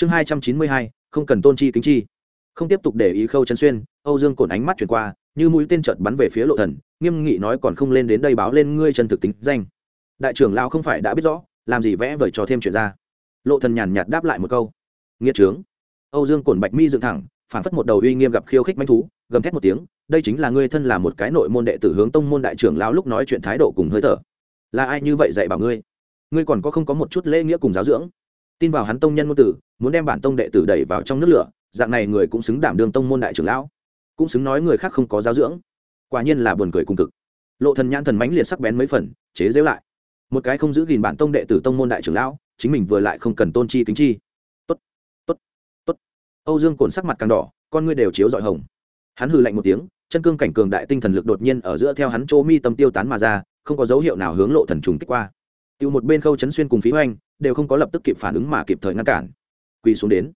chương hai trăm chín mươi hai, không cần tôn chi kính chi. Không tiếp tục để ý khâu trấn xuyên, âu dương cổn ánh mắt chuyển qua, như mũi tên chợt bắn về phía lộ thần, nghiêm nghị nói còn không lên đến đây báo lên ngươi chân thực tính danh. Đại trưởng lão không phải đã biết rõ, làm gì vẽ vời cho thêm chuyện ra. Lộ thần nhàn nhạt đáp lại một câu. Nghĩa trướng. Âu dương cổn bạch mi dựng thẳng phản phất một đầu uy nghiêm gặp khiêu khích manh thú, gầm thét một tiếng, đây chính là ngươi thân là một cái nội môn đệ tử hướng tông môn đại trưởng lão lúc nói chuyện thái độ cùng hơi thở. Là ai như vậy dạy bảo ngươi? Ngươi còn có không có một chút lễ nghĩa cùng giáo dưỡng? Tin vào hắn tông nhân ngôn tử, muốn đem bản tông đệ tử đẩy vào trong nước lửa, dạng này người cũng xứng đảm đương tông môn đại trưởng lão, cũng xứng nói người khác không có giáo dưỡng. Quả nhiên là buồn cười cùng cực. Lộ thần nhãn thần mãnh liệt sắc bén mấy phần, chế dễu lại. Một cái không giữ gìn bản tông đệ tử tông môn đại trưởng lão, chính mình vừa lại không cần tôn chi kính chi. Tốt tốt tốt. Âu dương cồn sắc mặt càng đỏ, con ngươi đều chiếu dọi hồng. Hắn hừ lạnh một tiếng, chân cương cảnh cường đại tinh thần lực đột nhiên ở giữa theo hắn chỗ mi tâm tiêu tán mà ra, không có dấu hiệu nào hướng lộ thần trùng kích qua tiêu một bên khâu chấn xuyên cùng phí hoành đều không có lập tức kịp phản ứng mà kịp thời ngăn cản. Quỳ xuống đến.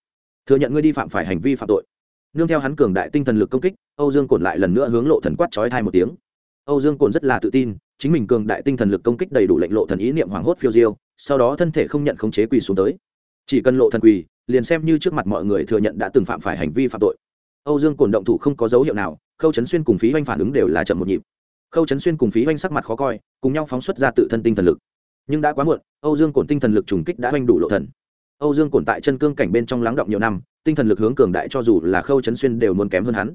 Thừa nhận ngươi đi phạm phải hành vi phạm tội. Nương theo hắn cường đại tinh thần lực công kích, âu dương cồn lại lần nữa hướng lộ thần quát trói thai một tiếng. Âu dương cồn rất là tự tin, chính mình cường đại tinh thần lực công kích đầy đủ lệnh lộ thần ý niệm hoảng hốt phiêu diêu, sau đó thân thể không nhận khống chế quỳ xuống tới. Chỉ cần lộ thần quỳ, liền xem như trước mặt mọi người thừa nhận đã từng phạm phải hành vi phạm tội. Âu dương cồn động thủ không có dấu hiệu nào, khâu chấn xuyên cùng phí oanh phản ứng đều là chậm một nhịp. Khâu chấn xuyên cùng phí oanh sắc mặt khó coi, cùng nhau phóng xuất ra tự thân tinh thần lực nhưng đã quá muộn, âu dương Cổn tinh thần lực trùng kích đã oanh đủ lộ thần. Âu dương Cổn tại chân cương cảnh bên trong lắng động nhiều năm, tinh thần lực hướng cường đại cho dù là khâu chấn xuyên đều muốn kém hơn hắn.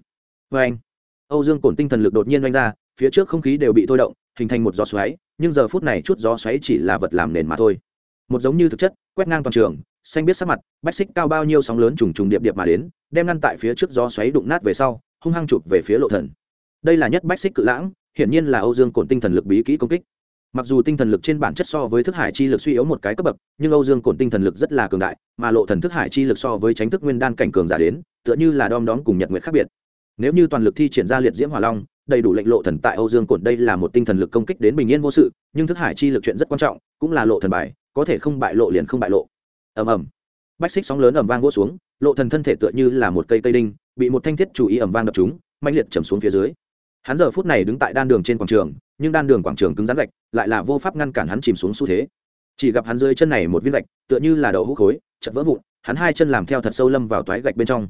Vê anh, âu dương Cổn tinh thần lực đột nhiên oanh ra, phía trước không khí đều bị thôi động, hình thành một gió xoáy, nhưng giờ phút này chút gió xoáy chỉ là vật làm nền mà thôi. Một giống như thực chất, quét ngang toàn trường, xanh biết sắc mặt, bách xích cao bao nhiêu sóng lớn trùng trùng điệp điệp mà đến, đem ngăn tại phía trước gió xoáy đụng nát về sau, hung hăng chụp về phía lộ thần. Đây là nhất bách xích cự lãng, hiển nhiên là âu dương Cổn tinh thần lực bí kỹ công kích mặc dù tinh thần lực trên bản chất so với thức hải chi lực suy yếu một cái cấp bậc, nhưng âu dương Cổn tinh thần lực rất là cường đại, mà lộ thần thức hải chi lực so với tránh thức nguyên đan cảnh cường giả đến, tựa như là đom đóm cùng nhật nguyệt khác biệt. Nếu như toàn lực thi triển ra liệt diễm hỏa long, đầy đủ lệnh lộ thần tại âu dương Cổn đây là một tinh thần lực công kích đến bình yên vô sự, nhưng thức hải chi lực chuyện rất quan trọng, cũng là lộ thần bài, có thể không bại lộ liền không bại lộ. Ầm ầm. Bách xích sóng lớn ầm vang vỗ xuống, lộ thần thân thể tựa như là một cây cây đinh, bị một thanh thiết chủ ý ầm vang đập chúng mạnh liệt chầm xuống phía dưới. Hắn giờ phút này đứng tại đan đường trên quảng trường nhưng đan đường quảng trường cứng rắn gạch lại là vô pháp ngăn cản hắn chìm xuống xu thế. Chỉ gặp hắn dưới chân này một viên gạch, tựa như là đậu hũ khối, chật vỡ vụn, hắn hai chân làm theo thật sâu lâm vào toái gạch bên trong.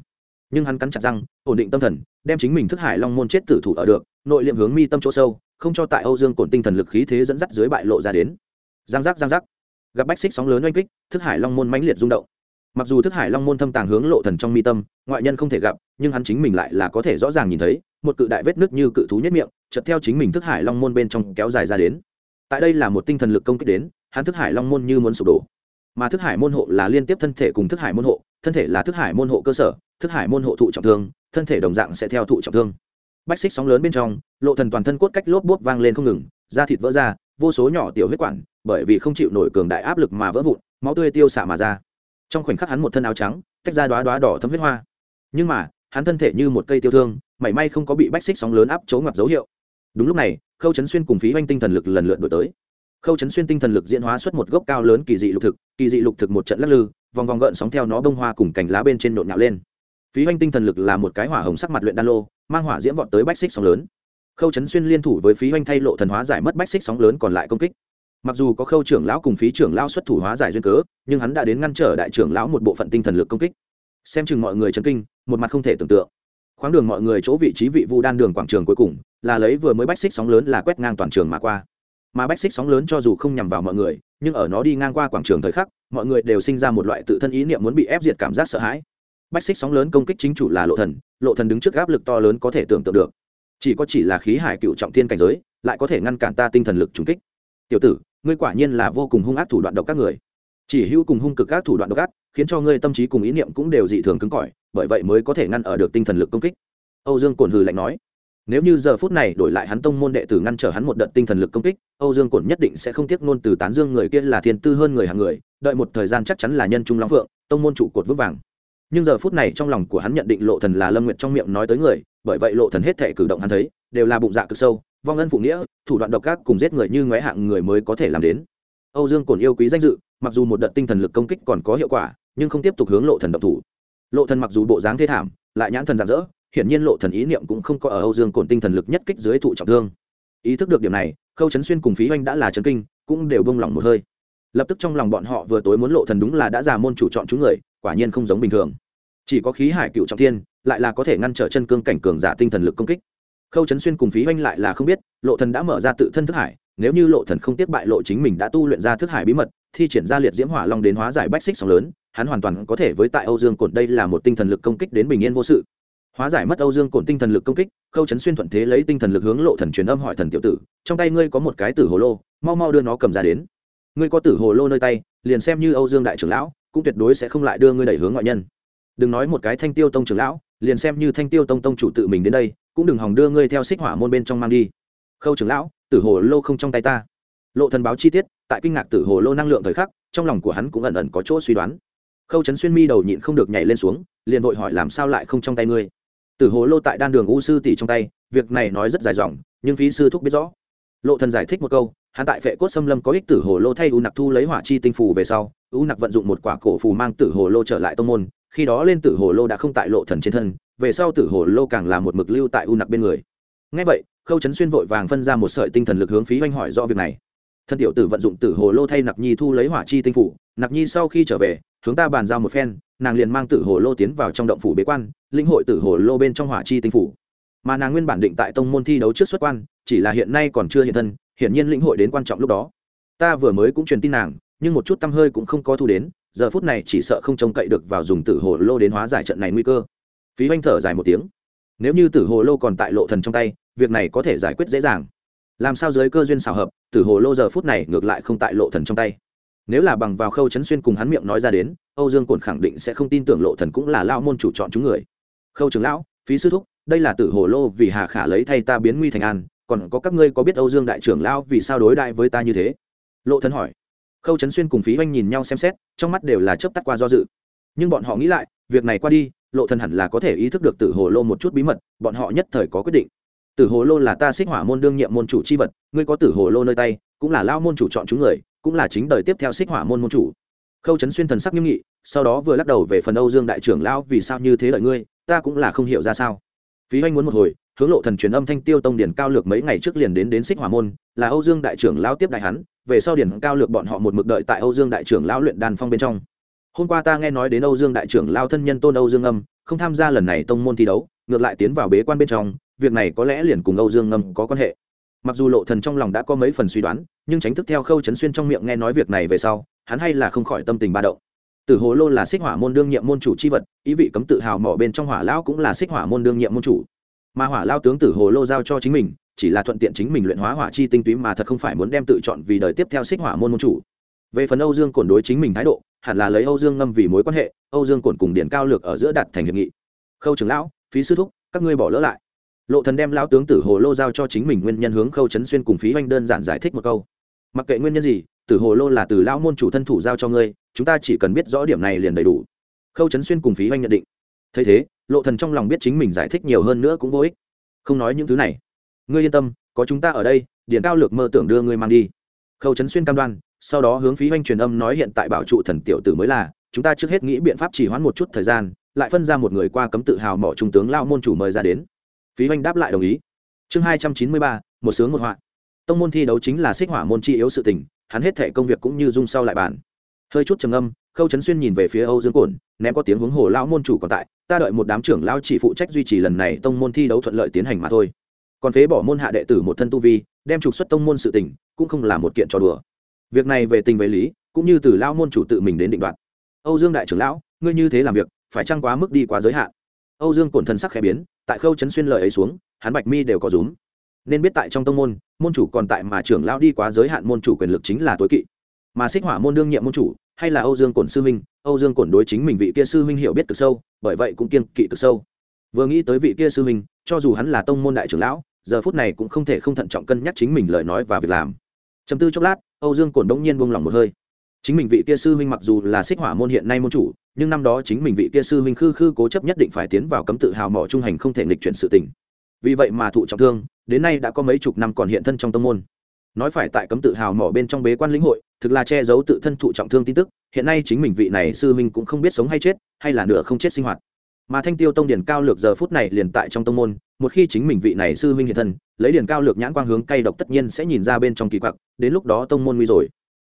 Nhưng hắn cắn chặt răng, ổn định tâm thần, đem chính mình thức hải long môn chết tử thủ ở được, nội liệm hướng mi tâm chỗ sâu, không cho tại âu dương cổn tinh thần lực khí thế dẫn dắt dưới bại lộ ra đến. Giang giác giang giác. Gặp bách xích sóng lớn oanh kích, thức hải long môn mãnh liệt rung động. Mặc dù thức hải long môn thâm tàng hướng lộ thần trong mi tâm, ngoại nhân không thể gặp, nhưng hắn chính mình lại là có thể rõ ràng nhìn thấy một cự đại vết nứt như cự thú nhất miệng, chợt theo chính mình thức hải long môn bên trong kéo dài ra đến. Tại đây là một tinh thần lực công kích đến, hắn thức hải long môn như muốn sụp đổ. Mà thức hải môn hộ là liên tiếp thân thể cùng thức hải môn hộ, thân thể là thức hải môn hộ cơ sở, thức hải môn hộ thụ trọng thương, thân thể đồng dạng sẽ theo thụ trọng thương. Bách xích sóng lớn bên trong, lộ thần toàn thân cốt cách lốp bốp vang lên không ngừng, da thịt vỡ ra, vô số nhỏ tiểu huyết quản, bởi vì không chịu nổi cường đại áp lực mà vỡ vụn, máu tươi tiêu xả mà ra. Trong khoảnh khắc hắn một thân áo trắng, tách ra đóa đóa đỏ thấm huyết hoa. Nhưng mà, hắn thân thể như một cây tiêu thương mảy may không có bị bách xích sóng lớn áp chấu ngoặt dấu hiệu. Đúng lúc này, khâu chấn xuyên cùng phí oanh tinh thần lực lần lượt đổi tới. Khâu chấn xuyên tinh thần lực diễn hóa xuất một gốc cao lớn kỳ dị lục thực, kỳ dị lục thực một trận lắc lư, vòng vòng gợn sóng theo nó bông hoa cùng cành lá bên trên nộn nhạo lên. Phí oanh tinh thần lực là một cái hỏa hồng sắc mặt luyện đan lô, mang hỏa diễm vọt tới bách xích sóng lớn. Khâu chấn xuyên liên thủ với phí oanh thay lộ thần hóa giải mất bách xích sóng lớn còn lại công kích. Mặc dù có khâu trưởng lão cùng phí trưởng lão xuất thủ hóa giải duyên cớ, nhưng hắn đã đến ngăn trở đại trưởng lão một bộ phận tinh thần lực công kích. Xem chừng mọi người chấn kinh, một mặt không thể tưởng tượng khoáng đường mọi người chỗ vị trí vị vu đan đường quảng trường cuối cùng, là lấy vừa mới bách xích sóng lớn là quét ngang toàn trường mà qua. Mà bách xích sóng lớn cho dù không nhằm vào mọi người, nhưng ở nó đi ngang qua quảng trường thời khắc, mọi người đều sinh ra một loại tự thân ý niệm muốn bị ép diệt cảm giác sợ hãi. Bách xích sóng lớn công kích chính chủ là lộ thần lộ thần đứng trước áp lực to lớn có thể tưởng tượng được. Chỉ có chỉ là khí hải cựu trọng thiên cảnh giới, lại có thể ngăn cản ta tinh thần lực trùng kích. Tiểu tử, ngươi quả nhiên là vô cùng hung ác thủ đoạn độc các người. Chỉ hữu cùng hung cực các thủ đoạn độc ác, khiến cho ngươi tâm trí cùng ý niệm cũng đều dị thường cứng cỏi, bởi vậy mới có thể ngăn ở được tinh thần lực công kích âu dương cổn hừ lạnh nói, nếu như giờ phút này đổi lại hắn tông môn đệ tử ngăn trở hắn một đợt tinh thần lực công kích, âu dương cổn nhất định sẽ không tiếc nôn từ tán dương người kia là thiên tư hơn người hàng người, đợi một thời gian chắc chắn là nhân trung long phượng, tông môn trụ cột vững vàng. Nhưng giờ phút này trong lòng của hắn nhận định lộ thần là lâm nguyệt trong miệng nói tới người, bởi vậy lộ thần hết thể cử động hắn thấy, đều là bụng dạ cực sâu, vong ân phụ nghĩa, thủ đoạn độc ác cùng giết người như ngoé hạng người mới có thể làm đến. Âu dương cổn yêu quý danh dự, mặc dù một đợt tinh thần lực công kích còn có hiệu quả, nhưng không tiếp tục hướng lộ thần độc thủ. Lộ thần mặc dù bộ dáng thê thảm, lại nhãn thần rạng rỡ hiển nhiên lộ thần ý niệm cũng không có ở âu dương cổn tinh thần lực nhất kích dưới thụ trọng thương. Ý thức được điểm này, khâu chấn xuyên cùng phí Hoành đã là chấn kinh, cũng đều buông lòng một hơi. Lập tức trong lòng bọn họ vừa tối muốn lộ thần đúng là đã già môn chủ chọn chúng người, quả nhiên không giống bình thường. Chỉ có khí hải cựu trọng thiên, lại là có thể ngăn trở chân cương cảnh cường giả tinh thần lực công kích. Khâu trấn xuyên cùng phí Hoành lại là không biết, lộ thần đã mở ra tự thân thức hải, nếu như lộ thần không tiếc bại lộ chính mình đã tu luyện ra thức hải bí mật, thi triển ra liệt diễm hỏa long đến hóa giải bách xích sóng lớn, hắn hoàn toàn có thể với tại âu dương cổn đây là một tinh thần lực công kích đến bình yên vô sự hóa giải mất âu dương cổn tinh thần lực công kích, khâu Chấn xuyên thuận thế lấy tinh thần lực hướng lộ thần truyền âm hỏi thần tiểu tử, trong tay ngươi có một cái tử hồ lô, mau mau đưa nó cầm ra đến. Ngươi có tử hồ lô nơi tay, liền xem như âu dương đại trưởng lão, cũng tuyệt đối sẽ không lại đưa ngươi đẩy hướng ngoại nhân. Đừng nói một cái thanh tiêu tông trưởng lão, liền xem như thanh tiêu tông tông chủ tự mình đến đây, cũng đừng hòng đưa ngươi theo xích hỏa môn bên trong mang đi. Khâu trưởng lão, tử hồ lô không trong tay ta. Lộ thần báo chi tiết, tại kinh ngạc tử hồ lô năng lượng thời khắc, trong lòng của hắn cũng ẩn ẩn có chỗ suy đoán. Khâu Chấn xuyên mi đầu nhịn không được nhảy lên xuống, liền vội hỏi làm sao lại không trong tay ngươi? Tử hồ lô tại đan đường u sư tỷ trong tay, việc này nói rất dài dòng, nhưng phí sư thúc biết rõ. Lộ thần giải thích một câu, hắn tại vệ cốt xâm lâm có ích tử hồ lô thay u nặc thu lấy hỏa chi tinh phù về sau, u nặc vận dụng một quả cổ phù mang tử hồ lô trở lại tông môn, khi đó lên tử hồ lô đã không tại lộ thần trên thân, về sau tử hồ lô càng là một mực lưu tại u nặc bên người. Nghe vậy, khâu trấn xuyên vội vàng phân ra một sợi tinh thần lực hướng phí oanh hỏi rõ việc này. Thân tiểu tử vận dụng tử hồ lô thay nặc nhi thu lấy hỏa chi tinh phủ nặc nhi sau khi trở về hướng ta bàn giao một phen, nàng liền mang tử hồ lô tiến vào trong động phủ bế quan, linh hội tử hồ lô bên trong hỏa chi tinh phủ. Mà nàng nguyên bản định tại tông môn thi đấu trước xuất quan, chỉ là hiện nay còn chưa hiện thân, hiển nhiên lĩnh hội đến quan trọng lúc đó. Ta vừa mới cũng truyền tin nàng, nhưng một chút tâm hơi cũng không có thu đến, giờ phút này chỉ sợ không trông cậy được vào dùng tử hồ lô đến hóa giải trận này nguy cơ. Phí oanh thở dài một tiếng. Nếu như tử hồ lô còn tại lộ thần trong tay, việc này có thể giải quyết dễ dàng. Làm sao dưới cơ duyên xào hợp, tử hồ lô giờ phút này ngược lại không tại lộ thần trong tay? Nếu là bằng vào khâu chấn xuyên cùng hắn miệng nói ra đến, âu dương cổn khẳng định sẽ không tin tưởng lộ thần cũng là lao môn chủ chọn chúng người. Khâu trưởng lão, phí sư thúc, đây là tử hồ lô vì hà khả lấy thay ta biến nguy thành an, còn có các ngươi có biết âu dương đại trưởng lão vì sao đối đại với ta như thế? Lộ thần hỏi. Khâu chấn xuyên cùng phí oanh nhìn nhau xem xét, trong mắt đều là chớp tắt qua do dự. Nhưng bọn họ nghĩ lại, việc này qua đi, lộ thần hẳn là có thể ý thức được tử hồ lô một chút bí mật, bọn họ nhất thời có quyết định. Tử hồ lô là ta xích hỏa môn đương nhiệm môn chủ chi vật, ngươi có tử hồ lô nơi tay, cũng là lao môn chủ chọn chúng người cũng là chính đời tiếp theo xích hỏa môn môn chủ. Khâu trấn xuyên thần sắc nghiêm nghị, sau đó vừa lắc đầu về phần âu dương đại trưởng lão, vì sao như thế đợi ngươi, ta cũng là không hiểu ra sao. Phí anh muốn một hồi, hướng lộ thần truyền âm thanh tiêu tông điển cao lược mấy ngày trước liền đến đến xích hỏa môn, là âu dương đại trưởng lão tiếp đại hắn, về sau điển cao lược bọn họ một mực đợi tại âu dương đại trưởng lão luyện đàn phong bên trong. Hôm qua ta nghe nói đến âu dương đại trưởng lao thân nhân tôn âu dương âm, không tham gia lần này tông môn thi đấu, ngược lại tiến vào bế quan bên trong, việc này có lẽ liền cùng âu dương âm có quan hệ. Mặc dù lộ thần trong lòng đã có mấy phần suy đoán nhưng tránh thức theo khâu chấn xuyên trong miệng nghe nói việc này về sau, hắn hay là không khỏi tâm tình ba động. Tử hồ lô là xích hỏa môn đương nhiệm môn chủ chi vật, ý vị cấm tự hào mỏ bên trong hỏa lão cũng là xích hỏa môn đương nhiệm môn chủ. Mà hỏa lao tướng tử hồ lô giao cho chính mình, chỉ là thuận tiện chính mình luyện hóa hỏa chi tinh túy mà thật không phải muốn đem tự chọn vì đời tiếp theo xích hỏa môn môn chủ. Về phần âu dương cổn đối chính mình thái độ, hẳn là lấy âu dương ngâm vì mối quan hệ, âu dương cổn cùng điển cao lược ở giữa đặt thành hiệp nghị. Khâu trưởng lão, phí sư thúc, các ngươi bỏ lỡ lại. Lộ thần đem lão tướng tử hồ lô giao cho chính mình nguyên nhân hướng khâu chấn xuyên cùng phí oanh đơn giản giải thích một câu mặc kệ nguyên nhân gì, tử hồ lô là từ lão môn chủ thân thủ giao cho ngươi, chúng ta chỉ cần biết rõ điểm này liền đầy đủ. Khâu chấn xuyên cùng phí oanh nhận định. Thấy thế, lộ thần trong lòng biết chính mình giải thích nhiều hơn nữa cũng vô ích. Không nói những thứ này. Ngươi yên tâm, có chúng ta ở đây điển cao lược mơ tưởng đưa ngươi mang đi. Khâu chấn xuyên cam đoan, sau đó hướng phí oanh truyền âm nói hiện tại bảo trụ thần tiểu tử mới là, chúng ta trước hết nghĩ biện pháp chỉ hoãn một chút thời gian, lại phân ra một người qua cấm tự hào mỏ trung tướng lao môn chủ mời ra đến. Phí oanh đáp lại đồng ý. Chương hai trăm chín mươi ba, một sướng một họa tông môn thi đấu chính là xích hỏa môn chi yếu sự tình, hắn hết thể công việc cũng như dung sau lại bàn. hơi chút trầm âm khâu trấn xuyên nhìn về phía âu dương cổn, ném có tiếng huống hồ Lão môn chủ còn tại, ta đợi một đám trưởng lao chỉ phụ trách duy trì lần này tông môn thi đấu thuận lợi tiến hành mà thôi. Còn phế bỏ môn hạ đệ tử một thân tu vi, đem trục xuất tông môn sự tình, cũng không là một kiện trò đùa. Việc này về tình về lý, cũng như từ lao môn chủ tự mình đến định đoạt. Âu dương đại trưởng lão, ngươi như thế làm việc, phải trăng quá mức đi quá giới hạn? Âu dương cổn thân sắc khẽ biến, tại khâu chấn xuyên lời ấy xuống, hắn bạch mi đều có rúm nên biết tại trong tông môn môn chủ còn tại mà trưởng lão đi quá giới hạn môn chủ quyền lực chính là tối kỵ. Mà xích hỏa môn đương nhiệm môn chủ, hay là âu dương cổn sư huynh, âu dương cổn đối chính mình vị kia sư huynh hiểu biết cực sâu, bởi vậy cũng kiên kỵ cực sâu. Vừa nghĩ tới vị kia sư huynh, cho dù hắn là tông môn đại trưởng lão, giờ phút này cũng không thể không thận trọng cân nhắc chính mình lời nói và việc làm. Chấm tư chốc lát, âu dương cổn đông nhiên buông lòng một hơi. Chính mình vị kia sư huynh mặc dù là xích hỏa môn hiện nay môn chủ, nhưng năm đó chính mình vị kia sư huynh khư khư cố chấp nhất định phải tiến vào cấm tự hào mỏ trung hành không thể nghịch chuyển sự tình. Vì vậy mà thụ trọng thương đến nay đã có mấy chục năm còn hiện thân trong tông môn. Nói phải tại cấm tự hào mỏ bên trong bế quan lĩnh hội, thực là che giấu tự thân thụ trọng thương tin tức, hiện nay chính mình vị này sư huynh cũng không biết sống hay chết, hay là nửa không chết sinh hoạt. Mà thanh tiêu tông điển cao lược giờ phút này liền tại trong tông môn, một khi chính mình vị này sư huynh hiện thân, lấy điển cao lược nhãn quang hướng cay độc tất nhiên sẽ nhìn ra bên trong kỳ quặc, đến lúc đó tông môn nguy rồi.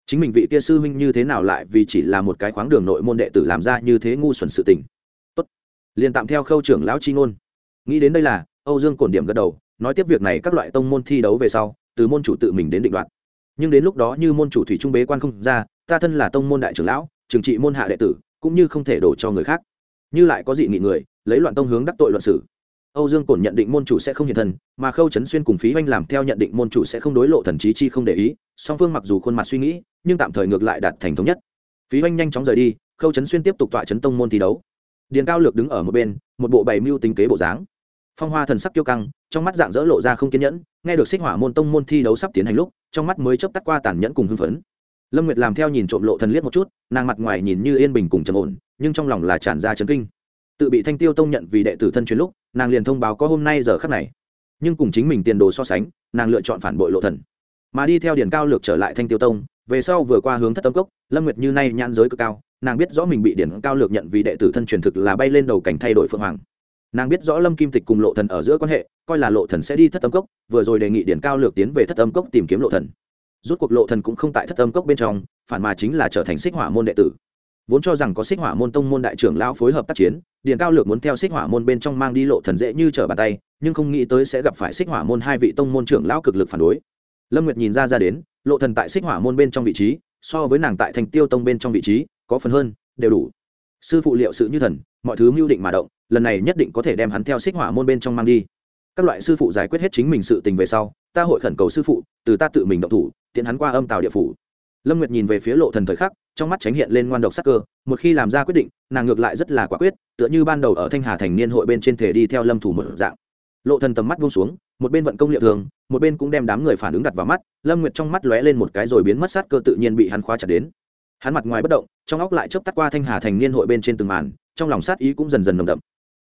Chính mình vị kia sư huynh như thế nào lại vì chỉ là một cái khoáng đường nội môn đệ tử làm ra như thế ngu xuẩn sự tình. Tốt. Liền tạm theo khâu trưởng lão chi ngôn. Nghĩ đến đây là, âu dương cổn điểm gật đầu nói tiếp việc này các loại tông môn thi đấu về sau, từ môn chủ tự mình đến định đoạt. Nhưng đến lúc đó như môn chủ thủy trung bế quan không ra, ta thân là tông môn đại trưởng lão trừng trị môn hạ đệ tử, cũng như không thể đổ cho người khác. Như lại có dị nghị người, lấy loạn tông hướng đắc tội luận sử. Âu dương cổn nhận định môn chủ sẽ không hiện thần, mà khâu trấn xuyên cùng phí oanh làm theo nhận định môn chủ sẽ không đối lộ thần trí chi không để ý, song phương mặc dù khuôn mặt suy nghĩ, nhưng tạm thời ngược lại đạt thành thống nhất. Phí oanh nhanh chóng rời đi, khâu trấn xuyên tiếp tục tọa chấn tông môn thi đấu. Điền cao lược đứng ở một bên, một bộ bày mưu tính kế bộ dáng phong hoa thần sắc kiêu căng, trong mắt dạng dỡ lộ ra không kiên nhẫn, nghe được xích hỏa môn tông môn thi đấu sắp tiến hành lúc, trong mắt mới chớp tắt qua tàn nhẫn cùng hưng phấn. Lâm nguyệt làm theo nhìn trộm lộ thần liếc một chút, nàng mặt ngoài nhìn như yên bình cùng trầm ổn, nhưng trong lòng là tràn ra chấn kinh. Tự bị thanh tiêu tông nhận vì đệ tử thân truyền lúc, nàng liền thông báo có hôm nay giờ khắc này. Nhưng cùng chính mình tiền đồ so sánh, nàng lựa chọn phản bội lộ thần. Mà đi theo điển cao lược trở lại thanh tiêu tông, về sau vừa qua hướng thất tâm cốc, lâm nguyệt như nay nhãn giới cực cao, nàng biết rõ mình bị điển cao lược nhận vì đệ tử thân truyền thực là bay lên đầu cảnh thay đổi phượng hoàng nàng biết rõ lâm kim tịch cùng lộ thần ở giữa quan hệ, coi là lộ thần sẽ đi thất Âm cốc, vừa rồi đề nghị điển cao lược tiến về thất Âm cốc tìm kiếm lộ thần. Rút cuộc lộ thần cũng không tại thất Âm cốc bên trong, phản mà chính là trở thành xích hỏa môn đệ tử. Vốn cho rằng có xích hỏa môn tông môn đại trưởng lao phối hợp tác chiến điền cao lược muốn theo xích hỏa môn bên trong mang đi lộ thần dễ như trở bàn tay, nhưng không nghĩ tới sẽ gặp phải xích hỏa môn hai vị tông môn trưởng lão cực lực phản đối. Lâm nguyệt nhìn ra ra đến, lộ thần tại xích hỏa môn bên trong vị trí, so với nàng tại thành tiêu tông bên trong vị trí, có phần hơn, đều đủ. Sư phụ liệu sự như thần, mọi thứ mưu định mà động lần này nhất định có thể đem hắn theo xích hỏa môn bên trong mang đi. Các loại sư phụ giải quyết hết chính mình sự tình về sau, ta hội khẩn cầu sư phụ, từ ta tự mình động thủ tiện hắn qua âm tàu địa phủ. Lâm nguyệt nhìn về phía lộ thần thời khắc, trong mắt tránh hiện lên ngoan độc sắc cơ, một khi làm ra quyết định, nàng ngược lại rất là quả quyết, tựa như ban đầu ở thanh hà thành niên hội bên trên thể đi theo lâm thủ một dạng. Lộ thần tầm mắt buông xuống, một bên vận công liệu thường, một bên cũng đem đám người phản ứng đặt vào mắt, lâm nguyệt trong mắt lóe lên một cái rồi biến mất sát cơ tự nhiên bị hắn khóa chặt đến. Hắn mặt ngoài bất động, trong óc lại chớp tắt qua thanh hà thành niên hội bên trên từng màn, trong lòng sát ý cũng dần dần nồng đậm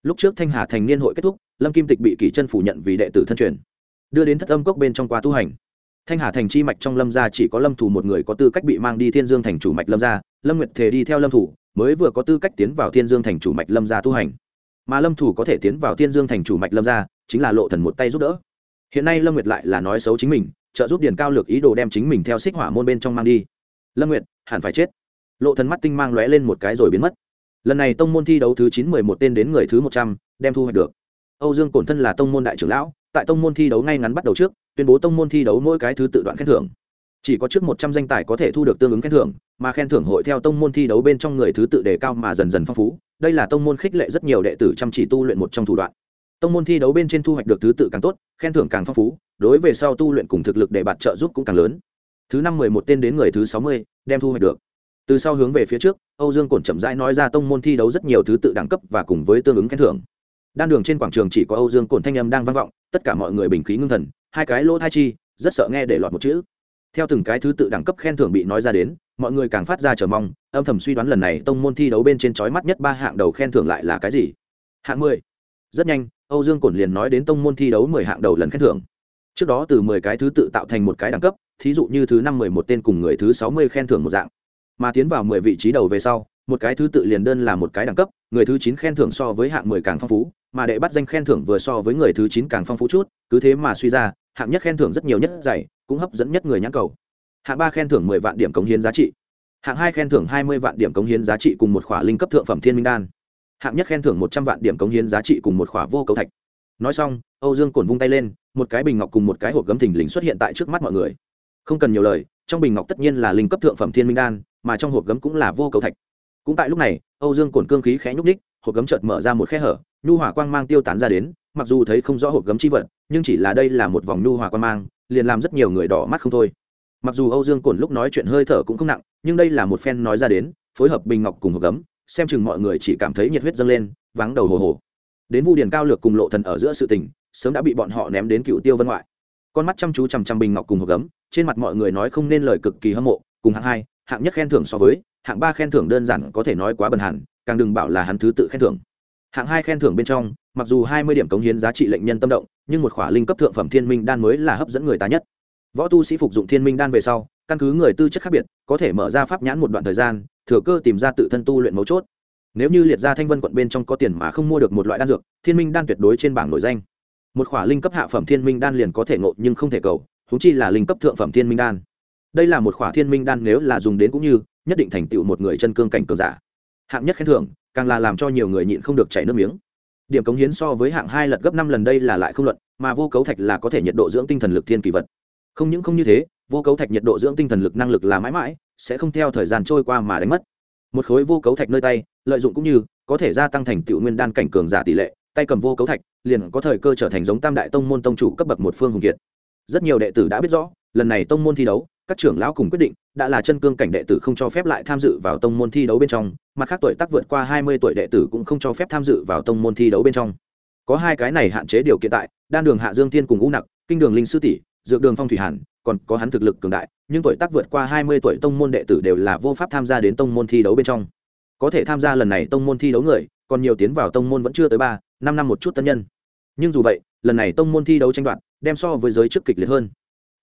lúc trước thanh hà thành niên hội kết thúc, lâm kim tịch bị kỷ chân phủ nhận vì đệ tử thân truyền, đưa đến thất âm cốc bên trong qua tu hành. Thanh hà thành chi mạch trong lâm gia chỉ có lâm thủ một người có tư cách bị mang đi thiên dương thành chủ mạch lâm gia, lâm nguyệt thề đi theo lâm thủ, mới vừa có tư cách tiến vào thiên dương thành chủ mạch lâm gia tu hành. Mà lâm thủ có thể tiến vào thiên dương thành chủ mạch lâm gia, chính là lộ thần một tay giúp đỡ. Hiện nay lâm nguyệt lại là nói xấu chính mình, trợ giúp điền cao lược ý đồ đem chính mình theo xích hỏa môn bên trong mang đi. Lâm nguyệt, hẳn phải chết. Lộ thần mắt tinh mang lóe lên một cái rồi biến mất lần này tông môn thi đấu thứ chín mười một tên đến người thứ một trăm, đem thu hoạch được. Âu dương cổn thân là tông môn đại trưởng lão, tại tông môn thi đấu ngay ngắn bắt đầu trước, tuyên bố tông môn thi đấu mỗi cái thứ tự đoạn khen thưởng. Chỉ có trước một trăm danh tài có thể thu được tương ứng khen thưởng, mà khen thưởng hội theo tông môn thi đấu bên trong người thứ tự đề cao mà dần dần phong phú. Đây là tông môn khích lệ rất nhiều đệ tử chăm chỉ tu luyện một trong thủ đoạn. Tông môn thi đấu bên trên thu hoạch được thứ tự càng tốt, khen thưởng càng phong phú, đối về sau tu luyện cùng thực lực để bạt trợ giúp cũng càng lớn. Thứ năm mười một tên đến người thứ sáu mươi, đem thu hoạch được từ sau hướng về phía trước, âu dương cổn chậm rãi nói ra tông môn thi đấu rất nhiều thứ tự đẳng cấp và cùng với tương ứng khen thưởng. Đan đường trên quảng trường chỉ có âu dương cổn thanh âm đang vang vọng, tất cả mọi người bình khí ngưng thần, hai cái lỗ thai chi, rất sợ nghe để lọt một chữ. Theo từng cái thứ tự đẳng cấp khen thưởng bị nói ra đến, mọi người càng phát ra chờ mong, âm thầm suy đoán lần này tông môn thi đấu bên trên trói mắt nhất ba hạng đầu khen thưởng lại là cái gì. Hạng mười. Rất nhanh, âu dương cổn liền nói đến tông môn thi đấu mười hạng đầu lần khen thưởng. Trước đó từ mười cái thứ tự tạo thành một cái đẳng cấp, thí dụ như thứ năm mười một tên cùng người thứ sáu mươi khen thưởng một dạng mà tiến vào mười vị trí đầu về sau, một cái thứ tự liền đơn là một cái đẳng cấp, người thứ chín khen thưởng so với hạng mười càng phong phú, mà đệ bắt danh khen thưởng vừa so với người thứ chín càng phong phú chút, cứ thế mà suy ra, hạng nhất khen thưởng rất nhiều nhất dày cũng hấp dẫn nhất người nhãn cầu. Hạng ba khen thưởng mười vạn điểm cống hiến giá trị. Hạng hai khen thưởng hai mươi vạn điểm cống hiến giá trị cùng một khỏa linh cấp thượng phẩm thiên minh đan. Hạng nhất khen thưởng một trăm vạn điểm cống hiến giá trị cùng một khỏa vô cầu thạch. Nói xong, âu dương cổn vung tay lên, một cái bình ngọc cùng một cái hộp gấm thình lình xuất hiện tại trước mắt mọi người. Không cần nhiều lời, trong bình ngọc tất nhiên là linh cấp thượng phẩm thiên minh đan mà trong hộp gấm cũng là vô cầu thạch. Cũng tại lúc này, âu dương cổn cương khí khẽ nhúc ních hộp gấm chợt mở ra một khe hở, nhu hỏa quang mang tiêu tán ra đến, mặc dù thấy không rõ hộp gấm chi vật, nhưng chỉ là đây là một vòng nhu hỏa quang mang, liền làm rất nhiều người đỏ mắt không thôi. Mặc dù âu dương cổn lúc nói chuyện hơi thở cũng không nặng, nhưng đây là một phen nói ra đến, phối hợp bình ngọc cùng hộp gấm, xem chừng mọi người chỉ cảm thấy nhiệt huyết dâng lên, vắng đầu hồ hồ. Đến vu điền cao lược cùng lộ thần ở giữa sự tình, sớm đã bị bọn họ ném đến cựu tiêu vân ngoại. Con mắt chăm chú chằm chằm bình ngọc cùng hộp gấm, trên mặt mọi người nói không nên lời cực kỳ hâm mộ, cùng hạng hai hạng nhất khen thưởng so với, hạng ba khen thưởng đơn giản có thể nói quá bần hẳn càng đừng bảo là hắn thứ tự khen thưởng. Hạng hai khen thưởng bên trong, mặc dù hai mươi điểm cống hiến giá trị lệnh nhân tâm động, nhưng một khỏa linh cấp thượng phẩm thiên minh đan mới là hấp dẫn người ta nhất. Võ tu sĩ phục dụng thiên minh đan về sau, căn cứ người tư chất khác biệt, có thể mở ra pháp nhãn một đoạn thời gian, thừa cơ tìm ra tự thân tu luyện mấu chốt. Nếu như liệt ra thanh vân quận bên trong có tiền mà không mua được một loại đan dược, thiên minh đan tuyệt đối trên bảng nổi danh. Một khỏa linh cấp hạ phẩm thiên minh đan liền có thể ngộ nhưng không thể cầu thú chi là linh cấp thượng phẩm thiên minh đan đây là một khỏa thiên minh đan nếu là dùng đến cũng như, nhất định thành tựu một người chân cương cảnh cường giả. Hạng nhất khen thưởng, càng là làm cho nhiều người nhịn không được chảy nước miếng. Điểm cống hiến so với hạng hai lật gấp năm lần đây là lại không luận, mà vô cấu thạch là có thể nhiệt độ dưỡng tinh thần lực thiên kỳ vật. Không những không như thế, vô cấu thạch nhiệt độ dưỡng tinh thần lực năng lực là mãi mãi, sẽ không theo thời gian trôi qua mà đánh mất. Một khối vô cấu thạch nơi tay, lợi dụng cũng như, có thể gia tăng thành tựu nguyên đan cảnh cường giả tỷ lệ, tay cầm vô cấu thạch, liền có thời cơ trở thành giống tam đại tông môn tông chủ cấp bậc một phương hùng kiệt. Rất nhiều đệ tử đã biết rõ, lần này tông môn thi đấu các trưởng lão cùng quyết định, đã là chân cương cảnh đệ tử không cho phép lại tham dự vào tông môn thi đấu bên trong, mặt khác tuổi tác vượt qua hai mươi tuổi đệ tử cũng không cho phép tham dự vào tông môn thi đấu bên trong. Có hai cái này hạn chế điều kiện tại, đan đường hạ dương thiên cùng u nặc, kinh đường linh sư tỷ, dược đường phong thủy hàn, còn có hắn thực lực cường đại, nhưng tuổi tác vượt qua hai mươi tuổi tông môn đệ tử đều là vô pháp tham gia đến tông môn thi đấu bên trong. Có thể tham gia lần này tông môn thi đấu người, còn nhiều tiến vào tông môn vẫn chưa tới ba, năm năm một chút tân nhân. Nhưng dù vậy, lần này tông môn thi đấu tranh đoạt, đem so với giới trước kịch liệt hơn.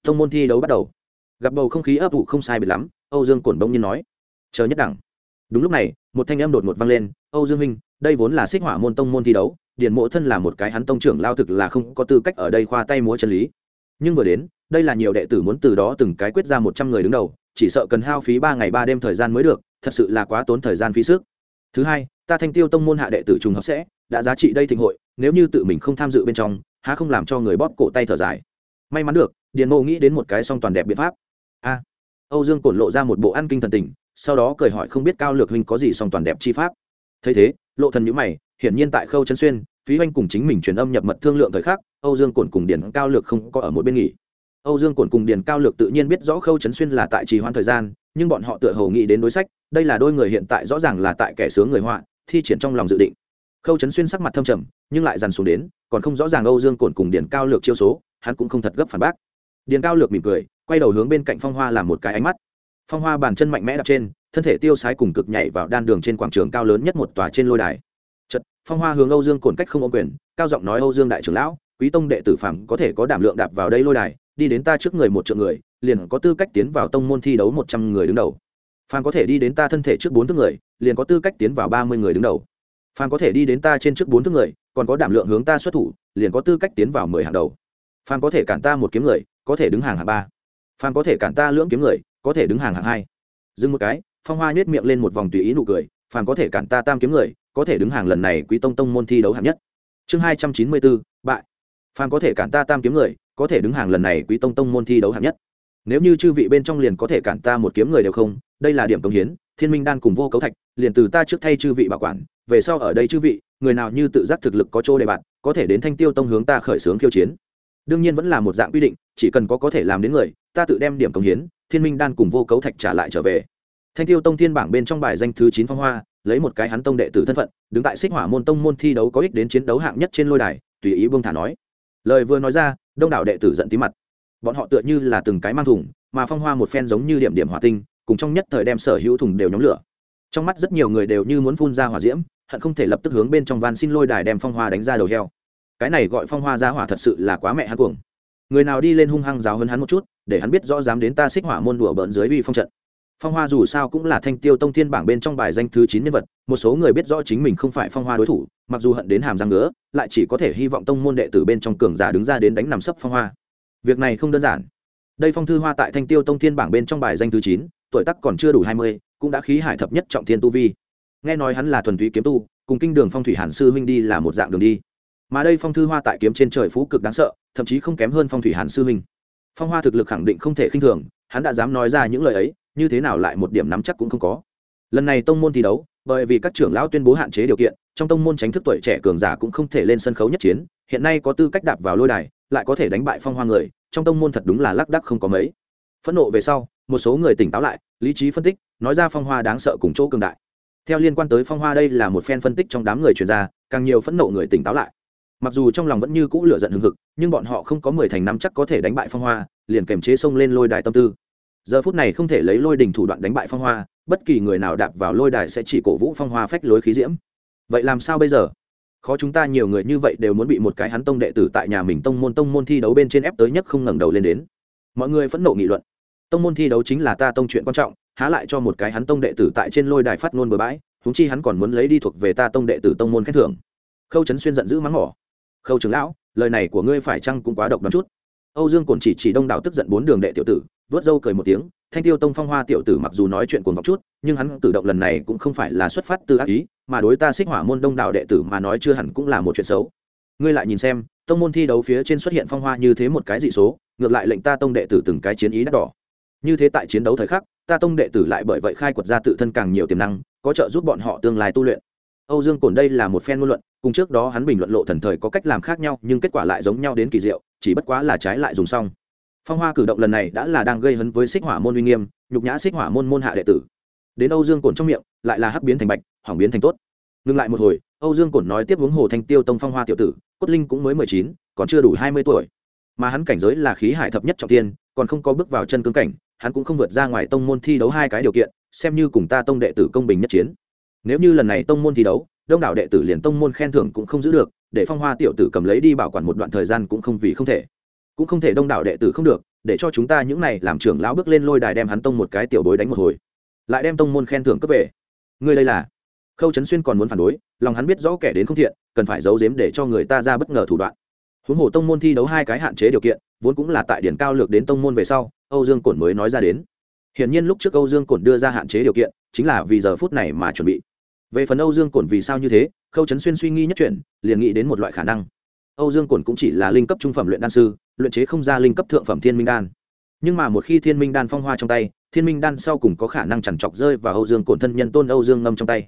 Tông môn thi đấu bắt đầu gặp bầu không khí ấp ủ không sai biệt lắm, âu dương cổn bỗng nhiên nói, chờ nhất đẳng. Đúng lúc này, một thanh âm đột ngột vang lên, âu dương minh đây vốn là xích hỏa môn tông môn thi đấu, điền mộ thân là một cái hắn tông trưởng lao thực là không có tư cách ở đây khoa tay múa chân lý. Nhưng vừa đến, đây là nhiều đệ tử muốn từ đó từng cái quyết ra một trăm người đứng đầu, chỉ sợ cần hao phí ba ngày ba đêm thời gian mới được, thật sự là quá tốn thời gian phí sức. Thứ hai, ta thanh tiêu tông môn hạ đệ tử trùng hợp sẽ, đã giá trị đây thịnh hội, nếu như tự mình không tham dự bên trong, há không làm cho người bóp cổ tay thở dài may mắn được, điền mộ nghĩ đến một cái song toàn đẹp biện pháp. A. Âu dương cổn lộ ra một bộ ăn kinh thần tình, sau đó cười hỏi không biết cao lược huynh có gì song toàn đẹp chi pháp. Thấy thế, lộ thần nhữ mày, hiển nhiên tại khâu chân xuyên, phí huynh cùng chính mình truyền âm nhập mật thương lượng thời khắc, âu dương cổn cùng điền cao lược không có ở một bên nghỉ. Âu dương cổn cùng điền cao lược tự nhiên biết rõ khâu Chấn xuyên là tại trì hoãn thời gian, nhưng bọn họ tựa hồ nghĩ đến đối sách, đây là đôi người hiện tại rõ ràng là tại kẻ sướng người họa, thi triển trong lòng dự định. Khâu Chấn xuyên sắc mặt thâm trầm, nhưng lại dằn xuống đến, còn không rõ ràng âu dương cổn cùng điền cao lược chiêu số hắn cũng không thật gấp phản bác. Điền cao lược mỉm cười, quay đầu hướng bên cạnh phong hoa làm một cái ánh mắt. Phong hoa bàn chân mạnh mẽ đạp trên, thân thể tiêu sái cùng cực nhảy vào đan đường trên quảng trường cao lớn nhất một tòa trên lôi đài. Chật phong hoa hướng âu dương cồn cách không ô quyền, cao giọng nói âu dương đại trưởng lão, quý tông đệ tử phạm có thể có đảm lượng đạp vào đây lôi đài, đi đến ta trước người một triệu người, liền có tư cách tiến vào tông môn thi đấu một trăm người đứng đầu. Phạm có thể đi đến ta thân thể trước bốn thước người, liền có tư cách tiến vào ba mươi người đứng đầu. Phạm có thể đi đến ta trên trước bốn thước người, còn có đảm lượng hướng ta xuất thủ, liền có tư cách tiến vào mười hàng đầu phàm có thể cản ta một kiếm người có thể đứng hàng hạng ba phàm có thể cản ta lưỡng kiếm người có thể đứng hàng hạng hai dừng một cái phong hoa nhét miệng lên một vòng tùy ý nụ cười phàm có thể cản ta tam kiếm người có thể đứng hàng lần này quý tông tông môn thi đấu hạng nhất chương hai trăm chín mươi bốn bại phàm có thể cản ta tam kiếm người có thể đứng hàng lần này quý tông tông môn thi đấu hạng nhất nếu như chư vị bên trong liền có thể cản ta một kiếm người đều không đây là điểm công hiến thiên minh đan cùng vô cấu thạch liền từ ta trước thay chư vị bảo quản về sau ở đây chư vị người nào như tự giác thực lực có chỗ đề bạt có thể đến thanh tiêu tông hướng ta khởi xướng khiêu chiến đương nhiên vẫn là một dạng quy định, chỉ cần có có thể làm đến người, ta tự đem điểm công hiến, thiên minh đan cùng vô cấu thạch trả lại trở về. Thanh tiêu tông thiên bảng bên trong bài danh thứ chín phong hoa, lấy một cái hắn tông đệ tử thân phận, đứng tại xích hỏa môn tông môn thi đấu có ích đến chiến đấu hạng nhất trên lôi đài, tùy ý buông thả nói. Lời vừa nói ra, đông đảo đệ tử giận tí mặt. Bọn họ tựa như là từng cái mang thùng, mà phong hoa một phen giống như điểm điểm hỏa tinh, cùng trong nhất thời đem sở hữu thùng đều nhóm lửa. Trong mắt rất nhiều người đều như muốn phun ra hỏa diễm, hận không thể lập tức hướng bên trong van xin lôi đài đem phong hoa đánh ra đầu heo cái này gọi phong hoa ra hỏa thật sự là quá mẹ hắn cuồng. Người nào đi lên hung hăng giáo hơn hắn một chút, để hắn biết rõ dám đến ta xích hỏa môn đùa bỡn dưới uy phong trận. Phong hoa dù sao cũng là thanh tiêu tông thiên bảng bên trong bài danh thứ chín nhân vật, một số người biết rõ chính mình không phải phong hoa đối thủ, mặc dù hận đến hàm răng nữa lại chỉ có thể hy vọng tông môn đệ tử bên trong cường giả đứng ra đến đánh nằm sấp phong hoa. Việc này không đơn giản. Đây phong thư hoa tại thanh tiêu tông thiên bảng bên trong bài danh thứ chín, tuổi tắc còn chưa đủ hai mươi, cũng đã khí hải thập nhất trọng thiên tu vi. Nghe nói hắn là thuần túy kiếm tu, cùng kinh đường phong thủy hàn sư huynh đi là một dạng đường đi mà đây phong thư hoa tại kiếm trên trời phú cực đáng sợ thậm chí không kém hơn phong thủy hàn sư huynh. Phong hoa thực lực khẳng định không thể khinh thường hắn đã dám nói ra những lời ấy như thế nào lại một điểm nắm chắc cũng không có. Lần này tông môn thi đấu bởi vì các trưởng lão tuyên bố hạn chế điều kiện trong tông môn tránh thức tuổi trẻ cường giả cũng không thể lên sân khấu nhất chiến hiện nay có tư cách đạp vào lôi đài lại có thể đánh bại phong hoa người trong tông môn thật đúng là lác đắc không có mấy. Phẫn nộ về sau một số người tỉnh táo lại lý trí phân tích nói ra phong hoa đáng sợ cùng chỗ cường đại. Theo liên quan tới phong hoa đây là một phen phân tích trong đám người chuyên gia, càng nhiều phẫn nộ người tỉnh táo lại mặc dù trong lòng vẫn như cũ lửa giận hừng hực, nhưng bọn họ không có mười thành năm chắc có thể đánh bại phong hoa, liền kềm chế xông lên lôi đài tâm tư. Giờ phút này không thể lấy lôi đình thủ đoạn đánh bại phong hoa, bất kỳ người nào đạp vào lôi đài sẽ chỉ cổ vũ phong hoa phách lối khí diễm. Vậy làm sao bây giờ? Khó chúng ta nhiều người như vậy đều muốn bị một cái hắn tông đệ tử tại nhà mình tông môn tông môn thi đấu bên trên ép tới nhất không ngẩng đầu lên đến. Mọi người phẫn nộ nghị luận. Tông môn thi đấu chính là ta tông chuyện quan trọng, há lại cho một cái hắn tông đệ tử tại trên lôi đài phát ngôn bừa bãi húng chi hắn còn muốn lấy đi thuộc về ta tông đệ tử tông môn khen thưởng. Khâu trấn xuyên giận dữ mắng mỏ khâu trưởng lão, lời này của ngươi phải chăng cũng quá độc đoán chút? Âu dương cồn chỉ chỉ đông đảo tức giận bốn đường đệ tiểu tử, vớt râu cười một tiếng, thanh tiêu tông phong hoa tiểu tử mặc dù nói chuyện cuồng vọng chút, nhưng hắn cử động lần này cũng không phải là xuất phát từ ác ý, mà đối ta xích hỏa môn đông đảo đệ tử mà nói chưa hẳn cũng là một chuyện xấu. Ngươi lại nhìn xem, tông môn thi đấu phía trên xuất hiện phong hoa như thế một cái dị số, ngược lại lệnh ta tông đệ tử từng cái chiến ý đắt đỏ. Như thế tại chiến đấu thời khắc, ta tông đệ tử lại bởi vậy khai quật ra tự thân càng nhiều tiềm năng, có trợ giúp bọn họ tương lai tu luyện. Âu dương cổn đây là một phen ngôn luận cùng trước đó hắn bình luận lộ thần thời có cách làm khác nhau, nhưng kết quả lại giống nhau đến kỳ diệu, chỉ bất quá là trái lại dùng xong. Phong hoa cử động lần này đã là đang gây hấn với xích hỏa môn uy nghiêm, nhục nhã xích hỏa môn môn hạ đệ tử. Đến âu dương cổn trong miệng, lại là hắc biến thành bạch, hỏng biến thành tốt. Ngừng lại một hồi, âu dương cổn nói tiếp uống hồ thanh tiêu tông phong hoa tiểu tử, cốt linh cũng mới mười chín, còn chưa đủ hai mươi tuổi. Mà hắn cảnh giới là khí hải thập nhất trọng tiên còn không có bước vào chân cương cảnh, hắn cũng không vượt ra ngoài tông môn thi đấu hai cái điều kiện, xem như cùng ta tông đệ tử công bình nhất chiến. Nếu như lần này tông môn thi đấu đông đảo đệ tử liền tông môn khen thưởng cũng không giữ được, để phong hoa tiểu tử cầm lấy đi bảo quản một đoạn thời gian cũng không vì không thể. Cũng không thể đông đảo đệ tử không được, để cho chúng ta những này làm trưởng lão bước lên lôi đài đem hắn tông một cái tiểu bối đánh một hồi. Lại đem tông môn khen thưởng cấp về. Ngươi đây là? Khâu trấn xuyên còn muốn phản đối, lòng hắn biết rõ kẻ đến không thiện, cần phải giấu giếm để cho người ta ra bất ngờ thủ đoạn. Huống hồ tông môn thi đấu hai cái hạn chế điều kiện, vốn cũng là tại điển cao lược đến tông môn về sau, âu dương cổn mới nói ra đến. Hiển nhiên lúc trước âu dương cổn đưa ra hạn chế điều kiện, chính là vì giờ phút này mà chuẩn bị về phần âu dương cổn vì sao như thế, khâu trấn xuyên suy nghĩ nhất chuyện, liền nghĩ đến một loại khả năng. Âu dương cổn cũng chỉ là linh cấp trung phẩm luyện đan sư, luyện chế không ra linh cấp thượng phẩm thiên minh đan. Nhưng mà một khi thiên minh đan phong hoa trong tay, thiên minh đan sau cùng có khả năng chẳng chọc rơi vào âu dương cổn thân nhân tôn âu dương ngâm trong tay.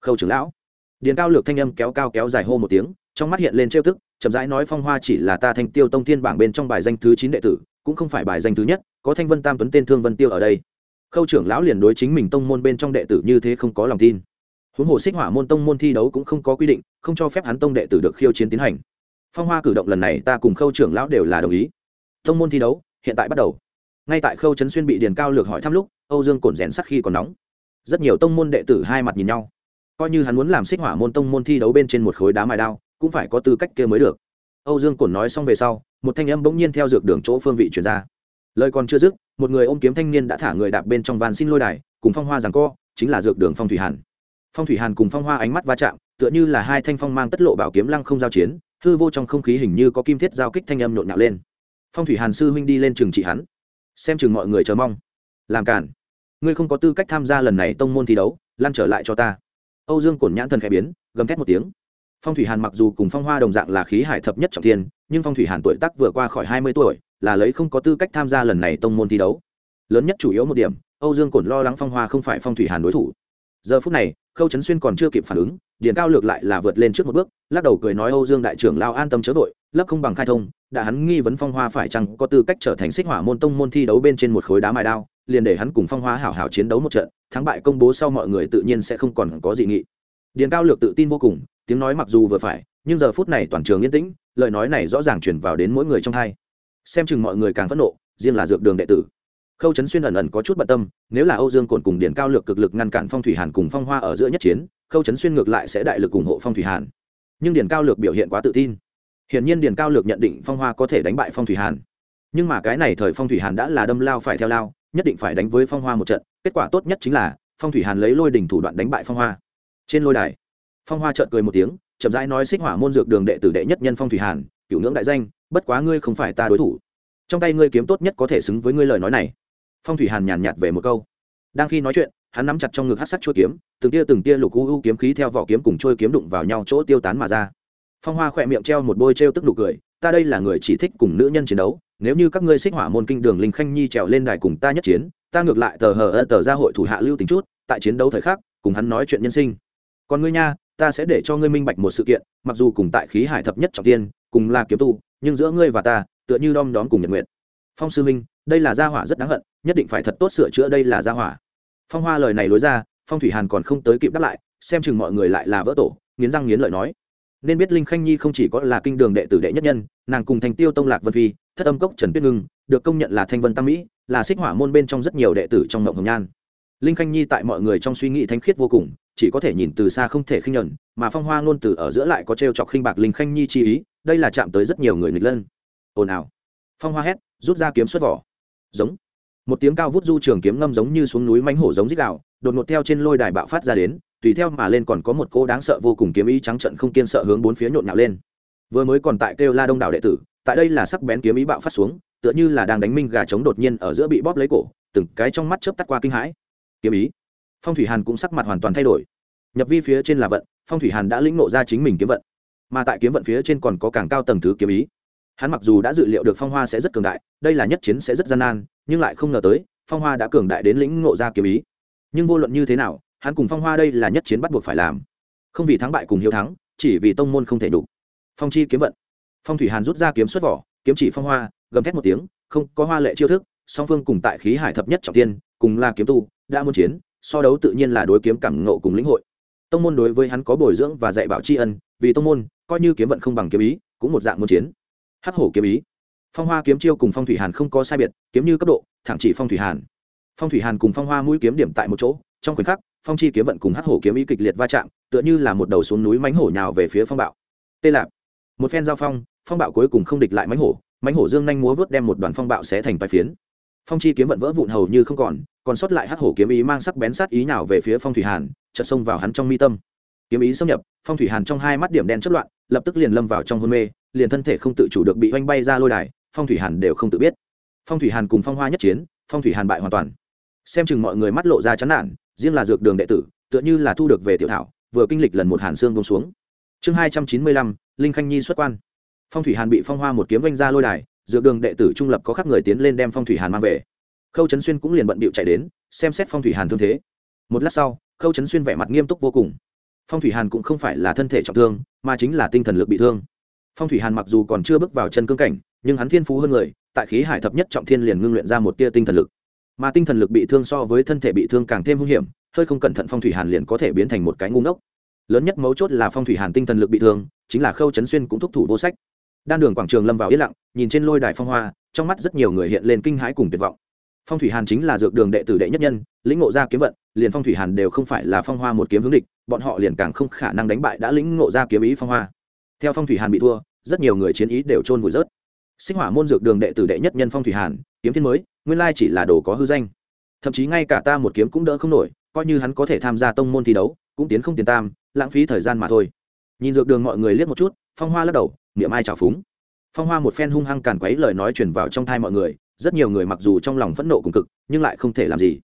Khâu trưởng lão, điền cao lược thanh âm kéo cao kéo dài hô một tiếng, trong mắt hiện lên trêu tức, chậm rãi nói phong hoa chỉ là ta thanh tiêu tông thiên bảng bên trong bài danh thứ chín đệ tử, cũng không phải bài danh thứ nhất, có thanh vân tam tuấn tên thương vân tiêu ở đây. Khâu trưởng lão liền đối chính mình tông môn bên trong đệ tử như thế không có lòng tin huống hồ xích hỏa môn tông môn thi đấu cũng không có quy định, không cho phép hắn tông đệ tử được khiêu chiến tiến hành. Phong hoa cử động lần này ta cùng khâu trưởng lão đều là đồng ý. Tông môn thi đấu, hiện tại bắt đầu. Ngay tại khâu trấn xuyên bị điền cao lược hỏi thăm lúc, âu dương cổn rèn sắc khi còn nóng. Rất nhiều tông môn đệ tử hai mặt nhìn nhau. Coi như hắn muốn làm xích hỏa môn tông môn thi đấu bên trên một khối đá mài đao, cũng phải có tư cách kia mới được. Âu dương cổn nói xong về sau, một thanh âm bỗng nhiên theo dược đường chỗ phương vị chuyển ra. Lời còn chưa dứt, một người ôm kiếm thanh niên đã thả người đạp bên trong van xin lôi đài, cùng phong hoa rằng co, chính là dược đường phong thủy hàn phong thủy hàn cùng phong hoa ánh mắt va chạm, tựa như là hai thanh phong mang tất lộ bảo kiếm lăng không giao chiến, hư vô trong không khí hình như có kim thiết giao kích thanh âm nhộn nhạo lên. Phong thủy hàn sư huynh đi lên trường trị hắn. Xem chừng mọi người chờ mong. Làm cản ngươi không có tư cách tham gia lần này tông môn thi đấu lan trở lại cho ta. Âu dương cổn nhãn thần khẽ biến, gầm thét một tiếng. Phong thủy hàn mặc dù cùng phong hoa đồng dạng là khí hải thập nhất trọng thiên, nhưng phong thủy hàn tuổi tác vừa qua khỏi hai mươi tuổi, là lấy không có tư cách tham gia lần này tông môn thi đấu. Lớn nhất chủ yếu một điểm, âu dương cổn lo lắng phong hoa không phải phong thủy hàn đối thủ. Giờ phút này khâu trấn xuyên còn chưa kịp phản ứng, điền cao lược lại là vượt lên trước một bước, lắc đầu cười nói, âu dương đại trưởng lao an tâm chớ vội lấp không bằng khai thông, đã hắn nghi vấn phong hoa phải chăng có tư cách trở thành xích hỏa môn tông môn thi đấu bên trên một khối đá mài đao, liền để hắn cùng phong hoa hảo hảo chiến đấu một trận, thắng bại công bố sau mọi người tự nhiên sẽ không còn có dị nghị. Điền cao lược tự tin vô cùng, tiếng nói mặc dù vừa phải, nhưng giờ phút này toàn trường yên tĩnh, lời nói này rõ ràng chuyển vào đến mỗi người trong hai. Xem chừng mọi người càng phẫn nộ, riêng là dược đường đệ tử khâu trấn xuyên ẩn ẩn có chút bận tâm, nếu là âu dương cồn cùng điền cao lược cực lực ngăn cản phong thủy hàn cùng phong hoa ở giữa nhất chiến, khâu trấn xuyên ngược lại sẽ đại lực ủng hộ phong thủy hàn. Nhưng điền cao lược biểu hiện quá tự tin. Hiển nhiên điền cao lược nhận định phong hoa có thể đánh bại phong thủy hàn. Nhưng mà cái này thời phong thủy hàn đã là đâm lao phải theo lao, nhất định phải đánh với phong hoa một trận, kết quả tốt nhất chính là phong thủy hàn lấy lôi đỉnh thủ đoạn đánh bại phong hoa. Trên lôi đài, phong hoa trợn cười một tiếng, chậm rãi nói xích hỏa môn dược đường đệ tử đệ nhất nhân phong thủy hàn, cửu ngưỡng đại danh, bất quá ngươi không phải ta đối thủ. Trong tay ngươi kiếm tốt nhất có thể xứng với ngươi lời nói này phong thủy hàn nhàn nhạt về một câu. Đang khi nói chuyện, hắn nắm chặt trong ngực hát sắt chuôi kiếm, từng tia từng tia lục u u kiếm khí theo vỏ kiếm cùng trôi kiếm đụng vào nhau chỗ tiêu tán mà ra. Phong hoa khỏe miệng treo một bôi treo tức nụ cười, ta đây là người chỉ thích cùng nữ nhân chiến đấu, nếu như các ngươi xích hỏa môn kinh đường linh khanh nhi trèo lên đài cùng ta nhất chiến, ta ngược lại tờ hờ ơ tờ ra hội thủ hạ lưu tính chút, tại chiến đấu thời khắc, cùng hắn nói chuyện nhân sinh. Còn ngươi nha, ta sẽ để cho ngươi minh bạch một sự kiện, mặc dù cùng tại khí hải thập nhất trọng tiên, cùng là kiếm tu nhưng giữa ngươi và ta, tựa như đom đóm cùng nhật nguyện. Phong sư minh, đây là gia hỏa rất đáng hận nhất định phải thật tốt sửa chữa đây là gia hỏa. Phong hoa lời này lối ra, phong thủy hàn còn không tới kịp đáp lại, xem chừng mọi người lại là vỡ tổ, nghiến răng nghiến lợi nói. Nên biết linh khanh nhi không chỉ có là kinh đường đệ tử đệ nhất nhân, nàng cùng thành tiêu tông lạc vân phi, thất âm cốc trần tuyết ngưng, được công nhận là thanh vân tam mỹ, là xích hỏa môn bên trong rất nhiều đệ tử trong mộng hồng nhan. Linh khanh nhi tại mọi người trong suy nghĩ thanh khiết vô cùng, chỉ có thể nhìn từ xa không thể khinh nhuận mà phong hoa ngôn từ ở giữa lại có t chọc khinh bạc linh khanh nhi chi ý, đây là chạm tới rất nhiều người nghịch lân. Ồn ào. Phong hoa hét, rút ra kiếm xuất vỏ. Giống một tiếng cao vút du trường kiếm ngâm giống như xuống núi mánh hổ giống dích đạo đột ngột theo trên lôi đài bạo phát ra đến, tùy theo mà lên còn có một cô đáng sợ vô cùng kiếm ý trắng trận không kiên sợ hướng bốn phía nhộn nhạo lên. Vừa mới còn tại kêu la đông đảo đệ tử, tại đây là sắc bén kiếm ý bạo phát xuống, tựa như là đang đánh minh gà trống đột nhiên ở giữa bị bóp lấy cổ, từng cái trong mắt chớp tắt qua kinh hãi. Kiếm ý. Phong thủy hàn cũng sắc mặt hoàn toàn thay đổi. Nhập vi phía trên là vận, phong thủy hàn đã lĩnh nộ ra chính mình kiếm vận. Mà tại kiếm vận phía trên còn có càng cao tầng thứ kiếm ý. Hắn mặc dù đã dự liệu được phong hoa sẽ rất cường đại, đây là nhất chiến sẽ rất gian nan nhưng lại không ngờ tới, phong hoa đã cường đại đến lĩnh ngộ ra kiếm ý. Nhưng vô luận như thế nào, hắn cùng phong hoa đây là nhất chiến bắt buộc phải làm. Không vì thắng bại cùng hiếu thắng, chỉ vì tông môn không thể đủ phong chi kiếm vận. Phong thủy hàn rút ra kiếm xuất vỏ, kiếm chỉ phong hoa, gầm thét một tiếng, không, có hoa lệ chiêu thức, song phương cùng tại khí hải thập nhất trọng tiên, cùng là kiếm tu, đã muốn chiến, so đấu tự nhiên là đối kiếm cảm ngộ cùng lĩnh hội. Tông môn đối với hắn có bồi dưỡng và dạy bảo tri ân, vì tông môn, coi như kiếm vận không bằng kiếm ý, cũng một dạng muốn chiến. Hắc hổ kiếm ý phong hoa kiếm chiêu cùng phong thủy hàn không có sai biệt, kiếm như cấp độ, thẳng chỉ phong thủy hàn. Phong thủy hàn cùng phong hoa mũi kiếm điểm tại một chỗ, trong khoảnh khắc, phong chi kiếm vận cùng hắc hổ kiếm ý kịch liệt va chạm, tựa như là một đầu xuống núi mánh hổ nhào về phía phong bạo. Tê lạp. Một phen giao phong phong bạo cuối cùng không địch lại mánh hổ mánh hổ dương nhanh múa vớt đem một đoàn phong bạo xé thành bài phiến. Phong chi kiếm vận vỡ vụn hầu như không còn còn sót lại hắc hổ kiếm ý mang sắc bén sát ý nào về phía phong thủy hàn, chợt xông vào hắn trong mi tâm. Kiếm ý xâm nhập, phong thủy hàn trong hai mắt điểm đen chất loạn, lập tức liền lâm vào trong hôn mê, liền thân thể không tự chủ được bị oanh bay ra lôi đài phong thủy hàn đều không tự biết. Phong thủy hàn cùng phong hoa nhất chiến, phong thủy hàn bại hoàn toàn. Xem chừng mọi người mắt lộ ra chán nản, riêng là dược đường đệ tử, tựa như là thu được về tiểu thảo, vừa kinh lịch lần một hàn xương bông xuống. Chương hai trăm chín mươi lăm, linh khanh nhi xuất quan. Phong thủy hàn bị phong hoa một kiếm vanh ra lôi đài, dược đường đệ tử trung lập có khắc người tiến lên đem phong thủy hàn mang về. Khâu trấn xuyên cũng liền bận bịu chạy đến, xem xét phong thủy hàn thương thế. Một lát sau, khâu trấn xuyên vẻ mặt nghiêm túc vô cùng. Phong thủy hàn cũng không phải là thân thể trọng thương, mà chính là tinh thần lực bị thương. Phong thủy hàn mặc dù còn chưa bước vào chân cương cảnh nhưng hắn thiên phú hơn người, tại khí hải thập nhất trọng thiên liền ngưng luyện ra một tia tinh thần lực. Mà tinh thần lực bị thương so với thân thể bị thương càng thêm hung hiểm, hơi không cẩn thận phong thủy hàn liền có thể biến thành một cái ngu ngốc. Lớn nhất mấu chốt là phong thủy hàn tinh thần lực bị thương, chính là khâu chấn xuyên cũng thúc thủ vô sách. Đan đường quảng trường lâm vào yên lặng, nhìn trên lôi đài phong hoa, trong mắt rất nhiều người hiện lên kinh hãi cùng tuyệt vọng. Phong thủy hàn chính là dược đường đệ tử đệ nhất nhân, lĩnh ngộ ra kiếm vận, liền phong thủy hàn đều không phải là phong hoa một kiếm hướng địch, bọn họ liền càng không khả năng đánh bại đã lĩnh ngộ ra kiếm ý phong hoa. Theo phong thủy hàn bị thua, rất nhiều người chiến ý đều trôn vùi rớt sinh hỏa môn dược đường đệ tử đệ nhất nhân phong thủy hàn, kiếm thiên mới, nguyên lai chỉ là đồ có hư danh. Thậm chí ngay cả ta một kiếm cũng đỡ không nổi, coi như hắn có thể tham gia tông môn thi đấu, cũng tiến không tiền tam, lãng phí thời gian mà thôi. Nhìn dược đường mọi người liếc một chút, phong hoa lắc đầu, niệm ai trào phúng. Phong hoa một phen hung hăng càn quấy lời nói truyền vào trong thai mọi người, rất nhiều người mặc dù trong lòng phẫn nộ cùng cực, nhưng lại không thể làm gì.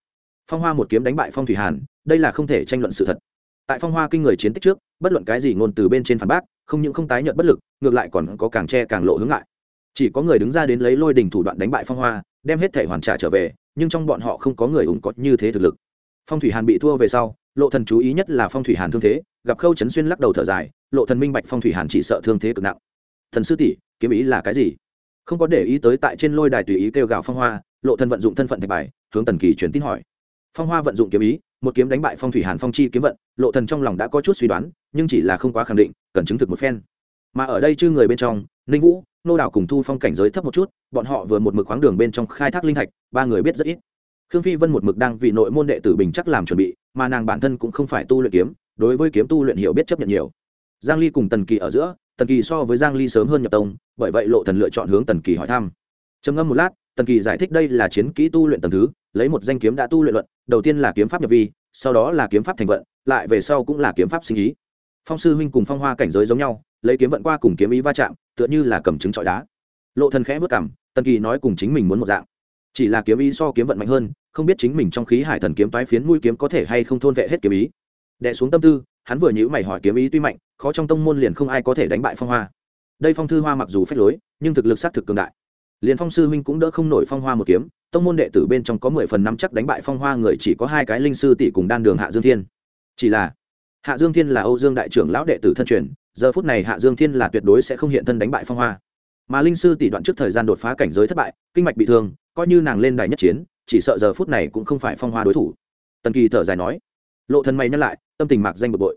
Phong hoa một kiếm đánh bại phong thủy hàn, đây là không thể tranh luận sự thật. Tại phong hoa kinh người chiến tích trước, bất luận cái gì ngôn từ bên trên phản bác, không những không tái nhận bất lực, ngược lại còn có càng che càng lộ hướng lại chỉ có người đứng ra đến lấy lôi đình thủ đoạn đánh bại phong hoa, đem hết thể hoàn trả trở về, nhưng trong bọn họ không có người ủng có như thế thực lực. Phong thủy hàn bị thua về sau, lộ thần chú ý nhất là phong thủy hàn thương thế, gặp khâu chấn xuyên lắc đầu thở dài, lộ thần minh bạch phong thủy hàn chỉ sợ thương thế cực nặng. Thần sư tỷ, kiếm ý là cái gì? Không có để ý tới tại trên lôi đài tùy ý kêu gào phong hoa, lộ thần vận dụng thân phận thạch bài, hướng tần kỳ truyền tin hỏi. Phong hoa vận dụng kiếm ý, một kiếm đánh bại phong thủy hàn phong chi kiếm vận, lộ thần trong lòng đã có chút suy đoán, nhưng chỉ là không quá khẳng định, cần chứng thực một phen. Mà ở đây chư người bên trong, ninh vũ nô đào cùng thu phong cảnh giới thấp một chút, bọn họ vừa một mực khoáng đường bên trong khai thác linh thạch, ba người biết rất ít. Khương phi vân một mực đang vì nội môn đệ tử bình chắc làm chuẩn bị, mà nàng bản thân cũng không phải tu luyện kiếm, đối với kiếm tu luyện hiểu biết chấp nhận nhiều. Giang ly cùng tần kỳ ở giữa, tần kỳ so với giang ly sớm hơn nhập tông, bởi vậy lộ thần lựa chọn hướng tần kỳ hỏi thăm. Trầm ngâm một lát, tần kỳ giải thích đây là chiến kỹ tu luyện tầng thứ, lấy một danh kiếm đã tu luyện luận, đầu tiên là kiếm pháp nhập vi, sau đó là kiếm pháp thành vận, lại về sau cũng là kiếm pháp sinh ý. Phong sư huynh cùng phong hoa cảnh giới giống nhau lấy kiếm vận qua cùng kiếm ý va chạm, tựa như là cầm trứng trọi đá. Lộ thần khẽ bước cảm tần kỳ nói cùng chính mình muốn một dạng. Chỉ là kiếm ý so kiếm vận mạnh hơn, không biết chính mình trong khí hải thần kiếm toái phiến mũi kiếm có thể hay không thôn vệ hết kiếm ý. Đệ xuống tâm tư, hắn vừa nhíu mày hỏi kiếm ý tuy mạnh, khó trong tông môn liền không ai có thể đánh bại phong hoa. Đây phong thư hoa mặc dù phép lối, nhưng thực lực sát thực cường đại. Liền phong sư huynh cũng đỡ không nổi phong hoa một kiếm, tông môn đệ tử bên trong có mười phần năm chắc đánh bại phong hoa người chỉ có hai cái linh sư tỷ cùng đan đường hạ dương thiên. Chỉ là hạ dương thiên là âu dương đại trưởng lão đệ tử thân truyền giờ phút này hạ dương thiên là tuyệt đối sẽ không hiện thân đánh bại phong hoa. Mà linh sư tỷ đoạn trước thời gian đột phá cảnh giới thất bại, kinh mạch bị thương, coi như nàng lên đài nhất chiến, chỉ sợ giờ phút này cũng không phải phong hoa đối thủ. Tần kỳ thở dài nói, lộ thần mày nhắc lại, tâm tình mạc danh bực bội.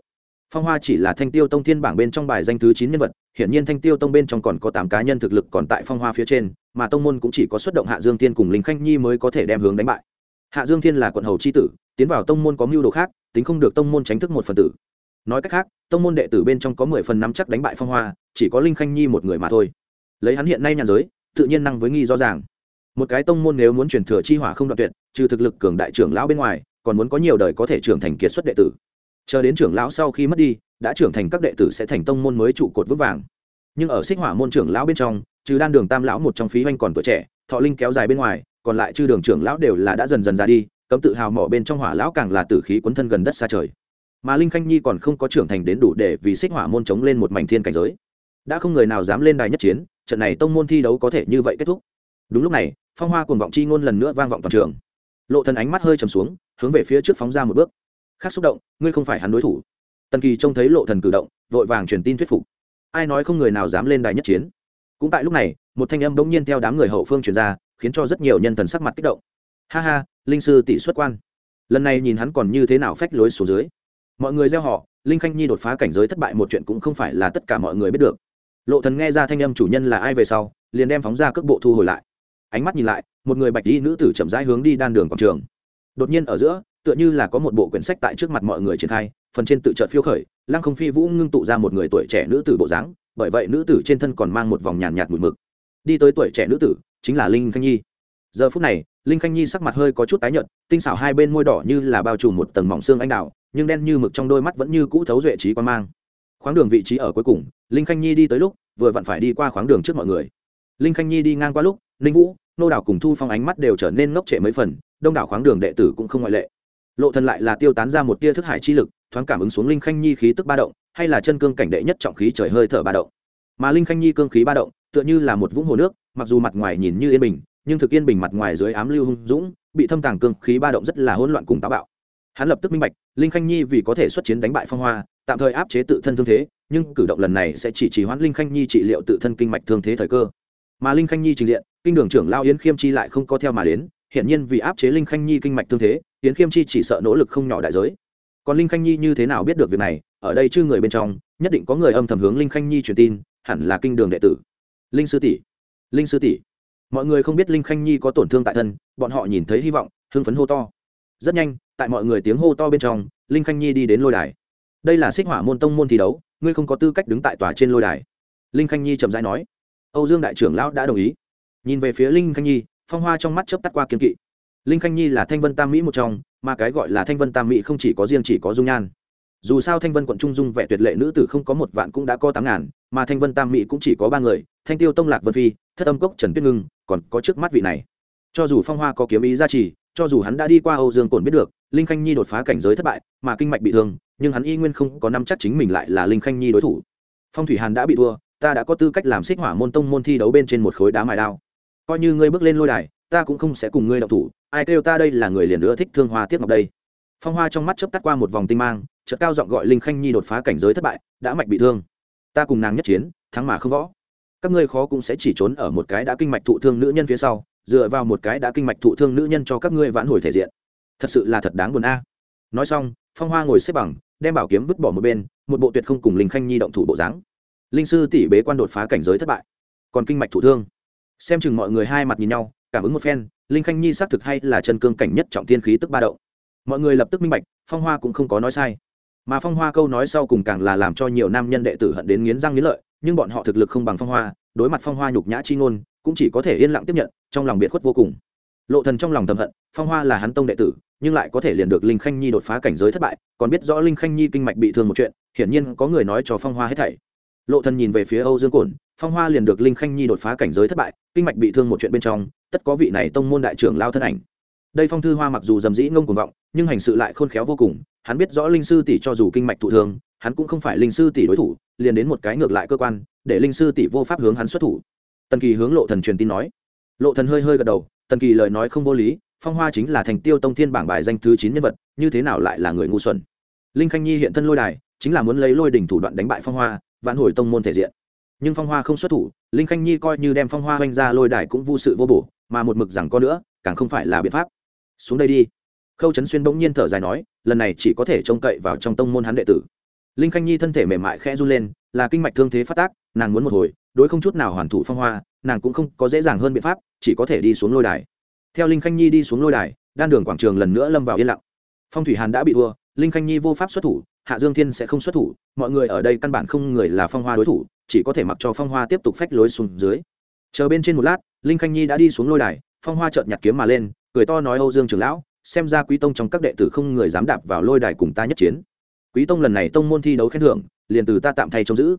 Phong hoa chỉ là thanh tiêu tông thiên bảng bên trong bài danh thứ chín nhân vật, hiển nhiên thanh tiêu tông bên trong còn có tám cá nhân thực lực còn tại phong hoa phía trên, mà tông môn cũng chỉ có xuất động hạ dương thiên cùng linh khanh nhi mới có thể đem hướng đánh bại. Hạ dương thiên là quận hầu chi tử, tiến vào tông môn có mưu đồ khác, tính không được tông môn tránh thức một phần tử nói cách khác, tông môn đệ tử bên trong có mười phần nắm chắc đánh bại phong hoa, chỉ có linh khanh nhi một người mà thôi. Lấy hắn hiện nay nhàn giới, tự nhiên năng với nghi rõ ràng. Một cái tông môn nếu muốn truyền thừa chi hỏa không đoạn tuyệt, trừ thực lực cường đại trưởng lão bên ngoài, còn muốn có nhiều đời có thể trưởng thành kiệt xuất đệ tử. Chờ đến trưởng lão sau khi mất đi, đã trưởng thành các đệ tử sẽ thành tông môn mới trụ cột vững vàng. Nhưng ở xích hỏa môn trưởng lão bên trong, trừ đan đường tam lão một trong phí oanh còn tuổi trẻ, thọ linh kéo dài bên ngoài, còn lại chư đường trưởng lão đều là đã dần dần ra đi, cấm tự hào mỏ bên trong hỏa lão càng là tử khí quấn thân gần đất xa trời mà linh khanh nhi còn không có trưởng thành đến đủ để vì xích hỏa môn chống lên một mảnh thiên cảnh giới. Đã không người nào dám lên đài nhất chiến, trận này tông môn thi đấu có thể như vậy kết thúc. Đúng lúc này, phong hoa cuồng vọng chi ngôn lần nữa vang vọng toàn trường. Lộ thần ánh mắt hơi trầm xuống, hướng về phía trước phóng ra một bước. Khác xúc động, ngươi không phải hắn đối thủ. Tần kỳ trông thấy lộ thần cử động, vội vàng truyền tin thuyết phục. Ai nói không người nào dám lên đài nhất chiến. Cũng tại lúc này, một thanh âm bỗng nhiên theo đám người hậu phương truyền ra, khiến cho rất nhiều nhân thần sắc mặt kích động. Ha ha, linh sư tỷ xuất quan. Lần này nhìn hắn còn như thế nào phách lối xuống dưới mọi người gieo họ, linh khanh nhi đột phá cảnh giới thất bại một chuyện cũng không phải là tất cả mọi người biết được. Lộ thần nghe ra thanh âm chủ nhân là ai về sau, liền đem phóng ra cước bộ thu hồi lại. Ánh mắt nhìn lại, một người bạch y nữ tử chậm rãi hướng đi đan đường quảng trường. Đột nhiên ở giữa, tựa như là có một bộ quyển sách tại trước mặt mọi người triển khai, phần trên tự chợt phiêu khởi, lăng không phi vũ ngưng tụ ra một người tuổi trẻ nữ tử bộ dáng, bởi vậy nữ tử trên thân còn mang một vòng nhàn nhạt mùi mực. Đi tới tuổi trẻ nữ tử, chính là linh khanh nhi. Giờ phút này, linh khanh nhi sắc mặt hơi có chút tái nhợt, tinh xảo hai bên môi đỏ như là bao trùm một tầng mỏng xương anh đào nhưng đen như mực trong đôi mắt vẫn như cũ thấu duệ trí quan mang. Khoáng đường vị trí ở cuối cùng, linh khanh nhi đi tới lúc, vừa vặn phải đi qua khoáng đường trước mọi người. Linh khanh nhi đi ngang qua lúc, ninh vũ, nô đảo cùng thu phong ánh mắt đều trở nên ngốc trệ mấy phần, đông đảo khoáng đường đệ tử cũng không ngoại lệ. Lộ thần lại là tiêu tán ra một tia thức hải chi lực, thoáng cảm ứng xuống linh khanh nhi khí tức ba động, hay là chân cương cảnh đệ nhất trọng khí trời hơi thở ba động. Mà linh khanh nhi cương khí ba động, tựa như là một vũng hồ nước, mặc dù mặt ngoài nhìn như yên bình, nhưng thực yên bình mặt ngoài dưới ám lưu hung dũng, bị thâm tàng cương khí ba động rất là hỗn loạn cùng táo bạo hắn lập tức minh bạch, linh khanh nhi vì có thể xuất chiến đánh bại phong hoa, tạm thời áp chế tự thân thương thế, nhưng cử động lần này sẽ chỉ trì hoãn linh khanh nhi trị liệu tự thân kinh mạch thương thế thời cơ. Mà linh khanh nhi trình diện, kinh đường trưởng lao yến khiêm chi lại không có theo mà đến hiện nhiên vì áp chế linh khanh nhi kinh mạch thương thế, yến khiêm chi chỉ sợ nỗ lực không nhỏ đại giới. Còn linh khanh nhi như thế nào biết được việc này, ở đây chư người bên trong, nhất định có người âm thầm hướng linh khanh nhi truyền tin, hẳn là kinh đường đệ tử. Linh sư tỷ, linh sư tỷ. Mọi người không biết linh khanh nhi có tổn thương tại thân, bọn họ nhìn thấy hy vọng, hưng phấn hô to rất nhanh, tại mọi người tiếng hô to bên trong, linh khanh nhi đi đến lôi đài. Đây là xích hỏa môn tông môn thi đấu, ngươi không có tư cách đứng tại tòa trên lôi đài. Linh khanh nhi chậm rãi nói. Âu dương đại trưởng lão đã đồng ý. Nhìn về phía linh khanh nhi, phong hoa trong mắt chớp tắt qua kiên kỵ. Linh khanh nhi là thanh vân tam mỹ một trong, mà cái gọi là thanh vân tam mỹ không chỉ có riêng chỉ có dung nhan. Dù sao thanh vân quận trung dung vẻ tuyệt lệ nữ tử không có một vạn cũng đã có tám ngàn, mà thanh vân tam mỹ cũng chỉ có ba người, thanh tiêu tông lạc vân phi, thất âm cốc trần tuyết ngưng, còn có trước mắt vị này. Cho dù phong hoa có kiếm ý gia trì cho dù hắn đã đi qua âu dương cổn biết được, linh khanh nhi đột phá cảnh giới thất bại, mà kinh mạch bị thương, nhưng hắn y nguyên không có năm chắc chính mình lại là linh khanh nhi đối thủ. Phong thủy hàn đã bị thua, ta đã có tư cách làm xích hỏa môn tông môn thi đấu bên trên một khối đá mài đao. Coi như ngươi bước lên lôi đài, ta cũng không sẽ cùng ngươi động thủ, ai kêu ta đây là người liền nữa thích thương hoa tiếp ngọc đây. Phong hoa trong mắt chớp tắt qua một vòng tinh mang, chợt cao giọng gọi linh khanh nhi đột phá cảnh giới thất bại, đã mạch bị thương. Ta cùng nàng nhất chiến, thắng mà không võ. Các ngươi khó cũng sẽ chỉ trốn ở một cái đã kinh mạch thụ thương nữ nhân phía sau dựa vào một cái đã kinh mạch thụ thương nữ nhân cho các ngươi vãn hồi thể diện. Thật sự là thật đáng buồn a. Nói xong, phong hoa ngồi xếp bằng, đem bảo kiếm vứt bỏ một bên, một bộ tuyệt không cùng linh khanh nhi động thủ bộ dáng. Linh sư tỷ bế quan đột phá cảnh giới thất bại, còn kinh mạch thụ thương. Xem chừng mọi người hai mặt nhìn nhau, cảm ứng một phen, linh khanh nhi xác thực hay là chân cương cảnh nhất trọng thiên khí tức ba động. Mọi người lập tức minh bạch, phong hoa cũng không có nói sai. Mà phong hoa câu nói sau cùng càng là làm cho nhiều nam nhân đệ tử hận đến nghiến răng nghiến lợi, nhưng bọn họ thực lực không bằng phong hoa, đối mặt phong hoa nhục nhã chi ngôn cũng chỉ có thể yên lặng tiếp nhận, trong lòng biệt khuất vô cùng. Lộ thần trong lòng thầm hận, phong hoa là hắn tông đệ tử, nhưng lại có thể liền được linh khanh nhi đột phá cảnh giới thất bại, còn biết rõ linh khanh nhi kinh mạch bị thương một chuyện, hiển nhiên có người nói cho phong hoa hết thảy. Lộ thần nhìn về phía âu dương cổn, phong hoa liền được linh khanh nhi đột phá cảnh giới thất bại, kinh mạch bị thương một chuyện bên trong, tất có vị này tông môn đại trưởng lao thân ảnh. Đây phong thư hoa mặc dù dầm dĩ ngông cuồng vọng, nhưng hành sự lại khôn khéo vô cùng, hắn biết rõ linh sư tỷ cho dù kinh mạch thụ thương, hắn cũng không phải linh sư tỷ đối thủ, liền đến một cái ngược lại cơ quan, để linh sư tỷ vô pháp hướng hắn xuất thủ tần kỳ hướng lộ thần truyền tin nói. Lộ thần hơi hơi gật đầu, tần kỳ lời nói không vô lý, phong hoa chính là thành tiêu tông thiên bảng bài danh thứ chín nhân vật, như thế nào lại là người ngu xuẩn? Linh khanh nhi hiện thân lôi đài, chính là muốn lấy lôi đỉnh thủ đoạn đánh bại phong hoa vãn hồi tông môn thể diện. Nhưng phong hoa không xuất thủ, linh khanh nhi coi như đem phong hoa oanh ra lôi đài cũng vô sự vô bổ, mà một mực rằng có nữa, càng không phải là biện pháp. Xuống đây đi. Khâu trấn xuyên bỗng nhiên thở dài nói, lần này chỉ có thể trông cậy vào trong tông môn hắn đệ tử. Linh khanh nhi thân thể mềm mại khẽ run lên, là kinh mạch thương thế phát tác, nàng muốn một hồi đối không chút nào hoàn thủ phong hoa, nàng cũng không có dễ dàng hơn biện pháp, chỉ có thể đi xuống lôi đài. Theo linh khanh nhi đi xuống lôi đài, đan đường quảng trường lần nữa lâm vào yên lặng. Phong thủy hàn đã bị thua, linh khanh nhi vô pháp xuất thủ, hạ dương thiên sẽ không xuất thủ, mọi người ở đây căn bản không người là phong hoa đối thủ, chỉ có thể mặc cho phong hoa tiếp tục phách lối xuống dưới. Chờ bên trên một lát, linh khanh nhi đã đi xuống lôi đài, phong hoa chợt nhặt kiếm mà lên, cười to nói, âu dương trưởng lão, xem ra quý tông trong các đệ tử không người dám đạp vào lôi đài cùng ta nhất chiến. Quý tông lần này tông môn thi đấu khen thưởng, liền từ ta tạm thay trông giữ.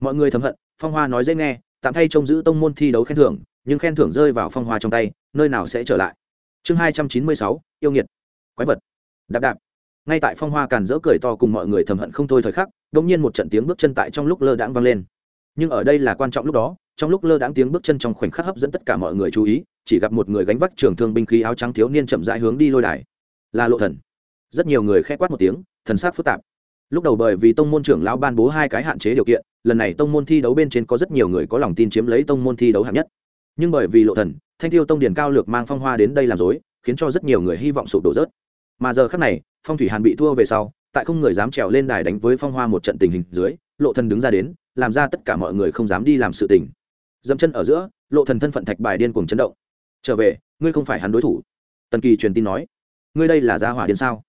Mọi người thầm hận phong hoa nói dễ nghe, tạm thay trông giữ tông môn thi đấu khen thưởng, nhưng khen thưởng rơi vào phong hoa trong tay, nơi nào sẽ trở lại? Chương hai trăm chín mươi sáu, yêu nghiệt. Quái vật. Đạp đạp. Ngay tại phong hoa càn dỡ cười to cùng mọi người thầm hận không thôi thời khắc đ ỗ n g nhiên một trận tiếng bước chân tại trong lúc lơ đãng vang lên. Nhưng ở đây là quan trọng lúc đó, trong lúc lơ đãng tiếng bước chân trong khoảnh khắc hấp dẫn tất cả mọi người chú ý, chỉ gặp một người gánh vác trường thương binh khí áo trắng thiếu niên chậm rãi hướng đi lôi đài. Là lộ thần. Rất nhiều người khẽ quát một tiếng, thần sát phức tạp. Lúc đầu bởi vì tông môn trưởng lão ban bố hai cái hạn chế điều kiện lần này tông môn thi đấu bên trên có rất nhiều người có lòng tin chiếm lấy tông môn thi đấu hạng nhất. Nhưng bởi vì lộ thần, thanh tiêu tông điển cao lược mang phong hoa đến đây làm dối khiến cho rất nhiều người hy vọng sụp đổ rớt. Mà giờ khắc này, phong thủy hàn bị thua về sau, tại không người dám trèo lên đài đánh với phong hoa một trận tình hình dưới, lộ thần đứng ra đến, làm ra tất cả mọi người không dám đi làm sự tình. Dẫm chân ở giữa, lộ thần thân phận thạch bài điên cuồng chấn động. Trở về, ngươi không phải hắn đối thủ. Tần kỳ truyền tin nói. Ngươi đây là gia hỏa điên sao?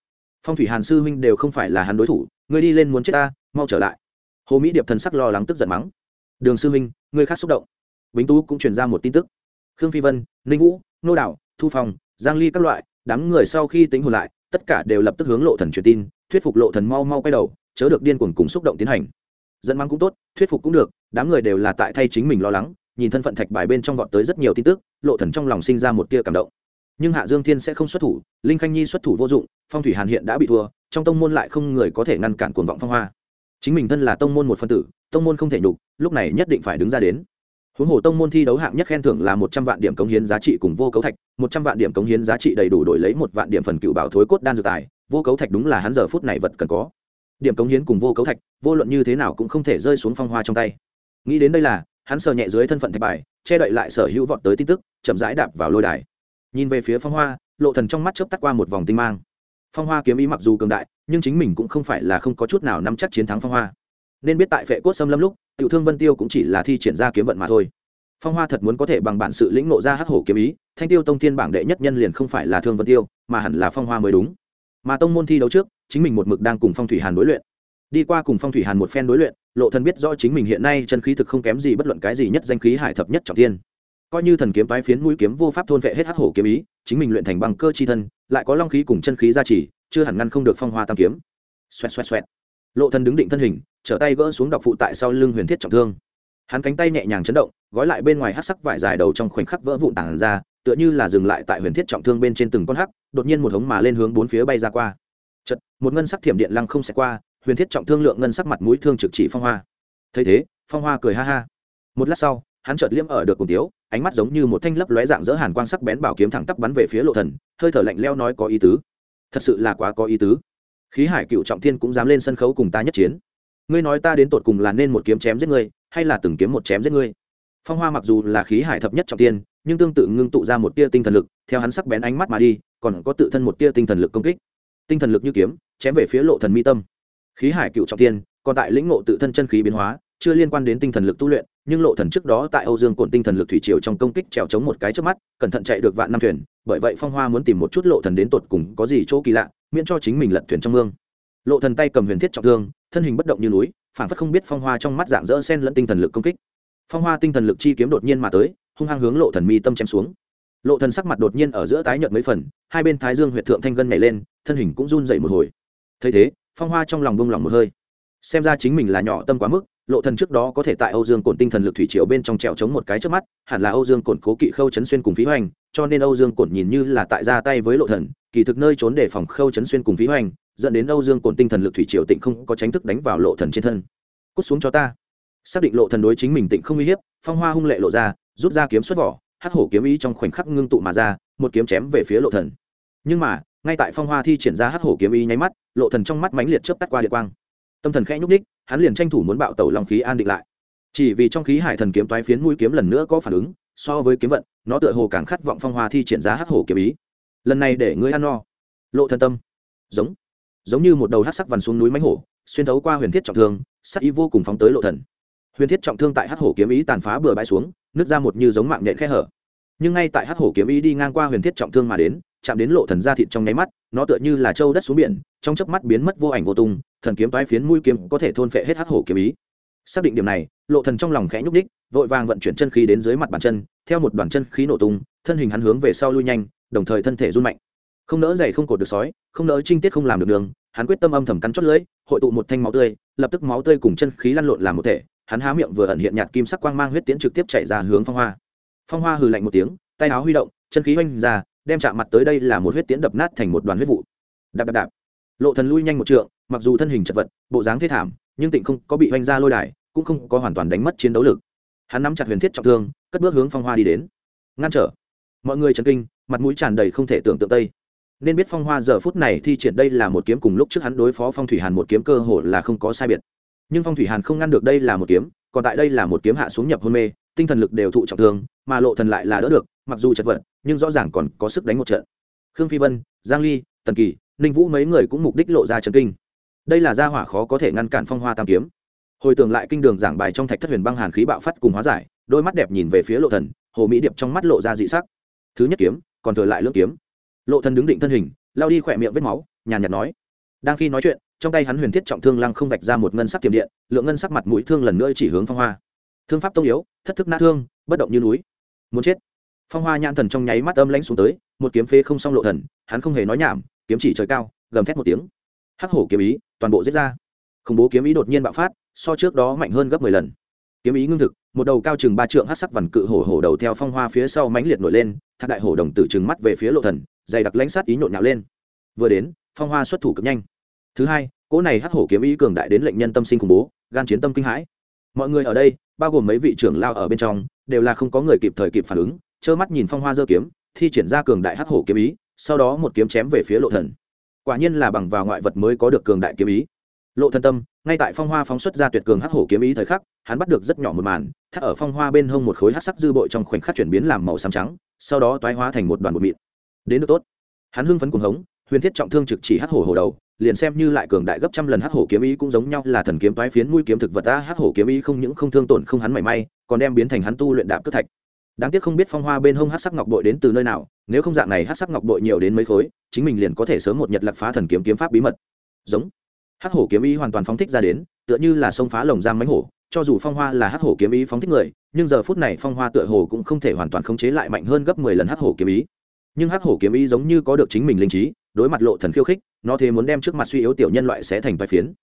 Phong thủy hàn sư huynh đều không phải là hắn đối thủ, ngươi đi lên muốn chết ta, mau trở lại hồ mỹ điệp thần sắc lo lắng tức giận mắng. Đường sư huynh, ngươi khác xúc động. Bính tú cũng truyền ra một tin tức. Khương phi vân, ninh vũ, nô đạo thu phong, giang ly các loại, đám người sau khi tính hồn lại, tất cả đều lập tức hướng lộ thần truyền tin, thuyết phục lộ thần mau mau quay đầu, chớ được điên cuồng cùng xúc động tiến hành. Dẫn mắng cũng tốt, thuyết phục cũng được, đám người đều là tại thay chính mình lo lắng, nhìn thân phận thạch bài bên trong vọt tới rất nhiều tin tức, lộ thần trong lòng sinh ra một tia cảm động. Nhưng hạ dương thiên sẽ không xuất thủ, linh khanh nhi xuất thủ vô dụng, phong thủy hàn hiện đã bị thua, trong tông môn lại không người có thể ngăn cản cuồng vọng phong hoa chính mình thân là tông môn một phân tử, tông môn không thể nhục, lúc này nhất định phải đứng ra đến. Huống hồ tông môn thi đấu hạng nhất khen thưởng là một trăm vạn điểm cống hiến giá trị cùng vô cấu thạch, một trăm vạn điểm cống hiến giá trị đầy đủ đổi lấy một vạn điểm phần cựu bảo thối cốt đan dược tài, vô cấu thạch đúng là hắn giờ phút này vật cần có. Điểm cống hiến cùng vô cấu thạch, vô luận như thế nào cũng không thể rơi xuống phong hoa trong tay. Nghĩ đến đây là, hắn sờ nhẹ dưới thân phận thạch bài, che đậy lại sở hữu vọt tới tin tức, chậm rãi đạp vào lôi đài. Nhìn về phía phong hoa, lộ thần trong mắt chớp tắt qua một vòng tinh mang phong hoa kiếm ý mặc dù cường đại, nhưng chính mình cũng không phải là không có chút nào nắm chắc chiến thắng phong hoa. Nên biết tại vệ cốt xâm lâm lúc, tiểu thương vân tiêu cũng chỉ là thi triển ra kiếm vận mà thôi. Phong hoa thật muốn có thể bằng bản sự lĩnh nộ ra hắc hổ kiếm ý, thanh tiêu tông thiên bảng đệ nhất nhân liền không phải là thương vân tiêu, mà hẳn là phong hoa mới đúng. Mà tông môn thi đấu trước, chính mình một mực đang cùng phong thủy hàn đối luyện. Đi qua cùng phong thủy hàn một phen đối luyện, lộ thần biết rõ chính mình hiện nay chân khí thực không kém gì bất luận cái gì nhất danh khí hải thập nhất trọng thiên coi như thần kiếm toái phiến mũi kiếm vô pháp thôn vệ hết hắc hổ kiếm ý, chính mình luyện thành bằng cơ chi thân, lại có long khí cùng chân khí gia trì, chưa hẳn ngăn không được phong hoa tam kiếm. Xoẹt xoẹt xoẹt. Lộ thần đứng định thân hình, trở tay gỡ xuống độc phụ tại sau lưng huyền thiết trọng thương. Hắn cánh tay nhẹ nhàng chấn động, gói lại bên ngoài hắc sắc vải dài đầu trong khoảnh khắc vỡ vụn tảng ra, tựa như là dừng lại tại huyền thiết trọng thương bên trên từng con hắc, đột nhiên một hống mà lên hướng bốn phía bay ra qua. Chật một ngân sắc thiểm điện lăng không sẽ qua, huyền thiết trọng thương lượng ngân sắc mặt mũi thương trực chỉ phong hoa. Thấy thế, phong hoa cười ha ha. Một lát sau, hắn chợt liếm ở được cùng tiếu ánh mắt giống như một thanh lấp lóe dạng dỡ hàn quang sắc bén bảo kiếm thẳng tắp bắn về phía lộ thần, hơi thở lạnh leo nói có ý tứ. Thật sự là quá có ý tứ. Khí hải cựu trọng thiên cũng dám lên sân khấu cùng ta nhất chiến. Ngươi nói ta đến tột cùng là nên một kiếm chém giết ngươi, hay là từng kiếm một chém giết ngươi? Phong hoa mặc dù là khí hải thập nhất trọng thiên, nhưng tương tự ngưng tụ ra một tia tinh thần lực, theo hắn sắc bén ánh mắt mà đi, còn có tự thân một tia tinh thần lực công kích. Tinh thần lực như kiếm, chém về phía lộ thần mi tâm. Khí hải cựu trọng thiên, còn tại lĩnh ngộ tự thân chân khí biến hóa chưa liên quan đến tinh thần lực tu luyện, nhưng lộ thần trước đó tại âu dương cổn tinh thần lực thủy triều trong công kích trèo chống một cái trước mắt, cẩn thận chạy được vạn năm thuyền, bởi vậy phong hoa muốn tìm một chút lộ thần đến tột cùng có gì chỗ kỳ lạ, miễn cho chính mình lật thuyền trong mương. Lộ thần tay cầm huyền thiết trọng thương, thân hình bất động như núi phản phất không biết phong hoa trong mắt dạng dỡ sen lẫn tinh thần lực công kích. Phong hoa tinh thần lực chi kiếm đột nhiên mà tới, hung hăng hướng lộ thần mi tâm chém xuống. Lộ thần sắc mặt đột nhiên ở giữa tái nhợt mấy phần, hai bên thái dương huyệt thượng thanh gân nhảy lên, thân hình cũng run dậy một hồi. Thấy thế, phong hoa trong lòng bông lòng một hơi. Xem ra chính mình là nhỏ tâm quá mức lộ thần trước đó có thể tại âu dương cổn tinh thần lực thủy triều bên trong trèo chống một cái trước mắt hẳn là âu dương cổn cố kỵ khâu chấn xuyên cùng phí hoành cho nên âu dương cổn nhìn như là tại ra tay với lộ thần kỳ thực nơi trốn để phòng khâu chấn xuyên cùng phí hoành dẫn đến âu dương cổn tinh thần lực thủy triều tịnh không có tránh thức đánh vào lộ thần trên thân. Cút xuống cho ta. Xác định lộ thần đối chính mình tịnh không uy hiếp phong hoa hung lệ lộ ra rút ra kiếm xuất vỏ hắc hổ kiếm ý trong khoảnh khắc ngưng tụ mà ra một kiếm chém về phía lộ thần. Nhưng mà ngay tại phong hoa thi triển ra hắc hổ kiếm ý nháy mắt lộ thần trong mắt mãnh liệt chớp tắt qua điện quang. Tâm thần khẽ nhúc nhích, hắn liền tranh thủ muốn bạo tẩu long khí an định lại. Chỉ vì trong khí hải thần kiếm toái phiến mũi kiếm lần nữa có phản ứng, so với kiếm vận, nó tựa hồ càng khát vọng phong hoa thi triển giá hắc hổ kiếm ý. Lần này để ngươi ăn no. Lộ thân tâm. Giống. Giống như một đầu hắc sắc vằn xuống núi mánh hổ, xuyên thấu qua huyền thiết trọng thương, sắc ý vô cùng phóng tới lộ thần. Huyền thiết trọng thương tại hắc hổ kiếm ý tàn phá bừa bãi xuống, nứt ra một như giống mạng nhện khe hở. Nhưng ngay tại hắc hổ kiếm ý đi ngang qua huyền thiết trọng thương mà đến, chạm đến lộ thần ra thịt trong nháy mắt, nó tựa như là trâu đất xuống biển, trong chớp mắt biến mất vô ảnh vô tung thần kiếm toái phiến mũi kiếm có thể thôn phệ hết hắc hổ kiếm ý. Xác định điểm này, lộ thần trong lòng khẽ nhúc đích vội vàng vận chuyển chân khí đến dưới mặt bàn chân, theo một đoàn chân khí nổ tung, thân hình hắn hướng về sau lui nhanh, đồng thời thân thể run mạnh. Không nỡ dày không cột được sói, không nỡ trinh tiết không làm được đường, hắn quyết tâm âm thầm cắn chót lưỡi, hội tụ một thanh máu tươi, lập tức máu tươi cùng chân khí lăn lộn làm một thể, hắn há miệng vừa ẩn hiện nhạt kim sắc quang mang huyết tiễn trực tiếp chạy ra hướng phong hoa. Phong hoa hừ lạnh một tiếng, tay áo huy động, chân khí oanh ra, đem chạm mặt tới đây là một huyết tiễn đập nát thành một đoàn huyết vụ. Đạp đạp đạp. Lộ thần lui nhanh một trượng mặc dù thân hình chật vật, bộ dáng thế thảm, nhưng tịnh không có bị oanh ra lôi đài, cũng không có hoàn toàn đánh mất chiến đấu lực. Hắn nắm chặt huyền thiết trọng thương, cất bước hướng phong hoa đi đến. Ngăn trở. Mọi người chấn kinh, mặt mũi tràn đầy không thể tưởng tượng tây. Nên biết phong hoa giờ phút này thi triển đây là một kiếm cùng lúc trước hắn đối phó phong thủy hàn một kiếm cơ hồ là không có sai biệt. Nhưng phong thủy hàn không ngăn được đây là một kiếm, còn tại đây là một kiếm hạ xuống nhập hôn mê, tinh thần lực đều thụ trọng thương, mà lộ thần lại là đỡ được, mặc dù chật vật, nhưng rõ ràng còn có sức đánh một trận. Khương phi vân, giang ly, tần kỳ, ninh vũ mấy người cũng mục đích lộ ra trần kinh đây là gia hỏa khó có thể ngăn cản phong hoa tam kiếm. Hồi tưởng lại kinh đường giảng bài trong thạch thất huyền băng hàn khí bạo phát cùng hóa giải, đôi mắt đẹp nhìn về phía lộ thần, hồ mỹ điệp trong mắt lộ ra dị sắc. Thứ nhất kiếm, còn thừa lại lưỡng kiếm. Lộ thần đứng định thân hình lao đi khỏe miệng vết máu, nhàn nhạt nói. Đang khi nói chuyện, trong tay hắn huyền thiết trọng thương lăng không vạch ra một ngân sắc tiềm điện, lượng ngân sắc mặt mũi thương lần nữa chỉ hướng phong hoa. Thương pháp tông yếu, thất thức nát thương, bất động như núi. Muốn chết. Phong hoa nhãn thần trong nháy mắt âm lãnh xuống tới, một kiếm phế không xong lộ thần, hắn không hề nói nhảm, kiếm chỉ trời cao, gầm thét một tiếng hắc hổ kiếm ý, toàn bộ giết ra. Khủng bố kiếm ý đột nhiên bạo phát, so trước đó mạnh hơn gấp mười lần. Kiếm ý ngưng thực, một đầu cao chừng ba trượng hát sắc vằn cự hổ hổ đầu theo phong hoa phía sau mãnh liệt nổi lên thác đại hổ đồng tử trừng mắt về phía lộ thần, dày đặc lãnh sát ý nhộn nhạo lên. Vừa đến, phong hoa xuất thủ cực nhanh. Thứ hai, cỗ này hắc hổ kiếm ý cường đại đến lệnh nhân tâm sinh khủng bố, gan chiến tâm kinh hãi. Mọi người ở đây, bao gồm mấy vị trưởng lao ở bên trong, đều là không có người kịp thời kịp phản ứng, trơ mắt nhìn phong hoa dơ kiếm, thi triển ra cường đại hắc hổ kiếm ý, sau đó một kiếm chém về phía lộ thần quả nhiên là bằng vào ngoại vật mới có được cường đại kiếm ý. Lộ thân tâm, ngay tại phong hoa phóng xuất ra tuyệt cường hắc hổ kiếm ý thời khắc, hắn bắt được rất nhỏ một màn, thắt ở phong hoa bên hông một khối hắc sắc dư bội trong khoảnh khắc chuyển biến làm màu xám trắng, sau đó toái hóa thành một đoàn bột mịn. Đến được tốt. Hắn hưng phấn cuồng hống, huyền thiết trọng thương trực chỉ hắc hổ hổ đầu, liền xem như lại cường đại gấp trăm lần hắc hổ kiếm ý cũng giống nhau là thần kiếm toái phiến mũi kiếm thực vật ta hắc hổ kiếm ý không những không thương tổn không hắn mảy may, còn đem biến thành hắn tu luyện đạp cất thạch đáng tiếc không biết phong hoa bên hông hát sắc ngọc bội đến từ nơi nào, nếu không dạng này hát sắc ngọc bội nhiều đến mấy khối, chính mình liền có thể sớm một nhật lạc phá thần kiếm kiếm pháp bí mật. Giống. Hát hổ kiếm ý hoàn toàn phóng thích ra đến, tựa như là sông phá lồng giam mánh hổ, cho dù phong hoa là hát hổ kiếm ý phóng thích người, nhưng giờ phút này phong hoa tựa hồ cũng không thể hoàn toàn khống chế lại mạnh hơn gấp mười lần hát hổ kiếm ý. Nhưng hát hổ kiếm ý giống như có được chính mình linh trí, đối mặt lộ thần khiêu khích, nó thế muốn đem trước mặt suy yếu tiểu nhân loại sẽ thành vai phiến.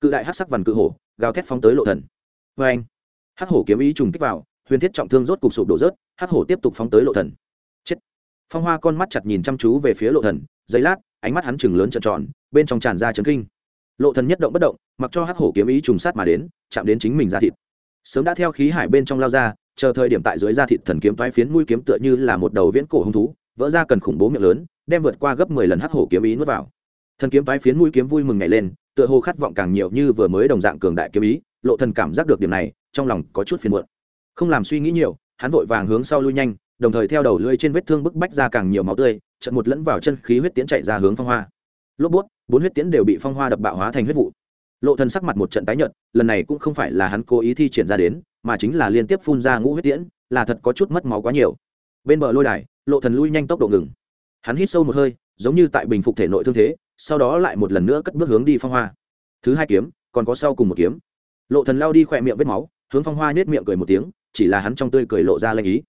Cự đại hát sắc vằn cự hổ, gào thét phóng tới lộ thần. Vâng. Vê anh hát hổ kiếm ý trùng kích vào huyền thiết trọng thương rốt cục sụp đổ rớt, hắc hổ tiếp tục phóng tới lộ thần. Chết. Phong hoa con mắt chặt nhìn chăm chú về phía lộ thần, giây lát, ánh mắt hắn chừng lớn trợn tròn, bên trong tràn ra chấn kinh. Lộ thần nhất động bất động, mặc cho hắc hổ kiếm ý trùng sát mà đến, chạm đến chính mình ra thịt. Sớm đã theo khí hải bên trong lao ra, chờ thời điểm tại dưới da thịt thần kiếm toái phiến mũi kiếm tựa như là một đầu viễn cổ hung thú, vỡ ra cần khủng bố miệng lớn, đem vượt qua gấp mười lần hắc hổ kiếm ý nuốt vào. Thần kiếm toái phiến mũi kiếm vui mừng nhảy lên, tựa hồ khát vọng càng nhiều như vừa mới đồng dạng cường đại kiếm ý, lộ thần cảm giác được điểm này, trong lòng có chút phiền muộn không làm suy nghĩ nhiều, hắn vội vàng hướng sau lui nhanh, đồng thời theo đầu lưỡi trên vết thương bức bách ra càng nhiều máu tươi trận một lẫn vào chân khí huyết tiễn chạy ra hướng phong hoa. Lốp bút, bốn huyết tiễn đều bị phong hoa đập bạo hóa thành huyết vụ. Lộ thần sắc mặt một trận tái nhợt, lần này cũng không phải là hắn cố ý thi triển ra đến, mà chính là liên tiếp phun ra ngũ huyết tiễn, là thật có chút mất máu quá nhiều. Bên bờ lôi đài, lộ thần lui nhanh tốc độ ngừng. Hắn hít sâu một hơi, giống như tại bình phục thể nội thương thế, sau đó lại một lần nữa cất bước hướng đi phong hoa. Thứ hai kiếm, còn có sau cùng một kiếm. Lộ thần lao đi khỏe miệng vết máu, hướng phong hoa nết miệng cười một tiếng chỉ là hắn trong tươi cười lộ ra lanh ý.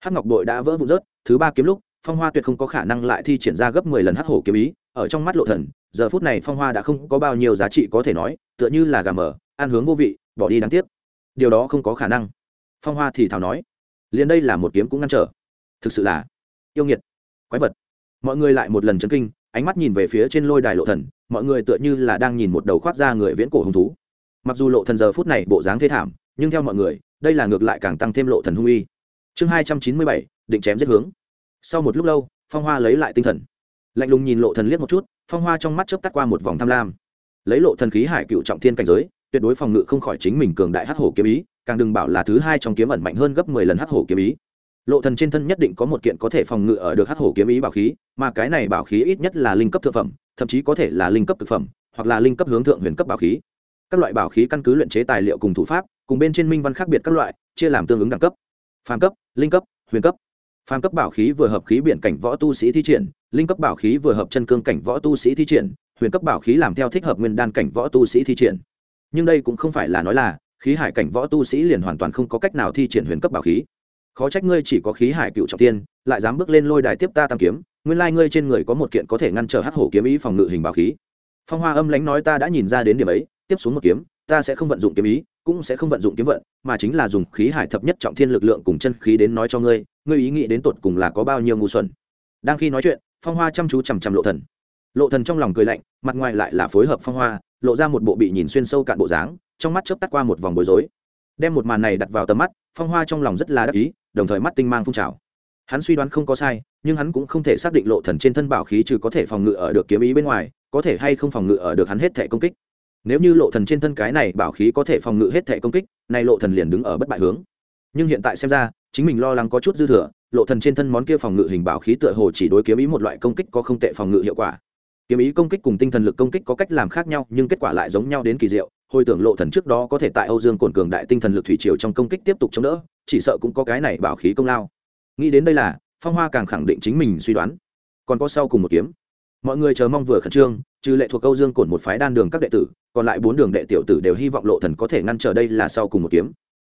Hát ngọc bội đã vỡ vụn rớt, thứ ba kiếm lúc, phong hoa tuyệt không có khả năng lại thi triển ra gấp mười lần Hát hổ kiếm ý, ở trong mắt lộ thần, giờ phút này phong hoa đã không có bao nhiêu giá trị có thể nói, tựa như là gà mờ, ăn hướng vô vị, bỏ đi đáng tiếc. Điều đó không có khả năng. Phong hoa thì thào nói, liền đây là một kiếm cũng ngăn trở. Thực sự là yêu nghiệt, quái vật. Mọi người lại một lần chấn kinh, ánh mắt nhìn về phía trên lôi đài lộ thần, mọi người tựa như là đang nhìn một đầu khoác ra người viễn cổ hung thú. Mặc dù lộ thần giờ phút này bộ dáng thê thảm, nhưng theo mọi người đây là ngược lại càng tăng thêm lộ thần hung uy. Chương hai trăm chín mươi bảy, định chém giết hướng. Sau một lúc lâu, phong hoa lấy lại tinh thần. Lạnh lùng nhìn lộ thần liếc một chút, phong hoa trong mắt chớp tắt qua một vòng tham lam. Lấy lộ thần khí hải cựu trọng thiên cảnh giới, tuyệt đối phòng ngự không khỏi chính mình cường đại hắc hổ kiếm ý, càng đừng bảo là thứ hai trong kiếm ẩn mạnh hơn gấp mười lần hắc hổ kiếm ý. Lộ thần trên thân nhất định có một kiện có thể phòng ngự ở được hắc hổ kiếm ý bảo khí, mà cái này bảo khí ít nhất là linh cấp thượng phẩm, thậm chí có thể là linh cấp thực phẩm, hoặc là linh cấp hướng thượng huyền cấp bảo khí. Các loại bảo khí căn cứ luyện chế tài liệu cùng thủ pháp cùng bên trên minh văn khác biệt các loại, chia làm tương ứng đẳng cấp. Phàm cấp, linh cấp, huyền cấp. Phàm cấp bảo khí vừa hợp khí biển cảnh võ tu sĩ thi triển, linh cấp bảo khí vừa hợp chân cương cảnh võ tu sĩ thi triển, huyền cấp bảo khí làm theo thích hợp nguyên đan cảnh võ tu sĩ thi triển. Nhưng đây cũng không phải là nói là, khí hải cảnh võ tu sĩ liền hoàn toàn không có cách nào thi triển huyền cấp bảo khí. Khó trách ngươi chỉ có khí hải cựu trọng tiên, lại dám bước lên lôi đài tiếp ta tam kiếm, nguyên lai ngươi trên người có một kiện có thể ngăn trở hắc hổ kiếm ý phòng ngự hình bảo khí. Phong hoa âm lãnh nói ta đã nhìn ra đến điểm ấy, tiếp xuống một kiếm, ta sẽ không vận dụng kiếm ý cũng sẽ không vận dụng kiếm vận, mà chính là dùng khí hải thập nhất trọng thiên lực lượng cùng chân khí đến nói cho ngươi ngươi ý nghĩ đến tột cùng là có bao nhiêu ngu xuẩn. Đang khi nói chuyện, phong hoa chăm chú chằm chằm lộ thần. Lộ thần trong lòng cười lạnh, mặt ngoài lại là phối hợp phong hoa, lộ ra một bộ bị nhìn xuyên sâu cạn bộ dáng, trong mắt chớp tắt qua một vòng bối rối. Đem một màn này đặt vào tầm mắt, phong hoa trong lòng rất là đắc ý, đồng thời mắt tinh mang phun trào. Hắn suy đoán không có sai, nhưng hắn cũng không thể xác định lộ thần trên thân bảo khí trừ có thể phòng ngự ở được kiếm ý bên ngoài, có thể hay không phòng ngự ở được hắn hết thể công kích nếu như lộ thần trên thân cái này bảo khí có thể phòng ngự hết thể công kích, nay lộ thần liền đứng ở bất bại hướng. Nhưng hiện tại xem ra, chính mình lo lắng có chút dư thừa, lộ thần trên thân món kia phòng ngự hình bảo khí tựa hồ chỉ đối kiếm ý một loại công kích có không tệ phòng ngự hiệu quả. Kiếm ý công kích cùng tinh thần lực công kích có cách làm khác nhau, nhưng kết quả lại giống nhau đến kỳ diệu. Hồi tưởng lộ thần trước đó có thể tại âu dương cồn cường đại tinh thần lực thủy triều trong công kích tiếp tục chống đỡ, chỉ sợ cũng có cái này bảo khí công lao. Nghĩ đến đây là, phong hoa càng khẳng định chính mình suy đoán. Còn có sau cùng một kiếm. Mọi người chờ mong vừa khẩn trương trừ lệ thuộc câu dương cổn một phái đan đường các đệ tử, còn lại bốn đường đệ tiểu tử đều hy vọng lộ thần có thể ngăn trở đây là sau cùng một kiếm.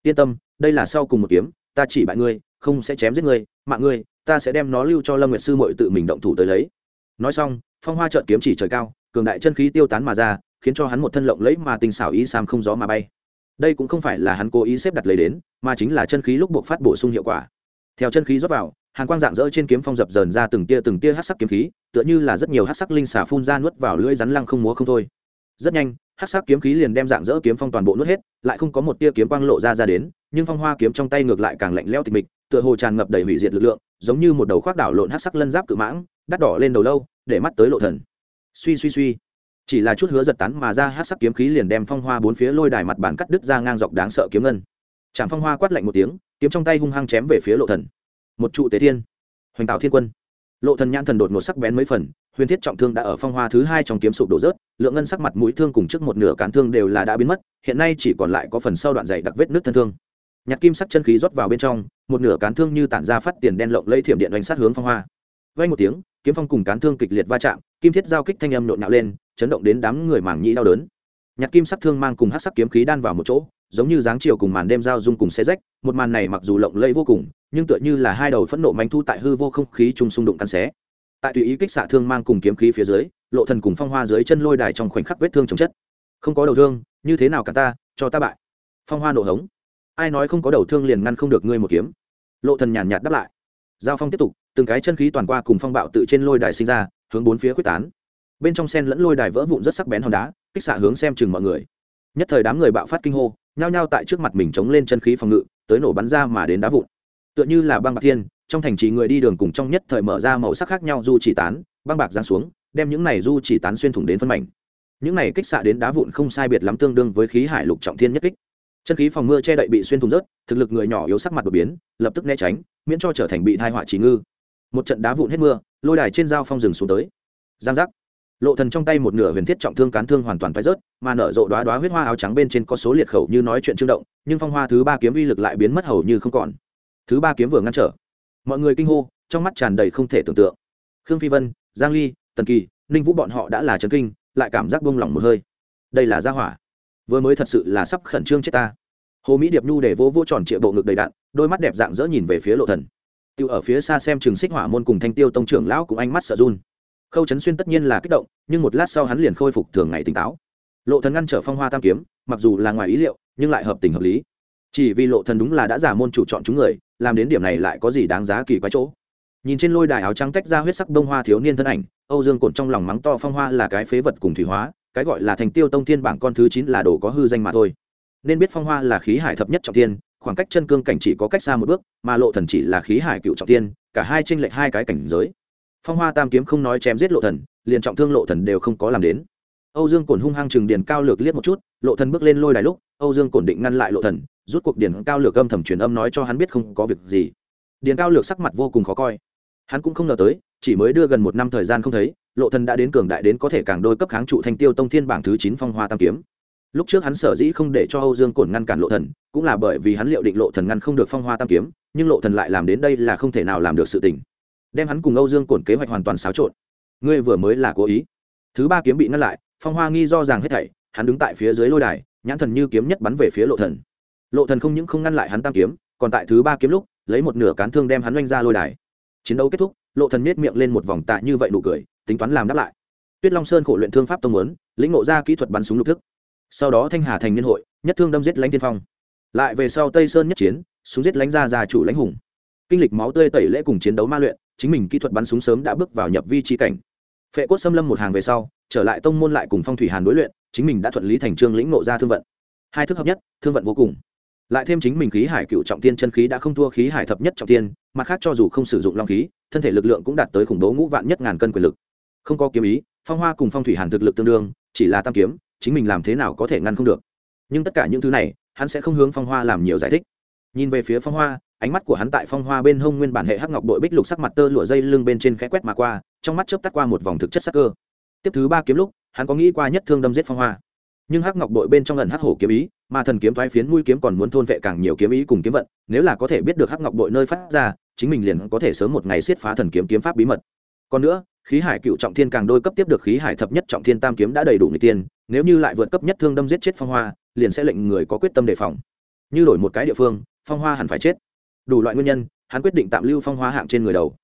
Yên tâm, đây là sau cùng một kiếm, ta chỉ bại ngươi, không sẽ chém giết ngươi, mạng ngươi, ta sẽ đem nó lưu cho lâm nguyệt sư muội tự mình động thủ tới lấy. Nói xong, phong hoa trợn kiếm chỉ trời cao, cường đại chân khí tiêu tán mà ra, khiến cho hắn một thân lộng lẫy mà tình xảo ý sam không gió mà bay. Đây cũng không phải là hắn cố ý xếp đặt lấy đến, mà chính là chân khí lúc buộc phát bổ sung hiệu quả. Theo chân khí rót vào hàn quang dạng dỡ trên kiếm phong dập dờn ra từng tia từng tia hát sắc kiếm khí, tựa như là rất nhiều hát sắc linh xà phun ra nuốt vào lưỡi rắn lăng không múa không thôi. Rất nhanh, hát sắc kiếm khí liền đem dạng dỡ kiếm phong toàn bộ nuốt hết, lại không có một tia kiếm quang lộ ra ra đến, nhưng phong hoa kiếm trong tay ngược lại càng lạnh lẽo tịch mịch, tựa hồ tràn ngập đầy hủy diệt lực lượng, giống như một đầu khoác đảo lộn hát sắc lân giáp cự mãng, đắt đỏ lên đầu lâu, để mắt tới lộ thần. Suy suy suy. Chỉ là chút hứa giật tán mà ra, hát sắc kiếm khí liền đem phong hoa bốn phía lôi đài mặt bàn cắt đứt ra ngang dọc đáng sợ kiếm ngân. Trạm phong hoa quát lạnh một tiếng, kiếm trong tay hung hăng chém về phía lộ thần một trụ tế thiên. Hoành tạo thiên quân. Lộ thần nhãn thần đột ngột sắc bén mấy phần, huyền thiết trọng thương đã ở phong hoa thứ hai trong kiếm sụp đổ rớt, lượng ngân sắc mặt mũi thương cùng trước một nửa cán thương đều là đã biến mất, hiện nay chỉ còn lại có phần sau đoạn dày đặc vết nước thân thương. Nhặt kim sắc chân khí rót vào bên trong, một nửa cán thương như tản ra phát tiền đen lộng lây thiểm điện đánh sát hướng phong hoa. Vay một tiếng, kiếm phong cùng cán thương kịch liệt va chạm, kim thiết giao kích thanh âm nộn nhạo lên, chấn động đến đám người mảng nhĩ đau đớn. Nhặt kim sắc thương mang cùng hát sắc kiếm khí đan vào một chỗ giống như dáng chiều cùng màn đêm giao dung cùng xe rách, một màn này mặc dù lộng lẫy vô cùng, nhưng tựa như là hai đầu phẫn nộ manh thu tại hư vô không khí chung xung đụng căn xé. Tại tùy ý kích xạ thương mang cùng kiếm khí phía dưới, lộ thần cùng phong hoa dưới chân lôi đài trong khoảnh khắc vết thương chồng chất. Không có đầu thương, như thế nào cả ta, cho ta bại. Phong hoa nộ hống. Ai nói không có đầu thương liền ngăn không được ngươi một kiếm? Lộ thần nhàn nhạt đáp lại. Giao phong tiếp tục, từng cái chân khí toàn qua cùng phong bạo tự trên lôi đài sinh ra, hướng bốn phía quyết tán. Bên trong sen lẫn lôi đài vỡ vụn rất sắc bén hòn đá, kích xạ hướng xem chừng mọi người. Nhất thời đám người bạo phát kinh hô nhao nhao tại trước mặt mình chống lên chân khí phòng ngự, tới nổ bắn ra mà đến đá vụn. Tựa như là băng bạc thiên, trong thành trì người đi đường cùng trong nhất thời mở ra màu sắc khác nhau du chỉ tán, băng bạc giáng xuống, đem những này du chỉ tán xuyên thủng đến phân mảnh. Những này kích xạ đến đá vụn không sai biệt lắm tương đương với khí hải lục trọng thiên nhất kích. Chân khí phòng mưa che đậy bị xuyên thủng rớt, thực lực người nhỏ yếu sắc mặt đột biến, lập tức né tránh, miễn cho trở thành bị thai họa chỉ ngư. Một trận đá vụn hết mưa, lôi đài trên dao phong rừng xuống tới. Giang giác lộ thần trong tay một nửa huyền thiết trọng thương cán thương hoàn toàn phai rớt, mà nở rộ đóa đóa huyết hoa áo trắng bên trên có số liệt khẩu như nói chuyện trương động, nhưng phong hoa thứ ba kiếm uy lực lại biến mất hầu như không còn. Thứ ba kiếm vừa ngăn trở, mọi người kinh hô, trong mắt tràn đầy không thể tưởng tượng. Khương phi vân, giang ly, tần kỳ, ninh vũ bọn họ đã là chấn kinh, lại cảm giác buông lỏng một hơi. Đây là gia hỏa. Vừa mới thật sự là sắp khẩn trương chết ta. Hồ mỹ điệp nhu để vô vô tròn trịa bộ ngực đầy đạn, đôi mắt đẹp dạng dỡ nhìn về phía lộ thần. Tiêu ở phía xa xem trường xích hỏa môn cùng thanh tiêu tông trưởng lão cùng ánh mắt sợ run khâu trấn xuyên tất nhiên là kích động, nhưng một lát sau hắn liền khôi phục thường ngày tỉnh táo. Lộ thần ngăn trở phong hoa tam kiếm, mặc dù là ngoài ý liệu, nhưng lại hợp tình hợp lý. Chỉ vì lộ thần đúng là đã giả môn chủ chọn chúng người, làm đến điểm này lại có gì đáng giá kỳ quái chỗ. Nhìn trên lôi đài áo trắng tách ra huyết sắc đông hoa thiếu niên thân ảnh, âu dương cột trong lòng mắng to phong hoa là cái phế vật cùng thủy hóa, cái gọi là thành tiêu tông thiên bảng con thứ chín là đồ có hư danh mà thôi. Nên biết phong hoa là khí hải thập nhất trọng thiên, khoảng cách chân cương cảnh chỉ có cách xa một bước, mà lộ thần chỉ là khí hải cựu trọng thiên, cả hai tranh lệch hai cái cảnh giới phong hoa tam kiếm không nói chém giết lộ thần, liền trọng thương lộ thần đều không có làm đến. Âu dương cổn hung hăng chừng điền cao lược liếc một chút, lộ thần bước lên lôi đài lúc, âu dương cổn định ngăn lại lộ thần, rút cuộc điền cao lược âm thầm truyền âm nói cho hắn biết không có việc gì. Điền cao lược sắc mặt vô cùng khó coi. Hắn cũng không ngờ tới, chỉ mới đưa gần một năm thời gian không thấy, lộ thần đã đến cường đại đến có thể càng đôi cấp kháng trụ thanh tiêu tông thiên bảng thứ chín phong hoa tam kiếm. Lúc trước hắn sở dĩ không để cho âu dương cổn ngăn cản lộ thần, cũng là bởi vì hắn liệu định lộ thần ngăn không được phong hoa tam kiếm, nhưng lộ thần lại làm đến đây là không thể nào làm được sự tình đem hắn cùng âu dương cổn kế hoạch hoàn toàn xáo trộn. Ngươi vừa mới là cố ý. Thứ ba kiếm bị ngăn lại, phong hoa nghi do rằng hết thảy, hắn đứng tại phía dưới lôi đài, nhãn thần như kiếm nhất bắn về phía lộ thần. Lộ thần không những không ngăn lại hắn tam kiếm, còn tại thứ ba kiếm lúc, lấy một nửa cán thương đem hắn oanh ra lôi đài. Chiến đấu kết thúc, lộ thần nết miệng lên một vòng tạ như vậy nụ cười, tính toán làm đáp lại. Tuyết long sơn khổ luyện thương pháp tông muốn, lĩnh ngộ ra kỹ thuật bắn súng lục thức. Sau đó thanh hà thành niên hội, nhất thương đâm giết lãnh tiên phong. Lại về sau tây sơn nhất chiến, súng giết lãnh gia già chủ lãnh hùng. Kinh lịch máu tươi tẩy lễ cùng chiến đấu ma luyện chính mình kỹ thuật bắn súng sớm đã bước vào nhập vi trí cảnh. Phệ cốt xâm lâm một hàng về sau, trở lại tông môn lại cùng phong thủy hàn đối luyện, chính mình đã thuận lý thành trương lĩnh nộ ra thương vận. Hai thức hợp nhất, thương vận vô cùng. Lại thêm chính mình khí hải cựu trọng tiên chân khí đã không thua khí hải thập nhất trọng tiên, mặt khác cho dù không sử dụng long khí, thân thể lực lượng cũng đạt tới khủng bố ngũ vạn nhất ngàn cân quyền lực. Không có kiếm ý, phong hoa cùng phong thủy hàn thực lực tương đương, chỉ là tam kiếm, chính mình làm thế nào có thể ngăn không được. Nhưng tất cả những thứ này, hắn sẽ không hướng phong hoa làm nhiều giải thích. Nhìn về phía phong hoa ánh mắt của hắn tại phong hoa bên hông nguyên bản hệ hắc ngọc bội bích lục sắc mặt tơ lụa dây lưng bên trên khẽ quét mà qua, trong mắt chớp tắt qua một vòng thực chất sắc cơ. Tiếp thứ ba kiếm lúc, hắn có nghĩ qua nhất thương đâm giết phong hoa. Nhưng hắc ngọc bội bên trong lần hắc hổ kiếm ý, mà thần kiếm thoái phiến mũi kiếm còn muốn thôn vệ càng nhiều kiếm ý cùng kiếm vận, nếu là có thể biết được hắc ngọc bội nơi phát ra, chính mình liền có thể sớm một ngày siết phá thần kiếm kiếm pháp bí mật. Còn nữa, khí hải cựu trọng thiên càng đôi cấp tiếp được khí hải thập nhất trọng thiên tam kiếm đã đầy đủ người tiên, nếu như lại vượt cấp nhất thương đâm giết chết phong hoa, liền sẽ lệnh người có quyết tâm đề phòng. Như đổi một cái địa phương, phong hoa hẳn phải chết đủ loại nguyên nhân, hắn quyết định tạm lưu phong hoa hạng trên người đầu.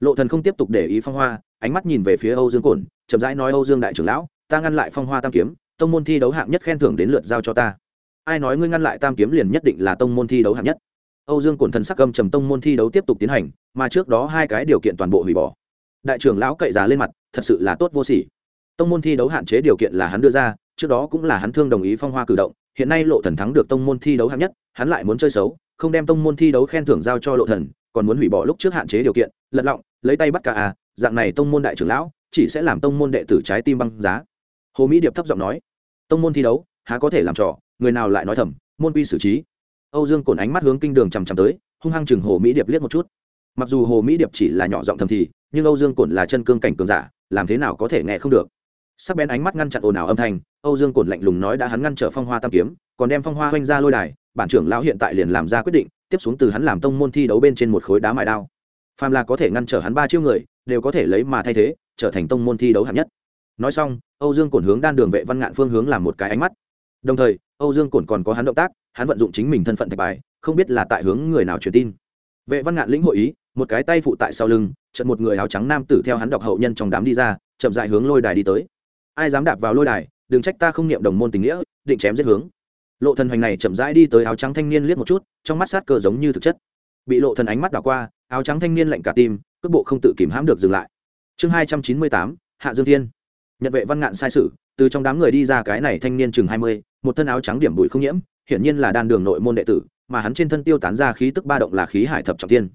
Lộ thần không tiếp tục để ý phong hoa, ánh mắt nhìn về phía âu dương cổn, chậm rãi nói, âu dương đại trưởng lão, ta ngăn lại phong hoa tam kiếm, tông môn thi đấu hạng nhất khen thưởng đến lượt giao cho ta. Ai nói ngươi ngăn lại tam kiếm liền nhất định là tông môn thi đấu hạng nhất? Âu dương cổn thần sắc gầm trầm, tông môn thi đấu tiếp tục tiến hành, mà trước đó hai cái điều kiện toàn bộ hủy bỏ. Đại trưởng lão cậy giá lên mặt, thật sự là tốt vô sỉ. Tông môn thi đấu hạn chế điều kiện là hắn đưa ra, trước đó cũng là hắn thương đồng ý phong hoa cử động, hiện nay lộ thần thắng được tông môn thi đấu hạng nhất, hắn lại muốn chơi xấu không đem tông môn thi đấu khen thưởng giao cho lộ thần, còn muốn hủy bỏ lúc trước hạn chế điều kiện, lật lọng, lấy tay bắt cả à dạng này tông môn đại trưởng lão, chỉ sẽ làm tông môn đệ tử trái tim băng giá. Hồ mỹ điệp thấp giọng nói, tông môn thi đấu, há có thể làm trò, người nào lại nói thầm, môn quy xử trí. Âu dương cồn ánh mắt hướng kinh đường chằm chằm tới, hung hăng chừng hồ mỹ điệp liếc một chút. Mặc dù hồ mỹ điệp chỉ là nhỏ giọng thầm thì, nhưng âu dương cồn là chân cương cảnh cường giả, làm thế nào có thể nghe không được. Sắc bén ánh mắt ngăn chặn ồn ào âm thanh, âu dương cồn lạnh lùng nói đã hắn ngăn trở phong hoa tam kiếm, còn đem phong hoa huynh ra lôi đài bản trưởng lão hiện tại liền làm ra quyết định, tiếp xuống từ hắn làm tông môn thi đấu bên trên một khối đá mài đao. Phàm là có thể ngăn trở hắn ba chiêu người, đều có thể lấy mà thay thế, trở thành tông môn thi đấu hạng nhất. Nói xong, âu dương cổn hướng đan đường vệ văn ngạn phương hướng làm một cái ánh mắt. Đồng thời, âu dương cổn còn có hắn động tác, hắn vận dụng chính mình thân phận thạch bài, không biết là tại hướng người nào truyền tin. Vệ văn ngạn lĩnh hội ý, một cái tay phụ tại sau lưng, chợt một người áo trắng nam tử theo hắn đọc hậu nhân trong đám đi ra, chậm dại hướng lôi đài đi tới. Ai dám đạp vào lôi đài, đừng trách ta không niệm đồng môn tình nghĩa, định chém giết hướng lộ thần hoành này chậm rãi đi tới áo trắng thanh niên liếc một chút, trong mắt sát cơ giống như thực chất. Bị lộ thần ánh mắt đảo qua, áo trắng thanh niên lạnh cả tim, cước bộ không tự kìm hãm được dừng lại. Chương hai trăm chín mươi tám, hạ dương thiên. Nhận vệ văn ngạn sai sử từ trong đám người đi ra cái này thanh niên chừng hai mươi, một thân áo trắng điểm bụi không nhiễm, hiển nhiên là đan đường nội môn đệ tử, mà hắn trên thân tiêu tán ra khí tức ba động là khí hải thập trọng thiên.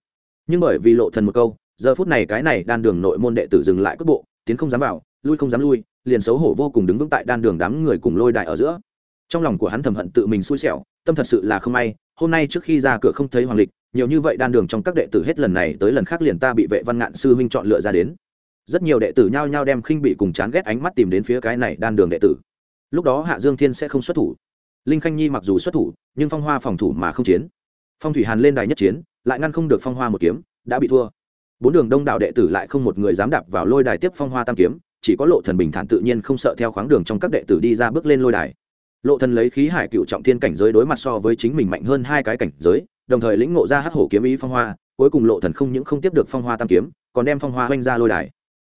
Nhưng bởi vì lộ thần một câu, giờ phút này cái này đan đường nội môn đệ tử dừng lại cước bộ, tiến không dám vào, lui không dám lui, liền xấu hổ vô cùng đứng vững tại đan đường đám người cùng lôi đại ở giữa trong lòng của hắn thầm hận tự mình xui xẻo, tâm thật sự là không may, hôm nay trước khi ra cửa không thấy hoàng lịch, nhiều như vậy đan đường trong các đệ tử hết lần này tới lần khác liền ta bị vệ văn ngạn sư huynh chọn lựa ra đến. Rất nhiều đệ tử nhao nhao đem khinh bị cùng chán ghét ánh mắt tìm đến phía cái này đan đường đệ tử. Lúc đó hạ dương thiên sẽ không xuất thủ. Linh khanh nhi mặc dù xuất thủ, nhưng phong hoa phòng thủ mà không chiến. Phong thủy hàn lên đài nhất chiến, lại ngăn không được phong hoa một kiếm, đã bị thua. Bốn đường đông đạo đệ tử lại không một người dám đạp vào lôi đài tiếp phong hoa tam kiếm, chỉ có lộ thần bình thản tự nhiên không sợ theo khoáng đường trong các đệ tử đi ra bước lên lôi đài lộ thần lấy khí hải cựu trọng thiên cảnh giới đối mặt so với chính mình mạnh hơn hai cái cảnh giới, đồng thời lĩnh ngộ ra hắc hổ kiếm ý phong hoa, cuối cùng lộ thần không những không tiếp được phong hoa tam kiếm, còn đem phong hoa hoanh ra lôi đài.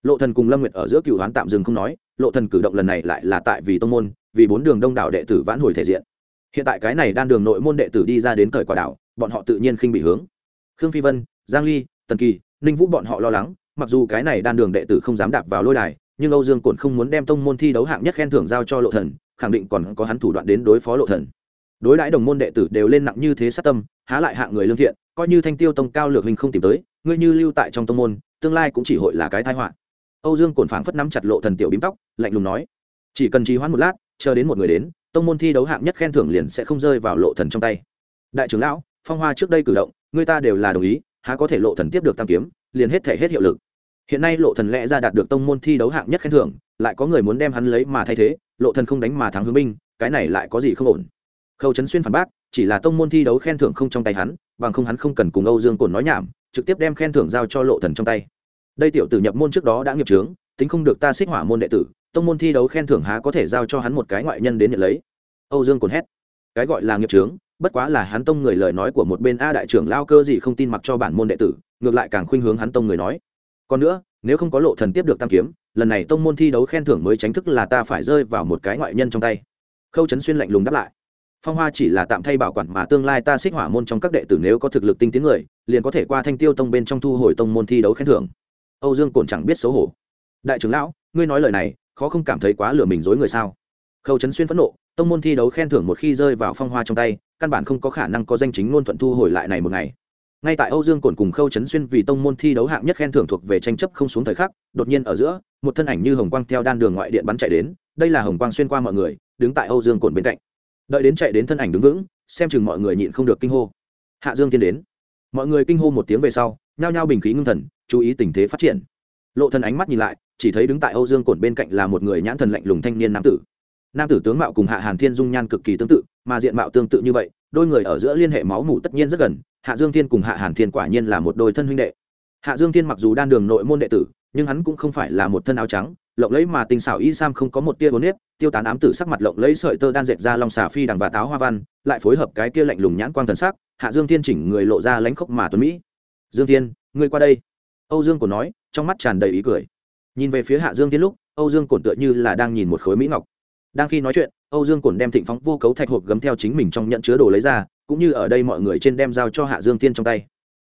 Lộ thần cùng lâm nguyệt ở giữa cựu hoán tạm dừng không nói, lộ thần cử động lần này lại là tại vì tông môn, vì bốn đường đông đảo đệ tử vãn hồi thể diện. Hiện tại cái này đan đường nội môn đệ tử đi ra đến cởi quả đảo, bọn họ tự nhiên khinh bị hướng. Khương phi vân, giang ly, tần kỳ, ninh vũ bọn họ lo lắng, mặc dù cái này đan đường đệ tử không dám đạp vào lôi đài, nhưng âu dương cổn không muốn đem tông môn thi đấu hạng nhất khen thưởng giao cho lộ thần khẳng định còn có hắn thủ đoạn đến đối phó lộ thần. Đối đãi đồng môn đệ tử đều lên nặng như thế sát tâm, há lại hạng người lương thiện, coi như thanh tiêu tông cao lược hình không tìm tới, ngươi như lưu tại trong tông môn, tương lai cũng chỉ hội là cái tai họa. Âu dương cuồn phảng phất nắm chặt lộ thần tiểu bím tóc, lạnh lùng nói, chỉ cần trì hoãn một lát, chờ đến một người đến, tông môn thi đấu hạng nhất khen thưởng liền sẽ không rơi vào lộ thần trong tay. Đại trưởng lão, phong hoa trước đây cử động, người ta đều là đồng ý, há có thể lộ thần tiếp được tam kiếm, liền hết thể hết hiệu lực hiện nay lộ thần lẽ ra đạt được tông môn thi đấu hạng nhất khen thưởng, lại có người muốn đem hắn lấy mà thay thế, lộ thần không đánh mà thắng hướng binh, cái này lại có gì không ổn. Khâu trấn xuyên phản bác, chỉ là tông môn thi đấu khen thưởng không trong tay hắn, bằng không hắn không cần cùng âu dương cồn nói nhảm, trực tiếp đem khen thưởng giao cho lộ thần trong tay. Đây tiểu tử nhập môn trước đó đã nghiệp trướng tính không được ta xích hỏa môn đệ tử, tông môn thi đấu khen thưởng há có thể giao cho hắn một cái ngoại nhân đến nhận lấy. Âu dương cồn hét. Cái gọi là nghiệp trướng bất quá là hắn tông người lời nói của một bên a đại trưởng lao cơ gì không tin mặc cho bản môn đệ tử, ngược lại càng khuynh hướng hắn tông người nói còn nữa, nếu không có lộ thần tiếp được tam kiếm, lần này tông môn thi đấu khen thưởng mới tránh thức là ta phải rơi vào một cái ngoại nhân trong tay. Khâu trấn xuyên lạnh lùng đáp lại. Phong hoa chỉ là tạm thay bảo quản mà tương lai ta xích hỏa môn trong các đệ tử nếu có thực lực tinh tiến người, liền có thể qua thanh tiêu tông bên trong thu hồi tông môn thi đấu khen thưởng. Âu dương cổn chẳng biết xấu hổ. Đại trưởng lão, ngươi nói lời này, khó không cảm thấy quá lừa mình dối người sao? Khâu trấn xuyên phẫn nộ, tông môn thi đấu khen thưởng một khi rơi vào phong hoa trong tay, căn bản không có khả năng có danh chính ngôn thuận thu hồi lại này một ngày ngay tại âu dương cổn cùng khâu trấn xuyên vì tông môn thi đấu hạng nhất khen thưởng thuộc về tranh chấp không xuống thời khắc, đột nhiên ở giữa, một thân ảnh như hồng quang theo đan đường ngoại điện bắn chạy đến, đây là hồng quang xuyên qua mọi người, đứng tại âu dương cổn bên cạnh. Đợi đến chạy đến thân ảnh đứng vững, xem chừng mọi người nhịn không được kinh hô. Hạ dương tiên đến. Mọi người kinh hô một tiếng về sau, nhao nhao bình khí ngưng thần, chú ý tình thế phát triển. Lộ thần ánh mắt nhìn lại, chỉ thấy đứng tại âu dương cổn bên cạnh là một người nhãn thần lạnh lùng thanh niên nam tử. Nam tử tướng mạo cùng hạ hàn thiên dung nhan cực kỳ tương tự, mà diện mạo tương tự như vậy, đôi người ở giữa liên hệ máu mủ tất nhiên rất gần hạ dương thiên cùng hạ hàn thiên quả nhiên là một đôi thân huynh đệ. Hạ dương thiên mặc dù đan đường nội môn đệ tử, nhưng hắn cũng không phải là một thân áo trắng, lộng lẫy mà tình xảo y sam không có một tia bốn nếp, tiêu tán ám tử sắc mặt lộng lẫy sợi tơ đan dệt ra long xà phi đằng và táo hoa văn, lại phối hợp cái kia lạnh lùng nhãn quang thần sắc, hạ dương thiên chỉnh người lộ ra lánh khốc mà tuấn mỹ. Dương thiên, ngươi qua đây. Âu dương cổ nói, trong mắt tràn đầy ý cười. Nhìn về phía hạ dương thiên lúc, âu dương cổn tựa như là đang nhìn một khối mỹ ngọc. Đang khi nói chuyện, âu dương cổn đem thịnh phóng vô cấu thạch hộp gấm theo chính mình trong nhận chứa đồ lấy ra cũng như ở đây mọi người trên đem giao cho hạ dương thiên trong tay.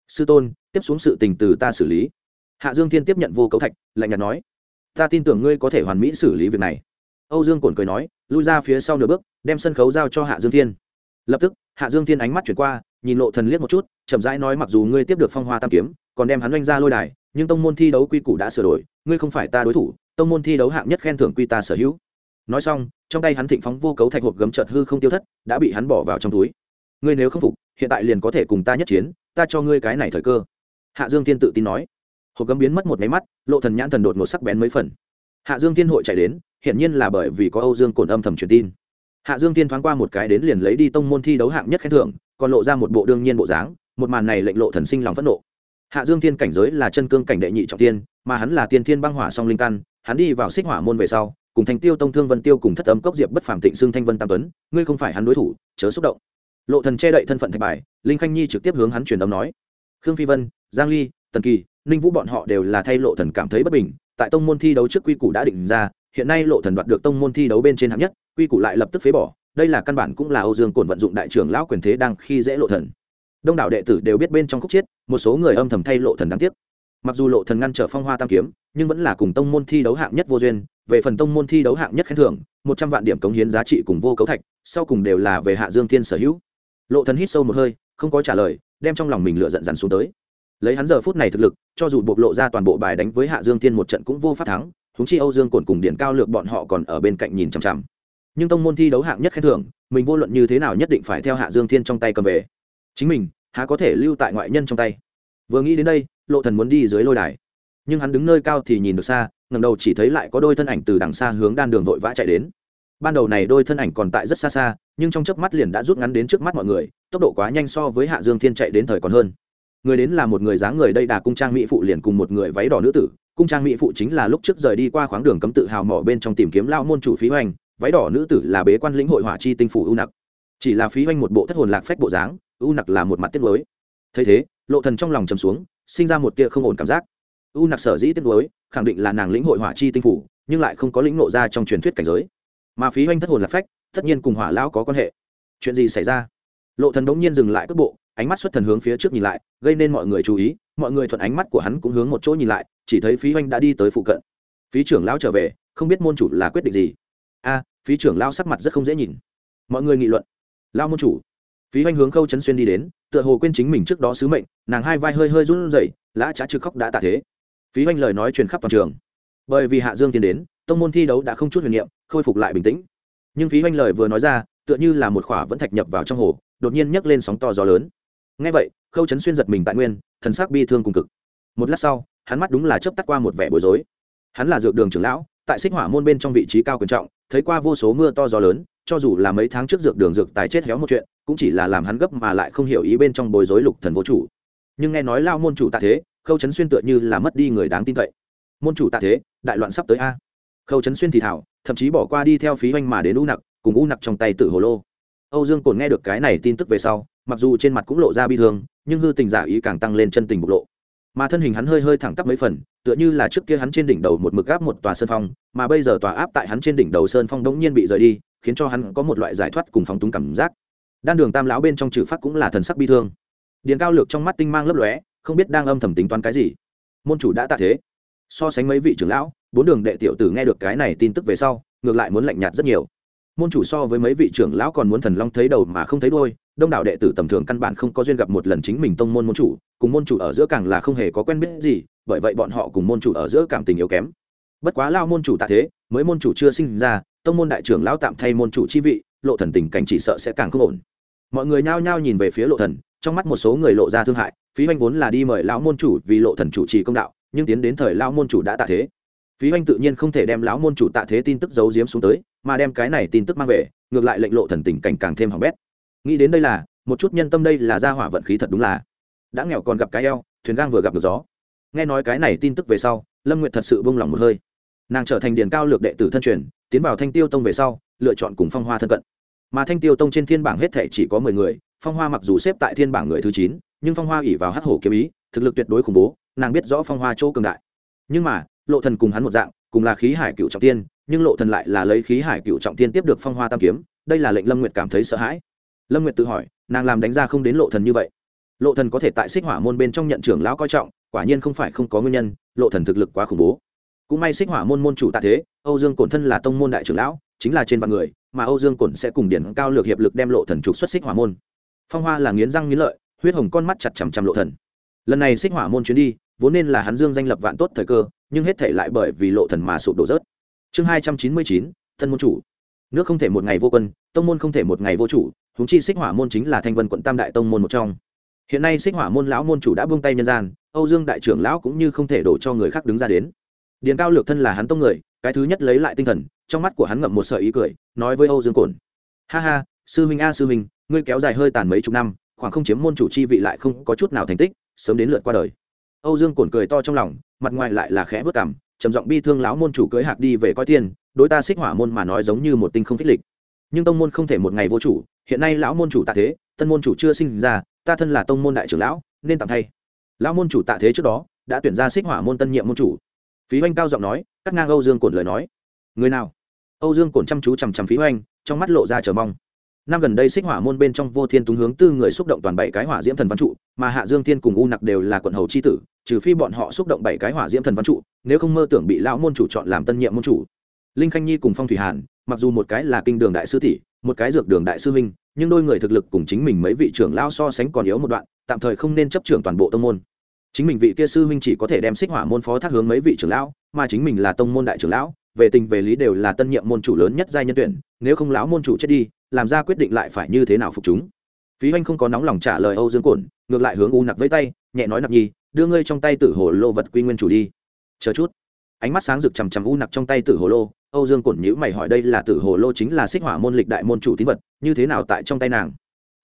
Sư tôn, tiếp xuống sự tình từ ta xử lý. Hạ dương thiên tiếp nhận vô cấu thạch, lạnh nhạt nói, ta tin tưởng ngươi có thể hoàn mỹ xử lý việc này. Âu dương cổn cười nói, lui ra phía sau nửa bước, đem sân khấu giao cho hạ dương thiên. Lập tức, hạ dương thiên ánh mắt chuyển qua, nhìn lộ thần liếc một chút, chậm rãi nói, mặc dù ngươi tiếp được phong hoa tam kiếm, còn đem hắn oanh ra lôi đài, nhưng tông môn thi đấu quy củ đã sửa đổi, ngươi không phải ta đối thủ, tông môn thi đấu hạng nhất khen thưởng quy ta sở hữu. Nói xong, trong tay hắn thịnh phóng vô cấu thạch hộp gấm chợt hư không tiêu thất, đã bị hắn bỏ vào trong túi ngươi nếu không phục, hiện tại liền có thể cùng ta nhất chiến, ta cho ngươi cái này thời cơ. Hạ dương thiên tự tin nói. Hộp gấm biến mất một máy mắt, lộ thần nhãn thần đột ngột sắc bén mấy phần. Hạ dương thiên hội chạy đến, hiển nhiên là bởi vì có âu dương cổn âm thầm truyền tin. Hạ dương thiên thoáng qua một cái đến liền lấy đi tông môn thi đấu hạng nhất khen thưởng, còn lộ ra một bộ đương nhiên bộ dáng, một màn này lệnh lộ thần sinh lòng phẫn nộ. Hạ dương thiên cảnh giới là chân cương cảnh đệ nhị trọng tiên, mà hắn là tiên thiên băng hỏa song linh căn, hắn đi vào xích hỏa môn về sau, cùng thành tiêu tông thương vân tiêu cùng thất ấm cốc diệp bất phàm tịnh xương thanh vân tam tuấn, ngươi không phải hắn đối thủ, chớ xúc động lộ thần che đậy thân phận thạch bài linh khanh nhi trực tiếp hướng hắn truyền âm nói. Khương phi vân giang ly tần kỳ ninh vũ bọn họ đều là thay lộ thần cảm thấy bất bình tại tông môn thi đấu trước quy củ đã định ra hiện nay lộ thần đoạt được tông môn thi đấu bên trên hạng nhất quy củ lại lập tức phế bỏ đây là căn bản cũng là âu dương cổn vận dụng đại trưởng lão quyền thế đang khi dễ lộ thần. Đông đảo đệ tử đều biết bên trong khúc chết, một số người âm thầm thay lộ thần đáng tiếc. Mặc dù lộ thần ngăn trở phong hoa tam kiếm nhưng vẫn là cùng tông môn thi đấu hạng nhất vô duyên về phần tông môn thi đấu hạng nhất khen thưởng một trăm vạn điểm cống hiến giá trị cùng vô cấu thạch sau cùng đều là về hạ dương thiên sở hữu lộ thần hít sâu một hơi, không có trả lời, đem trong lòng mình lựa giận dằn xuống tới. Lấy hắn giờ phút này thực lực, cho dù bộc lộ ra toàn bộ bài đánh với hạ dương thiên một trận cũng vô pháp thắng húng chi âu dương cồn cùng điện cao lược bọn họ còn ở bên cạnh nhìn chằm chằm. Nhưng tông môn thi đấu hạng nhất khen thưởng, mình vô luận như thế nào nhất định phải theo hạ dương thiên trong tay cầm về. Chính mình, há có thể lưu tại ngoại nhân trong tay? Vừa nghĩ đến đây, lộ thần muốn đi dưới lôi đài. Nhưng hắn đứng nơi cao thì nhìn được xa ngầm đầu chỉ thấy lại có đôi thân ảnh từ đằng xa hướng đan đường vội vã chạy đến ban đầu này đôi thân ảnh còn tại rất xa xa, nhưng trong chớp mắt liền đã rút ngắn đến trước mắt mọi người, tốc độ quá nhanh so với hạ dương thiên chạy đến thời còn hơn. Người đến là một người dáng người đây đà cung trang mỹ phụ liền cùng một người váy đỏ nữ tử, cung trang mỹ phụ chính là lúc trước rời đi qua khoáng đường cấm tự hào mỏ bên trong tìm kiếm lao môn chủ phí hoành, váy đỏ nữ tử là bế quan lĩnh hội hỏa chi tinh phủ ưu nặc. Chỉ là phí hoành một bộ thất hồn lạc phách bộ dáng ưu nặc là một mặt tiết mới thấy thế, lộ thần trong lòng trầm xuống, sinh ra một tia không ổn cảm giác. Ưu nặc sở dĩ tiết mới khẳng định là nàng lĩnh hội hỏa chi tinh phủ, nhưng lại không có lĩnh ngộ ra trong truyền thuyết cảnh giới mà phí hoanh thất hồn lạc phách, tất nhiên cùng hỏa lão có quan hệ. Chuyện gì xảy ra? Lộ thần đống nhiên dừng lại cước bộ, ánh mắt xuất thần hướng phía trước nhìn lại, gây nên mọi người chú ý, mọi người thuận ánh mắt của hắn cũng hướng một chỗ nhìn lại, chỉ thấy phí hoanh đã đi tới phụ cận. Phí trưởng lão trở về, không biết môn chủ là quyết định gì. A, phí trưởng lão sắc mặt rất không dễ nhìn. Mọi người nghị luận. Lao môn chủ. Phí hoanh hướng khâu chấn xuyên đi đến, tựa hồ quên chính mình trước đó sứ mệnh, nàng hai vai hơi hơi run rẩy, lã trá trực khóc đã tạ thế. Phí hoanh lời nói truyền khắp toàn trường. Bởi vì hạ dương tiến đến tông môn thi đấu đã không chút huyền niệm, khôi phục lại bình tĩnh. Nhưng phí hoành lời vừa nói ra, tựa như là một khỏa vẫn thạch nhập vào trong hồ, đột nhiên nhấc lên sóng to gió lớn. Ngay vậy, khâu chấn xuyên giật mình tại nguyên, thần sắc bi thương cùng cực. Một lát sau, hắn mắt đúng là chớp tắt qua một vẻ bối rối. Hắn là dược đường trưởng lão, tại xích hỏa môn bên trong vị trí cao quyền trọng, thấy qua vô số mưa to gió lớn, cho dù là mấy tháng trước dược đường dược tài chết héo một chuyện, cũng chỉ là làm hắn gấp mà lại không hiểu ý bên trong bối rối lục thần vô chủ. Nhưng nghe nói lao môn chủ tạ thế, khâu chấn xuyên tựa như là mất đi người đáng tin cậy. Môn chủ tạ thế, đại loạn sắp tới a khâu chấn xuyên thì thảo, thậm chí bỏ qua đi theo phí hoanh mà đến u nặc, cùng u nặc trong tay tử hồ lô. Âu dương cồn nghe được cái này tin tức về sau, mặc dù trên mặt cũng lộ ra bi thương, nhưng hư tình giả ý càng tăng lên chân tình bộc lộ. Mà thân hình hắn hơi hơi thẳng tắp mấy phần, tựa như là trước kia hắn trên đỉnh đầu một mực áp một tòa sơn phong, mà bây giờ tòa áp tại hắn trên đỉnh đầu sơn phong đống nhiên bị rời đi, khiến cho hắn có một loại giải thoát cùng phóng túng cảm giác. Đan đường tam lão bên trong trừ phát cũng là thần sắc bi thương. Điền cao lược trong mắt tinh mang lấp lóe, không biết đang âm thầm tính toán cái gì. Môn chủ đã tạ thế. So sánh mấy vị trưởng lão bốn đường đệ tiểu tử nghe được cái này tin tức về sau, ngược lại muốn lạnh nhạt rất nhiều. Môn chủ so với mấy vị trưởng lão còn muốn thần long thấy đầu mà không thấy đôi đông đảo đệ tử tầm thường căn bản không có duyên gặp một lần chính mình tông môn môn chủ, cùng môn chủ ở giữa càng là không hề có quen biết gì, bởi vậy bọn họ cùng môn chủ ở giữa cảm tình yếu kém. Bất quá lao môn chủ tạ thế, mới môn chủ chưa sinh ra, tông môn đại trưởng lão tạm thay môn chủ chi vị, lộ thần tình cảnh chỉ sợ sẽ càng không ổn. Mọi người nhao nhao nhìn về phía lộ thần, trong mắt một số người lộ ra thương hại, phí hoành vốn là đi mời lão môn chủ vì lộ thần chủ trì công đạo, nhưng tiến đến thời lão môn chủ đã tạ thế phí oanh tự nhiên không thể đem lão môn chủ tạ thế tin tức giấu giếm xuống tới, mà đem cái này tin tức mang về, ngược lại lệnh lộ thần tình cảnh càng thêm hỏng bét. Nghĩ đến đây là, một chút nhân tâm đây là gia hỏa vận khí thật đúng là. Đã nghèo còn gặp cái eo, thuyền gang vừa gặp được gió. Nghe nói cái này tin tức về sau, lâm nguyệt thật sự bông lòng một hơi. Nàng trở thành điền cao lược đệ tử thân truyền, tiến vào thanh tiêu tông về sau, lựa chọn cùng phong hoa thân cận. Mà thanh tiêu tông trên thiên bảng hết thể chỉ có mười người, phong hoa mặc dù xếp tại thiên bảng người thứ chín, nhưng phong hoa ỉ vào hát hổ kiếm ý, thực lực tuyệt đối khủng bố, nàng biết rõ phong hoa chỗ cường đại. Nhưng mà lộ thần cùng hắn một dạng, cùng là khí hải cựu trọng tiên, nhưng lộ thần lại là lấy khí hải cựu trọng tiên tiếp được phong hoa tam kiếm, đây là lệnh lâm nguyệt cảm thấy sợ hãi. Lâm nguyệt tự hỏi, nàng làm đánh ra không đến lộ thần như vậy. Lộ thần có thể tại xích hỏa môn bên trong nhận trưởng lão coi trọng, quả nhiên không phải không có nguyên nhân, lộ thần thực lực quá khủng bố. Cũng may xích hỏa môn môn chủ tạ thế, âu dương cổn thân là tông môn đại trưởng lão, chính là trên vạn người, mà âu dương cổn sẽ cùng điển cao lược hiệp lực đem lộ thần trục xuất xích hỏa môn. Phong hoa là nghiến răng nghiến lợi, huyết hồng con mắt chặt chằm chằm lộ thần lần này xích hỏa môn chuyến đi, vốn nên là hắn dương danh lập vạn tốt thời cơ, nhưng hết thể lại bởi vì lộ thần mà sụp đổ rớt. Chương hai trăm chín mươi chín, thân môn chủ. Nước không thể một ngày vô quân, tông môn không thể một ngày vô chủ, huống chi xích hỏa môn chính là thanh vân quận tam đại tông môn một trong. Hiện nay xích hỏa môn lão môn chủ đã buông tay nhân gian, âu dương đại trưởng lão cũng như không thể đổ cho người khác đứng ra đến. Điền cao lược thân là hắn tông người, cái thứ nhất lấy lại tinh thần, trong mắt của hắn ngậm một sợi ý cười, nói với âu dương cồn ha ha, sư huynh a sư huynh, ngươi kéo dài hơi tàn mấy chục năm khoảng không chiếm môn chủ chi vị lại không có chút nào thành tích, sớm đến lượt qua đời. Âu dương cồn cười to trong lòng, mặt ngoài lại là khẽ vớt cảm, trầm giọng bi thương lão môn chủ cưới hạc đi về coi tiên đối ta xích hỏa môn mà nói giống như một tinh không phích lịch. Nhưng tông môn không thể một ngày vô chủ, hiện nay lão môn chủ tạ thế, tân môn chủ chưa sinh ra, ta thân là tông môn đại trưởng lão, nên tạm thay. Lão môn chủ tạ thế trước đó, đã tuyển ra xích hỏa môn tân nhiệm môn chủ. Phí oanh cao giọng nói, cắt ngang âu dương cổn lời nói. Người nào? Âu dương cổn chăm chú chằm chằm phí oanh trong mắt lộ ra chờ mong năm gần đây xích hỏa môn bên trong vô thiên túng hướng tư người xúc động toàn bảy cái hỏa diễm thần văn trụ, mà hạ dương thiên cùng u nặc đều là quận hầu c h i tử, trừ phi bọn họ xúc động bảy cái hỏa diễm thần văn trụ, nếu không mơ tưởng bị lão môn chủ chọn làm tân nhiệm môn chủ. Linh khanh nhi cùng phong thủy hàn, mặc dù một cái là kinh đường đại sư tỷ, một cái dược đường đại sư huynh, nhưng đôi người thực lực cùng chính mình mấy vị trưởng lao so sánh còn yếu một đoạn, tạm thời không nên chấp trưởng toàn bộ tông môn. Chính mình vị kia sư huynh chỉ có thể đem xích hỏa môn phó thác hướng mấy vị trưởng lão, mà chính mình là tông môn đại trưởng lão, về tình về lý đều là tân nhiệm môn chủ lớn nhất giai nhân tuyển, nếu không lão môn chủ chết đi làm ra quyết định lại phải như thế nào phục chúng. Phí Hoanh không có nóng lòng trả lời âu dương cổn, ngược lại hướng u nặc với tay, nhẹ nói nặc nhi, đưa ngươi trong tay tử hồ lô vật quy nguyên chủ đi. Chờ chút. Ánh mắt sáng rực chằm chằm u nặc trong tay tử hồ lô, âu dương cổn nhữ mày hỏi đây là tử hồ lô chính là xích hỏa môn lịch đại môn chủ tín vật, như thế nào tại trong tay nàng?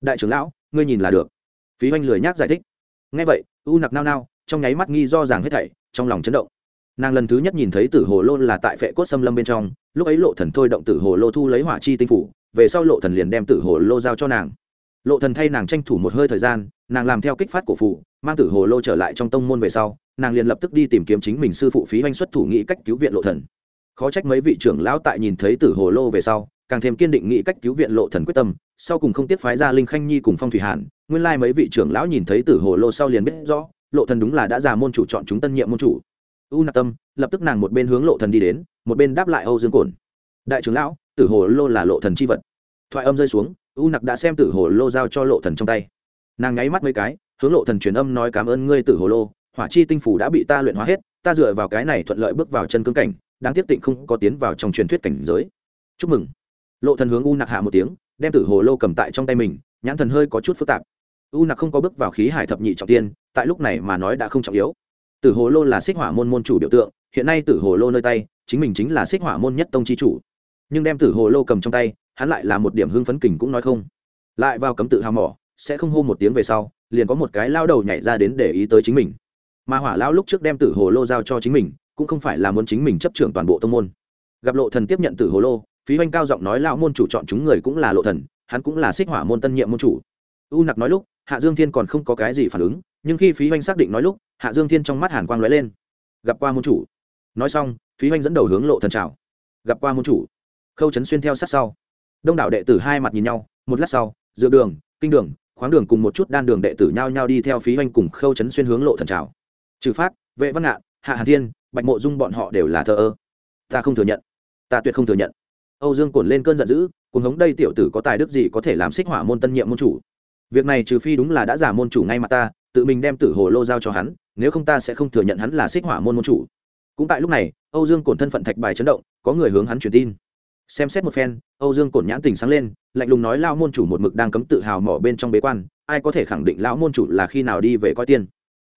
Đại trưởng lão, ngươi nhìn là được. Phí Hoanh lười nhác giải thích. Ngay vậy, u nặc nao nao, trong nháy mắt nghi do rằng hết thảy, trong lòng chấn động nàng lần thứ nhất nhìn thấy tử hồ lô là tại phệ cốt xâm lâm bên trong, lúc ấy lộ thần thôi động tử hồ lô thu lấy hỏa chi tinh phủ, về sau lộ thần liền đem tử hồ lô giao cho nàng. Lộ thần thay nàng tranh thủ một hơi thời gian, nàng làm theo kích phát của phụ mang tử hồ lô trở lại trong tông môn về sau, nàng liền lập tức đi tìm kiếm chính mình sư phụ phí hoanh xuất thủ nghĩ cách cứu viện lộ thần. Khó trách mấy vị trưởng lão tại nhìn thấy tử hồ lô về sau, càng thêm kiên định nghĩ cách cứu viện lộ thần quyết tâm, sau cùng không tiếp phái ra linh khanh nhi cùng phong thủy hàn, nguyên lai mấy vị trưởng lão nhìn thấy tử hồ lô sau liền biết rõ, lộ thần đúng là đã già môn chủ chọn chúng tân nhiệm môn chủ u nạp tâm, lập tức nàng một bên hướng lộ thần đi đến, một bên đáp lại âu dương cổn. Đại trưởng lão, tử hồ lô là lộ thần chi vật. Thoại âm rơi xuống, u nặc đã xem tử hồ lô giao cho lộ thần trong tay. Nàng nháy mắt mấy cái, hướng lộ thần truyền âm nói cảm ơn ngươi tử hồ lô, hỏa chi tinh phủ đã bị ta luyện hóa hết, ta dựa vào cái này thuận lợi bước vào chân cương cảnh, đáng tiếc tịnh không có tiến vào trong truyền thuyết cảnh giới. Chúc mừng. Lộ thần hướng u nặc hạ một tiếng, đem tử hồ lô cầm tại trong tay mình, nhãn thần hơi có chút phức tạp. U nặc không có bước vào khí hải thập nhị trọng tiên, tại lúc này mà nói đã không trọng yếu tử hồ lô là xích hỏa môn môn chủ biểu tượng, hiện nay tử hồ lô nơi tay, chính mình chính là xích hỏa môn nhất tông chi chủ. Nhưng đem tử hồ lô cầm trong tay, hắn lại là một điểm hưng phấn kình cũng nói không. Lại vào cấm tự hào mỏ, sẽ không hô một tiếng về sau, liền có một cái lao đầu nhảy ra đến để ý tới chính mình. Mà hỏa lao lúc trước đem tử hồ lô giao cho chính mình, cũng không phải là muốn chính mình chấp trưởng toàn bộ tông môn. Gặp lộ thần tiếp nhận tử hồ lô, phí oanh cao giọng nói lao môn chủ chọn chúng người cũng là lộ thần, hắn cũng là xích hỏa môn tân nhiệm môn chủ. U nặc nói lúc, hạ dương thiên còn không có cái gì phản ứng, nhưng khi phí oanh xác định nói lúc hạ dương thiên trong mắt hàn quang lóe lên. Gặp qua môn chủ. Nói xong, phí hoanh dẫn đầu hướng lộ thần chào. Gặp qua môn chủ. Khâu trấn xuyên theo sát sau. Đông đảo đệ tử hai mặt nhìn nhau, một lát sau dược đường, kinh đường, khoáng đường cùng một chút đan đường đệ tử nhao nhao đi theo phí Hoanh cùng khâu chấn xuyên hướng lộ thần trào trừ phát vệ văn ngạn hạ hàn thiên, bạch mộ dung bọn họ đều là thờ ơ. Ta không thừa nhận. Ta tuyệt không thừa nhận. Âu dương cồn lên cơn giận dữ cùng hống đây tiểu tử có tài đức gì có thể làm xích hỏa môn tân nhiệm môn chủ. Việc này trừ phi đúng là đã giả môn chủ ngay mặt ta tự mình đem tử hồ lô giao cho hắn, nếu không ta sẽ không thừa nhận hắn là xích hỏa môn môn chủ. Cũng tại lúc này, âu dương cổn thân phận thạch bài chấn động, có người hướng hắn truyền tin. Xem xét một phen, âu dương cổn nhãn tình sáng lên, lạnh lùng nói lao môn chủ một mực đang cấm tự hào mỏ bên trong bế quan, ai có thể khẳng định lão môn chủ là khi nào đi về coi tiên?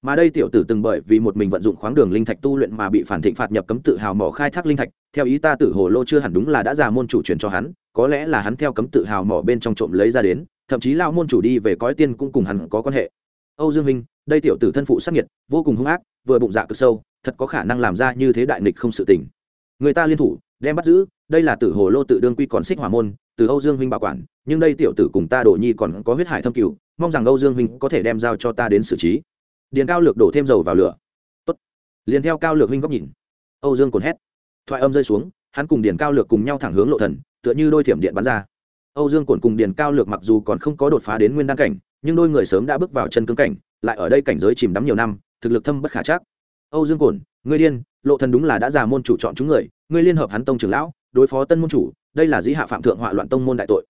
Mà đây tiểu tử từng bởi vì một mình vận dụng khoáng đường linh thạch tu luyện mà bị phản thịnh phạt nhập cấm tự hào mỏ khai thác linh thạch, theo ý ta tử hồ lô chưa hẳn đúng là đã già môn chủ truyền cho hắn, có lẽ là hắn theo cấm tự hào mỏ bên trong trộm lấy ra đến, thậm chí lao môn chủ đi về cõi tiên cũng cùng hắn có quan hệ âu dương minh, đây tiểu tử thân phụ sắc nhiệt vô cùng hung ác, vừa bụng dạ cực sâu, thật có khả năng làm ra như thế đại nghịch không sự tình. Người ta liên thủ, đem bắt giữ, đây là tử hồ lô tự đương quy còn xích hỏa môn, từ âu dương huynh bảo quản, nhưng đây tiểu tử cùng ta đổ nhi còn có huyết hải thâm cửu, mong rằng âu dương huynh có thể đem giao cho ta đến xử trí. Điền cao lược đổ thêm dầu vào lửa. Tốt. Liền theo cao lược huynh góc nhìn. Âu dương cồn hét. Thoại âm rơi xuống, hắn cùng điền cao lược cùng nhau thẳng hướng lộ thần, tựa như đôi thiểm điện bắn ra. Âu dương cuộn cùng điền cao lược mặc dù còn không có đột phá đến nguyên đan cảnh nhưng đôi người sớm đã bước vào chân cương cảnh lại ở đây cảnh giới chìm đắm nhiều năm thực lực thâm bất khả chắc. Âu dương Cổn, ngươi điên lộ thần đúng là đã già môn chủ chọn chúng người ngươi liên hợp hắn tông trưởng lão đối phó tân môn chủ đây là dĩ hạ phạm thượng họa loạn tông môn đại tội.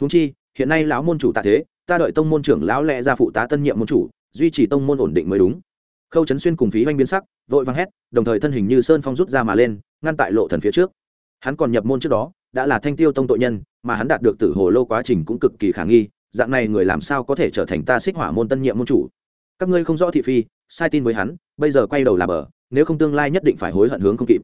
Huống chi hiện nay lão môn chủ tạ thế ta đợi tông môn trưởng lão lẽ ra phụ tá tân nhiệm môn chủ duy trì tông môn ổn định mới đúng. Khâu trấn xuyên cùng phí hoanh biến sắc vội vàng hét đồng thời thân hình như sơn phong rút ra mà lên ngăn tại lộ thần phía trước. Hắn còn nhập môn trước đó đã là thanh tiêu tông tội nhân mà hắn đạt được tử hồ lô quá trình cũng cực kỳ khả nghi dạng này người làm sao có thể trở thành ta xích hỏa môn tân nhiệm môn chủ? Các ngươi không rõ thị phi, sai tin với hắn, bây giờ quay đầu là bờ, nếu không tương lai nhất định phải hối hận hướng không kịp.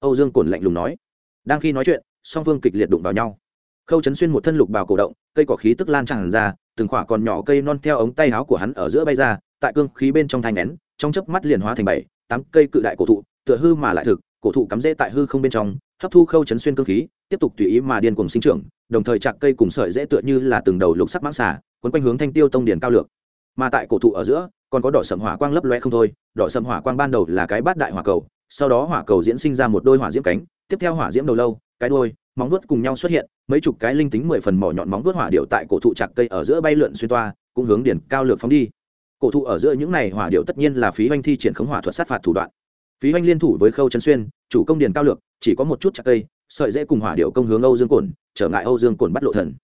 Âu dương cổn lạnh lùng nói. Đang khi nói chuyện, song phương kịch liệt đụng vào nhau. Khâu chấn xuyên một thân lục bào cổ động, cây cỏ khí tức lan tràn ra, từng khỏa còn nhỏ cây non theo ống tay áo của hắn ở giữa bay ra, tại cương khí bên trong thanh nén, trong chớp mắt liền hóa thành bảy, tám cây cự đại cổ thụ, tựa hư mà lại thực, cổ thụ cắm rễ tại hư không bên trong hấp thu khâu chấn xuyên cương khí, tiếp tục tùy ý mà điên cùng sinh trưởng, đồng thời chặt cây cùng sợi rễ tựa như là từng đầu lục sắc mãng xả quấn quanh hướng thanh tiêu tông điền cao lược. Mà tại cổ thụ ở giữa, còn có đỏ sầm hỏa quang lấp loe không thôi, đỏ sầm hỏa quang ban đầu là cái bát đại hỏa cầu, sau đó hỏa cầu diễn sinh ra một đôi hỏa diễm cánh, tiếp theo hỏa diễm đầu lâu, cái đôi, móng vuốt cùng nhau xuất hiện, mấy chục cái linh tính mười phần mỏ nhọn móng vuốt hỏa điệu tại cổ thụ chặt cây ở giữa bay lượn xuyên toa, cũng hướng điển cao lược phóng đi. Cổ thụ ở giữa những này hỏa điệu tất nhiên là phí oanh thi triển khống hỏa thuật sát phạt thủ đoạn. Phí oanh liên thủ với khâu chấn xuyên, chủ công điền cao lược chỉ có một chút chặt cây, sợi dễ cùng hỏa điệu công hướng âu dương cổn, trở ngại âu dương cổn bắt lộ thần.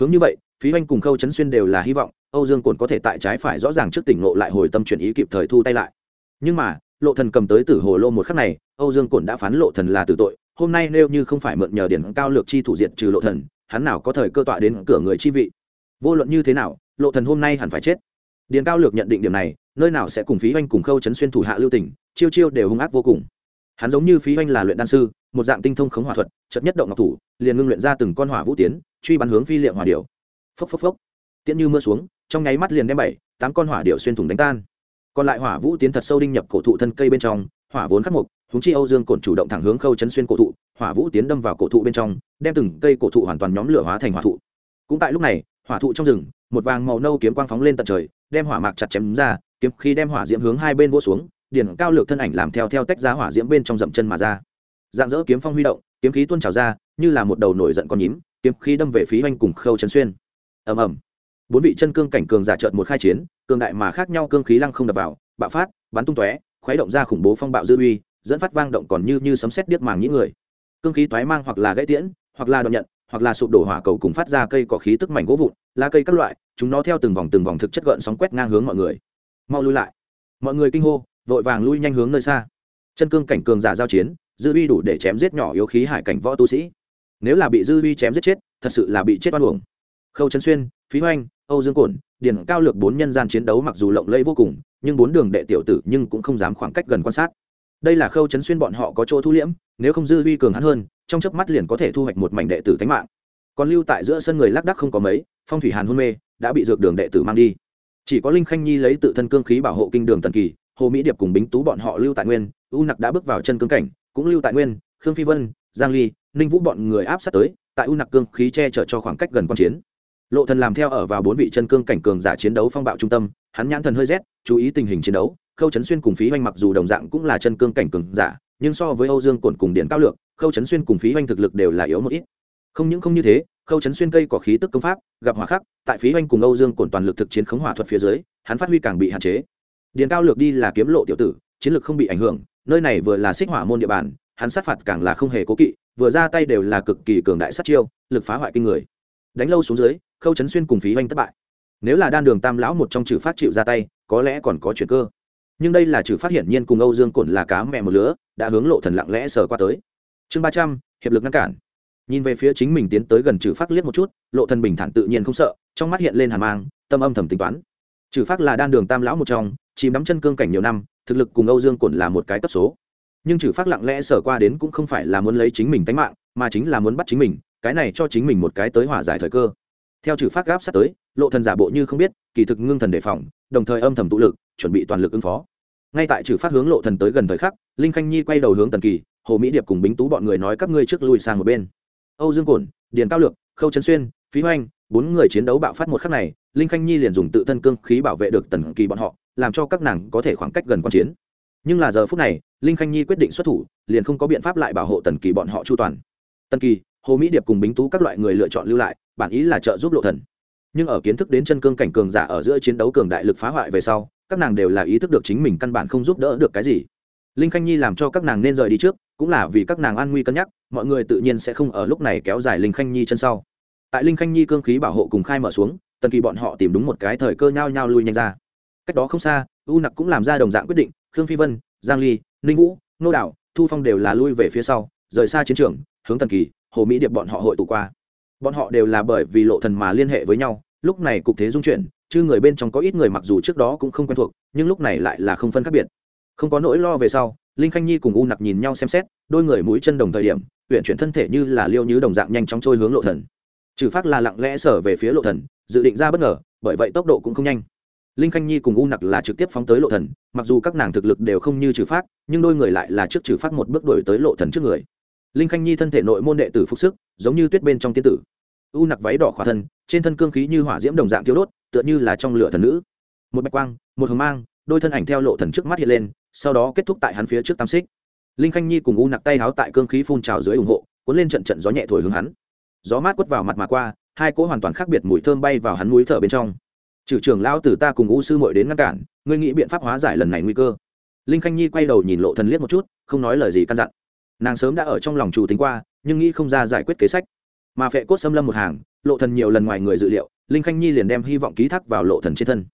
Hướng như vậy, phí hoanh cùng khâu Chấn xuyên đều là hy vọng, âu dương cổn có thể tại trái phải rõ ràng trước tỉnh ngộ lại hồi tâm chuyển ý kịp thời thu tay lại. Nhưng mà, lộ thần cầm tới tử hồ lô một khắc này, âu dương cổn đã phán lộ thần là tử tội, hôm nay nếu như không phải mượn nhờ điển cao lược chi thủ diệt trừ lộ thần, hắn nào có thời cơ tọa đến cửa người chi vị. Vô luận như thế nào, lộ thần hôm nay hẳn phải chết. Điền cao lược nhận định điểm này, nơi nào sẽ cùng phí oanh cùng khâu chấn xuyên thủ hạ lưu tỉnh chiêu chiêu đều hung ác vô cùng. Hắn giống như phí oanh là luyện đan sư một dạng tinh thông khống hỏa thuật chật nhất động ngọc thủ, liền ngưng luyện ra từng con hỏa vũ tiến, truy bắn hướng phi liệm hỏa điệu phốc phốc phốc. Tiễn như mưa xuống, trong nháy mắt liền đem bảy, tám con hỏa điệu xuyên thủng đánh tan. Còn lại hỏa vũ tiến thật sâu đinh nhập cổ thụ thân cây bên trong, hỏa vốn khắc mục húng chi âu dương cổn chủ động thẳng hướng khâu chấn xuyên cổ thụ, hỏa vũ tiến đâm vào cổ thụ bên trong, đem từng cây cổ thụ hoàn toàn nhóm lửa hóa thành hỏa thụ. Cũng tại lúc này, hỏa thụ trong rừng, một vàng màu nâu kiếm quang phóng lên tận trời, đem hỏa mạc chặt chém ra, kiếm khi đem hỏa diễm hướng hai bên vỗ xuống, điển cao lược thân ảnh làm theo theo tách ra hỏa diễm bên trong dậm chân mà ra dạng dỡ kiếm phong huy động, kiếm khí tuôn trào ra, như là một đầu nổi giận con nhím, kiếm khí đâm về phía oanh cùng khâu trấn xuyên. Ầm ầm. Bốn vị chân cương cảnh cường giả trợn một khai chiến, cường đại mà khác nhau cương khí lăng không đập vào, bạo phát, bắn tung tóe, khuấy động ra khủng bố phong bạo dư uy, dẫn phát vang động còn như như sấm sét điếc màng những người. Cương khí toái mang hoặc là gãy tiễn, hoặc là đoạn nhận, hoặc là sụp đổ hỏa cầu cùng phát ra cây cỏ khí tức mảnh gỗ vụn, lá cây các loại, chúng nó theo từng vòng từng vòng thực chất gợn sóng quét ngang hướng mọi người. Mau lui lại. Mọi người kinh hô, vội vàng lui nhanh hướng nơi xa. Chân cương cảnh cường giả giao chiến dư uy đủ để chém giết nhỏ yếu khí hải cảnh võ tu sĩ. Nếu là bị dư uy chém giết chết, thật sự là bị chết oan uổng. Khâu trấn xuyên, phí hoanh, âu dương cổn, điền cao lược bốn nhân gian chiến đấu mặc dù lộng lẫy vô cùng, nhưng bốn đường đệ tiểu tử nhưng cũng không dám khoảng cách gần quan sát. Đây là khâu chấn xuyên bọn họ có chỗ thu liễm, nếu không dư uy cường hắn hơn, trong chớp mắt liền có thể thu hoạch một mảnh đệ tử tánh mạng. Còn lưu tại giữa sân người lác đắc không có mấy, phong thủy hàn hôn mê, đã bị dược đường đệ tử mang đi. Chỉ có linh khanh nhi lấy tự thân cương khí bảo hộ kinh đường tần kỳ, hồ mỹ điệp cùng bính tú bọn họ lưu tại nguyên, u nặc đã bước vào chân cương cảnh cũng lưu tại nguyên, khương phi vân, giang ly, ninh vũ bọn người áp sát tới, tại u nặc cương khí che chở cho khoảng cách gần quan chiến. Lộ thần làm theo ở vào bốn vị chân cương cảnh cường giả chiến đấu phong bạo trung tâm, hắn nhãn thần hơi rét, chú ý tình hình chiến đấu, khâu chấn xuyên cùng phí hoanh mặc dù đồng dạng cũng là chân cương cảnh cường giả, nhưng so với âu dương cổn cùng điện cao lượng khâu chấn xuyên cùng phí hoanh thực lực đều là yếu một ít. Không những không như thế, khâu chấn xuyên cây có khí tức công pháp, gặp hỏa khắc, tại phí hoanh cùng âu dương cổn toàn lực thực chiến khống hỏa thuật phía dưới, hắn phát huy càng bị hạn chế. Điền cao lược đi là kiếm lộ tiểu tử, chiến lược không bị ảnh hưởng nơi này vừa là xích hỏa môn địa bàn, hắn sát phạt càng là không hề cố kỵ, vừa ra tay đều là cực kỳ cường đại sát chiêu, lực phá hoại kinh người. Đánh lâu xuống dưới, khâu chấn xuyên cùng phí oanh thất bại. Nếu là đan đường tam lão một trong trừ phát chịu ra tay, có lẽ còn có chuyện cơ. Nhưng đây là trừ phát hiển nhiên cùng âu dương cổn là cá mẹ một lứa, đã hướng lộ thần lặng lẽ sờ qua tới. Chương ba trăm, hiệp lực ngăn cản. Nhìn về phía chính mình tiến tới gần trừ phát liếc một chút, lộ thần bình thản tự nhiên không sợ, trong mắt hiện lên hàn mang, tâm âm thầm tính toán. Trừ phát là đan đường tam lão một trong, chìm đắm chân cương cảnh nhiều năm thực lực cùng âu dương cổn là một cái cấp số. Nhưng trừ phát lặng lẽ sở qua đến cũng không phải là muốn lấy chính mình tánh mạng, mà chính là muốn bắt chính mình, cái này cho chính mình một cái tới hỏa giải thời cơ. Theo trừ phát gáp sát tới, lộ thần giả bộ như không biết, kỳ thực ngưng thần đề phòng, đồng thời âm thầm tụ lực, chuẩn bị toàn lực ứng phó. Ngay tại trừ phát hướng lộ thần tới gần thời khắc, linh khanh nhi quay đầu hướng tần kỳ, hồ mỹ điệp cùng bính tú bọn người nói các ngươi trước lui sang một bên. Âu dương cổn, điền cao lược, khâu trấn xuyên, phí hoanh bốn người chiến đấu bạo phát một khắc này, linh khanh nhi liền dùng tự thân cương khí bảo vệ được tần kỳ bọn họ làm cho các nàng có thể khoảng cách gần quan chiến. Nhưng là giờ phút này, linh khanh nhi quyết định xuất thủ, liền không có biện pháp lại bảo hộ tần kỳ bọn họ chu toàn. Tần kỳ, hồ mỹ điệp cùng bính tú các loại người lựa chọn lưu lại, bản ý là trợ giúp lộ thần. Nhưng ở kiến thức đến chân cương cảnh cường giả ở giữa chiến đấu cường đại lực phá hoại về sau, các nàng đều là ý thức được chính mình căn bản không giúp đỡ được cái gì. Linh khanh nhi làm cho các nàng nên rời đi trước, cũng là vì các nàng an nguy cân nhắc, mọi người tự nhiên sẽ không ở lúc này kéo dài linh khanh nhi chân sau. Tại linh khanh nhi cương khí bảo hộ cùng khai mở xuống, tần kỳ bọn họ tìm đúng một cái thời cơ nhao nhao lui nhanh ra cách đó không xa u nặc cũng làm ra đồng dạng quyết định khương phi vân giang ly ninh vũ nô đảo, thu phong đều là lui về phía sau rời xa chiến trường hướng tần kỳ hồ mỹ điệp bọn họ hội tụ qua. Bọn họ đều là bởi vì lộ thần mà liên hệ với nhau lúc này cục thế dung chuyển chứ người bên trong có ít người mặc dù trước đó cũng không quen thuộc nhưng lúc này lại là không phân khác biệt. Không có nỗi lo về sau linh khanh nhi cùng u nặc nhìn nhau xem xét đôi người mũi chân đồng thời điểm huyện chuyển thân thể như là liêu như đồng dạng nhanh chóng trôi hướng lộ thần. Trừ phát là lặng lẽ sở về phía lộ thần dự định ra bất ngờ bởi vậy tốc độ cũng không nhanh linh khanh nhi cùng u nặc là trực tiếp phóng tới lộ thần, mặc dù các nàng thực lực đều không như trừ phát nhưng đôi người lại là trước trừ phát một bước đổi tới lộ thần trước người. Linh khanh nhi thân thể nội môn đệ tử phục sức, giống như tuyết bên trong tiên tử. U nặc váy đỏ khỏa thân, trên thân cương khí như hỏa diễm đồng dạng thiếu đốt, tựa như là trong lửa thần nữ. Một bạch quang, một hồng mang, đôi thân ảnh theo lộ thần trước mắt hiện lên, sau đó kết thúc tại hắn phía trước tam xích. Linh khanh nhi cùng u nặc tay háo tại cương khí phun trào dưới ủng hộ, cuốn lên trận trận gió nhẹ thổi hướng hắn. Gió mát quất vào mặt mà qua, hai cỗ hoàn toàn khác biệt mùi thơm bay vào hắn mũi thở bên trong trừ trưởng lão tử ta cùng u sư muội đến ngăn cản, ngươi nghĩ biện pháp hóa giải lần này nguy cơ. Linh khanh nhi quay đầu nhìn lộ thần liếc một chút, không nói lời gì căn dặn. Nàng sớm đã ở trong lòng chủ tính qua, nhưng nghĩ không ra giải quyết kế sách. Mà phệ cốt xâm lâm một hàng, lộ thần nhiều lần ngoài người dự liệu, linh khanh nhi liền đem hy vọng ký thác vào lộ thần trên thân.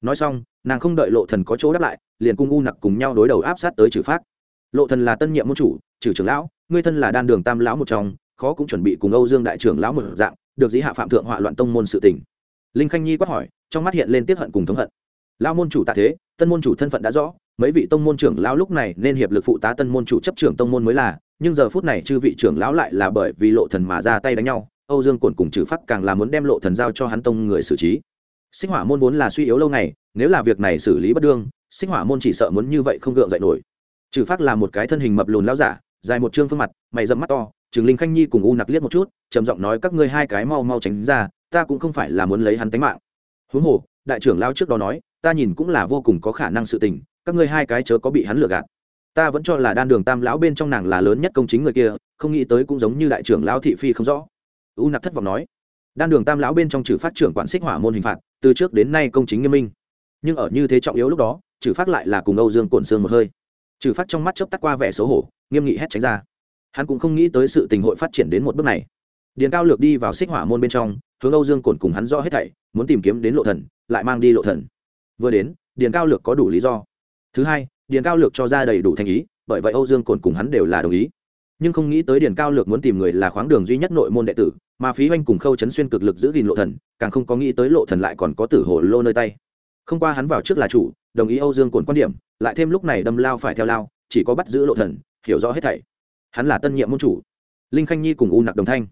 Nói xong, nàng không đợi lộ thần có chỗ đáp lại, liền cung u nặc cùng nhau đối đầu áp sát tới trừ phát lộ thần là tân nhiệm môn chủ, trừ trưởng lão, ngươi thân là đan đường tam lão một trong, khó cũng chuẩn bị cùng âu dương đại trưởng lão một dạng, được dĩ hạ phạm thượng họa loạn tông môn sự tình linh khanh nhi quát hỏi, trong mắt hiện lên tiết hận cùng thống hận. Lão môn chủ tạ thế, tân môn chủ thân phận đã rõ, mấy vị tông môn trưởng lão lúc này nên hiệp lực phụ tá tân môn chủ chấp trưởng tông môn mới là, nhưng giờ phút này chư vị trưởng lão lại là bởi vì lộ thần mà ra tay đánh nhau, âu dương cổn cùng trừ phát càng là muốn đem lộ thần giao cho hắn tông người xử trí. Sinh hỏa môn vốn là suy yếu lâu ngày, nếu là việc này xử lý bất đương sinh hỏa môn chỉ sợ muốn như vậy không gượng dậy nổi. Trừ phát là một cái thân hình mập lùn lão giả, dài một trương phương mặt, mày dẫm mắt to trường linh khanh nhi cùng u nặc liếc một chút, trầm giọng nói, các ngươi hai cái mau mau tránh ra ta cũng không phải là muốn lấy hắn tính mạng. Huống hồ, đại trưởng lao trước đó nói, ta nhìn cũng là vô cùng có khả năng sự tình, các ngươi hai cái chớ có bị hắn lừa gạt. Ta vẫn cho là đan đường tam lão bên trong nàng là lớn nhất công chính người kia, không nghĩ tới cũng giống như đại trưởng lão thị phi không rõ. U nặc thất vọng nói, đan đường tam lão bên trong trừ phát trưởng quản xích hỏa môn hình phạt, từ trước đến nay công chính nghiêm minh. Nhưng ở như thế trọng yếu lúc đó, trừ phát lại là cùng âu dương cổn xương một hơi. Trừ phát trong mắt chớp tắt qua vẻ xấu hổ, nghiêm nghị hét tránh ra. Hắn cũng không nghĩ tới sự tình hội phát triển đến một bước này điền cao lược đi vào xích hỏa môn bên trong, hướng âu dương cổn cùng hắn rõ hết thảy, muốn tìm kiếm đến lộ thần, lại mang đi lộ thần. Vừa đến, điền cao lược có đủ lý do. Thứ hai, điền cao lược cho ra đầy đủ thành ý, bởi vậy âu dương cổn cùng hắn đều là đồng ý. Nhưng không nghĩ tới điền cao lược muốn tìm người là khoáng đường duy nhất nội môn đệ tử, mà phí oanh cùng khâu chấn xuyên cực lực giữ gìn lộ thần, càng không có nghĩ tới lộ thần lại còn có tử hồ lô nơi tay. Không qua hắn vào trước là chủ, đồng ý âu dương cổn quan điểm, lại thêm lúc này đâm lao phải theo lao, chỉ có bắt giữ lộ thần, hiểu rõ hết thảy. Hắn là tân nhiệm môn chủ. Linh khanh nhi cùng u nặc đồng thanh.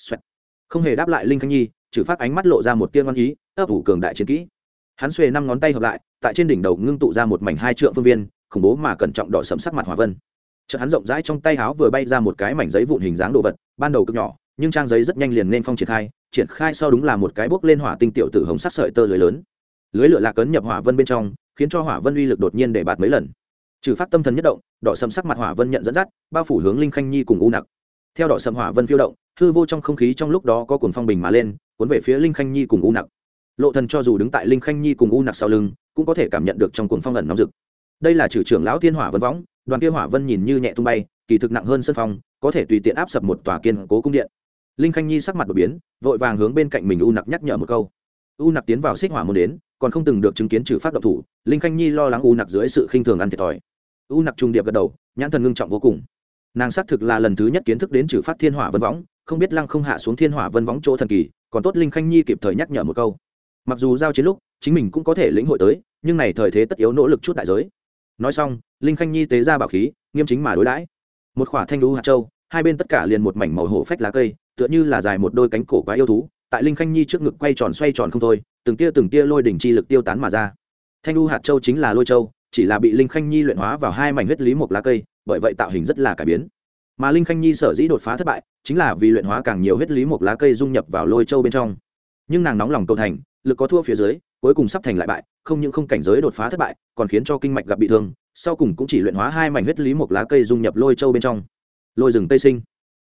Xoẹt. không hề đáp lại linh khanh nhi, trừ phát ánh mắt lộ ra một tiên ngon ý, ấp ủ cường đại chiến kỹ. Hắn xuề năm ngón tay hợp lại, tại trên đỉnh đầu ngưng tụ ra một mảnh hai trượng phương viên, khủng bố mà cẩn trọng đỏ sẫm sắc mặt hỏa vân. Chợt hắn rộng rãi trong tay háo vừa bay ra một cái mảnh giấy vụn hình dáng đồ vật, ban đầu cực nhỏ, nhưng trang giấy rất nhanh liền nên phong triển khai triển khai sau đúng là một cái bốc lên hỏa tinh tiểu tử hồng sắc sợi tơ lưới lớn. Lưới lửa lạc cấn nhập hỏa vân bên trong, khiến cho hỏa vân uy lực đột nhiên để bạt mấy lần. Trừ phát tâm thần nhất động, đỏ sầm sắc mặt hỏa vân nhận dẫn dắt, bao phủ hướng linh khanh nhi cùng u nặc theo đỏ sầm hỏa vân phiêu động, hư vô trong không khí trong lúc đó có cuồng phong bình mà lên, cuốn về phía linh khanh nhi cùng u nặc. Lộ thần cho dù đứng tại linh khanh nhi cùng u nặc sau lưng, cũng có thể cảm nhận được trong cuồng phong ẩn nóng rực. Đây là trừ trưởng lão thiên hỏa vân võng, đoàn kia hỏa vân nhìn như nhẹ tung bay, kỳ thực nặng hơn sân phong, có thể tùy tiện áp sập một tòa kiên cố cung điện. Linh khanh nhi sắc mặt đột biến, vội vàng hướng bên cạnh mình u nặc nhắc nhở một câu. U nặc tiến vào xích hỏa môn đến, còn không từng được chứng kiến trừ phát động thủ, linh khanh nhi lo lắng u nặc dưới sự khinh thường ăn thiệt thòi. U nặc trung điệp gật đầu, nhãn thần ngưng trọng vô cùng nàng xác thực là lần thứ nhất kiến thức đến trừ phát thiên hỏa vân võng, không biết lăng không hạ xuống thiên hỏa vân võng chỗ thần kỳ, còn tốt linh khanh nhi kịp thời nhắc nhở một câu. Mặc dù giao chiến lúc, chính mình cũng có thể lĩnh hội tới, nhưng này thời thế tất yếu nỗ lực chút đại giới. Nói xong, linh khanh nhi tế ra bảo khí, nghiêm chính mà đối đãi. Một khỏa thanh lũ hạt châu, hai bên tất cả liền một mảnh màu hổ phách lá cây, tựa như là dài một đôi cánh cổ quá yêu thú, tại linh khanh nhi trước ngực quay tròn xoay tròn không thôi, từng tia từng tia lôi đỉnh chi lực tiêu tán mà ra. Thanh lũ hạt châu chính là lôi châu, chỉ là bị linh khanh nhi luyện hóa vào hai mảnh huyết lý một lá cây bởi vậy tạo hình rất là cải biến. Mà linh khanh nhi sở dĩ đột phá thất bại, chính là vì luyện hóa càng nhiều huyết lý một lá cây dung nhập vào lôi châu bên trong. Nhưng nàng nóng lòng cầu thành, lực có thua phía dưới, cuối cùng sắp thành lại bại, không những không cảnh giới đột phá thất bại, còn khiến cho kinh mạch gặp bị thương, sau cùng cũng chỉ luyện hóa hai mảnh huyết lý một lá cây dung nhập lôi châu bên trong. Lôi rừng tây sinh.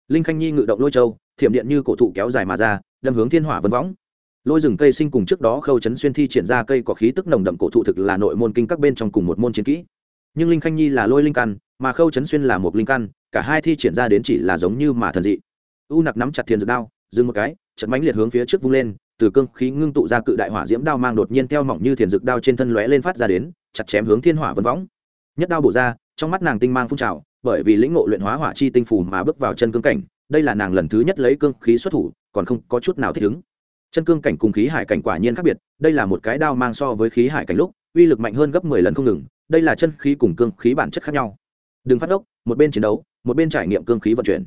Linh khanh nhi ngự động lôi châu, thiểm điện như cổ thụ kéo dài mà ra, đâm hướng thiên hỏa vân võng. Lôi rừng cây sinh cùng trước đó khâu chấn xuyên thi triển ra cây có khí tức nồng đậm cổ thụ thực là nội môn kinh các bên trong cùng một môn chiến kỹ. Nhưng linh khanh nhi là lôi linh căn mà khâu chấn xuyên là một linh căn, cả hai thi triển ra đến chỉ là giống như mà thần dị. U nặc nắm chặt thiền dược đao, dừng một cái trận mánh liệt hướng phía trước vung lên, từ cương khí ngưng tụ ra cự đại hỏa diễm đao mang đột nhiên theo mỏng như thiền dược đao trên thân lóe lên phát ra đến, chặt chém hướng thiên hỏa vân võng. Nhất đao bổ ra, trong mắt nàng tinh mang phun trào, bởi vì lĩnh ngộ luyện hóa hỏa chi tinh phù mà bước vào chân cương cảnh, đây là nàng lần thứ nhất lấy cương khí xuất thủ, còn không có chút nào thích ứng. Chân cương cảnh cùng khí hải cảnh quả nhiên khác biệt, đây là một cái đao mang so với khí hải cảnh lúc, uy lực mạnh hơn gấp mười lần không ngừng, đây là chân khí cùng cương khí bản chất khác nhau đừng phát ốc, một bên chiến đấu, một bên trải nghiệm cương khí vận chuyển.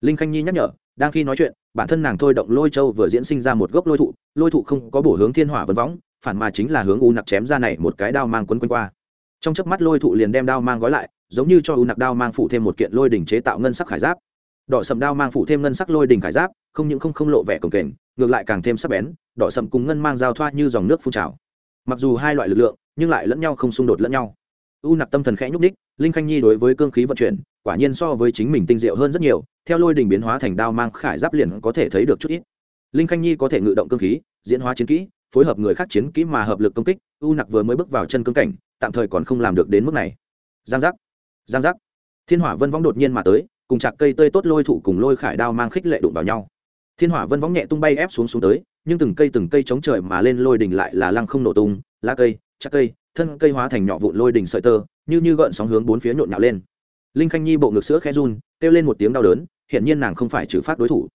Linh khanh nhi nhắc nhở, đang khi nói chuyện, bản thân nàng thôi động lôi châu vừa diễn sinh ra một gốc lôi thụ lôi thụ không có bổ hướng thiên hỏa vân võng, phản mà chính là hướng u nặc chém ra này một cái đao mang quấn quanh qua. Trong chớp mắt lôi thụ liền đem đao mang gói lại, giống như cho u nặc đao mang phụ thêm một kiện lôi đỉnh chế tạo ngân sắc khải giáp. Đỏ sầm đao mang phụ thêm ngân sắc lôi đỉnh khải giáp, không những không không lộ vẻ cồng kềnh, ngược lại càng thêm sắc bén, đỏ sầm cùng ngân mang giao thoa như dòng nước phun trào. Mặc dù hai loại lực lượng, nhưng lại lẫn nhau không xung đột lẫn nhau u nặc tâm thần khẽ nhúc ních linh khanh nhi đối với cương khí vận chuyển, quả nhiên so với chính mình tinh diệu hơn rất nhiều, theo lôi đình biến hóa thành đao mang khải giáp liền có thể thấy được chút ít. Linh khanh nhi có thể ngự động cương khí, diễn hóa chiến kỹ, phối hợp người khác chiến kỹ mà hợp lực công kích, u nặc vừa mới bước vào chân cương cảnh, tạm thời còn không làm được đến mức này. Giang giác giang giác. Thiên hỏa vân vong đột nhiên mà tới, cùng chạc cây tơi tốt lôi thụ cùng lôi khải đao mang khích lệ đụng vào nhau. Thiên hỏa vân vong nhẹ tung bay ép xuống xuống tới, nhưng từng cây từng cây chống trời mà lên lôi đình lại là lăng không nổ tung, lá cây chắc cây thân cây hóa thành nhỏ vụn lôi đỉnh sợi tơ, như như gợn sóng hướng bốn phía nhộn nhạo lên. Linh khanh nhi bộ ngực sữa khe run, kêu lên một tiếng đau đớn hiện nhiên nàng không phải trừ phát đối thủ.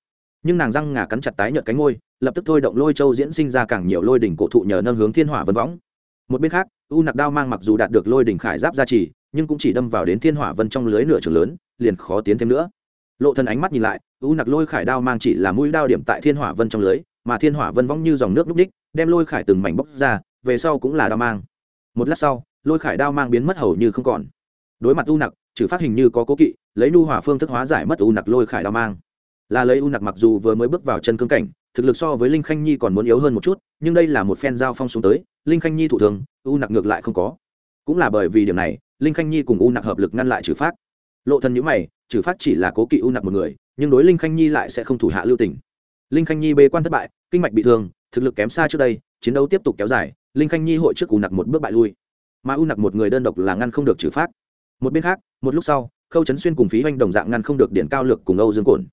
Nhưng nàng răng ngà cắn chặt tái nhợt cánh ngôi lập tức thôi động lôi châu diễn sinh ra càng nhiều lôi đỉnh cổ thụ nhờ nâng hướng thiên hỏa vân võng. Một bên khác, u nặc đao mang mặc dù đạt được lôi đỉnh khải giáp gia trì, nhưng cũng chỉ đâm vào đến thiên hỏa vân trong lưới nửa trường lớn, liền khó tiến thêm nữa. Lộ thân ánh mắt nhìn lại, u nặc lôi khải đao mang chỉ là mũi đao điểm tại thiên hỏa vân trong lưới, mà thiên hỏa vân võng như dòng nước núp đích, đem lôi khải từng mảnh bốc ra, về sau cũng là đao mang một lát sau, lôi khải đao mang biến mất hầu như không còn. Đối mặt u nặc, trừ phát hình như có cố kỵ, lấy nu hỏa phương thức hóa giải mất u nặc lôi khải đao mang. Là lấy u nặc mặc dù vừa mới bước vào chân cương cảnh, thực lực so với linh khanh nhi còn muốn yếu hơn một chút, nhưng đây là một phen giao phong xuống tới, linh khanh nhi thủ thường u nặc ngược lại không có. Cũng là bởi vì điểm này, linh khanh nhi cùng u nặc hợp lực ngăn lại trừ phát. Lộ thân nhữ mày, trừ phát chỉ là cố kỵ u nặc một người, nhưng đối linh khanh nhi lại sẽ không thủ hạ lưu tình. Linh khanh nhi bê quan thất bại, kinh mạch bị thương thực lực kém xa trước đây, chiến đấu tiếp tục kéo dài, linh khanh nhi hội trước u nặc một bước bại lui. Mà u nặc một người đơn độc là ngăn không được trừ phát một bên khác, một lúc sau, khâu trấn xuyên cùng phí hoành đồng dạng ngăn không được điện cao lực cùng âu dương cổn.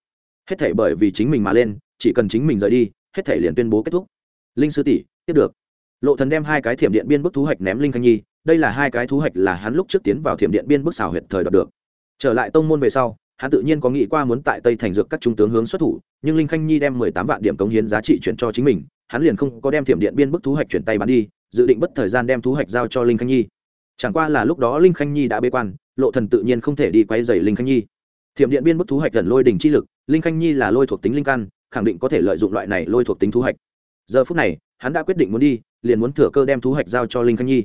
Hết thể bởi vì chính mình mà lên, chỉ cần chính mình rời đi, hết thể liền tuyên bố kết thúc. Linh sư tỷ, tiếp được. Lộ thần đem hai cái thiểm điện biên bức thú hạch ném linh khanh nhi, đây là hai cái thú hạch là hắn lúc trước tiến vào thiểm điện biên bức xào huyệt thời đoạt được. Trở lại tông môn về sau, hắn tự nhiên có nghĩ qua muốn tại tây thành dược các trung tướng hướng xuất thủ nhưng linh khanh nhi đem mười tám vạn điểm cống hiến giá trị chuyển cho chính mình, hắn liền không có đem thiểm điện biên bức thú hạch chuyển tay bán đi, dự định bất thời gian đem thú hạch giao cho linh khanh nhi. Chẳng qua là lúc đó linh khanh nhi đã bế quan, lộ thần tự nhiên không thể đi quay dày linh khanh nhi. Thiểm điện biên bức thú hạch gần lôi đỉnh chi lực, linh khanh nhi là lôi thuộc tính linh căn, khẳng định có thể lợi dụng loại này lôi thuộc tính thú hạch giờ phút này, hắn đã quyết định muốn đi, liền muốn thừa cơ đem thú hạch giao cho linh khanh nhi.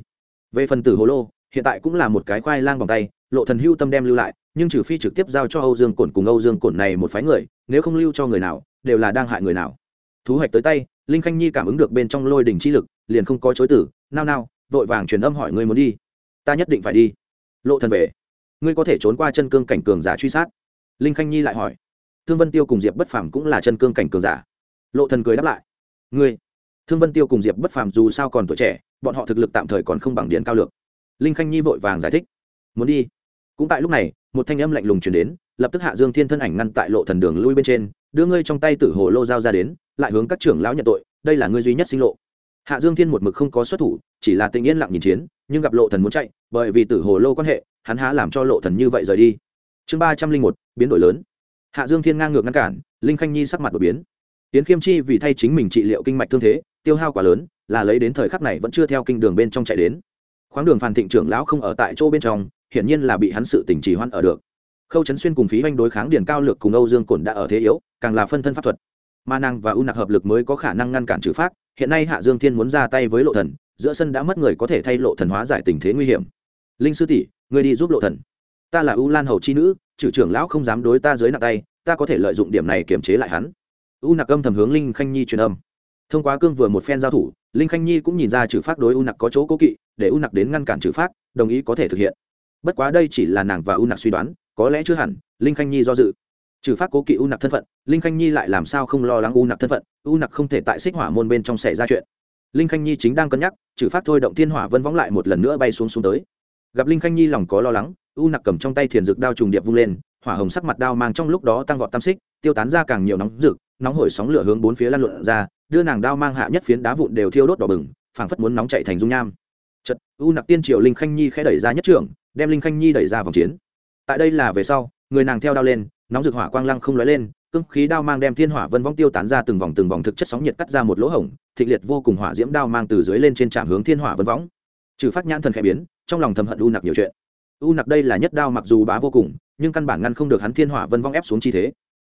Về phần tử hồ lô, hiện tại cũng là một cái khoai lang bằng tay, lộ thần hưu tâm đem lưu lại nhưng trừ phi trực tiếp giao cho âu dương cổn cùng âu dương cổn này một phái người, nếu không lưu cho người nào, đều là đang hại người nào. Thú hạch tới tay, linh khanh nhi cảm ứng được bên trong lôi đỉnh chi lực, liền không có chối tử nao nao, vội vàng truyền âm hỏi ngươi muốn đi. Ta nhất định phải đi. Lộ thần về. Ngươi có thể trốn qua chân cương cảnh cường giả truy sát. Linh khanh nhi lại hỏi. Thương vân tiêu cùng diệp bất phàm cũng là chân cương cảnh cường giả. Lộ thần cười đáp lại. Ngươi, thương vân tiêu cùng diệp bất phàm dù sao còn tuổi trẻ, bọn họ thực lực tạm thời còn không bằng điện cao lược. Linh khanh nhi vội vàng giải thích. Muốn đi cũng tại lúc này, một thanh âm lạnh lùng truyền đến, lập tức hạ dương thiên thân ảnh ngăn tại lộ thần đường lui bên trên, đưa ngươi trong tay tử hồ lô giao ra đến, lại hướng các trưởng lão nhận tội, đây là ngươi duy nhất sinh lộ. Hạ dương thiên một mực không có xuất thủ, chỉ là tình yên lặng nhìn chiến, nhưng gặp lộ thần muốn chạy, bởi vì tử hồ lô quan hệ, hắn há làm cho lộ thần như vậy rời đi. Chương ba trăm linh một, biến đổi lớn. Hạ dương thiên ngang ngược ngăn cản, linh khanh nhi sắc mặt đột biến. Tiến khiêm chi vì thay chính mình trị liệu kinh mạch thương thế, tiêu hao quá lớn, là lấy đến thời khắc này vẫn chưa theo kinh đường bên trong chạy đến. Khoáng đường phàn thịnh trưởng lão không ở tại chỗ bên trong hiển nhiên là bị hắn sự tình trì hoãn ở được. Khâu trấn xuyên cùng phí oanh đối kháng điền cao lược cùng âu dương cổn đã ở thế yếu, càng là phân thân pháp thuật. Ma năng và u nặc hợp lực mới có khả năng ngăn cản trừ pháp hiện nay hạ dương thiên muốn ra tay với lộ thần, giữa sân đã mất người có thể thay lộ thần hóa giải tình thế nguy hiểm. Linh sư tỷ người đi giúp lộ thần. Ta là u lan hầu chi nữ, trừ trưởng lão không dám đối ta dưới nặng tay, ta có thể lợi dụng điểm này kiềm chế lại hắn. U nặc âm thầm hướng linh khanh nhi truyền âm. Thông qua cương vừa một phen giao thủ, linh khanh nhi cũng nhìn ra trừ pháp đối u nặc có chỗ cố kỵ, để u nặc đến ngăn cản trừ pháp đồng ý có thể thực hiện bất quá đây chỉ là nàng và u nặc suy đoán, có lẽ chưa hẳn, linh khanh nhi do dự. Trừ pháp cố kỵ u nặc thân phận, linh khanh nhi lại làm sao không lo lắng u nặc thân phận, u nặc không thể tại xích hỏa môn bên trong xảy ra chuyện. Linh khanh nhi chính đang cân nhắc, trừ pháp thôi động thiên hỏa vân võng lại một lần nữa bay xuống xuống tới. Gặp linh khanh nhi lòng có lo lắng, u nặc cầm trong tay thiền dược đao trùng điệp vung lên, hỏa hồng sắc mặt đao mang trong lúc đó tăng vọt tam xích, tiêu tán ra càng nhiều nóng rực, nóng hổi sóng lửa hướng bốn phía lan luận ra, đưa nàng đao mang hạ nhất phiến đá vụn đều thiêu đốt đỏ bừng, phảng phất muốn nóng chạy thành dung nham. Chật u nặc tiên triều linh khanh nhi khẽ đẩy ra nhất trưởng đem linh khanh nhi đẩy ra vòng chiến. Tại đây là về sau, người nàng theo đao lên, nóng rực hỏa quang lăng không lóe lên cưng khí đao mang đem thiên hỏa vân vong tiêu tán ra từng vòng từng vòng thực chất sóng nhiệt cắt ra một lỗ hổng, thịnh liệt vô cùng hỏa diễm đao mang từ dưới lên trên trạm hướng thiên hỏa vân võng trừ phát nhãn thần khẽ biến, trong lòng thầm hận u nặc nhiều chuyện. U nặc đây là nhất đao mặc dù bá vô cùng, nhưng căn bản ngăn không được hắn thiên hỏa vân vong ép xuống chi thế.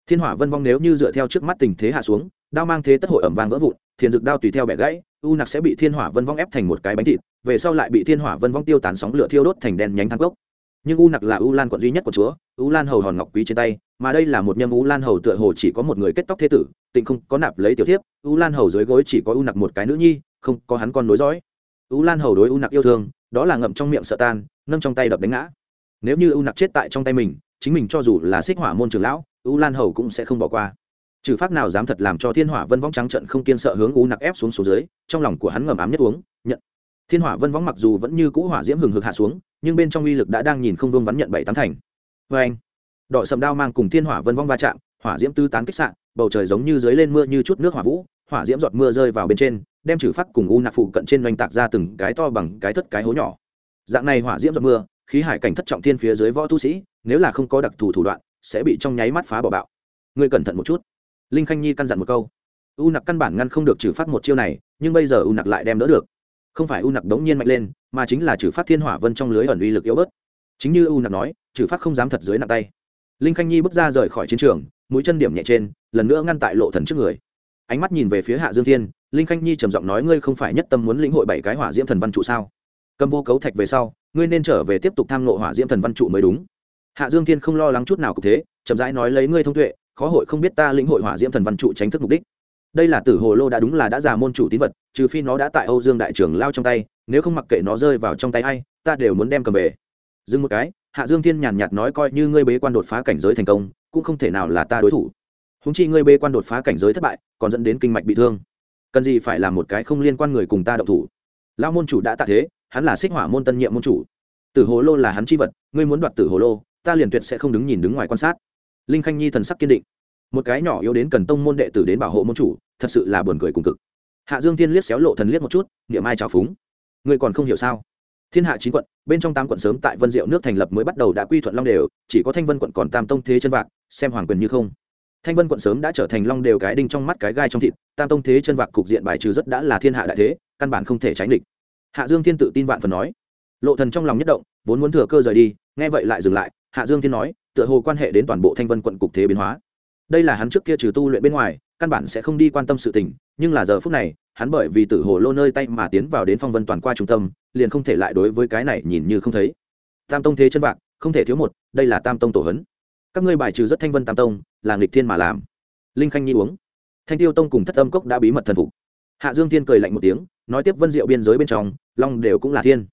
Thiên hỏa vân vong nếu như dựa theo trước mắt tình thế hạ xuống đao mang thế tất hội ẩm vang vỡ vụn, thiền dực đao tùy theo bẻ gãy, u nặc sẽ bị thiên hỏa vân vong ép thành một cái bánh thịt, về sau lại bị thiên hỏa vân vong tiêu tán sóng lửa thiêu đốt thành đen nhánh thang gốc nhưng u nặc là u lan quận duy nhất của chúa, u lan hầu hòn ngọc quý trên tay, mà đây là một nhâm u lan hầu tựa hồ chỉ có một người kết tóc thế tử, tịnh không có nạp lấy tiểu thiếp, u lan hầu dưới gối chỉ có u nặc một cái nữ nhi, không có hắn con nối dõi. U lan hầu đối u nặc yêu thương, đó là ngậm trong miệng sợ tan, nâng trong tay đập đánh ngã. Nếu như u nặc chết tại trong tay mình, chính mình cho dù là xích hỏa môn trường lão, u lan hầu cũng sẽ không bỏ qua trừ pháp nào dám thật làm cho thiên hỏa vân võng trắng trận không kiên sợ hướng u nặc ép xuống số dưới, trong lòng của hắn ngầm ám nhất uống, nhận. Thiên hỏa vân võng mặc dù vẫn như cũ hỏa diễm hừng hực hạ xuống, nhưng bên trong uy lực đã đang nhìn không vương vắn nhận bảy tám thành. Vê anh đội sầm đao mang cùng thiên hỏa vân vong va chạm, hỏa diễm tư tán kích sạn bầu trời giống như dưới lên mưa như chút nước hỏa vũ, hỏa diễm giọt mưa rơi vào bên trên, đem trừ phát cùng u nặc phụ cận trên doanh tạc ra từng cái to bằng cái thất cái hố nhỏ. Dạng này hỏa diễm giọt mưa, khí hải cảnh thất trọng thiên phía dưới võ tu sĩ, nếu là không có đặc thù thủ đoạn, sẽ bị trong nháy mắt phá bỏ bạo. Ngươi cẩn thận một chút linh khanh nhi căn dặn một câu. U nặc căn bản ngăn không được trừ phát một chiêu này, nhưng bây giờ u nặc lại đem đỡ được. Không phải u nặc đống nhiên mạnh lên, mà chính là trừ phát thiên hỏa vân trong lưới ẩn uy lực yếu bớt. Chính như u nặc nói, trừ phát không dám thật dưới nặng tay. Linh khanh nhi bước ra rời khỏi chiến trường, mũi chân điểm nhẹ trên, lần nữa ngăn tại lộ thần trước người. Ánh mắt nhìn về phía hạ dương thiên, linh khanh nhi trầm giọng nói, ngươi không phải nhất tâm muốn lĩnh hội bảy cái hỏa diễm thần văn trụ sao? Cầm vô cấu thạch về sau, ngươi nên trở về tiếp tục tham nộ hỏa diễm thần văn trụ mới đúng. Hạ dương thiên không lo lắng chút nào cục thế, chậm rãi nói, lấy ngươi thông tuệ khó hội không biết ta lĩnh hội hỏa diễm thần văn trụ tránh thức mục đích. Đây là tử hồ lô đã đúng là đã già môn chủ tín vật, trừ phi nó đã tại âu dương đại trưởng lao trong tay, nếu không mặc kệ nó rơi vào trong tay a i ta đều muốn đem cầm về. Dừng một cái, hạ dương thiên nhàn nhạt nói coi như ngươi bế quan đột phá cảnh giới thành công, cũng không thể nào là ta đối thủ. Húng chi ngươi bế quan đột phá cảnh giới thất bại, còn dẫn đến kinh mạch bị thương. Cần gì phải làm một cái không liên quan người cùng ta đậu thủ? Lao môn chủ đã tạ thế, hắn là xích hỏa môn tân nhiệm môn chủ. Tử hồ lô là hắn chi vật, ngươi muốn đoạt tử hồ lô, ta liền tuyệt sẽ không đứng nhìn đứng ngoài quan sát linh khanh nhi thần sắc kiên định. Một cái nhỏ yếu đến cần tông môn đệ tử đến bảo hộ môn chủ, thật sự là buồn cười cùng cực. Hạ dương tiên liếc xéo lộ thần liếc một chút, niệm ai trào phúng. Ngươi còn không hiểu sao? Thiên hạ chín quận, bên trong tám quận sớm tại vân diệu nước thành lập mới bắt đầu đã quy thuận long đều, chỉ có thanh vân quận còn tam tông thế chân vạc, xem hoàng quyền như không. Thanh vân quận sớm đã trở thành long đều cái đinh trong mắt cái gai trong thịt, tam tông thế chân vạc cục diện bài trừ rất đã là thiên hạ đại thế, căn bản không thể tránh địch. Hạ dương thiên tự tin vạn phần nói. Lộ thần trong lòng nhất động, vốn muốn thừa cơ rời đi, nghe vậy lại dừng lại. Hạ dương thiên nói tựa hồ quan hệ đến toàn bộ thanh vân quận cục thế biến hóa. Đây là hắn trước kia trừ tu luyện bên ngoài, căn bản sẽ không đi quan tâm sự tình, nhưng là giờ phút này, hắn bởi vì tử hồ lô nơi tay mà tiến vào đến phong vân toàn qua trung tâm, liền không thể lại đối với cái này nhìn như không thấy. Tam tông thế chân vạc, không thể thiếu một, đây là tam tông tổ hấn. Các ngươi bài trừ rất thanh vân tam tông, là nghịch thiên mà làm. Linh khanh nhi uống. Thanh tiêu tông cùng thất âm cốc đã bí mật thần phục. Hạ dương thiên cười lạnh một tiếng, nói tiếp vân diệu biên giới bên trong, long đều cũng là thiên.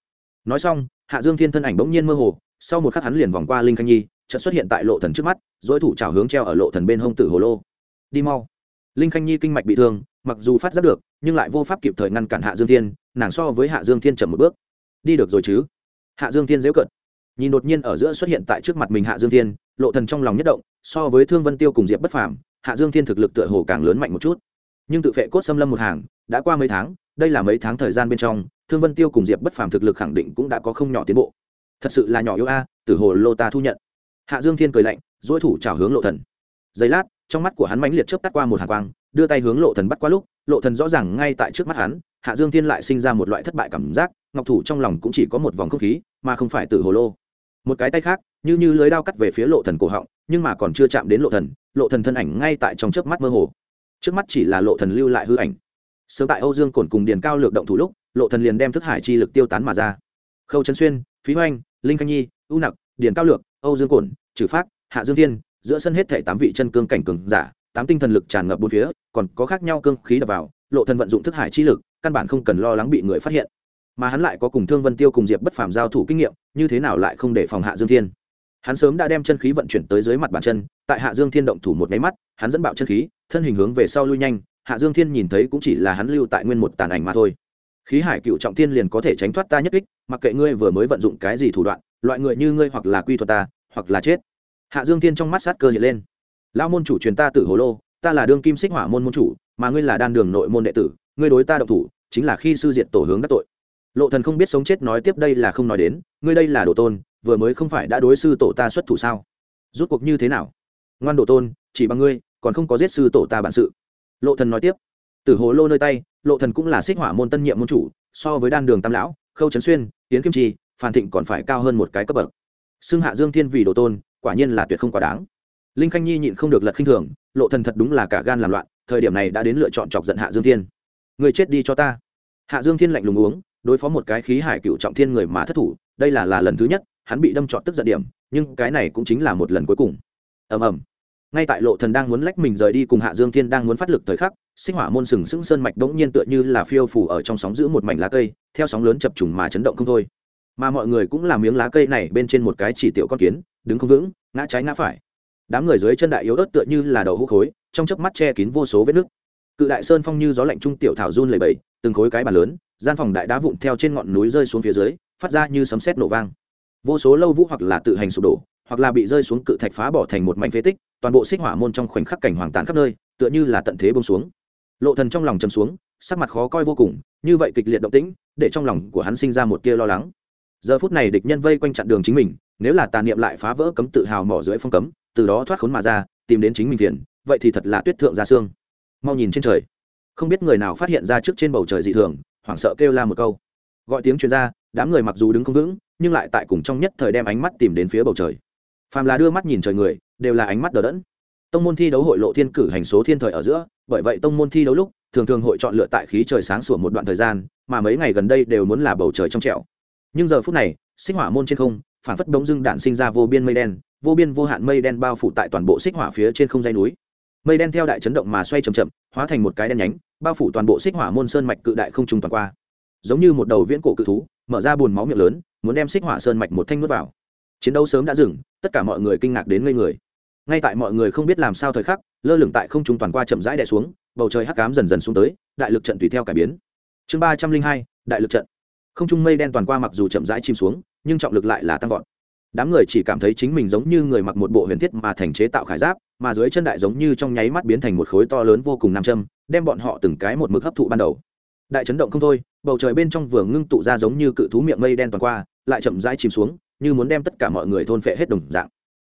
Nói xong, hạ dương thiên thân ảnh bỗng nhiên mơ hồ, sau một khắc hắn liền vòng qua linh khanh nhi chợt xuất hiện tại lộ thần trước mắt dỗi thủ trào hướng treo ở lộ thần bên hông tử hồ lô. Đi mau. Linh khanh nhi kinh mạch bị thương, mặc dù phát giác được, nhưng lại vô pháp kịp thời ngăn cản hạ dương thiên, nàng so với hạ dương thiên chậm một bước. Đi được rồi chứ? Hạ dương thiên dễu cận nhìn đột nhiên ở giữa xuất hiện tại trước mặt mình hạ dương thiên, lộ thần trong lòng nhất động, so với thương vân tiêu cùng diệp bất phàm, hạ dương thiên thực lực tựa hồ càng lớn mạnh một chút. Nhưng tự vệ cốt xâm lâm một hàng, đã qua mấy tháng, đây là mấy tháng thời gian bên trong, thương vân tiêu cùng diệp bất phàm thực lực khẳng định cũng đã có không nhỏ tiến bộ. Thật sự là nhỏ yếu a, tử hồ lô ta thu nhận hạ dương thiên cười lạnh dỗi thủ trào hướng lộ thần. Giây lát, trong mắt của hắn mãnh liệt chớp tắt qua một hàng quang, đưa tay hướng lộ thần bắt qua lúc, lộ thần rõ ràng ngay tại trước mắt hắn, hạ dương thiên lại sinh ra một loại thất bại cảm giác, ngọc thủ trong lòng cũng chỉ có một vòng không khí, mà không phải từ hồ lô. Một cái tay khác, như như lưới đao cắt về phía lộ thần cổ họng, nhưng mà còn chưa chạm đến lộ thần lộ thần thân ảnh ngay tại trong chớp mắt mơ hồ. Trước mắt chỉ là lộ thần lưu lại hư ảnh. Sớm tại âu dương cổn cùng điền cao lược động thủ lúc, lộ thần liền đem thức hải chi lực tiêu tán mà ra. Khâu trấn xuyên, phí hoanh linh khanh nhi, ưu nặc điền cao lược, âu dương cổn, trừ phát hạ dương thiên, giữa sân hết thể tám vị chân cương cảnh cường giả, tám tinh thần lực tràn ngập bốn phía, còn có khác nhau cương khí đập vào, lộ thần vận dụng thức hải chi lực, căn bản không cần lo lắng bị người phát hiện. Mà hắn lại có cùng thương vân tiêu cùng diệp bất phàm giao thủ kinh nghiệm, như thế nào lại không để phòng hạ dương thiên? Hắn sớm đã đem chân khí vận chuyển tới dưới mặt bàn chân, tại hạ dương thiên động thủ một máy mắt, hắn dẫn bạo chân khí, thân hình hướng về sau lui nhanh, hạ dương thiên nhìn thấy cũng chỉ là hắn lưu tại nguyên một tàn ảnh mà thôi. Khí hải cựu trọng thiên liền có thể tránh thoát ta nhất kích, mặc kệ ngươi vừa mới vận dụng cái gì thủ đoạn loại người như ngươi hoặc là quy thuật ta, hoặc là chết. Hạ dương thiên trong mắt sát cơ hiện lên. Lao môn chủ truyền ta tử hồ lô, ta là đương kim xích hỏa môn môn chủ, mà ngươi là đan đường nội môn đệ tử, ngươi đối ta độc thủ, chính là khi sư diệt tổ hướng đắc tội. Lộ thần không biết sống chết nói tiếp đây là không nói đến, ngươi đây là đồ tôn, vừa mới không phải đã đối sư tổ ta xuất thủ sao? Rút cuộc như thế nào? Ngoan đồ tôn, chỉ bằng ngươi, còn không có giết sư tổ ta bản sự. Lộ thần nói tiếp. Tử hồ lô nơi tay, lộ thần cũng là xích hỏa môn tân nhiệm môn chủ, so với đan đường tam lão, khâu trấn xuyên tiến kim chi phan thịnh còn phải cao hơn một cái cấp bậc. Xưng hạ dương thiên vì đồ tôn, quả nhiên là tuyệt không quá đáng. Linh khanh nhi nhịn không được lật khinh thường, lộ thần thật đúng là cả gan làm loạn, thời điểm này đã đến lựa chọn chọc giận hạ dương thiên. Người chết đi cho ta. Hạ dương thiên lạnh lùng uống, đối phó một cái khí hải cựu trọng thiên người mà thất thủ, đây là là lần thứ nhất, hắn bị đâm trọn tức giận điểm, nhưng cái này cũng chính là một lần cuối cùng. Ầm ầm. Ngay tại lộ thần đang muốn lách mình rời đi cùng hạ dương thiên đang muốn phát lực thời khắc, sinh hỏa môn sừng sững sơn mạch đống nhiên tựa như là phiêu phù ở trong sóng giữ một mảnh lá cây, theo sóng lớn chập trùng mà chấn động không thôi mà mọi người cũng làm miếng lá cây này bên trên một cái chỉ tiểu con kiến, đứng không vững, ngã trái ngã phải. Đám người dưới chân đại yếu ớt tựa như là đầu hũ khối, trong chớp mắt che kín vô số vết nước. Cự đại sơn phong như gió lạnh trung tiểu thảo run lầy bầy từng khối cái bàn lớn, gian phòng đại đá vụn theo trên ngọn núi rơi xuống phía dưới, phát ra như sấm sét nổ vang. Vô số lâu vũ hoặc là tự hành sụp đổ, hoặc là bị rơi xuống cự thạch phá bỏ thành một mảnh phế tích, toàn bộ xích hỏa môn trong khoảnh khắc cảnh hoàng tàn khắp nơi, tựa như là tận thế bông xuống. Lộ thần trong lòng chầm xuống, sắc mặt khó coi vô cùng, như vậy kịch liệt động tĩnh, để trong lòng của hắn sinh ra một tia lo lắng giờ phút này địch nhân vây quanh chặn đường chính mình, nếu là tà niệm lại phá vỡ cấm tự hào mỏ dưới phong cấm, từ đó thoát khốn mà ra, tìm đến chính mình phiền, vậy thì thật là tuyết thượng ra xương. Mau nhìn trên trời. Không biết người nào phát hiện ra trước trên bầu trời dị thường, hoảng sợ kêu la một câu. Gọi tiếng chuyên gia đám người mặc dù đứng không vững, nhưng lại tại cùng trong nhất thời đem ánh mắt tìm đến phía bầu trời. Phàm là đưa mắt nhìn trời người, đều là ánh mắt đờ đẫn. Tông môn thi đấu hội lộ thiên cử hành số thiên thời ở giữa, bởi vậy tông môn thi đấu lúc, thường thường hội chọn lựa tại khí trời sáng sủa một đoạn thời gian, mà mấy ngày gần đây đều muốn là bầu trời trong trẻo nhưng giờ phút này, xích hỏa môn trên không, phản phất bỗng dưng đạn sinh ra vô biên mây đen, vô biên vô hạn mây đen bao phủ tại toàn bộ xích hỏa phía trên không dây núi. Mây đen theo đại chấn động mà xoay chậm chậm, hóa thành một cái đen nhánh, bao phủ toàn bộ xích hỏa môn sơn mạch cự đại không trùng toàn qua. Giống như một đầu viễn cổ cự thú, mở ra bùn máu miệng lớn, muốn đem xích hỏa sơn mạch một thanh nuốt vào. Chiến đấu sớm đã dừng, tất cả mọi người kinh ngạc đến ngây người. Ngay tại mọi người không biết làm sao thời khắc, lơ lửng tại không trung toàn qua chậm rãi đè xuống, bầu trời hắc cám dần dần xuống tới, đại lực trận tùy theo cải biến. Chương ba trăm linh hai, đại lực trận không trung mây đen toàn qua mặc dù chậm rãi chìm xuống, nhưng trọng lực lại là tăng vọt. Đám người chỉ cảm thấy chính mình giống như người mặc một bộ huyền thiết mà thành chế tạo khải giáp, mà dưới chân đại giống như trong nháy mắt biến thành một khối to lớn vô cùng nam châm, đem bọn họ từng cái một mực hấp thụ ban đầu. Đại chấn động không thôi, bầu trời bên trong vừa ngưng tụ ra giống như cự thú miệng mây đen toàn qua, lại chậm rãi chìm xuống, như muốn đem tất cả mọi người thôn phệ hết đồng dạng.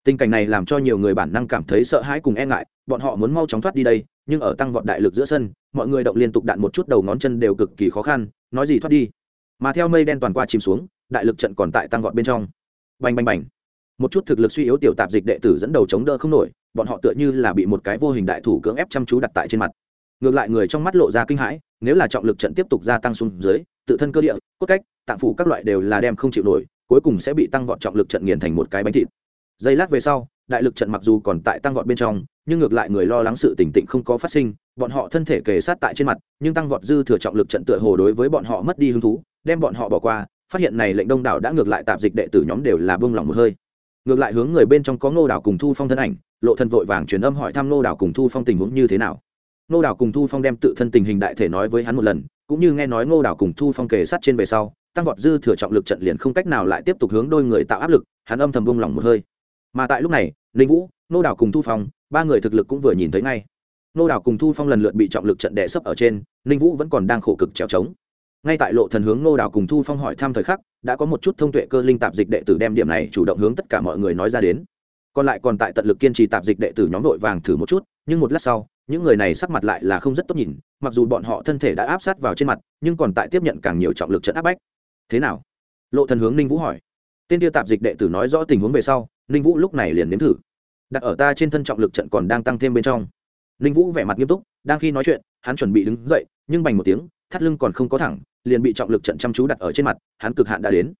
Tình cảnh này làm cho nhiều người bản năng cảm thấy sợ hãi cùng e ngại, bọn họ muốn mau chóng thoát đi đây, nhưng ở tăng vọt đại lực giữa sân, mọi người động liên tục đạn một chút đầu ngón chân đều cực kỳ khó khăn, nói gì thoát đi mà theo mây đen toàn qua chìm xuống, đại lực trận còn tại tăng vọt bên trong. Bành bành bành. Một chút thực lực suy yếu tiểu tạp dịch đệ tử dẫn đầu chống đỡ không nổi, bọn họ tựa như là bị một cái vô hình đại thủ cưỡng ép chăm chú đặt tại trên mặt. Ngược lại người trong mắt lộ ra kinh hãi, nếu là trọng lực trận tiếp tục gia tăng xuống dưới, tự thân cơ địa, cốt cách, tạng phủ các loại đều là đem không chịu nổi, cuối cùng sẽ bị tăng vọt trọng lực trận nghiền thành một cái bánh thịt. Giây lát về sau, đại lực trận mặc dù còn tại tăng vọt bên trong, nhưng ngược lại người lo lắng sự tỉnh tịnh không có phát sinh, bọn họ thân thể kề sát tại trên mặt, nhưng tăng vọt dư thừa trọng lực trận tựa hồ đối với bọn họ mất đi hứng thú đem bọn họ bỏ qua, phát hiện này lệnh đông đảo đã ngược lại tạp dịch đệ tử nhóm đều là bông lòng một hơi. Ngược lại hướng người bên trong có ngô đảo cùng thu phong thân ảnh, lộ thần vội vàng truyền âm hỏi thăm ngô đảo cùng thu phong tình huống như thế nào. Ngô đảo cùng thu phong đem tự thân tình hình đại thể nói với hắn một lần, cũng như nghe nói ngô đảo cùng thu phong kề sát trên về sau, tăng vọt dư thừa trọng lực trận liền không cách nào lại tiếp tục hướng đôi người tạo áp lực, hắn âm thầm buông lỏng một hơi. Mà tại lúc này linh vũ, ngô đảo cùng thu phong, ba người thực lực cũng vừa nhìn thấy ngay. Ngô đảo cùng thu phong lần lượt bị trọng lực trận đè sấp ở trên linh vũ vẫn còn đang khổ cực trèo trống ngay tại lộ thần hướng ngô đảo cùng thu phong hỏi thăm thời khắc, đã có một chút thông tuệ cơ linh tạp dịch đệ tử đem điểm này chủ động hướng tất cả mọi người nói ra đến. Còn lại còn tại tận lực kiên trì tạp dịch đệ tử nhóm đội vàng thử một chút, nhưng một lát sau, những người này sắc mặt lại là không rất tốt nhìn, mặc dù bọn họ thân thể đã áp sát vào trên mặt, nhưng còn tại tiếp nhận càng nhiều trọng lực trận áp bách. Thế nào? Lộ thần hướng ninh vũ hỏi. Tên tiêu tạp dịch đệ tử nói rõ tình huống về sau, ninh vũ lúc này liền nếm thử. Đặt ở ta trên thân trọng lực trận còn đang tăng thêm bên trong. Ninh vũ vẻ mặt nghiêm túc, đang khi nói chuyện, hắn chuẩn bị đứng dậy, nhưng bành một tiếng, thắt lưng còn không có thẳng liền bị trọng lực trận chăm chú đặt ở trên mặt, hắn cực hạn đã đến.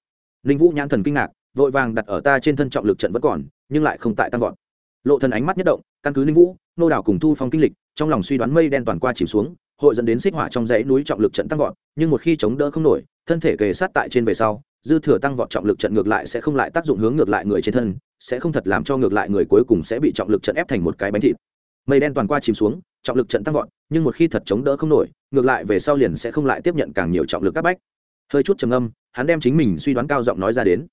Ninh vũ nhãn thần kinh ngạc, vội vàng đặt ở ta trên thân trọng lực trận vẫn còn, nhưng lại không tại tăng vọt. Lộ thần ánh mắt nhất động, căn cứ ninh vũ, nô đảo cùng thu phong kinh lịch, trong lòng suy đoán mây đen toàn qua chìm xuống, hội dẫn đến xích hỏa trong dãy núi trọng lực trận tăng vọt, nhưng một khi chống đỡ không nổi, thân thể kề sát tại trên về sau, dư thừa tăng vọt trọng lực trận ngược lại sẽ không lại tác dụng hướng ngược lại người trên thân, sẽ không thật làm cho ngược lại người cuối cùng sẽ bị trọng lực trận ép thành một cái bánh thịt. Mây đen toàn qua chìm xuống trọng lực trận tăng vọt, nhưng một khi thật chống đỡ không nổi, ngược lại về sau liền sẽ không lại tiếp nhận càng nhiều trọng lực các bách. Hơi chút trầm âm hắn đem chính mình suy đoán cao giọng nói ra đến.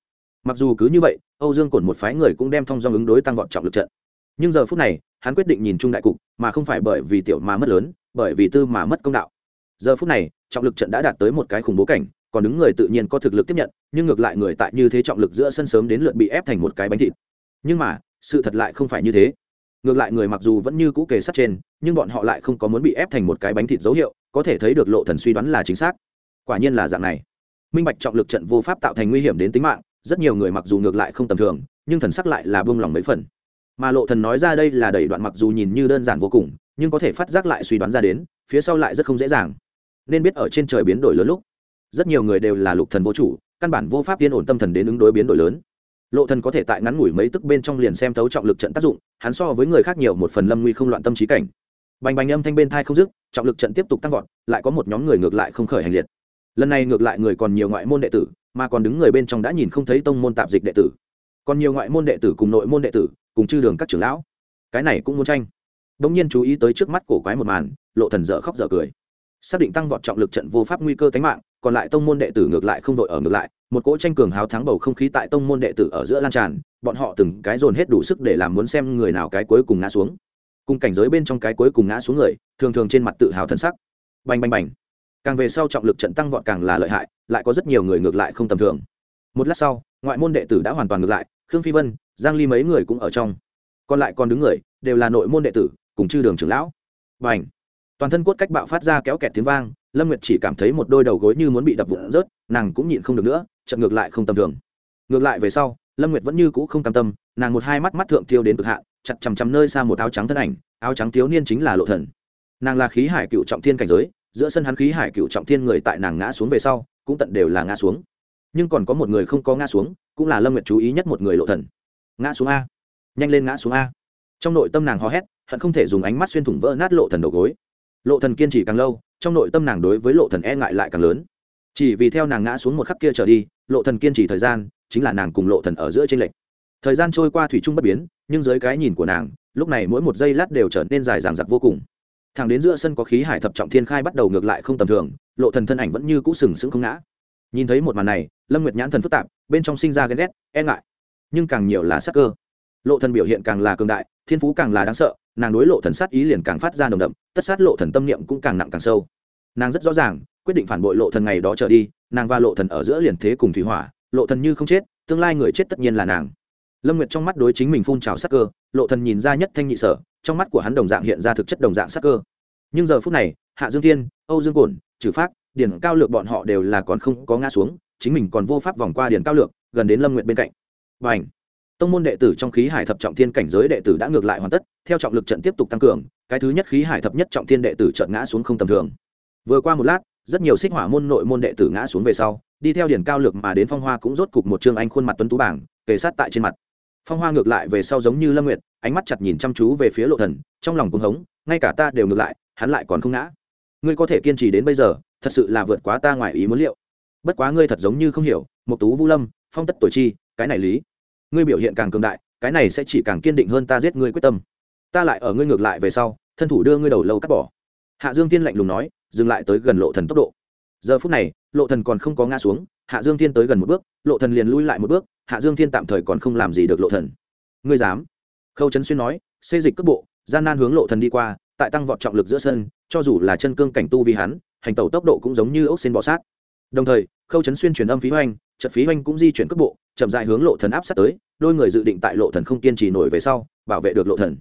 Mặc dù cứ như vậy, âu dương cổn một phái người cũng đem thông do ứng đối tăng vọt trọng lực trận. Nhưng giờ phút này, hắn quyết định nhìn chung đại cục, mà không phải bởi vì tiểu mà mất lớn, bởi vì tư mà mất công đạo. Giờ phút này, trọng lực trận đã đạt tới một cái khủng bố cảnh, còn đứng người tự nhiên có thực lực tiếp nhận, nhưng ngược lại người tại như thế trọng lực giữa sân sớm đến lượt bị ép thành một cái bánh thịt. Nhưng mà, sự thật lại không phải như thế ngược lại người mặc dù vẫn như cũ kề sát trên, nhưng bọn họ lại không có muốn bị ép thành một cái bánh thịt dấu hiệu, có thể thấy được lộ thần suy đoán là chính xác. Quả nhiên là dạng này. Minh bạch trọng lực trận vô pháp tạo thành nguy hiểm đến tính mạng, rất nhiều người mặc dù ngược lại không tầm thường, nhưng thần sắc lại là buông lòng mấy phần. Mà lộ thần nói ra đây là đẩy đoạn mặc dù nhìn như đơn giản vô cùng, nhưng có thể phát giác lại suy đoán ra đến, phía sau lại rất không dễ dàng. Nên biết ở trên trời biến đổi lớn lúc, rất nhiều người đều là lục thần vô chủ, căn bản vô pháp tiên ổn tâm thần đến ứng đối biến đổi lớn lộ thần có thể tại ngắn ngủi mấy tức bên trong liền xem thấu trọng lực trận tác dụng, hắn so với người khác nhiều một phần lâm nguy không loạn tâm trí cảnh. Bành bành âm thanh bên thai không dứt, trọng lực trận tiếp tục tăng vọt, lại có một nhóm người ngược lại không khởi hành liệt. Lần này ngược lại người còn nhiều ngoại môn đệ tử, mà còn đứng người bên trong đã nhìn không thấy tông môn tạp dịch đệ tử. Còn nhiều ngoại môn đệ tử cùng nội môn đệ tử, cùng chư đường các trưởng lão. Cái này cũng muốn tranh. Đông nhiên chú ý tới trước mắt cổ quái một màn, lộ thần dở khóc dở cười. Xác định tăng vọt trọng lực trận vô pháp nguy cơ tính mạng, còn lại tông môn đệ tử ngược lại không đội ở ngược lại một cỗ tranh cường hào thắng bầu không khí tại tông môn đệ tử ở giữa lan tràn, bọn họ từng cái dồn hết đủ sức để làm muốn xem người nào cái cuối cùng ngã xuống. Cùng cảnh giới bên trong cái cuối cùng ngã xuống người, thường thường trên mặt tự hào thân sắc. Bành bành bành. Càng về sau trọng lực trận tăng vọt càng là lợi hại, lại có rất nhiều người ngược lại không tầm thường. Một lát sau, ngoại môn đệ tử đã hoàn toàn ngược lại, khương phi vân, giang ly mấy người cũng ở trong. Còn lại còn đứng người, đều là nội môn đệ tử, cùng chư đường trưởng lão. Bành. Toàn thân cốt cách bạo phát ra kéo kẹt tiếng vang lâm nguyệt chỉ cảm thấy một đôi đầu gối như muốn bị đập vụn rớt nàng cũng nhịn không được nữa chợt ngược lại không tầm thường. Ngược lại về sau lâm nguyệt vẫn như cũ không cam tâm nàng một hai mắt mắt thượng tiêu đến cực hạ, chặt chằm chằm nơi xa một áo trắng thân ảnh áo trắng thiếu niên chính là lộ thần. Nàng là khí hải cựu trọng thiên cảnh giới giữa sân hắn khí hải cựu trọng thiên người tại nàng ngã xuống về sau cũng tận đều là ngã xuống. Nhưng còn có một người không có ngã xuống cũng là lâm nguyệt chú ý nhất một người lộ thần. Ngã xuống a. Nhanh lên ngã xuống a. Trong nội tâm nàng hò hét hận không thể dùng ánh mắt xuyên thủng vỡ nát lộ thần đầu gối lộ thần kiên trì càng lâu, trong nội tâm nàng đối với lộ thần e ngại lại càng lớn. Chỉ vì theo nàng ngã xuống một khắc kia trở đi, lộ thần kiên trì thời gian chính là nàng cùng lộ thần ở giữa trên lệch. Thời gian trôi qua thủy chung bất biến, nhưng dưới cái nhìn của nàng, lúc này mỗi một giây lát đều trở nên dài dằng dặc vô cùng. Thẳng đến giữa sân có khí hải thập trọng thiên khai bắt đầu ngược lại không tầm thường, lộ thần thân ảnh vẫn như cũ sừng sững không ngã. Nhìn thấy một màn này, lâm nguyệt nhãn thần phức tạp, bên trong sinh ra ghen ghét e ngại. Nhưng càng nhiều là sắc cơ. Lộ thần biểu hiện càng là cường đại, thiên phú càng là đáng sợ nàng đối lộ thần sát ý liền càng phát ra nồng đậm, tất sát lộ thần tâm niệm cũng càng nặng càng sâu. Nàng rất rõ ràng, quyết định phản bội lộ thần ngày đó trở đi, nàng và lộ thần ở giữa liền thế cùng thủy hỏa, lộ thần như không chết, tương lai người chết tất nhiên là nàng. Lâm nguyệt trong mắt đối chính mình phun trào sắc cơ, lộ thần nhìn ra nhất thanh nhị sở, trong mắt của hắn đồng dạng hiện ra thực chất đồng dạng sắc cơ. Nhưng giờ phút này, hạ dương thiên, âu dương cổn, trừ phát điển cao lược bọn họ đều là còn không có ngã xuống, chính mình còn vô pháp vòng qua điển cao lược, gần đến lâm nguyệt bên cạnh. Và ảnh tông môn đệ tử trong khí hải thập trọng thiên cảnh giới đệ tử đã ngược lại hoàn tất, theo trọng lực trận tiếp tục tăng cường, cái thứ nhất khí hải thập nhất trọng thiên đệ tử trận ngã xuống không tầm thường. Vừa qua một lát, rất nhiều xích hỏa môn nội môn đệ tử ngã xuống về sau, đi theo điển cao lược mà đến phong hoa cũng rốt cục một trương anh khuôn mặt tuấn tú bảng, kề sát tại trên mặt. Phong hoa ngược lại về sau giống như lâm nguyệt, ánh mắt chặt nhìn chăm chú về phía lộ thần, trong lòng cũng hống, ngay cả ta đều ngược lại, hắn lại còn không ngã. Ngươi có thể kiên trì đến bây giờ, thật sự là vượt quá ta ngoài ý muốn liệu. Bất quá ngươi thật giống như không hiểu một tú vũ lâm, phong tất tuổi chi, cái này lý ngươi biểu hiện càng cường đại, cái này sẽ chỉ càng kiên định hơn ta giết ngươi quyết tâm. Ta lại ở ngươi ngược lại về sau, thân thủ đưa ngươi đầu lâu cắt bỏ. Hạ dương tiên lạnh lùng nói, dừng lại tới gần lộ thần tốc độ. Giờ phút này, lộ thần còn không có ngã xuống, hạ dương tiên tới gần một bước, lộ thần liền lui lại một bước, hạ dương tiên tạm thời còn không làm gì được lộ thần. Ngươi dám? Khâu trấn xuyên nói, xê dịch cước bộ, gian nan hướng lộ thần đi qua, tại tăng vọt trọng lực giữa sân, cho dù là chân cương cảnh tu vì hắn, hành tẩu tốc độ cũng giống như ốc xin bò sát. Đồng thời, khâu trấn xuyên truyền âm phí hoành trận phí hoành cũng di chuyển cước bộ, chậm dài hướng lộ thần áp sát tới, đôi người dự định tại lộ thần không kiên trì nổi về sau, bảo vệ được lộ thần.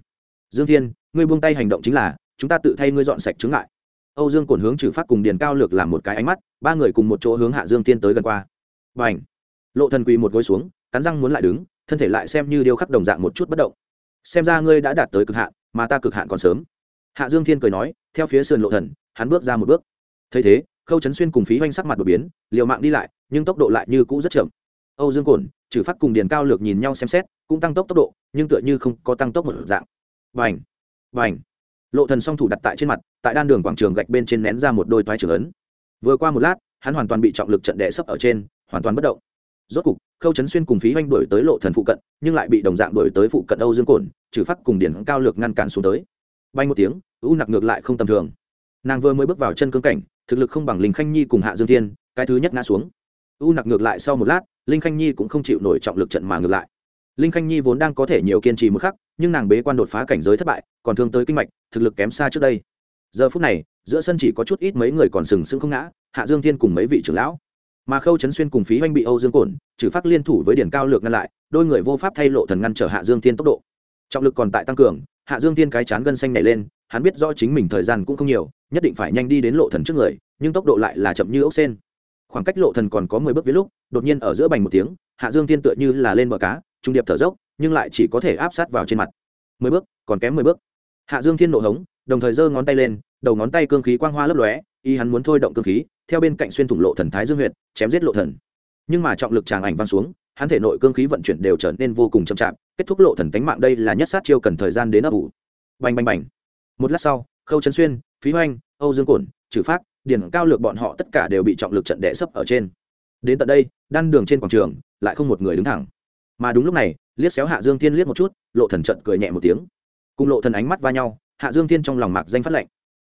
Dương thiên, ngươi buông tay hành động chính là, chúng ta tự thay ngươi dọn sạch chứng ngại. Âu dương cổn hướng trừ phát cùng điền cao lược làm một cái ánh mắt, ba người cùng một chỗ hướng hạ dương thiên tới gần qua. Và ảnh lộ thần quỳ một gối xuống, cắn răng muốn lại đứng, thân thể lại xem như điêu khắc đồng dạng một chút bất động. Xem ra ngươi đã đạt tới cực hạn, mà ta cực hạn còn sớm. Hạ dương thiên cười nói, theo phía sườn lộ thần, hắn bước ra một bước. Thấy thế khâu trấn xuyên cùng phí hoanh sắc mặt đột biến, liều mạng đi lại, nhưng tốc độ lại như cũ rất chậm. Âu dương cổn trừ phát cùng điền cao lược nhìn nhau xem xét, cũng tăng tốc tốc độ, nhưng tựa như không có tăng tốc một dạng. Vành vành lộ thần song thủ đặt tại trên mặt, tại đan đường quảng trường gạch bên trên nén ra một đôi toái trường ấn. Vừa qua một lát, hắn hoàn toàn bị trọng lực trận đè sấp ở trên, hoàn toàn bất động. Rốt cục, khâu trấn xuyên cùng phí hoanh đuổi tới lộ thần phụ cận, nhưng lại bị đồng dạng đuổi tới phụ cận âu dương cổn trừ phát cùng điển cao lược ngăn cản xuống tới. Bay một tiếng, u nặc ngược lại không tầm thường. Nàng vừa mới bước vào chân cương cảnh thực lực không bằng linh khanh nhi cùng hạ dương thiên, cái thứ nhất ngã xuống. U nặc ngược lại sau một lát, linh khanh nhi cũng không chịu nổi trọng lực trận mà ngược lại. Linh khanh nhi vốn đang có thể nhiều kiên trì một khắc, nhưng nàng bế quan đột phá cảnh giới thất bại, còn thương tới kinh mạch, thực lực kém xa trước đây. Giờ phút này, giữa sân chỉ có chút ít mấy người còn sừng sững không ngã, hạ dương thiên cùng mấy vị trưởng lão. Mà khâu trấn xuyên cùng phí oanh bị âu dương cổn, trừ phát liên thủ với điển cao lược ngăn lại, đôi người vô pháp thay lộ thần ngăn trở hạ dương thiên tốc độ trọng lực còn tại tăng cường hạ dương thiên cái chán gân xanh nảy lên hắn biết rõ chính mình thời gian cũng không nhiều nhất định phải nhanh đi đến lộ thần trước người nhưng tốc độ lại là chậm như ốc sen. Khoảng cách lộ thần còn có mười bước với lúc đột nhiên ở giữa bành một tiếng hạ dương thiên tựa như là lên bờ cá trung điệp thở dốc nhưng lại chỉ có thể áp sát vào trên mặt. Mười bước còn kém mười bước. Hạ dương thiên nộ hống đồng thời giơ ngón tay lên đầu ngón tay cương khí quang hoa lấp lóe y hắn muốn thôi động cương khí theo bên cạnh xuyên thủng lộ thần thái dương huyệt, chém giết lộ thần. Nhưng mà trọng lực tràng ảnh văng xuống hắn thể nội cương khí vận chuyển đều trở nên vô cùng chậm chạp kết thúc lộ thần tánh mạng đây là nhất sát chiêu cần thời gian đến ấp ủ. Bành bành bành. Một lát sau, khâu trấn xuyên, phí hoanh, âu dương cổn, trừ phát điển cao lược bọn họ tất cả đều bị trọng lực trận đẻ sấp ở trên. Đến tận đây, đan đường trên quảng trường, lại không một người đứng thẳng. Mà đúng lúc này, liếc xéo hạ dương thiên liếc một chút, lộ thần trận cười nhẹ một tiếng. Cùng lộ thần ánh mắt va nhau, hạ dương thiên trong lòng mạc danh phát lệnh.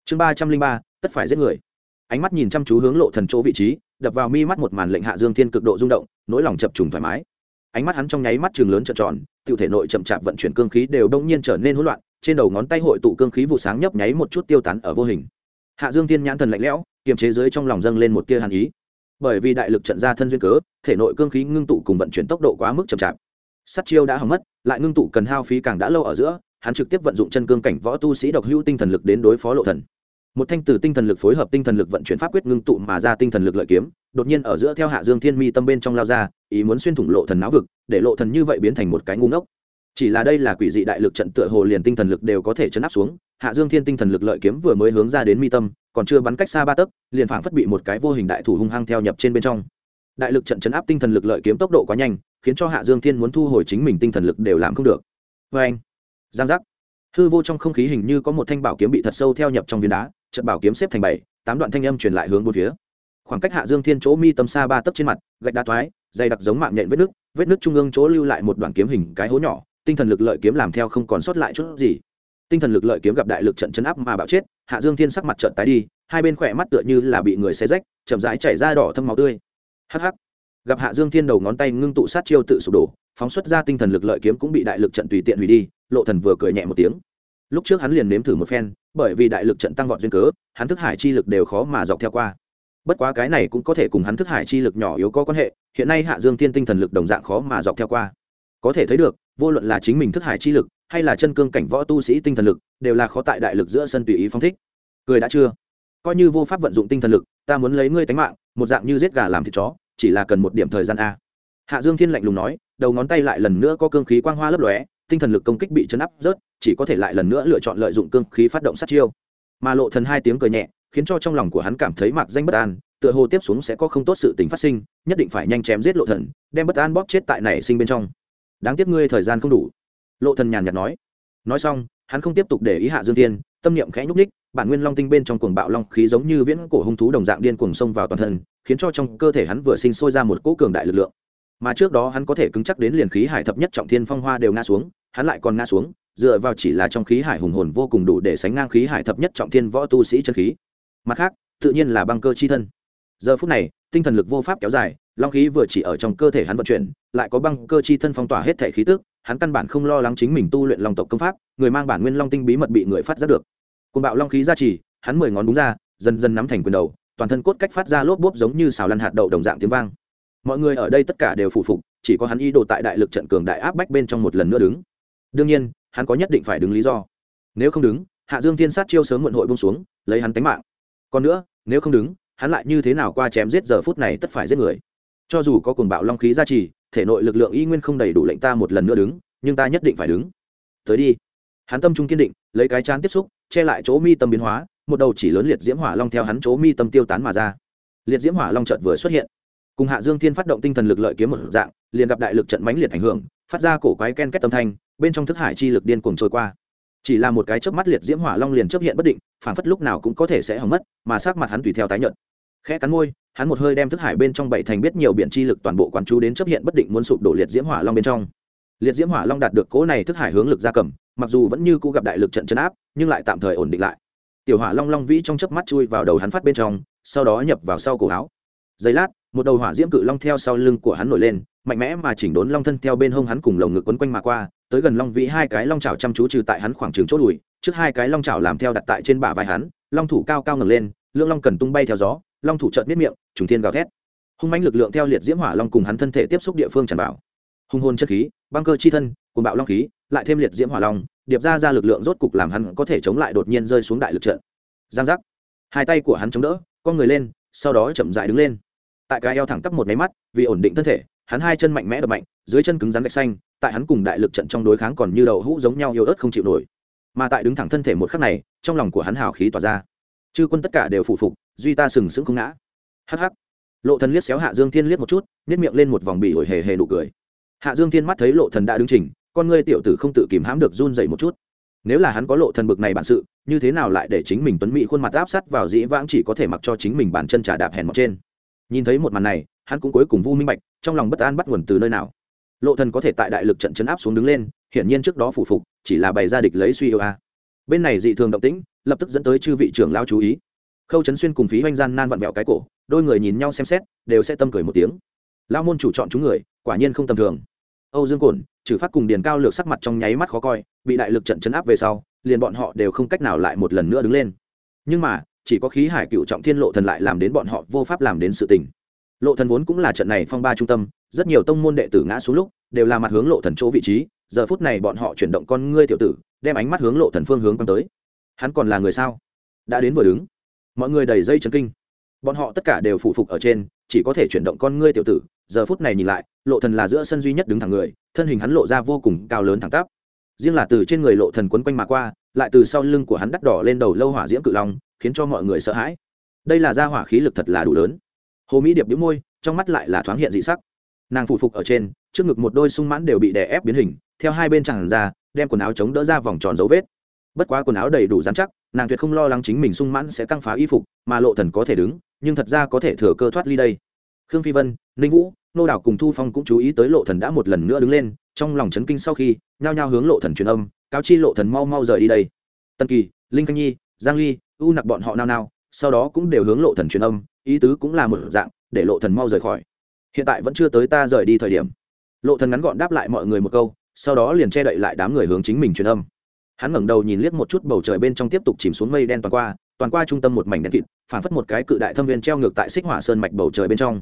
Chương ba trăm linh ba, tất phải giết người. Ánh mắt nhìn chăm chú hướng lộ thần chỗ vị trí, đập vào mi mắt một màn lệnh hạ dương thiên cực độ rung động, nỗi lòng chập trùng thoải mái ánh mắt hắn trong nháy mắt trường lớn trợn tròn tự thể nội chậm chạp vận chuyển cương khí đều đông nhiên trở nên hỗn loạn, trên đầu ngón tay hội tụ cương khí vụ sáng nhấp nháy một chút tiêu tán ở vô hình. Hạ dương thiên nhãn thần lạnh lẽo, kiềm chế dưới trong lòng dâng lên một tia hàn ý. Bởi vì đại lực trận ra thân duyên cớ, thể nội cương khí ngưng tụ cùng vận chuyển tốc độ quá mức chậm chạp. Sắt chiêu đã hỏng mất, lại ngưng tụ cần hao phí càng đã lâu ở giữa, hắn trực tiếp vận dụng chân cương cảnh võ tu sĩ độc hữu tinh thần lực đến đối phó lộ thần. Một thanh từ tinh thần lực phối hợp tinh thần lực vận chuyển pháp quyết ngưng tụ mà ra tinh thần lực lợi kiếm đột nhiên ở giữa theo hạ dương thiên mi tâm bên trong lao ra, ý muốn xuyên thủng lộ thần não vực, để lộ thần như vậy biến thành một cái ngu ngốc. Chỉ là đây là quỷ dị đại lực trận tựa hồ liền tinh thần lực đều có thể chấn áp xuống, hạ dương thiên tinh thần lực lợi kiếm vừa mới hướng ra đến mi tâm, còn chưa bắn cách xa ba tấc, liền phảng phất bị một cái vô hình đại thủ hung hăng theo nhập trên bên trong. Đại lực trận chấn áp tinh thần lực lợi kiếm tốc độ quá nhanh, khiến cho hạ dương thiên muốn thu hồi chính mình tinh thần lực đều làm không được. Vê anh, giang giác. Hư vô trong không khí hình như có một thanh bảo kiếm bị thật sâu theo nhập trong viên đá, trận bảo kiếm xếp thành bảy, tám đoạn thanh âm truyền lại hướng bốn phía khoảng cách hạ dương thiên chỗ mi tâm xa ba tấc trên mặt, gạch đá thoái, dày đặc giống mạng nhện vết nước vết nước trung ương chỗ lưu lại một đoạn kiếm hình cái hố nhỏ, tinh thần lực lợi kiếm làm theo không còn sót lại chút gì. Tinh thần lực lợi kiếm gặp đại lực trận chấn áp mà bạo chết, hạ dương thiên sắc mặt trận tái đi, hai bên khỏe mắt tựa như là bị người xé rách, chậm rãi chảy ra đỏ thâm máu tươi. Hắc hắc. Gặp hạ dương thiên đầu ngón tay ngưng tụ sát chiêu tự sụp đổ, phóng xuất ra tinh thần lực lợi kiếm cũng bị đại lực trận tùy tiện hủy đi, lộ thần vừa cười nhẹ một tiếng. Lúc trước hắn liền nếm thử một phen, bởi vì đại lực trận tăng vọt duyên cớ, hắn thức hải chi lực đều khó mà dọc theo qua bất quá cái này cũng có thể cùng hắn thức hải chi lực nhỏ yếu có quan hệ, hiện nay hạ dương thiên tinh thần lực đồng dạng khó mà dọc theo qua. Có thể thấy được, vô luận là chính mình thức hải chi lực, hay là chân cương cảnh võ tu sĩ tinh thần lực, đều là khó tại đại lực giữa sân tùy ý phong thích. Cười đã chưa? Coi như vô pháp vận dụng tinh thần lực, ta muốn lấy ngươi tánh mạng, một dạng như giết gà làm thịt chó, chỉ là cần một điểm thời gian a. Hạ dương thiên lạnh lùng nói, đầu ngón tay lại lần nữa có cương khí quang hoa lấp lóe, tinh thần lực công kích bị chấn áp rớt, chỉ có thể lại lần nữa lựa chọn lợi dụng cương khí phát động sát chiêu. Mà lộ thần hai tiếng cười nhẹ khiến cho trong lòng của hắn cảm thấy mạc danh bất an, tựa hồ tiếp xuống sẽ có không tốt sự tình phát sinh, nhất định phải nhanh chém giết lộ thần, đem bất an bóp chết tại này sinh bên trong. Đáng tiếc ngươi thời gian không đủ. Lộ thần nhàn nhạt nói. Nói xong, hắn không tiếp tục để ý hạ dương thiên, tâm niệm khẽ nhúc ních bản nguyên long tinh bên trong cuồng bạo long khí giống như viễn cổ hung thú đồng dạng điên cuồng xông vào toàn thân, khiến cho trong cơ thể hắn vừa sinh sôi ra một cỗ cường đại lực lượng. Mà trước đó hắn có thể cứng chắc đến liền khí hải thập nhất trọng thiên phong hoa đều ngã xuống, hắn lại còn ngã xuống, dựa vào chỉ là trong khí hải hùng hồn vô cùng đủ để sánh ngang khí hải thập nhất trọng thiên võ tu sĩ chân khí mặt khác, tự nhiên là băng cơ chi thân. Giờ phút này, tinh thần lực vô pháp kéo dài, long khí vừa chỉ ở trong cơ thể hắn vận chuyển, lại có băng cơ chi thân phong tỏa hết thể khí tức, hắn căn bản không lo lắng chính mình tu luyện long tộc công pháp, người mang bản nguyên long tinh bí mật bị người phát giác được. Côn bạo long khí ra chỉ hắn mười ngón đúng ra, dần dần nắm thành quyền đầu, toàn thân cốt cách phát ra lốp bốp giống như xào lăn hạt đậu đồng dạng tiếng vang. Mọi người ở đây tất cả đều phụ phục, chỉ có hắn ý đồ tại đại lực trận cường đại áp bách bên trong một lần nữa đứng. Đương nhiên, hắn có nhất định phải đứng lý do. Nếu không đứng, hạ dương thiên sát chiêu sớm muộn hội bông xuống, lấy hắn tánh mạng còn nữa, nếu không đứng, hắn lại như thế nào qua chém giết giờ phút này tất phải giết người. Cho dù có cuồng bạo long khí gia trì, thể nội lực lượng y nguyên không đầy đủ lệnh ta một lần nữa đứng, nhưng ta nhất định phải đứng. Tới đi. Hắn tâm trung kiên định, lấy cái chán tiếp xúc, che lại chỗ mi tâm biến hóa, một đầu chỉ lớn liệt diễm hỏa long theo hắn chỗ mi tâm tiêu tán mà ra. Liệt diễm hỏa long chợt vừa xuất hiện. Cùng hạ dương thiên phát động tinh thần lực lợi kiếm một dạng, liền gặp đại lực trận mãnh liệt ảnh hưởng, phát ra cổ quái ken kết tâm thanh, bên trong thức hải chi lực điên cuồng trôi qua chỉ là một cái chớp mắt liệt diễm hỏa long liền chấp hiện bất định phản phất lúc nào cũng có thể sẽ hỏng mất, mà sắc mặt hắn tùy theo tái nhận khẽ cắn môi, hắn một hơi đem thức hải bên trong bảy thành biết nhiều biển chi lực toàn bộ quán chú đến chấp hiện bất định muốn sụp đổ liệt diễm hỏa long bên trong. Liệt diễm hỏa long đạt được cố này thức hải hướng lực gia cầm, mặc dù vẫn như cũ gặp đại lực trận chấn áp, nhưng lại tạm thời ổn định lại. Tiểu hỏa long long vĩ trong chớp mắt chui vào đầu hắn phát bên trong, sau đó nhập vào sau cổ áo. Giây lát, một đầu hỏa diễm cự long theo sau lưng của hắn nổi lên, mạnh mẽ mà chỉnh đốn long thân theo bên hông hắn cùng lồng ngực quấn quanh mà qua tới gần long vĩ hai cái long chảo chăm chú trừ tại hắn khoảng trường chốt đùi, trước hai cái long chảo làm theo đặt tại trên bả vai hắn, long thủ cao cao ngẩng lên, lưỡng long cần tung bay theo gió, long thủ trợn miết miệng, trùng thiên gào thét. Hung mãnh lực lượng theo liệt diễm hỏa long cùng hắn thân thể tiếp xúc địa phương tràn vào. Hung hồn chất khí, băng cơ chi thân cùng bạo long khí, lại thêm liệt diễm hỏa long, điệp ra ra lực lượng rốt cục làm hắn có thể chống lại đột nhiên rơi xuống đại lực trận. Giang giác. Hai tay của hắn chống đỡ, con người lên, sau đó chậm dại đứng lên. Tại cái eo thẳng tắp một máy mắt, vì ổn định thân thể, hắn hai chân mạnh mẽ đập mạnh, dưới chân cứng rắn gạch xanh tại hắn cùng đại lực trận trong đối kháng còn như đậu hũ giống nhau yếu ớt không chịu nổi. Mà tại đứng thẳng thân thể một khắc này, trong lòng của hắn hào khí tỏa ra. Chư quân tất cả đều phụ phục, duy ta sừng sững không ngã. Hh lộ thần liếc xéo hạ dương thiên liếc một chút nhét miệng lên một vòng bỉ ổi hề hề nụ cười. Hạ dương thiên mắt thấy lộ thần đã đứng trình con ngươi tiểu tử không tự kìm hãm được run dậy một chút. Nếu là hắn có lộ thần bực này bản sự, như thế nào lại để chính mình tuấn mỹ khuôn mặt áp sát vào dĩ vãng chỉ có thể mặc cho chính mình bàn chân trà đạp hèn mọt trên. Nhìn thấy một màn này, hắn cũng cuối cùng vu minh bạch, trong lòng bất an bắt nguồn từ nơi nào lộ thần có thể tại đại lực trận chấn áp xuống đứng lên, hiển nhiên trước đó phủ phục, chỉ là bày ra địch lấy suy yêu a. Bên này dị thường động tĩnh, lập tức dẫn tới chư vị trưởng lao chú ý. Khâu chấn xuyên cùng phí hoanh gian nan vặn vẹo cái cổ, đôi người nhìn nhau xem xét, đều sẽ tâm cười một tiếng. Lao môn chủ chọn chúng người, quả nhiên không tầm thường. Âu dương cổn, trừ phát cùng điền cao lược sắc mặt trong nháy mắt khó coi, bị đại lực trận chấn áp về sau, liền bọn họ đều không cách nào lại một lần nữa đứng lên. Nhưng mà, chỉ có khí hải cựu trọng thiên lộ thần lại làm đến bọn họ vô pháp làm đến sự tình lộ thần vốn cũng là trận này phong ba trung tâm, rất nhiều tông môn đệ tử ngã xuống lúc, đều là mặt hướng lộ thần chỗ vị trí, giờ phút này bọn họ chuyển động con ngươi tiểu tử, đem ánh mắt hướng lộ thần phương hướng quan tới. Hắn còn là người sao? Đã đến vừa đứng. Mọi người đầy dây chấn kinh. Bọn họ tất cả đều phụ phục ở trên, chỉ có thể chuyển động con ngươi tiểu tử, giờ phút này nhìn lại, lộ thần là giữa sân duy nhất đứng thẳng người, thân hình hắn lộ ra vô cùng cao lớn thẳng tắp. Riêng là từ trên người lộ thần quấn quanh mà qua, lại từ sau lưng của hắn đắt đỏ lên đầu lâu hỏa diễm cự long, khiến cho mọi người sợ hãi. Đây là gia hỏa khí lực thật là đủ lớn hồ mỹ điệp đĩu môi, trong mắt lại là thoáng hiện dị sắc. Nàng phụ phục ở trên, trước ngực một đôi sung mãn đều bị đè ép biến hình, theo hai bên chẳng ra, đem quần áo chống đỡ ra vòng tròn dấu vết. Bất quá quần áo đầy đủ dán chắc, nàng tuyệt không lo lắng chính mình sung mãn sẽ căng phá y phục, mà lộ thần có thể đứng, nhưng thật ra có thể thừa cơ thoát ly đây. Khương phi vân, ninh vũ, nô đảo cùng thu phong cũng chú ý tới lộ thần đã một lần nữa đứng lên, trong lòng chấn kinh sau khi, nhao nhao hướng lộ thần truyền âm, cáo chi lộ thần mau mau rời đi đây. Tân kỳ, linh khanh nhi, giang ly, u nặc bọn họ nao nao, sau đó cũng đều hướng lộ thần truyền âm ý tứ cũng là một dạng, để lộ thần mau rời khỏi. Hiện tại vẫn chưa tới ta rời đi thời điểm. Lộ thần ngắn gọn đáp lại mọi người một câu, sau đó liền che đậy lại đám người hướng chính mình truyền âm. Hắn ngẩng đầu nhìn liếc một chút bầu trời bên trong tiếp tục chìm xuống mây đen toàn qua toàn qua trung tâm một mảnh đen kịt phản phất một cái cự đại thâm viên treo ngược tại xích hỏa sơn mạch bầu trời bên trong.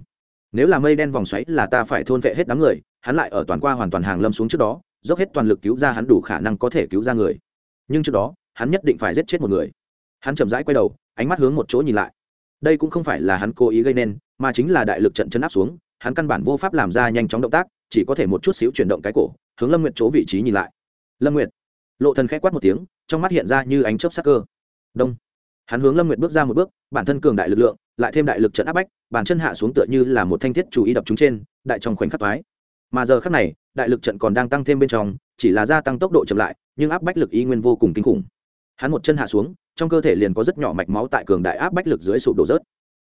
Nếu là mây đen vòng xoáy là ta phải thôn vệ hết đám người, hắn lại ở toàn qua hoàn toàn hàng lâm xuống trước đó, dốc hết toàn lực cứu ra hắn đủ khả năng có thể cứu ra người. Nhưng trước đó, hắn nhất định phải giết chết một người. Hắn chậm rãi quay đầu, ánh mắt hướng một chỗ nhìn lại đây cũng không phải là hắn cố ý gây nên, mà chính là đại lực trận chấn áp xuống, hắn căn bản vô pháp làm ra nhanh chóng động tác, chỉ có thể một chút xíu chuyển động cái cổ, hướng lâm nguyệt chỗ vị trí nhìn lại. Lâm nguyệt. Lộ thần khẽ quát một tiếng, trong mắt hiện ra như ánh chớp sắc cơ. Đông. Hắn hướng lâm nguyệt bước ra một bước, bản thân cường đại lực lượng, lại thêm đại lực trận áp bách, bàn chân hạ xuống tựa như là một thanh thiết chủ ý đập chúng trên, đại trong khoảnh khắc thoái mà giờ khắc này, đại lực trận còn đang tăng thêm bên trong, chỉ là gia tăng tốc độ chậm lại, nhưng áp bách lực y nguyên vô cùng kinh khủng. Hắn một chân hạ xuống trong cơ thể liền có rất nhỏ mạch máu tại cường đại áp bách lực dưới sụp đổ rớt.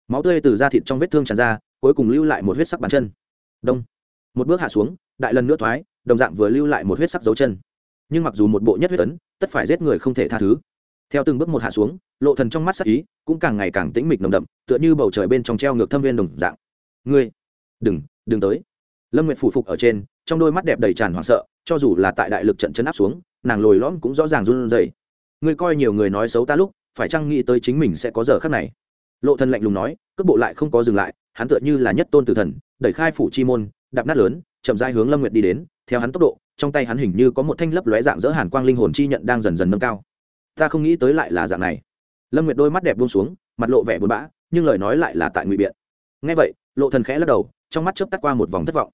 Máu tươi từ da thịt trong vết thương tràn ra, cuối cùng lưu lại một huyết sắc bàn chân. Đông. Một bước hạ xuống, đại lần nữa thoái, đồng dạng vừa lưu lại một huyết sắc dấu chân. Nhưng mặc dù một bộ nhất huyết ấn, tất phải giết người không thể tha thứ. Theo từng bước một hạ xuống, lộ thần trong mắt sắc ý cũng càng ngày càng tĩnh mịch nồng đậm, tựa như bầu trời bên trong treo ngược thâm viên đồng dạng. Ngươi, đừng đừng tới. Lâm nguyệt phủ phục ở trên, trong đôi mắt đẹp đầy tràn hoảng sợ, cho dù là tại đại lực trận chấn áp xuống, nàng lồi lõm cũng rõ ràng run rẩy ngươi coi nhiều người nói xấu ta lúc, phải chăng nghĩ tới chính mình sẽ có giờ khắc này? Lộ thần lạnh lùng nói, cước bộ lại không có dừng lại, hắn tựa như là nhất tôn tử thần, đẩy khai phủ chi môn, đạp nát lớn, chậm rãi hướng lâm nguyệt đi đến, theo hắn tốc độ, trong tay hắn hình như có một thanh lấp lóe dạng dỡ hàn quang linh hồn chi nhận đang dần dần nâng cao. Ta không nghĩ tới lại là dạng này. Lâm nguyệt đôi mắt đẹp buông xuống, mặt lộ vẻ buồn bã, nhưng lời nói lại là tại ngụy biện. Ngay vậy, lộ thần khẽ lắc đầu, trong mắt chớp tắt qua một vòng thất vọng.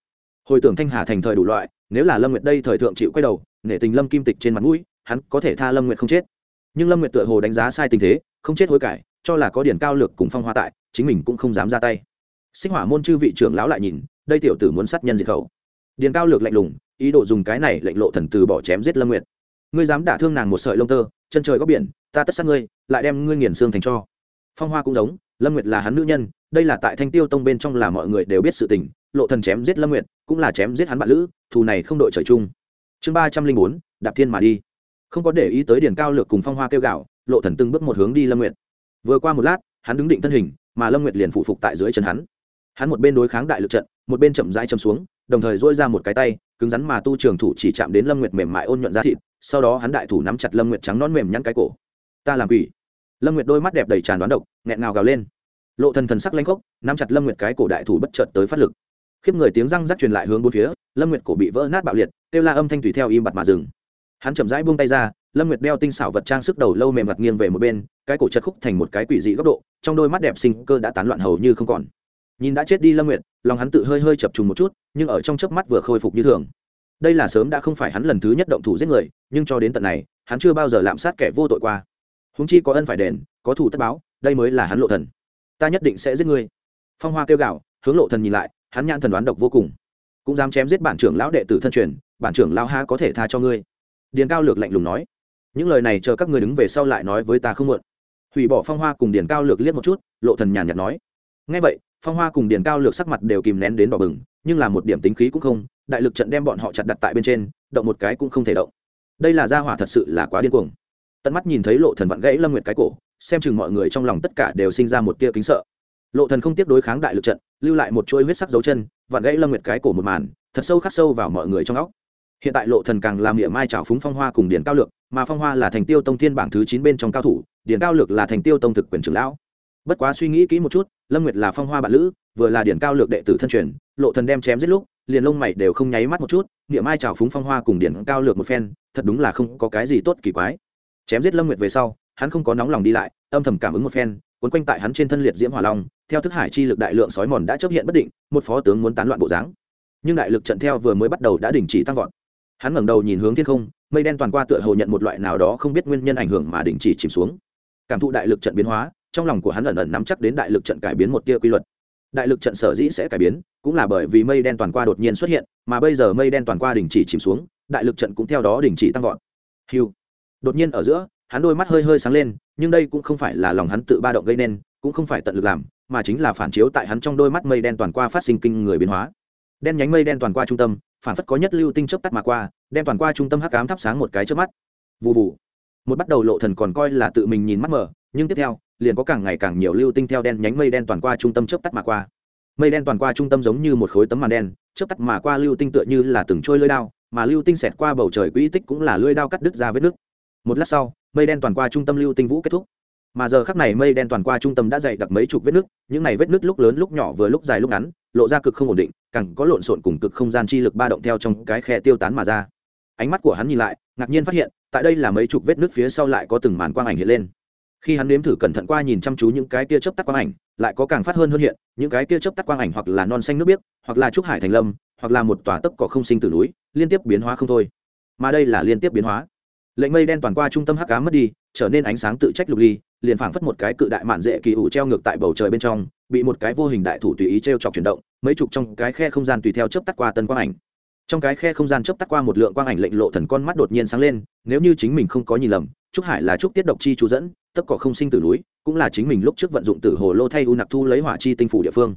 Hồi tưởng thanh hà thành thời đủ loại, nếu là lâm nguyệt đây thời thượng chịu quay đầu, nể tình lâm kim tịch trên mặt mũi, hắn có thể tha lâm nguyệt không chết nhưng lâm nguyệt tựa hồ đánh giá sai tình thế, không chết hối cải, cho là có điển cao lược cùng phong hoa tại, chính mình cũng không dám ra tay. Xích hỏa môn chư vị trưởng lão lại nhìn, đây tiểu tử muốn sát nhân diệt khẩu. Điền cao lược lạnh lùng, ý đồ dùng cái này lệnh lộ thần từ bỏ chém giết lâm nguyệt. Ngươi dám đả thương nàng một sợi lông tơ, chân trời góc biển, ta tất sát ngươi, lại đem ngươi nghiền xương thành cho. Phong hoa cũng giống, lâm nguyệt là hắn nữ nhân, đây là tại thanh tiêu tông bên trong là mọi người đều biết sự tình, lộ thần chém giết lâm nguyệt, cũng là chém giết hắn bạn lữ, thù này không đội trời chung. Chương ba trăm linh bốn, đạp thiên mà đi không có để ý tới điền cao lược cùng phong hoa kêu gạo, lộ thần từng bước một hướng đi lâm nguyệt. Vừa qua một lát, hắn đứng định thân hình, mà lâm nguyệt liền phụ phục tại dưới chân hắn. Hắn một bên đối kháng đại lực trận, một bên chậm rãi châm xuống, đồng thời dỗi ra một cái tay, cứng rắn mà tu trường thủ chỉ chạm đến lâm nguyệt mềm mại ôn nhuận ra thịt, sau đó hắn đại thủ nắm chặt lâm nguyệt trắng non mềm nhăn cái cổ. Ta làm quỷ. Lâm nguyệt đôi mắt đẹp đầy tràn đoán độc, nghẹn ngào gào lên. Lộ thần thần sắc lanh khốc, nắm chặt lâm nguyệt cái cổ đại thủ bất chợt tới phát lực. Khiếp người tiếng răng rắc truyền lại hướng bốn phía, lâm nguyệt cổ bị vỡ nát bạo liệt, kêu la âm thanh tùy theo im bặt mà dừng hắn chậm rãi buông tay ra, lâm nguyệt đeo tinh xảo vật trang sức đầu lâu mềm mặt nghiêng về một bên, cái cổ chật khúc thành một cái quỷ dị góc độ, trong đôi mắt đẹp sinh cơ đã tán loạn hầu như không còn. Nhìn đã chết đi lâm nguyệt, lòng hắn tự hơi hơi chập trùng một chút, nhưng ở trong chớp mắt vừa khôi phục như thường. Đây là sớm đã không phải hắn lần thứ nhất động thủ giết người, nhưng cho đến tận này, hắn chưa bao giờ lạm sát kẻ vô tội qua. Húng chi có ân phải đền, có thủ tất báo, đây mới là hắn lộ thần. Ta nhất định sẽ giết ngươi. Phong hoa kêu gào, hướng lộ thần nhìn lại, hắn nhãn thần đoán độc vô cùng. Cũng dám chém giết bản trưởng lão đệ tử thân truyền, bản trưởng lão ha có thể tha cho ngươi điền cao lược lạnh lùng nói, những lời này chờ các ngươi đứng về sau lại nói với ta không muộn. Hủy bỏ phong hoa cùng điền cao lược liếc một chút, lộ thần nhàn nhạt nói ngay vậy, phong hoa cùng điền cao lược sắc mặt đều kìm nén đến đỏ bừng, nhưng là một điểm tính khí cũng không, đại lực trận đem bọn họ chặt đặt tại bên trên, động một cái cũng không thể động. Đây là gia hỏa thật sự là quá điên cuồng. Tận mắt nhìn thấy lộ thần vặn gãy lâm nguyệt cái cổ, xem chừng mọi người trong lòng tất cả đều sinh ra một tia kính sợ. Lộ thần không tiếp đối kháng đại lực trận, lưu lại một chuỗi huyết sắc dấu chân, vặn gãy lâm nguyệt cái cổ một màn, thật sâu khắc sâu vào mọi người trong óc hiện tại lộ thần càng làm miệng mai trào phúng phong hoa cùng điển cao lược, mà phong hoa là thành tiêu tông thiên bảng thứ chín bên trong cao thủ điển cao lược là thành tiêu tông thực quyền trưởng lão. Bất quá suy nghĩ kỹ một chút, lâm nguyệt là phong hoa bạn lữ, vừa là điển cao lược đệ tử thân truyền, lộ thần đem chém giết lúc, liền lông mày đều không nháy mắt một chút niệm mai trào phúng phong hoa cùng điển cao lược một phen, thật đúng là không có cái gì tốt kỳ quái. Chém giết lâm nguyệt về sau, hắn không có nóng lòng đi lại, âm thầm cảm ứng một phen, cuốn quanh tại hắn trên thân liệt diễm hỏa long, theo thức hải chi lực đại lượng sói mòn đã chấp hiện bất định, một phó tướng muốn tán loạn bộ dáng. Nhưng đại lực trận theo vừa mới bắt đầu đã đình chỉ tăng vọt hắn ngẩng đầu nhìn hướng thiên không, mây đen toàn qua tựa hồ nhận một loại nào đó không biết nguyên nhân ảnh hưởng mà đình chỉ chìm xuống. Cảm thụ đại lực trận biến hóa, trong lòng của hắn ẩn ẩn nắm chắc đến đại lực trận cải biến một tia quy luật. Đại lực trận sở dĩ sẽ cải biến, cũng là bởi vì mây đen toàn qua đột nhiên xuất hiện, mà bây giờ mây đen toàn qua đình chỉ chìm xuống, đại lực trận cũng theo đó đình chỉ tăng vọt. Hiu đột nhiên ở giữa, hắn đôi mắt hơi hơi sáng lên, nhưng đây cũng không phải là lòng hắn tự ba động gây nên, cũng không phải tận lực làm, mà chính là phản chiếu tại hắn trong đôi mắt mây đen toàn qua phát sinh kinh người biến hóa. Đen nhánh mây đen toàn qua trung tâm phản phất có nhất lưu tinh chớp tắt mà qua, đem toàn qua trung tâm hắc cám thắp sáng một cái trước mắt. Vụ vụ một bắt đầu lộ thần còn coi là tự mình nhìn mắt mở, nhưng tiếp theo, liền có càng ngày càng nhiều lưu tinh theo đen nhánh mây đen toàn qua trung tâm chớp tắt mà qua. Mây đen toàn qua trung tâm giống như một khối tấm màn đen, chớp tắt mà qua lưu tinh tựa như là từng trôi lưỡi đao, mà lưu tinh xẹt qua bầu trời quỹ tích cũng là lưỡi đao cắt đứt ra vết nước một lát sau, mây đen toàn qua trung tâm lưu tinh vũ kết thúc. Mà giờ khắc này mây đen toàn qua trung tâm đã dày đặc mấy chục vết nước những này vết nước lúc lớn lúc nhỏ vừa lúc dài lúc ngắn lộ ra cực không ổn định, càng có lộn xộn cùng cực không gian chi lực ba động theo trong cái khe tiêu tán mà ra. Ánh mắt của hắn nhìn lại, ngạc nhiên phát hiện, tại đây là mấy chục vết nước phía sau lại có từng màn quang ảnh hiện lên. Khi hắn nếm thử cẩn thận qua nhìn chăm chú những cái kia chớp tắt quang ảnh, lại có càng phát hơn hơn hiện, những cái kia chớp tắt quang ảnh hoặc là non xanh nước biếc, hoặc là trúc hải thành lâm, hoặc là một tòa tấc cỏ không sinh từ núi, liên tiếp biến hóa không thôi. Mà đây là liên tiếp biến hóa. Lệnh mây đen toàn qua trung tâm hắc cá mất đi, trở nên ánh sáng tự trách lục ly, liền phảng phất một cái cự đại mạn dễ kỳ ủ treo ngược tại bầu trời bên trong bị một cái vô hình đại thủ tùy ý treo chọc chuyển động, mấy chục trong cái khe không gian tùy theo chớp tắt qua tân quang ảnh. Trong cái khe không gian chớp tắt qua một lượng quang ảnh lệnh lộ thần con mắt đột nhiên sáng lên, nếu như chính mình không có nhìn lầm, trúc hải là trúc tiết độc chi chú dẫn, tất cỏ không sinh tử núi, cũng là chính mình lúc trước vận dụng tử hồ lô thay u nặc thu lấy hỏa chi tinh phủ địa phương.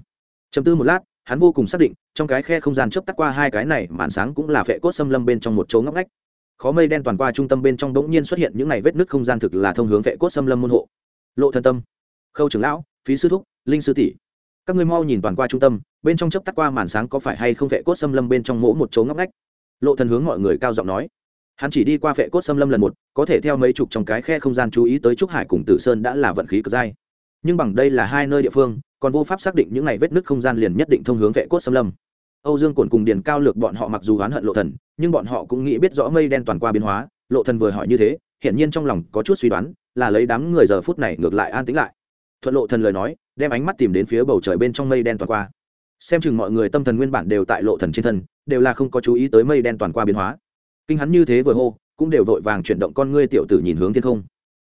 Chấm tư một lát, hắn vô cùng xác định, trong cái khe không gian chớp tắt qua hai cái này, màn sáng cũng là phệ cốt xâm lâm bên trong một chỗ ngóc ngách. Khó mây đen toàn qua trung tâm bên trong đống nhiên xuất hiện những này vết nứt không gian thực là thông hướng vệ cốt xâm lâm môn hộ. Lộ thân tâm. Khâu trưởng lão phí sư thúc, linh sư tỷ. Các ngươi mau nhìn toàn qua trung tâm, bên trong chớp tắt qua màn sáng có phải hay không vệ cốt xâm lâm bên trong mỗi một chỗ ngóc ngách? Lộ thần hướng mọi người cao giọng nói. Hắn chỉ đi qua vệ cốt xâm lâm lần một, có thể theo mấy chục trong cái khe không gian chú ý tới trúc hải cùng tử sơn đã là vận khí cực dai. Nhưng bằng đây là hai nơi địa phương, còn vô pháp xác định những này vết nứt không gian liền nhất định thông hướng vệ cốt xâm lâm. Âu dương cổn cùng điền cao lược bọn họ mặc dù oán hận lộ thần, nhưng bọn họ cũng nghĩ biết rõ mây đen toàn qua biến hóa, lộ thần vừa hỏi như thế hiện nhiên trong lòng có chút suy đoán, là lấy đám người giờ phút này ngược lại an tĩnh lại thuận lộ thần lời nói, đem ánh mắt tìm đến phía bầu trời bên trong mây đen toàn qua. Xem chừng mọi người tâm thần nguyên bản đều tại lộ thần trên thân, đều là không có chú ý tới mây đen toàn qua biến hóa. Kinh hắn như thế vừa hô, cũng đều vội vàng chuyển động con ngươi tiểu tử nhìn hướng thiên không.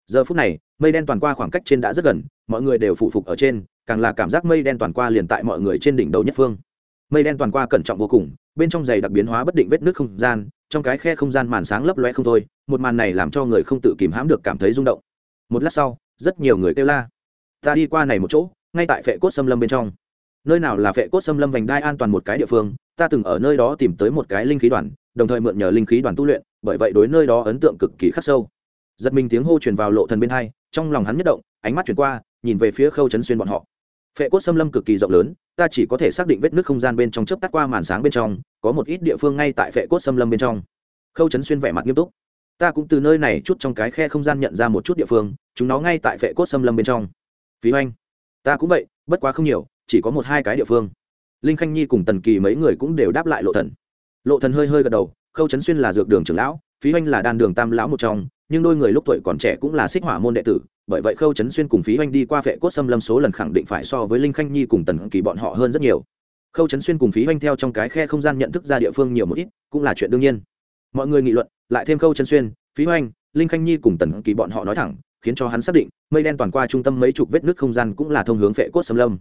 Giờ phút này, mây đen toàn qua khoảng cách trên đã rất gần, mọi người đều phụ phục ở trên, càng là cảm giác mây đen toàn qua liền tại mọi người trên đỉnh đầu nhất phương. Mây đen toàn qua cẩn trọng vô cùng, bên trong giày đặc biến hóa bất định vết nước không gian, trong cái khe không gian màn sáng lấp loe không thôi, một màn này làm cho người không tự kìm hãm được cảm thấy rung động. Một lát sau, rất nhiều người kêu la ta đi qua này một chỗ, ngay tại phệ cốt xâm lâm bên trong. Nơi nào là phệ cốt xâm lâm vành đai an toàn một cái địa phương, ta từng ở nơi đó tìm tới một cái linh khí đoàn, đồng thời mượn nhờ linh khí đoàn tu luyện, bởi vậy đối nơi đó ấn tượng cực kỳ khắc sâu. Giật mình tiếng hô truyền vào lộ thần bên hai, trong lòng hắn nhất động, ánh mắt chuyển qua, nhìn về phía khâu chấn xuyên bọn họ. Phệ cốt xâm lâm cực kỳ rộng lớn, ta chỉ có thể xác định vết nước không gian bên trong chớp tắt qua màn sáng bên trong, có một ít địa phương ngay tại phệ cốt xâm lâm bên trong. Khâu chấn xuyên vẻ mặt nghiêm túc. Ta cũng từ nơi này chút trong cái khe không gian nhận ra một chút địa phương, chúng nó ngay tại phệ cốt xâm lâm bên trong phí hoanh ta cũng vậy, bất quá không nhiều, chỉ có một hai cái địa phương. Linh khanh nhi cùng tần kỳ mấy người cũng đều đáp lại lộ thần. Lộ thần hơi hơi gật đầu, khâu chấn xuyên là dược đường trưởng lão, phí hoanh là đan đường tam lão một trong, nhưng đôi người lúc tuổi còn trẻ cũng là xích hỏa môn đệ tử, bởi vậy khâu chấn xuyên cùng phí hoanh đi qua vệ cốt xâm lâm số lần khẳng định phải so với linh khanh nhi cùng tần kỳ bọn họ hơn rất nhiều. Khâu chấn xuyên cùng phí hoanh theo trong cái khe không gian nhận thức ra địa phương nhiều một ít, cũng là chuyện đương nhiên. Mọi người nghị luận, lại thêm khâu chấn xuyên, phí hoanh linh khanh nhi cùng tần kỳ bọn họ nói thẳng khiến cho hắn xác định, mây đen toàn qua trung tâm mấy chục vết nước không gian cũng là thông hướng vệ cốt xâm lâm.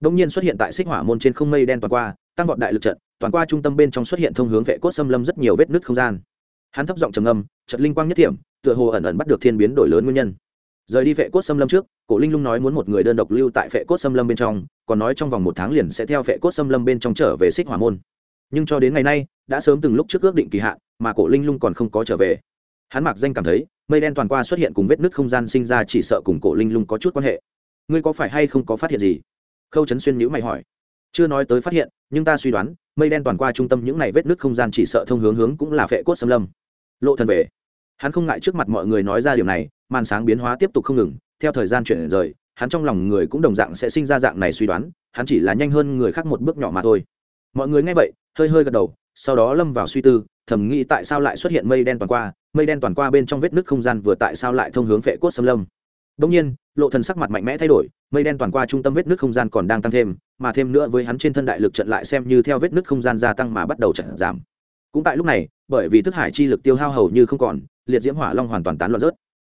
Đông nhiên xuất hiện tại xích hỏa môn trên không mây đen toàn qua, tăng vọt đại lực trận, toàn qua trung tâm bên trong xuất hiện thông hướng vệ cốt xâm lâm rất nhiều vết nước không gian. Hắn thấp giọng trầm âm trận linh quang nhất thiểm, tựa hồ ẩn ẩn bắt được thiên biến đổi lớn nguyên nhân. Rời đi vệ cốt xâm lâm trước, cổ linh lung nói muốn một người đơn độc lưu tại vệ cốt xâm lâm bên trong, còn nói trong vòng một tháng liền sẽ theo vệ cốt xâm lâm bên trong trở về xích hỏa môn. Nhưng cho đến ngày nay, đã sớm từng lúc trước ước định kỳ hạn, mà cổ linh lung còn không có trở về hắn mặc danh cảm thấy, mây đen toàn qua xuất hiện cùng vết nứt không gian sinh ra chỉ sợ cùng cổ linh lung có chút quan hệ. Ngươi có phải hay không có phát hiện gì? Khâu trấn xuyên nhữ mày hỏi. Chưa nói tới phát hiện, nhưng ta suy đoán, mây đen toàn qua trung tâm những này vết nứt không gian chỉ sợ thông hướng hướng cũng là phệ cốt xâm lâm. Lộ thần về. Hắn không ngại trước mặt mọi người nói ra điều này, màn sáng biến hóa tiếp tục không ngừng, theo thời gian chuyển rời, hắn trong lòng người cũng đồng dạng sẽ sinh ra dạng này suy đoán, hắn chỉ là nhanh hơn người khác một bước nhỏ mà thôi. Mọi người nghe vậy, hơi hơi gật đầu, sau đó lâm vào suy tư, thầm nghĩ tại sao lại xuất hiện mây đen toàn qua mây đen toàn qua bên trong vết nứt không gian vừa tại sao lại thông hướng phệ cốt xâm lâm. Đông nhiên, lộ thần sắc mặt mạnh mẽ thay đổi, mây đen toàn qua trung tâm vết nứt không gian còn đang tăng thêm, mà thêm nữa với hắn trên thân đại lực trận lại xem như theo vết nứt không gian gia tăng mà bắt đầu trận giảm. Cũng tại lúc này, bởi vì thức hải chi lực tiêu hao hầu như không còn, liệt diễm hỏa long hoàn toàn tán loạn rớt.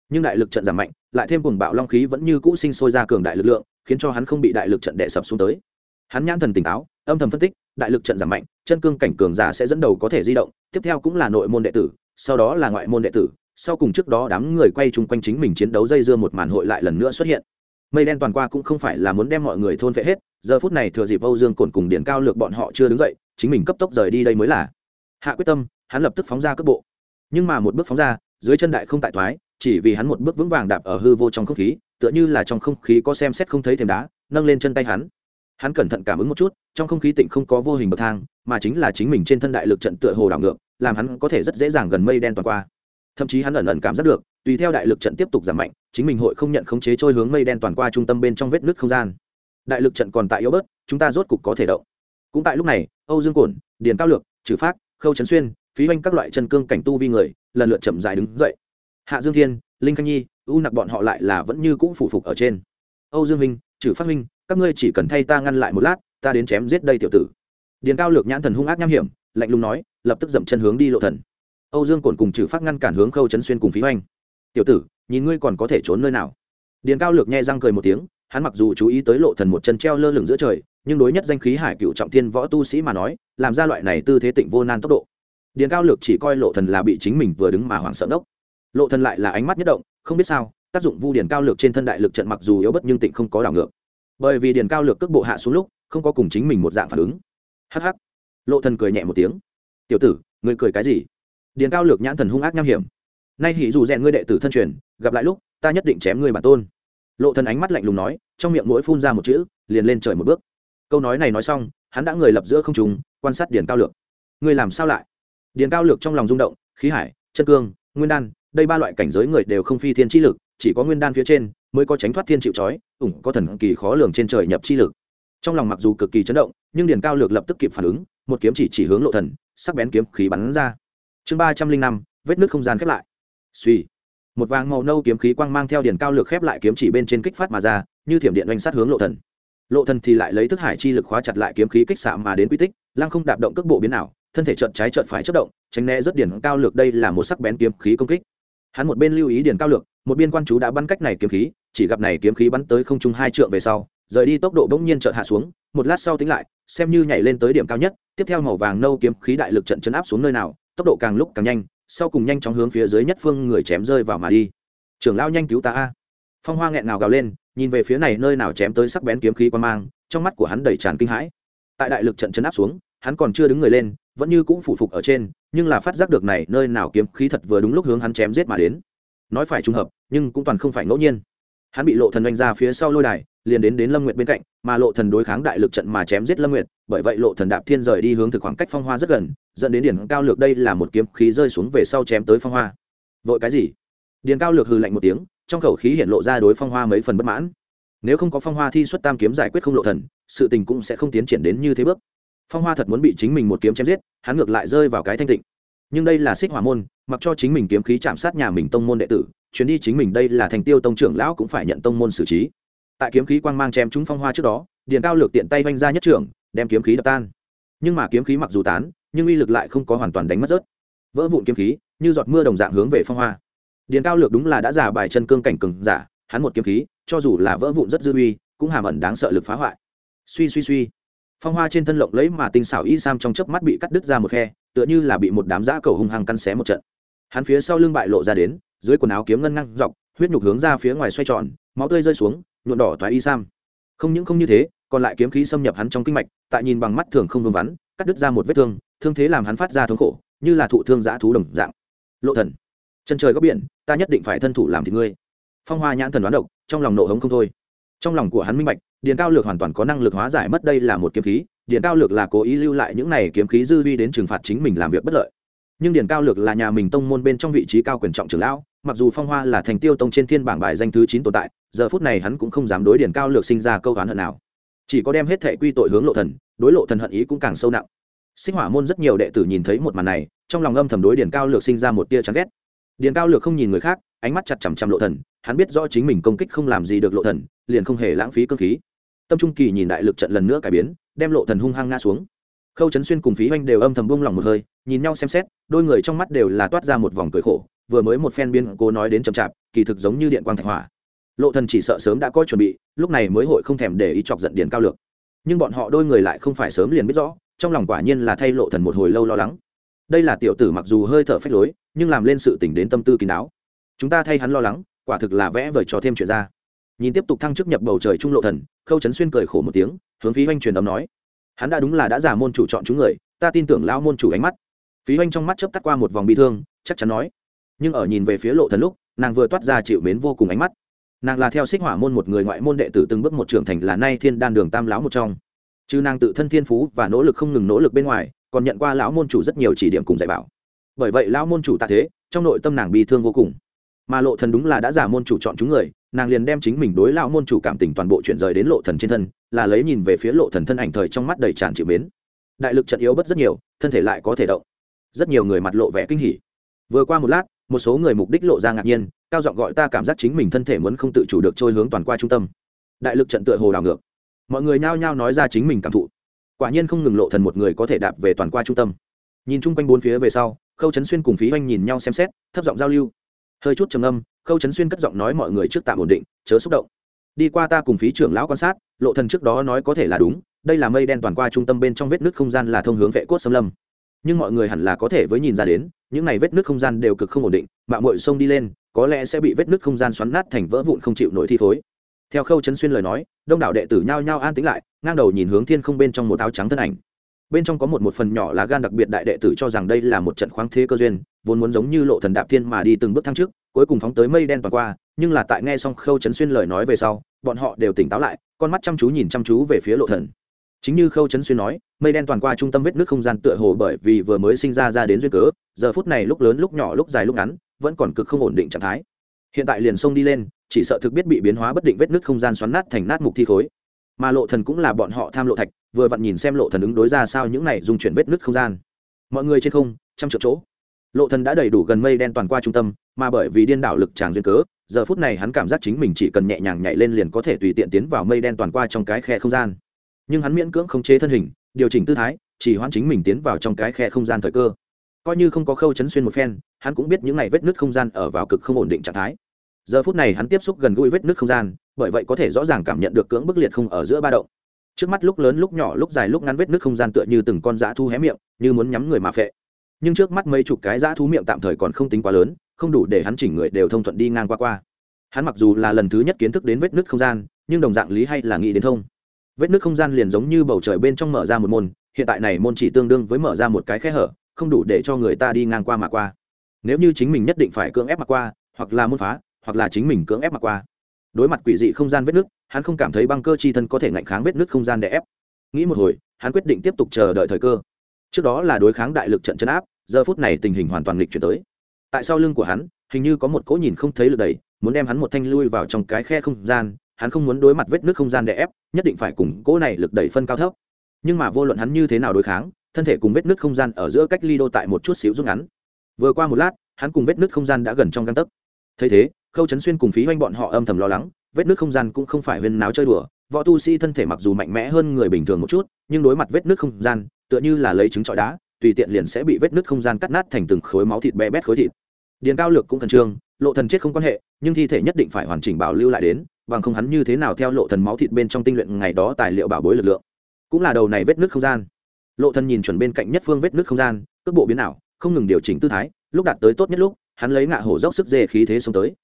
Nhưng đại lực trận giảm mạnh lại thêm cùng bạo long khí vẫn như cũ sinh sôi ra cường đại lực lượng khiến cho hắn không bị đại lực trận đè sập xuống tới. Hắn nhãn thần tỉnh táo âm thầm phân tích đại lực trận giảm mạnh chân cương cảnh cường giả sẽ dẫn đầu có thể di động tiếp theo cũng là nội môn đệ tử sau đó là ngoại môn đệ tử, sau cùng trước đó đám người quay chung quanh chính mình chiến đấu dây dưa một màn hội lại lần nữa xuất hiện. Mây đen toàn qua cũng không phải là muốn đem mọi người thôn vệ hết, giờ phút này thừa dịp âu dương cồn cùng điển cao lược bọn họ chưa đứng dậy, chính mình cấp tốc rời đi đây mới là. Hạ quyết tâm, hắn lập tức phóng ra cước bộ. Nhưng mà một bước phóng ra, dưới chân đại không tại thoái, chỉ vì hắn một bước vững vàng đạp ở hư vô trong không khí, tựa như là trong không khí có xem xét không thấy thềm đá, nâng lên chân tay hắn. Hắn cẩn thận cảm ứng một chút, trong không khí tịnh không có vô hình bậc thang, mà chính là chính mình trên thân đại lực trận tựa hồ đảo ngược làm hắn có thể rất dễ dàng gần mây đen toàn qua. Thậm chí hắn ẩn ẩn cảm giác được, tùy theo đại lực trận tiếp tục giảm mạnh, chính mình hội không nhận khống chế trôi hướng mây đen toàn qua trung tâm bên trong vết nứt không gian. Đại lực trận còn tại yếu bớt, chúng ta rốt cục có thể động. Cũng tại lúc này, âu dương cổn, điền cao lược, trừ phát khâu trấn xuyên, phí oanh các loại chân cương cảnh tu vi người, lần lượt chậm dài đứng dậy. Hạ dương thiên, linh khanh nhi, u nặc bọn họ lại là vẫn như cũ phủ phục ở trên. Âu dương minh, trừ phát minh, các ngươi chỉ cần thay ta ngăn lại một lát, ta đến chém giết đây tiểu tử. Điền cao lược nhãn thần hung ác nham hiểm lạnh lùng nói, lập tức dậm chân hướng đi lộ thần. Âu dương cổn cùng trừ phát ngăn cản hướng khâu chấn xuyên cùng phí hoành. Tiểu tử, nhìn ngươi còn có thể trốn nơi nào? Điền cao lược nhẹ răng cười một tiếng, hắn mặc dù chú ý tới lộ thần một chân treo lơ lửng giữa trời, nhưng đối nhất danh khí hải cựu trọng thiên võ tu sĩ mà nói, làm ra loại này tư thế tịnh vô nan tốc độ. Điền cao lược chỉ coi lộ thần là bị chính mình vừa đứng mà hoảng sợ đốc lộ thần lại là ánh mắt nhất động, không biết sao, tác dụng vu điền cao lược trên thân đại lực trận mặc dù yếu bất nhưng tịnh không có đảo ngược. Bởi vì điền cao lược cước bộ hạ xuống lúc, không có cùng chính mình một dạng phản ứng. Hắc hắc lộ thần cười nhẹ một tiếng. Tiểu tử, ngươi cười cái gì? Điền cao lược nhãn thần hung ác nham hiểm. Nay hỉ dù rèn ngươi đệ tử thân truyền, gặp lại lúc, ta nhất định chém ngươi bản tôn. Lộ thần ánh mắt lạnh lùng nói, trong miệng mũi phun ra một chữ, liền lên trời một bước. Câu nói này nói xong, hắn đã người lập giữa không trung, quan sát điền cao lược. Ngươi làm sao lại? Điền cao lược trong lòng rung động, khí hải, chân cương, nguyên đan, đây ba loại cảnh giới người đều không phi thiên chi lực, chỉ có nguyên đan phía trên mới có tránh thoát thiên chịu trói, ủng có thần kỳ khó lường trên trời nhập chi lực. Trong lòng mặc dù cực kỳ chấn động, nhưng điền cao lược lập tức kịp phản ứng một kiếm chỉ chỉ hướng lộ thần, sắc bén kiếm khí bắn ra. Chương ba trăm linh năm, vết nứt không gian khép lại. Suy một vàng màu nâu kiếm khí quang mang theo điển cao lược khép lại kiếm chỉ bên trên kích phát mà ra, như thiểm điện oanh sát hướng lộ thần. Lộ thần thì lại lấy thức hải chi lực khóa chặt lại kiếm khí kích xạ mà đến quy tích, lăng không đạp động cước bộ biến ảo, thân thể trợn trái trợn phải chất động, tránh né rất điển cao lược đây là một sắc bén kiếm khí công kích. Hắn một bên lưu ý điển cao lược một biên quan chú đã bắn cách này kiếm khí, chỉ gặp này kiếm khí bắn tới không trung hai trượng về sau, rời đi tốc độ bỗng nhiên chợt hạ xuống, một lát sau tính lại xem như nhảy lên tới điểm cao nhất, tiếp theo màu vàng nâu kiếm khí đại lực trận chấn áp xuống nơi nào, tốc độ càng lúc càng nhanh, sau cùng nhanh chóng hướng phía dưới nhất phương người chém rơi vào mà đi. Trưởng lao nhanh cứu ta a. Phong hoa nghẹn ngào gào lên, nhìn về phía này nơi nào chém tới sắc bén kiếm khí quan mang, trong mắt của hắn đầy tràn kinh hãi. Tại đại lực trận chấn áp xuống, hắn còn chưa đứng người lên, vẫn như cũng phủ phục ở trên, nhưng là phát giác được này nơi nào kiếm khí thật vừa đúng lúc hướng hắn chém giết mà đến. Nói phải trùng hợp, nhưng cũng toàn không phải ngẫu nhiên hắn bị lộ thần đánh ra phía sau lôi đài, liền đến đến lâm nguyệt bên cạnh, mà lộ thần đối kháng đại lực trận mà chém giết lâm nguyệt, bởi vậy lộ thần đạp thiên rời đi hướng thực khoảng cách phong hoa rất gần, dẫn đến điển cao lược đây là một kiếm khí rơi xuống về sau chém tới phong hoa. Vội cái gì? Điền cao lược hừ lạnh một tiếng, trong khẩu khí hiện lộ ra đối phong hoa mấy phần bất mãn. Nếu không có phong hoa thi xuất tam kiếm giải quyết không lộ thần, sự tình cũng sẽ không tiến triển đến như thế bước. Phong hoa thật muốn bị chính mình một kiếm chém giết, hắn ngược lại rơi vào cái thanh tịnh. Nhưng đây là xích hỏa môn, mặc cho chính mình kiếm khí chạm sát nhà mình tông môn đệ tử chuyến đi chính mình đây là thành tiêu tông trưởng lão cũng phải nhận tông môn xử trí. Tại kiếm khí quang mang chém chúng phong hoa trước đó, điền cao lược tiện tay vanh ra nhất trưởng, đem kiếm khí đập tan. Nhưng mà kiếm khí mặc dù tán, nhưng uy lực lại không có hoàn toàn đánh mất rớt. Vỡ vụn kiếm khí, như giọt mưa đồng dạng hướng về phong hoa. Điền cao lược đúng là đã giả bài chân cương cảnh cừng giả, hắn một kiếm khí, cho dù là vỡ vụn rất dư uy, cũng hàm ẩn đáng sợ lực phá hoại. Suy suy suy. Phong hoa trên thân lộng lấy mà tinh xảo y sam trong chớp mắt bị cắt đứt ra một khe, tựa như là bị một đám giã cầu hung hăng căn xé một trận. Hắn phía sau lưng bại lộ ra đến dưới quần áo kiếm ngân ngăng dọc, huyết nhục hướng ra phía ngoài xoay tròn, máu tươi rơi xuống nhuộn đỏ toái y sam. Không những không như thế, còn lại kiếm khí xâm nhập hắn trong kinh mạch, tại nhìn bằng mắt thường không vương vắn, cắt đứt ra một vết thương thương thế làm hắn phát ra thống khổ, như là thụ thương giã thú đồng dạng. Lộ thần, chân trời góc biển, ta nhất định phải thân thủ làm thì ngươi. Phong hoa nhãn thần đoán độc, trong lòng nộ hống không thôi. Trong lòng của hắn minh bạch, điền cao lược hoàn toàn có năng lực hóa giải mất đây là một kiếm khí, điền cao lược là cố ý lưu lại những này kiếm khí dư vi đến trừng phạt chính mình làm việc bất lợi nhưng điền cao lược là nhà mình tông môn bên trong vị trí cao quyền trọng trưởng lão, mặc dù phong hoa là thành tiêu tông trên thiên bảng bài danh thứ chín tồn tại, giờ phút này hắn cũng không dám đối điền cao lược sinh ra câu đoán hận nào. Chỉ có đem hết thệ quy tội hướng lộ thần, đối lộ thần hận ý cũng càng sâu nặng. Sinh hỏa môn rất nhiều đệ tử nhìn thấy một màn này, trong lòng âm thầm đối điền cao lược sinh ra một tia chán ghét. Điền cao lược không nhìn người khác, ánh mắt chặt chằm chằm lộ thần, hắn biết rõ chính mình công kích không làm gì được lộ thần, liền không hề lãng phí cơ khí. Tâm trung kỳ nhìn đại lực trận lần nữa cải biến, đem lộ thần hung hăng ngã xuống khâu trấn xuyên cùng phí hoanh đều âm thầm buông lòng một hơi, nhìn nhau xem xét, đôi người trong mắt đều là toát ra một vòng cười khổ, vừa mới một phen biên cố nói đến chậm chạp, kỳ thực giống như điện quang thạch hỏa. Lộ thần chỉ sợ sớm đã có chuẩn bị, lúc này mới hội không thèm để ý chọc giận điền cao lược. Nhưng bọn họ đôi người lại không phải sớm liền biết rõ, trong lòng quả nhiên là thay lộ thần một hồi lâu lo lắng. Đây là tiểu tử mặc dù hơi thở phách lối, nhưng làm lên sự tỉnh đến tâm tư kín đáo. Chúng ta thay hắn lo lắng, quả thực là vẽ vời cho thêm chuyện ra. Nhìn tiếp tục thăng chức nhập bầu trời trung lộ thần, khâu trấn xuyên cười khổ một tiếng, hướng phí oanh truyền âm nói hắn đã đúng là đã giả môn chủ chọn chúng người, ta tin tưởng lão môn chủ ánh mắt. Phí oanh trong mắt chớp tắt qua một vòng bị thương, chắc chắn nói. Nhưng ở nhìn về phía lộ thần lúc, nàng vừa toát ra chịu mến vô cùng ánh mắt. Nàng là theo xích hỏa môn một người ngoại môn đệ tử từng bước một trưởng thành là nay thiên đan đường tam lão một trong. Chứ nàng tự thân thiên phú và nỗ lực không ngừng nỗ lực bên ngoài, còn nhận qua lão môn chủ rất nhiều chỉ điểm cùng dạy bảo. Bởi vậy lão môn chủ tạ thế, trong nội tâm nàng bị thương vô cùng. Mà lộ thần đúng là đã giả môn chủ chọn chúng người nàng liền đem chính mình đối lão môn chủ cảm tình toàn bộ chuyển rời đến lộ thần trên thân, là lấy nhìn về phía lộ thần thân ảnh thời trong mắt đầy tràn chịu mến. Đại lực trận yếu bất rất nhiều, thân thể lại có thể động. Rất nhiều người mặt lộ vẻ kinh hỉ. Vừa qua một lát, một số người mục đích lộ ra ngạc nhiên, cao giọng gọi ta cảm giác chính mình thân thể muốn không tự chủ được trôi hướng toàn qua trung tâm. Đại lực trận tựa hồ đảo ngược. Mọi người nhao nhao nói ra chính mình cảm thụ. Quả nhiên không ngừng lộ thần một người có thể đạp về toàn qua trung tâm. Nhìn chung quanh bốn phía về sau, khâu chấn xuyên cùng phí oanh nhìn nhau xem xét, thấp giọng giao lưu. Hơi chút trầm âm khâu trấn xuyên cất giọng nói mọi người trước tạm ổn định, chớ xúc động. Đi qua ta cùng phí trưởng lão quan sát, lộ thần trước đó nói có thể là đúng, đây là mây đen toàn qua trung tâm bên trong vết nứt không gian là thông hướng vệ cốt xâm lâm. Nhưng mọi người hẳn là có thể với nhìn ra đến, những này vết nứt không gian đều cực không ổn định mạng mội sông đi lên, có lẽ sẽ bị vết nứt không gian xoắn nát thành vỡ vụn không chịu nổi thi thối. Theo khâu trấn xuyên lời nói, đông đảo đệ tử nhao nhao an tĩnh lại, ngang đầu nhìn hướng thiên không bên trong một áo trắng thân ảnh bên trong có một một phần nhỏ lá gan đặc biệt đại đệ tử cho rằng đây là một trận khoáng thế cơ duyên, vốn muốn giống như lộ thần đạp thiên mà đi từng bước thăng trước, cuối cùng phóng tới mây đen toàn qua, nhưng là tại nghe xong khâu chấn xuyên lời nói về sau, bọn họ đều tỉnh táo lại, con mắt chăm chú nhìn chăm chú về phía lộ thần. Chính như khâu chấn xuyên nói, mây đen toàn qua trung tâm vết nước không gian tựa hồ bởi vì vừa mới sinh ra ra đến duyên cớ, giờ phút này lúc lớn lúc nhỏ lúc dài lúc ngắn, vẫn còn cực không ổn định trạng thái. Hiện tại liền xông đi lên, chỉ sợ thực biết bị biến hóa bất định vết nước không gian xoắn nát thành nát mục thi khối mà lộ thần cũng là bọn họ tham lộ thạch, vừa vặn nhìn xem lộ thần ứng đối ra sao những này dùng chuyển vết nứt không gian. Mọi người trên không, trăm triệu chỗ. Lộ thần đã đầy đủ gần mây đen toàn qua trung tâm, mà bởi vì điên đảo lực tràng duyên cớ, giờ phút này hắn cảm giác chính mình chỉ cần nhẹ nhàng nhảy lên liền có thể tùy tiện tiến vào mây đen toàn qua trong cái khe không gian. Nhưng hắn miễn cưỡng không chế thân hình, điều chỉnh tư thái, chỉ hoãn chính mình tiến vào trong cái khe không gian thời cơ. Coi như không có khâu chấn xuyên một phen, hắn cũng biết những này vết nứt không gian ở vào cực không ổn định trạng thái giờ phút này hắn tiếp xúc gần gũi vết nước không gian, bởi vậy có thể rõ ràng cảm nhận được cưỡng bức liệt không ở giữa ba động. Trước mắt lúc lớn lúc nhỏ lúc dài lúc ngắn vết nước không gian tựa như từng con dã thu hé miệng, như muốn nhắm người mà phệ. Nhưng trước mắt mấy chục cái dã thú miệng tạm thời còn không tính quá lớn, không đủ để hắn chỉnh người đều thông thuận đi ngang qua qua. Hắn mặc dù là lần thứ nhất kiến thức đến vết nước không gian, nhưng đồng dạng lý hay là nghĩ đến thông. Vết nước không gian liền giống như bầu trời bên trong mở ra một môn, hiện tại này môn chỉ tương đương với mở ra một cái khe hở, không đủ để cho người ta đi ngang qua mà qua. Nếu như chính mình nhất định phải cưỡng ép mà qua, hoặc là môn phá hoặc là chính mình cưỡng ép mặc qua. Đối mặt quỷ dị không gian vết nứt hắn không cảm thấy băng cơ chi thân có thể ngạnh kháng vết nứt không gian để ép. Nghĩ một hồi, hắn quyết định tiếp tục chờ đợi thời cơ. Trước đó là đối kháng đại lực trận chấn áp, giờ phút này tình hình hoàn toàn nghịch chuyển tới. Tại sau lưng của hắn, hình như có một cỗ nhìn không thấy lực đẩy, muốn đem hắn một thanh lui vào trong cái khe không gian, hắn không muốn đối mặt vết nước không gian để ép, nhất định phải cùng cỗ này lực đẩy phân cao thấp. Nhưng mà vô luận hắn như thế nào đối kháng, thân thể cùng vết nước không gian ở giữa cách ly đô tại một chút xíu rút ngắn. Vừa qua một lát, hắn cùng vết nước không gian đã gần trong găng tấc. Thấy thế khâu chấn xuyên cùng phí hoanh bọn họ âm thầm lo lắng, vết nước không gian cũng không phải huyên náo chơi đùa. Võ tu sĩ thân thể mặc dù mạnh mẽ hơn người bình thường một chút, nhưng đối mặt vết nước không gian, tựa như là lấy trứng trọi đá, tùy tiện liền sẽ bị vết nước không gian cắt nát thành từng khối máu thịt bé bét khối thịt. Điền cao lược cũng khẩn trương, lộ thần chết không quan hệ, nhưng thi thể nhất định phải hoàn chỉnh bảo lưu lại đến, bằng không hắn như thế nào theo lộ thần máu thịt bên trong tinh luyện ngày đó tài liệu bảo bối lực lượng. Cũng là đầu này vết nước không gian. Lộ thần nhìn chuẩn bên cạnh nhất phương vết nước không gian, cước bộ biến ảo, không ngừng điều chỉnh tư thái, lúc đạt tới tốt nhất lúc, hắn lấy ngạ hổ dốc sức dê khí thế xông tới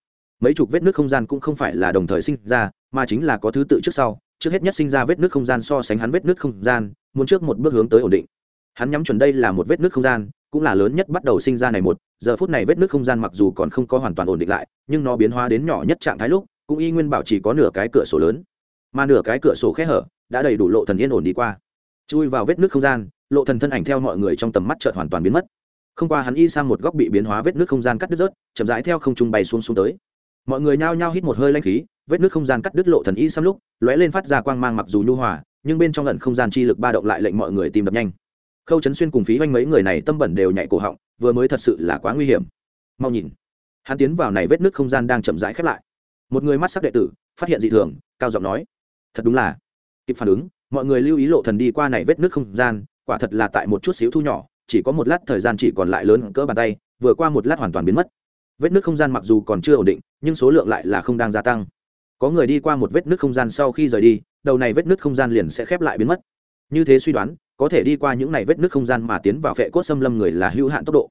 mấy chục vết nước không gian cũng không phải là đồng thời sinh ra, mà chính là có thứ tự trước sau. Trước hết nhất sinh ra vết nước không gian so sánh hắn vết nước không gian, muốn trước một bước hướng tới ổn định. Hắn nhắm chuẩn đây là một vết nước không gian, cũng là lớn nhất bắt đầu sinh ra này một. Giờ phút này vết nước không gian mặc dù còn không có hoàn toàn ổn định lại, nhưng nó biến hóa đến nhỏ nhất trạng thái lúc, cũng y nguyên bảo chỉ có nửa cái cửa sổ lớn. Mà nửa cái cửa sổ khẽ hở đã đầy đủ lộ thần yên ổn đi qua. Chui vào vết nước không gian, lộ thần thân ảnh theo mọi người trong tầm mắt chợt hoàn toàn biến mất. Không qua hắn y sang một góc bị biến hóa vết nước không gian cắt đứt rớt, chậm rãi theo không trung bay xuống xuống tới mọi người nhao nhao hít một hơi lanh khí, vết nước không gian cắt đứt lộ thần y xăm lúc, lóe lên phát ra quang mang mặc dù nhu hòa, nhưng bên trong lần không gian chi lực ba động lại lệnh mọi người tìm đập nhanh. Khâu chấn xuyên cùng phí hoanh mấy người này tâm bẩn đều nhạy cổ họng, vừa mới thật sự là quá nguy hiểm. Mau nhìn. Hắn tiến vào này vết nước không gian đang chậm rãi khép lại. Một người mắt sắc đệ tử, phát hiện dị thường, cao giọng nói, thật đúng là. Kịp phản ứng, mọi người lưu ý lộ thần đi qua này vết nước không gian, quả thật là tại một chút xíu thu nhỏ, chỉ có một lát thời gian chỉ còn lại lớn cỡ bàn tay, vừa qua một lát hoàn toàn biến mất vết nước không gian mặc dù còn chưa ổn định, nhưng số lượng lại là không đang gia tăng. Có người đi qua một vết nước không gian sau khi rời đi, đầu này vết nước không gian liền sẽ khép lại biến mất. Như thế suy đoán, có thể đi qua những này vết nước không gian mà tiến vào phệ cốt xâm lâm người là hữu hạn tốc độ.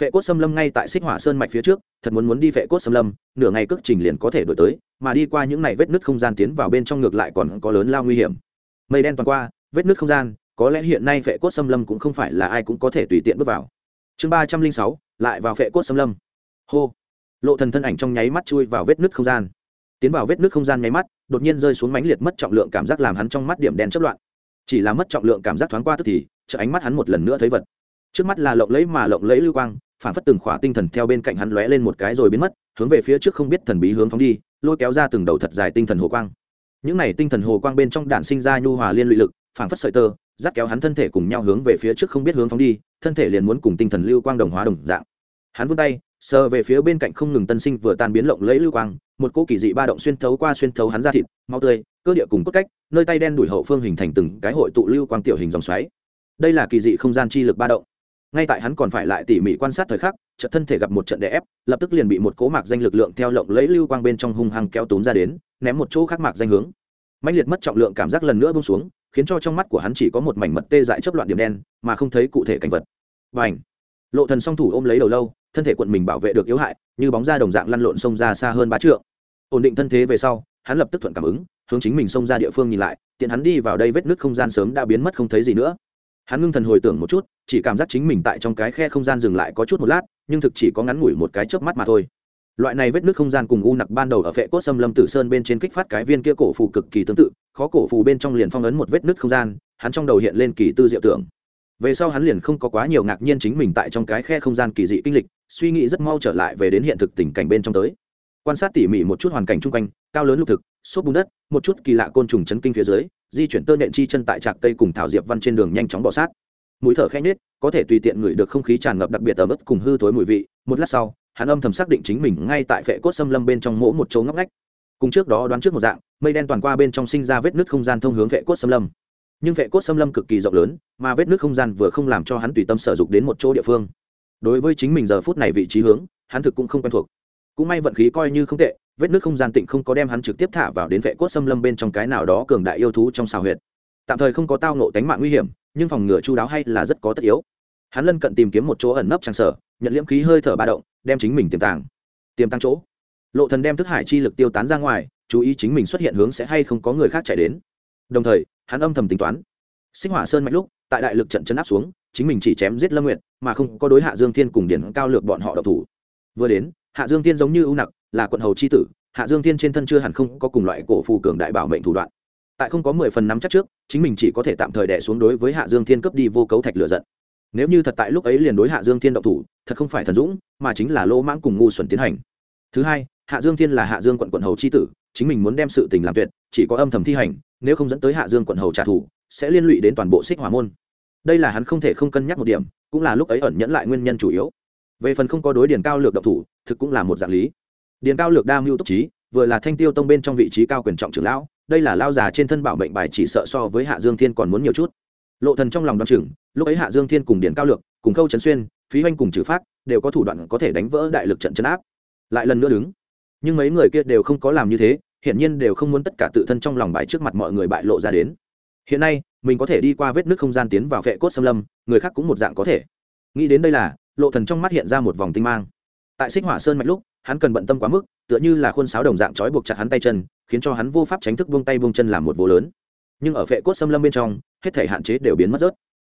Phệ cốt xâm lâm ngay tại xích hỏa sơn mạch phía trước, thật muốn muốn đi phệ cốt xâm lâm, nửa ngày cước trình liền có thể đổi tới, mà đi qua những này vết nước không gian tiến vào bên trong ngược lại còn có lớn lao nguy hiểm. Mây đen toàn qua, vết nước không gian, có lẽ hiện nay phệ cốt xâm lâm cũng không phải là ai cũng có thể tùy tiện bước vào. Chương ba trăm linh sáu, lại vào phệ cốt xâm lâm hô. Lộ thần thân ảnh trong nháy mắt chui vào vết nứt không gian. Tiến vào vết nứt không gian nháy mắt, đột nhiên rơi xuống mãnh liệt mất trọng lượng cảm giác làm hắn trong mắt điểm đen chất loạn. Chỉ là mất trọng lượng cảm giác thoáng qua tức thì chợ ánh mắt hắn một lần nữa thấy vật. Trước mắt là lộng lẫy mà lộng lẫy lưu quang, phản phất từng khỏa tinh thần theo bên cạnh hắn lóe lên một cái rồi biến mất, hướng về phía trước không biết thần bí hướng phóng đi, lôi kéo ra từng đầu thật dài tinh thần hồ quang. Những này tinh thần hồ quang bên trong đạn sinh ra nhu hòa liên lụy lực, phản phất sợi tơ, dắt kéo hắn thân thể cùng nhau hướng về phía trước không biết hướng phóng đi, thân thể liền muốn cùng tinh thần lưu quang đồng hóa đồng dạng. Hắn vươn tay sờ về phía bên cạnh không ngừng tân sinh vừa tan biến lộng lẫy lưu quang, một cỗ kỳ dị ba động xuyên thấu qua xuyên thấu hắn ra thịt, máu tươi, cơ địa cùng cốt cách, nơi tay đen đuổi hậu phương hình thành từng cái hội tụ lưu quang tiểu hình dòng xoáy. Đây là kỳ dị không gian chi lực ba động. Ngay tại hắn còn phải lại tỉ mỉ quan sát thời khắc trận thân thể gặp một trận đè ép, lập tức liền bị một cố mạc danh lực lượng theo lộng lẫy lưu quang bên trong hung hăng kéo túm ra đến, ném một chỗ khác mạc danh hướng. Mạnh liệt mất trọng lượng cảm giác lần nữa bông xuống, khiến cho trong mắt của hắn chỉ có một mảnh mật tê dại chấp loạn điểm đen, mà không thấy cụ thể cảnh vật. Và ảnh lộ thần song thủ ôm lấy đầu lâu, thân thể quận mình bảo vệ được yếu hại, như bóng ra đồng dạng lăn lộn xông ra xa hơn ba trượng. Ổn định thân thế về sau, hắn lập tức thuận cảm ứng, hướng chính mình xông ra địa phương nhìn lại, tiện hắn đi vào đây vết nứt không gian sớm đã biến mất không thấy gì nữa. Hắn ngưng thần hồi tưởng một chút, chỉ cảm giác chính mình tại trong cái khe không gian dừng lại có chút một lát, nhưng thực chỉ có ngắn ngủi một cái chớp mắt mà thôi. Loại này vết nứt không gian cùng u nặc ban đầu ở phệ cốt xâm lâm tử sơn bên trên kích phát cái viên kia cổ phù cực kỳ tương tự, khó cổ phù bên trong liền phong ấn một vết nứt không gian, hắn trong đầu hiện lên kỳ tư diệu tưởng về sau hắn liền không có quá nhiều ngạc nhiên chính mình tại trong cái khe không gian kỳ dị kinh lịch, suy nghĩ rất mau trở lại về đến hiện thực tình cảnh bên trong tới. Quan sát tỉ mỉ một chút hoàn cảnh chung quanh, cao lớn lục thực, xốp bùn đất, một chút kỳ lạ côn trùng chấn kinh phía dưới, di chuyển tơ nện chi chân tại trạc cây cùng thảo diệp văn trên đường nhanh chóng bỏ sát. Mũi thở khẽ nết có thể tùy tiện ngửi được không khí tràn ngập đặc biệt ở mức cùng hư thối mùi vị. Một lát sau, hắn âm thầm xác định chính mình ngay tại phệ cốt xâm lâm bên trong mỗ một chỗ ngóc ngách. Cùng trước đó đoán trước một dạng, mây đen toàn qua bên trong sinh ra vết nứt không gian thông hướng vệ cốt xâm lâm nhưng vệ cốt xâm lâm cực kỳ rộng lớn, mà vết nước không gian vừa không làm cho hắn tùy tâm sở dụng đến một chỗ địa phương. Đối với chính mình giờ phút này vị trí hướng, hắn thực cũng không quen thuộc. Cũng may vận khí coi như không tệ, vết nước không gian tịnh không có đem hắn trực tiếp thả vào đến vệ cốt xâm lâm bên trong cái nào đó cường đại yêu thú trong xào huyệt. Tạm thời không có tao nộ tánh mạng nguy hiểm, nhưng phòng ngừa chu đáo hay là rất có tất yếu. Hắn lân cận tìm kiếm một chỗ ẩn nấp trang sở, nhận liễm khí hơi thở ba động, đem chính mình tiềm tàng. Tiềm tăng chỗ. Lộ thần đem thức hải chi lực tiêu tán ra ngoài, chú ý chính mình xuất hiện hướng sẽ hay không có người khác chạy đến. Đồng thời hắn âm thầm tính toán. Sinh hỏa sơn mạnh lúc, tại đại lực trận chấn áp xuống, chính mình chỉ chém giết lâm nguyện mà không có đối hạ dương thiên cùng điển cao lược bọn họ độc thủ. Vừa đến, hạ dương thiên giống như ưu nặc, là quận hầu chi tử, hạ dương thiên trên thân chưa hẳn không có cùng loại cổ phù cường đại bảo mệnh thủ đoạn. Tại không có mười phần nắm chắc trước, chính mình chỉ có thể tạm thời đẻ xuống đối với hạ dương thiên cấp đi vô cấu thạch lửa giận. Nếu như thật tại lúc ấy liền đối hạ dương thiên động thủ, thật không phải thần dũng, mà chính là lỗ mãng cùng ngu xuẩn tiến hành. Thứ hai, hạ dương thiên là hạ dương quận quận hầu c h i tử, chính mình muốn đem sự tình làm tuyệt, chỉ có âm thầm thi hành nếu không dẫn tới hạ dương quận hầu trả thù, sẽ liên lụy đến toàn bộ xích hỏa môn. Đây là hắn không thể không cân nhắc một điểm, cũng là lúc ấy ẩn nhẫn lại nguyên nhân chủ yếu. Về phần không có đối điền cao lược độc thủ, thực cũng là một dạng lý. Điền cao lược đa mưu túc trí, vừa là thanh tiêu tông bên trong vị trí cao quyền trọng trưởng lão, đây là lao già trên thân bảo mệnh bài chỉ sợ so với hạ dương thiên còn muốn nhiều chút. Lộ thần trong lòng đoan chừng, lúc ấy hạ dương thiên cùng điền cao lược, cùng khâu trấn xuyên, phí hoanh cùng trừ phát đều có thủ đoạn có thể đánh vỡ đại lực trận chấn áp. Lại lần nữa đứng. Nhưng mấy người kia đều không có làm như thế hiển nhiên đều không muốn tất cả tự thân trong lòng bại trước mặt mọi người bại lộ ra đến. Hiện nay, mình có thể đi qua vết nước không gian tiến vào vệ cốt xâm lâm, người khác cũng một dạng có thể. Nghĩ đến đây là, lộ thần trong mắt hiện ra một vòng tinh mang. Tại xích hỏa sơn mạch lúc, hắn cần bận tâm quá mức, tựa như là khuôn sáo đồng dạng trói buộc chặt hắn tay chân, khiến cho hắn vô pháp tránh thức buông tay buông chân làm một vô lớn. Nhưng ở vệ cốt xâm lâm bên trong, hết thể hạn chế đều biến mất rớt.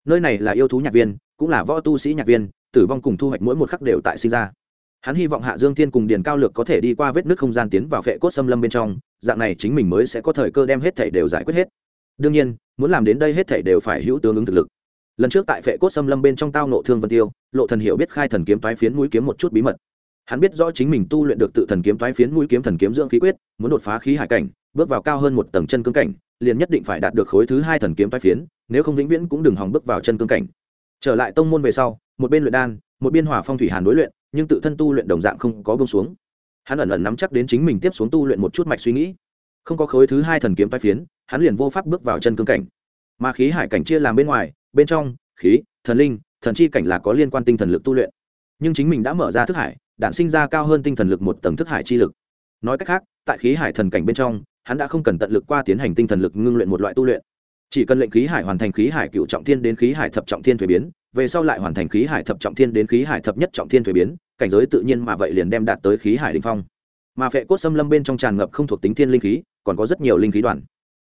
Nơi này là yêu thú nhạc viên, cũng là võ tu sĩ nhạc viên, tử vong cùng thu hoạch mỗi một khắc đều tại sinh ra hắn hy vọng hạ dương thiên cùng điền cao lược có thể đi qua vết nước không gian tiến vào Phệ cốt xâm lâm bên trong, dạng này chính mình mới sẽ có thời cơ đem hết thể đều giải quyết hết. Đương nhiên, muốn làm đến đây hết thể đều phải hữu tương ứng thực lực. Lần trước tại Phệ cốt xâm lâm bên trong tao nộ thương vân tiêu, lộ thần hiểu biết khai thần kiếm toái phiến mũi kiếm một chút bí mật. Hắn biết rõ chính mình tu luyện được tự thần kiếm toái phiến mũi kiếm thần kiếm dưỡng khí quyết, muốn đột phá khí hải cảnh, bước vào cao hơn một tầng chân cương cảnh, liền nhất định phải đạt được khối thứ hai thần kiếm toái phiến, nếu không vĩnh viễn cũng đừng hòng bước vào chân cương cảnh. Trở lại tông môn về sau, một bên luyện đan, một biên hỏa phong thủy hàn đối luyện nhưng tự thân tu luyện đồng dạng không có bông xuống. Hắn ẩn ẩn nắm chắc đến chính mình tiếp xuống tu luyện một chút mạch suy nghĩ. Không có khối thứ hai thần kiếm tai phiến, hắn liền vô pháp bước vào chân cương cảnh. Mà khí hải cảnh chia làm bên ngoài, bên trong, khí, thần linh, thần chi cảnh là có liên quan tinh thần lực tu luyện. Nhưng chính mình đã mở ra thức hải đạn sinh ra cao hơn tinh thần lực một tầng thức hải chi lực. Nói cách khác, tại khí hải thần cảnh bên trong, hắn đã không cần tận lực qua tiến hành tinh thần lực ngưng luyện một loại tu luyện chỉ cần lệnh khí hải hoàn thành khí hải cựu trọng thiên đến khí hải thập trọng thiên thuế biến, về sau lại hoàn thành khí hải thập trọng thiên đến khí hải thập nhất trọng thiên thuế biến, cảnh giới tự nhiên mà vậy liền đem đạt tới khí hải đình phong. Mà phệ cốt xâm lâm bên trong tràn ngập không thuộc tính thiên linh khí, còn có rất nhiều linh khí đoàn.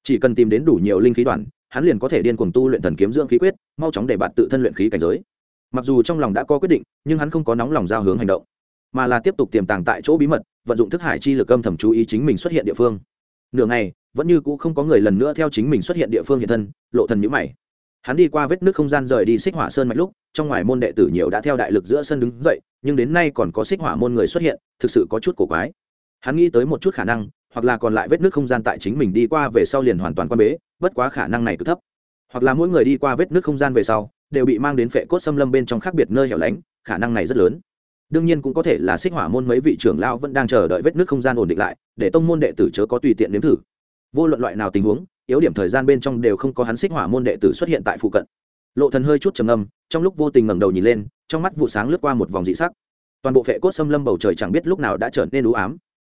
Chỉ cần tìm đến đủ nhiều linh khí đoàn, hắn liền có thể điên cuồng tu luyện thần kiếm dưỡng khí quyết, mau chóng để bạn tự thân luyện khí cảnh giới. Mặc dù trong lòng đã có quyết định, nhưng hắn không có nóng lòng giao hướng hành động, mà là tiếp tục tiềm tàng tại chỗ bí mật, vận dụng thức hải chi lực âm thầm chú ý chính mình xuất hiện địa phương. Nửa ngày vẫn như cũ không có người lần nữa theo chính mình xuất hiện địa phương hiện thân, lộ thần nhữ mày. Hắn đi qua vết nước không gian rời đi xích hỏa sơn mạch lúc, trong ngoài môn đệ tử nhiều đã theo đại lực giữa sân đứng dậy, nhưng đến nay còn có xích hỏa môn người xuất hiện, thực sự có chút cổ quái. Hắn nghĩ tới một chút khả năng, hoặc là còn lại vết nước không gian tại chính mình đi qua về sau liền hoàn toàn quan bế, bất quá khả năng này cứ thấp. Hoặc là mỗi người đi qua vết nước không gian về sau, đều bị mang đến phệ cốt xâm lâm bên trong khác biệt nơi hẻo lánh, khả năng này rất lớn. Đương nhiên cũng có thể là xích hỏa môn mấy vị trưởng lão vẫn đang chờ đợi vết nước không gian ổn định lại, để tông môn đệ tử chớ có tùy tiện nếm thử vô luận loại nào tình huống, yếu điểm thời gian bên trong đều không có hắn xích hỏa môn đệ tử xuất hiện tại phụ cận. Lộ thần hơi chút trầm ngâm, trong lúc vô tình ngẩng đầu nhìn lên, trong mắt vụ sáng lướt qua một vòng dị sắc. Toàn bộ phệ cốt xâm lâm bầu trời chẳng biết lúc nào đã trở nên u ám.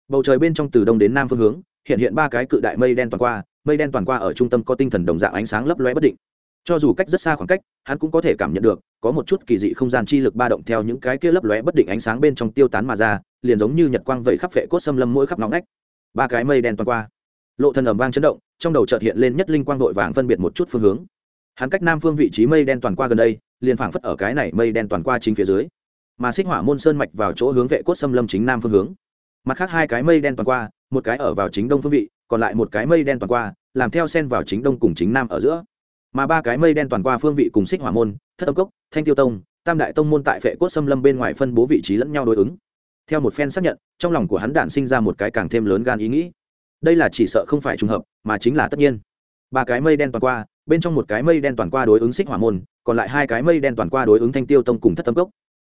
Bầu trời bên trong từ đông đến nam phương hướng, hiện hiện ba cái cự đại mây đen toàn qua, mây đen toàn qua ở trung tâm có tinh thần đồng dạng ánh sáng lấp lóe bất định. Cho dù cách rất xa khoảng cách, hắn cũng có thể cảm nhận được, có một chút kỳ dị không gian chi lực ba động theo những cái kia lấp lóe bất định ánh sáng bên trong tiêu tán mà ra, liền giống như nhật quang vẩy khắp phệ cốt xâm lâm mỗi khắp nóng nách ba cái mây đen toàn qua lộ thần ầm vang chấn động, trong đầu chợt hiện lên nhất linh quang vội vàng phân biệt một chút phương hướng. Hắn cách nam phương vị trí mây đen toàn qua gần đây, liền phảng phất ở cái này mây đen toàn qua chính phía dưới. Mà xích hỏa môn sơn mạch vào chỗ hướng vệ cốt xâm lâm chính nam phương hướng. Mặt khác hai cái mây đen toàn qua, một cái ở vào chính đông phương vị, còn lại một cái mây đen toàn qua, làm theo sen vào chính đông cùng chính nam ở giữa. Mà ba cái mây đen toàn qua phương vị cùng xích hỏa môn, thất âm cốc, thanh tiêu tông, tam đại tông môn tại vệ cốt xâm lâm bên ngoài phân bố vị trí lẫn nhau đối ứng. Theo một phen xác nhận, trong lòng của hắn đản sinh ra một cái càng thêm lớn gan ý nghĩ đây là chỉ sợ không phải trùng hợp, mà chính là tất nhiên. Ba cái mây đen toàn qua, bên trong một cái mây đen toàn qua đối ứng xích hỏa môn, còn lại hai cái mây đen toàn qua đối ứng thanh tiêu tông cùng thất âm cốc.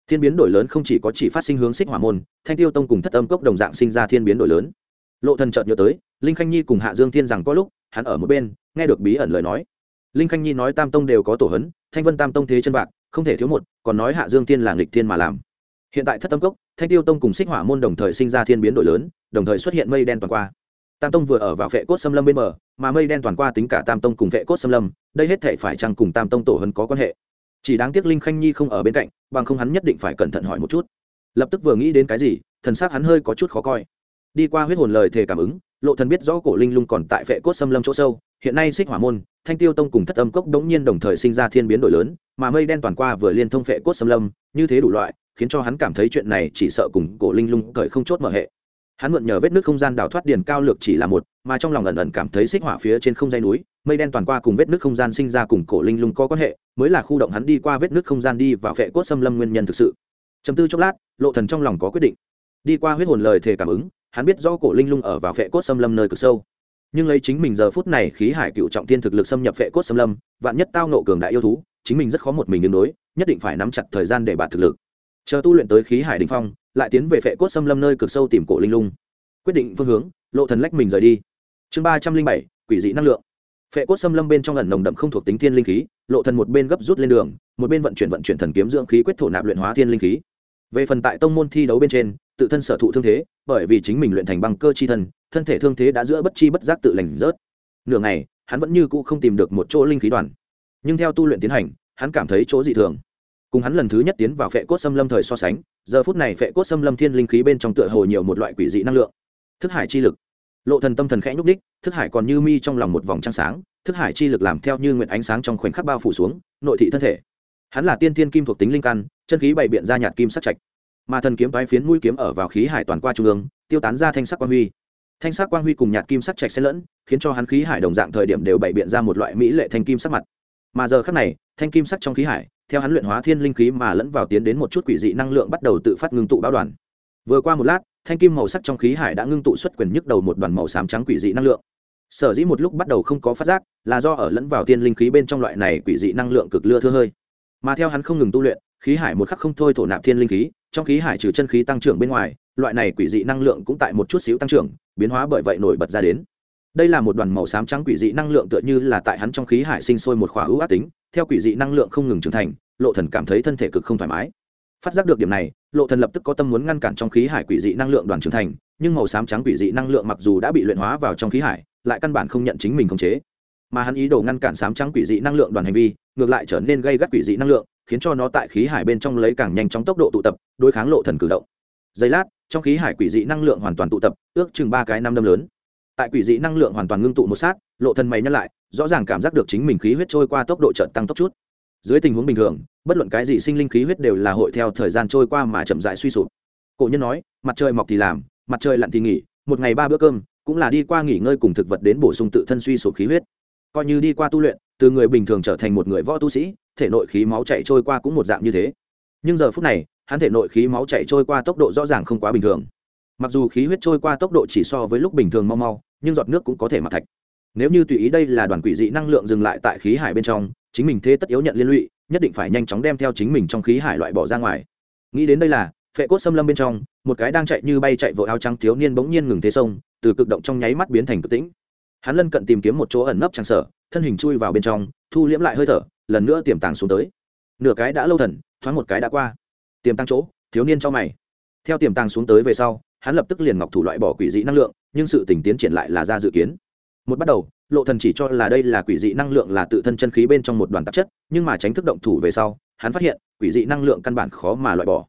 Thiên biến đổi lớn không chỉ có chỉ phát sinh hướng xích hỏa môn, thanh tiêu tông cùng thất âm cốc đồng dạng sinh ra thiên biến đổi lớn. Lộ thần chợt nhớ tới, linh khanh nhi cùng hạ dương thiên rằng có lúc, hắn ở một bên, nghe được bí ẩn lời nói. Linh khanh nhi nói tam tông đều có tổ hấn, thanh vân tam tông thế chân bạc không thể thiếu một, còn nói hạ dương thiên là nghịch thiên mà làm. Hiện tại thất âm cốc, thanh tiêu tông cùng xích hỏa môn đồng thời sinh ra thiên biến đổi lớn, đồng thời xuất hiện mây đen toàn qua tam tông vừa ở vào vệ cốt xâm lâm bên bờ, mà mây đen toàn qua tính cả tam tông cùng vệ cốt xâm lâm, đây hết thể phải chăng cùng tam tông tổ hấn có quan hệ? Chỉ đáng tiếc linh khanh nhi không ở bên cạnh, bằng không hắn nhất định phải cẩn thận hỏi một chút. Lập tức vừa nghĩ đến cái gì, thần xác hắn hơi có chút khó coi. Đi qua huyết hồn lời thề cảm ứng, lộ thần biết rõ cổ linh lung còn tại vệ cốt xâm lâm chỗ sâu, hiện nay xích hỏa môn, thanh tiêu tông cùng thất âm cốc đống nhiên đồng thời sinh ra thiên biến đổi lớn, mà mây đen toàn qua vừa liên thông vệ cốt xâm lâm, như thế đủ loại, khiến cho hắn cảm thấy chuyện này chỉ sợ cùng cổ linh lung cởi không chốt mở hệ hắn mượn nhờ vết nước không gian đào thoát điền cao lược chỉ là một, mà trong lòng ẩn ẩn cảm thấy xích hỏa phía trên không dây núi, mây đen toàn qua cùng vết nước không gian sinh ra cùng cổ linh lung có quan hệ, mới là khu động hắn đi qua vết nước không gian đi vào vệ cốt xâm lâm nguyên nhân thực sự. Chấm tư chốc lát, lộ thần trong lòng có quyết định. Đi qua huyết hồn lời thề cảm ứng, hắn biết do cổ linh lung ở vào vệ cốt xâm lâm nơi cực sâu. Nhưng lấy chính mình giờ phút này khí hải cựu trọng thiên thực lực xâm nhập vệ cốt xâm lâm, vạn nhất tao nộ cường đại yêu thú, chính mình rất khó một mình ứng đối, nhất định phải nắm chặt thời gian để bạt thực lực. Chờ tu luyện tới khí hải đình phong lại tiến về phệ cốt xâm lâm nơi cực sâu tìm cổ linh lung. Quyết định phương hướng, lộ thần lách mình rời đi. Chương ba trăm linh bảy, quỷ dị năng lượng. Phệ cốt xâm lâm bên trong ẩn nồng đậm không thuộc tính thiên linh khí, lộ thần một bên gấp rút lên đường, một bên vận chuyển vận chuyển thần kiếm dưỡng khí quyết thổ nạp luyện hóa thiên linh khí. Về phần tại tông môn thi đấu bên trên, tự thân sở thụ thương thế, bởi vì chính mình luyện thành băng cơ chi thân thân thể thương thế đã giữa bất chi bất giác tự lành rớt. Nửa ngày, hắn vẫn như cũ không tìm được một chỗ linh khí đoàn. Nhưng theo tu luyện tiến hành, hắn cảm thấy chỗ dị thường cùng hắn lần thứ nhất tiến vào phệ cốt xâm lâm thời so sánh, giờ phút này phệ cốt xâm lâm thiên linh khí bên trong tựa hồ nhiều một loại quỷ dị năng lượng. Thức hải chi lực. Lộ thần tâm thần khẽ nhúc đích thức hải còn như mi trong lòng một vòng trăng sáng, thức hải chi lực làm theo như nguyện ánh sáng trong khoảnh khắc bao phủ xuống, nội thị thân thể. Hắn là tiên thiên kim thuộc tính linh căn, chân khí bày biện ra nhạt kim sắc trạch. Mà thần kiếm toái phiến mũi kiếm ở vào khí hải toàn qua trung ương, tiêu tán ra thanh sắc quang huy. Thanh sắc quang huy cùng nhạt kim sắc trạch xen lẫn, khiến cho hắn khí hải đồng dạng thời điểm đều bày biện ra một loại mỹ lệ thanh kim sắc mặt. Mà giờ khắc này, thanh kim sắc trong khí hải theo hắn luyện hóa thiên linh khí mà lẫn vào tiến đến một chút quỷ dị năng lượng bắt đầu tự phát ngưng tụ báo đoàn. Vừa qua một lát, thanh kim màu sắc trong khí hải đã ngưng tụ xuất quyền nhức đầu một đoàn màu xám trắng quỷ dị năng lượng. Sở dĩ một lúc bắt đầu không có phát giác, là do ở lẫn vào thiên linh khí bên trong loại này quỷ dị năng lượng cực lưa thưa hơi. Mà theo hắn không ngừng tu luyện, khí hải một khắc không thôi thổ nạp thiên linh khí, trong khí hải trừ chân khí tăng trưởng bên ngoài, loại này quỷ dị năng lượng cũng tại một chút xíu tăng trưởng, biến hóa bởi vậy nổi bật ra đến đây là một đoàn màu xám trắng quỷ dị năng lượng tựa như là tại hắn trong khí hải sinh sôi một khóa ưu ác tính, theo quỷ dị năng lượng không ngừng trưởng thành, lộ thần cảm thấy thân thể cực không thoải mái. Phát giác được điểm này, lộ thần lập tức có tâm muốn ngăn cản trong khí hải quỷ dị năng lượng đoàn trưởng thành, nhưng màu xám trắng quỷ dị năng lượng mặc dù đã bị luyện hóa vào trong khí hải, lại căn bản không nhận chính mình khống chế. Mà hắn ý đồ ngăn cản xám trắng quỷ dị năng lượng đoàn hành vi, ngược lại trở nên gây gắt quỷ dị năng lượng, khiến cho nó tại khí hải bên trong lấy càng nhanh chóng tốc độ tụ tập, đối kháng lộ thần cử động. Giây lát, trong khí hải quỷ dị năng lượng hoàn toàn tụ tập, ước chừng ba cái năm đâm lớn tại quỷ dị năng lượng hoàn toàn ngưng tụ một sát, lộ thần mày nhắc lại, rõ ràng cảm giác được chính mình khí huyết trôi qua tốc độ chợt tăng tốc chút. Dưới tình huống bình thường, bất luận cái gì sinh linh khí huyết đều là hội theo thời gian trôi qua mà chậm rãi suy sụp. Cổ nhân nói, mặt trời mọc thì làm, mặt trời lặn thì nghỉ, một ngày ba bữa cơm, cũng là đi qua nghỉ ngơi cùng thực vật đến bổ sung tự thân suy sụp khí huyết. Coi như đi qua tu luyện, từ người bình thường trở thành một người võ tu sĩ, thể nội khí máu chạy trôi qua cũng một dạng như thế. Nhưng giờ phút này, hắn thể nội khí máu chạy trôi qua tốc độ rõ ràng không quá bình thường. Mặc dù khí huyết trôi qua tốc độ chỉ so với lúc bình thường mau mau nhưng giọt nước cũng có thể mặc thạch. Nếu như tùy ý đây là đoàn quỷ dị năng lượng dừng lại tại khí hải bên trong, chính mình thế tất yếu nhận liên lụy, nhất định phải nhanh chóng đem theo chính mình trong khí hải loại bỏ ra ngoài. Nghĩ đến đây là, phệ cốt xâm lâm bên trong, một cái đang chạy như bay chạy vội áo trắng thiếu niên bỗng nhiên ngừng thế sông, từ cực động trong nháy mắt biến thành cực tĩnh. Hắn lân cận tìm kiếm một chỗ ẩn nấp trang sở, thân hình chui vào bên trong, thu liễm lại hơi thở, lần nữa tiềm tàng xuống tới. Nửa cái đã lâu thần, thoáng một cái đã qua. Tiềm tăng chỗ, thiếu niên cho mày. Theo tiềm tàng xuống tới về sau hắn lập tức liền ngọc thủ loại bỏ quỷ dị năng lượng, nhưng sự tình tiến triển lại là ra dự kiến. Một bắt đầu, lộ thần chỉ cho là đây là quỷ dị năng lượng là tự thân chân khí bên trong một đoàn tạp chất, nhưng mà tránh thức động thủ về sau, hắn phát hiện, quỷ dị năng lượng căn bản khó mà loại bỏ.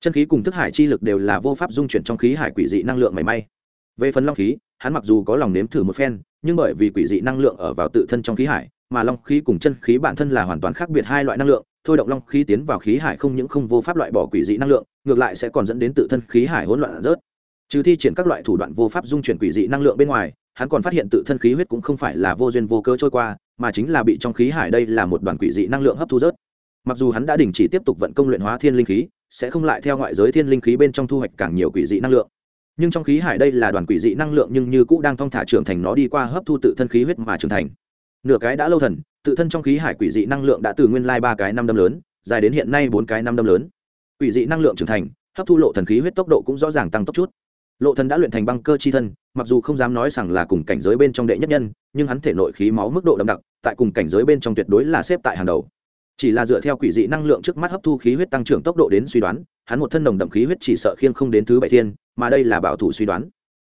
Chân khí cùng thức hải chi lực đều là vô pháp dung chuyển trong khí hải quỷ dị năng lượng mảy may. Về phần long khí, hắn mặc dù có lòng nếm thử một phen, nhưng bởi vì quỷ dị năng lượng ở vào tự thân trong khí hải, mà long khí cùng chân khí bản thân là hoàn toàn khác biệt hai loại năng lượng, thôi động long khí tiến vào khí hải không những không vô pháp loại bỏ quỷ dị năng lượng, ngược lại sẽ còn dẫn đến tự thân khí hải hỗn loạn rớt trừ thi triển các loại thủ đoạn vô pháp dung chuyển quỷ dị năng lượng bên ngoài, hắn còn phát hiện tự thân khí huyết cũng không phải là vô duyên vô cớ trôi qua, mà chính là bị trong khí hải đây là một đoàn quỷ dị năng lượng hấp thu rớt. Mặc dù hắn đã đình chỉ tiếp tục vận công luyện hóa thiên linh khí, sẽ không lại theo ngoại giới thiên linh khí bên trong thu hoạch càng nhiều quỷ dị năng lượng. Nhưng trong khí hải đây là đoàn quỷ dị năng lượng nhưng như cũ đang thong thả trưởng thành nó đi qua hấp thu tự thân khí huyết mà trưởng thành. Nửa cái đã lâu thần, tự thân trong khí hải quỷ dị năng lượng đã từ nguyên lai ba cái năm đâm lớn, dài đến hiện nay bốn cái năm đâm lớn. Quỷ dị năng lượng trưởng thành, hấp thu lộ thần khí huyết tốc độ cũng rõ ràng tăng tốc chút lộ thần đã luyện thành băng cơ chi thân, mặc dù không dám nói rằng là cùng cảnh giới bên trong đệ nhất nhân, nhưng hắn thể nội khí máu mức độ đậm đặc, tại cùng cảnh giới bên trong tuyệt đối là xếp tại hàng đầu. Chỉ là dựa theo quỷ dị năng lượng trước mắt hấp thu khí huyết tăng trưởng tốc độ đến suy đoán, hắn một thân nồng đậm khí huyết chỉ sợ khiêng không đến thứ bảy thiên, mà đây là bảo thủ suy đoán.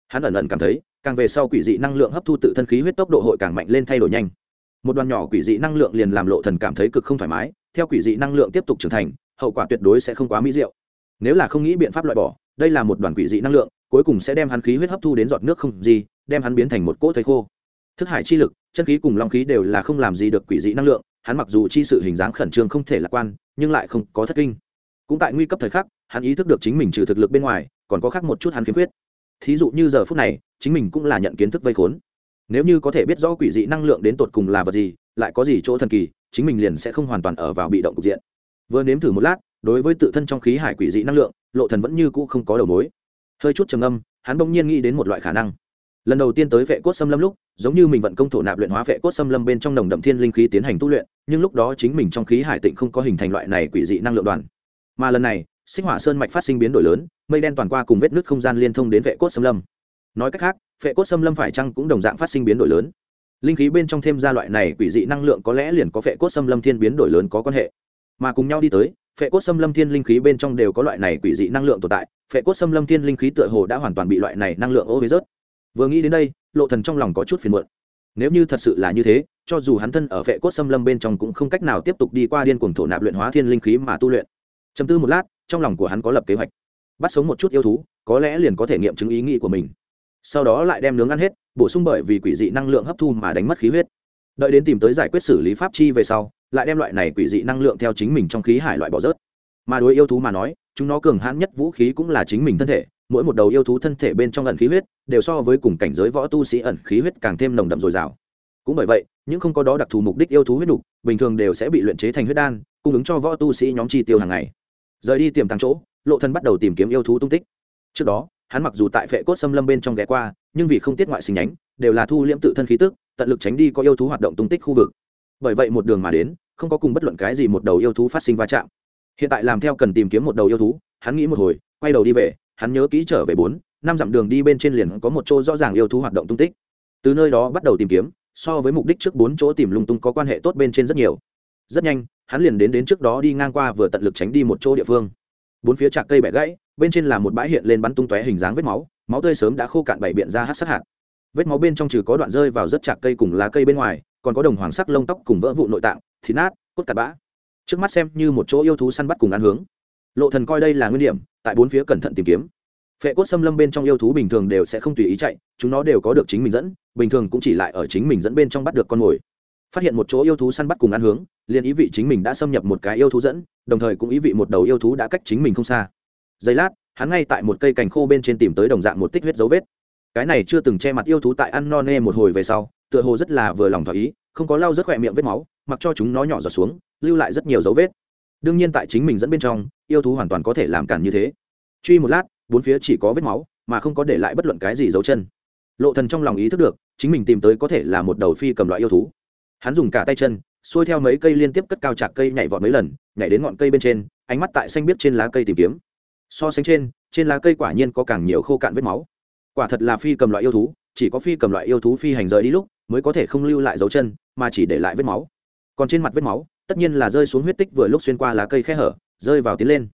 Hắn ẩn ẩn cảm thấy, càng về sau quỷ dị năng lượng hấp thu tự thân khí huyết tốc độ hội càng mạnh lên thay đổi nhanh. Một đoàn nhỏ quỷ dị năng lượng liền làm lộ thần cảm thấy cực không thoải mái, theo quỷ dị năng lượng tiếp tục trưởng thành, hậu quả tuyệt đối sẽ không quá mỹ diệu. Nếu là không nghĩ biện pháp loại bỏ, đây là một đoàn quỷ dị năng lượng cuối cùng sẽ đem hắn khí huyết hấp thu đến giọt nước không gì, đem hắn biến thành một cỗ thây khô. Thức hải chi lực, chân khí cùng long khí đều là không làm gì được quỷ dị năng lượng, hắn mặc dù chi sự hình dáng khẩn trương không thể lạc quan, nhưng lại không có thất kinh. Cũng tại nguy cấp thời khắc, hắn ý thức được chính mình trừ thực lực bên ngoài, còn có khác một chút hắn khiếm khuyết. Thí dụ như giờ phút này, chính mình cũng là nhận kiến thức vây khốn. Nếu như có thể biết rõ quỷ dị năng lượng đến tột cùng là vật gì, lại có gì chỗ thần kỳ, chính mình liền sẽ không hoàn toàn ở vào bị động cục diện. Vừa nếm thử một lát, đối với tự thân trong khí hải quỷ dị năng lượng, lộ thần vẫn như cũ không có đầu mối hơi chút trầm âm hắn bỗng nhiên nghĩ đến một loại khả năng. Lần đầu tiên tới vệ cốt xâm lâm lúc, giống như mình vận công thổ nạp luyện hóa vệ cốt xâm lâm bên trong nồng đậm thiên linh khí tiến hành tu luyện, nhưng lúc đó chính mình trong khí hải tịnh không có hình thành loại này quỷ dị năng lượng đoàn. Mà lần này, xích hỏa sơn mạch phát sinh biến đổi lớn, mây đen toàn qua cùng vết nứt không gian liên thông đến vệ cốt xâm lâm. Nói cách khác, vệ cốt xâm lâm phải chăng cũng đồng dạng phát sinh biến đổi lớn? Linh khí bên trong thêm ra loại này quỷ dị năng lượng có lẽ liền có vệ cốt xâm lâm thiên biến đổi lớn có quan hệ. Mà cùng nhau đi tới phệ cốt xâm lâm thiên linh khí bên trong đều có loại này quỷ dị năng lượng tồn tại, phệ cốt xâm lâm thiên linh khí tựa hồ đã hoàn toàn bị loại này năng lượng ô huế rớt. Vừa nghĩ đến đây, lộ thần trong lòng có chút phiền muộn. Nếu như thật sự là như thế, cho dù hắn thân ở phệ cốt xâm lâm bên trong cũng không cách nào tiếp tục đi qua điên cuồng thổ nạp luyện hóa thiên linh khí mà tu luyện. Chấm tư một lát, trong lòng của hắn có lập kế hoạch. Bắt sống một chút yêu thú, có lẽ liền có thể nghiệm chứng ý nghĩ của mình. Sau đó lại đem nướng ăn hết, bổ sung bởi vì quỷ dị năng lượng hấp thu mà đánh mất khí huyết. Đợi đến tìm tới giải quyết xử lý pháp chi về sau lại đem loại này quỷ dị năng lượng theo chính mình trong khí hải loại bỏ rớt. Mà đối yêu thú mà nói, chúng nó cường hãn nhất vũ khí cũng là chính mình thân thể, mỗi một đầu yêu thú thân thể bên trong ẩn khí huyết, đều so với cùng cảnh giới võ tu sĩ ẩn khí huyết càng thêm nồng đậm dồi dào. Cũng bởi vậy, những không có đó đặc thù mục đích yêu thú huyết đục bình thường đều sẽ bị luyện chế thành huyết đan, cung ứng cho võ tu sĩ nhóm chi tiêu hàng ngày. Rời đi tiềm tàng chỗ, lộ thân bắt đầu tìm kiếm yêu thú tung tích. Trước đó, hắn mặc dù tại phệ cốt xâm lâm bên trong ghé qua, nhưng vì không tiết ngoại sinh nhánh, đều là thu liễm tự thân khí tức, tận lực tránh đi có yêu thú hoạt động tung tích khu vực bởi vậy một đường mà đến, không có cùng bất luận cái gì một đầu yêu thú phát sinh va chạm. Hiện tại làm theo cần tìm kiếm một đầu yêu thú, hắn nghĩ một hồi, quay đầu đi về, hắn nhớ kỹ trở về bốn, năm dặm đường đi bên trên liền có một chỗ rõ ràng yêu thú hoạt động tung tích. Từ nơi đó bắt đầu tìm kiếm, so với mục đích trước bốn chỗ tìm lung tung có quan hệ tốt bên trên rất nhiều. Rất nhanh, hắn liền đến đến trước đó đi ngang qua vừa tận lực tránh đi một chỗ địa phương. Bốn phía trạc cây bẻ gãy, bên trên là một bãi hiện lên bắn tung tóe hình dáng vết máu máu tươi sớm đã khô cạn bảy biện ra hát sát hạt. Vết máu bên trong trừ có đoạn rơi vào rất chạc cây cùng lá cây bên ngoài còn có đồng hoàng sắc lông tóc cùng vỡ vụ nội tạng, thịt nát, cốt cặn bã. Trước mắt xem như một chỗ yêu thú săn bắt cùng ăn hướng. Lộ thần coi đây là nguyên điểm, tại bốn phía cẩn thận tìm kiếm. Phệ cốt xâm lâm bên trong yêu thú bình thường đều sẽ không tùy ý chạy, chúng nó đều có được chính mình dẫn, bình thường cũng chỉ lại ở chính mình dẫn bên trong bắt được con mồi. Phát hiện một chỗ yêu thú săn bắt cùng ăn hướng, liền ý vị chính mình đã xâm nhập một cái yêu thú dẫn, đồng thời cũng ý vị một đầu yêu thú đã cách chính mình không xa. Giây lát, hắn ngay tại một cây cành khô bên trên tìm tới đồng dạng một tích huyết dấu vết. Cái này chưa từng che mặt yêu thú tại ăn no nê một hồi về sau tựa hồ rất là vừa lòng thỏa ý, không có lau rất khỏe miệng vết máu, mặc cho chúng nó nhỏ giọt xuống, lưu lại rất nhiều dấu vết. Đương nhiên tại chính mình dẫn bên trong, yêu thú hoàn toàn có thể làm cản như thế. Truy một lát, bốn phía chỉ có vết máu, mà không có để lại bất luận cái gì dấu chân. Lộ thần trong lòng ý thức được, chính mình tìm tới có thể là một đầu phi cầm loại yêu thú. Hắn dùng cả tay chân, xuôi theo mấy cây liên tiếp cất cao chạc cây nhảy vọt mấy lần, nhảy đến ngọn cây bên trên, ánh mắt tại xanh biết trên lá cây tìm kiếm. So sánh trên trên lá cây quả nhiên có càng nhiều khô cạn vết máu. Quả thật là phi cầm loại yêu thú chỉ có phi cầm loại yêu thú phi hành rời đi lúc mới có thể không lưu lại dấu chân, mà chỉ để lại vết máu. Còn trên mặt vết máu, tất nhiên là rơi xuống huyết tích vừa lúc xuyên qua lá cây khe hở, rơi vào tiến lên.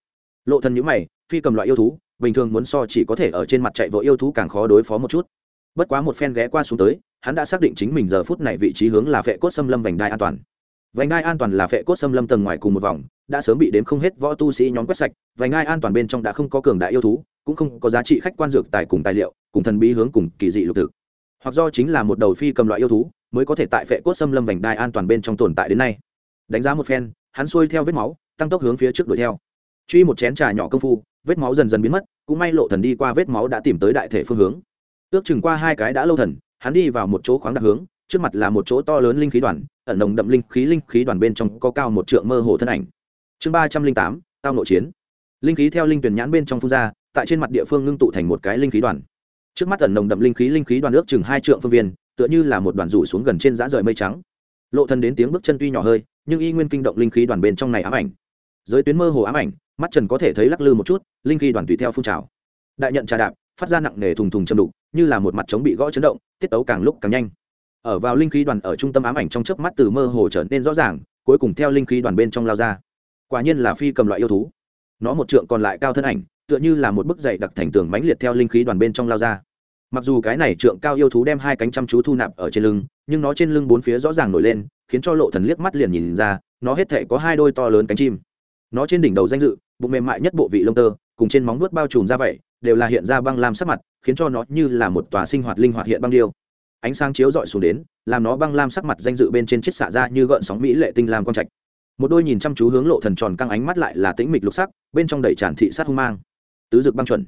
Lộ thần nhíu mày, phi cầm loại yêu thú, bình thường muốn so chỉ có thể ở trên mặt chạy vội yêu thú càng khó đối phó một chút. Bất quá một phen ghé qua xuống tới, hắn đã xác định chính mình giờ phút này vị trí hướng là phệ cốt xâm lâm vành đai an toàn. Vành đai an toàn là phệ cốt xâm lâm tầng ngoài cùng một vòng, đã sớm bị đếm không hết võ tu sĩ nhóm quét sạch, vành đai an toàn bên trong đã không có cường đại yêu thú cũng không có giá trị khách quan dược tài cùng tài liệu, cùng thần bí hướng cùng kỳ dị lục thực. Hoặc do chính là một đầu phi cầm loại yêu thú, mới có thể tại phệ cốt xâm lâm vành đai an toàn bên trong tồn tại đến nay. Đánh giá một phen, hắn xuôi theo vết máu, tăng tốc hướng phía trước đuổi theo. Truy một chén trà nhỏ công phu, vết máu dần dần biến mất, cũng may lộ thần đi qua vết máu đã tìm tới đại thể phương hướng. Ước chừng qua hai cái đã lâu thần, hắn đi vào một chỗ khoáng đặc hướng, trước mặt là một chỗ to lớn linh khí đoàn, ẩn nồng đậm linh khí linh khí đoàn bên trong có cao một trượng mơ hồ thân ảnh. Chương ba trăm linh tám, tao nội chiến. Linh khí theo linh tuyển nhãn bên trong phun ra tại trên mặt địa phương ngưng tụ thành một cái linh khí đoàn. Trước mắt ẩn nồng đậm linh khí linh khí đoàn ước chừng hai trượng phương viên, tựa như là một đoàn rủ xuống gần trên dã rời mây trắng. Lộ thần đến tiếng bước chân tuy nhỏ hơi, nhưng y nguyên kinh động linh khí đoàn bên trong này ám ảnh. Giới tuyến mơ hồ ám ảnh, mắt trần có thể thấy lắc lư một chút, linh khí đoàn tùy theo phun trào. Đại nhận trà đạp, phát ra nặng nề thùng thùng châm đục, như là một mặt trống bị gõ chấn động, tiết tấu càng lúc càng nhanh. Ở vào linh khí đoàn ở trung tâm ám ảnh trong chớp mắt từ mơ hồ trở nên rõ ràng, cuối cùng theo linh khí đoàn bên trong lao ra. Quả nhiên là phi cầm loại yêu thú. Nó một trượng còn lại cao thân ảnh tựa như là một bức dậy đặc thành tường mãnh liệt theo linh khí đoàn bên trong lao ra. Mặc dù cái này trượng cao yêu thú đem hai cánh chăm chú thu nạp ở trên lưng, nhưng nó trên lưng bốn phía rõ ràng nổi lên, khiến cho lộ thần liếc mắt liền nhìn ra, nó hết thể có hai đôi to lớn cánh chim. Nó trên đỉnh đầu danh dự, bụng mềm mại nhất bộ vị lông tơ, cùng trên móng vuốt bao trùm ra vậy, đều là hiện ra băng lam sắc mặt, khiến cho nó như là một tòa sinh hoạt linh hoạt hiện băng điêu. Ánh sáng chiếu dọi xuống đến, làm nó băng lam sắc mặt danh dự bên trên chiếc xạ ra như gợn sóng mỹ lệ tinh lam quang trạch. Một đôi nhìn chăm chú hướng lộ thần tròn căng ánh mắt lại là tĩnh mịch lục sắc, bên trong đầy tràn thị sát hung mang tứ dực băng chuẩn.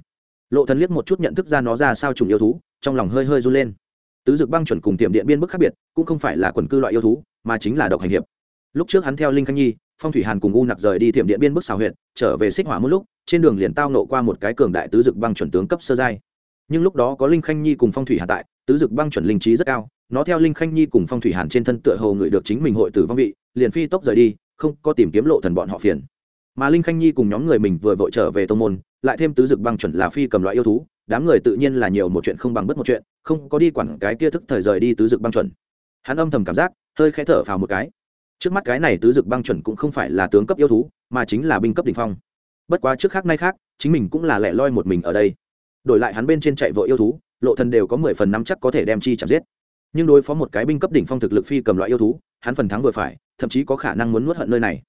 Lộ thần liếc một chút nhận thức ra nó ra sao trùng yêu thú, trong lòng hơi hơi run lên. Tứ dực băng chuẩn cùng tiệm điện biên bức khác biệt, cũng không phải là quần cư loại yêu thú, mà chính là độc hành hiệp. Lúc trước hắn theo linh khanh nhi, phong thủy hàn cùng u nặc rời đi tiệm điện biên bức xào huyện trở về xích hỏa một lúc, trên đường liền tao nộ qua một cái cường đại tứ dực băng chuẩn tướng cấp sơ giai. Nhưng lúc đó có linh khanh nhi cùng phong thủy hàn tại, tứ dực băng chuẩn linh trí rất cao, nó theo linh khanh nhi cùng phong thủy hàn trên thân tựa hồ người được chính mình hội tử vong vị, liền phi tốc rời đi, không có tìm kiếm lộ thần bọn họ phiền mà linh khanh nhi cùng nhóm người mình vừa vội trở về tô môn, lại thêm tứ dực băng chuẩn là phi cầm loại yêu thú, đám người tự nhiên là nhiều một chuyện không bằng bất một chuyện, không có đi quản cái kia thức thời rời đi tứ dực băng chuẩn. Hắn âm thầm cảm giác, hơi khẽ thở phào một cái. Trước mắt cái này tứ dực băng chuẩn cũng không phải là tướng cấp yêu thú, mà chính là binh cấp đ ỉ n h phong. Bất quá trước khác nay khác, chính mình cũng là lẻ loi một mình ở đây. Đổi lại hắn bên trên chạy vội yêu thú, lộ thần đều có mười phần năm chắc có thể đem chi chạm giết. Nhưng đối phó một cái binh cấp đỉnh phong thực lực phi cầm loại yêu thú, hắn phần thắng vừa phải, thậm chí có khả năng muốn nuốt hận nơi này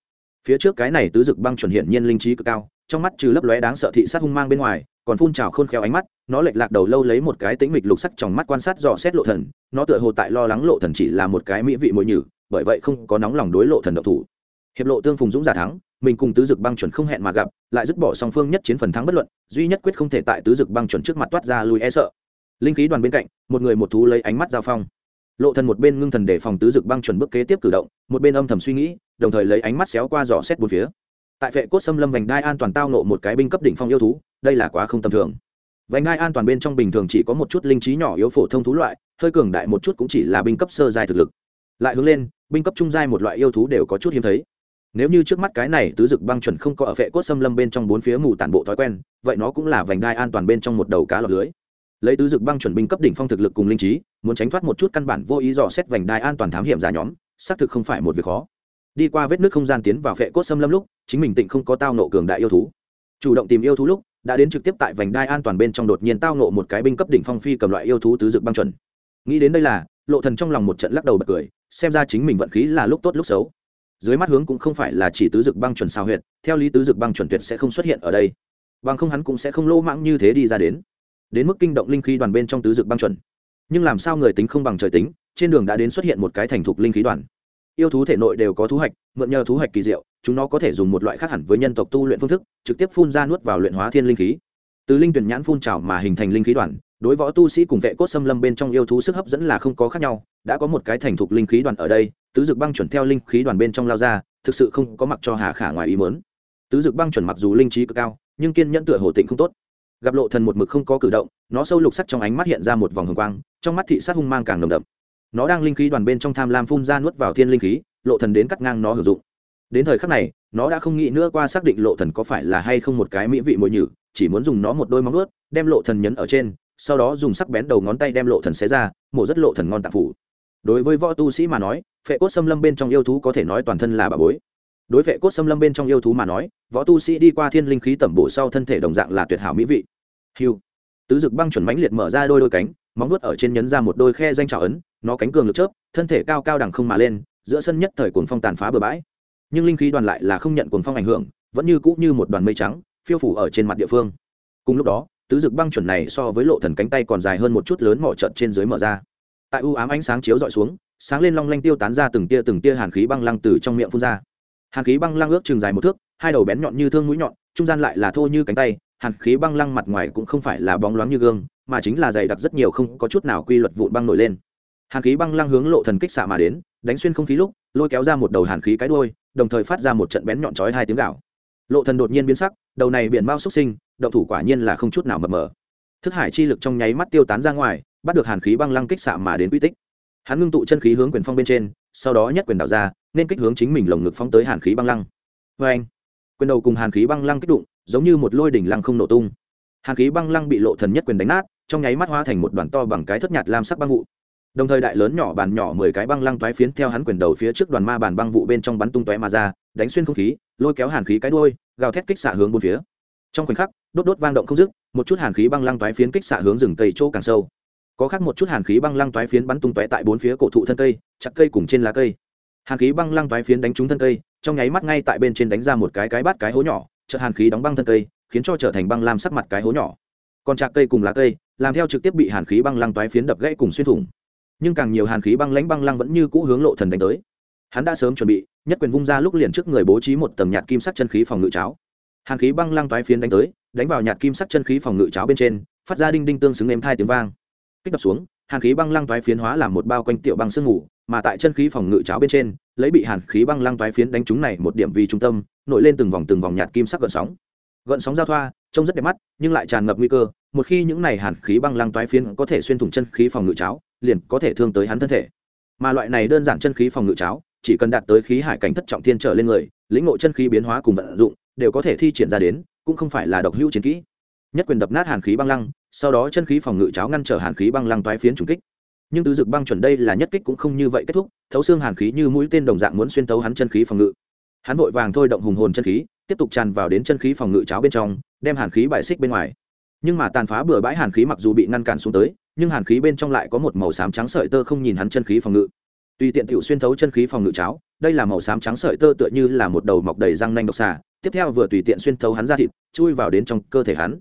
phía trước cái này tứ dực băng chuẩn hiện nhiên linh trí cực cao, trong mắt trừ lấp lóe đáng sợ thị sát hung mang bên ngoài, còn phun trào khôn khéo ánh mắt, nó lệch lạc đầu lâu lấy một cái tĩnh mịch lục sắc trong mắt quan sát dò xét lộ thần, nó tựa hồ tại lo lắng lộ thần chỉ là một cái mỹ vị mồi nhử, bởi vậy không có nóng lòng đối lộ thần độc thủ. Hiệp lộ tương phùng dũng giả thắng, mình cùng tứ dực băng chuẩn không hẹn mà gặp, lại dứt bỏ song phương nhất chiến phần thắng bất luận, duy nhất quyết không thể tại tứ dực băng chuẩn trước mặt toát ra lùi e sợ. Linh khí đoàn bên cạnh, một người một thú lấy ánh mắt giao phong. Lộ thần một bên ngưng thần để phòng tứ dực băng chuẩn bước kế tiếp cử động, một bên âm thầm suy nghĩ đồng thời lấy ánh mắt xéo qua dò xét bốn phía. Tại vệ cốt xâm lâm vành đai an toàn tao nộ một cái binh cấp đỉnh phong yêu thú, đây là quá không tầm thường. Vành đai an toàn bên trong bình thường chỉ có một chút linh trí nhỏ yếu phổ thông thú loại, hơi cường đại một chút cũng chỉ là binh cấp sơ giai thực lực. Lại hướng lên, binh cấp trung giai một loại yêu thú đều có chút hiếm thấy. Nếu như trước mắt cái này tứ dực băng chuẩn không có ở vệ cốt xâm lâm bên trong bốn phía mù tản bộ thói quen, vậy nó cũng là vành đai an toàn bên trong một đầu cá lọt lưới. Lấy tứ dực băng chuẩn binh cấp đỉnh phong thực lực cùng linh trí, muốn tránh thoát một chút căn bản vô ý dò xét vành đai an toàn thám hiểm giả nhóm, xác thực không phải một việc khó đi qua vết nước không gian tiến vào phệ cốt xâm lâm lúc, chính mình tịnh không có tao nộ cường đại yêu thú. Chủ động tìm yêu thú lúc, đã đến trực tiếp tại vành đai an toàn bên trong đột nhiên tao nộ một cái binh cấp đỉnh phong phi cầm loại yêu thú tứ dực băng chuẩn. Nghĩ đến đây là, lộ thần trong lòng một trận lắc đầu bật cười, xem ra chính mình vận khí là lúc tốt lúc xấu. Dưới mắt hướng cũng không phải là chỉ tứ dực băng chuẩn sao huyệt, theo lý tứ dực băng chuẩn tuyệt sẽ không xuất hiện ở đây. Bằng không hắn cũng sẽ không lô mãng như thế đi ra đến. Đến mức kinh động linh khí đoàn bên trong tứ dực băng chuẩn. Nhưng làm sao người tính không bằng trời tính, trên đường đã đến xuất hiện một cái thành thục linh khí đoàn yêu thú thể nội đều có thú hạch, mượn nhờ thú hạch kỳ diệu, chúng nó có thể dùng một loại khác hẳn với nhân tộc tu luyện phương thức, trực tiếp phun ra nuốt vào luyện hóa thiên linh khí. Từ linh tuyển nhãn phun trào mà hình thành linh khí đoàn, đối võ tu sĩ cùng vệ cốt xâm lâm bên trong yêu thú sức hấp dẫn là không có khác nhau, đã có một cái thành thục linh khí đoàn ở đây, tứ dực băng chuẩn theo linh khí đoàn bên trong lao ra, thực sự không có mặc cho hà khả ngoài ý mớn tứ dực băng chuẩn mặc dù linh trí cực cao, nhưng kiên nhẫn tựa hồ tịnh không tốt. Gặp lộ thần một mực không có cử động, nó sâu lục sắc trong ánh mắt hiện ra một vòng hồng quang, trong mắt thị sát hung mang càng nồng đậm nó đang linh khí đoàn bên trong tham lam phun ra nuốt vào thiên linh khí, lộ thần đến cắt ngang nó hưởng dụng. Đến thời khắc này, nó đã không nghĩ nữa qua xác định lộ thần có phải là hay không một cái mỹ vị mồi nhử, chỉ muốn dùng nó một đôi móng nuốt, đem lộ thần nhấn ở trên, sau đó dùng sắc bén đầu ngón tay đem lộ thần xé ra, mổ rất lộ thần ngon tạp phủ. Đối với võ tu sĩ mà nói, phệ cốt xâm lâm bên trong yêu thú có thể nói toàn thân là bà bối. Đối phệ cốt xâm lâm bên trong yêu thú mà nói, võ tu sĩ đi qua thiên linh khí tẩm bổ sau thân thể đồng dạng là tuyệt hảo mỹ vị. Hiu tứ dực băng chuẩn mãnh liệt mở ra đôi đôi cánh, móng nuốt ở trên nhấn ra một đôi khe danh trào ấn nó cánh cường lực chớp, thân thể cao cao đằng không mà lên, giữa sân nhất thời cuồng phong tàn phá bừa bãi. Nhưng linh khí đoàn lại là không nhận cuồng phong ảnh hưởng, vẫn như cũ như một đoàn mây trắng, phiêu phủ ở trên mặt địa phương. Cùng lúc đó, tứ dực băng chuẩn này so với lộ thần cánh tay còn dài hơn một chút lớn mỏ trận trên dưới mở ra. Tại u ám ánh sáng chiếu dọi xuống, sáng lên long lanh tiêu tán ra từng tia từng tia hàn khí băng lăng từ trong miệng phun ra. Hàn khí băng lăng ước chừng dài một thước, hai đầu bén nhọn như thương mũi nhọn, trung gian lại là thô như cánh tay, hàn khí băng lăng mặt ngoài cũng không phải là bóng loáng như gương, mà chính là dày đặc rất nhiều không có chút nào quy luật vụn băng nổi lên hàn khí băng lăng hướng lộ thần kích xạ mà đến, đánh xuyên không khí lúc, lôi kéo ra một đầu hàn khí cái đuôi, đồng thời phát ra một trận bén nhọn chói hai tiếng gạo lộ thần đột nhiên biến sắc, đầu này biển mau xuất sinh, động thủ quả nhiên là không chút nào mập mờ. Thức hải chi lực trong nháy mắt tiêu tán ra ngoài, bắt được hàn khí băng lăng kích xạ mà đến quy tích. Hắn ngưng tụ chân khí hướng quyền phong bên trên, sau đó nhất quyền đảo ra, nên kích hướng chính mình lồng ngực phóng tới hàn khí băng lăng. Vê anh, quyền đầu cùng hàn khí băng lăng kích đụng, giống như một lôi đỉnh lăng không nổ tung. Hàn khí băng lăng bị lộ thần nhất quyền đánh nát, trong nháy mắt hóa thành một đoàn to bằng cái thất nhạt lam sắc băng vụ đồng thời đại lớn nhỏ bàn nhỏ mười cái băng lăng toái phiến theo hắn quyền đầu phía trước đoàn ma bàn băng vụ bên trong bắn tung toé mà ra, đánh xuyên không khí, lôi kéo hàn khí cái đuôi, gào thét kích xạ hướng bốn phía. Trong khoảnh khắc, đốt đốt vang động không dứt, một chút hàn khí băng lăng toái phiến kích xạ hướng rừng cây chỗ càng sâu. Có khác một chút hàn khí băng lăng toái phiến bắn tung tóe tại bốn phía cổ thụ thân cây, chặt cây cùng trên lá cây. Hàn khí băng lăng toái phiến đánh trúng thân cây, trong nháy mắt ngay tại bên trên đánh ra một cái cái bát cái hố nhỏ, chợt hàn khí đóng băng thân cây, khiến cho trở thành băng lam sắc mặt cái hố nhỏ. Còn chặt cây cùng lá cây, làm theo trực tiếp bị hàn khí băng lăng toái phiến đập gãy cùng xuyên thủng nhưng càng nhiều hàn khí băng lãnh băng lăng vẫn như cũ hướng lộ thần đánh tới. Hắn đã sớm chuẩn bị, nhất quyền vung ra lúc liền trước người bố trí một tầng nhạt kim sắc chân khí phòng ngự cháo. Hàn khí băng lăng toái phiến đánh tới, đánh vào nhạt kim sắc chân khí phòng ngự cháo bên trên, phát ra đinh đinh tương xứng êm thai tiếng vang. Kích đập xuống, hàn khí băng lăng toái phiến hóa làm một bao quanh tiểu băng sương ngủ, mà tại chân khí phòng ngự cháo bên trên, lấy bị hàn khí băng lăng toái phiến đánh trúng này một điểm vì trung tâm, nổi lên từng vòng từng vòng nhạt kim sắc gợn sóng. Gợn sóng giao thoa, trông rất đẹp mắt, nhưng lại tràn ngập nguy cơ, một khi những này hàn khí băng lăng toái phiến có thể xuyên thủng chân khí phòng ngự cháo liền có thể thương tới hắn thân thể. Mà loại này đơn giản chân khí phòng ngự cháo, chỉ cần đạt tới khí hải cảnh thất trọng thiên trở lên người, lĩnh ngộ chân khí biến hóa cùng vận dụng, đều có thể thi triển ra đến, cũng không phải là độc hữu chiến kỹ. Nhất quyền đập nát hàn khí băng lăng, sau đó chân khí phòng ngự cháo ngăn trở hàn khí băng lăng toái phiến trùng kích. Nhưng tứ dực băng chuẩn đây là nhất kích cũng không như vậy kết thúc, thấu xương hàn khí như mũi tên đồng dạng muốn xuyên tấu hắn chân khí phòng ngự. Hắn vội vàng thôi động hùng hồn chân khí, tiếp tục tràn vào đến chân khí phòng ngự cháo bên trong, đem hàn khí bại xích bên ngoài nhưng mà tàn phá bừa bãi hàn khí mặc dù bị ngăn cản xuống tới, nhưng hàn khí bên trong lại có một màu xám trắng sợi tơ không nhìn hắn chân khí phòng ngự. Tùy tiện tiểu xuyên thấu chân khí phòng ngự cháo, đây là màu xám trắng sợi tơ tựa như là một đầu mọc đầy răng nanh độc xà, tiếp theo vừa tùy tiện xuyên thấu hắn ra thịt, chui vào đến trong cơ thể hắn.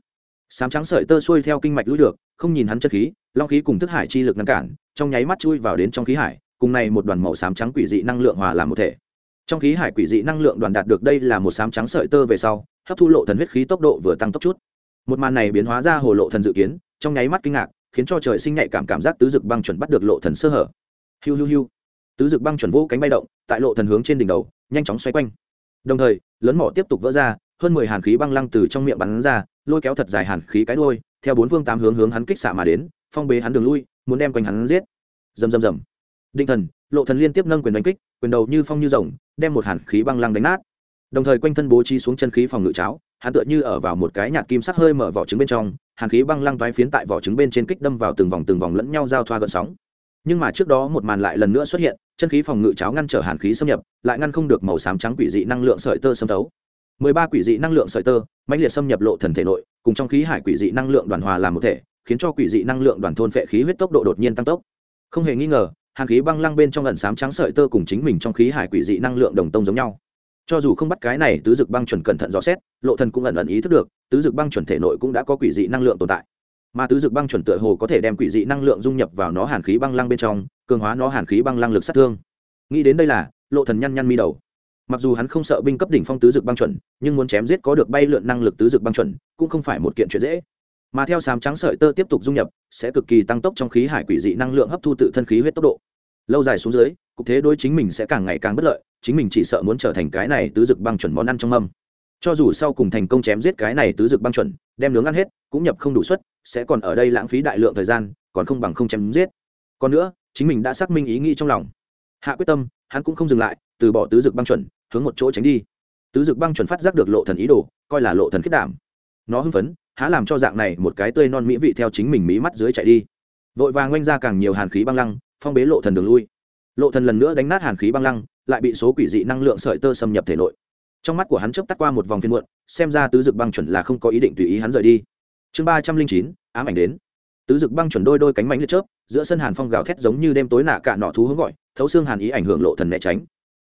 Xám trắng sợi tơ xuôi theo kinh mạch lũi được, không nhìn hắn chân khí, long khí cùng thức hải chi lực ngăn cản, trong nháy mắt chui vào đến trong khí hải, cùng này một đoàn màu xám trắng quỷ dị năng lượng hòa làm một thể. Trong khí hải quỷ dị năng lượng đoàn đạt được đây là một xám trắng sợi tơ về sau, hấp thu lộ thần huyết khí tốc độ vừa tăng tốc chút một màn này biến hóa ra hồ lộ thần dự kiến, trong nháy mắt kinh ngạc, khiến cho trời sinh nhạy cảm cảm giác tứ dực băng chuẩn bắt được lộ thần sơ hở. Hiu hiu hiu. Tứ dực băng chuẩn vô cánh bay động, tại lộ thần hướng trên đỉnh đầu, nhanh chóng xoay quanh. Đồng thời, lớn mỏ tiếp tục vỡ ra, hơn mười hàn khí băng lăng từ trong miệng bắn ra, lôi kéo thật dài hàn khí cái đuôi, theo bốn phương tám hướng hướng hắn kích xạ mà đến, phong bế hắn đường lui, muốn đem quanh hắn giết. Rầm rầm rầm. Định thần, lộ thần liên tiếp nâng quyền đánh kích, quyền đầu như phong như rồng, đem một hàn khí băng lăng đánh nát. Đồng thời quanh thân bố trí xuống chân khí phòng ngự cháo hắn tựa như ở vào một cái nhạt kim sắc hơi mở vỏ trứng bên trong, hàn khí băng lăng toái phiến tại vỏ trứng bên trên kích đâm vào từng vòng từng vòng lẫn nhau giao thoa gợn sóng. Nhưng mà trước đó một màn lại lần nữa xuất hiện, chân khí phòng ngự cháo ngăn trở hàn khí xâm nhập, lại ngăn không được màu xám trắng quỷ dị năng lượng sợi tơ xâm thấu. Mười ba quỷ dị năng lượng sợi tơ, mãnh liệt xâm nhập lộ thần thể nội, cùng trong khí hải quỷ dị năng lượng đoàn hòa làm một thể, khiến cho quỷ dị năng lượng đoàn thôn phệ khí huyết tốc độ đột nhiên tăng tốc. Không hề nghi ngờ, hàn khí băng lăng bên trong lần xám trắng sợi tơ cùng chính mình trong khí hải quỷ dị năng lượng đồng tông giống nhau cho dù không bắt cái này tứ dực băng chuẩn cẩn thận rõ xét, lộ thần cũng ẩn ẩn ý thức được, tứ dực băng chuẩn thể nội cũng đã có quỷ dị năng lượng tồn tại. Mà tứ dực băng chuẩn tựa hồ có thể đem quỷ dị năng lượng dung nhập vào nó hàn khí băng lăng bên trong, cường hóa nó hàn khí băng lăng lực sát thương. Nghĩ đến đây là, lộ thần nhăn nhăn mi đầu. Mặc dù hắn không sợ binh cấp đỉnh phong tứ dực băng chuẩn, nhưng muốn chém giết có được bay lượn năng lực tứ dực băng chuẩn, cũng không phải một kiện chuyện dễ. Mà theo sám trắng sợi tơ tiếp tục dung nhập, sẽ cực kỳ tăng tốc trong khí hải quỷ dị năng lượng hấp thu tự thân khí huyết tốc độ lâu dài xuống dưới, cục thế đối chính mình sẽ càng ngày càng bất lợi, chính mình chỉ sợ muốn trở thành cái này tứ dực băng chuẩn món ăn trong mâm. Cho dù sau cùng thành công chém giết cái này tứ dực băng chuẩn, đem nướng ăn hết, cũng nhập không đủ suất, sẽ còn ở đây lãng phí đại lượng thời gian, còn không bằng không chém giết. Còn nữa, chính mình đã xác minh ý nghĩ trong lòng. Hạ quyết tâm, hắn cũng không dừng lại, từ bỏ tứ dực băng chuẩn, hướng một chỗ tránh đi. Tứ dực băng chuẩn phát giác được lộ thần ý đồ, coi là lộ thần khiết đảm. Nó hưng phấn, há làm cho dạng này một cái tươi non mỹ vị theo chính mình mí mắt dưới chạy đi. Vội vàng oanh ra càng nhiều hàn khí băng lăng phong bế lộ thần đường lui. Lộ thần lần nữa đánh nát hàn khí băng lăng, lại bị số quỷ dị năng lượng sợi tơ xâm nhập thể nội. Trong mắt của hắn chớp tắt qua một vòng phiên muộn, xem ra tứ dực băng chuẩn là không có ý định tùy ý hắn rời đi. Chương ba trăm linh chín, ám ảnh đến. Tứ dực băng chuẩn đôi đôi cánh mánh liệt chớp, giữa sân hàn phong gào thét giống như đêm tối nạ cả nọ thú hướng gọi, thấu xương hàn ý ảnh hưởng lộ thần né tránh.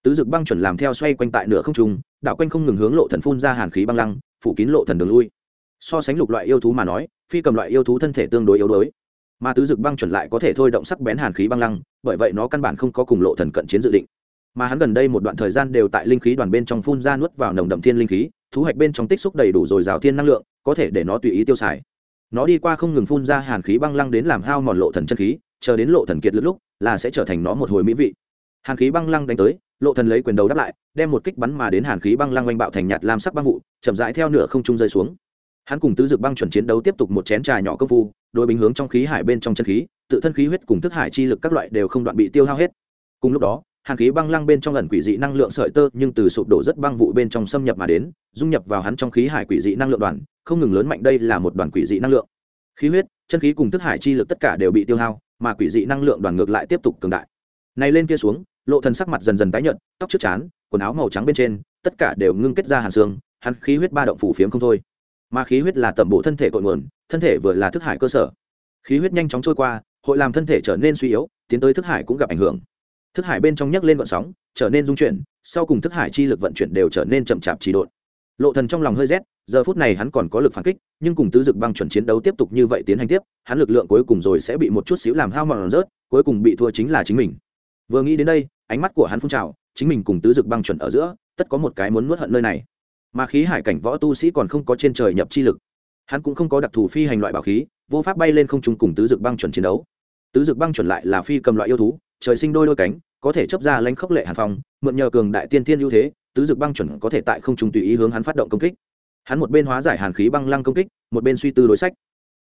Tứ dực băng chuẩn làm theo xoay quanh tại nửa không trung đạo quanh không ngừng hướng lộ thần phun ra hàn khí băng lăng, phủ kín lộ thần đường lui. So sánh lục loại yêu thú mà nói, phi cầm loại yêu thú thân thể tương đối yếu đuối mà tứ dực băng chuẩn lại có thể thôi động sắc bén hàn khí băng lăng, bởi vậy nó căn bản không có cùng lộ thần cận chiến dự định. Mà hắn gần đây một đoạn thời gian đều tại linh khí đoàn bên trong phun ra nuốt vào nồng đậm thiên linh khí thu hoạch bên trong tích xúc đầy đủ rồi rào thiên năng lượng, có thể để nó tùy ý tiêu xài. Nó đi qua không ngừng phun ra hàn khí băng lăng đến làm hao mòn lộ thần chân khí, chờ đến lộ thần kiệt lực lúc, là sẽ trở thành nó một hồi mỹ vị. Hàn khí băng lăng đánh tới, lộ thần lấy quyền đầu đáp lại, đem một kích bắn mà đến hàn khí băng lăng oanh bạo thành nhạt lam sắc băng vụ, chậm rãi theo nửa không trung rơi xuống hắn cùng tứ dực băng chuẩn chiến đấu tiếp tục một chén trà nhỏ công phu đôi bình hướng trong khí hải bên trong chân khí, tự thân khí huyết cùng thức hải chi lực các loại đều không đoạn bị tiêu hao hết. Cùng lúc đó hàn khí băng lăng bên trong ẩn quỷ dị năng lượng sợi tơ nhưng từ sụp đổ rất băng vụ bên trong xâm nhập mà đến, dung nhập vào hắn trong khí hải quỷ dị năng lượng đoàn, không ngừng lớn mạnh đây là một đoàn quỷ dị năng lượng. Khí huyết, chân khí cùng thức hải chi lực tất cả đều bị tiêu hao, mà quỷ dị năng lượng đoàn ngược lại tiếp tục cường đại. Này lên kia xuống, lộ thần sắc mặt dần dần tái nhợt, tóc trước chán quần áo màu trắng bên trên, tất cả đều ngưng kết ra hàn xương, hắn khí huyết ba động phủ phiếm không thôi mà khí huyết là tẩm bổ thân thể cội nguồn, thân thể vừa là thức hải cơ sở. Khí huyết nhanh chóng trôi qua, hội làm thân thể trở nên suy yếu, tiến tới thức hải cũng gặp ảnh hưởng. Thức hải bên trong nhấc lên vận sóng, trở nên dung chuyển, sau cùng thức hải chi lực vận chuyển đều trở nên chậm chạp trì độn. Lộ thần trong lòng hơi rét, giờ phút này hắn còn có lực phản kích, nhưng cùng tứ dực băng chuẩn chiến đấu tiếp tục như vậy tiến hành tiếp, hắn lực lượng cuối cùng rồi sẽ bị một chút xíu làm hao mòn rớt, cuối cùng bị thua chính là chính mình. Vừa nghĩ đến đây, ánh mắt của hắn phun trào, chính mình cùng tứ dực băng chuẩn ở giữa, tất có một cái muốn nuốt hận nơi này mà khí hải cảnh võ tu sĩ còn không có trên trời nhập chi lực. Hắn cũng không có đặc thù phi hành loại bảo khí, vô pháp bay lên không trung cùng tứ dực băng chuẩn chiến đấu. Tứ dực băng chuẩn lại là phi cầm loại yêu thú, trời sinh đôi đôi cánh, có thể chấp ra lãnh khốc lệ hàn phong, mượn nhờ cường đại tiên thiên ưu thế, tứ dực băng chuẩn có thể tại không trung tùy ý hướng hắn phát động công kích. Hắn một bên hóa giải hàn khí băng lăng công kích, một bên suy tư đối sách.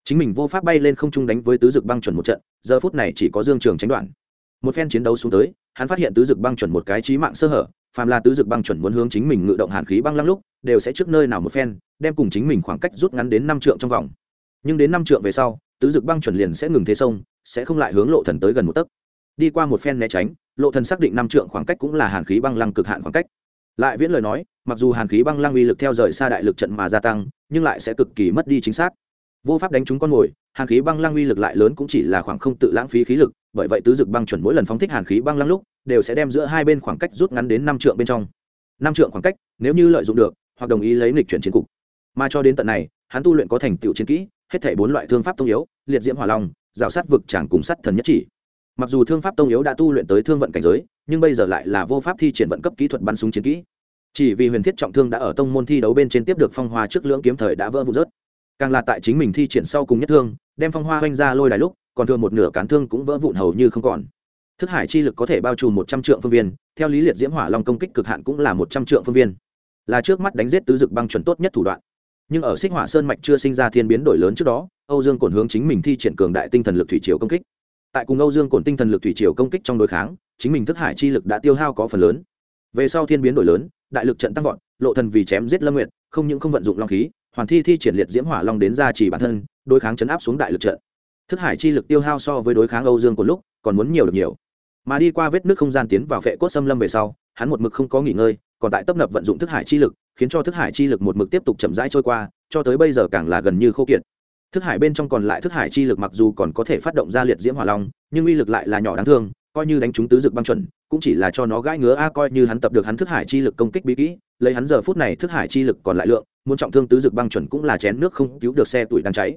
Chính mình vô pháp bay lên không trung đánh với tứ dực băng chuẩn một trận, giờ phút này chỉ có dương trường tránh đoạn. Một phen chiến đấu xuống tới, hắn phát hiện tứ dực băng chuẩn một cái trí mạng sơ hở phàm là tứ dực băng chuẩn muốn hướng chính mình ngự động hàn khí băng lăng lúc, đều sẽ trước nơi nào một phen, đem cùng chính mình khoảng cách rút ngắn đến năm trượng trong vòng. Nhưng đến năm trượng về sau, tứ dực băng chuẩn liền sẽ ngừng thế sông, sẽ không lại hướng lộ thần tới gần một tấc. Đi qua một phen né tránh, lộ thần xác định năm trượng khoảng cách cũng là hàn khí băng lăng cực hạn khoảng cách. Lại viễn lời nói, mặc dù hàn khí băng lăng uy lực theo rời xa đại lực trận mà gia tăng, nhưng lại sẽ cực kỳ mất đi chính xác vô pháp đánh trúng con mồi, hàn khí băng lăng uy lực lại lớn cũng chỉ là khoảng không tự lãng phí khí lực, bởi vậy tứ dực băng chuẩn mỗi lần phóng thích hàn khí băng lăng lúc, đều sẽ đem giữa hai bên khoảng cách rút ngắn đến năm trượng bên trong. Năm trượng khoảng cách, nếu như lợi dụng được, hoặc đồng ý lấy lịch chuyển chiến cục. Mà cho đến tận này, hắn tu luyện có thành tựu chiến kỹ, hết thể bốn loại thương pháp tông yếu, liệt diễm hỏa long, rào sát vực chẳng cùng sắt thần nhất chỉ. Mặc dù thương pháp tông yếu đã tu luyện tới thương vận cảnh giới, nhưng bây giờ lại là vô pháp thi triển vận cấp kỹ thuật bắn súng chiến kỹ. Chỉ vì huyền thiết trọng thương đã ở tông môn thi đấu bên trên tiếp được phong hoa trước lưỡng kiếm thời đã vỡ vụn rớt càng là tại chính mình thi triển sau cùng nhất thương, đem phong hoa oanh ra lôi đài lúc, còn thường một nửa cán thương cũng vỡ vụn hầu như không còn. Thức hải chi lực có thể bao trùm một trăm triệu phương viên, theo lý liệt diễm hỏa long công kích cực hạn cũng là một trăm triệu phương viên. Là trước mắt đánh giết tứ dực băng chuẩn tốt nhất thủ đoạn. Nhưng ở xích hỏa sơn mạch chưa sinh ra thiên biến đổi lớn trước đó, âu dương cổn hướng chính mình thi triển cường đại tinh thần lực thủy triều công kích. Tại cùng âu dương cổn tinh thần lực thủy triều công kích trong đối kháng, chính mình thức hải chi lực đã tiêu hao có phần lớn. Về sau thiên biến đổi lớn, đại lực trận tăng vọt, lộ thần vì chém giết lâm nguyệt, không những không vận dụng long khí hoàn thi thi triển liệt diễm hỏa long đến ra chỉ bản thân, đối kháng chấn áp xuống đại lực trận. Thức hải chi lực tiêu hao so với đối kháng âu dương của lúc, còn muốn nhiều được nhiều. Mà đi qua vết nước không gian tiến vào phệ cốt xâm lâm về sau, hắn một mực không có nghỉ ngơi, còn tại tấp nập vận dụng thức hải chi lực, khiến cho thức hải chi lực một mực tiếp tục chậm rãi trôi qua, cho tới bây giờ càng là gần như khô kiệt. Thức hải bên trong còn lại thức hải chi lực mặc dù còn có thể phát động ra liệt diễm hỏa long, nhưng uy lực lại là nhỏ đáng thương coi như đánh chúng tứ dực băng chuẩn, cũng chỉ là cho nó gãi ngứa, a, coi như hắn tập được hắn thức hải chi lực công kích bí kỹ, lấy hắn giờ phút này thức hải chi lực còn lại lượng, muốn trọng thương tứ dực băng chuẩn cũng là chén nước không cứu được xe tuổi đang cháy.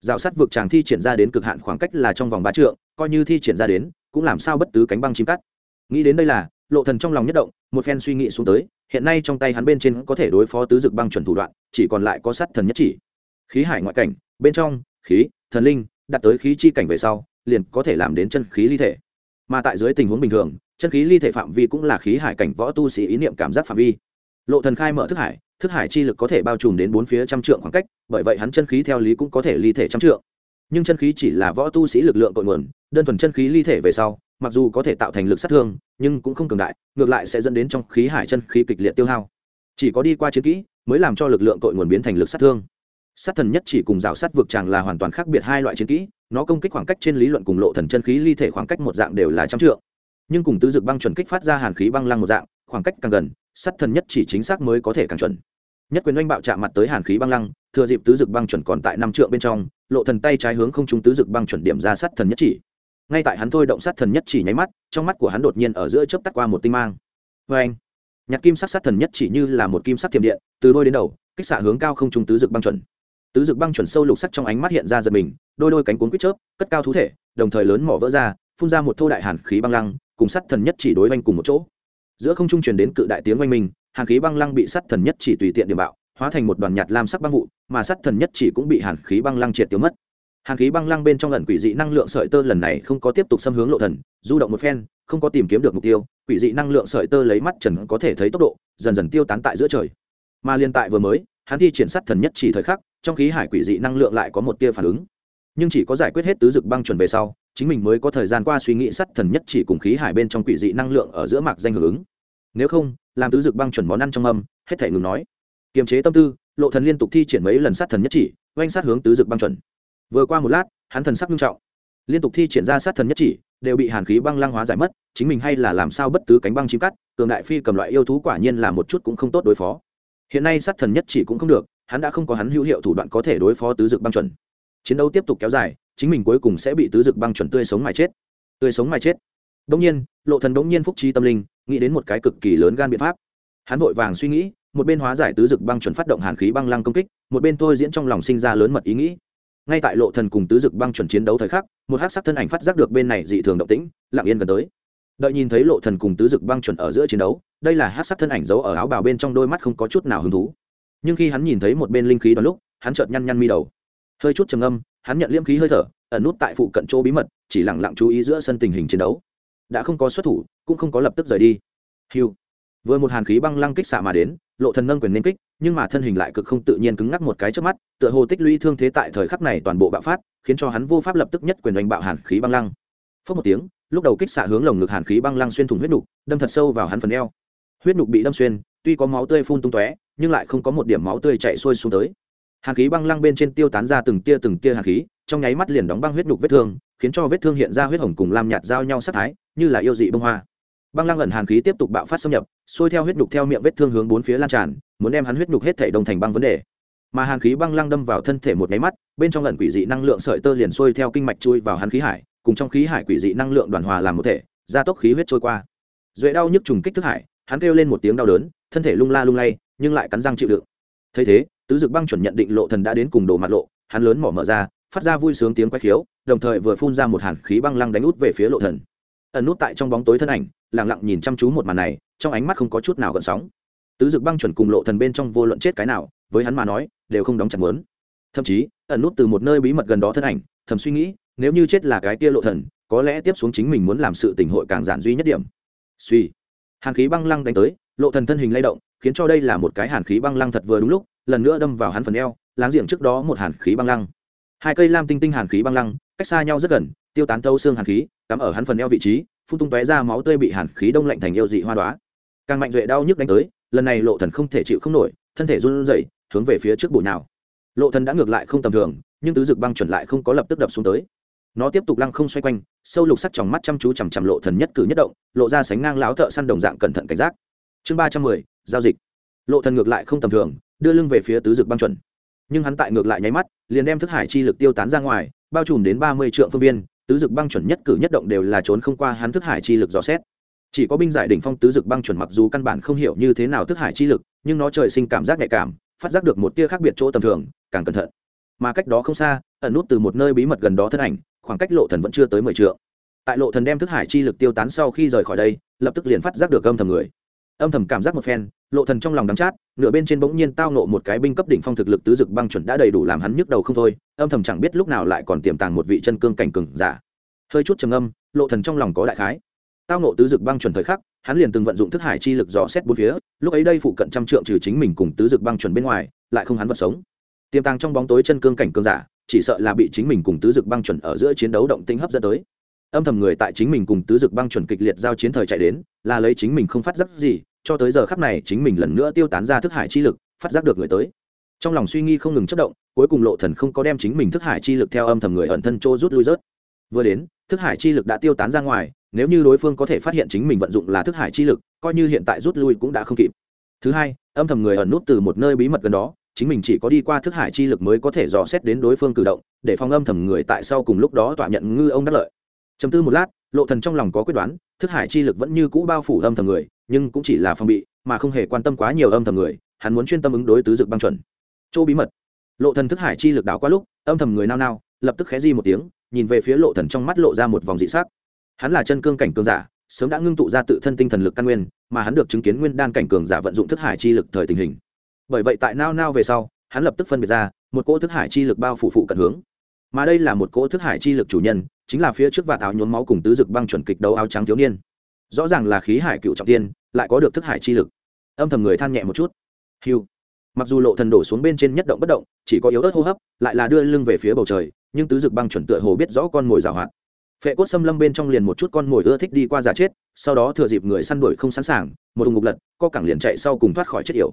Rào sắt vực chàng thi triển ra đến cực hạn khoảng cách là trong vòng ba trượng, coi như thi triển ra đến, cũng làm sao bất tứ cánh băng chim cắt. Nghĩ đến đây là, lộ thần trong lòng nhất động, một phen suy nghĩ xuống tới, hiện nay trong tay hắn bên trên có thể đối phó tứ dực băng chuẩn thủ đoạn, chỉ còn lại có sắt thần nhất chỉ. Khí hải ngoại cảnh, bên trong, khí, thần linh, đặt tới khí chi cảnh về sau, liền có thể làm đến chân khí ly thể mà tại dưới tình huống bình thường, chân khí ly thể phạm vi cũng là khí hải cảnh võ tu sĩ ý niệm cảm giác phạm vi. Lộ thần khai mở thức hải thức hải chi lực có thể bao trùm đến bốn phía trăm trượng khoảng cách, bởi vậy hắn chân khí theo lý cũng có thể ly thể trăm trượng. Nhưng chân khí chỉ là võ tu sĩ lực lượng cội nguồn, đơn thuần chân khí ly thể về sau, mặc dù có thể tạo thành lực sát thương, nhưng cũng không cường đại, ngược lại sẽ dẫn đến trong khí hải chân khí kịch liệt tiêu hao. Chỉ có đi qua chiến kỹ mới làm cho lực lượng cội nguồn biến thành lực sát thương. Sát thần nhất chỉ cùng rào sát vực tràng là hoàn toàn khác biệt hai loại chiến kỹ nó công kích khoảng cách trên lý luận cùng lộ thần chân khí ly thể khoảng cách một dạng đều là trăm trượng. Nhưng cùng tứ dực băng chuẩn kích phát ra hàn khí băng lăng một dạng, khoảng cách càng gần, sát thần nhất chỉ chính xác mới có thể càng chuẩn. Nhất quyền oanh bạo chạm mặt tới hàn khí băng lăng, thừa dịp tứ dực băng chuẩn còn tại năm trượng bên trong, lộ thần tay trái hướng không trung tứ dực băng chuẩn điểm ra sát thần nhất chỉ. Ngay tại hắn thôi động sát thần nhất chỉ nháy mắt, trong mắt của hắn đột nhiên ở giữa chớp tắt qua một tinh mang. Vê anh nhạc kim sắc sát thần nhất chỉ như là một kim sắc thiểm điện, từ đôi đến đầu, kích xạ hướng cao không trung tứ dực băng chuẩn tứ dực băng chuẩn sâu lục sắc trong ánh mắt hiện ra giật mình, đôi đôi cánh cuốn quýt chớp, cất cao thú thể, đồng thời lớn mỏ vỡ ra, phun ra một thô đại hàn khí băng lăng, cùng sắt thần nhất chỉ đối oanh cùng một chỗ. Giữa không trung truyền đến cự đại tiếng oanh minh, hàn khí băng lăng bị sắt thần nhất chỉ tùy tiện điểm bạo, hóa thành một đoàn nhạt lam sắc băng vụ, mà sắt thần nhất chỉ cũng bị hàn khí băng lăng triệt tiêu mất. Hàn khí băng lăng bên trong lần quỷ dị năng lượng sợi tơ lần này không có tiếp tục xâm hướng lộ thần, du động một phen, không có tìm kiếm được mục tiêu, quỷ dị năng lượng sợi tơ lấy mắt trần có thể thấy tốc độ, dần dần tiêu tán tại giữa trời. Mà liên tại vừa mới, hắn thi triển sắt thần nhất chỉ thời khắc trong khí hải quỷ dị năng lượng lại có một tia phản ứng. Nhưng chỉ có giải quyết hết tứ dực băng chuẩn về sau, chính mình mới có thời gian qua suy nghĩ sát thần nhất chỉ cùng khí hải bên trong quỷ dị năng lượng ở giữa mạc danh hưởng ứng. Nếu không, làm tứ dực băng chuẩn món ăn trong âm, hết thể ngừng nói. Kiềm chế tâm tư, lộ thần liên tục thi triển mấy lần sát thần nhất chỉ, oanh sát hướng tứ dực băng chuẩn. Vừa qua một lát, hắn thần sắc nghiêm trọng. Liên tục thi triển ra sát thần nhất chỉ, đều bị hàn khí băng lăng hóa giải mất, chính mình hay là làm sao bất tứ cánh băng chim cắt, cường đại phi cầm loại yêu thú quả nhiên là một chút cũng không tốt đối phó. Hiện nay sát thần nhất chỉ cũng không được hắn đã không có hắn hữu hiệu thủ đoạn có thể đối phó tứ dực băng chuẩn. Chiến đấu tiếp tục kéo dài, chính mình cuối cùng sẽ bị tứ dực băng chuẩn tươi sống mà chết. Tươi sống mà chết. Đông nhiên, lộ thần đông nhiên phúc trí tâm linh, nghĩ đến một cái cực kỳ lớn gan biện pháp. Hắn vội vàng suy nghĩ, một bên hóa giải tứ dực băng chuẩn phát động hàn khí băng lăng công kích, một bên thôi diễn trong lòng sinh ra lớn mật ý nghĩ. Ngay tại lộ thần cùng tứ dực băng chuẩn chiến đấu thời khắc, một hắc sắc thân ảnh phát giác được bên này dị thường động tĩnh, lặng yên gần tới. Đợi nhìn thấy lộ thần cùng tứ dực băng chuẩn ở giữa chiến đấu, đây là hắc sắc thân ảnh giấu ở áo bào bên trong đôi mắt không có chút nào hứng thú nhưng khi hắn nhìn thấy một bên linh khí đoàn lúc, hắn chợt nhăn nhăn mi đầu. Hơi chút trầm âm hắn nhận liễm khí hơi thở, ẩn nút tại phụ cận chỗ bí mật, chỉ lặng lặng chú ý giữa sân tình hình chiến đấu. Đã không có xuất thủ, cũng không có lập tức rời đi. Hiu vừa một hàn khí băng lăng kích xạ mà đến, lộ thần nâng quyền nên kích, nhưng mà thân hình lại cực không tự nhiên cứng ngắc một cái trước mắt, tựa hồ tích lũy thương thế tại thời khắc này toàn bộ bạo phát, khiến cho hắn vô pháp lập tức nhất quyền đánh bạo hàn khí băng lăng. Phất một tiếng, lúc đầu kích xạ hướng lồng ngực hàn khí băng lăng xuyên thủng huyết nục, đâm thật sâu vào hắn phần eo. Huyết nục bị đâm xuyên, tuy có máu tươi phun tung tóe nhưng lại không có một điểm máu tươi chảy xuôi xuống tới. Hàn khí băng lăng bên trên tiêu tán ra từng tia từng tia hàn khí, trong nháy mắt liền đóng băng huyết nục vết thương, khiến cho vết thương hiện ra huyết hồng cùng lam nhạt giao nhau sắc thái, như là yêu dị bông hoa. Băng lăng ẩn hàn khí tiếp tục bạo phát xâm nhập, xuôi theo huyết nhục theo miệng vết thương hướng bốn phía lan tràn, muốn đem hắn huyết nhục hết thể đồng thành băng vấn đề. Mà hàn khí băng lăng đâm vào thân thể một nháy mắt, bên trong lần quỷ dị năng lượng sợi tơ liền xuôi theo kinh mạch chui vào hắn khí hải, cùng trong khí hải quỷ dị năng lượng đoàn hòa làm một thể, gia tốc khí huyết trôi qua. Duệ đau nhức trùng kích thức hải, hắn kêu lên một tiếng đau đớn, thân thể lung la lung lay nhưng lại cắn răng chịu đựng. Thấy thế, tứ dực băng chuẩn nhận định lộ thần đã đến cùng đồ mặt lộ, hắn lớn mỏ mở ra, phát ra vui sướng tiếng quay khiếu, đồng thời vừa phun ra một hàn khí băng lăng đánh út về phía lộ thần. Ẩn nút tại trong bóng tối thân ảnh, lặng lặng nhìn chăm chú một màn này, trong ánh mắt không có chút nào gợn sóng. Tứ dực băng chuẩn cùng lộ thần bên trong vô luận chết cái nào, với hắn mà nói, đều không đóng chặt muốn thậm chí, ẩn nút từ một nơi bí mật gần đó thân ảnh, thầm suy nghĩ, nếu như chết là cái kia lộ thần, có lẽ tiếp xuống chính mình muốn làm sự tình hội càng giản duy nhất điểm. Suy. Hàn khí băng lăng đánh tới, lộ thần thân hình lay động khiến cho đây là một cái hàn khí băng lăng thật vừa đúng lúc, lần nữa đâm vào hắn phần eo, láng giềng trước đó một hàn khí băng lăng. Hai cây lam tinh tinh hàn khí băng lăng, cách xa nhau rất gần, tiêu tán thâu xương hàn khí, cắm ở hắn phần eo vị trí, phun tung tóe ra máu tươi bị hàn khí đông lạnh thành yêu dị hoa đoá càng mạnh duệ đau nhức đánh tới, lần này lộ thần không thể chịu không nổi, thân thể run rẩy, hướng về phía trước bụi nào lộ thần đã ngược lại không tầm thường, nhưng tứ dực băng chuẩn lại không có lập tức đập xuống tới. Nó tiếp tục lăng không xoay quanh, sâu lục sắc trong mắt chăm chú chằm chằm lộ thần nhất cử nhất động, lộ ra sánh ngang láo thợ săn đồng dạng cẩn thận cảnh giác. Chương ba trăm mười giao dịch. Lộ thần ngược lại không tầm thường, đưa lưng về phía tứ dực băng chuẩn. Nhưng hắn tại ngược lại nháy mắt, liền đem thức hải chi lực tiêu tán ra ngoài, bao trùm đến ba mươi trượng phương viên, tứ dực băng chuẩn nhất cử nhất động đều là trốn không qua hắn thức hải chi lực dò xét. Chỉ có binh giải đỉnh phong tứ dực băng chuẩn mặc dù căn bản không hiểu như thế nào thức hải chi lực, nhưng nó trời sinh cảm giác nhạy cảm, phát giác được một tia khác biệt chỗ tầm thường, càng cẩn thận. Mà cách đó không xa, ẩn nút từ một nơi bí mật gần đó thân ảnh, khoảng cách lộ thần vẫn chưa tới mười trượng. Tại lộ thần đem thức hải chi lực tiêu tán sau khi rời khỏi đây, lập tức liền phát giác được âm thầm người âm thầm cảm giác một phen, lộ thần trong lòng đắng chát, nửa bên trên bỗng nhiên tao nộ một cái binh cấp đỉnh phong thực lực tứ dực băng chuẩn đã đầy đủ làm hắn nhức đầu không thôi, âm thầm chẳng biết lúc nào lại còn tiềm tàng một vị chân cương cảnh cường giả. Hơi chút trầm âm lộ thần trong lòng có đại khái. Tao nộ tứ dực băng chuẩn thời khắc, hắn liền từng vận dụng thức hải chi lực dò xét bốn phía, lúc ấy đây phụ cận trăm trượng trừ chính mình cùng tứ dực băng chuẩn bên ngoài, lại không hắn vật sống. Tiềm tàng trong bóng tối chân cương cảnh cường giả, chỉ sợ là bị chính mình cùng tứ dực băng chuẩn ở giữa chiến đấu động tĩnh hấp dẫn tới âm thầm người tại chính mình cùng tứ dực băng chuẩn kịch liệt giao chiến thời chạy đến, là lấy chính mình không phát giác gì, cho tới giờ khắc này chính mình lần nữa tiêu tán ra thức hải chi lực, phát giác được người tới. Trong lòng suy nghi không ngừng chất động, cuối cùng lộ thần không có đem chính mình thức hải chi lực theo âm thầm người ẩn thân trô rút lui rớt. Vừa đến, thức hải chi lực đã tiêu tán ra ngoài, nếu như đối phương có thể phát hiện chính mình vận dụng là thức hải chi lực, coi như hiện tại rút lui cũng đã không kịp. Thứ hai, âm thầm người ẩn nút từ một nơi bí mật gần đó, chính mình chỉ có đi qua thức hải chi lực mới có thể dò xét đến đối phương cử động, để phòng âm thầm người tại sau cùng lúc đó tỏa nhận ngư ông đắc lợi chấm tư một lát, lộ thần trong lòng có quyết đoán, thức hải chi lực vẫn như cũ bao phủ âm thầm người, nhưng cũng chỉ là phòng bị, mà không hề quan tâm quá nhiều âm thầm người, hắn muốn chuyên tâm ứng đối tứ dực băng chuẩn. Chỗ bí mật. Lộ thần thức hải chi lực đảo qua lúc, âm thầm người nao nao, lập tức khẽ di một tiếng, nhìn về phía lộ thần trong mắt lộ ra một vòng dị sắc. Hắn là chân cương cảnh cường giả, sớm đã ngưng tụ ra tự thân tinh thần lực căn nguyên, mà hắn được chứng kiến nguyên đan cảnh cường giả vận dụng thức hải chi lực thời tình hình. Bởi vậy tại nao nao về sau, hắn lập tức phân biệt ra, một cỗ thức hải chi lực bao phủ phụ cận hướng mà đây là một cỗ thức hải chi lực chủ nhân, chính là phía trước và tháo nhuốm máu cùng tứ dực băng chuẩn kịch đấu áo trắng thiếu niên. Rõ ràng là khí hải cựu trọng tiên, lại có được thức hải chi lực. Âm thầm người than nhẹ một chút. Hiu. Mặc dù lộ thần đổ xuống bên trên nhất động bất động, chỉ có yếu ớt hô hấp, lại là đưa lưng về phía bầu trời, nhưng tứ dực băng chuẩn tựa hồ biết rõ con mồi giảo hoạt. Phệ cốt xâm lâm bên trong liền một chút con mồi ưa thích đi qua giả chết, sau đó thừa dịp người săn đuổi không sẵn sàng, một đùng ngục lật, co cẳng liền chạy sau cùng thoát khỏi chết yểu.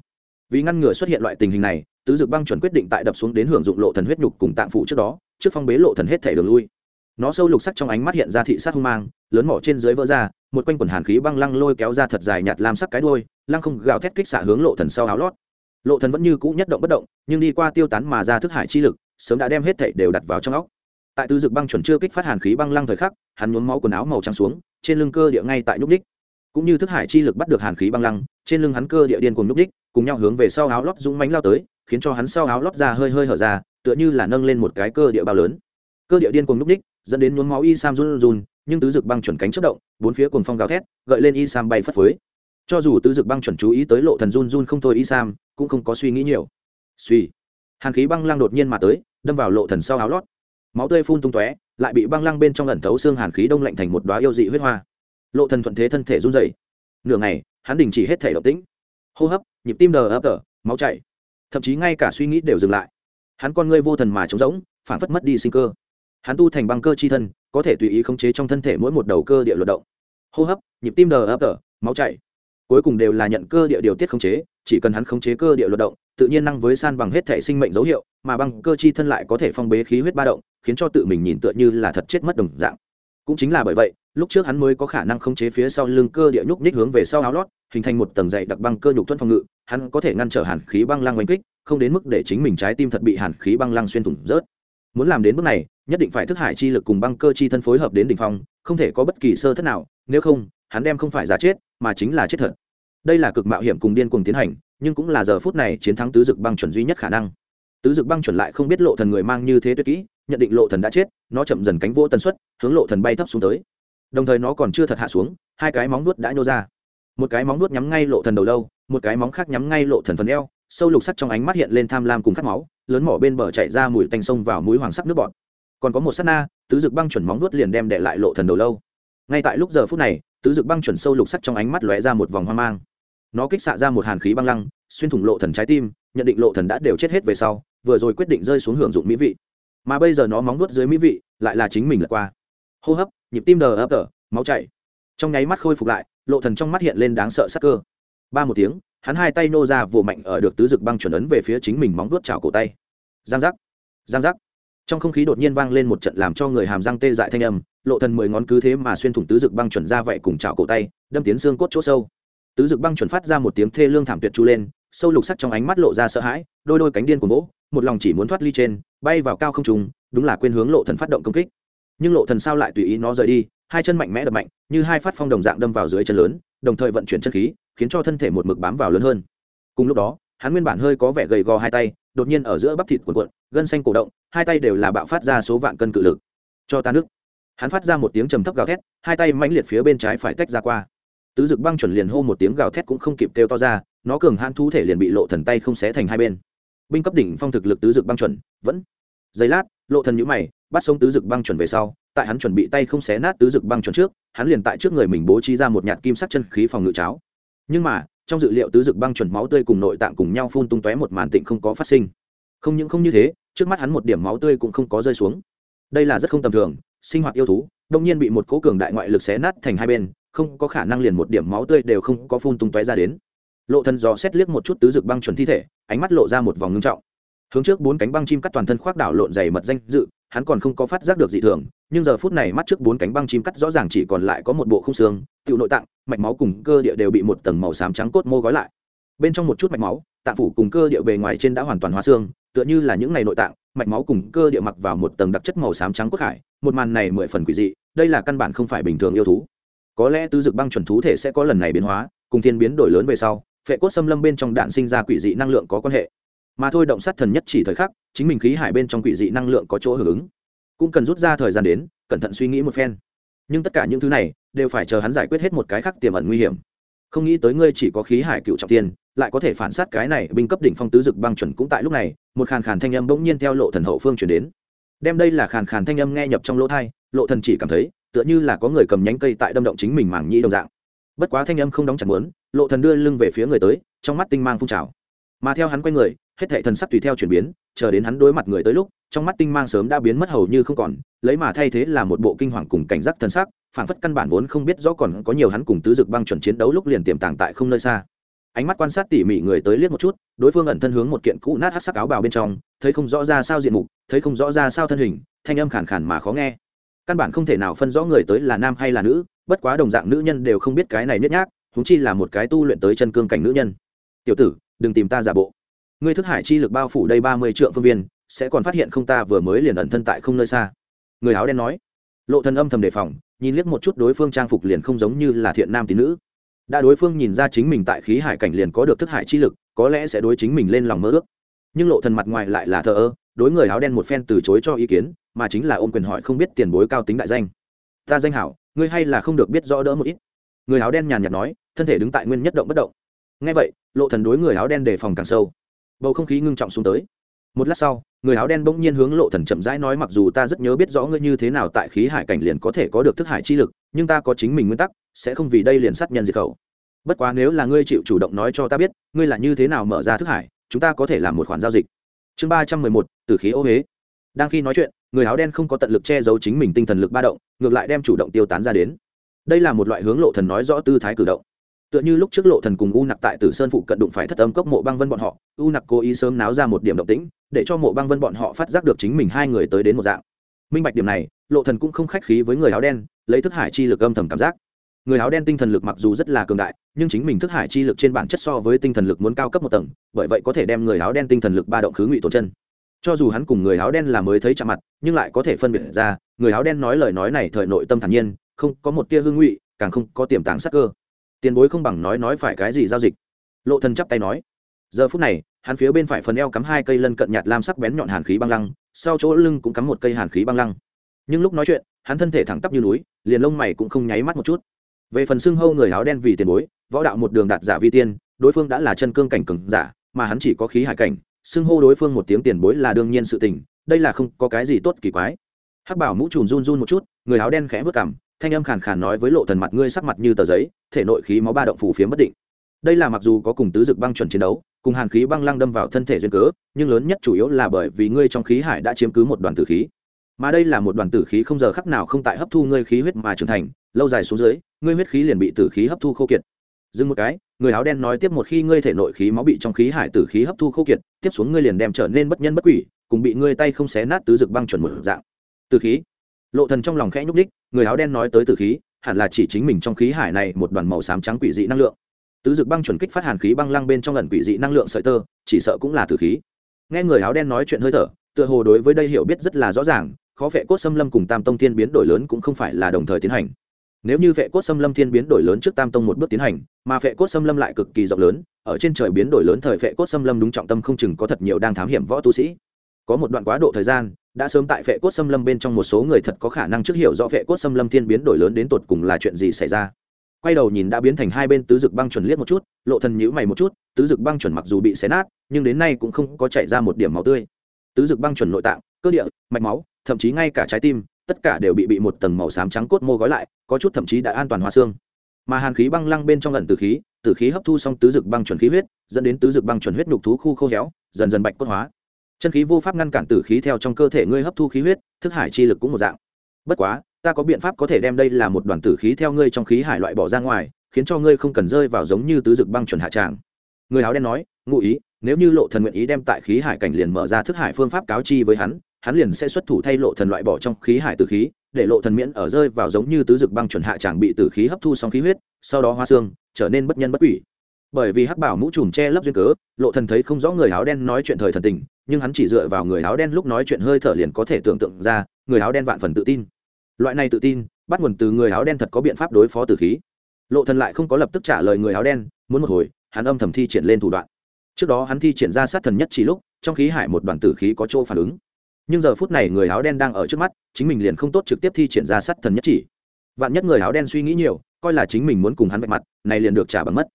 Vì ngăn ngừa xuất hiện loại tình hình này tứ dực băng chuẩn quyết định tại đập xuống đến hưởng dụng lộ thần huyết nhục cùng tạng phụ trước đó, trước phong bế lộ thần hết thể đường lui. Nó sâu lục sắc trong ánh mắt hiện ra thị sát hung mang, lớn mỏ trên dưới vỡ ra, một quanh quần hàn khí băng lăng lôi kéo ra thật dài nhạt lam sắc cái đuôi, lăng không gào thét kích xạ hướng lộ thần sau áo lót. Lộ thần vẫn như cũ nhất động bất động, nhưng đi qua tiêu tán mà ra thức hải chi lực, sớm đã đem hết thảy đều đặt vào trong óc. Tại tứ dực băng chuẩn chưa kích phát hàn khí băng lăng thời khắc, hắn nhuốm máu quần áo màu trắng xuống, trên lưng cơ địa ngay tại nhúc đích cũng như thức hải chi lực bắt được hàn khí băng lăng, trên lưng hắn cơ địa điên cùng nhúc đích cùng nhau hướng về sau áo lót dũng mánh lao tới, khiến cho hắn sau áo lót ra hơi hơi hở ra, tựa như là nâng lên một cái cơ địa bao lớn. Cơ địa điên cùng nhúc đích dẫn đến nhuốm máu y sam run run, nhưng tứ dực băng chuẩn cánh chất động, bốn phía cùng phong gào thét, gợi lên y sam bay phất phới. Cho dù tứ dực băng chuẩn chú ý tới lộ thần run run không thôi y sam, cũng không có suy nghĩ nhiều. Suy. Hàn khí băng lăng đột nhiên mà tới, đâm vào lộ thần sau áo lót. Máu tươi phun tung tóe, lại bị băng lăng bên trong ẩn thấu xương hàn khí đông lạnh thành một đóa yêu dị huyết hoa lộ thần thuận thế thân thể run rẩy. Nửa ngày, hắn đình chỉ hết thể động tĩnh. Hô hấp, nhịp tim đờ ấp đờ máu chảy. Thậm chí ngay cả suy nghĩ đều dừng lại. Hắn con ngươi vô thần mà trống rỗng phản phất mất đi sinh cơ. Hắn tu thành băng cơ chi thân, có thể tùy ý khống chế trong thân thể mỗi một đầu cơ địa luật động. Hô hấp, nhịp tim đờ ấp đờ máu chảy. Cuối cùng đều là nhận cơ địa điều tiết khống chế, chỉ cần hắn khống chế cơ địa luật động, tự nhiên năng với san bằng hết thể sinh mệnh dấu hiệu, mà băng cơ chi thân lại có thể phong bế khí huyết ba động, khiến cho tự mình nhìn tựa như là thật chết mất đồng dạng cũng chính là bởi vậy, lúc trước hắn mới có khả năng khống chế phía sau lưng cơ địa nhúc nhích hướng về sau áo lót, hình thành một tầng dày đặc băng cơ nhục thuẫn phòng ngự, hắn có thể ngăn trở hàn khí băng lăng oanh kích, không đến mức để chính mình trái tim thật bị hàn khí băng lăng xuyên thủng rớt. Muốn làm đến bước này, nhất định phải thức hải chi lực cùng băng cơ chi thân phối hợp đến đỉnh phong, không thể có bất kỳ sơ thất nào, nếu không, hắn đem không phải giả chết, mà chính là chết thật. Đây là cực mạo hiểm cùng điên cùng tiến hành, nhưng cũng là giờ phút này chiến thắng tứ dực băng chuẩn duy nhất khả năng. Tứ dực băng chuẩn lại không biết lộ thần người mang như thế tuyệt kỹ nhận định lộ thần đã chết, nó chậm dần cánh vô tần suất, hướng lộ thần bay thấp xuống tới. Đồng thời nó còn chưa thật hạ xuống, hai cái móng nuốt đã nhô ra. Một cái móng nuốt nhắm ngay lộ thần đầu lâu, một cái móng khác nhắm ngay lộ thần phần eo, sâu lục sắc trong ánh mắt hiện lên tham lam cùng khát máu, lớn mỏ bên bờ chạy ra mùi tanh sông vào mũi hoàng sắc nước bọt. Còn có một sát na, tứ dực băng chuẩn móng nuốt liền đem để lại lộ thần đầu lâu. Ngay tại lúc giờ phút này, tứ dực băng chuẩn sâu lục sắc trong ánh mắt lóe ra một vòng hoang mang. Nó kích xạ ra một hàn khí băng lăng, xuyên thủng lộ thần trái tim, nhận định lộ thần đã đều chết hết về sau, vừa rồi quyết định rơi xuống hưởng dụng mỹ vị mà bây giờ nó móng vuốt dưới mỹ vị lại là chính mình lật qua. Hô hấp, nhịp tim đờ ấp đờ máu chảy. Trong nháy mắt khôi phục lại, lộ thần trong mắt hiện lên đáng sợ sắc cơ. Ba một tiếng, hắn hai tay nô ra vồ mạnh ở được tứ dực băng chuẩn ấn về phía chính mình móng vuốt chảo cổ tay. Giang giác giang giác. Trong không khí đột nhiên vang lên một trận làm cho người hàm răng tê dại thanh âm, lộ thần mười ngón cứ thế mà xuyên thủng tứ dực băng chuẩn ra vậy cùng chảo cổ tay, đâm tiến xương cốt chỗ sâu. Tứ dực băng chuẩn phát ra một tiếng thê lương thảm tuyệt chu lên, sâu lục sắc trong ánh mắt lộ ra sợ hãi, đôi đôi cánh điên của gỗ một lòng chỉ muốn thoát ly trên, bay vào cao không trùng đúng là quên hướng lộ thần phát động công kích. Nhưng lộ thần sao lại tùy ý nó rời đi, hai chân mạnh mẽ đập mạnh, như hai phát phong đồng dạng đâm vào dưới chân lớn, đồng thời vận chuyển chân khí, khiến cho thân thể một mực bám vào lớn hơn. Cùng lúc đó, hắn nguyên bản hơi có vẻ gầy gò hai tay, đột nhiên ở giữa bắp thịt cuộn cuộn, gân xanh cổ động, hai tay đều là bạo phát ra số vạn cân cự lực. Cho ta nước. Hắn phát ra một tiếng trầm thấp gào thét, hai tay mãnh liệt phía bên trái phải tách ra qua. Tứ dực băng chuẩn liền hô một tiếng gào thét cũng không kịp kêu to ra, nó cường hãn thú thể liền bị lộ thần tay không xé thành hai bên binh cấp đỉnh phong thực lực tứ dực băng chuẩn, vẫn giây lát, lộ thần nhíu mày, bắt sống tứ dực băng chuẩn về sau, tại hắn chuẩn bị tay không xé nát tứ dực băng chuẩn trước, hắn liền tại trước người mình bố trí ra một nhạt kim sắc chân khí phòng ngự cháo. Nhưng mà, trong dự liệu tứ dực băng chuẩn máu tươi cùng nội tạng cùng nhau phun tung tóe một màn tịnh không có phát sinh. Không những không như thế, trước mắt hắn một điểm máu tươi cũng không có rơi xuống. Đây là rất không tầm thường, sinh hoạt yêu thú đông nhiên bị một cố cường đại ngoại lực xé nát thành hai bên, không có khả năng liền một điểm máu tươi đều không có phun tung tóe ra đến lộ thần dò xét liếc một chút tứ dực băng chuẩn thi thể ánh mắt lộ ra một vòng ngưng trọng. Hướng trước bốn cánh băng chim cắt toàn thân khoác đảo lộn dày mật danh dự hắn còn không có phát giác được dị thường nhưng giờ phút này mắt trước bốn cánh băng chim cắt rõ ràng chỉ còn lại có một bộ không xương tiểu nội tạng mạch máu cùng cơ địa đều bị một tầng màu xám trắng cốt mô gói lại. Bên trong một chút mạch máu tạng phủ cùng cơ địa bề ngoài trên đã hoàn toàn hóa xương tựa như là những ngày nội tạng mạch máu cùng cơ địa mặc vào một tầng đặc chất màu xám trắng cốt hải, một màn này mười phần quỷ dị đây là căn bản không phải bình thường yêu thú. Có lẽ tứ dực băng chuẩn thú thể sẽ có lần này biến hóa cùng thiên biến đổi lớn về sau phệ cốt xâm lâm bên trong đạn sinh ra quỷ dị năng lượng có quan hệ. Mà thôi động sát thần nhất chỉ thời khắc, chính mình khí hải bên trong quỷ dị năng lượng có chỗ hưởng ứng. Cũng cần rút ra thời gian đến, cẩn thận suy nghĩ một phen. Nhưng tất cả những thứ này, đều phải chờ hắn giải quyết hết một cái khác tiềm ẩn nguy hiểm. Không nghĩ tới ngươi chỉ có khí hải cựu trọng tiên, lại có thể phản sát cái này binh cấp đỉnh phong tứ dực băng chuẩn cũng tại lúc này, một khàn khàn thanh âm bỗng nhiên theo lộ thần hậu phương chuyển đến. Đem đây là khàn khàn thanh âm nghe nhập trong lỗ thai lộ thần chỉ cảm thấy, tựa như là có người cầm nhánh cây tại đâm động chính mình mảng nhĩ đồng dạng bất quá thanh âm không đóng chặt muốn, lộ thần đưa lưng về phía người tới, trong mắt tinh mang phun trào. Mà theo hắn quay người, hết thảy thần sắc tùy theo chuyển biến, chờ đến hắn đối mặt người tới lúc, trong mắt tinh mang sớm đã biến mất hầu như không còn, lấy mà thay thế là một bộ kinh hoàng cùng cảnh giác thần sắc phản phất căn bản vốn không biết rõ còn có nhiều hắn cùng tứ dực băng chuẩn chiến đấu lúc liền tiềm tàng tại không nơi xa. Ánh mắt quan sát tỉ mỉ người tới liếc một chút, đối phương ẩn thân hướng một kiện cũ nát hát sắc áo bào bên trong, thấy không rõ ra sao diện mục, thấy không rõ ra sao thân hình, thanh âm khàn khàn mà khó nghe. Căn bản không thể nào phân rõ người tới là nam hay là nữ bất quá đồng dạng nữ nhân đều không biết cái này nhất nhác húng chi là một cái tu luyện tới chân cương cảnh nữ nhân. Tiểu tử, đừng tìm ta giả bộ. Ngươi thức hải chi lực bao phủ đây ba mươi triệu phương viên, sẽ còn phát hiện không ta vừa mới liền ẩn thân tại không nơi xa. Người áo đen nói. Lộ thần âm thầm đề phòng, nhìn liếc một chút đối phương trang phục liền không giống như là thiện nam tín nữ. Đã đối phương nhìn ra chính mình tại khí hải cảnh liền có được thức hải chi lực, có lẽ sẽ đối chính mình lên lòng mơ ước. Nhưng lộ thần mặt ngoài lại là thờ ơ, đối người áo đen một phen từ chối cho ý kiến, mà chính là ôm quyền hỏi không biết tiền bối cao tính đại danh. Ta danh hảo ngươi hay là không được biết rõ đỡ một ít. Người áo đen nhàn nhạt nói, thân thể đứng tại nguyên nhất động bất động. Ngay vậy, lộ thần đối người áo đen đề phòng càng sâu. Bầu không khí ngưng trọng xuống tới. Một lát sau, người áo đen bỗng nhiên hướng lộ thần chậm rãi nói mặc dù ta rất nhớ biết rõ ngươi như thế nào tại khí hải cảnh liền có thể có được thức hải chi lực, nhưng ta có chính mình nguyên tắc, sẽ không vì đây liền sát nhân diệt khẩu. Bất quá nếu là ngươi chịu chủ động nói cho ta biết, ngươi là như thế nào mở ra thức hải, chúng ta có thể làm một khoản giao dịch. Chương ba trăm mười một từ khí ô huế đang khi nói chuyện, người áo đen không có tận lực che giấu chính mình tinh thần lực ba động, ngược lại đem chủ động tiêu tán ra đến. Đây là một loại hướng lộ thần nói rõ tư thái cử động. Tựa như lúc trước lộ thần cùng u nặc tại tử sơn phụ cận đụng phải thất âm cốc mộ băng vân bọn họ, u nặc cố ý sớm náo ra một điểm động tĩnh, để cho mộ băng vân bọn họ phát giác được chính mình hai người tới đến một dạng. Minh bạch điểm này, lộ thần cũng không khách khí với người áo đen, lấy thức hải chi lực âm thầm cảm giác. Người áo đen tinh thần lực mặc dù rất là cường đại, nhưng chính mình thức hải chi lực trên bản chất so với tinh thần lực muốn cao cấp một tầng, bởi vậy có thể đem người áo đen tinh thần lực ba động khứ ngụy tổn chân cho dù hắn cùng người áo đen là mới thấy chạm mặt, nhưng lại có thể phân biệt ra, người áo đen nói lời nói này thời nội tâm thản nhiên, không có một tia hương ngụy, càng không có tiềm tàng sắc cơ. Tiền bối không bằng nói nói phải cái gì giao dịch. Lộ thần chắp tay nói. Giờ phút này, hắn phía bên phải phần eo cắm hai cây lân cận nhạt lam sắc bén nhọn hàn khí băng lăng, sau chỗ lưng cũng cắm một cây hàn khí băng lăng. Nhưng lúc nói chuyện, hắn thân thể thẳng tắp như núi, liền lông mày cũng không nháy mắt một chút. Về phần xưng hâu người áo đen vì tiền bối, võ đạo một đường đạt giả vi tiên, đối phương đã là chân cương cảnh cường giả, mà hắn chỉ có khí hải cảnh xưng hô đối phương một tiếng tiền bối là đương nhiên sự tình, đây là không có cái gì tốt kỳ quái. Hắc bảo mũ trùm run run một chút, người áo đen khẽ vớt cảm thanh âm khàn khàn nói với lộ thần mặt ngươi sắc mặt như tờ giấy, thể nội khí máu ba động phủ phía bất định. Đây là mặc dù có cùng tứ dực băng chuẩn chiến đấu, cùng hàn khí băng lăng đâm vào thân thể duyên cớ, nhưng lớn nhất chủ yếu là bởi vì ngươi trong khí hải đã chiếm cứ một đoàn tử khí. Mà đây là một đoàn tử khí không giờ khắc nào không tại hấp thu ngươi khí huyết mà trưởng thành, lâu dài xuống dưới, ngươi huyết khí liền bị tử khí hấp thu khô kiệt. Dừng một cái người áo đen nói tiếp một khi ngươi thể nội khí máu bị trong khí hải tử khí hấp thu khô kiệt, tiếp xuống ngươi liền đem trở nên bất nhân bất quỷ, cùng bị ngươi tay không xé nát tứ dực băng chuẩn một dạng. Tử khí. Lộ thần trong lòng khẽ nhúc đích người áo đen nói tới tử khí, hẳn là chỉ chính mình trong khí hải này một đoàn màu xám trắng quỷ dị năng lượng. Tứ dực băng chuẩn kích phát hàn khí băng lăng bên trong lần quỷ dị năng lượng sợi tơ, chỉ sợ cũng là tử khí. Nghe người áo đen nói chuyện hơi thở, tựa hồ đối với đây hiểu biết rất là rõ ràng, khó vẻ cốt xâm lâm cùng tam tông thiên biến đổi lớn cũng không phải là đồng thời tiến hành nếu như vệ cốt xâm lâm thiên biến đổi lớn trước tam tông một bước tiến hành, mà vệ cốt xâm lâm lại cực kỳ rộng lớn, ở trên trời biến đổi lớn thời vệ cốt xâm lâm đúng trọng tâm không chừng có thật nhiều đang thám hiểm võ tu sĩ. Có một đoạn quá độ thời gian, đã sớm tại vệ cốt xâm lâm bên trong một số người thật có khả năng trước hiểu rõ vệ cốt xâm lâm thiên biến đổi lớn đến tột cùng là chuyện gì xảy ra. Quay đầu nhìn đã biến thành hai bên tứ dực băng chuẩn liếc một chút, lộ thần nhíu mày một chút, tứ dực băng chuẩn mặc dù bị xé nát, nhưng đến nay cũng không có chảy ra một điểm máu tươi. Tứ dực băng chuẩn nội tạng, cơ địa, mạch máu, thậm chí ngay cả trái tim tất cả đều bị bị một tầng màu xám trắng cốt mô gói lại, có chút thậm chí đã an toàn hóa xương. Mà hàn khí băng lăng bên trong ẩn tử khí tử khí hấp thu xong tứ dực băng chuẩn khí huyết, dẫn đến tứ dực băng chuẩn huyết nhục thú khu khô héo, dần dần bạch cốt hóa. Chân khí vô pháp ngăn cản tử khí theo trong cơ thể ngươi hấp thu khí huyết, thức hải chi lực cũng một dạng. Bất quá, ta có biện pháp có thể đem đây là một đoàn tử khí theo ngươi trong khí hải loại bỏ ra ngoài, khiến cho ngươi không cần rơi vào giống như tứ dực băng chuẩn hạ tràng người áo đen nói, ngụ ý, nếu như lộ thần nguyện ý đem tại khí hải cảnh liền mở ra thức hải phương pháp cáo chi với hắn hắn liền sẽ xuất thủ thay lộ thần loại bỏ trong khí hải tử khí, để lộ thần miễn ở rơi vào giống như tứ dực băng chuẩn hạ tràng bị tử khí hấp thu xong khí huyết, sau đó hoa xương, trở nên bất nhân bất quỷ. Bởi vì hắc bảo mũ trùm che lấp duyên cớ, lộ thần thấy không rõ người áo đen nói chuyện thời thần tình, nhưng hắn chỉ dựa vào người áo đen lúc nói chuyện hơi thở liền có thể tưởng tượng ra, người áo đen vạn phần tự tin. Loại này tự tin, bắt nguồn từ người áo đen thật có biện pháp đối phó tử khí. Lộ thần lại không có lập tức trả lời người áo đen, muốn một hồi, hắn âm thầm thi triển lên thủ đoạn. Trước đó hắn thi triển ra sát thần nhất chỉ lúc, trong khí hải một đoàn tử khí có chỗ phản ứng nhưng giờ phút này người áo đen đang ở trước mắt, chính mình liền không tốt trực tiếp thi triển ra sát thần nhất chỉ. Vạn nhất người áo đen suy nghĩ nhiều, coi là chính mình muốn cùng hắn vạch mặt, này liền được trả bằng mất.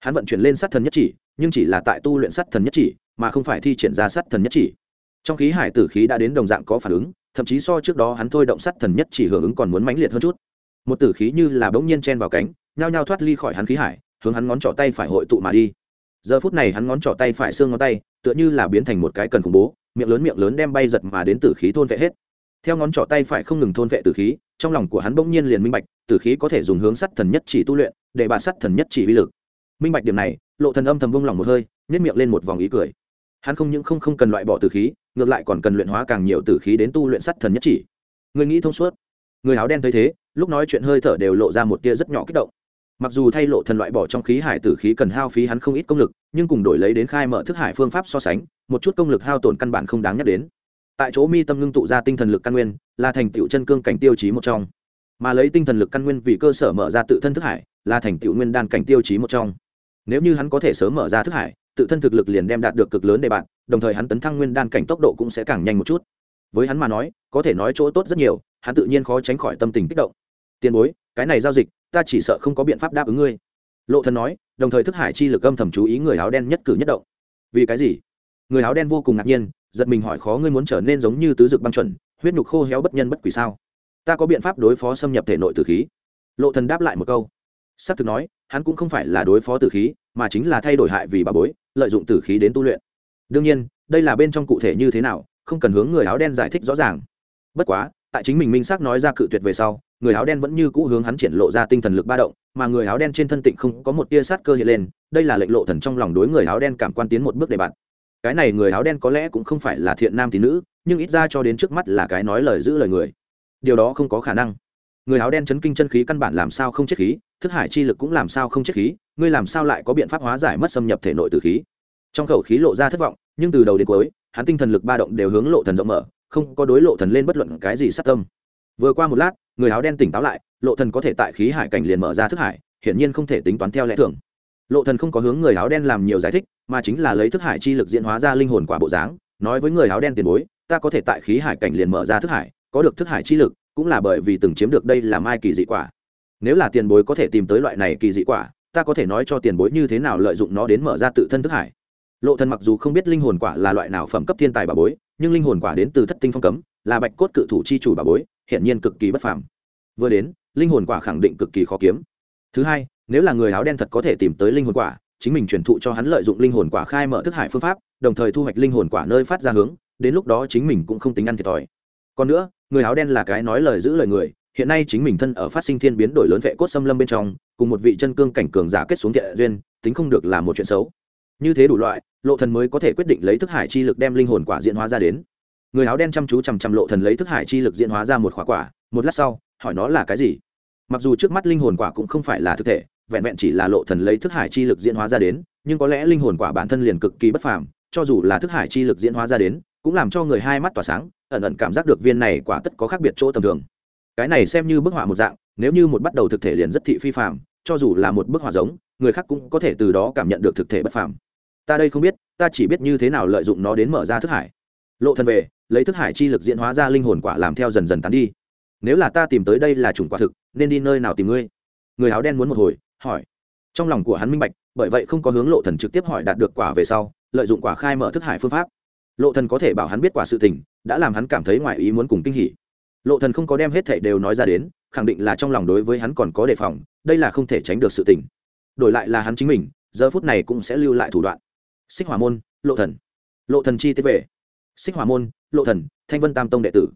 Hắn vận chuyển lên sát thần nhất chỉ, nhưng chỉ là tại tu luyện sát thần nhất chỉ, mà không phải thi triển ra sát thần nhất chỉ. Trong khí hải tử khí đã đến đồng dạng có phản ứng, thậm chí so trước đó hắn thôi động sát thần nhất chỉ hưởng ứng còn muốn mãnh liệt hơn chút. Một tử khí như là bỗng nhiên chen vào cánh, nhao nhao thoát ly khỏi hắn khí hải, hướng hắn ngón trỏ tay phải hội tụ mà đi. Giờ phút này hắn ngón trỏ tay phải xương ngón tay, tựa như là biến thành một cái cần khủng bố miệng lớn miệng lớn đem bay giật mà đến tử khí thôn vệ hết. Theo ngón trỏ tay phải không ngừng thôn vệ tử khí, trong lòng của hắn bỗng nhiên liền minh bạch, tử khí có thể dùng hướng sắt thần nhất chỉ tu luyện, để bà sắt thần nhất chỉ uy lực. Minh bạch điểm này, lộ thần âm thầm vung lòng một hơi nhét miệng lên một vòng ý cười. Hắn không những không không cần loại bỏ tử khí, ngược lại còn cần luyện hóa càng nhiều tử khí đến tu luyện sắt thần nhất chỉ. Người nghĩ thông suốt. Người áo đen thấy thế, lúc nói chuyện hơi thở đều lộ ra một tia rất nhỏ kích động mặc dù thay lộ thần loại bỏ trong khí hải tử khí cần hao phí hắn không ít công lực, nhưng cùng đổi lấy đến khai mở thức hải phương pháp so sánh, một chút công lực hao tổn căn bản không đáng nhắc đến. Tại chỗ mi tâm ngưng tụ ra tinh thần lực căn nguyên, là thành tựu chân cương cảnh tiêu chí một trong. Mà lấy tinh thần lực căn nguyên vì cơ sở mở ra tự thân thức hải, là thành tựu nguyên đan cảnh tiêu chí một trong. Nếu như hắn có thể sớm mở ra thức hải, tự thân thực lực liền đem đạt được cực lớn để bạn, đồng thời hắn tấn thăng nguyên đan cảnh tốc độ cũng sẽ càng nhanh một chút. Với hắn mà nói, có thể nói chỗ tốt rất nhiều, hắn tự nhiên khó tránh khỏi tâm tình kích động. Tiền bối, cái này giao dịch ta chỉ sợ không có biện pháp đáp ứng ngươi. Lộ thần nói, đồng thời thức hải chi lực âm thầm chú ý người áo đen nhất cử nhất động. Vì cái gì? Người áo đen vô cùng ngạc nhiên, giật mình hỏi khó ngươi muốn trở nên giống như tứ dực băng chuẩn, huyết nhục khô héo bất nhân bất quỷ sao? Ta có biện pháp đối phó xâm nhập thể nội tử khí. Lộ thần đáp lại một câu. Xác thực nói, hắn cũng không phải là đối phó tử khí, mà chính là thay đổi hại vì bà bối, lợi dụng tử khí đến tu luyện. Đương nhiên, đây là bên trong cụ thể như thế nào, không cần hướng người áo đen giải thích rõ ràng. Bất quá tại chính mình minh xác nói ra cự tuyệt về sau, người áo đen vẫn như cũ hướng hắn triển lộ ra tinh thần lực ba động, mà người áo đen trên thân tịnh không có một tia sát cơ hiện lên, đây là lệnh lộ thần trong lòng đối người áo đen cảm quan tiến một bước đề bạt cái này người áo đen có lẽ cũng không phải là thiện nam tín nữ, nhưng ít ra cho đến trước mắt là cái nói lời giữ lời người. Điều đó không có khả năng. Người áo đen chấn kinh chân khí căn bản làm sao không chết khí, thức hải chi lực cũng làm sao không chết khí, ngươi làm sao lại có biện pháp hóa giải mất xâm nhập thể nội từ khí? Trong khẩu khí lộ ra thất vọng, nhưng từ đầu đến cuối, hắn tinh thần lực ba động đều hướng lộ thần rộng mở không có đối lộ thần lên bất luận cái gì sát tâm. Vừa qua một lát, người áo đen tỉnh táo lại, lộ thần có thể tại khí hải cảnh liền mở ra thức hải, hiển nhiên không thể tính toán theo lẽ thường. Lộ thần không có hướng người áo đen làm nhiều giải thích, mà chính là lấy thức hải chi lực diễn hóa ra linh hồn quả bộ dáng, nói với người áo đen tiền bối, ta có thể tại khí hải cảnh liền mở ra thức hải, có được thức hải chi lực, cũng là bởi vì từng chiếm được đây là mai kỳ dị quả. Nếu là tiền bối có thể tìm tới loại này kỳ dị quả, ta có thể nói cho tiền bối như thế nào lợi dụng nó đến mở ra tự thân thức hải. Lộ thần mặc dù không biết linh hồn quả là loại nào phẩm cấp thiên tài bà bối nhưng linh hồn quả đến từ thất tinh phong cấm, là bạch cốt cự thủ chi chủ bà bối hiện nhiên cực kỳ bất phàm. Vừa đến, linh hồn quả khẳng định cực kỳ khó kiếm. Thứ hai, nếu là người áo đen thật có thể tìm tới linh hồn quả, chính mình truyền thụ cho hắn lợi dụng linh hồn quả khai mở thức hải phương pháp, đồng thời thu hoạch linh hồn quả nơi phát ra hướng, đến lúc đó chính mình cũng không tính ăn thiệt thòi. Còn nữa, người áo đen là cái nói lời giữ lời người, hiện nay chính mình thân ở phát sinh thiên biến đổi lớn vệ cốt xâm lâm bên trong, cùng một vị chân cương cảnh cường giả kết xuống thiện duyên, tính không được là một chuyện xấu như thế đủ loại, lộ thần mới có thể quyết định lấy thức hải chi lực đem linh hồn quả diễn hóa ra đến. Người áo đen chăm chú chằm chằm lộ thần lấy thức hải chi lực diễn hóa ra một quả quả, một lát sau, hỏi nó là cái gì? Mặc dù trước mắt linh hồn quả cũng không phải là thực thể, vẹn vẹn chỉ là lộ thần lấy thức hải chi lực diễn hóa ra đến, nhưng có lẽ linh hồn quả bản thân liền cực kỳ bất phàm, cho dù là thức hải chi lực diễn hóa ra đến, cũng làm cho người hai mắt tỏa sáng, ẩn ẩn cảm giác được viên này quả tất có khác biệt chỗ tầm thường. Cái này xem như bức họa một dạng, nếu như một bắt đầu thực thể liền rất thị phi phàm, cho dù là một bức họa giống người khác cũng có thể từ đó cảm nhận được thực thể bất phàm. Ta đây không biết, ta chỉ biết như thế nào lợi dụng nó đến mở ra thức hải. Lộ thần về, lấy thức hải chi lực diễn hóa ra linh hồn quả làm theo dần dần tán đi. Nếu là ta tìm tới đây là chủng quả thực, nên đi nơi nào tìm ngươi? Người áo đen muốn một hồi, hỏi. Trong lòng của hắn minh bạch, bởi vậy không có hướng lộ thần trực tiếp hỏi đạt được quả về sau, lợi dụng quả khai mở thức hải phương pháp. Lộ thần có thể bảo hắn biết quả sự tình, đã làm hắn cảm thấy ngoài ý muốn cùng kinh hỉ. Lộ thần không có đem hết thảy đều nói ra đến, khẳng định là trong lòng đối với hắn còn có đề phòng, đây là không thể tránh được sự tình đổi lại là hắn chính mình, giờ phút này cũng sẽ lưu lại thủ đoạn. Xích hỏa môn, lộ thần. Lộ thần chi tiết về. Xích hỏa môn, lộ thần, thanh vân tam tông đệ tử.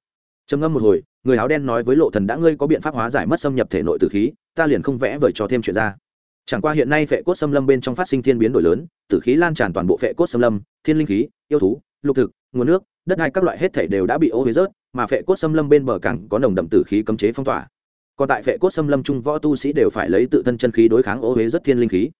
Trầm ngâm một hồi, người áo đen nói với lộ thần, đã ngươi có biện pháp hóa giải mất xâm nhập thể nội tử khí, ta liền không vẽ vời cho thêm chuyện ra. Chẳng qua hiện nay phệ cốt xâm lâm bên trong phát sinh thiên biến đổi lớn, tử khí lan tràn toàn bộ phệ cốt xâm lâm, thiên linh khí, yêu thú, lục thực, nguồn nước, đất hai các loại hết thảy đều đã bị ô huế rớt, mà phệ cốt xâm lâm bên bờ cảng có nồng đậm tử khí cấm chế phong tỏa còn tại phệ cốt xâm lâm trung võ tu sĩ đều phải lấy tự thân chân khí đối kháng ô huế rất thiên linh khí.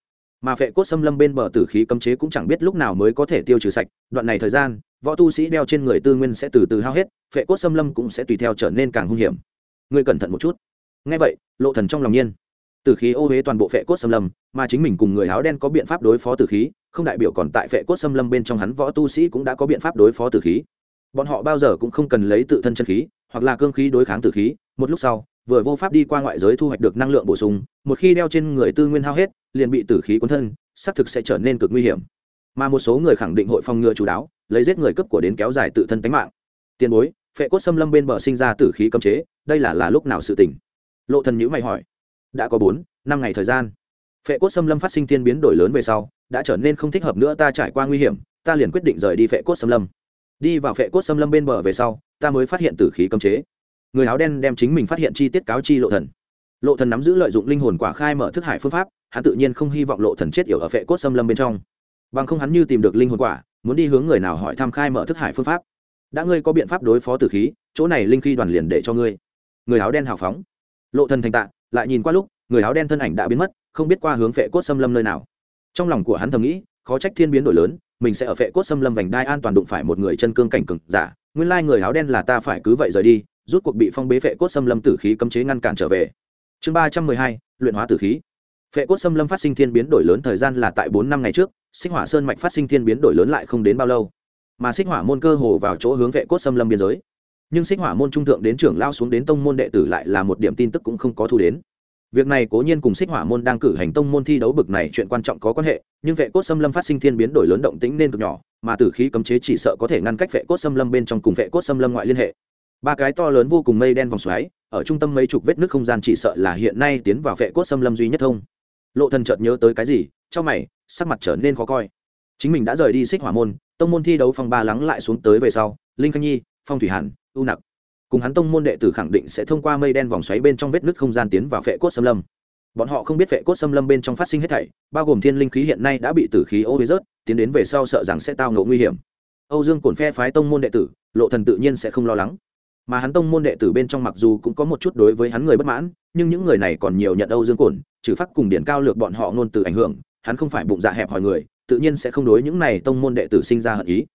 Mà phệ cốt xâm lâm bên bờ tử khí cấm chế cũng chẳng biết lúc nào mới có thể tiêu trừ sạch, đoạn này thời gian, võ tu sĩ đeo trên người tư nguyên sẽ từ từ hao hết, phệ cốt xâm lâm cũng sẽ tùy theo trở nên càng hung hiểm. Ngươi cẩn thận một chút. Ngay vậy, lộ thần trong lòng nhiên. Tử khí ô huế toàn bộ phệ cốt xâm lâm, mà chính mình cùng người áo đen có biện pháp đối phó tử khí, không đại biểu còn tại phệ cốt xâm lâm bên trong hắn võ tu sĩ cũng đã có biện pháp đối phó tử khí. Bọn họ bao giờ cũng không cần lấy tự thân chân khí, hoặc là cương khí đối kháng tử khí, một lúc sau vừa vô pháp đi qua ngoại giới thu hoạch được năng lượng bổ sung, một khi đeo trên người tư nguyên hao hết, liền bị tử khí cuốn thân, xác thực sẽ trở nên cực nguy hiểm. Mà một số người khẳng định hội phòng ngừa chú đáo, lấy giết người cấp của đến kéo dài tự thân tính mạng. Tiền bối, phệ cốt xâm lâm bên bờ sinh ra tử khí cấm chế, đây là là lúc nào sự tỉnh lộ thần nhữ mày hỏi. Đã có bốn, năm ngày thời gian. Phệ cốt xâm lâm phát sinh thiên biến đổi lớn về sau, đã trở nên không thích hợp nữa, ta trải qua nguy hiểm, ta liền quyết định rời đi phệ cốt xâm lâm. Đi vào phệ cốt xâm lâm bên bờ về sau, ta mới phát hiện tử khí cấm chế người áo đen đem chính mình phát hiện chi tiết cáo chi lộ thần. Lộ thần nắm giữ lợi dụng linh hồn quả khai mở thức hải phương pháp, hắn tự nhiên không hy vọng lộ thần chết yểu ở vệ cốt xâm lâm bên trong. Bằng không hắn như tìm được linh hồn quả, muốn đi hướng người nào hỏi thăm khai mở thức hải phương pháp. Đã ngươi có biện pháp đối phó tử khí, chỗ này linh khí đoàn liền để cho ngươi. Người áo đen hào phóng. Lộ thần thành tạ, lại nhìn qua lúc, người áo đen thân ảnh đã biến mất, không biết qua hướng vệ cốt xâm lâm nơi nào. Trong lòng của hắn thầm nghĩ, khó trách thiên biến đổi lớn, mình sẽ ở vệ cốt xâm lâm vành đai an toàn đụng phải một người chân cương cảnh cực giả. Nguyên lai người áo đen là ta phải cứ vậy rời đi rút cuộc bị phong bế phệ cốt xâm lâm tử khí cấm chế ngăn cản trở về. Chương ba trăm mười hai, luyện hóa tử khí. Phệ cốt xâm lâm phát sinh thiên biến đổi lớn thời gian là tại bốn năm ngày trước, Xích hỏa sơn mạch phát sinh thiên biến đổi lớn lại không đến bao lâu. Mà xích hỏa môn cơ hồ vào chỗ hướng vệ cốt xâm lâm biên giới. Nhưng xích hỏa môn trung thượng đến trưởng lao xuống đến tông môn đệ tử lại là một điểm tin tức cũng không có thu đến. Việc này cố nhiên cùng xích hỏa môn đang cử hành tông môn thi đấu bực này chuyện quan trọng có quan hệ, nhưng vệ cốt xâm lâm phát sinh thiên biến đổi lớn động tĩnh nên cực nhỏ, mà tử khí cấm chế chỉ sợ có thể ngăn cách vệ cốt xâm lâm bên trong cùng vệ cốt xâm lâm ngoại liên hệ ba cái to lớn vô cùng mây đen vòng xoáy, ở trung tâm mấy chục vết nước không gian chỉ sợ là hiện nay tiến vào vệ cốt xâm lâm duy nhất thông. Lộ thần chợt nhớ tới cái gì, trong mày, sắc mặt trở nên khó coi. Chính mình đã rời đi xích hỏa môn, tông môn thi đấu phong ba lắng lại xuống tới về sau, linh khanh nhi, phong thủy hàn, ưu nặc. Cùng hắn tông môn đệ tử khẳng định sẽ thông qua mây đen vòng xoáy bên trong vết nứt không gian tiến vào phệ cốt xâm lâm. Bọn họ không biết phệ cốt xâm lâm bên trong phát sinh hết thảy, bao gồm thiên linh khí hiện nay đã bị tử khí ô huế rớt, tiến đến về sau sợ rằng sẽ tao ngộ nguy hiểm. Âu dương cổn phe phái tông môn đệ tử, lộ thần tự nhiên sẽ không lo lắng mà hắn tông môn đệ tử bên trong mặc dù cũng có một chút đối với hắn người bất mãn, nhưng những người này còn nhiều nhận âu dương cổn, trừ phát cùng điển cao lược bọn họ ngôn từ ảnh hưởng, hắn không phải bụng dạ hẹp hỏi người, tự nhiên sẽ không đối những này tông môn đệ tử sinh ra hận ý.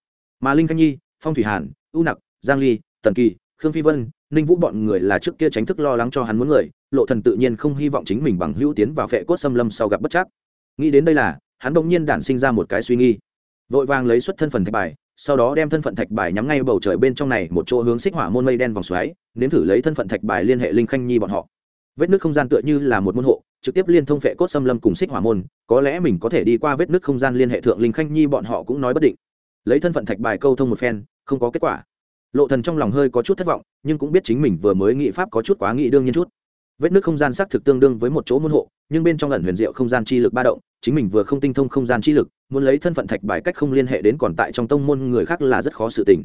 Mà linh khanh nhi, phong thủy hàn, u nặc, giang ly, tần kỳ, khương phi vân, ninh vũ bọn người là trước kia tránh thức lo lắng cho hắn muốn người, lộ thần tự nhiên không hy vọng chính mình bằng hữu tiến vào phệ cốt xâm lâm sau gặp bất chắc. Nghĩ đến đây là, hắn bỗng nhiên đản sinh ra một cái suy nghi vội vàng lấy xuất thân phần thạch bài sau đó đem thân phận thạch bài nhắm ngay bầu trời bên trong này một chỗ hướng xích hỏa môn mây đen vòng xoáy, nếm thử lấy thân phận thạch bài liên hệ linh khanh nhi bọn họ. Vết nước không gian tựa như là một môn hộ, trực tiếp liên thông phệ cốt xâm lâm cùng xích hỏa môn, có lẽ mình có thể đi qua vết nước không gian liên hệ thượng linh khanh nhi bọn họ cũng nói bất định. Lấy thân phận thạch bài câu thông một phen, không có kết quả. Lộ thần trong lòng hơi có chút thất vọng, nhưng cũng biết chính mình vừa mới nghị pháp có chút quá nghị đương nhiên chút vết nước không gian xác thực tương đương với một chỗ môn hộ, nhưng bên trong ẩn huyền diệu không gian chi lực ba động, chính mình vừa không tinh thông không gian chi lực, muốn lấy thân phận thạch bài cách không liên hệ đến còn tại trong tông môn người khác là rất khó sự tình.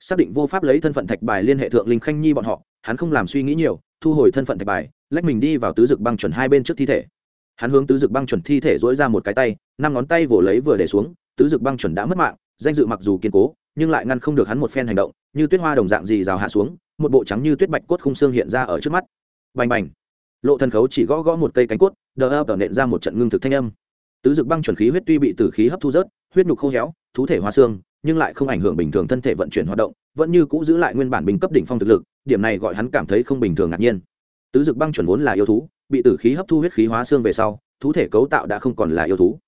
Xác định vô pháp lấy thân phận thạch bài liên hệ thượng linh khanh nhi bọn họ, hắn không làm suy nghĩ nhiều, thu hồi thân phận thạch bài, lách mình đi vào tứ dực băng chuẩn hai bên trước thi thể. Hắn hướng tứ dực băng chuẩn thi thể dỗi ra một cái tay, năm ngón tay vỗ lấy vừa để xuống, tứ dực băng chuẩn đã mất mạng, danh dự mặc dù kiên cố, nhưng lại ngăn không được hắn một phen hành động, như tuyết hoa đồng dạng gì rào hạ xuống, một bộ trắng như tuyết bạch cốt khung xương hiện ra ở trước mắt bành bành. Lộ thần khấu chỉ gõ gõ một cây cánh cốt, đờ ập đờ nện ra một trận ngưng thực thanh âm. Tứ dực băng chuẩn khí huyết tuy bị tử khí hấp thu rớt, huyết nhục khô héo, thú thể hóa xương, nhưng lại không ảnh hưởng bình thường thân thể vận chuyển hoạt động, vẫn như cũ giữ lại nguyên bản bình cấp đỉnh phong thực lực, điểm này gọi hắn cảm thấy không bình thường ngạc nhiên. Tứ dực băng chuẩn vốn là yêu thú, bị tử khí hấp thu huyết khí hóa xương về sau, thú thể cấu tạo đã không còn là yêu thú.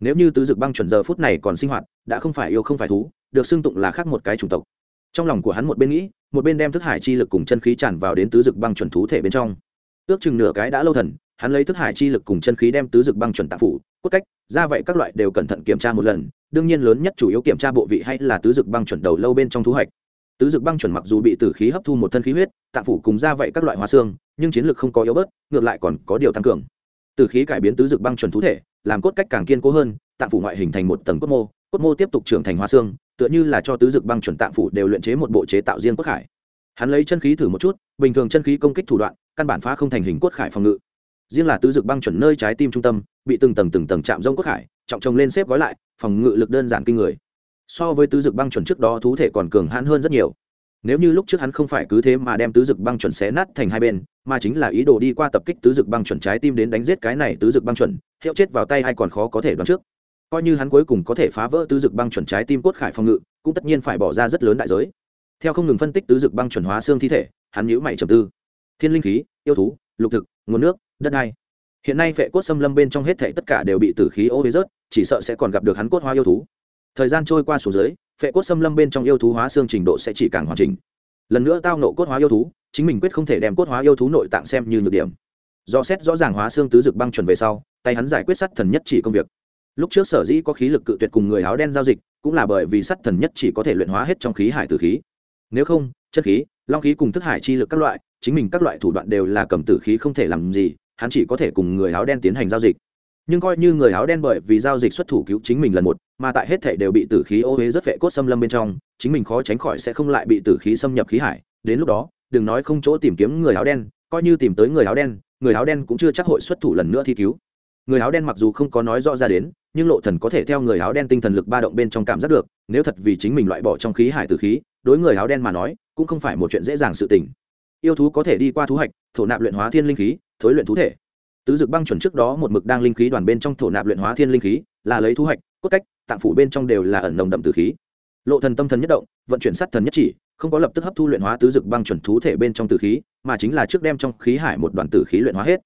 Nếu như tứ dực băng chuẩn giờ phút này còn sinh hoạt, đã không phải yêu không phải thú, được xưng tụng là khác một cái chủng tộc trong lòng của hắn một bên nghĩ, một bên đem thức hải chi lực cùng chân khí tràn vào đến tứ dực băng chuẩn thú thể bên trong. Ước chừng nửa cái đã lâu thần, hắn lấy thức hải chi lực cùng chân khí đem tứ dực băng chuẩn tạp phủ, cốt cách, ra vậy các loại đều cẩn thận kiểm tra một lần, đương nhiên lớn nhất chủ yếu kiểm tra bộ vị hay là tứ dực băng chuẩn đầu lâu bên trong thú hạch. Tứ dực băng chuẩn mặc dù bị tử khí hấp thu một thân khí huyết tạp phủ cùng ra vậy các loại hóa xương, nhưng chiến lược không có yếu bớt, ngược lại còn có điều tăng cường. Tử khí cải biến tứ dực băng chuẩn thú thể, làm cốt cách càng kiên cố hơn tạp phủ ngoại hình thành một tầng cốt mô cốt mô tiếp tục trưởng thành hóa xương tựa như là cho tứ dực băng chuẩn tạng phủ đều luyện chế một bộ chế tạo riêng quốc khải. Hắn lấy chân khí thử một chút, bình thường chân khí công kích thủ đoạn, căn bản phá không thành hình quất khải phòng ngự. Riêng là tứ dực băng chuẩn nơi trái tim trung tâm, bị từng tầng từng tầng chạm rông quốc khải, trọng trồng lên xếp gói lại, phòng ngự lực đơn giản kinh người. So với tứ dực băng chuẩn trước đó thú thể còn cường hãn hơn rất nhiều. Nếu như lúc trước hắn không phải cứ thế mà đem tứ dực băng chuẩn xé nát thành hai bên, mà chính là ý đồ đi qua tập kích tứ dực băng chuẩn trái tim đến đánh giết cái này tứ dực băng chuẩn, hiệu chết vào tay hay còn khó có thể đoán trước coi như hắn cuối cùng có thể phá vỡ tứ dực băng chuẩn trái tim cốt khải phòng ngự, cũng tất nhiên phải bỏ ra rất lớn đại giới. Theo không ngừng phân tích tứ dực băng chuẩn hóa xương thi thể, hắn nhữ mày trầm tư. Thiên linh khí, yêu thú, lục thực, nguồn nước, đất đai. Hiện nay phệ cốt xâm lâm bên trong hết thảy tất cả đều bị tử khí ô huế rớt, chỉ sợ sẽ còn gặp được hắn cốt hóa yêu thú. Thời gian trôi qua số dưới, phệ cốt xâm lâm bên trong yêu thú hóa xương trình độ sẽ chỉ càng hoàn chỉnh. Lần nữa tao nộ cốt hóa yêu thú, chính mình quyết không thể đem cốt hóa yêu thú nội tạng xem như nhược điểm. Do xét rõ ràng hóa xương tứ dực băng chuẩn về sau, tay hắn giải quyết sắt thần nhất chỉ công việc lúc trước sở dĩ có khí lực cự tuyệt cùng người áo đen giao dịch, cũng là bởi vì sắt thần nhất chỉ có thể luyện hóa hết trong khí hải tử khí. Nếu không, chất khí, long khí cùng thức hải chi lực các loại, chính mình các loại thủ đoạn đều là cầm tử khí không thể làm gì, hắn chỉ có thể cùng người áo đen tiến hành giao dịch. Nhưng coi như người áo đen bởi vì giao dịch xuất thủ cứu chính mình lần một, mà tại hết thể đều bị tử khí ô huế rất vệ cốt xâm lâm bên trong, chính mình khó tránh khỏi sẽ không lại bị tử khí xâm nhập khí hải. Đến lúc đó, đừng nói không chỗ tìm kiếm người áo đen, coi như tìm tới người áo đen, người áo đen cũng chưa chắc hội xuất thủ lần nữa thi cứu. Người áo đen mặc dù không có nói rõ ra đến nhưng lộ thần có thể theo người áo đen tinh thần lực ba động bên trong cảm giác được nếu thật vì chính mình loại bỏ trong khí hải tử khí đối người áo đen mà nói cũng không phải một chuyện dễ dàng sự tình. Yêu thú có thể đi qua thú hạch thổ nạp luyện hóa thiên linh khí thối luyện thú thể. Tứ dực băng chuẩn trước đó một mực đang linh khí đoàn bên trong thổ nạp luyện hóa thiên linh khí là lấy thú hạch, cốt cách tạng phủ bên trong đều là ẩn nồng đậm tử khí. Lộ thần tâm thần nhất động vận chuyển sát thần nhất chỉ không có lập tức hấp thu luyện hóa tứ dực băng chuẩn thú thể bên trong tử khí mà chính là trước đem trong khí hải một đoàn tử khí luyện hóa hết.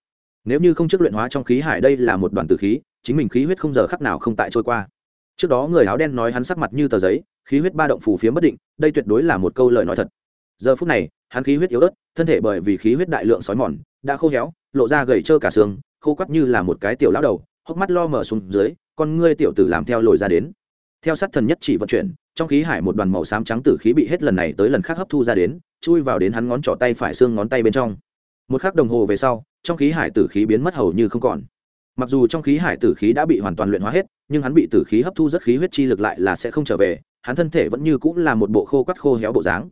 Nếu như không trước luyện hóa trong khí hải đây là một đoàn tử khí chính mình khí huyết không giờ khắc nào không tại trôi qua. Trước đó người áo đen nói hắn sắc mặt như tờ giấy, khí huyết ba động phù phiếm bất định, đây tuyệt đối là một câu lời nói thật. Giờ phút này, hắn khí huyết yếu ớt, thân thể bởi vì khí huyết đại lượng sói mòn, đã khô héo, lộ ra gầy trơ cả xương, khô quắt như là một cái tiểu lão đầu, hốc mắt lo mở xuống dưới, con ngươi tiểu tử làm theo lồi ra đến. Theo sát thần nhất chỉ vận chuyển, trong khí hải một đoàn màu xám trắng tử khí bị hết lần này tới lần khác hấp thu ra đến, chui vào đến hắn ngón trỏ tay phải xương ngón tay bên trong. Một khắc đồng hồ về sau, trong khí hải tử khí biến mất hầu như không còn mặc dù trong khí hải tử khí đã bị hoàn toàn luyện hóa hết, nhưng hắn bị tử khí hấp thu rất khí huyết chi lực lại là sẽ không trở về, hắn thân thể vẫn như cũng là một bộ khô quắt khô héo bộ dáng.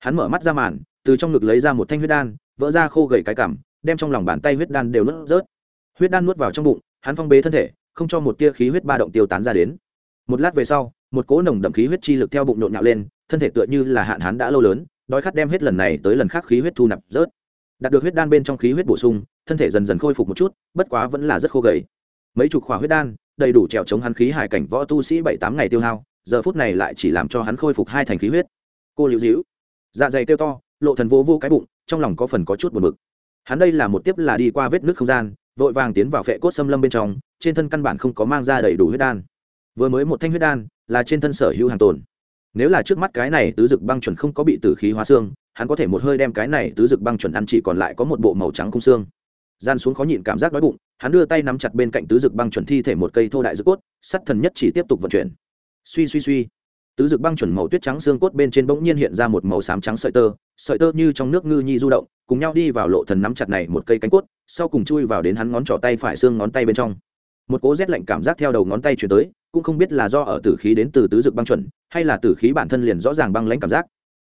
Hắn mở mắt ra màn, từ trong ngực lấy ra một thanh huyết đan, vỡ ra khô gầy cái cảm đem trong lòng bàn tay huyết đan đều nuốt rớt. Huyết đan nuốt vào trong bụng, hắn phong bế thân thể, không cho một tia khí huyết ba động tiêu tán ra đến. Một lát về sau, một cỗ nồng đậm khí huyết chi lực theo bụng nhộn nhạo lên, thân thể tựa như là hạn hắn đã lâu lớn, đói khát đem hết lần này tới lần khác khí huyết thu nạp rớt đạt được huyết đan bên trong khí huyết bổ sung, thân thể dần dần khôi phục một chút, bất quá vẫn là rất khô gầy. Mấy chục khỏa huyết đan, đầy đủ trèo chống hắn khí hải cảnh võ tu sĩ bảy tám ngày tiêu hao, giờ phút này lại chỉ làm cho hắn khôi phục hai thành khí huyết. Cô liễu dĩu dạ dày kêu to, lộ thần vô vô cái bụng, trong lòng có phần có chút buồn bực. Hắn đây là một tiếp là đi qua vết nước không gian, vội vàng tiến vào phệ cốt xâm lâm bên trong, trên thân căn bản không có mang ra đầy đủ huyết đan. Vừa mới một thanh huyết đan, là trên thân sở hữu hàng tồn. Nếu là trước mắt cái này tứ dực băng chuẩn không có bị tử khí hóa xương hắn có thể một hơi đem cái này tứ dực băng chuẩn ăn chỉ còn lại có một bộ màu trắng không xương. Gian xuống khó nhịn cảm giác đói bụng, hắn đưa tay nắm chặt bên cạnh tứ dực băng chuẩn thi thể một cây thô đại dực cốt, sắt thần nhất chỉ tiếp tục vận chuyển. Suy suy suy. Tứ dực băng chuẩn màu tuyết trắng xương cốt bên trên bỗng nhiên hiện ra một màu xám trắng sợi tơ sợi tơ như trong nước ngư nhi du động, cùng nhau đi vào lộ thần nắm chặt này một cây cánh cốt, sau cùng chui vào đến hắn ngón trỏ tay phải xương ngón tay bên trong. Một cỗ rét lạnh cảm giác theo đầu ngón tay chuyển tới, cũng không biết là do ở tử khí đến từ tứ dực băng chuẩn, hay là tử khí bản thân liền rõ ràng băng lãnh cảm giác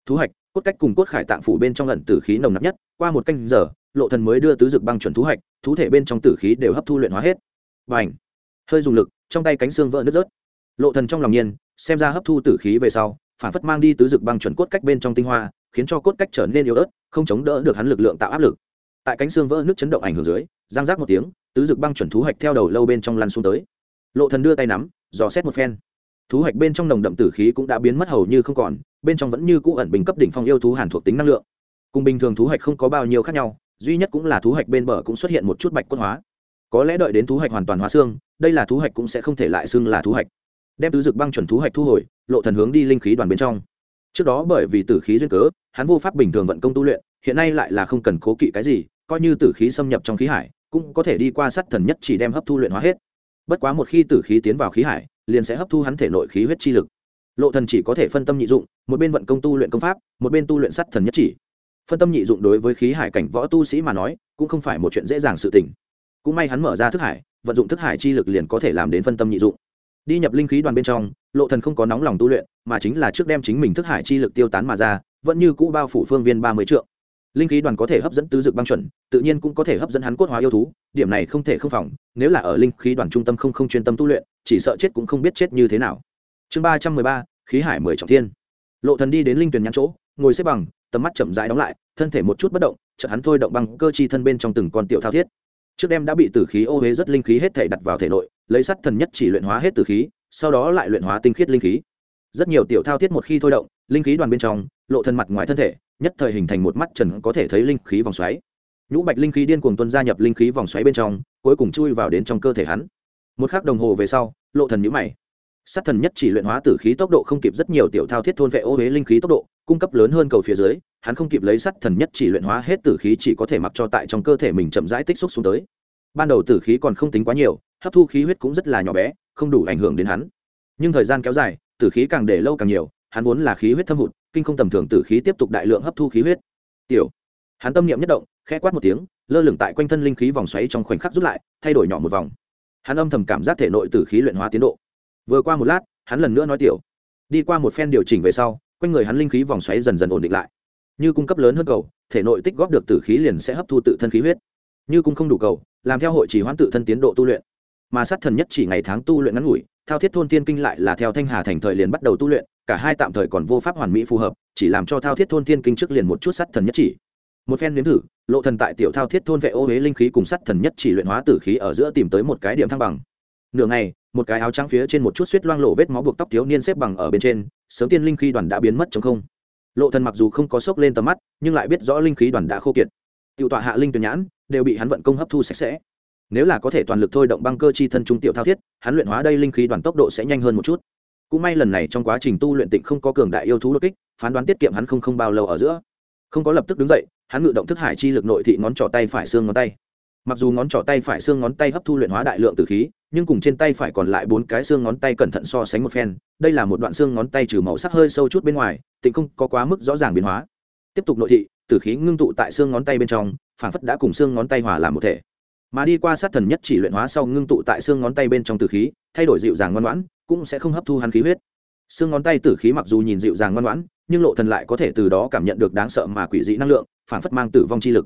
thú hạch cốt cách cùng cốt khải tạng phủ bên trong lần tử khí nồng nặc nhất, qua một canh giờ, lộ thần mới đưa tứ dực băng chuẩn thú hạch thú thể bên trong tử khí đều hấp thu luyện hóa hết. Bành! Hơi dùng lực, trong tay cánh xương vỡ nứt rớt. Lộ thần trong lòng nhiên, xem ra hấp thu tử khí về sau, phản phất mang đi tứ dực băng chuẩn cốt cách bên trong tinh hoa, khiến cho cốt cách trở nên yếu ớt, không chống đỡ được hắn lực lượng tạo áp lực. Tại cánh xương vỡ nước chấn động ảnh hưởng dưới, giang rác một tiếng, tứ dực băng chuẩn thú hạch theo đầu lâu bên trong lăn xuống tới. Lộ thần đưa tay nắm, dò xét một phen. Thú hạch bên trong nồng đậm tử khí cũng đã biến mất hầu như không còn bên trong vẫn như cũ ẩn bình cấp đỉnh phong yêu thú hàn thuộc tính năng lượng. Cùng bình thường thú hạch không có bao nhiêu khác nhau, duy nhất cũng là thú hạch bên bờ cũng xuất hiện một chút bạch cốt hóa. Có lẽ đợi đến thú hạch hoàn toàn hóa xương, đây là thú hạch cũng sẽ không thể lại xưng là thú hạch. Đem tứ dực băng chuẩn thú hạch thu hồi, lộ thần hướng đi linh khí đoàn bên trong. Trước đó bởi vì tử khí duyên cớ, hắn vô pháp bình thường vận công tu luyện, hiện nay lại là không cần cố kỵ cái gì, coi như tử khí xâm nhập trong khí hải, cũng có thể đi qua sát thần nhất chỉ đem hấp thu luyện hóa hết. Bất quá một khi tử khí tiến vào khí hải, liền sẽ hấp thu hắn thể nội khí huyết chi lực lộ thần chỉ có thể phân tâm nhị dụng, một bên vận công tu luyện công pháp, một bên tu luyện sát thần nhất chỉ. Phân tâm nhị dụng đối với khí hải cảnh võ tu sĩ mà nói, cũng không phải một chuyện dễ dàng sự tình. Cũng may hắn mở ra thức hải, vận dụng thức hải chi lực liền có thể làm đến phân tâm nhị dụng. Đi nhập linh khí đoàn bên trong, lộ thần không có nóng lòng tu luyện, mà chính là trước đem chính mình thức hải chi lực tiêu tán mà ra, vẫn như cũ bao phủ phương viên ba mươi trượng. Linh khí đoàn có thể hấp dẫn tứ dược băng chuẩn, tự nhiên cũng có thể hấp dẫn hắn cốt hóa yêu thú, điểm này không thể không phòng, nếu là ở linh khí đoàn trung tâm không không chuyên tâm tu luyện, chỉ sợ chết cũng không biết chết như thế nào. Chương ba trăm mười ba khí hải mười trọng thiên. Lộ thần đi đến linh tuyển nhãn chỗ, ngồi xếp bằng, tầm mắt chậm rãi đóng lại, thân thể một chút bất động, chợt hắn thôi động băng cơ chi thân bên trong từng con tiểu thao thiết. Trước đêm đã bị tử khí ô huế rất linh khí hết thể đặt vào thể nội, lấy sắt thần nhất chỉ luyện hóa hết tử khí, sau đó lại luyện hóa tinh khiết linh khí. Rất nhiều tiểu thao thiết một khi thôi động, linh khí đoàn bên trong, lộ thân mặt ngoài thân thể, nhất thời hình thành một mắt trần có thể thấy linh khí vòng xoáy. Nhũ bạch linh khí điên cuồng tuân gia nhập linh khí vòng xoáy bên trong, cuối cùng chui vào đến trong cơ thể hắn. Một khắc đồng hồ về sau, lộ thần nhíu mày sát thần nhất chỉ luyện hóa tử khí tốc độ không kịp rất nhiều tiểu thao thiết thôn vệ ô huế linh khí tốc độ, cung cấp lớn hơn cầu phía dưới, hắn không kịp lấy sát thần nhất chỉ luyện hóa hết tử khí chỉ có thể mặc cho tại trong cơ thể mình chậm rãi tích xúc xuống tới. Ban đầu tử khí còn không tính quá nhiều, hấp thu khí huyết cũng rất là nhỏ bé, không đủ ảnh hưởng đến hắn. Nhưng thời gian kéo dài, tử khí càng để lâu càng nhiều, hắn vốn là khí huyết thâm hụt, kinh không tầm thường tử khí tiếp tục đại lượng hấp thu khí huyết. Tiểu, hắn tâm niệm nhất động, khẽ quát một tiếng, lơ lửng tại quanh thân linh khí vòng xoáy trong khoảnh khắc rút lại, thay đổi nhỏ một vòng. Hắn âm thầm cảm giác thể nội tử khí luyện hóa tiến độ vừa qua một lát, hắn lần nữa nói tiểu. Đi qua một phen điều chỉnh về sau, quanh người hắn linh khí vòng xoáy dần dần ổn định lại. Như cung cấp lớn hơn cầu, thể nội tích góp được tử khí liền sẽ hấp thu tự thân khí huyết. Như cung không đủ cầu, làm theo hội chỉ hoãn tự thân tiến độ tu luyện. Mà sát thần nhất chỉ ngày tháng tu luyện ngắn ngủi, thao thiết thôn tiên kinh lại là theo thanh hà thành thời liền bắt đầu tu luyện, cả hai tạm thời còn vô pháp hoàn mỹ phù hợp, chỉ làm cho thao thiết thôn tiên kinh trước liền một chút sát thần nhất chỉ. Một phen nếm thử, lộ thần tại tiểu thao thiết thôn vệ ô huế linh khí cùng sát thần nhất chỉ luyện hóa tử khí ở giữa tìm tới một cái điểm thăng bằng. Nửa ngày một cái áo trắng phía trên một chút suýt loang lộ vết máu buộc tóc thiếu niên xếp bằng ở bên trên, sớm tiên linh khí đoàn đã biến mất trong không. Lộ thần mặc dù không có sốc lên tầm mắt, nhưng lại biết rõ linh khí đoàn đã khô kiệt. Tiểu tọa hạ linh tuyển nhãn, đều bị hắn vận công hấp thu sạch sẽ. Nếu là có thể toàn lực thôi động băng cơ chi thân trung tiểu thao thiết, hắn luyện hóa đây linh khí đoàn tốc độ sẽ nhanh hơn một chút. Cũng may lần này trong quá trình tu luyện tịnh không có cường đại yêu thú đột kích, phán đoán tiết kiệm hắn không không bao lâu ở giữa. Không có lập tức đứng dậy, hắn ngự động thức hải chi lực nội thị ngón trỏ tay phải xương ngón tay. Mặc dù ngón trỏ tay phải xương ngón tay hấp thu luyện hóa đại lượng từ khí nhưng cùng trên tay phải còn lại bốn cái xương ngón tay cẩn thận so sánh một phen, đây là một đoạn xương ngón tay trừ màu sắc hơi sâu chút bên ngoài, tịnh không có quá mức rõ ràng biến hóa. Tiếp tục nội thị, tử khí ngưng tụ tại xương ngón tay bên trong, phản phất đã cùng xương ngón tay hòa làm một thể. Mà đi qua sát thần nhất chỉ luyện hóa sau ngưng tụ tại xương ngón tay bên trong tử khí, thay đổi dịu dàng ngoan ngoãn, cũng sẽ không hấp thu hắn khí huyết. Xương ngón tay tử khí mặc dù nhìn dịu dàng ngoan ngoãn, nhưng lộ thần lại có thể từ đó cảm nhận được đáng sợ mà quỷ dị năng lượng, phản phất mang tử vong chi lực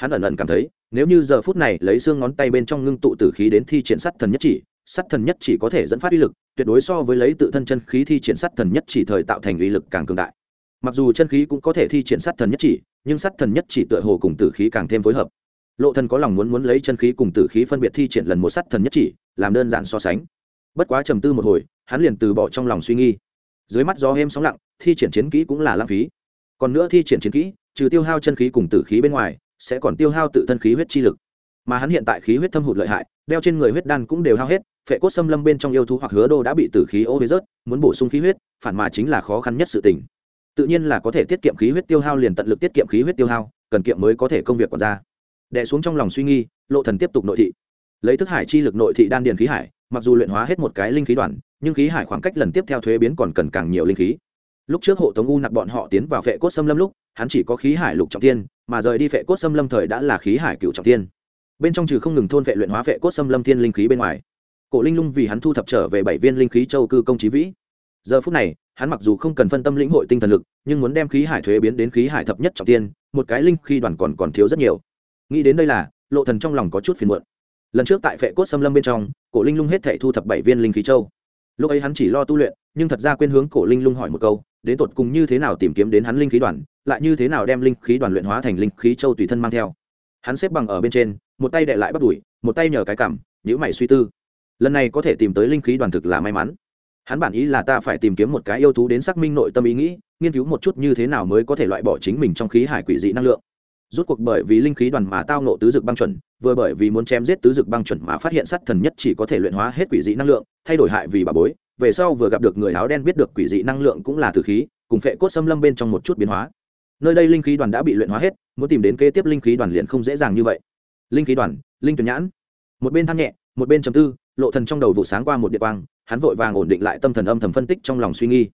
hắn ẩn ẩn cảm thấy, nếu như giờ phút này lấy xương ngón tay bên trong ngưng tụ tử khí đến thi triển sắt thần nhất chỉ sắt thần nhất chỉ có thể dẫn phát uy lực, tuyệt đối so với lấy tự thân chân khí thi triển sắt thần nhất chỉ thời tạo thành uy lực càng cường đại. Mặc dù chân khí cũng có thể thi triển sắt thần nhất chỉ, nhưng sắt thần nhất chỉ tựa hồ cùng tử khí càng thêm phối hợp. Lộ thần có lòng muốn muốn lấy chân khí cùng tử khí phân biệt thi triển lần một sắt thần nhất chỉ, làm đơn giản so sánh. Bất quá trầm tư một hồi, hắn liền từ bỏ trong lòng suy nghi. Dưới mắt gió êm sóng lặng, thi triển chiến kỹ cũng là lãng phí. Còn nữa thi triển chiến kỹ, trừ tiêu hao chân khí cùng tử khí bên ngoài sẽ còn tiêu hao tự thân khí huyết chi lực. Mà hắn hiện tại khí huyết thâm hụt lợi hại, đeo trên người huyết đan cũng đều hao hết, phệ cốt xâm lâm bên trong yêu thú hoặc hứa đô đã bị tử khí ô huế rớt, muốn bổ sung khí huyết, phản mà chính là khó khăn nhất sự tình. Tự nhiên là có thể tiết kiệm khí huyết tiêu hao liền tận lực tiết kiệm khí huyết tiêu hao, cần kiệm mới có thể công việc còn ra. Đẻ xuống trong lòng suy nghi lộ thần tiếp tục nội thị. Lấy thức hải chi lực nội thị đan điền khí hải, mặc dù luyện hóa hết một cái linh khí đoàn, nhưng khí hải khoảng cách lần tiếp theo thuế biến còn cần càng nhiều linh khí. Lúc trước hộ tống u nặc bọn họ tiến vào phệ cốt xâm lâm lúc hắn chỉ có khí hải lục trọng tiên mà rời đi phệ cốt xâm lâm thời đã là khí hải cựu trọng tiên bên trong trừ không ngừng thôn vệ luyện hóa phệ cốt xâm lâm thiên linh khí bên ngoài, cổ linh lung vì hắn thu thập trở về bảy viên linh khí châu cư công trí vĩ. Giờ phút này, hắn mặc dù không cần phân tâm lĩnh hội tinh thần lực, nhưng muốn đem khí hải thuế biến đến khí hải thập nhất trọng tiên một cái linh khí đoàn còn còn thiếu rất nhiều. Nghĩ đến đây là, lộ thần trong lòng có chút phiền muộn. Lần trước tại phệ cốt xâm lâm bên trong, cổ linh lung hết thảy thu thập bảy viên linh khí châu. Lúc ấy hắn chỉ lo tu luyện, nhưng thật ra quên hướng cổ linh lung hỏi một câu, đến tột cùng như thế nào tìm kiếm đến hắn linh khí đoàn lại như thế nào đem linh khí đoàn luyện hóa thành linh khí châu tùy thân mang theo. Hắn xếp bằng ở bên trên, một tay đệ lại bắt đuổi, một tay nhờ cái cảm nhữ mày suy tư. Lần này có thể tìm tới linh khí đoàn thực là may mắn. Hắn bản ý là ta phải tìm kiếm một cái yêu thú đến xác minh nội tâm ý nghĩ, nghiên cứu một chút như thế nào mới có thể loại bỏ chính mình trong khí hải quỷ dị năng lượng. Rút cuộc bởi vì linh khí đoàn mà tao nộ tứ dực băng chuẩn, vừa bởi vì muốn chém giết tứ dực băng chuẩn mà phát hiện sát thần nhất chỉ có thể luyện hóa hết quỷ dị năng lượng, thay đổi hại vì bà bối, về sau vừa gặp được người áo đen biết được quỷ dị năng lượng cũng là tử khí, cùng phệ cốt xâm lâm bên trong một chút biến hóa nơi đây linh khí đoàn đã bị luyện hóa hết, muốn tìm đến kế tiếp linh khí đoàn liền không dễ dàng như vậy. Linh khí đoàn, linh tuyển nhãn. Một bên than nhẹ, một bên chầm tư, lộ thần trong đầu vụ sáng qua một địa quang, hắn vội vàng ổn định lại tâm thần âm thầm phân tích trong lòng suy nghi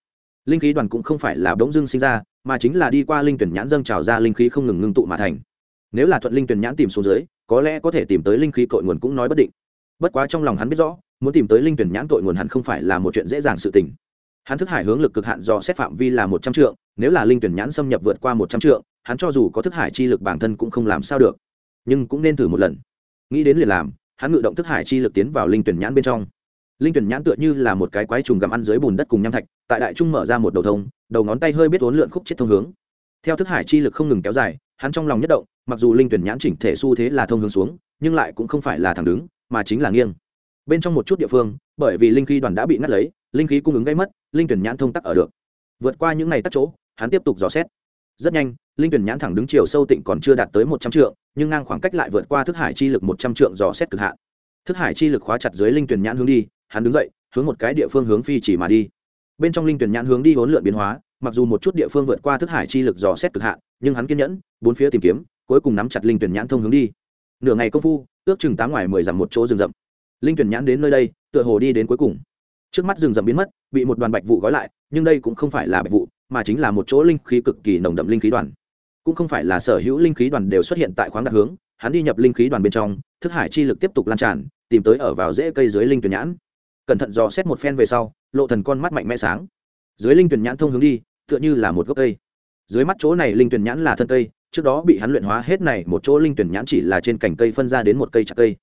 linh khí đoàn cũng không phải là bỗng dưng sinh ra, mà chính là đi qua linh tuyển nhãn dâng trào ra linh khí không ngừng ngưng tụ mà thành. Nếu là thuận linh tuyển nhãn tìm xuống dưới, có lẽ có thể tìm tới linh khí cội nguồn cũng nói bất định. Bất quá trong lòng hắn biết rõ, muốn tìm tới linh tuyển nhãn cội nguồn hẳn không phải là một chuyện dễ dàng sự tình. Hắn thức hải hướng lực cực hạn do xét phạm vi là một trăm trượng nếu là linh tuyển nhãn xâm nhập vượt qua một trăm trượng, hắn cho dù có thức hải chi lực bản thân cũng không làm sao được. Nhưng cũng nên thử một lần. Nghĩ đến liền làm, hắn ngự động thức hải chi lực tiến vào linh tuyển nhãn bên trong. Linh tuyển nhãn tựa như là một cái quái trùng gặm ăn dưới bùn đất cùng nham thạch, tại đại trung mở ra một đầu thông, đầu ngón tay hơi biết uốn lượn khúc chết thông hướng. Theo thức hải chi lực không ngừng kéo dài, hắn trong lòng nhất động, mặc dù linh tuyển nhãn chỉnh thể xu thế là thông hướng xuống, nhưng lại cũng không phải là thẳng đứng, mà chính là nghiêng. Bên trong một chút địa phương, bởi vì linh khí đoàn đã bị ngắt lấy, linh khí cung ứng gây mất, linh tuyển nhãn thông tắc ở được vượt qua những ngày tắt chỗ, hắn tiếp tục dò xét. Rất nhanh, linh tuyển nhãn thẳng đứng chiều sâu tịnh còn chưa đạt tới một trăm trượng, nhưng ngang khoảng cách lại vượt qua thức hải chi lực một trăm trượng dò xét cực hạn. Thức hải chi lực khóa chặt dưới linh tuyển nhãn hướng đi, hắn đứng dậy, hướng một cái địa phương hướng phi chỉ mà đi. Bên trong linh tuyển nhãn hướng đi hỗn lượn biến hóa, mặc dù một chút địa phương vượt qua thức hải chi lực dò xét cực hạn, nhưng hắn kiên nhẫn, bốn phía tìm kiếm, cuối cùng nắm chặt linh tuyển nhãn thông hướng đi. Nửa ngày công phu, ước chừng tám ngoài mười dặm một chỗ rừng rậm. Linh tuyển nhãn đến nơi đây, tựa hồ đi đến cuối cùng trước mắt rừng rậm biến mất, bị một đoàn bạch vụ gói lại, nhưng đây cũng không phải là bạch vụ, mà chính là một chỗ linh khí cực kỳ nồng đậm linh khí đoàn. Cũng không phải là sở hữu linh khí đoàn đều xuất hiện tại khoáng đặc hướng, hắn đi nhập linh khí đoàn bên trong, thức hải chi lực tiếp tục lan tràn, tìm tới ở vào rễ cây dưới linh tuyển nhãn. Cẩn thận dò xét một phen về sau, lộ thần con mắt mạnh mẽ sáng. Dưới linh tuyển nhãn thông hướng đi, tựa như là một gốc cây. Dưới mắt chỗ này linh tuyển nhãn là thân cây, trước đó bị hắn luyện hóa hết này, một chỗ linh tuyển nhãn chỉ là trên cành cây phân ra đến một cây chặt cây.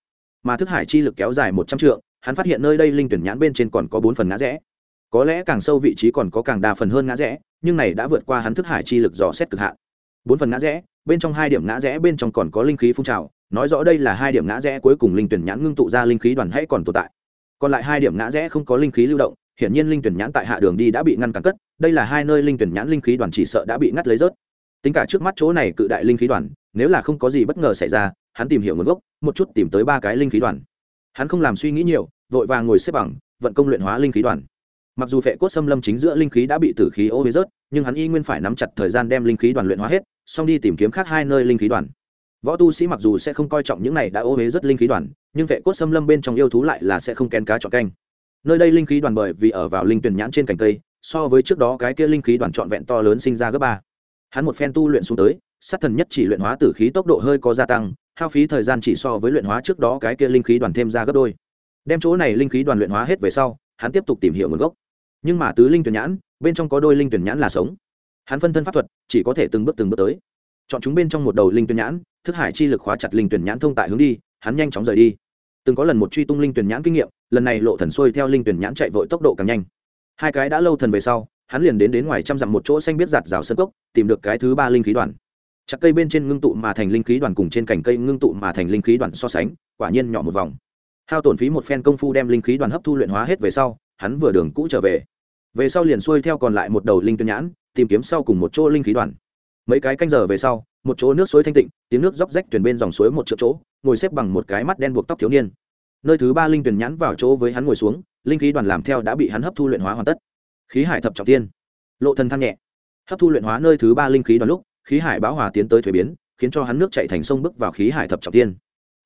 Mà thức hải chi lực kéo dài một trăm trượng hắn phát hiện nơi đây linh tuyển nhãn bên trên còn có bốn phần ngã rẽ. Có lẽ càng sâu vị trí còn có càng đa phần hơn ngã rẽ, nhưng này đã vượt qua hắn thức hải chi lực dò xét cực hạn. Bốn phần ngã rẽ, bên trong hai điểm ngã rẽ bên trong còn có linh khí phun trào, nói rõ đây là hai điểm ngã rẽ cuối cùng linh tuyển nhãn ngưng tụ ra linh khí đoàn hãy còn tồn tại. Còn lại hai điểm ngã rẽ không có linh khí lưu động, hiển nhiên linh tuyển nhãn tại hạ đường đi đã bị ngăn cản cất, đây là hai nơi linh tuyển nhãn linh khí đoàn chỉ sợ đã bị ngắt lấy rớt. Tính cả trước mắt chỗ này cự đại linh khí đoàn, nếu là không có gì bất ngờ xảy ra, hắn tìm hiểu nguồn gốc, một chút tìm tới ba cái linh khí đoàn. Hắn không làm suy nghĩ nhiều vội vàng ngồi xếp bằng, vận công luyện hóa linh khí đoàn. Mặc dù phệ cốt xâm lâm chính giữa linh khí đã bị tử khí ô huế rớt, nhưng hắn y nguyên phải nắm chặt thời gian đem linh khí đoàn luyện hóa hết, xong đi tìm kiếm khác hai nơi linh khí đoàn. Võ tu sĩ mặc dù sẽ không coi trọng những này đã ô huế rất linh khí đoàn, nhưng vệ cốt xâm lâm bên trong yêu thú lại là sẽ không kén cá chọn canh. Nơi đây linh khí đoàn bởi vì ở vào linh tuyển nhãn trên cành cây, so với trước đó cái kia linh khí đoàn trọn vẹn to lớn sinh ra gấp ba. Hắn một phen tu luyện xuống tới, sát thần nhất chỉ luyện hóa tử khí tốc độ hơi có gia tăng, hao phí thời gian chỉ so với luyện hóa trước đó cái kia linh khí đoàn thêm ra gấp đôi đem chỗ này linh khí đoàn luyện hóa hết về sau, hắn tiếp tục tìm hiểu nguồn gốc. Nhưng mà tứ linh tuyển nhãn, bên trong có đôi linh tuyển nhãn là sống. Hắn phân thân pháp thuật, chỉ có thể từng bước từng bước tới. Chọn chúng bên trong một đầu linh tuyển nhãn, thức hải chi lực khóa chặt linh tuyển nhãn thông tại hướng đi, hắn nhanh chóng rời đi. Từng có lần một truy tung linh tuyển nhãn kinh nghiệm, lần này lộ thần xuôi theo linh tuyển nhãn chạy vội tốc độ càng nhanh. Hai cái đã lâu thần về sau, hắn liền đến đến ngoài trăm dặm một chỗ xanh biết giạt rào sân cốc, tìm được cái thứ ba linh khí đoàn. Chặt cây bên trên ngưng tụ mà thành linh khí đoàn cùng trên cành cây ngưng tụ mà thành linh khí đoàn so sánh, quả nhiên nhỏ một vòng hao tổn phí một phen công phu đem linh khí đoàn hấp thu luyện hóa hết về sau, hắn vừa đường cũ trở về. Về sau liền xuôi theo còn lại một đầu linh tuyên nhãn, tìm kiếm sau cùng một chỗ linh khí đoàn. Mấy cái canh giờ về sau, một chỗ nước suối thanh tịnh, tiếng nước róc rách tuyển bên dòng suối một chỗ chỗ, ngồi xếp bằng một cái mắt đen buộc tóc thiếu niên. Nơi thứ ba linh tuyển nhãn vào chỗ với hắn ngồi xuống, linh khí đoàn làm theo đã bị hắn hấp thu luyện hóa hoàn tất. Khí hải thập trọng tiên. Lộ thần than nhẹ. Hấp thu luyện hóa nơi thứ ba linh khí đoàn lúc, khí hải bão hòa tiến tới thuế biến, khiến cho hắn nước chạy thành sông bước vào khí hải thập trọng tiên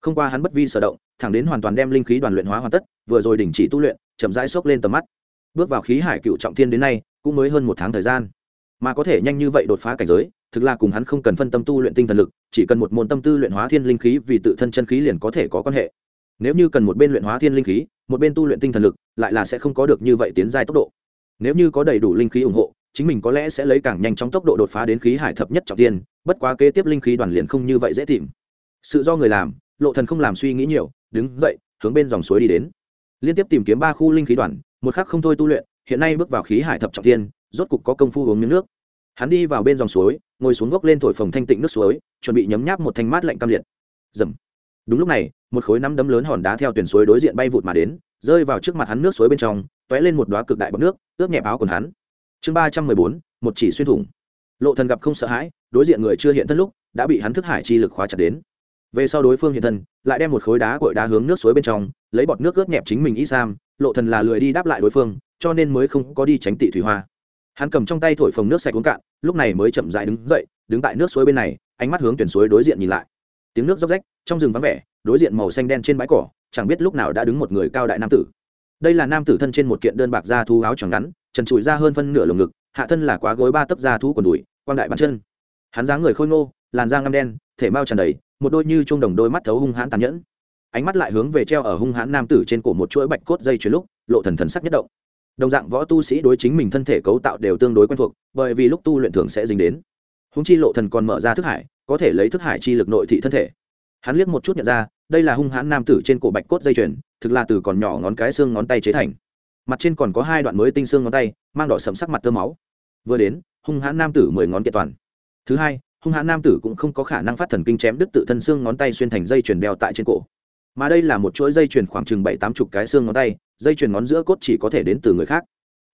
không qua hắn bất vi sở động, thẳng đến hoàn toàn đem linh khí đoàn luyện hóa hoàn tất, vừa rồi đình chỉ tu luyện, chậm rãi xốc lên tầm mắt. Bước vào khí hải cựu trọng thiên đến nay, cũng mới hơn một tháng thời gian. Mà có thể nhanh như vậy đột phá cảnh giới, thực là cùng hắn không cần phân tâm tu luyện tinh thần lực, chỉ cần một môn tâm tư luyện hóa thiên linh khí vì tự thân chân khí liền có thể có quan hệ. Nếu như cần một bên luyện hóa thiên linh khí, một bên tu luyện tinh thần lực, lại là sẽ không có được như vậy tiến giai tốc độ. Nếu như có đầy đủ linh khí ủng hộ, chính mình có lẽ sẽ lấy càng nhanh chóng tốc độ đột phá đến khí hải thập nhất trọng tiên bất quá kế tiếp linh khí đoàn liền không như vậy dễ tìm. Sự do người làm lộ thần không làm suy nghĩ nhiều đứng dậy hướng bên dòng suối đi đến. Liên tiếp tìm kiếm ba khu linh khí đoàn một khắc không thôi tu luyện hiện nay bước vào khí hải thập trọng thiên, rốt cục có công phu uống miếng nước. Hắn đi vào bên dòng suối ngồi xuống gốc lên thổi phồng thanh tịnh nước suối chuẩn bị nhấm nháp một thanh mát lạnh cam liệt. Dầm. Đúng lúc này một khối nắm đấm lớn hòn đá theo tuyển suối đối diện bay vụt mà đến rơi vào trước mặt hắn nước suối bên trong t lên một đóa cực đại bọc nước ướt nhẹp áo quần hắn. Chương ba trăm mười bốn một chỉ xuyên thủng. Lộ thần gặp không sợ hãi đối diện người chưa hiện thân lúc đã bị hắn thức hải chi lực khóa chặt đến về sau đối phương hiện thân, lại đem một khối đá cội đá hướng nước suối bên trong, lấy bọt nước ướt nhẹp chính mình y sam, lộ thần là lười đi đáp lại đối phương, cho nên mới không có đi tránh tị thủy hoa. Hắn cầm trong tay thổi phồng nước sạch uống cạn, lúc này mới chậm dại đứng dậy, đứng tại nước suối bên này, ánh mắt hướng tuyển suối đối diện nhìn lại. Tiếng nước róc rách, trong rừng vắng vẻ, đối diện màu xanh đen trên bãi cỏ, chẳng biết lúc nào đã đứng một người cao đại nam tử. Đây là nam tử thân trên một kiện đơn bạc da thú áo tròn ngắn, trần trụi ra hơn phân nửa lồng ngực, hạ thân là quá gối ba tấc da thú quần đùi, quang đại bàn chân. Hắn dáng người khôi ngô, làn da ngăm đen, thể mao tràn đầy một đôi như chung đồng đôi mắt thấu hung hãn tàn nhẫn. Ánh mắt lại hướng về treo ở hung hãn nam tử trên cổ một chuỗi bạch cốt dây chuyền lúc, lộ thần thần sắc nhất động. Đồng dạng võ tu sĩ đối chính mình thân thể cấu tạo đều tương đối quen thuộc, bởi vì lúc tu luyện thường sẽ dính đến. Húng chi lộ thần còn mở ra thức hải, có thể lấy thức hải chi lực nội thị thân thể. Hắn liếc một chút nhận ra, đây là hung hãn nam tử trên cổ bạch cốt dây chuyền, thực là từ còn nhỏ ngón cái xương ngón tay chế thành. Mặt trên còn có hai đoạn mới tinh xương ngón tay, mang đỏ sẫm sắc mặt tơ máu. Vừa đến, hung hãn nam tử mười ngón kiện toàn. Thứ hai hung hãn nam tử cũng không có khả năng phát thần kinh chém đứt tự thân xương ngón tay xuyên thành dây chuyền đeo tại trên cổ. Mà đây là một chuỗi dây chuyền khoảng chừng bảy tám chục cái xương ngón tay, dây chuyền ngón giữa cốt chỉ có thể đến từ người khác.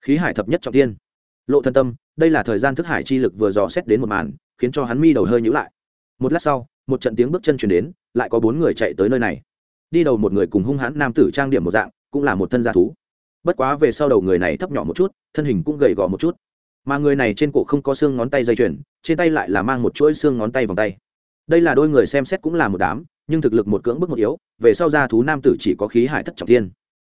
Khí hải thập nhất trọng tiên lộ thân tâm, đây là thời gian thức hải chi lực vừa dò xét đến một màn, khiến cho hắn mi đầu hơi nhữ lại. Một lát sau, một trận tiếng bước chân chuyển đến, lại có bốn người chạy tới nơi này. Đi đầu một người cùng hung hãn nam tử trang điểm một dạng, cũng là một thân gia thú. Bất quá về sau đầu người này thấp nhỏ một chút, thân hình cũng gầy gò một chút mà người này trên cổ không có xương ngón tay dây chuyền, trên tay lại là mang một chuỗi xương ngón tay vòng tay. Đây là đôi người xem xét cũng là một đám, nhưng thực lực một cưỡng bức một yếu, về sau ra thú nam tử chỉ có khí hải thất trọng thiên.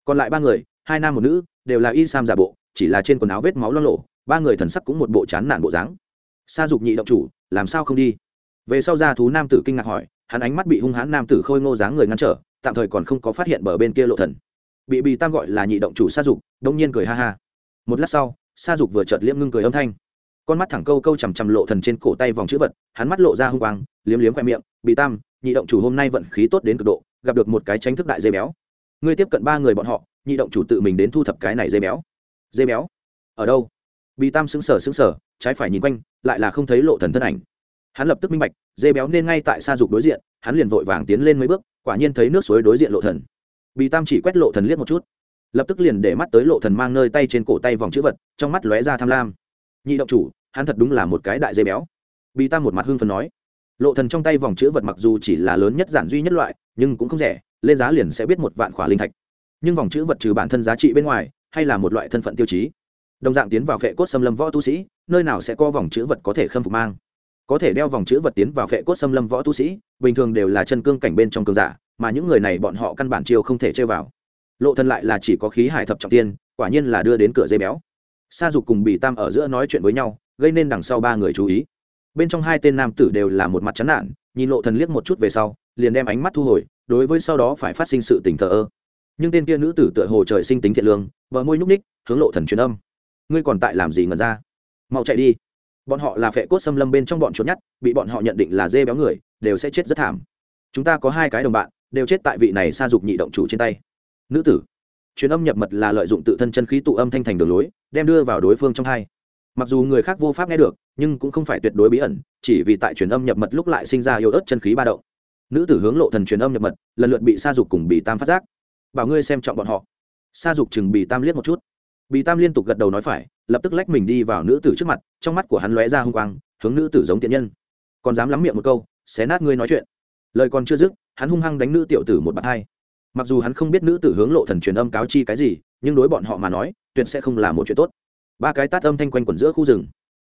Còn lại ba người, hai nam một nữ, đều là y sam giả bộ, chỉ là trên quần áo vết máu lo lộ, ba người thần sắc cũng một bộ chán nản bộ dáng. Sa dục nhị động chủ, làm sao không đi? Về sau ra thú nam tử kinh ngạc hỏi, hắn ánh mắt bị hung hãn nam tử khôi ngô dáng người ngăn trở, tạm thời còn không có phát hiện bờ bên kia lộ thần. Bị bì tam gọi là nhị động chủ sa dục đông nhiên cười ha ha. Một lát sau sa dục vừa chợt liễm ngưng cười âm thanh. Con mắt thẳng câu câu chằm chằm lộ thần trên cổ tay vòng chữ vật hắn mắt lộ ra hung quang liếm liếm khoe miệng bị tam nhị động chủ hôm nay vận khí tốt đến cực độ gặp được một cái tránh thức đại dây béo. Ngươi tiếp cận ba người bọn họ nhị động chủ tự mình đến thu thập cái này dây béo. Dây béo? Ở đâu? Bị tam sững sờ sững sờ, trái phải nhìn quanh lại là không thấy lộ thần thân ảnh. Hắn lập tức minh bạch dây béo nên ngay tại Sa dục đối diện hắn liền vội vàng tiến lên mấy bước quả nhiên thấy nước suối đối diện lộ thần. Bị tam chỉ quét lộ thần liếc một chút lập tức liền để mắt tới lộ thần mang nơi tay trên cổ tay vòng chữ vật, trong mắt lóe ra tham lam. Nhị động chủ, hắn thật đúng là một cái đại dây béo. Bị ta một mặt hưng phần nói. Lộ thần trong tay vòng chữ vật mặc dù chỉ là lớn nhất giản duy nhất loại, nhưng cũng không rẻ, lên giá liền sẽ biết một vạn khỏa linh thạch. Nhưng vòng chữ vật trừ bản thân giá trị bên ngoài, hay là một loại thân phận tiêu chí. Đồng dạng tiến vào phệ cốt xâm lâm võ tu sĩ, nơi nào sẽ có vòng chữ vật có thể khâm phục mang? Có thể đeo vòng chữ vật tiến vào phệ cốt xâm lâm võ tu sĩ, bình thường đều là chân cương cảnh bên trong cương giả, mà những người này bọn họ căn bản chiêu không thể chơi vào lộ Thần lại là chỉ có khí hải thập trọng tiên quả nhiên là đưa đến cửa dây béo. Sa dục cùng bị tam ở giữa nói chuyện với nhau gây nên đằng sau ba người chú ý. Bên trong hai tên nam tử đều là một mặt chán nản nhìn lộ thần liếc một chút về sau liền đem ánh mắt thu hồi đối với sau đó phải phát sinh sự tình thờ ơ. Nhưng tên kia nữ tử tựa hồ trời sinh tính thiện lương vợ môi nhúc ních hướng lộ thần truyền âm. Ngươi còn tại làm gì ngẩn ra? Mau chạy đi. Bọn họ là phệ cốt xâm lâm bên trong bọn trốn nhát, bị bọn họ nhận định là dê béo người đều sẽ chết rất thảm. Chúng ta có hai cái đồng bạn đều chết tại vị này sa dục nhị động chủ trên tay nữ tử. Truyền âm nhập mật là lợi dụng tự thân chân khí tụ âm thanh thành đường lối, đem đưa vào đối phương trong hai. Mặc dù người khác vô pháp nghe được, nhưng cũng không phải tuyệt đối bí ẩn, chỉ vì tại truyền âm nhập mật lúc lại sinh ra yếu ớt chân khí ba động. Nữ tử hướng lộ thần truyền âm nhập mật, lần lượt bị sa dục cùng bị tam phát giác. Bảo ngươi xem trọng bọn họ. Sa dục chừng bị tam liếc một chút. Bị tam liên tục gật đầu nói phải, lập tức lách mình đi vào nữ tử trước mặt, trong mắt của hắn lóe ra hung quang, hướng nữ tử giống tiện nhân. Còn dám lắm miệng một câu, xé nát ngươi nói chuyện. Lời còn chưa dứt, hắn hung hăng đánh nữ tiểu tử một bạt hai mặc dù hắn không biết nữ tử hướng lộ thần truyền âm cáo chi cái gì, nhưng đối bọn họ mà nói, tuyệt sẽ không là một chuyện tốt. Ba cái tát âm thanh quanh quẩn giữa khu rừng.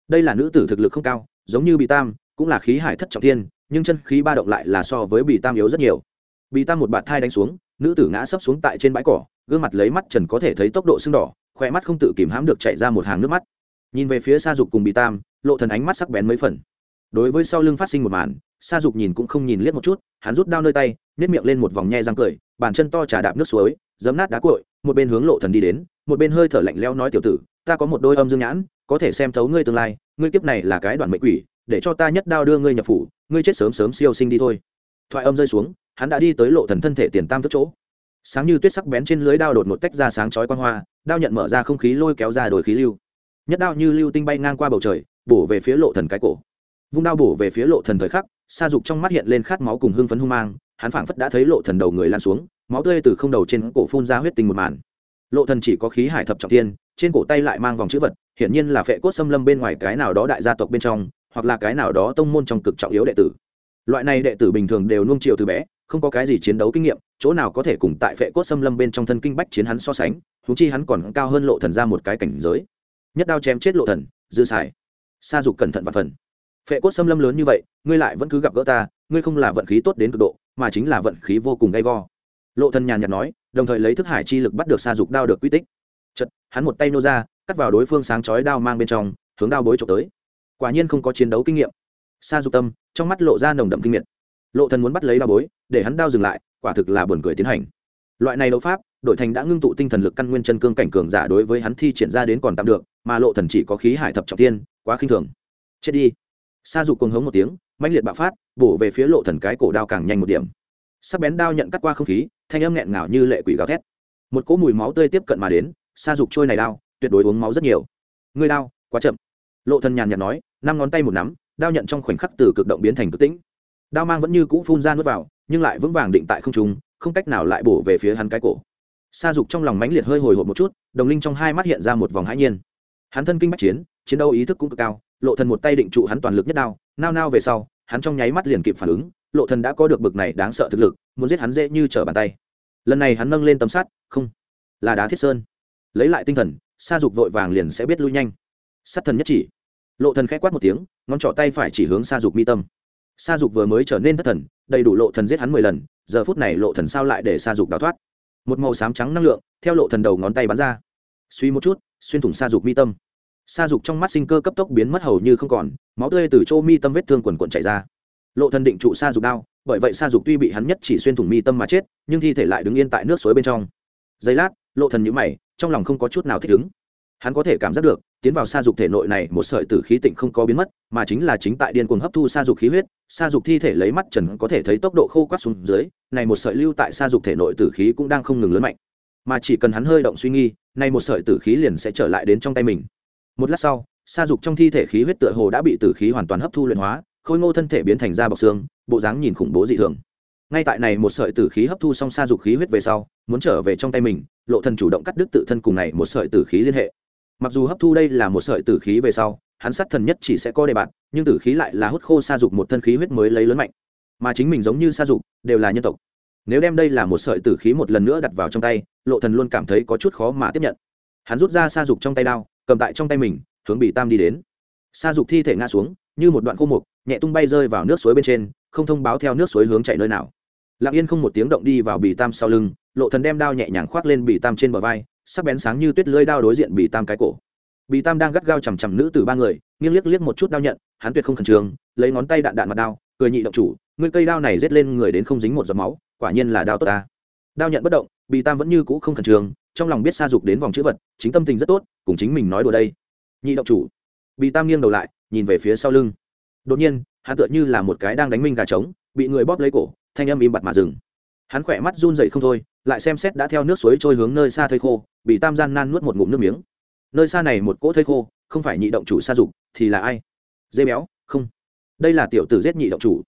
Đây là nữ tử thực lực không cao, giống như bị tam, cũng là khí hải thất trọng thiên, nhưng chân khí ba động lại là so với bị tam yếu rất nhiều. Bị tam một bạt thai đánh xuống, nữ tử ngã sấp xuống tại trên bãi cỏ, gương mặt lấy mắt trần có thể thấy tốc độ sưng đỏ khoe mắt không tự kìm hãm được chạy ra một hàng nước mắt. Nhìn về phía sa dục cùng bị tam, lộ thần ánh mắt sắc bén mấy phần. Đối với sau lưng phát sinh một màn, sa dục nhìn cũng không nhìn liếc một chút, hắn rút đao nơi tay nếp miệng lên một vòng nhe răng cười, bàn chân to trà đạp nước suối, giấm nát đá cội một bên hướng lộ thần đi đến, một bên hơi thở lạnh lẽo nói tiểu tử, ta có một đôi âm dương nhãn, có thể xem thấu ngươi tương lai, ngươi kiếp này là cái đoạn mệnh quỷ, để cho ta nhất đao đưa ngươi nhập phủ, ngươi chết sớm sớm siêu sinh đi thôi. Thoại âm rơi xuống, hắn đã đi tới lộ thần thân thể tiền tam tức chỗ. Sáng như tuyết sắc bén trên lưới đao đột một tách ra sáng chói quang hoa, đao nhận mở ra không khí lôi kéo ra đồi khí lưu. Nhất đao như lưu tinh bay ngang qua bầu trời, bổ về phía lộ thần cái cổ. Vung đao bổ về phía lộ thần thời khắc, sa dục trong mắt hiện lên khát máu cùng hưng phấn hung mang hắn phảng phất đã thấy lộ thần đầu người lan xuống, máu tươi từ không đầu trên cổ phun ra huyết tinh một màn. Lộ thần chỉ có khí hải thập trọng thiên, trên cổ tay lại mang vòng chữ vật, hiển nhiên là phệ cốt xâm lâm bên ngoài cái nào đó đại gia tộc bên trong, hoặc là cái nào đó tông môn trong cực trọng yếu đệ tử. Loại này đệ tử bình thường đều nuông chiều từ bé, không có cái gì chiến đấu kinh nghiệm, chỗ nào có thể cùng tại phệ cốt xâm lâm bên trong thân kinh bách chiến hắn so sánh húng chi hắn còn cao hơn lộ thần ra một cái cảnh giới. Nhất đao chém chết lộ thần, dư xài. Sa dục cẩn thận và phần. Phệ cốt xâm lâm lớn như vậy, ngươi lại vẫn cứ gặp gỡ ta, ngươi không là vận khí tốt đến cực độ mà chính là vận khí vô cùng gay go. Lộ thần nhàn nhạt nói đồng thời lấy thức hải chi lực bắt được sa dục đao được quy tích. Chật hắn một tay nô ra cắt vào đối phương sáng chói đao mang bên trong hướng đao bối trộm tới. Quả nhiên không có chiến đấu kinh nghiệm. Sa dục tâm trong mắt lộ ra nồng đậm kinh miệt. Lộ thần muốn bắt lấy đao bối để hắn đao dừng lại quả thực là buồn cười tiến hành. Loại này đấu pháp đội thành đã ngưng tụ tinh thần lực căn nguyên chân cương cảnh cường giả đối với hắn thi triển ra đến còn tạm được mà lộ thần chỉ có khí hải thập trọng thiên, quá khinh thường. Chết đi. Sa dục cuồng hống một tiếng mãnh liệt bạo phát, bổ về phía lộ thần cái cổ đao càng nhanh một điểm. Sắc bén đao nhận cắt qua không khí, thanh âm nghẹn ngào như lệ quỷ gào thét. Một cỗ mùi máu tươi tiếp cận mà đến, sa dục trôi này đao, tuyệt đối uống máu rất nhiều. Ngươi đao, quá chậm. Lộ thần nhàn nhạt nói, năm ngón tay một nắm, đao nhận trong khoảnh khắc từ cực động biến thành cực tĩnh. Đao mang vẫn như cũ phun ra nuốt vào, nhưng lại vững vàng định tại không trung, không cách nào lại bổ về phía hắn cái cổ. Sa dục trong lòng mãnh liệt hơi hồi hộp một chút, đồng linh trong hai mắt hiện ra một vòng hãi nhiên. Hắn thân kinh bách chiến chiến đấu ý thức cũng cực cao lộ thần một tay định trụ hắn toàn lực nhất đao, nao nao về sau, hắn trong nháy mắt liền kịp phản ứng, lộ thần đã có được bực này đáng sợ thực lực, muốn giết hắn dễ như trở bàn tay. Lần này hắn nâng lên tấm sắt, không, là đá thiết sơn. Lấy lại tinh thần, sa dục vội vàng liền sẽ biết lui nhanh. Sát thần nhất chỉ. Lộ thần khẽ quát một tiếng, ngón trỏ tay phải chỉ hướng sa dục mi tâm. Sa dục vừa mới trở nên thất thần, đầy đủ lộ thần giết hắn mười lần, giờ phút này lộ thần sao lại để sa dục đào thoát? Một màu xám trắng năng lượng, theo lộ thần đầu ngón tay bắn ra. Suy một chút, xuyên thủng sa dục mi tâm sa dục trong mắt sinh cơ cấp tốc biến mất hầu như không còn, máu tươi từ chỗ mi tâm vết thương quần quần chảy ra. Lộ thần định trụ sa dục đao, bởi vậy sa dục tuy bị hắn nhất chỉ xuyên thủng mi tâm mà chết, nhưng thi thể lại đứng yên tại nước suối bên trong. Giây lát, lộ thần nhíu mày, trong lòng không có chút nào thích ứng. Hắn có thể cảm giác được, tiến vào sa dục thể nội này một sợi tử khí tịnh không có biến mất, mà chính là chính tại điên cuồng hấp thu sa dục khí huyết, sa dục thi thể lấy mắt trần có thể thấy tốc độ khô quát xuống dưới, này một sợi lưu tại sa dục thể nội tử khí cũng đang không ngừng lớn mạnh. Mà chỉ cần hắn hơi động suy nghi này một sợi tử khí liền sẽ trở lại đến trong tay mình một lát sau, sa dục trong thi thể khí huyết tựa hồ đã bị tử khí hoàn toàn hấp thu luyện hóa, khôi ngô thân thể biến thành da bọc xương, bộ dáng nhìn khủng bố dị thường. Ngay tại này một sợi tử khí hấp thu xong sa dục khí huyết về sau, muốn trở về trong tay mình, lộ thần chủ động cắt đứt tự thân cùng này một sợi tử khí liên hệ. Mặc dù hấp thu đây là một sợi tử khí về sau, hắn sát thần nhất chỉ sẽ có đề bạt, nhưng tử khí lại là hút khô sa dục một thân khí huyết mới lấy lớn mạnh. Mà chính mình giống như sa dục, đều là nhân tộc. Nếu đem đây là một sợi tử khí một lần nữa đặt vào trong tay, lộ thần luôn cảm thấy có chút khó mà tiếp nhận. Hắn rút ra sa dục trong tay đao cầm tại trong tay mình, hướng bị tam đi đến. Sa dục thi thể ngã xuống, như một đoạn khô mục, nhẹ tung bay rơi vào nước suối bên trên, không thông báo theo nước suối hướng chạy nơi nào. Lặng yên không một tiếng động đi vào bì tam sau lưng, lộ thần đem đao nhẹ nhàng khoác lên bì tam trên bờ vai, sắc bén sáng như tuyết lưỡi đao đối diện bì tam cái cổ. Bì tam đang gắt gao chằm chằm nữ từ ba người, nghiêng liếc liếc một chút đao nhận, hắn tuyệt không khẩn trương, lấy ngón tay đạn đạn mặt đao, cười nhị động chủ, ngươi cây đao này rết lên người đến không dính một giọt máu, quả nhiên là đao tốt ta. Đao nhận bất động, bì tam vẫn như cũ không khẩn trương trong lòng biết xa dục đến vòng chữ vật, chính tâm tình rất tốt, cùng chính mình nói đùa đây. Nhị động chủ. Bị tam nghiêng đầu lại, nhìn về phía sau lưng. Đột nhiên, hắn tựa như là một cái đang đánh minh gà trống, bị người bóp lấy cổ, thanh âm im bặt mà dừng. Hắn khỏe mắt run dậy không thôi, lại xem xét đã theo nước suối trôi hướng nơi xa thây khô bị tam gian nan nuốt một ngụm nước miếng. Nơi xa này một cỗ thây khô, không phải nhị động chủ sa dục, thì là ai? Dê béo, không. Đây là tiểu tử giết nhị động chủ.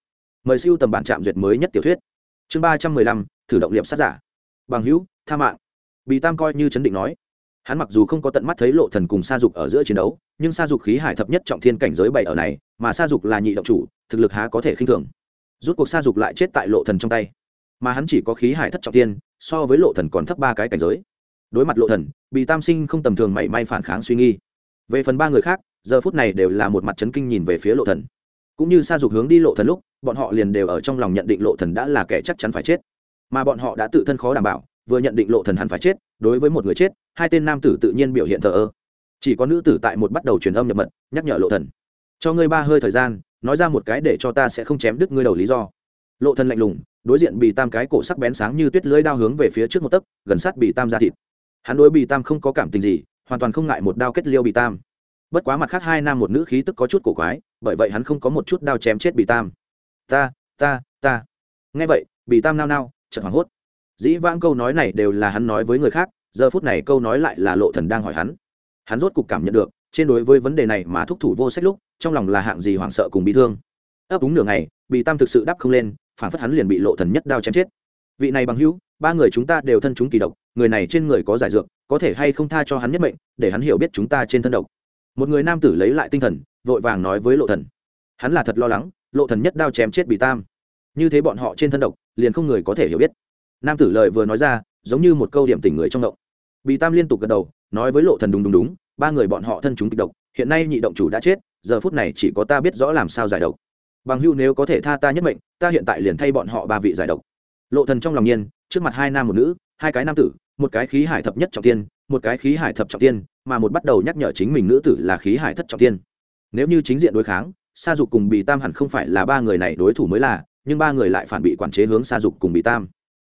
Mời siêu tầm bản trạm duyệt mới nhất tiểu thuyết. Chương ba trăm mười lăm, thử động liệp sát giả. Bằng hữu, tha mạng bị tam coi như chấn định nói. Hắn mặc dù không có tận mắt thấy lộ thần cùng sa dục ở giữa chiến đấu, nhưng sa dục khí hải thập nhất trọng thiên cảnh giới bảy ở này, mà sa dục là nhị động chủ, thực lực há có thể khinh thường. Rút cuộc sa dục lại chết tại lộ thần trong tay. Mà hắn chỉ có khí hải thất trọng thiên, so với lộ thần còn thấp ba cái cảnh giới. Đối mặt lộ thần bị tam sinh không tầm thường mảy may phản kháng suy nghi. Về phần ba người khác, giờ phút này đều là một mặt chấn kinh nhìn về phía lộ thần. Cũng như sa dục hướng đi lộ thần lúc, bọn họ liền đều ở trong lòng nhận định lộ thần đã là kẻ chắc chắn phải chết. Mà bọn họ đã tự thân khó đảm bảo vừa nhận định lộ thần hẳn phải chết, đối với một người chết, hai tên nam tử tự nhiên biểu hiện thờ ơ. Chỉ có nữ tử tại một bắt đầu truyền âm nhập mật, nhắc nhở lộ thần. Cho ngươi ba hơi thời gian, nói ra một cái để cho ta sẽ không chém đứt ngươi đầu lý do. Lộ thần lạnh lùng, đối diện bị tam cái cổ sắc bén sáng như tuyết lưỡi đao hướng về phía trước một tấc, gần sát bị tam ra thịt. Hắn đối bị tam không có cảm tình gì, hoàn toàn không ngại một đao kết liêu bị tam. Bất quá mặt khác hai nam một nữ khí tức có chút cổ quái, bởi vậy hắn không có một chút đao chém chết bị tam. Ta ta ta. Nghe vậy bị tam nao nao, chợt hoảng hốt dĩ vãng câu nói này đều là hắn nói với người khác, giờ phút này câu nói lại là lộ thần đang hỏi hắn. Hắn rốt cục cảm nhận được, trên đối với vấn đề này mà thúc thủ vô sách lúc, trong lòng là hạng gì hoảng sợ cùng bị thương. Ấp úng nửa ngày, bị tam thực sự đáp không lên, phản phất hắn liền bị lộ thần nhất đao chém chết. Vị này bằng hữu, ba người chúng ta đều thân chúng kỳ độc, người này trên người có giải dược, có thể hay không tha cho hắn nhất mệnh, để hắn hiểu biết chúng ta trên thân độc. Một người nam tử lấy lại tinh thần, vội vàng nói với lộ thần. Hắn là thật lo lắng, lộ thần nhất đao chém chết bị tam. Như thế bọn họ trên thân độc, liền không người có thể hiểu biết nam tử lời vừa nói ra, giống như một câu điểm tỉnh người trong động. Bị tam liên tục gật đầu, nói với lộ thần đúng đúng đúng, ba người bọn họ thân chúng kịch độc, hiện nay nhị động chủ đã chết, giờ phút này chỉ có ta biết rõ làm sao giải độc. Bằng hưu nếu có thể tha ta nhất mệnh, ta hiện tại liền thay bọn họ ba vị giải độc. Lộ thần trong lòng nhiên, trước mặt hai nam một nữ, hai cái nam tử, một cái khí hải thập nhất trọng tiên, một cái khí hải thập trọng tiên, mà một bắt đầu nhắc nhở chính mình nữ tử là khí hải thất trọng tiên. Nếu như chính diện đối kháng, sa dục cùng bị tam hẳn không phải là ba người này đối thủ mới là, nhưng ba người lại phản bị quản chế hướng sa dục cùng bị tam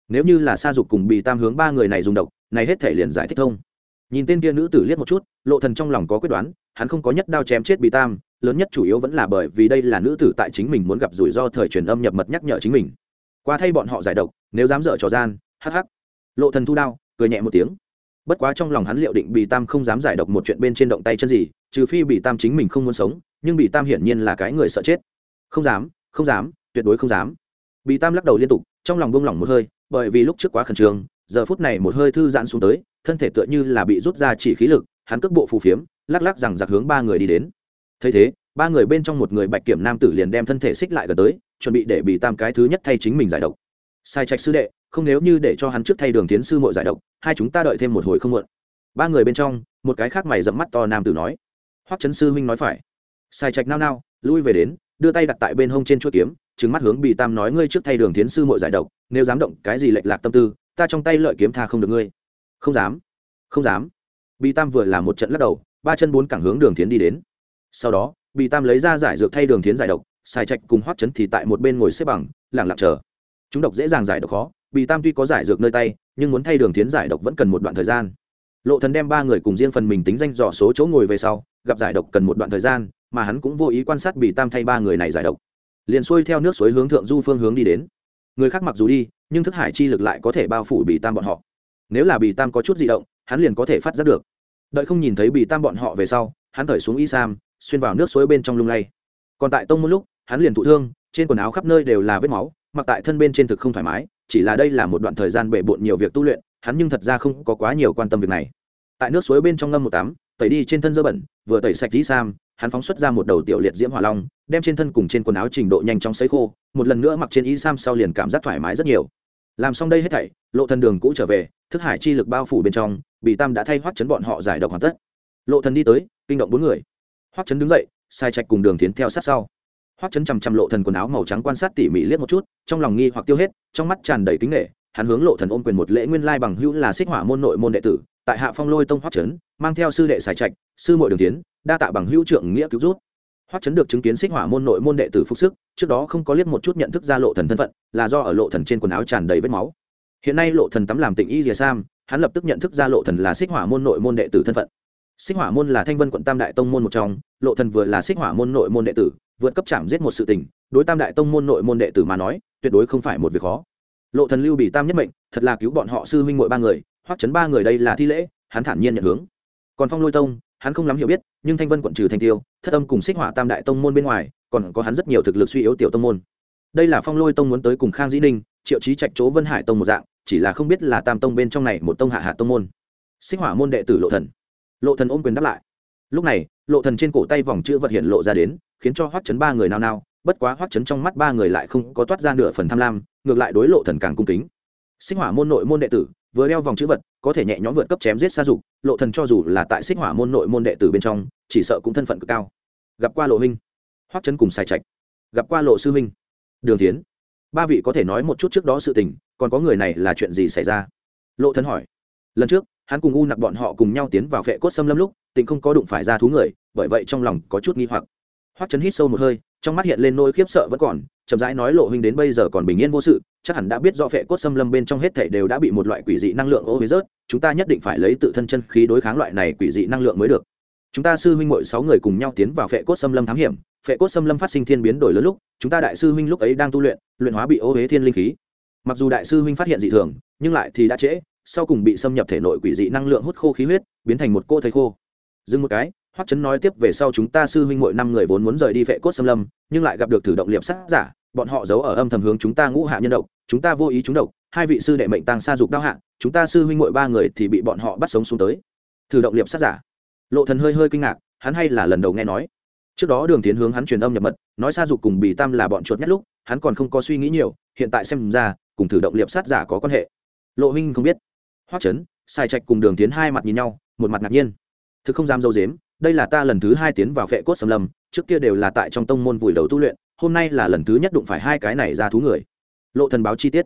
nếu như là sa dục cùng bị tam hướng ba người này dùng độc, này hết thể liền giải thích thông. Nhìn tên kia nữ tử liếc một chút, lộ thần trong lòng có quyết đoán, hắn không có nhất đao chém chết bị tam, lớn nhất chủ yếu vẫn là bởi vì đây là nữ tử tại chính mình muốn gặp rủi ro thời truyền âm nhập mật nhắc nhở chính mình. Qua thay bọn họ giải độc, nếu dám dở trò gian, hắc hắc. Lộ thần thu đao, cười nhẹ một tiếng. Bất quá trong lòng hắn liệu định bị tam không dám giải độc một chuyện bên trên động tay chân gì, trừ phi bị tam chính mình không muốn sống, nhưng bị tam hiển nhiên là cái người sợ chết. Không dám không dám, tuyệt đối không dám. Bị tam lắc đầu liên tục, trong lòng buông lỏng một hơi bởi vì lúc trước quá khẩn trương, giờ phút này một hơi thư giãn xuống tới, thân thể tựa như là bị rút ra chỉ khí lực, hắn cước bộ phù phiếm, lắc lắc rằng giặc hướng ba người đi đến. Thấy thế, ba người bên trong một người bạch kiểm nam tử liền đem thân thể xích lại gần tới, chuẩn bị để bị tam cái thứ nhất thay chính mình giải độc. Sai trạch sư đệ, không nếu như để cho hắn trước thay đường tiến sư mội giải độc, hai chúng ta đợi thêm một hồi không muộn. Ba người bên trong, một cái khác mày dẫm mắt to nam tử nói. Hoắc chấn sư huynh nói phải. Sai trạch nao nao, lui về đến, đưa tay đặt tại bên hông trên chuỗi kiếm trừng mắt hướng bị tam nói ngươi trước thay đường tiến sư mội giải độc, nếu dám động cái gì lệch lạc tâm tư, ta trong tay lợi kiếm tha không được ngươi. Không dám không dám. Bị tam vừa làm một trận lắc đầu, ba chân bốn cẳng hướng đường tiến đi đến. Sau đó bị tam lấy ra giải dược thay đường tiến giải độc sai trạch cùng hoắc chấn thì tại một bên ngồi xếp bằng lẳng lặng chờ. Chúng độc dễ dàng giải độc khó bị tam tuy có giải dược nơi tay, nhưng muốn thay đường tiến giải độc vẫn cần một đoạn thời gian. Lộ thần đem ba người cùng riêng phần mình tính danh dò số chỗ ngồi về sau, gặp giải độc cần một đoạn thời gian, mà hắn cũng vô ý quan sát bị tam thay ba người này giải độc liền xuôi theo nước suối hướng thượng du phương hướng đi đến. Người khác mặc dù đi, nhưng thức hải chi lực lại có thể bao phủ bì tam bọn họ. Nếu là bì tam có chút di động, hắn liền có thể phát giác được. Đợi không nhìn thấy bì tam bọn họ về sau, hắn thởi xuống y sam, xuyên vào nước suối bên trong lung lay. Còn tại tông một lúc, hắn liền thụ thương, trên quần áo khắp nơi đều là vết máu, mặc tại thân bên trên thực không thoải mái, chỉ là đây là một đoạn thời gian bể bộn nhiều việc tu luyện, hắn nhưng thật ra không có quá nhiều quan tâm việc này. Tại nước suối bên trong ngâm một tắm, tẩy đi trên thân dơ bẩn, vừa tẩy sạch dĩ sam hắn phóng xuất ra một đầu tiểu liệt diễm hỏa long, đem trên thân cùng trên quần áo trình độ nhanh chóng sấy khô, một lần nữa mặc trên y sam sau liền cảm giác thoải mái rất nhiều. Làm xong đây hết thảy, lộ thần đường cũ trở về, thức hải chi lực bao phủ bên trong, bị tam đã thay hoắc chấn bọn họ giải độc hoàn tất. Lộ thần đi tới, kinh động bốn người. Hoắc chấn đứng dậy, sai trạch cùng đường tiến theo sát sau. Hoắc chấn chằm chằm lộ thần quần áo màu trắng quan sát tỉ mỉ liếc một chút, trong lòng nghi hoặc tiêu hết, trong mắt tràn đầy kính nghệ hắn hướng lộ thần ôm quyền một lễ nguyên lai bằng hữu là xích hỏa môn nội môn đệ tử, tại hạ phong lôi tông hoắc chấn mang theo sư đệ xài trạch, sư muội đường tiến, đa tạ bằng hữu trưởng nghĩa cứu rút hoắc chấn được chứng kiến xích hỏa môn nội môn đệ tử phục sức, trước đó không có liếc một chút nhận thức ra lộ thần thân phận, là do ở lộ thần trên quần áo tràn đầy vết máu. Hiện nay lộ thần tắm làm tịnh y rìa sam, hắn lập tức nhận thức ra lộ thần là xích hỏa môn nội môn đệ tử thân phận. Xích hỏa môn là thanh vân quận tam đại tông môn một trong, lộ thần vừa là xích hỏa môn nội môn đệ tử, vượt cấp chạm giết một sự tình, đối tam đại tông môn nội môn đệ tử mà nói, tuyệt đối không phải một việc khó. Lộ thần lưu bị tam nhất mệnh, thật là cứu bọn họ sư huynh muội ba người, hoắc chấn ba người đây là thi lễ, hắn thản nhiên nhận hướng còn phong lôi tông, hắn không lắm hiểu biết, nhưng thanh vân quận trừ thanh tiêu, thất âm cùng xích hỏa tam đại tông môn bên ngoài, còn có hắn rất nhiều thực lực suy yếu tiểu tông môn. Đây là phong lôi tông muốn tới cùng khang dĩ ninh, triệu trí trạch chỗ vân hải tông một dạng, chỉ là không biết là tam tông bên trong này một tông hạ hạ tông môn. Xích hỏa môn đệ tử lộ thần. Lộ thần ôm quyền đáp lại. Lúc này, lộ thần trên cổ tay vòng chữ vật hiện lộ ra đến, khiến cho hoắc chấn ba người nao nao, bất quá hoắc chấn trong mắt ba người lại không có toát ra nửa phần tham lam, ngược lại đối lộ thần càng cung kính. Sinh hỏa môn nội môn đệ tử, vừa đeo vòng chữ vật có thể nhẹ nhõm vượt cấp chém giết xa dục, lộ thần cho dù là tại xích hỏa môn nội môn đệ tử bên trong, chỉ sợ cũng thân phận cực cao. Gặp qua lộ huynh hoắc chấn cùng xài trạch. Gặp qua lộ sư huynh đường tiến ba vị có thể nói một chút trước đó sự tình, còn có người này là chuyện gì xảy ra? Lộ thần hỏi. Lần trước, hắn cùng u nặc bọn họ cùng nhau tiến vào vệ cốt xâm lâm lúc, tình không có đụng phải ra thú người, bởi vậy trong lòng có chút nghi hoặc. Hoắc chấn hít sâu một hơi, trong mắt hiện lên nỗi khiếp sợ vẫn còn, chậm rãi nói lộ huynh đến bây giờ còn bình yên vô sự chắc hẳn đã biết do phệ cốt xâm lâm bên trong hết thảy đều đã bị một loại quỷ dị năng lượng ô huế rớt, chúng ta nhất định phải lấy tự thân chân khí đối kháng loại này quỷ dị năng lượng mới được. Chúng ta sư huynh mội sáu người cùng nhau tiến vào phệ cốt xâm lâm thám hiểm, phệ cốt xâm lâm phát sinh thiên biến đổi lớn lúc, chúng ta đại sư huynh lúc ấy đang tu luyện luyện hóa bị ô huế thiên linh khí. Mặc dù đại sư huynh phát hiện dị thường, nhưng lại thì đã trễ, sau cùng bị xâm nhập thể nội quỷ dị năng lượng hút khô khí huyết, biến thành một cô thầy khô. Dừng một cái, hoắc chấn nói tiếp về sau chúng ta sư huynh mội năm người vốn muốn rời đi phệ cốt xâm lâm, nhưng lại gặp được thử động liệp sát giả, bọn họ giấu ở âm thầm hướng chúng ta ngũ hạ nhân độc chúng ta vô ý chúng độc, hai vị sư đệ mệnh tăng sa dục đau hạ, chúng ta sư huynh mỗi ba người thì bị bọn họ bắt sống xuống tới. Thử động liệp sát giả. Lộ thần hơi hơi kinh ngạc, hắn hay là lần đầu nghe nói. Trước đó đường tiến hướng hắn truyền âm nhập mật, nói sa dục cùng bì tam là bọn chuột nhất lúc, hắn còn không có suy nghĩ nhiều, hiện tại xem ra, cùng thử động liệp sát giả có quan hệ. Lộ huynh không biết. Hoắc chấn, sai trạch cùng đường tiến hai mặt nhìn nhau, một mặt ngạc nhiên. Thực không dám dâu dếm, đây là ta lần thứ hai tiến vào phệ cốt sầm lâm, trước kia đều là tại trong tông môn vùi đầu tu luyện, hôm nay là lần thứ nhất đụng phải hai cái này ra thú người lộ thần báo chi tiết.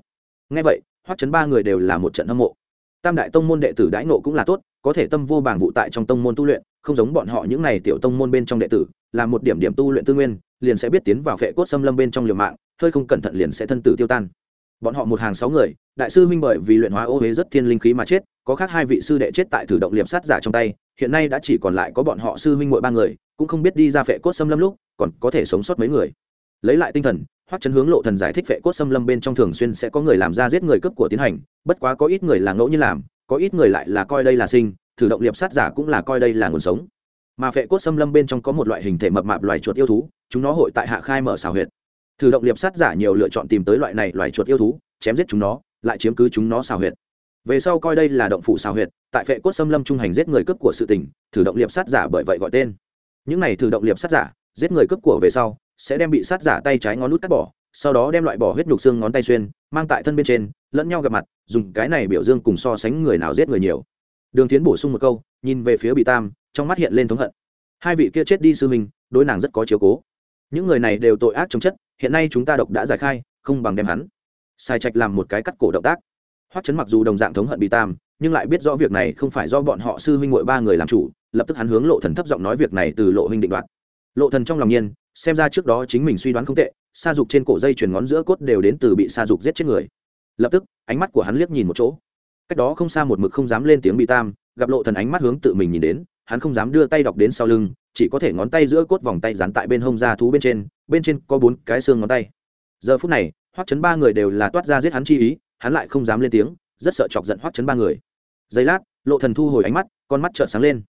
Ngay vậy, hoắc chấn ba người đều là một trận hâm mộ. Tam đại tông môn đệ tử đãi nộ cũng là tốt, có thể tâm vô bảng vụ tại trong tông môn tu luyện, không giống bọn họ những này tiểu tông môn bên trong đệ tử, là một điểm điểm tu luyện tư nguyên, liền sẽ biết tiến vào phệ cốt xâm lâm bên trong liều mạng, hơi không cẩn thận liền sẽ thân tử tiêu tan. Bọn họ một hàng sáu người, đại sư huynh bởi vì luyện hóa ô huế rất thiên linh khí mà chết, có khác hai vị sư đệ chết tại thử động liệp sát giả trong tay, hiện nay đã chỉ còn lại có bọn họ sư huynh mỗi ba người, cũng không biết đi ra phệ cốt xâm lâm lúc, còn có thể sống sót mấy người. Lấy lại tinh thần hoắc chấn hướng lộ thần giải thích vệ cốt xâm lâm bên trong thường xuyên sẽ có người làm ra giết người cấp của tiến hành, bất quá có ít người là ngẫu nhiên làm, có ít người lại là coi đây là sinh, thử động liệp sát giả cũng là coi đây là nguồn sống. Mà phệ cốt xâm lâm bên trong có một loại hình thể mập mạp loài chuột yêu thú, chúng nó hội tại hạ khai mở xào huyệt. Thử động liệp sát giả nhiều lựa chọn tìm tới loại này loài chuột yêu thú, chém giết chúng nó, lại chiếm cứ chúng nó xào huyệt. Về sau coi đây là động phủ xào huyệt, tại phệ cốt xâm lâm trung hành giết người cướp của sự tình, thử động liệp sát giả bởi vậy gọi tên. Những này thử động liệp sát giả, giết người cướp của về sau sẽ đem bị sát giả tay trái ngón nút cắt bỏ, sau đó đem loại bỏ huyết nhục xương ngón tay xuyên, mang tại thân bên trên, lẫn nhau gặp mặt, dùng cái này biểu dương cùng so sánh người nào giết người nhiều. Đường tiến bổ sung một câu, nhìn về phía bị tam, trong mắt hiện lên thống hận. Hai vị kia chết đi sư minh đối nàng rất có chiếu cố. Những người này đều tội ác chống chất, hiện nay chúng ta độc đã giải khai, không bằng đem hắn. Sai trạch làm một cái cắt cổ động tác. Hoắc chấn mặc dù đồng dạng thống hận bị tam, nhưng lại biết rõ việc này không phải do bọn họ sư huynh muội ba người làm chủ, lập tức hắn hướng lộ thần thấp giọng nói việc này từ lộ huynh định đoạt. Lộ thần trong lòng nhiên xem ra trước đó chính mình suy đoán không tệ, sa dục trên cổ dây chuyền ngón giữa cốt đều đến từ bị sa dục giết chết người. Lập tức, ánh mắt của hắn liếc nhìn một chỗ. Cách đó không xa một mực không dám lên tiếng bị tam, gặp lộ thần ánh mắt hướng tự mình nhìn đến, hắn không dám đưa tay đọc đến sau lưng, chỉ có thể ngón tay giữa cốt vòng tay dán tại bên hông da thú bên trên bên trên có bốn cái xương ngón tay. Giờ phút này, hoắc chấn ba người đều là toát ra giết hắn chi ý, hắn lại không dám lên tiếng, rất sợ chọc giận hoắc chấn ba người. Giây lát, lộ thần thu hồi ánh mắt, con mắt trợn sáng lên.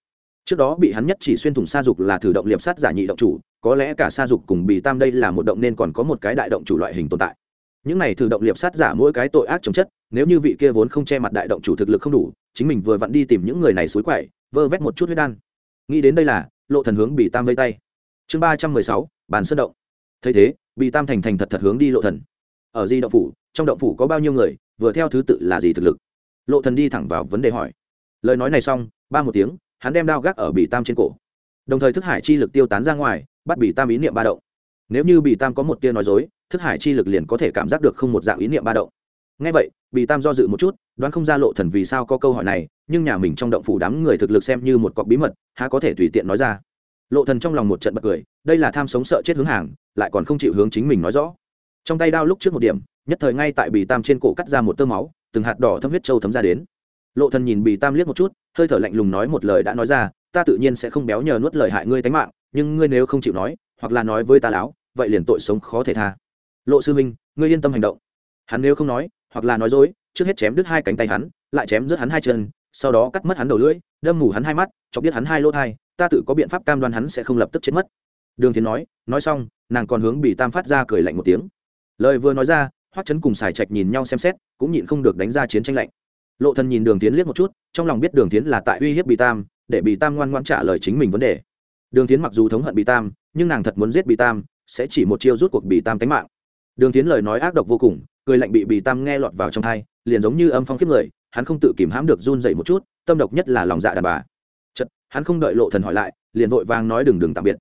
Trước đó bị hắn nhất chỉ xuyên thủng sa dục là thử động liệp sát giả nhị động chủ có lẽ cả sa dục cùng bì tam đây là một động nên còn có một cái đại động chủ loại hình tồn tại. Những này thử động liệp sát giả mỗi cái tội ác chống chất, nếu như vị kia vốn không che mặt đại động chủ thực lực không đủ, chính mình vừa vặn đi tìm những người này suối quậy, vơ vét một chút huyết đan. Nghĩ đến đây là, lộ thần hướng bì tam vây tay. Chương ba trăm mười sáu, bàn sơn động. Thấy thế, bì tam thành thành thật thật hướng đi lộ thần. Ở di động phủ, trong động phủ có bao nhiêu người, vừa theo thứ tự là gì thực lực? Lộ thần đi thẳng vào vấn đề hỏi. Lời nói này xong, ba một tiếng, hắn đem đao gác ở bì tam trên cổ. Đồng thời thức hải chi lực tiêu tán ra ngoài bắt bị tam ý niệm ba động. Nếu như bì tam có một tia nói dối, thức hải chi lực liền có thể cảm giác được không một dạng ý niệm ba động. Ngay vậy, bì tam do dự một chút, đoán không ra lộ thần vì sao có câu hỏi này, nhưng nhà mình trong động phủ đám người thực lực xem như một cọc bí mật, há có thể tùy tiện nói ra. Lộ thần trong lòng một trận bật cười, đây là tham sống sợ chết hướng hàng, lại còn không chịu hướng chính mình nói rõ. Trong tay đao lúc trước một điểm, nhất thời ngay tại bì tam trên cổ cắt ra một tơ máu, từng hạt đỏ thâm huyết châu thấm ra đến. Lộ thần nhìn bì tam liếc một chút, hơi thở lạnh lùng nói một lời đã nói ra, ta tự nhiên sẽ không béo nhờ nuốt lời hại ngươi tánh mạng nhưng ngươi nếu không chịu nói, hoặc là nói với ta láo, vậy liền tội sống khó thể tha. Lộ sư minh ngươi yên tâm hành động. Hắn nếu không nói, hoặc là nói dối, trước hết chém đứt hai cánh tay hắn, lại chém rớt hắn hai chân, sau đó cắt mất hắn đầu lưỡi, đâm mù hắn hai mắt cho biết hắn hai lỗ thai, ta tự có biện pháp cam đoan hắn sẽ không lập tức chết mất. Đường thiến nói nói xong, nàng còn hướng bị tam phát ra cười lạnh một tiếng. Lời vừa nói ra, hoắc chấn cùng xài trạch nhìn nhau xem xét, cũng nhịn không được đánh ra chiến tranh lạnh. Lộ thần nhìn đường tiến liếc một chút, trong lòng biết đường tiến là tại uy hiếp bị tam, để bị tam ngoan ngoãn trả lời chính mình vấn đề đường tiến mặc dù thống hận bị tam, nhưng nàng thật muốn giết bị tam, sẽ chỉ một chiêu rút cuộc bị tam tánh mạng. Đường tiến lời nói ác độc vô cùng, cười lạnh bị bị tam nghe lọt vào trong thai liền giống như âm phong kiếp người, hắn không tự kìm hãm được run dậy một chút, tâm độc nhất là lòng dạ đàn bà. Chật hắn không đợi lộ thần hỏi lại, liền vội vàng nói đừng đừng tạm biệt.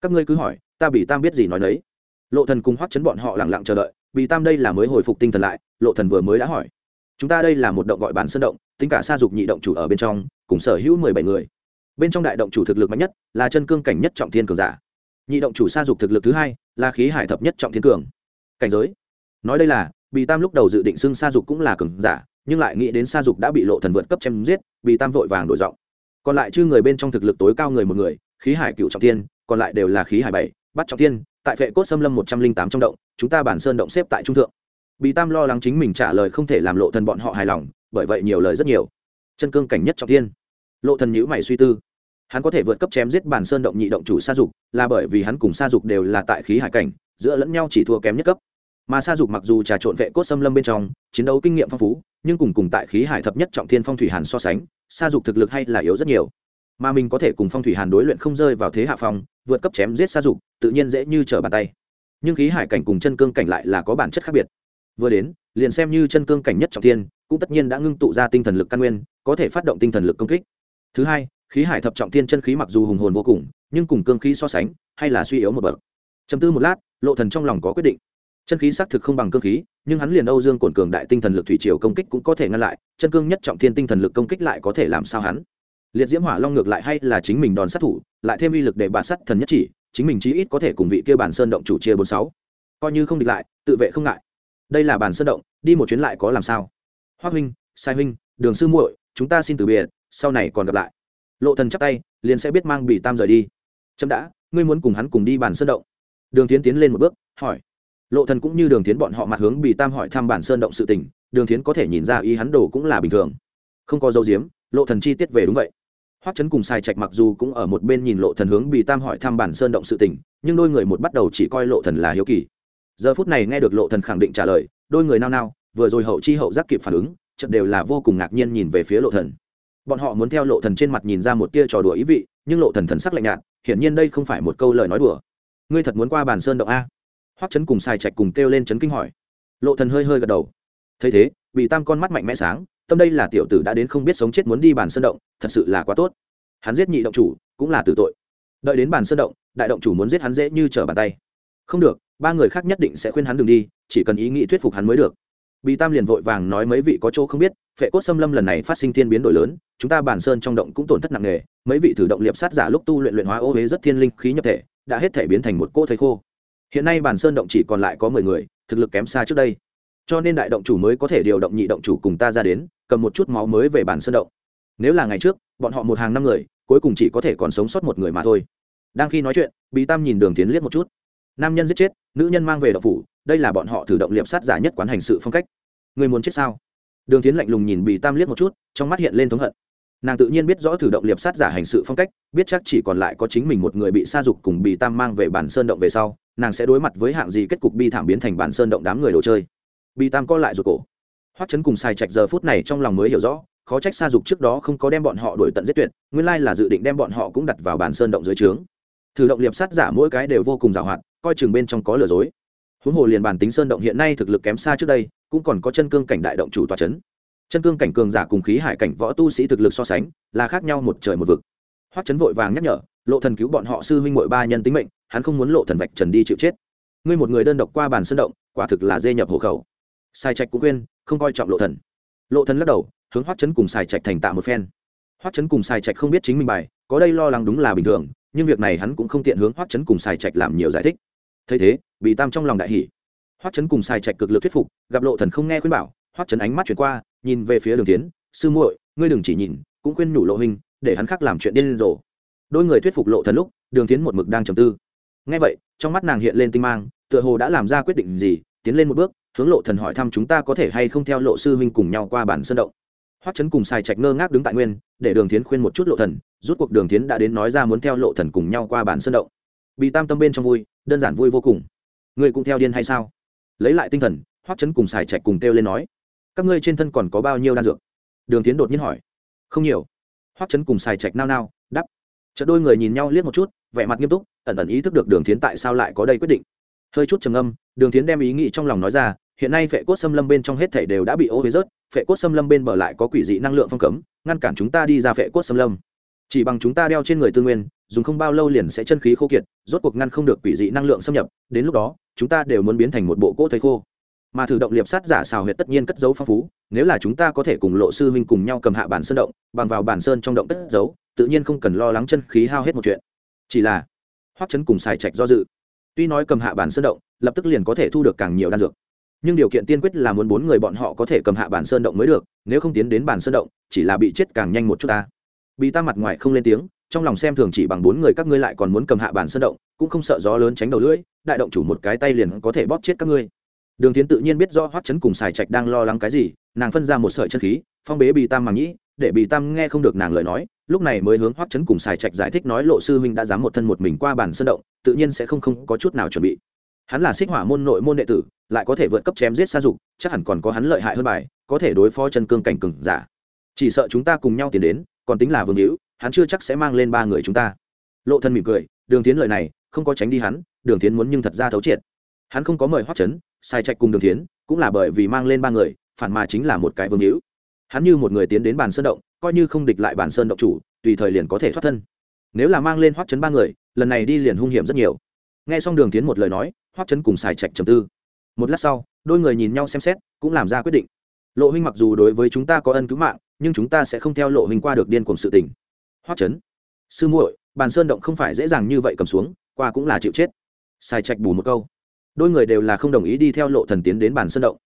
Các ngươi cứ hỏi, ta bị tam biết gì nói đấy lộ thần cùng hoắc chấn bọn họ lặng lặng chờ đợi bị tam đây là mới hồi phục tinh thần lại, lộ thần vừa mới đã hỏi. Chúng ta đây là một động gọi bán sơn động, tính cả sa dục nhị động chủ ở bên trong, cùng sở hữu mười bảy người bên trong đại động chủ thực lực mạnh nhất là chân cương cảnh nhất trọng thiên cường giả. Nhị động chủ sa dục thực lực thứ hai là khí hải thập nhất trọng thiên cường. Cảnh giới. Nói đây là bị tam lúc đầu dự định xưng sa dục cũng là cường giả, nhưng lại nghĩ đến sa dục đã bị lộ thần vượt cấp chém giết bị tam vội vàng đổi giọng. Còn lại chư người bên trong thực lực tối cao người một người, khí hải cựu trọng thiên, còn lại đều là khí hải bảy bắt trọng thiên, tại phệ cốt xâm lâm một trăm linh tám trong động, chúng ta bản sơn động xếp tại trung thượng. Bị tam lo lắng chính mình trả lời không thể làm lộ thần bọn họ hài lòng, bởi vậy nhiều lời rất nhiều. Chân cương cảnh nhất trọng thiên lộ thần nhữ mày suy tư. Hắn có thể vượt cấp chém giết bản sơn động nhị động chủ sa dục, là bởi vì hắn cùng sa dục đều là tại khí hải cảnh, giữa lẫn nhau chỉ thua kém nhất cấp. Mà sa dục mặc dù trà trộn vệ cốt xâm lâm bên trong, chiến đấu kinh nghiệm phong phú, nhưng cùng cùng tại khí hải thập nhất trọng thiên phong thủy hàn so sánh, sa dục thực lực hay là yếu rất nhiều. Mà mình có thể cùng phong thủy hàn đối luyện không rơi vào thế hạ phong, vượt cấp chém giết sa dục, tự nhiên dễ như trở bàn tay. Nhưng khí hải cảnh cùng chân cương cảnh lại là có bản chất khác biệt. Vừa đến, liền xem như chân cương cảnh nhất trọng thiên, cũng tất nhiên đã ngưng tụ ra tinh thần lực căn nguyên, có thể phát động tinh thần lực công kích thứ hai, khí hải thập trọng thiên chân khí mặc dù hùng hồn vô cùng, nhưng cùng cương khí so sánh, hay là suy yếu một bậc. Chầm tư một lát, lộ thần trong lòng có quyết định. Chân khí xác thực không bằng cương khí, nhưng hắn liền âu dương cổn cường đại tinh thần lực thủy triều công kích cũng có thể ngăn lại, chân cương nhất trọng thiên tinh thần lực công kích lại có thể làm sao hắn? Liệt diễm hỏa long ngược lại hay là chính mình đòn sát thủ, lại thêm uy lực để bản sát thần nhất chỉ, chính mình chí ít có thể cùng vị kia bản sơn động chủ chia bốn sáu. Coi như không địch lại, tự vệ không ngại. Đây là bản sơn động, đi một chuyến lại có làm sao? Hoa huynh, sai huynh, đường sư muội, chúng ta xin từ biệt sau này còn gặp lại. Lộ thần chắp tay, liền sẽ biết mang bị tam rời đi. Chấm đã, ngươi muốn cùng hắn cùng đi bản sơn động. Đường tiến tiến lên một bước, hỏi. Lộ thần cũng như đường tiến bọn họ mặt hướng bị tam hỏi thăm bản sơn động sự tình, đường tiến có thể nhìn ra ý hắn đồ cũng là bình thường. Không có dấu diếm, lộ thần chi tiết về đúng vậy. Hoắc chấn cùng sai trạch mặc dù cũng ở một bên nhìn lộ thần hướng bị tam hỏi thăm bản sơn động sự tình, nhưng đôi người một bắt đầu chỉ coi lộ thần là hiếu kỳ. Giờ phút này nghe được lộ thần khẳng định trả lời, đôi người nao nao, vừa rồi hậu chi hậu giác kịp phản ứng, chợt đều là vô cùng ngạc nhiên nhìn về phía lộ thần bọn họ muốn theo lộ thần trên mặt nhìn ra một tia trò đùa ý vị, nhưng lộ thần thần sắc lạnh nhạt, hiển nhiên đây không phải một câu lời nói đùa. Ngươi thật muốn qua bàn sơn động a? Hoắc chấn cùng xài trạch cùng kêu lên chấn kinh hỏi. Lộ thần hơi hơi gật đầu. Thấy thế, bị tam con mắt mạnh mẽ sáng, tâm đây là tiểu tử đã đến không biết sống chết muốn đi bàn sơn động, thật sự là quá tốt. Hắn giết nhị động chủ, cũng là tử tội. Đợi đến bàn sơn động, đại động chủ muốn giết hắn dễ như trở bàn tay. Không được, ba người khác nhất định sẽ khuyên hắn đừng đi, chỉ cần ý nghĩ thuyết phục hắn mới được. Bị tam liền vội vàng nói mấy vị có chỗ không biết, phệ cốt xâm lâm lần này phát sinh thiên biến đổi lớn chúng ta bản sơn trong động cũng tổn thất nặng nề, mấy vị thử động liệp sát giả lúc tu luyện luyện hóa ô huế rất thiên linh khí nhập thể, đã hết thể biến thành một cỗ thầy khô. Hiện nay bản sơn động chỉ còn lại có mười người, thực lực kém xa trước đây. Cho nên đại động chủ mới có thể điều động nhị động chủ cùng ta ra đến, cầm một chút máu mới về bản sơn động. Nếu là ngày trước, bọn họ một hàng năm người, cuối cùng chỉ có thể còn sống sót một người mà thôi. Đang khi nói chuyện bị tam nhìn đường tiến liếc một chút. Nam nhân giết chết, nữ nhân mang về động phủ, đây là bọn họ thử động liệp sát giả nhất quán hành sự phong cách. Người muốn chết sao? Đường tiến lạnh lùng nhìn bị tam liếc một chút, trong mắt hiện lên thống hận. Nàng tự nhiên biết rõ thử động liệp sát giả hành sự phong cách, biết chắc chỉ còn lại có chính mình một người bị sa dục cùng bị tam mang về bản sơn động về sau, nàng sẽ đối mặt với hạng gì kết cục bi thảm biến thành bản sơn động đám người đồ chơi. Bị tam co lại ruột cổ. Hoắc chấn cùng sai trạch giờ phút này trong lòng mới hiểu rõ, khó trách sa dục trước đó không có đem bọn họ đuổi tận giết tuyệt, nguyên lai là dự định đem bọn họ cũng đặt vào bản sơn động dưới trướng. Thử động liệp sát giả mỗi cái đều vô cùng giàu hoạt coi chừng bên trong có lừa dối. Huống hồ liền bản tính sơn động hiện nay thực lực kém xa trước đây cũng còn có chân cương cảnh đại động chủ tòa chấn. Chân cương cảnh cường giả cùng khí hải cảnh võ tu sĩ thực lực so sánh, là khác nhau một trời một vực. Hoắc chấn vội vàng nhắc nhở, lộ thần cứu bọn họ sư huynh muội ba nhân tính mệnh, hắn không muốn lộ thần vạch trần đi chịu chết. Ngươi một người đơn độc qua bàn sơn động, quả thực là dê nhập hộ khẩu. Sai trạch cũng quên không coi trọng lộ thần. Lộ thần lắc đầu, hướng hoắc chấn cùng sai trạch thành tạ một phen. Hoắc chấn cùng sai trạch không biết chính mình bài, có đây lo lắng đúng là bình thường, nhưng việc này hắn cũng không tiện hướng hoắc chấn cùng sai trạch làm nhiều giải thích. Thấy thế bị tam trong lòng đại hỉ hoắc chấn cùng sai trạch cực lực thuyết phục, gặp lộ thần không nghe khuyên bảo, hoắc chấn ánh mắt chuyển qua, nhìn về phía đường tiến, sư muội, ngươi đừng chỉ nhìn, cũng khuyên nhủ lộ hình để hắn khác làm chuyện điên rồ. Đôi người thuyết phục lộ thần lúc, đường tiến một mực đang trầm tư. Nghe vậy, trong mắt nàng hiện lên tinh mang, tựa hồ đã làm ra quyết định gì, tiến lên một bước, hướng lộ thần hỏi thăm chúng ta có thể hay không theo lộ sư huynh cùng nhau qua bản sơn động. Hoắc chấn cùng sai trạch ngơ ngác đứng tại nguyên, để đường tiến khuyên một chút lộ thần, rút cuộc đường tiến đã đến nói ra muốn theo lộ thần cùng nhau qua bản sơn động. Bị tam tâm bên trong vui, đơn giản vui vô cùng. Ngươi cũng theo điên hay sao? Lấy lại tinh thần, hoắc chấn cùng xài trạch cùng kêu lên nói, các ngươi trên thân còn có bao nhiêu đan dược? Đường tiến đột nhiên hỏi. Không nhiều. Hoắc chấn cùng xài trạch nao nao đắp chợ đôi người nhìn nhau liếc một chút, vẻ mặt nghiêm túc, ẩn ẩn ý thức được đường tiến tại sao lại có đây quyết định. Hơi chút trầm âm đường tiến đem ý nghĩ trong lòng nói ra, hiện nay phệ cốt xâm lâm bên trong hết thảy đều đã bị ô huế rớt, phệ cốt xâm lâm bên bờ lại có quỷ dị năng lượng phong cấm, ngăn cản chúng ta đi ra phệ cốt xâm lâm. Chỉ bằng chúng ta đeo trên người tư nguyên, dùng không bao lâu liền sẽ chân khí khô kiệt, rốt cuộc ngăn không được quỷ dị năng lượng xâm nhập, đến lúc đó chúng ta đều muốn biến thành một bộ cỗ thầy khô. Mà thử động liệp sát giả xào huyệt tất nhiên cất dấu phong phú, nếu là chúng ta có thể cùng lộ sư huynh cùng nhau cầm hạ bản sơn động, bằng vào bản sơn trong động cất dấu, tự nhiên không cần lo lắng chân khí hao hết một chuyện. Chỉ là, hoắc chấn cùng xài trạch do dự. Tuy nói cầm hạ bản sơn động, lập tức liền có thể thu được càng nhiều đan dược. Nhưng điều kiện tiên quyết là muốn bốn người bọn họ có thể cầm hạ bản sơn động mới được, nếu không tiến đến bản sơn động, chỉ là bị chết càng nhanh một chút ta. Bị ta mặt ngoài không lên tiếng trong lòng xem thường chỉ bằng bốn người các ngươi lại còn muốn cầm hạ bàn sơn động, cũng không sợ gió lớn tránh đầu lưỡi, đại động chủ một cái tay liền có thể bóp chết các ngươi. Đường tiến tự nhiên biết do hoắc chấn cùng xài trạch đang lo lắng cái gì, nàng phân ra một sợi chân khí, phong bế bì tam màng nhĩ để bì tam nghe không được nàng lời nói, lúc này mới hướng hoắc chấn cùng xài trạch giải thích nói lộ sư huynh đã dám một thân một mình qua bàn sơn động, tự nhiên sẽ không không có chút nào chuẩn bị. Hắn là xích hỏa môn nội môn đệ tử, lại có thể vượt cấp chém giết xa dục, chắc hẳn còn có hắn lợi hại hơn bài, có thể đối phó chân cương cảnh cừng giả. Chỉ sợ chúng ta cùng nhau tiến đến, còn tính là vương hữu hắn chưa chắc sẽ mang lên ba người chúng ta. Lộ thân mỉm cười, đường tiến lời này, không có tránh đi hắn, đường tiến muốn nhưng thật ra thấu triệt. Hắn không có mời hoắc chấn, sai trạch cùng đường tiến cũng là bởi vì mang lên ba người, phản mà chính là một cái vương hữu. Hắn như một người tiến đến bàn sơn động, coi như không địch lại bàn sơn động chủ, tùy thời liền có thể thoát thân. Nếu là mang lên hoắc chấn ba người, lần này đi liền hung hiểm rất nhiều. Nghe xong đường tiến một lời nói, hoắc chấn cùng xài trạch trầm tư. Một lát sau, đôi người nhìn nhau xem xét, cũng làm ra quyết định. Lộ huynh mặc dù đối với chúng ta có ân cứu mạng, nhưng chúng ta sẽ không theo lộ huynh qua được điên cuồng sự tình hoắc chấn sư muội, bàn sơn động không phải dễ dàng như vậy cầm xuống, qua cũng là chịu chết. Sai trạch bù một câu. Đôi người đều là không đồng ý đi theo lộ thần tiến đến bàn sơn động.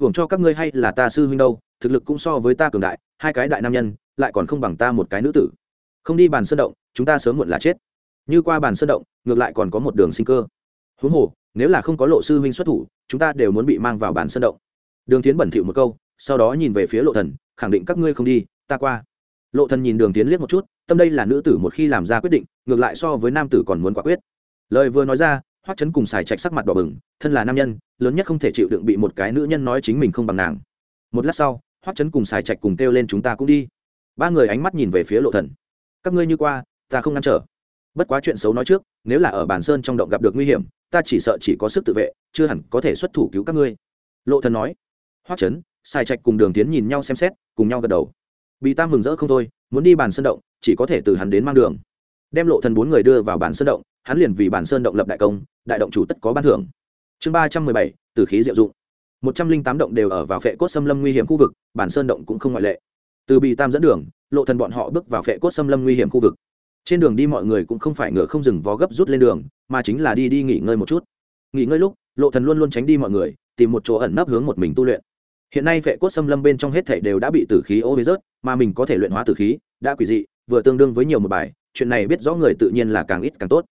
Hưởng cho các ngươi hay là ta sư huynh đâu, thực lực cũng so với ta cường đại, hai cái đại nam nhân, lại còn không bằng ta một cái nữ tử. Không đi bàn sơn động, chúng ta sớm muộn là chết. Như qua bàn sơn động, ngược lại còn có một đường sinh cơ. Huống hồ, nếu là không có lộ sư huynh xuất thủ, chúng ta đều muốn bị mang vào bàn sơn động. Đường tiến bẩn thỉu một câu, sau đó nhìn về phía lộ thần, khẳng định các ngươi không đi, ta qua. Lộ thần nhìn đường tiến liếc một chút tâm đây là nữ tử một khi làm ra quyết định, ngược lại so với nam tử còn muốn quả quyết. Lời vừa nói ra, hoắc chấn cùng xài trạch sắc mặt đỏ bừng, thân là nam nhân, lớn nhất không thể chịu đựng bị một cái nữ nhân nói chính mình không bằng nàng. Một lát sau, hoắc chấn cùng xài trạch cùng kêu lên chúng ta cũng đi. Ba người ánh mắt nhìn về phía lộ thần. Các ngươi như qua, ta không ngăn trở. Bất quá chuyện xấu nói trước, nếu là ở bản sơn trong động gặp được nguy hiểm, ta chỉ sợ chỉ có sức tự vệ, chưa hẳn có thể xuất thủ cứu các ngươi. Lộ thần nói. Hoắc chấn xài trạch cùng đường tiến nhìn nhau xem xét, cùng nhau gật đầu. Bị tam mừng rỡ không thôi muốn đi bản sơn động, chỉ có thể từ hắn đến mang đường. Đem lộ thần bốn người đưa vào bản sơn động, hắn liền vì bản sơn động lập đại công, đại động chủ tất có ban thưởng. Chương ba trăm mười bảy, từ khí diệu dụng. Một trăm linh tám động đều ở vào phệ cốt xâm lâm nguy hiểm khu vực bản sơn động cũng không ngoại lệ. Từ bị tam dẫn đường, lộ thần bọn họ bước vào phệ cốt xâm lâm nguy hiểm khu vực. Trên đường đi mọi người cũng không phải ngựa không dừng vó gấp rút lên đường, mà chính là đi đi nghỉ ngơi một chút. Nghỉ ngơi lúc, lộ thần luôn luôn tránh đi mọi người, tìm một chỗ ẩn nấp hướng một mình tu luyện hiện nay vệ cốt xâm lâm bên trong hết thảy đều đã bị tử khí ô huế rớt, mà mình có thể luyện hóa tử khí, đã quỷ dị, vừa tương đương với nhiều một bài, chuyện này biết rõ người tự nhiên là càng ít càng tốt.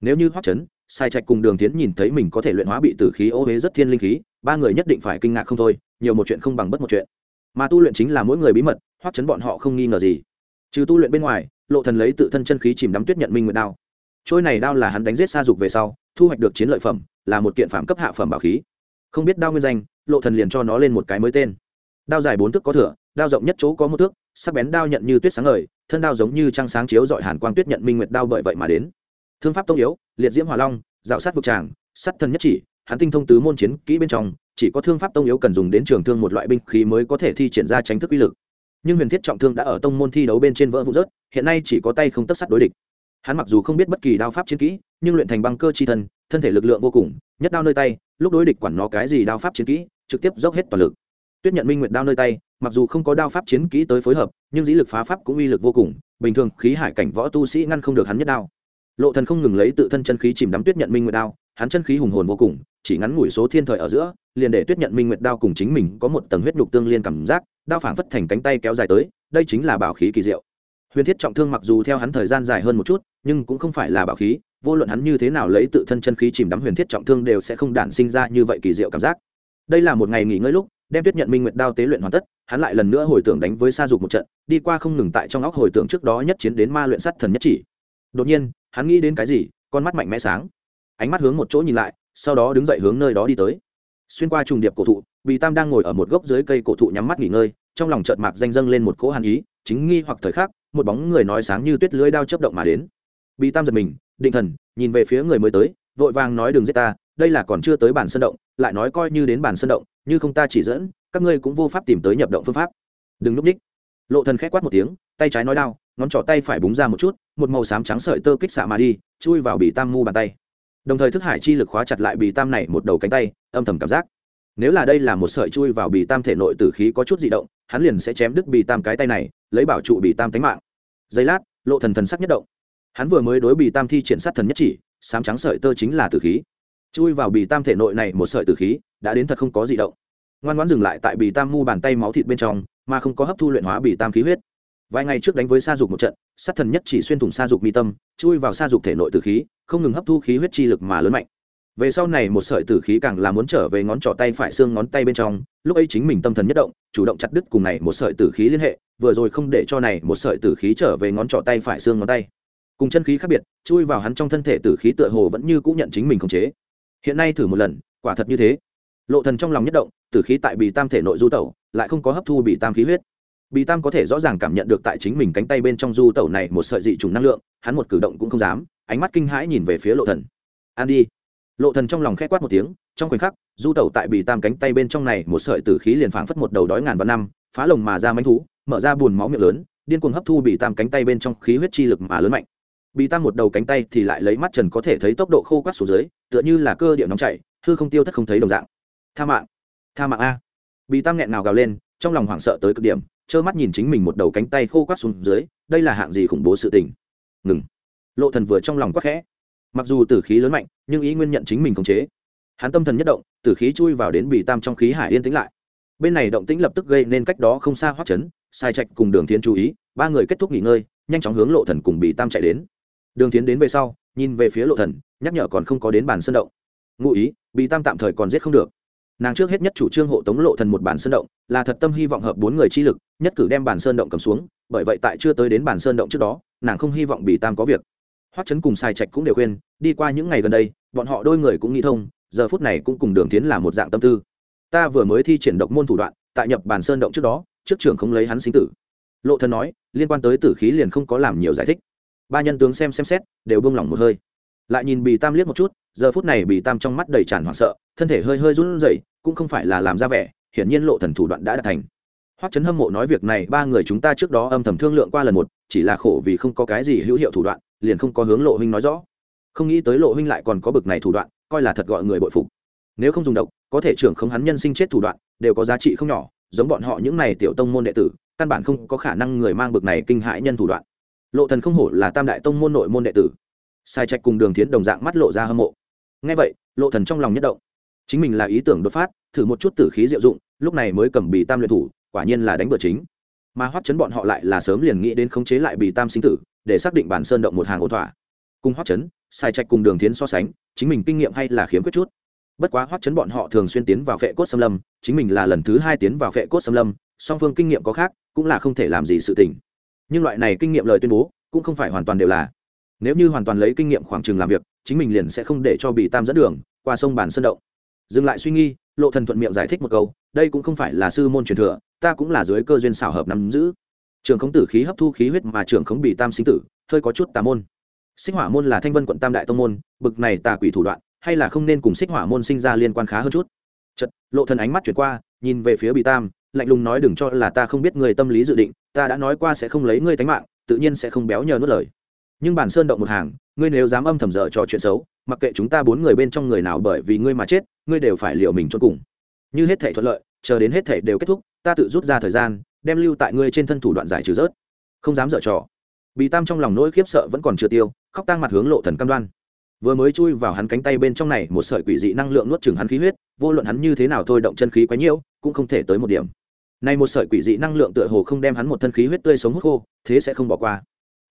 Nếu như hoắc chấn, sai trạch cùng đường tiến nhìn thấy mình có thể luyện hóa bị tử khí ô huế rất thiên linh khí, ba người nhất định phải kinh ngạc không thôi, nhiều một chuyện không bằng bất một chuyện. Mà tu luyện chính là mỗi người bí mật, hoắc chấn bọn họ không nghi ngờ gì. Trừ tu luyện bên ngoài, lộ thần lấy tự thân chân khí chìm đắm tuyết nhận minh nguyệt đao. Trôi này đao là hắn đánh giết sa dục về sau, thu hoạch được chiến lợi phẩm, là một kiện phạm cấp hạ phẩm bảo khí. Không biết đao nguyên danh lộ thần liền cho nó lên một cái mới tên. Đao dài bốn thước có thửa đao rộng nhất chỗ có một thước, sắc bén đao nhận như tuyết sáng ngời, thân đao giống như trăng sáng chiếu dọi hàn quang tuyết nhận minh nguyệt đao bởi vậy mà đến. Thương pháp tông yếu, liệt diễm hỏa long, dạo sát vực tràng sắt thân nhất chỉ, hắn tinh thông tứ môn chiến kỹ bên trong, chỉ có thương pháp tông yếu cần dùng đến trường thương một loại binh khí mới có thể thi triển ra tránh thức uy lực. Nhưng huyền thiết trọng thương đã ở tông môn thi đấu bên trên vỡ vụ rớt, hiện nay chỉ có tay không tất sắt đối địch. Hắn mặc dù không biết bất kỳ đao pháp chiến kỹ, nhưng luyện thành băng cơ chi thân thân thể lực lượng vô cùng, nhất đao nơi tay lúc đối địch quản nó cái gì đao pháp chiến kỹ, trực tiếp dốc hết toàn lực. Tuyết nhận minh nguyệt đao nơi tay, mặc dù không có đao pháp chiến kỹ tới phối hợp, nhưng dĩ lực phá pháp cũng uy lực vô cùng, bình thường khí hải cảnh võ tu sĩ ngăn không được hắn nhất đao. Lộ thần không ngừng lấy tự thân chân khí chìm đắm tuyết nhận minh nguyệt đao, hắn chân khí hùng hồn vô cùng, chỉ ngắn ngủi số thiên thời ở giữa, liền để tuyết nhận minh nguyệt đao cùng chính mình có một tầng huyết nhục tương liên cảm giác, đao phảng phất thành cánh tay kéo dài tới, đây chính là bảo khí kỳ diệu. Huyền thiết trọng thương mặc dù theo hắn thời gian dài hơn một chút, nhưng cũng không phải là bảo khí vô luận hắn như thế nào lấy tự thân chân khí chìm đắm huyền thiết trọng thương đều sẽ không đản sinh ra như vậy kỳ diệu cảm giác. Đây là một ngày nghỉ ngơi lúc, đem tuyết nhận minh nguyệt đao tế luyện hoàn tất, hắn lại lần nữa hồi tưởng đánh với sa dục một trận, đi qua không ngừng tại trong óc hồi tưởng trước đó nhất chiến đến ma luyện sắt thần nhất chỉ. Đột nhiên, hắn nghĩ đến cái gì, con mắt mạnh mẽ sáng, ánh mắt hướng một chỗ nhìn lại, sau đó đứng dậy hướng nơi đó đi tới. Xuyên qua trùng điệp cổ thụ, vì tam đang ngồi ở một gốc dưới cây cổ thụ nhắm mắt nghỉ ngơi, trong lòng chợt mạc danh dâng lên một cỗ hàn ý, chính nghi hoặc thời khắc, một bóng người nói sáng như tuyết lưới đao chớp động mà đến. Bị tam giật mình định thần, nhìn về phía người mới tới, vội vàng nói đừng giết ta, đây là còn chưa tới bản sân động, lại nói coi như đến bản sân động, như không ta chỉ dẫn, các ngươi cũng vô pháp tìm tới nhập động phương pháp. Đừng núp ních lộ thần khẽ quát một tiếng, tay trái nói đao, ngón trỏ tay phải búng ra một chút, một màu xám trắng sợi tơ kích xạ mà đi, chui vào bị tam mu bàn tay. Đồng thời thức hải chi lực khóa chặt lại bị tam này một đầu cánh tay, âm thầm cảm giác. Nếu là đây là một sợi chui vào bị tam thể nội tử khí có chút dị động, hắn liền sẽ chém đứt bị tam cái tay này, lấy bảo trụ bị tam tánh mạng. Giây lát, lộ thần thần sắc nhất động hắn vừa mới đối bì tam thi triển sát thần nhất chỉ, sám trắng sợi tơ chính là tử khí. Chui vào bì tam thể nội này một sợi tử khí, đã đến thật không có gì động. Ngoan ngoãn dừng lại tại bì tam mu bàn tay máu thịt bên trong, mà không có hấp thu luyện hóa bì tam khí huyết. Vài ngày trước đánh với sa dục một trận, sát thần nhất chỉ xuyên thủng sa dục mi tâm, chui vào sa dục thể nội tử khí, không ngừng hấp thu khí huyết chi lực mà lớn mạnh. Về sau này một sợi tử khí càng là muốn trở về ngón trỏ tay phải xương ngón tay bên trong, lúc ấy chính mình tâm thần nhất động, chủ động chặt đứt cùng này một sợi tử khí liên hệ, vừa rồi không để cho này một sợi tử khí trở về ngón trỏ tay phải xương ngón tay cùng chân khí khác biệt, chui vào hắn trong thân thể tử khí tựa hồ vẫn như cũng nhận chính mình khống chế. Hiện nay thử một lần, quả thật như thế. Lộ thần trong lòng nhất động, tử khí tại bì tam thể nội du tẩu, lại không có hấp thu bì tam khí huyết. Bì tam có thể rõ ràng cảm nhận được tại chính mình cánh tay bên trong du tẩu này một sợi dị trùng năng lượng, hắn một cử động cũng không dám, ánh mắt kinh hãi nhìn về phía lộ thần. An đi. Lộ thần trong lòng khẽ quát một tiếng, trong khoảnh khắc, du tẩu tại bì tam cánh tay bên trong này một sợi tử khí liền phảng phất một đầu đói ngàn vạn năm, phá lồng mà ra mánh thú, mở ra buồn máu miệng lớn, điên cuồng hấp thu bì tam cánh tay bên trong khí huyết chi lực mà lớn mạnh. Bị tam một đầu cánh tay thì lại lấy mắt trần có thể thấy tốc độ khô quát xuống dưới, tựa như là cơ địa nóng chảy, hư không tiêu thất không thấy đồng dạng. Tha mạng tha mạng a. Bị tam nghẹn nào gào lên, trong lòng hoảng sợ tới cực điểm, trơ mắt nhìn chính mình một đầu cánh tay khô quát xuống dưới, đây là hạng gì khủng bố sự tình. Ngừng. Lộ thần vừa trong lòng quát khẽ. Mặc dù tử khí lớn mạnh, nhưng ý nguyên nhận chính mình khống chế. Hắn tâm thần nhất động, tử khí chui vào đến Bị tam trong khí hải yên tĩnh lại. Bên này động tĩnh lập tức gây nên cách đó không xa hoắc chấn, sai trạch cùng đường thiên chú ý, ba người kết thúc nghỉ ngơi, nhanh chóng hướng lộ thần cùng Bị tam chạy đến đường tiến đến về sau, nhìn về phía lộ thần, nhắc nhở còn không có đến bàn sân động. Ngụ ý, bì tam tạm thời còn giết không được. Nàng trước hết nhất chủ trương hộ tống lộ thần một bản sơn động, là thật tâm hy vọng hợp bốn người chi lực, nhất cử đem bản sơn động cầm xuống, bởi vậy tại chưa tới đến bản sơn động trước đó, nàng không hy vọng bì tam có việc. Hoắc chấn cùng sai trạch cũng đều khuyên, đi qua những ngày gần đây, bọn họ đôi người cũng nghĩ thông, giờ phút này cũng cùng đường tiến là một dạng tâm tư. Ta vừa mới thi triển độc môn thủ đoạn, tại nhập bản sơn động trước đó, trước trưởng không lấy hắn sinh tử. Lộ thần nói, liên quan tới tử khí liền không có làm nhiều giải thích ba nhân tướng xem xem xét, đều buông lỏng một hơi. Lại nhìn bì tam liếc một chút, giờ phút này bì tam trong mắt đầy tràn hoảng sợ, thân thể hơi hơi run rẩy, cũng không phải là làm ra vẻ, hiển nhiên lộ thần thủ đoạn đã đạt thành. Hoắc chấn hâm mộ nói việc này, ba người chúng ta trước đó âm thầm thương lượng qua lần một, chỉ là khổ vì không có cái gì hữu hiệu thủ đoạn, liền không có hướng lộ huynh nói rõ. Không nghĩ tới lộ huynh lại còn có bực này thủ đoạn, coi là thật gọi người bội phục. Nếu không dùng độc, có thể trưởng không hắn nhân sinh chết thủ đoạn, đều có giá trị không nhỏ, giống bọn họ những này tiểu tông môn đệ tử, căn bản không có khả năng người mang bực này kinh hãi nhân thủ đoạn lộ thần không hổ là tam đại tông môn nội môn đệ tử. Sai trạch cùng đường thiến đồng dạng mắt lộ ra hâm mộ. Ngay vậy, lộ thần trong lòng nhất động. Chính mình là ý tưởng đột phát, thử một chút tử khí diệu dụng, lúc này mới cầm bì tam luyện thủ, quả nhiên là đánh bừa chính. Mà hoắc chấn bọn họ lại là sớm liền nghĩ đến khống chế lại bì tam sinh tử, để xác định bản sơn động một hàng ổn thỏa. Cùng hoắc chấn, sai trạch cùng đường thiến so sánh, chính mình kinh nghiệm hay là khiếm khuyết chút. Bất quá hoắc chấn bọn họ thường xuyên tiến vào vệ cốt xâm lâm, chính mình là lần thứ hai tiến vào vệ cốt xâm lâm, song phương kinh nghiệm có khác, cũng là không thể làm gì sự tình nhưng loại này kinh nghiệm lời tuyên bố cũng không phải hoàn toàn đều là. Nếu như hoàn toàn lấy kinh nghiệm khoảng trường làm việc, chính mình liền sẽ không để cho bị tam dẫn đường, qua sông bản sơn động. Dừng lại suy nghi lộ thần thuận miệng giải thích một câu, đây cũng không phải là sư môn truyền thừa, ta cũng là dưới cơ duyên xảo hợp nắm giữ. Trường khống tử khí hấp thu khí huyết mà trường khống bị tam sinh tử, hơi có chút tà môn. Xích hỏa môn là thanh vân quận tam đại tông môn, bực này tà quỷ thủ đoạn, hay là không nên cùng xích hỏa môn sinh ra liên quan khá hơn chút? Chật lộ thần ánh mắt chuyển qua, nhìn về phía bị tam, lạnh lùng nói đừng cho là ta không biết người tâm lý dự định ta đã nói qua sẽ không lấy ngươi tánh mạng, tự nhiên sẽ không béo nhờ nuốt lời. Nhưng bản sơn động một hàng, ngươi nếu dám âm thầm dở trò chuyện xấu, mặc kệ chúng ta bốn người bên trong người nào bởi vì ngươi mà chết, ngươi đều phải liệu mình cho cùng. Như hết thể thuận lợi, chờ đến hết thể đều kết thúc, ta tự rút ra thời gian, đem lưu tại ngươi trên thân thủ đoạn giải trừ rớt. Không dám dở trò. Bị tam trong lòng nỗi khiếp sợ vẫn còn chưa tiêu, khóc tang mặt hướng lộ thần cam đoan. Vừa mới chui vào hắn cánh tay bên trong này, một sợi quỷ dị năng lượng nuốt chừng hắn khí huyết, vô luận hắn như thế nào thôi động chân khí quá nhiễu cũng không thể tới một điểm này một sợi quỷ dị năng lượng tựa hồ không đem hắn một thân khí huyết tươi sống hút khô, thế sẽ không bỏ qua.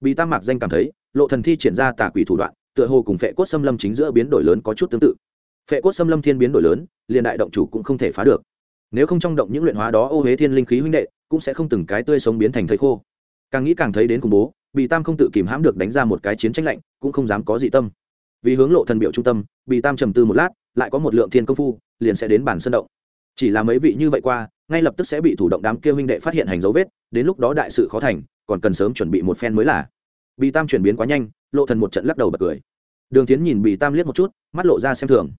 Bị tam mạc danh cảm thấy, lộ thần thi triển ra tà quỷ thủ đoạn, tựa hồ cùng phệ cốt xâm lâm chính giữa biến đổi lớn có chút tương tự. Phệ cốt xâm lâm thiên biến đổi lớn, liền đại động chủ cũng không thể phá được. Nếu không trong động những luyện hóa đó, ô hế thiên linh khí huynh đệ, cũng sẽ không từng cái tươi sống biến thành thây khô. Càng nghĩ càng thấy đến cùng bố, bị tam không tự kìm hãm được đánh ra một cái chiến tranh lạnh, cũng không dám có dị tâm. Vì hướng lộ thần biểu trung tâm, bị tam trầm tư một lát, lại có một lượng thiên công phu, liền sẽ đến bản sơn động. Chỉ là mấy vị như vậy qua ngay lập tức sẽ bị thủ động đám kia huynh đệ phát hiện hành dấu vết, đến lúc đó đại sự khó thành, còn cần sớm chuẩn bị một phen mới là. Bị tam chuyển biến quá nhanh, lộ thần một trận lắc đầu bật cười. Đường tiến nhìn bị tam liếc một chút, mắt lộ ra xem thường.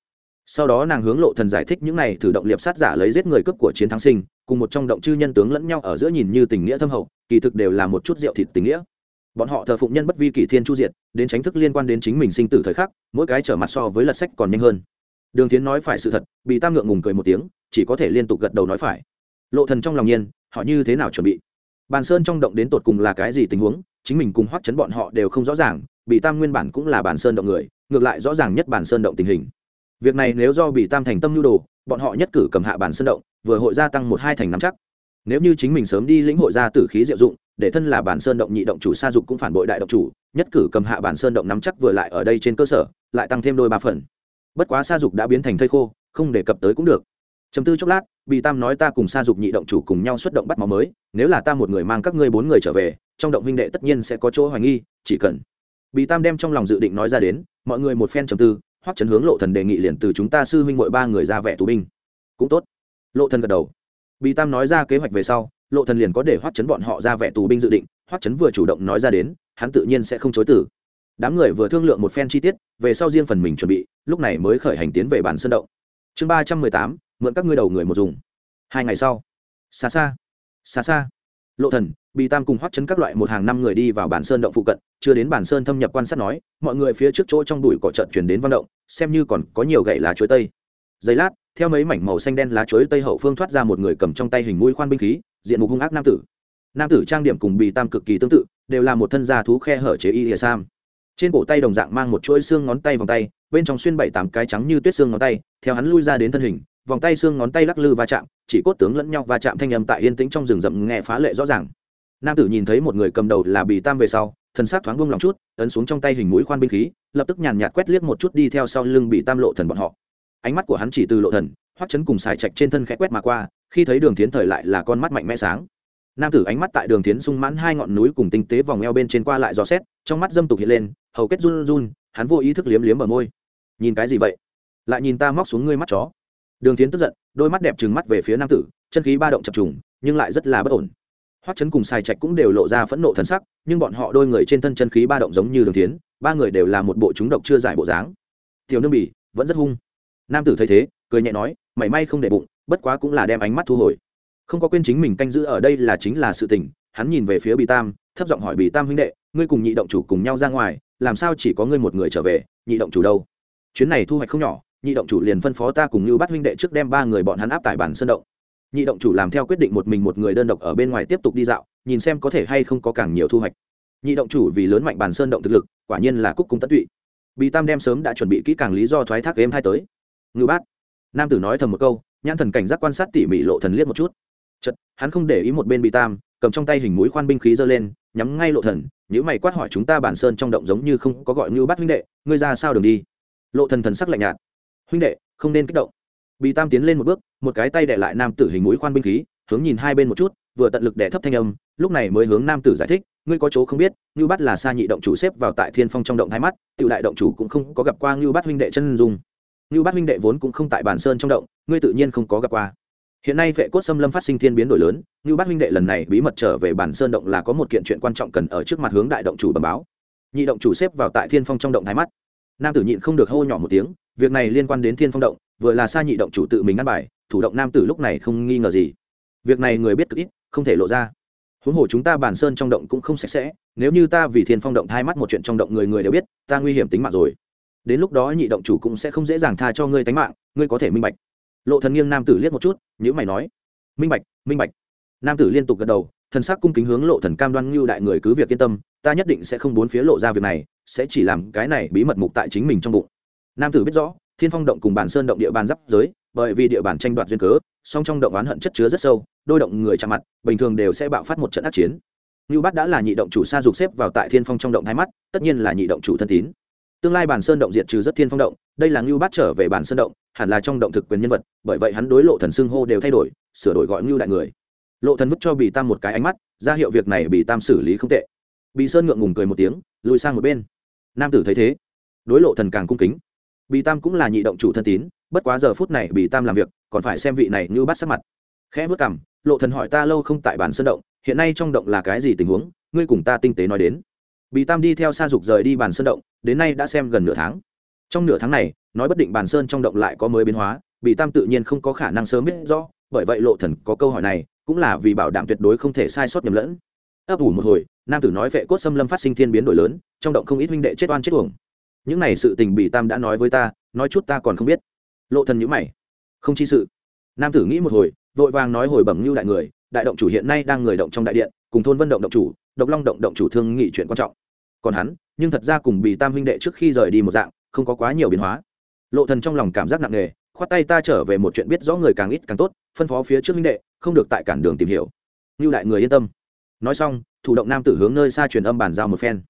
Sau đó nàng hướng lộ thần giải thích những này thử động liệp sát giả lấy giết người cướp của chiến thắng sinh, cùng một trong động chư nhân tướng lẫn nhau ở giữa nhìn như tình nghĩa thâm hậu, kỳ thực đều là một chút rượu thịt tình nghĩa. Bọn họ thờ phụng nhân bất vi kỷ thiên chu diệt, đến tránh thức liên quan đến chính mình sinh tử thời khắc, mỗi cái trở mặt so với lật sách còn nhanh hơn. Đường tiến nói phải sự thật bị tam ngượng ngùng cười một tiếng, chỉ có thể liên tục gật đầu nói phải lộ thần trong lòng nhiên, họ như thế nào chuẩn bị? Bàn sơn trong động đến tột cùng là cái gì tình huống? Chính mình cùng hoắc chấn bọn họ đều không rõ ràng bị tam nguyên bản cũng là bàn sơn động người, ngược lại rõ ràng nhất bàn sơn động tình hình. Việc này nếu do bị tam thành tâm nhu đồ, bọn họ nhất cử cầm hạ bàn sơn động, vừa hội gia tăng một hai thành nắm chắc. Nếu như chính mình sớm đi lĩnh hội ra tử khí diệu dụng, để thân là bản sơn động nhị động chủ sa dục cũng phản bội đại động chủ, nhất cử cầm hạ bản sơn động nắm chắc vừa lại ở đây trên cơ sở, lại tăng thêm đôi ba phần. Bất quá sa dục đã biến thành thây khô, không đề cập tới cũng được chấm tư chốc lát bị tam nói ta cùng sa dục nhị động chủ cùng nhau xuất động bắt máu mới, nếu là ta một người mang các ngươi bốn người trở về, trong động huynh đệ tất nhiên sẽ có chỗ hoài nghi, chỉ cần. Bị tam đem trong lòng dự định nói ra đến, mọi người một phen trầm tư hoặc trấn hướng lộ thần đề nghị liền từ chúng ta sư huynh mỗi ba người ra vẻ tù binh. Cũng tốt. Lộ thần gật đầu. Bị tam nói ra kế hoạch về sau, lộ thần liền có để hoắc chấn bọn họ ra vẻ tù binh dự định, hoắc chấn vừa chủ động nói ra đến, hắn tự nhiên sẽ không chối từ. Đám người vừa thương lượng một phen chi tiết, về sau riêng phần mình chuẩn bị, lúc này mới khởi hành tiến về bản sơn động. Chương ba trăm mười tám mượn các ngươi đầu người một dùng. Hai ngày sau, xa xa xa xa, lộ thần bị tam cùng hoắc chấn các loại một hàng năm người đi vào bản sơn động phụ cận, chưa đến bản sơn thâm nhập quan sát nói, mọi người phía trước chỗ trong bụi cỏ trận chuyển đến văn động, xem như còn có nhiều gậy lá chuối tây. Giây lát, theo mấy mảnh màu xanh đen lá chuối tây hậu phương thoát ra một người cầm trong tay hình mũi khoan binh khí, diện mục hung ác nam tử. Nam tử trang điểm cùng bì tam cực kỳ tương tự, đều là một thân gia thú khe hở chế y hiệ sam. Trên cổ tay đồng dạng mang một chuỗi xương ngón tay vòng tay, bên trong xuyên bảy tám cái trắng như tuyết xương ngón tay, theo hắn lui ra đến thân hình vòng tay xương ngón tay lắc lư va chạm, chỉ cốt tướng lẫn nhau va chạm thanh âm tại yên tĩnh trong rừng rậm nghe phá lệ rõ ràng. Nam tử nhìn thấy một người cầm đầu là bì tam về sau, thần sắc thoáng buông lòng chút, ấn xuống trong tay hình mũi khoan binh khí, lập tức nhàn nhạt quét liếc một chút đi theo sau lưng bị tam lộ thần bọn họ. Ánh mắt của hắn chỉ từ lộ thần, hoắc chấn cùng xài chạch trên thân khẽ quét mà qua, khi thấy đường tiến thời lại là con mắt mạnh mẽ sáng. Nam tử ánh mắt tại đường tiến sung mãn hai ngọn núi cùng tinh tế vòng eo bên trên qua lại dò xét, trong mắt dâm tục hiện lên, hầu kết run run, hắn vô ý thức liếm liếm ở môi. Nhìn cái gì vậy? Lại nhìn ta móc xuống ngươi mắt chó đường tiến tức giận, đôi mắt đẹp trừng mắt về phía nam tử, chân khí ba động chập trùng, nhưng lại rất là bất ổn. Hoắc chấn cùng sai trạch cũng đều lộ ra phẫn nộ thần sắc, nhưng bọn họ đôi người trên thân chân khí ba động giống như đường tiến ba người đều là một bộ chúng độc chưa giải bộ dáng. Tiểu nương bỉ, vẫn rất hung. Nam tử thấy thế, cười nhẹ nói, mảy may không để bụng, bất quá cũng là đem ánh mắt thu hồi. Không có quên chính mình canh giữ ở đây là chính là sự tình, hắn nhìn về phía bì tam, thấp giọng hỏi bì tam huynh đệ, ngươi cùng nhị động chủ cùng nhau ra ngoài, làm sao chỉ có ngươi một người trở về, nhị động chủ đâu? Chuyến này thu hoạch không nhỏ nhị động chủ liền phân phó ta cùng như bắt huynh đệ trước đem ba người bọn hắn áp tại bản sơn động. Nhị động chủ làm theo quyết định một mình một người đơn độc ở bên ngoài tiếp tục đi dạo, nhìn xem có thể hay không có càng nhiều thu hoạch. Nhị động chủ vì lớn mạnh bản sơn động thực lực, quả nhiên là cúc cung tất tụy. Bì tam đem sớm đã chuẩn bị kỹ càng lý do thoái thác êm hai tới. Ngư bát, nam tử nói thầm một câu, nhãn thần cảnh giác quan sát tỉ mỉ lộ thần liếc một chút. Chật hắn không để ý một bên bị tam, cầm trong tay hình mũi khoan binh khí giơ lên, nhắm ngay lộ thần những mày quát hỏi chúng ta bản sơn trong động giống như không có gọi ngư bát huynh đệ, ngươi ra sao đường đi? Lộ thần thần sắc lạnh nhạt huynh đệ, không nên kích động. Bị tam tiến lên một bước, một cái tay đệ lại nam tử hình mũi khoan binh khí, hướng nhìn hai bên một chút, vừa tận lực đè thấp thanh âm, lúc này mới hướng nam tử giải thích, ngươi có chỗ không biết, Ngưu bắt là sa nhị động chủ xếp vào tại thiên phong trong động hai mắt tự đại động chủ cũng không có gặp qua Ngưu bắt huynh đệ chân dung. Ngưu bắt huynh đệ vốn cũng không tại bản sơn trong động, ngươi tự nhiên không có gặp qua. Hiện nay vệ cốt xâm lâm phát sinh thiên biến đổi lớn, Ngưu bát huynh đệ lần này bí mật trở về bản sơn động là có một kiện chuyện quan trọng cần ở trước mặt hướng đại động chủ bẩm báo. Nhị động chủ xếp vào tại thiên phong trong động thái mắt. Nam tử nhịn không được hô nhỏ một tiếng việc này liên quan đến thiên phong động, vừa là xa nhị động chủ tự mình ăn bài, thủ động nam tử lúc này không nghi ngờ gì. Việc này người biết cực ít, không thể lộ ra. Huống hồ chúng ta bản sơn trong động cũng không sạch sẽ, nếu như ta vì thiên phong động thay mắt một chuyện trong động người người đều biết, ta nguy hiểm tính mạng rồi. Đến lúc đó nhị động chủ cũng sẽ không dễ dàng tha cho ngươi tánh mạng, ngươi có thể minh bạch. Lộ thần nghiêng nam tử liếc một chút nhữ mày nói, minh bạch minh bạch. Nam tử liên tục gật đầu, thần sắc cung kính hướng lộ thần cam đoan như đại người cứ việc yên tâm, ta nhất định sẽ không bốn phía lộ ra việc này, sẽ chỉ làm cái này bí mật mục tại chính mình trong bụng nam tử biết rõ, thiên phong động cùng bản sơn động địa bàn giáp giới, bởi vì địa bàn tranh đoạt duyên cớ, song trong động oán hận chất chứa rất sâu, đôi động người chạm mặt, bình thường đều sẽ bạo phát một trận ác chiến. Như bát đã là nhị động chủ sa dục xếp vào tại thiên phong trong động thái mắt, tất nhiên là nhị động chủ thân tín. Tương lai bản sơn động diệt trừ rất thiên phong động, đây là ngưu bát trở về bản sơn động, hẳn là trong động thực quyền nhân vật, bởi vậy hắn đối lộ thần xưng hô đều thay đổi, sửa đổi gọi ngưu đại người. Lộ thần vứt cho bì tam một cái ánh mắt, ra hiệu việc này bì tam xử lý không tệ. Bì sơn ngượng ngùng cười một tiếng, lùi sang một bên. Nam tử thấy thế, đối lộ thần càng cung kính bì tam cũng là nhị động chủ thân tín, bất quá giờ phút này bì tam làm việc, còn phải xem vị này như bắt sắc mặt. Khẽ vớt cằm, lộ thần hỏi ta lâu không tại bản sơn động, hiện nay trong động là cái gì tình huống, ngươi cùng ta tinh tế nói đến. Bì tam đi theo sa dục rời đi bản sơn động, đến nay đã xem gần nửa tháng. Trong nửa tháng này, nói bất định bản sơn trong động lại có mới biến hóa, bì tam tự nhiên không có khả năng sớm biết rõ, bởi vậy lộ thần có câu hỏi này, cũng là vì bảo đảm tuyệt đối không thể sai sót nhầm lẫn. Ấp ủ một hồi, nam tử nói vệ cốt xâm lâm phát sinh thiên biến đổi lớn, trong động không ít huynh đệ chết oan chết uổng những này sự tình bị tam đã nói với ta, nói chút ta còn không biết. Lộ thần nhíu mày. Không chi sự. Nam tử nghĩ một hồi, vội vàng nói hồi bẩm lưu đại người, đại động chủ hiện nay đang người động trong đại điện, cùng thôn vân động động chủ, độc long động động chủ thương nghị chuyện quan trọng. Còn hắn, nhưng thật ra cùng bị tam huynh đệ trước khi rời đi một dạng, không có quá nhiều biến hóa. Lộ thần trong lòng cảm giác nặng nề, khoát tay ta trở về một chuyện biết rõ người càng ít càng tốt, phân phó phía trước huynh đệ, không được tại cản đường tìm hiểu. Lưu đại người yên tâm. Nói xong, thủ động nam tử hướng nơi xa truyền âm bàn giao một phen.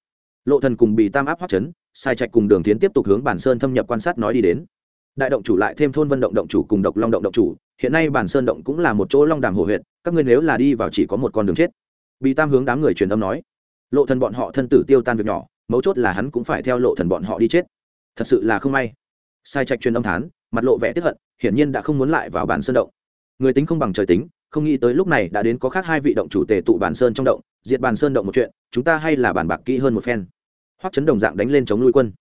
Lộ thần cùng bị tam áp hoắc chấn sai trạch cùng đường tiến tiếp tục hướng bản sơn thâm nhập quan sát nói đi đến. Đại động chủ lại thêm thôn vân động động chủ cùng độc long động động chủ, hiện nay bản sơn động cũng là một chỗ long đàm hồ huyện, các ngươi nếu là đi vào chỉ có một con đường chết. Bị tam hướng đám người truyền âm nói, lộ thần bọn họ thân tử tiêu tan việc nhỏ, mấu chốt là hắn cũng phải theo lộ thần bọn họ đi chết. Thật sự là không may. Sai trạch truyền âm thán, mặt lộ vẻ tức hận, hiển nhiên đã không muốn lại vào bản sơn động. Người tính không bằng trời tính, không nghĩ tới lúc này đã đến có khác hai vị động chủ tề tụ bản sơn trong động, diệt bản sơn động một chuyện, chúng ta hay là bàn bạc kỹ hơn một phen hoắc chấn đồng dạng đánh lên chống nuôi quân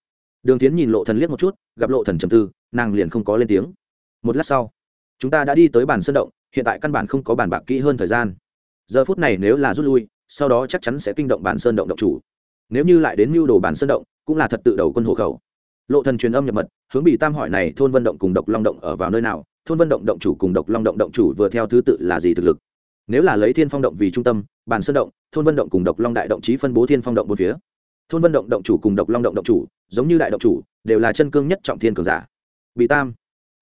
đường tiến nhìn lộ thần liếc một chút gặp lộ thần trầm tư nàng liền không có lên tiếng một lát sau chúng ta đã đi tới bản sơn động hiện tại căn bản không có bàn bạc kỹ hơn thời gian giờ phút này nếu là rút lui sau đó chắc chắn sẽ kinh động bản sơn động động chủ nếu như lại đến mưu đồ bản sơn động cũng là thật tự đầu quân hộ khẩu lộ thần truyền âm nhập mật hướng bị tam hỏi này thôn vân động cùng độc long động ở vào nơi nào thôn vân động động chủ cùng độc long động động chủ vừa theo thứ tự là gì thực lực nếu là lấy thiên phong động vì trung tâm bàn sơn động thôn vân động cùng độc long đại động chí phân bố thiên phong động bốn phía thôn vân động động chủ cùng độc long động động chủ, giống như đại động chủ, đều là chân cương nhất trọng thiên cường giả. Bị tam,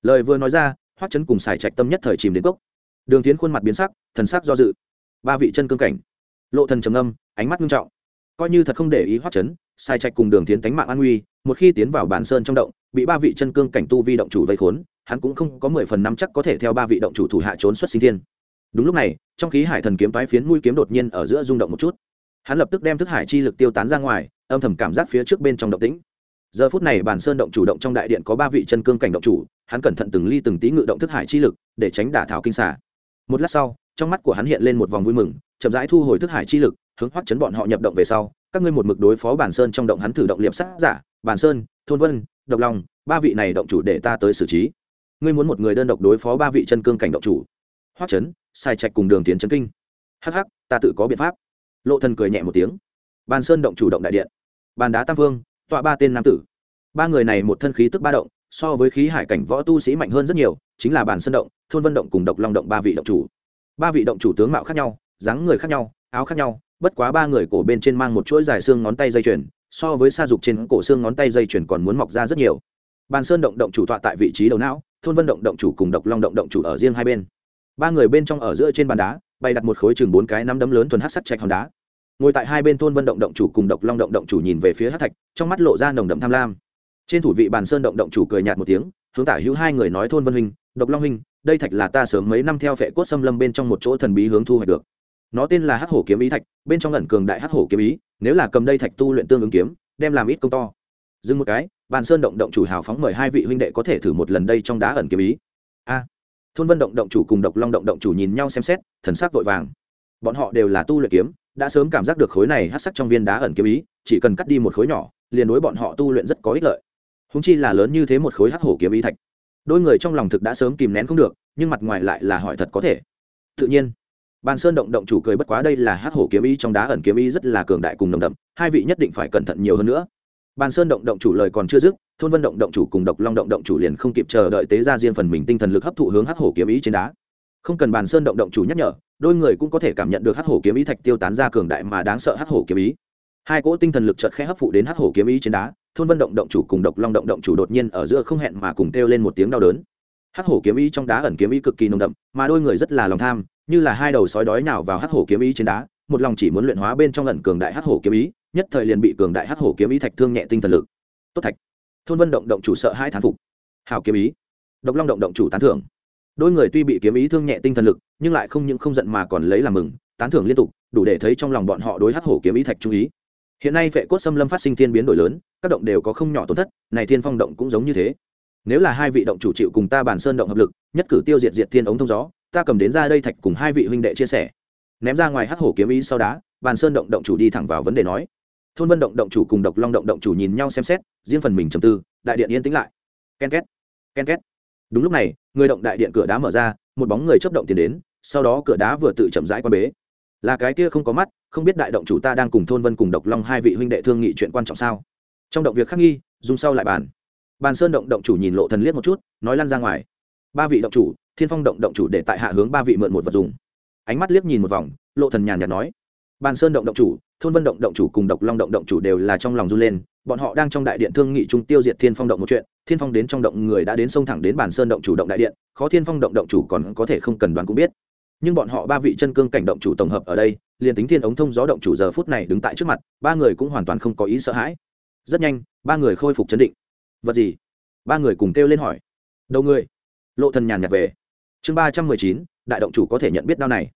lời vừa nói ra, hoắc chấn cùng xài trạch tâm nhất thời chìm đến cốc. Đường tiến khuôn mặt biến sắc, thần sắc do dự. Ba vị chân cương cảnh. Lộ thần trầm âm ánh mắt nghiêm trọng. Coi như thật không để ý hoắc chấn sai trạch cùng đường tiến tánh mạng an nguy, một khi tiến vào bản sơn trong động, bị ba vị chân cương cảnh tu vi động chủ vây khốn, hắn cũng không có mười phần năm chắc có thể theo ba vị động chủ thủ hạ trốn xuất sinh thiên. Đúng lúc này, trong khí hải thần kiếm toái phiến mũi kiếm đột nhiên ở giữa rung động một chút. Hắn lập tức đem thức hải chi lực tiêu tán ra ngoài âm thầm cảm giác phía trước bên trong động tĩnh. Giờ phút này bản sơn động chủ động trong đại điện có ba vị chân cương cảnh động chủ, hắn cẩn thận từng ly từng tí ngự động thức hải chi lực, để tránh đả thảo kinh xả. Một lát sau, trong mắt của hắn hiện lên một vòng vui mừng, chậm rãi thu hồi thức hải chi lực, hướng hoắc chấn bọn họ nhập động về sau, các ngươi một mực đối phó bản sơn trong động hắn thử động liệp sát giả, bản sơn, thôn vân, độc long, ba vị này động chủ để ta tới xử trí. Ngươi muốn một người đơn độc đối phó ba vị chân cương cảnh động chủ. Hoắc chấn, sai trạch cùng đường tiến chấn kinh. Hắc hắc, ta tự có biện pháp. Lộ thần cười nhẹ một tiếng. Bản sơn động chủ động đại điện bàn đá tam vương, tọa ba tên nam tử. Ba người này một thân khí tức ba động, so với khí hải cảnh võ tu sĩ mạnh hơn rất nhiều, chính là bàn sơn động, thôn vân động cùng độc long động ba vị động chủ. Ba vị động chủ tướng mạo khác nhau, dáng người khác nhau, áo khác nhau, bất quá ba người cổ bên trên mang một chuỗi dài xương ngón tay dây chuyền, so với sa dục trên cổ xương ngón tay dây chuyền còn muốn mọc ra rất nhiều. Bàn sơn động động chủ tọa tại vị trí đầu não, thôn vân động động chủ cùng độc long động động chủ ở riêng hai bên. Ba người bên trong ở giữa trên bàn đá, bày đặt một khối chừng bốn cái nắm đấm lớn thuần hát sắt chạch hòn đá ngồi tại hai bên thôn vân động động chủ cùng độc long động động chủ nhìn về phía hát thạch, trong mắt lộ ra nồng đậm tham lam. Trên thủ vị bàn sơn động động chủ cười nhạt một tiếng, hướng tả hữu hai người nói thôn vân huynh, độc long huynh, đây thạch là ta sớm mấy năm theo vệ cốt xâm lâm bên trong một chỗ thần bí hướng thu hoạch được. Nó tên là hắc hổ kiếm ý thạch, bên trong ẩn cường đại hắc hổ kiếm ý, nếu là cầm đây thạch tu luyện tương ứng kiếm, đem làm ít công to. Dừng một cái, bàn sơn động động chủ hào phóng mời hai vị huynh đệ có thể thử một lần đây trong đá ẩn kiếm ý. A. Thôn vân động động chủ cùng độc long động động chủ nhìn nhau xem xét, thần sắc vội vàng. Bọn họ đều là tu luyện kiếm đã sớm cảm giác được khối này hát sắc trong viên đá ẩn kiếm ý, chỉ cần cắt đi một khối nhỏ, liền đối bọn họ tu luyện rất có ích lợi. Húng chi là lớn như thế một khối hắc hổ kiếm ý thạch. Đôi người trong lòng thực đã sớm kìm nén không được, nhưng mặt ngoài lại là hỏi thật có thể. Tự nhiên, bàn sơn động động chủ cười bất quá đây là hắc hổ kiếm ý trong đá ẩn kiếm ý rất là cường đại cùng nồng đậm, hai vị nhất định phải cẩn thận nhiều hơn nữa. Bàn sơn động động chủ lời còn chưa dứt, thôn vân động động chủ cùng độc long động động chủ liền không kịp chờ đợi tế ra riêng phần mình tinh thần lực hấp thụ hướng hắc hổ kiếm ý trên đá không cần bàn sơn động động chủ nhắc nhở, đôi người cũng có thể cảm nhận được hắc hổ kiếm ý thạch tiêu tán ra cường đại mà đáng sợ hắc hổ kiếm ý. Hai cỗ tinh thần lực chợt khẽ hấp phụ đến hắc hổ kiếm ý trên đá, thôn vân động động chủ cùng độc long động động chủ đột nhiên ở giữa không hẹn mà cùng kêu lên một tiếng đau đớn. Hắc hổ kiếm ý trong đá ẩn kiếm ý cực kỳ nồng đậm, mà đôi người rất là lòng tham, như là hai đầu sói đói nào vào hắc hổ kiếm ý trên đá, một lòng chỉ muốn luyện hóa bên trong ẩn cường đại hắc hổ kiếm ý, nhất thời liền bị cường đại hắc hổ kiếm ý thạch thương nhẹ tinh thần lực. Tốt thạch. Thôn vân động động chủ sợ hai thán phục. Hảo kiếm ý. Độc long động động chủ tán thưởng đôi người tuy bị kiếm ý thương nhẹ tinh thần lực, nhưng lại không những không giận mà còn lấy làm mừng, tán thưởng liên tục, đủ để thấy trong lòng bọn họ đối hắc hổ kiếm ý thạch chú ý. Hiện nay vệ cốt xâm lâm phát sinh thiên biến đổi lớn, các động đều có không nhỏ tổn thất, này thiên phong động cũng giống như thế. Nếu là hai vị động chủ chịu cùng ta bàn sơn động hợp lực, nhất cử tiêu diệt diệt thiên ống thông gió, ta cầm đến ra đây thạch cùng hai vị huynh đệ chia sẻ. Ném ra ngoài hắc hổ kiếm ý sau đá bàn sơn động động chủ đi thẳng vào vấn đề nói. Thôn vân động động chủ cùng độc long động động chủ nhìn nhau xem xét, riêng phần mình trầm tư, đại điện yên tĩnh lại. Ken két ken két đúng lúc này, người động đại điện cửa đá mở ra, một bóng người chấp động tiến đến, sau đó cửa đá vừa tự chậm rãi quan bế. Là cái kia không có mắt, không biết đại động chủ ta đang cùng thôn vân cùng độc long hai vị huynh đệ thương nghị chuyện quan trọng sao? Trong động việc khắc nghi, dùng sau lại bàn. Bàn sơn động động chủ nhìn lộ thần liếc một chút, nói lăn ra ngoài. Ba vị động chủ, thiên phong động động chủ để tại hạ hướng ba vị mượn một vật dùng. Ánh mắt liếc nhìn một vòng, lộ thần nhàn nhạt nói. Bàn sơn động động chủ, thôn vân động động chủ cùng độc long động động chủ đều là trong lòng run lên, bọn họ đang trong đại điện thương nghị trung tiêu diệt thiên phong động một chuyện thiên phong đến trong động người đã đến sông thẳng đến bàn sơn động chủ động đại điện, khó thiên phong động động chủ còn có thể không cần đoán cũng biết. Nhưng bọn họ ba vị chân cương cảnh động chủ tổng hợp ở đây, liền tính thiên ống thông gió động chủ giờ phút này đứng tại trước mặt, ba người cũng hoàn toàn không có ý sợ hãi. Rất nhanh, ba người khôi phục chấn định. Vật gì? Ba người cùng kêu lên hỏi. Đầu người. Lộ thần nhàn nhạt về. Chương ba trăm mười chín, đại động chủ có thể nhận biết đau này.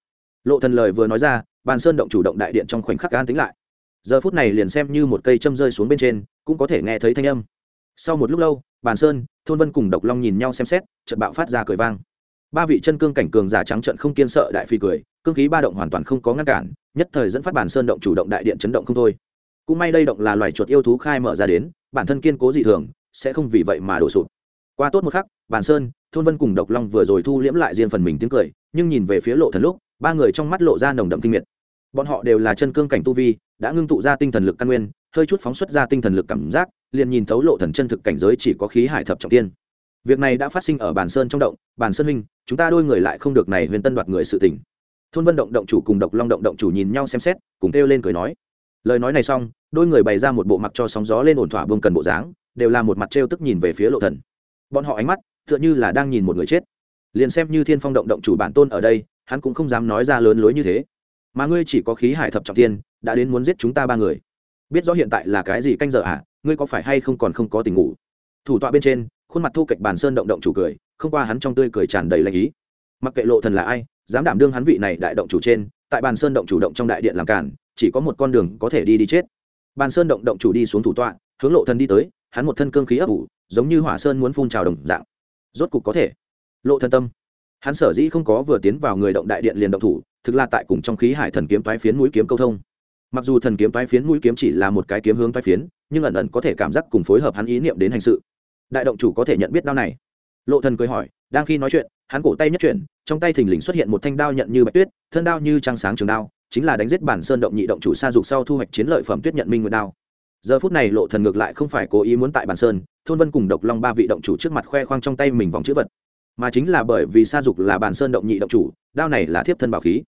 Lộ thần lời vừa nói ra, bàn sơn động chủ động đại điện trong khoảnh khắc an tính lại. Giờ phút này liền xem như một cây châm rơi xuống bên trên, cũng có thể nghe thấy thanh âm. Sau một lúc lâu bàn sơn, thôn vân cùng độc long nhìn nhau xem xét chợt bạo phát ra cười vang. Ba vị chân cương cảnh cường giả trắng trận không kiên sợ đại phi cười, cương khí ba động hoàn toàn không có ngăn cản, nhất thời dẫn phát bàn sơn động chủ động đại điện chấn động không thôi. Cũng may đây động là loài chuột yêu thú khai mở ra đến, bản thân kiên cố dị thường, sẽ không vì vậy mà đổ sụp. Qua tốt một khắc, bàn sơn, thôn vân cùng độc long vừa rồi thu liễm lại riêng phần mình tiếng cười, nhưng nhìn về phía lộ thần lúc, ba người trong mắt lộ ra nồng đậm kinh miệt. Bọn họ đều là chân cương cảnh tu vi, đã ngưng tụ ra tinh thần lực căn nguyên hơi chút phóng xuất ra tinh thần lực cảm giác, liền nhìn thấu lộ thần chân thực cảnh giới chỉ có khí hải thập trọng tiên. Việc này đã phát sinh ở bàn sơn trong động, bàn sơn huynh, chúng ta đôi người lại không được này huyền tân đoạt người sự tình. Thôn vân động động chủ cùng độc long động động chủ nhìn nhau xem xét, cùng kêu lên cười nói. Lời nói này xong, đôi người bày ra một bộ mặt cho sóng gió lên ổn thỏa vương cần bộ dáng, đều là một mặt trêu tức nhìn về phía lộ thần. Bọn họ ánh mắt, tựa như là đang nhìn một người chết. Liền xem như thiên phong động động chủ bản tôn ở đây, hắn cũng không dám nói ra lớn lối như thế. Mà ngươi chỉ có khí hải thập trọng tiên, đã đến muốn giết chúng ta ba người biết rõ hiện tại là cái gì canh giờ à ngươi có phải hay không còn không có tình ngủ? Thủ tọa bên trên, khuôn mặt thu kịch bàn sơn động động chủ cười, không qua hắn trong tươi cười tràn đầy lanh ý. Mặc kệ lộ thần là ai, dám đảm đương hắn vị này đại động chủ trên, tại bàn sơn động chủ động trong đại điện làm cản chỉ có một con đường có thể đi đi chết. Bàn sơn động động chủ đi xuống thủ tọa, hướng lộ thần đi tới, hắn một thân cương khí ấp ủ, giống như hỏa sơn muốn phun trào đồng dạng. Rốt cục có thể. Lộ thần tâm. Hắn sở dĩ không có vừa tiến vào người động đại điện liền động thủ, thực là tại cùng trong khí hải thần kiếm toái phiến mũi kiếm câu thông mặc dù thần kiếm toái phiến mũi kiếm chỉ là một cái kiếm hướng toái phiến, nhưng ẩn ẩn có thể cảm giác cùng phối hợp hắn ý niệm đến hành sự. Đại động chủ có thể nhận biết đao này. Lộ thần cười hỏi, đang khi nói chuyện, hắn cổ tay nhất chuyển, trong tay thình lình xuất hiện một thanh đao nhận như bạch tuyết, thân đao như trăng sáng trường đao, chính là đánh giết bản sơn động nhị động chủ sa dục sau thu hoạch chiến lợi phẩm tuyết nhận minh nguyệt đao. Giờ phút này lộ thần ngược lại không phải cố ý muốn tại bản sơn, thôn vân cùng độc long ba vị động chủ trước mặt khoe khoang trong tay mình vòng chữ vật. Mà chính là bởi vì sa dục là bản sơn động nhị động chủ, đao này là thiếp thân bảo khí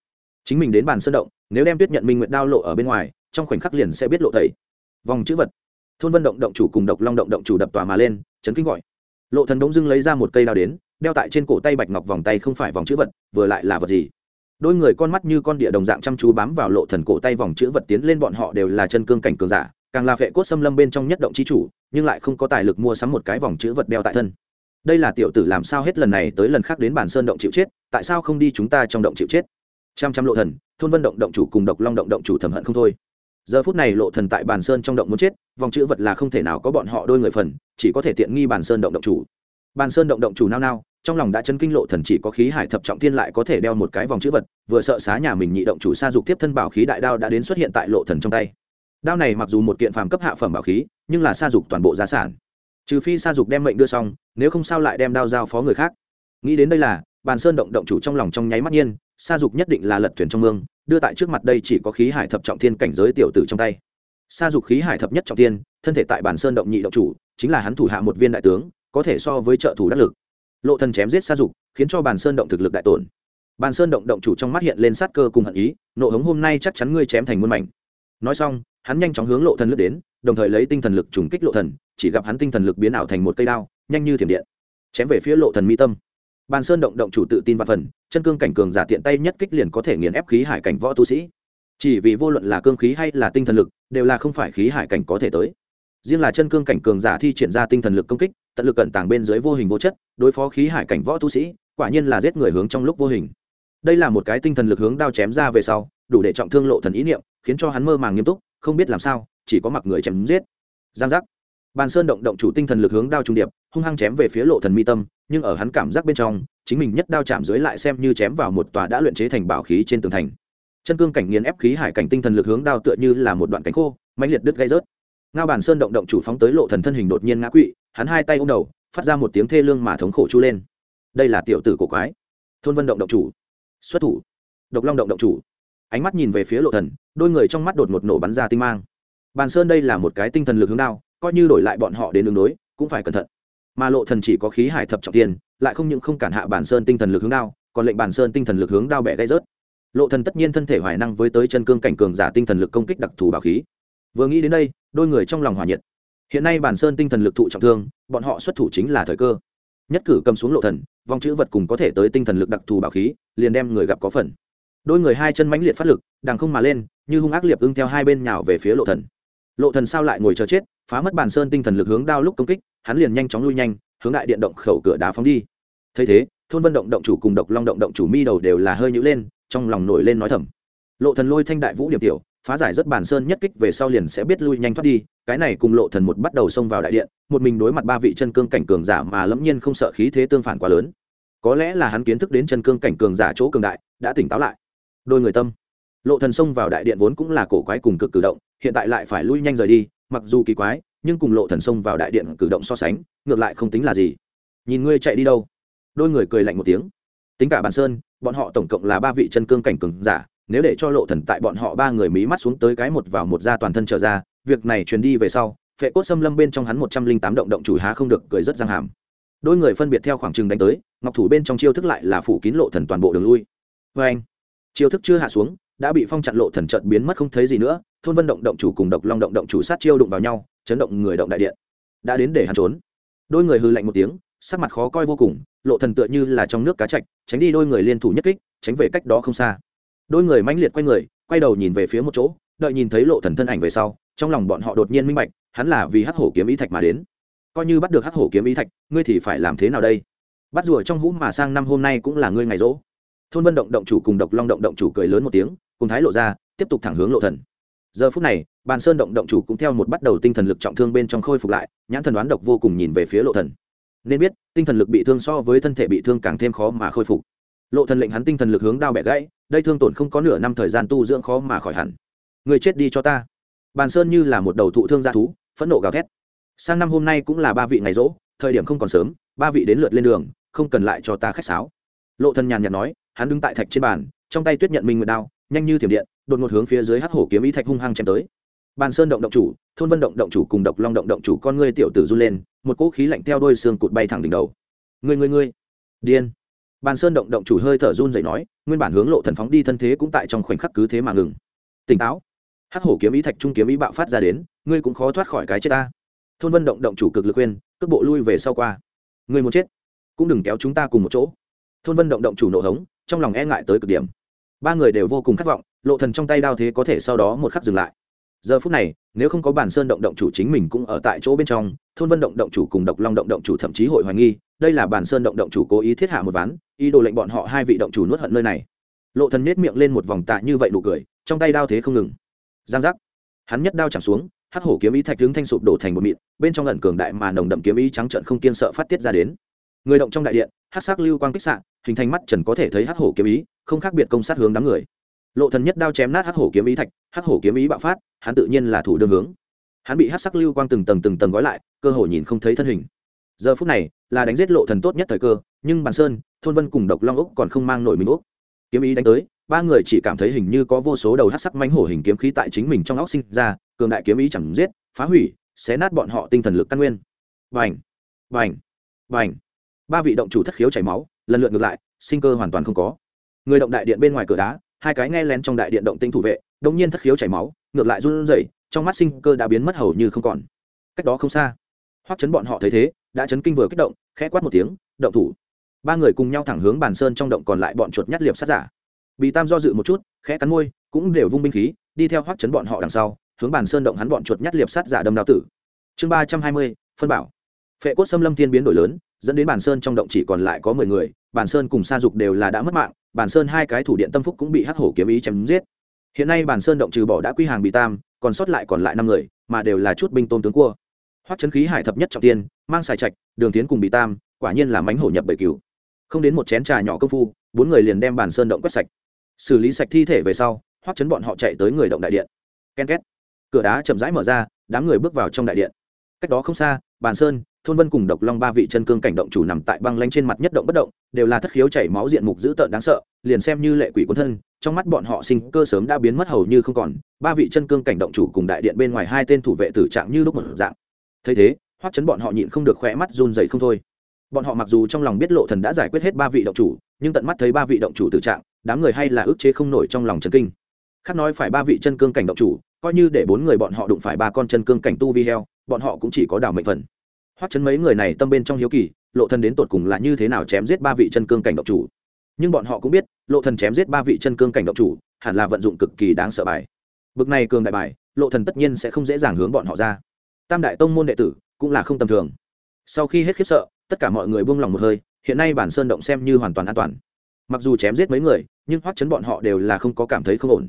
chính mình đến bàn sơn động, nếu đem tuyết nhận minh nguyện đao lộ ở bên ngoài, trong khoảnh khắc liền sẽ biết lộ thầy vòng chữ vật. Thôn vân động động chủ cùng độc long động động chủ đập tòa mà lên, chấn kinh gọi. Lộ thần đống dưng lấy ra một cây đao đến, đeo tại trên cổ tay bạch ngọc vòng tay không phải vòng chữ vật, vừa lại là vật gì? Đôi người con mắt như con địa đồng dạng chăm chú bám vào lộ thần cổ tay vòng chữ vật tiến lên bọn họ đều là chân cương cảnh cường giả, càng là vệ cốt xâm lâm bên trong nhất động chi chủ, nhưng lại không có tài lực mua sắm một cái vòng chữ vật đeo tại thân. Đây là tiểu tử làm sao hết lần này tới lần khác đến bản sơn động chịu chết, tại sao không đi chúng ta trong động chịu chết? Trăm trăm lộ thần, thôn vân động động chủ cùng độc long động động chủ thầm hận không thôi. Giờ phút này lộ thần tại bàn sơn trong động muốn chết, vòng chữ vật là không thể nào có bọn họ đôi người phần, chỉ có thể tiện nghi bàn sơn động động chủ. Bàn sơn động động chủ nao nao, trong lòng đã chân kinh lộ thần chỉ có khí hải thập trọng thiên lại có thể đeo một cái vòng chữ vật, vừa sợ xá nhà mình nhị động chủ sa dục tiếp thân bảo khí đại đao đã đến xuất hiện tại lộ thần trong tay. Đao này mặc dù một kiện phàm cấp hạ phẩm bảo khí, nhưng là sa dục toàn bộ gia sản. Trừ phi sa dục đem mệnh đưa xong, nếu không sao lại đem đao giao phó người khác. Nghĩ đến đây là bàn sơn động động chủ trong lòng trong nháy mắt nhiên, sa dục nhất định là lật thuyền trong mương, đưa tại trước mặt đây chỉ có khí hải thập trọng thiên cảnh giới tiểu tử trong tay. Sa dục khí hải thập nhất trọng thiên, thân thể tại bàn sơn động nhị động chủ, chính là hắn thủ hạ một viên đại tướng, có thể so với trợ thủ đắc lực. Lộ thần chém giết sa dục, khiến cho bàn sơn động thực lực đại tổn. Bàn sơn động động chủ trong mắt hiện lên sát cơ cùng hận ý, nộ hống hôm nay chắc chắn ngươi chém thành muôn mảnh. Nói xong, hắn nhanh chóng hướng lộ thần lướt đến, đồng thời lấy tinh thần lực trùng kích lộ thần, chỉ gặp hắn tinh thần lực biến ảo thành một cây đao, nhanh như thiểm điện, chém về phía lộ thần mi tâm bàn sơn động động chủ tự tin và phần, chân cương cảnh cường giả tiện tay nhất kích liền có thể nghiền ép khí hải cảnh võ tu sĩ. Chỉ vì vô luận là cương khí hay là tinh thần lực, đều là không phải khí hải cảnh có thể tới. Riêng là chân cương cảnh cường giả thi triển ra tinh thần lực công kích, tận lực cận tàng bên dưới vô hình vô chất, đối phó khí hải cảnh võ tu sĩ, quả nhiên là giết người hướng trong lúc vô hình. Đây là một cái tinh thần lực hướng đao chém ra về sau, đủ để trọng thương lộ thần ý niệm, khiến cho hắn mơ màng nghiêm túc, không biết làm sao, chỉ có mặc người chém giết. Giang giác bàn sơn động động chủ tinh thần lực hướng đao trung điệp, hung hăng chém về phía lộ thần mi tâm, nhưng ở hắn cảm giác bên trong, chính mình nhất đao chạm dưới lại xem như chém vào một tòa đã luyện chế thành bảo khí trên tường thành. Chân cương cảnh nghiền ép khí hải cảnh tinh thần lực hướng đao tựa như là một đoạn cánh khô, mãnh liệt đứt gây rớt. Ngao bàn sơn động động chủ phóng tới lộ thần thân hình đột nhiên ngã quỵ, hắn hai tay ôm đầu, phát ra một tiếng thê lương mà thống khổ chu lên. Đây là tiểu tử cổ quái. Thôn vân động động chủ. Xuất thủ. Độc long động động chủ. Ánh mắt nhìn về phía lộ thần, đôi người trong mắt đột ngột nổ bắn ra tinh mang. Bàn sơn đây là một cái tinh thần lực hướng đao coi như đổi lại bọn họ đến đường đối, cũng phải cẩn thận. Mà lộ thần chỉ có khí hải thập trọng tiền lại không những không cản hạ bản sơn tinh thần lực hướng đao, còn lệnh bản sơn tinh thần lực hướng đao bẻ gãy rớt. Lộ thần tất nhiên thân thể hoài năng với tới chân cương cảnh cường giả tinh thần lực công kích đặc thù bảo khí. Vừa nghĩ đến đây, đôi người trong lòng hòa nhiệt. Hiện nay bản sơn tinh thần lực thụ trọng thương, bọn họ xuất thủ chính là thời cơ. Nhất cử cầm xuống lộ thần vòng chữ vật cùng có thể tới tinh thần lực đặc thù bảo khí, liền đem người gặp có phần. Đôi người hai chân mãnh liệt phát lực, đằng không mà lên, như hung ác liệt ưng theo hai bên nhào về phía lộ thần lộ thần sao lại ngồi chờ chết, phá mất bản sơn tinh thần lực hướng đao lúc công kích, hắn liền nhanh chóng lui nhanh, hướng đại điện động khẩu cửa đá phóng đi. Thấy thế, thôn vân động động chủ cùng độc long động động chủ mi đầu đều là hơi nhũ lên, trong lòng nổi lên nói thầm. Lộ thần lôi thanh đại vũ điểm tiểu, phá giải rất bản sơn nhất kích về sau liền sẽ biết lui nhanh thoát đi, cái này cùng lộ thần một bắt đầu xông vào đại điện, một mình đối mặt ba vị chân cương cảnh cường giả mà lẫm nhiên không sợ khí thế tương phản quá lớn. Có lẽ là hắn kiến thức đến chân cương cảnh cường giả chỗ cường đại, đã tỉnh táo lại. Đôi người tâm. Lộ thần xông vào đại điện vốn cũng là cổ quái cùng cực cử động hiện tại lại phải lui nhanh rời đi, mặc dù kỳ quái, nhưng cùng lộ thần xông vào đại điện cử động so sánh, ngược lại không tính là gì. Nhìn ngươi chạy đi đâu? Đôi người cười lạnh một tiếng. Tính cả bản sơn, bọn họ tổng cộng là ba vị chân cương cảnh cường giả, nếu để cho lộ thần tại bọn họ ba người mí mắt xuống tới cái một vào một ra toàn thân trở ra, việc này truyền đi về sau, phệ cốt xâm lâm bên trong hắn một trăm linh tám động động chủ há không được, cười rất răng hàm. Đôi người phân biệt theo khoảng trừng đánh tới, ngọc thủ bên trong chiêu thức lại là phủ kín lộ thần toàn bộ đường lui. Với anh chiêu thức chưa hạ xuống đã bị phong chặn lộ thần trận biến mất không thấy gì nữa, thôn vân động động chủ cùng độc long động động chủ sát chiêu đụng vào nhau, chấn động người động đại điện. Đã đến để hắn trốn. Đôi người hư lạnh một tiếng, sắc mặt khó coi vô cùng, lộ thần tựa như là trong nước cá chạch, tránh đi đôi người liên thủ nhất kích, tránh về cách đó không xa. Đôi người mãnh liệt quay người, quay đầu nhìn về phía một chỗ, đợi nhìn thấy lộ thần thân ảnh về sau, trong lòng bọn họ đột nhiên minh bạch, hắn là vì hắc hổ kiếm ý thạch mà đến. Coi như bắt được hắc hổ kiếm ý thạch, ngươi thì phải làm thế nào đây? Bắt rùa trong hũ mà sang năm hôm nay cũng là ngươi ngày rỗ thôn vân động động chủ cùng độc long động động chủ cười lớn một tiếng, cùng thái lộ ra, tiếp tục thẳng hướng lộ thần. Giờ phút này, bàn sơn động động chủ cũng theo một bắt đầu tinh thần lực trọng thương bên trong khôi phục lại, nhãn thần đoán độc vô cùng nhìn về phía lộ thần. Nên biết, tinh thần lực bị thương so với thân thể bị thương càng thêm khó mà khôi phục. Lộ thần lệnh hắn tinh thần lực hướng đao bẻ gãy, đây thương tổn không có nửa năm thời gian tu dưỡng khó mà khỏi hẳn. Người chết đi cho ta. Bàn sơn như là một đầu thụ thương gia thú, phẫn nộ gào thét. Sang năm hôm nay cũng là ba vị ngày rỗ, thời điểm không còn sớm, ba vị đến lượt lên đường, không cần lại cho ta khách sáo. Lộ thần nhàn nhạt nói hắn đứng tại thạch trên bàn, trong tay tuyết nhận minh nguyệt đao, nhanh như thiểm điện, đột ngột hướng phía dưới hắc hổ kiếm ý thạch hung hăng chém tới. Bàn sơn động động chủ, thôn vân động động chủ cùng độc long động động chủ con ngươi tiểu tử run lên, một cỗ khí lạnh theo đôi xương cụt bay thẳng đỉnh đầu. Ngươi ngươi ngươi. Điên. Bàn sơn động động chủ hơi thở run dậy nói, nguyên bản hướng lộ thần phóng đi thân thế cũng tại trong khoảnh khắc cứ thế mà ngừng. Tỉnh táo. Hắc hổ kiếm ý thạch trung kiếm ý bạo phát ra đến, ngươi cũng khó thoát khỏi cái chết ta. Thôn vân động động chủ cực lực khuyên, cước bộ lui về sau qua. Ngươi muốn chết, cũng đừng kéo chúng ta cùng một chỗ. Thôn vân động động chủ nộ hống trong lòng e ngại tới cực điểm. Ba người đều vô cùng khát vọng, lộ thần trong tay đao thế có thể sau đó một khắc dừng lại. Giờ phút này, nếu không có bản sơn động động chủ chính mình cũng ở tại chỗ bên trong, thôn vân động động chủ cùng độc long động động chủ thậm chí hội hoài nghi, đây là bản sơn động động chủ cố ý thiết hạ một ván, ý đồ lệnh bọn họ hai vị động chủ nuốt hận nơi này. Lộ thần nết miệng lên một vòng tạ như vậy đủ cười, trong tay đao thế không ngừng. Giang giác. Hắn nhất đao chạm xuống, hắc hổ kiếm ý thạch tướng thanh sụp đổ thành một mịn, bên trong ẩn cường đại mà nồng đậm kiếm ý trắng trợn không kiên sợ phát tiết ra đến. Người động trong đại điện, hắc sắc lưu quang kích sạng hình thành mắt trần có thể thấy hắc hổ kiếm ý, không khác biệt công sát hướng đám người. Lộ thần nhất đao chém nát hắc hổ kiếm ý thạch, hắc hổ kiếm ý bạo phát, hắn tự nhiên là thủ đương hướng. Hắn bị hắc sắc lưu quang từng tầng từng tầng gói lại, cơ hội nhìn không thấy thân hình. Giờ phút này, là đánh giết lộ thần tốt nhất thời cơ, nhưng bàn sơn, thôn vân cùng độc long úc còn không mang nổi mình úc kiếm ý đánh tới, ba người chỉ cảm thấy hình như có vô số đầu hắc sắc manh hổ hình kiếm khí tại chính mình trong óc sinh ra, cường đại kiếm ý chẳng giết, phá hủy, xé nát bọn họ tinh thần lực căn nguyên. Vành vành vành ba vị động chủ thất khiếu chảy máu lần lượt ngược lại, sinh cơ hoàn toàn không có. Người động đại điện bên ngoài cửa đá, hai cái nghe lén trong đại điện động tinh thủ vệ đông nhiên thất khiếu chảy máu, ngược lại run rẩy, trong mắt sinh cơ đã biến mất hầu như không còn. Cách đó không xa, hoắc chấn bọn họ thấy thế, đã chấn kinh vừa kích động, khẽ quát một tiếng, động thủ. Ba người cùng nhau thẳng hướng bàn sơn trong động còn lại bọn chuột nhát liệp sát giả. Bị tam do dự một chút, khẽ cắn môi, cũng đều vung binh khí, đi theo hoắc chấn bọn họ đằng sau, hướng bàn sơn động hắn bọn chuột nhát liệp sát giả đâm đao tử. Chương ba trăm hai mươi, phân bảo. Phệ cốt xâm lâm thiên biến đổi lớn dẫn đến bàn sơn trong động chỉ còn lại có mười người bàn sơn cùng sa dục đều là đã mất mạng bàn sơn hai cái thủ điện tâm phúc cũng bị hắc hổ kiếm ý chém giết. Hiện nay bàn sơn động trừ bỏ đã quy hàng bị tam, còn sót lại còn lại năm người, mà đều là chút binh tôn tướng cua. Hoắc chấn khí hải thập nhất trọng tiên, mang xài trạch, đường tiến cùng bị tam, quả nhiên là mánh hổ nhập bảy cửu không đến một chén trà nhỏ công phu, bốn người liền đem bàn sơn động quét sạch. Xử lý sạch thi thể về sau, hoắc chấn bọn họ chạy tới người động đại điện. Ken két. Cửa đá chậm rãi mở ra, đám người bước vào trong đại điện. Cách đó không xa bàn sơn thôn vân cùng độc long ba vị chân cương cảnh động chủ nằm tại băng lanh trên mặt nhất động bất động, đều là thất khiếu chảy máu diện mục dữ tợn đáng sợ, liền xem như lệ quỷ quân thân, trong mắt bọn họ sinh cơ sớm đã biến mất hầu như không còn, ba vị chân cương cảnh động chủ cùng đại điện bên ngoài hai tên thủ vệ tử trạng như lúc một dạng. Thấy thế, hoắc chấn bọn họ nhịn không được khỏe mắt run dày không thôi. Bọn họ mặc dù trong lòng biết lộ thần đã giải quyết hết ba vị động chủ, nhưng tận mắt thấy ba vị động chủ tử trạng, đám người hay là ức chế không nổi trong lòng chấn kinh. Khác nói phải ba vị chân cương cảnh động chủ, coi như để bốn người bọn họ đụng phải ba con chân cương cảnh tu vi heo, bọn họ cũng chỉ có đảo mệnh phần hoắc chấn mấy người này tâm bên trong hiếu kỳ, lộ thần đến tột cùng là như thế nào chém giết ba vị chân cương cảnh độc chủ? Nhưng bọn họ cũng biết, lộ thần chém giết ba vị chân cương cảnh độc chủ, hẳn là vận dụng cực kỳ đáng sợ bài. Bực này cường đại bài, lộ thần tất nhiên sẽ không dễ dàng hướng bọn họ ra. Tam đại tông môn đệ tử cũng là không tầm thường. Sau khi hết khiếp sợ, tất cả mọi người buông lòng một hơi, hiện nay bản sơn động xem như hoàn toàn an toàn. Mặc dù chém giết mấy người, nhưng hoắc chấn bọn họ đều là không có cảm thấy không ổn.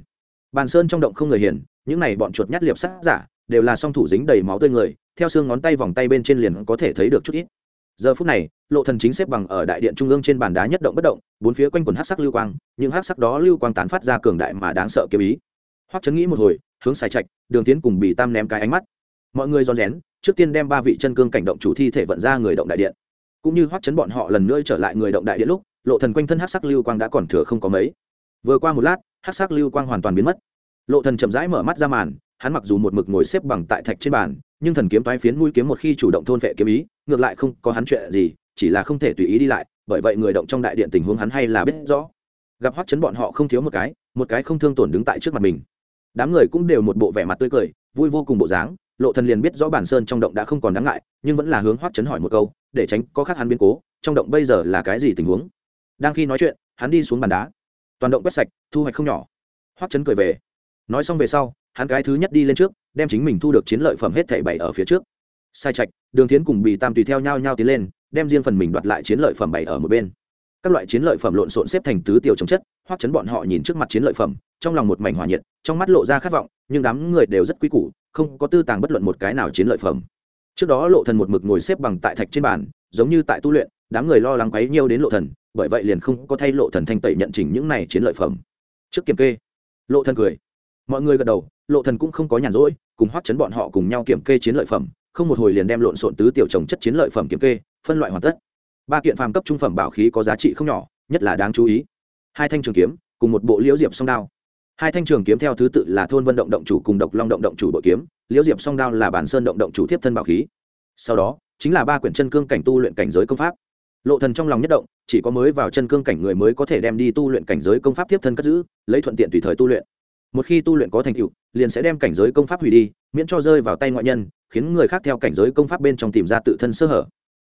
Bàn sơn trong động không người hiền, những này bọn chuột nhát liệp sát giả, đều là song thủ dính đầy máu tươi người theo xương ngón tay vòng tay bên trên liền có thể thấy được chút ít. Giờ phút này, lộ thần chính xếp bằng ở đại điện trung ương trên bàn đá nhất động bất động, bốn phía quanh quần hắc sắc lưu quang, những hắc sắc đó lưu quang tán phát ra cường đại mà đáng sợ kiếm ý. Hoắc chấn nghĩ một hồi, hướng xài trạch, đường tiến cùng bị tam ném cái ánh mắt. Mọi người rón rén, trước tiên đem ba vị chân cương cảnh động chủ thi thể vận ra người động đại điện. Cũng như hoắc chấn bọn họ lần nữa trở lại người động đại điện lúc, lộ thần quanh thân hắc sắc lưu quang đã còn thừa không có mấy. Vừa qua một lát, hắc sắc lưu quang hoàn toàn biến mất. Lộ thần chậm rãi mở mắt ra màn, hắn mặc dù một mực ngồi xếp bằng tại thạch trên bàn nhưng thần kiếm toái phiến mũi kiếm một khi chủ động thôn vệ kiếm ý, ngược lại không có hắn chuyện gì, chỉ là không thể tùy ý đi lại, bởi vậy người động trong đại điện tình huống hắn hay là biết rõ. Gặp hoắc chấn bọn họ không thiếu một cái một cái không thương tổn đứng tại trước mặt mình. Đám người cũng đều một bộ vẻ mặt tươi cười, vui vô cùng bộ dáng, lộ thần liền biết rõ bản sơn trong động đã không còn đáng ngại, nhưng vẫn là hướng hoắc chấn hỏi một câu, để tránh có khác hắn biến cố, trong động bây giờ là cái gì tình huống? Đang khi nói chuyện, hắn đi xuống bàn đá. Toàn động quét sạch, thu hoạch không nhỏ. Hoắc chấn cười về. Nói xong về sau, hắn cái thứ nhất đi lên trước đem chính mình thu được chiến lợi phẩm hết thảy bảy ở phía trước. Sai trạch, đường tiến cùng bì tam tùy theo nhau nhau tiến lên, đem riêng phần mình đoạt lại chiến lợi phẩm bảy ở một bên. Các loại chiến lợi phẩm lộn xộn xếp thành tứ tiểu chống chất, hoắc chấn bọn họ nhìn trước mặt chiến lợi phẩm, trong lòng một mảnh hòa nhiệt, trong mắt lộ ra khát vọng, nhưng đám người đều rất quý củ, không có tư tàng bất luận một cái nào chiến lợi phẩm. Trước đó lộ thần một mực ngồi xếp bằng tại thạch trên bàn, giống như tại tu luyện, đám người lo lắng quấy nhiều đến lộ thần, bởi vậy liền không có thay lộ thần thanh tẩy nhận chỉnh những này chiến lợi phẩm. Trước kiểm kê, lộ thần cười. Mọi người gật đầu, lộ thần cũng không có nhàn rỗi cùng hoắc chấn bọn họ cùng nhau kiểm kê chiến lợi phẩm, không một hồi liền đem lộn xộn tứ tiểu trồng chất chiến lợi phẩm kiểm kê, phân loại hoàn tất. Ba kiện phàm cấp trung phẩm bảo khí có giá trị không nhỏ, nhất là đáng chú ý. Hai thanh trường kiếm, cùng một bộ liễu diệp song đao. Hai thanh trường kiếm theo thứ tự là thôn vân động động chủ cùng độc long động động chủ bội kiếm, liễu diệp song đao là bản sơn động động chủ tiếp thân bảo khí. Sau đó, chính là ba quyển chân cương cảnh tu luyện cảnh giới công pháp. Lộ thần trong lòng nhất động, chỉ có mới vào chân cương cảnh người mới có thể đem đi tu luyện cảnh giới công pháp tiếp thân cất giữ, lấy thuận tiện tùy thời tu luyện một khi tu luyện có thành tựu, liền sẽ đem cảnh giới công pháp hủy đi, miễn cho rơi vào tay ngoại nhân, khiến người khác theo cảnh giới công pháp bên trong tìm ra tự thân sơ hở.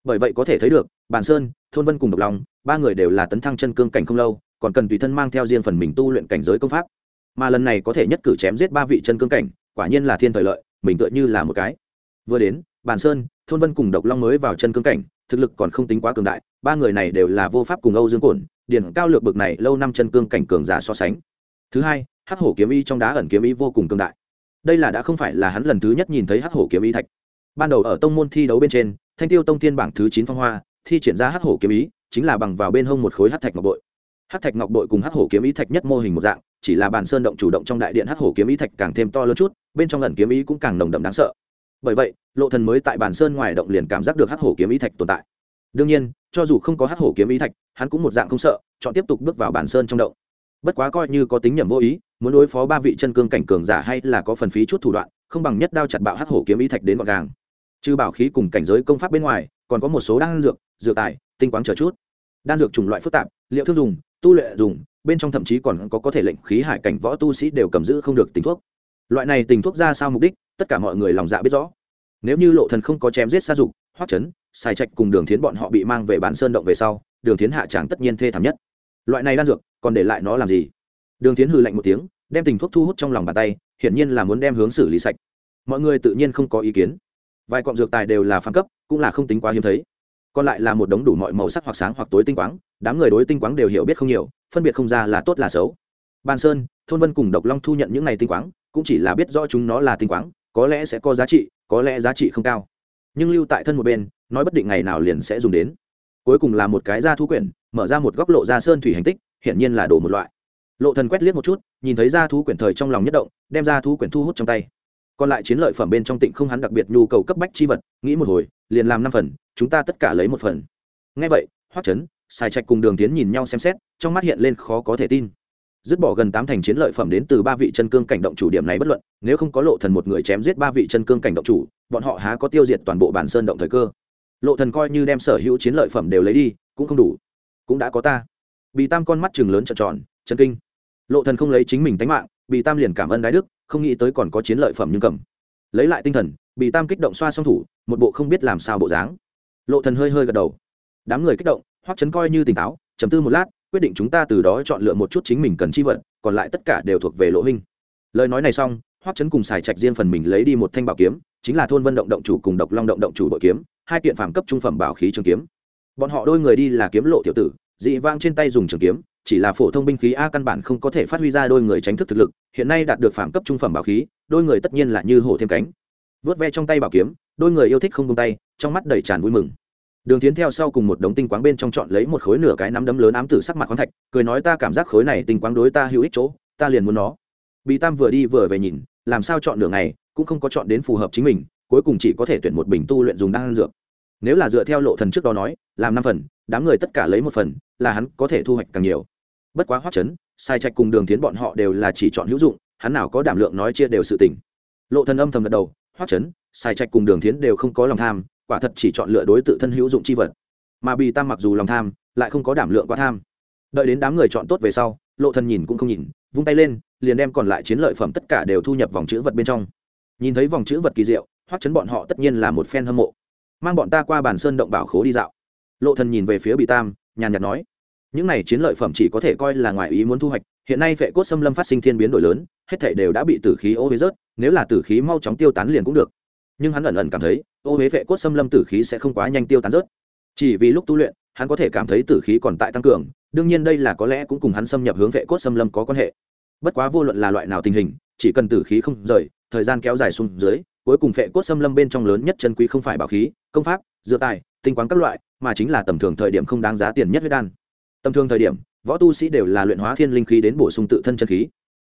Bởi vậy có thể thấy được bản sơn, thôn vân cùng độc lòng ba người đều là tấn thăng chân cương cảnh không lâu, còn cần tùy thân mang theo riêng phần mình tu luyện cảnh giới công pháp. Mà lần này có thể nhất cử chém giết ba vị chân cương cảnh, quả nhiên là thiên thời lợi, mình tựa như là một cái. Vừa đến bản sơn, thôn vân cùng độc long mới vào chân cương cảnh, thực lực còn không tính quá cường đại, ba người này đều là vô pháp cùng âu dương cổn, điển cao lược bực này lâu năm chân cương cảnh cường giả so sánh. Thứ hai hắc hổ kiếm y trong đá ẩn kiếm y vô cùng cường đại. Đây là đã không phải là hắn lần thứ nhất nhìn thấy hắc hổ kiếm y thạch. Ban đầu ở tông môn thi đấu bên trên, thanh tiêu tông thiên bảng thứ chín phong hoa, thi triển ra hắc hổ kiếm ý chính là bằng vào bên hông một khối hắc thạch ngọc bội. Hắc thạch ngọc bội cùng hắc hổ kiếm ý thạch nhất mô hình một dạng, chỉ là bàn sơn động chủ động trong đại điện hắc hổ kiếm ý thạch càng thêm to lớn chút, bên trong lần kiếm ý cũng càng nồng đậm đáng sợ. Bởi vậy, lộ thần mới tại bàn sơn ngoài động liền cảm giác được hắc hổ kiếm ý thạch tồn tại. Đương nhiên, cho dù không có hắc hổ kiếm ý thạch, hắn cũng một dạng không sợ, chọn tiếp tục bước vào bàn sơn trong động bất quá coi như có tính nhầm vô ý, muốn đối phó ba vị chân cương cảnh cường giả hay là có phần phí chút thủ đoạn, không bằng nhất đao chặt bạo hắc hổ kiếm ý thạch đến gọn gàng. Trừ bảo khí cùng cảnh giới công pháp bên ngoài, còn có một số đan dược dược tài, tinh quáng chờ chút. Đan dược chủng loại phức tạp, liệu thương dùng, tu luyện dùng, bên trong thậm chí còn có có thể lệnh khí hải cảnh võ tu sĩ đều cầm giữ không được tình thuốc. Loại này tình thuốc ra sao mục đích, tất cả mọi người lòng dạ biết rõ. Nếu như lộ thần không có chém giết sa dục, hoắc chấn xài trạch cùng đường thiến bọn họ bị mang về bán sơn động về sau, đường thiến hạ tràng tất nhiên thê thảm nhất loại này đan dược, còn để lại nó làm gì? Đường thiến hừ lạnh một tiếng, đem tình thuốc thu hút trong lòng bàn tay, hiển nhiên là muốn đem hướng xử lý sạch. Mọi người tự nhiên không có ý kiến. Vài cọng dược tài đều là phản cấp, cũng là không tính quá hiếm thấy. Còn lại là một đống đủ mọi màu sắc hoặc sáng hoặc tối tinh quáng, đám người đối tinh quáng đều hiểu biết không nhiều, phân biệt không ra là tốt là xấu. Ban sơn, thôn vân cùng độc long thu nhận những này tinh quáng, cũng chỉ là biết rõ chúng nó là tinh quáng, có lẽ sẽ có giá trị, có lẽ giá trị không cao. Nhưng lưu tại thân một bên, nói bất định ngày nào liền sẽ dùng đến cuối cùng là một cái da thú quyển, mở ra một góc lộ ra sơn thủy hành tích, hiển nhiên là đồ một loại. Lộ thần quét liếc một chút, nhìn thấy da thú quyển thời trong lòng nhất động, đem ra thú quyển thu hút trong tay. Còn lại chiến lợi phẩm bên trong tịnh không hắn đặc biệt nhu cầu cấp bách chi vật, nghĩ một hồi, liền làm năm phần, chúng ta tất cả lấy một phần. Nghe vậy, hoắc chấn xài trạch cùng đường tiến nhìn nhau xem xét, trong mắt hiện lên khó có thể tin. Dứt bỏ gần tám thành chiến lợi phẩm đến từ ba vị chân cương cảnh động chủ điểm này bất luận, nếu không có lộ thần một người chém giết ba vị chân cương cảnh động chủ, bọn họ há có tiêu diệt toàn bộ bản sơn động thời cơ lộ thần coi như đem sở hữu chiến lợi phẩm đều lấy đi, cũng không đủ. Cũng đã có ta. Bị tam con mắt chừng lớn trợn tròn chân kinh. Lộ thần không lấy chính mình tánh mạng bị tam liền cảm ơn đái đức, không nghĩ tới còn có chiến lợi phẩm nhưng cầm. Lấy lại tinh thần bị tam kích động xoa song thủ, một bộ không biết làm sao bộ dáng. Lộ thần hơi hơi gật đầu. Đám người kích động, hoắc chấn coi như tỉnh táo, trầm tư một lát, quyết định chúng ta từ đó chọn lựa một chút chính mình cần chi vật, còn lại tất cả đều thuộc về lộ huynh. Lời nói này xong, hoắc chấn cùng xài trạch riêng phần mình lấy đi một thanh bảo kiếm, chính là thôn vân động động chủ cùng độc long động động chủ bội kiếm hai kiện phàm cấp trung phẩm bảo khí trường kiếm. Bọn họ đôi người đi là kiếm lộ tiểu tử, dị vang trên tay dùng trường kiếm, chỉ là phổ thông binh khí a căn bản không có thể phát huy ra đôi người tránh thức thực lực, hiện nay đạt được phàm cấp trung phẩm bảo khí, đôi người tất nhiên là như hổ thêm cánh. Vớt ve trong tay bảo kiếm, đôi người yêu thích không tung tay, trong mắt đầy tràn vui mừng. Đường tiến theo sau cùng một đống tinh quáng bên trong chọn lấy một khối nửa cái nắm đấm lớn ám tử sắc mặt khoáng thạch, cười nói ta cảm giác khối này tinh quáng đối ta hữu ích chỗ, ta liền muốn nó. Bị tam vừa đi vừa về nhìn, làm sao chọn nửa ngày, cũng không có chọn đến phù hợp chính mình cuối cùng chỉ có thể tuyển một bình tu luyện dùng đan dược. Nếu là dựa theo lộ thần trước đó nói, làm năm phần, đám người tất cả lấy một phần, là hắn có thể thu hoạch càng nhiều. Bất quá hoắc chấn, sai trạch cùng đường tiến bọn họ đều là chỉ chọn hữu dụng, hắn nào có đảm lượng nói chia đều sự tình. Lộ thần âm thầm gật đầu, hoắc chấn, sai trạch cùng đường tiến đều không có lòng tham, quả thật chỉ chọn lựa đối tự thân hữu dụng chi vật. Mà bì tam mặc dù lòng tham, lại không có đảm lượng quá tham. Đợi đến đám người chọn tốt về sau, lộ thần nhìn cũng không nhìn, vung tay lên, liền đem còn lại chiến lợi phẩm tất cả đều thu nhập vòng chữ vật bên trong. Nhìn thấy vòng chữ vật kỳ diệu hoắc chấn bọn họ tất nhiên là một phen hâm mộ. Mang bọn ta qua bàn sơn động bảo khố đi dạo. Lộ thần nhìn về phía bì tam, nhàn nhạt nói, những này chiến lợi phẩm chỉ có thể coi là ngoài ý muốn thu hoạch, hiện nay vệ cốt xâm lâm phát sinh thiên biến đổi lớn, hết thảy đều đã bị tử khí ô huế rớt, nếu là tử khí mau chóng tiêu tán liền cũng được. Nhưng hắn ẩn ẩn cảm thấy, ô huế vệ cốt xâm lâm tử khí sẽ không quá nhanh tiêu tán rớt. Chỉ vì lúc tu luyện, hắn có thể cảm thấy tử khí còn tại tăng cường, đương nhiên đây là có lẽ cũng cùng hắn xâm nhập hướng vệ cốt xâm lâm có quan hệ. Bất quá vô luận là loại nào tình hình, chỉ cần tử khí không rời, thời gian kéo dài xuống dưới cuối cùng phệ cốt xâm lâm bên trong lớn nhất chân quý không phải bảo khí, công pháp dựa tài, tinh quáng các loại, mà chính là tầm thường thời điểm không đáng giá tiền nhất huyết đan. Tầm thường thời điểm, võ tu sĩ đều là luyện hóa thiên linh khí đến bổ sung tự thân chân khí.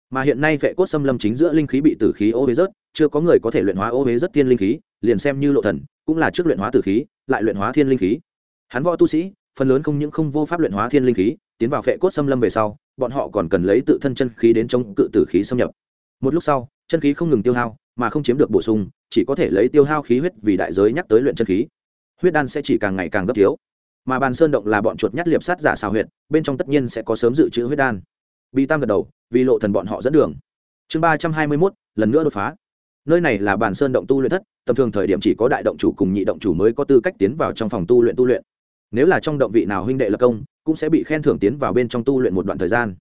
Mà hiện nay phệ cốt xâm lâm chính giữa linh khí bị tử khí ô huế rớt, chưa có người có thể luyện hóa ô huế rất thiên linh khí, liền xem như lộ thần, cũng là trước luyện hóa tử khí, lại luyện hóa thiên linh khí. Hắn võ tu sĩ, phần lớn không những không vô pháp luyện hóa thiên linh khí, tiến vào phệ cốt xâm lâm về sau, bọn họ còn cần lấy tự thân chân khí đến chống cự tử khí xâm nhập. Một lúc sau, chân khí không ngừng tiêu hao mà không chiếm được bổ sung, chỉ có thể lấy tiêu hao khí huyết vì đại giới nhắc tới luyện chân khí. Huyết đan sẽ chỉ càng ngày càng gấp thiếu. Mà bàn sơn động là bọn chuột nhắt liệp sát giả xào huyệt, bên trong tất nhiên sẽ có sớm dự trữ huyết đan. Bị tam gật đầu, vì lộ thần bọn họ dẫn đường. Chương ba trăm hai mươi mốt, lần nữa đột phá. Nơi này là bàn sơn động tu luyện thất, tầm thường thời điểm chỉ có đại động chủ cùng nhị động chủ mới có tư cách tiến vào trong phòng tu luyện tu luyện. Nếu là trong động vị nào huynh đệ lập công, cũng sẽ bị khen thưởng tiến vào bên trong tu luyện một đoạn thời gian.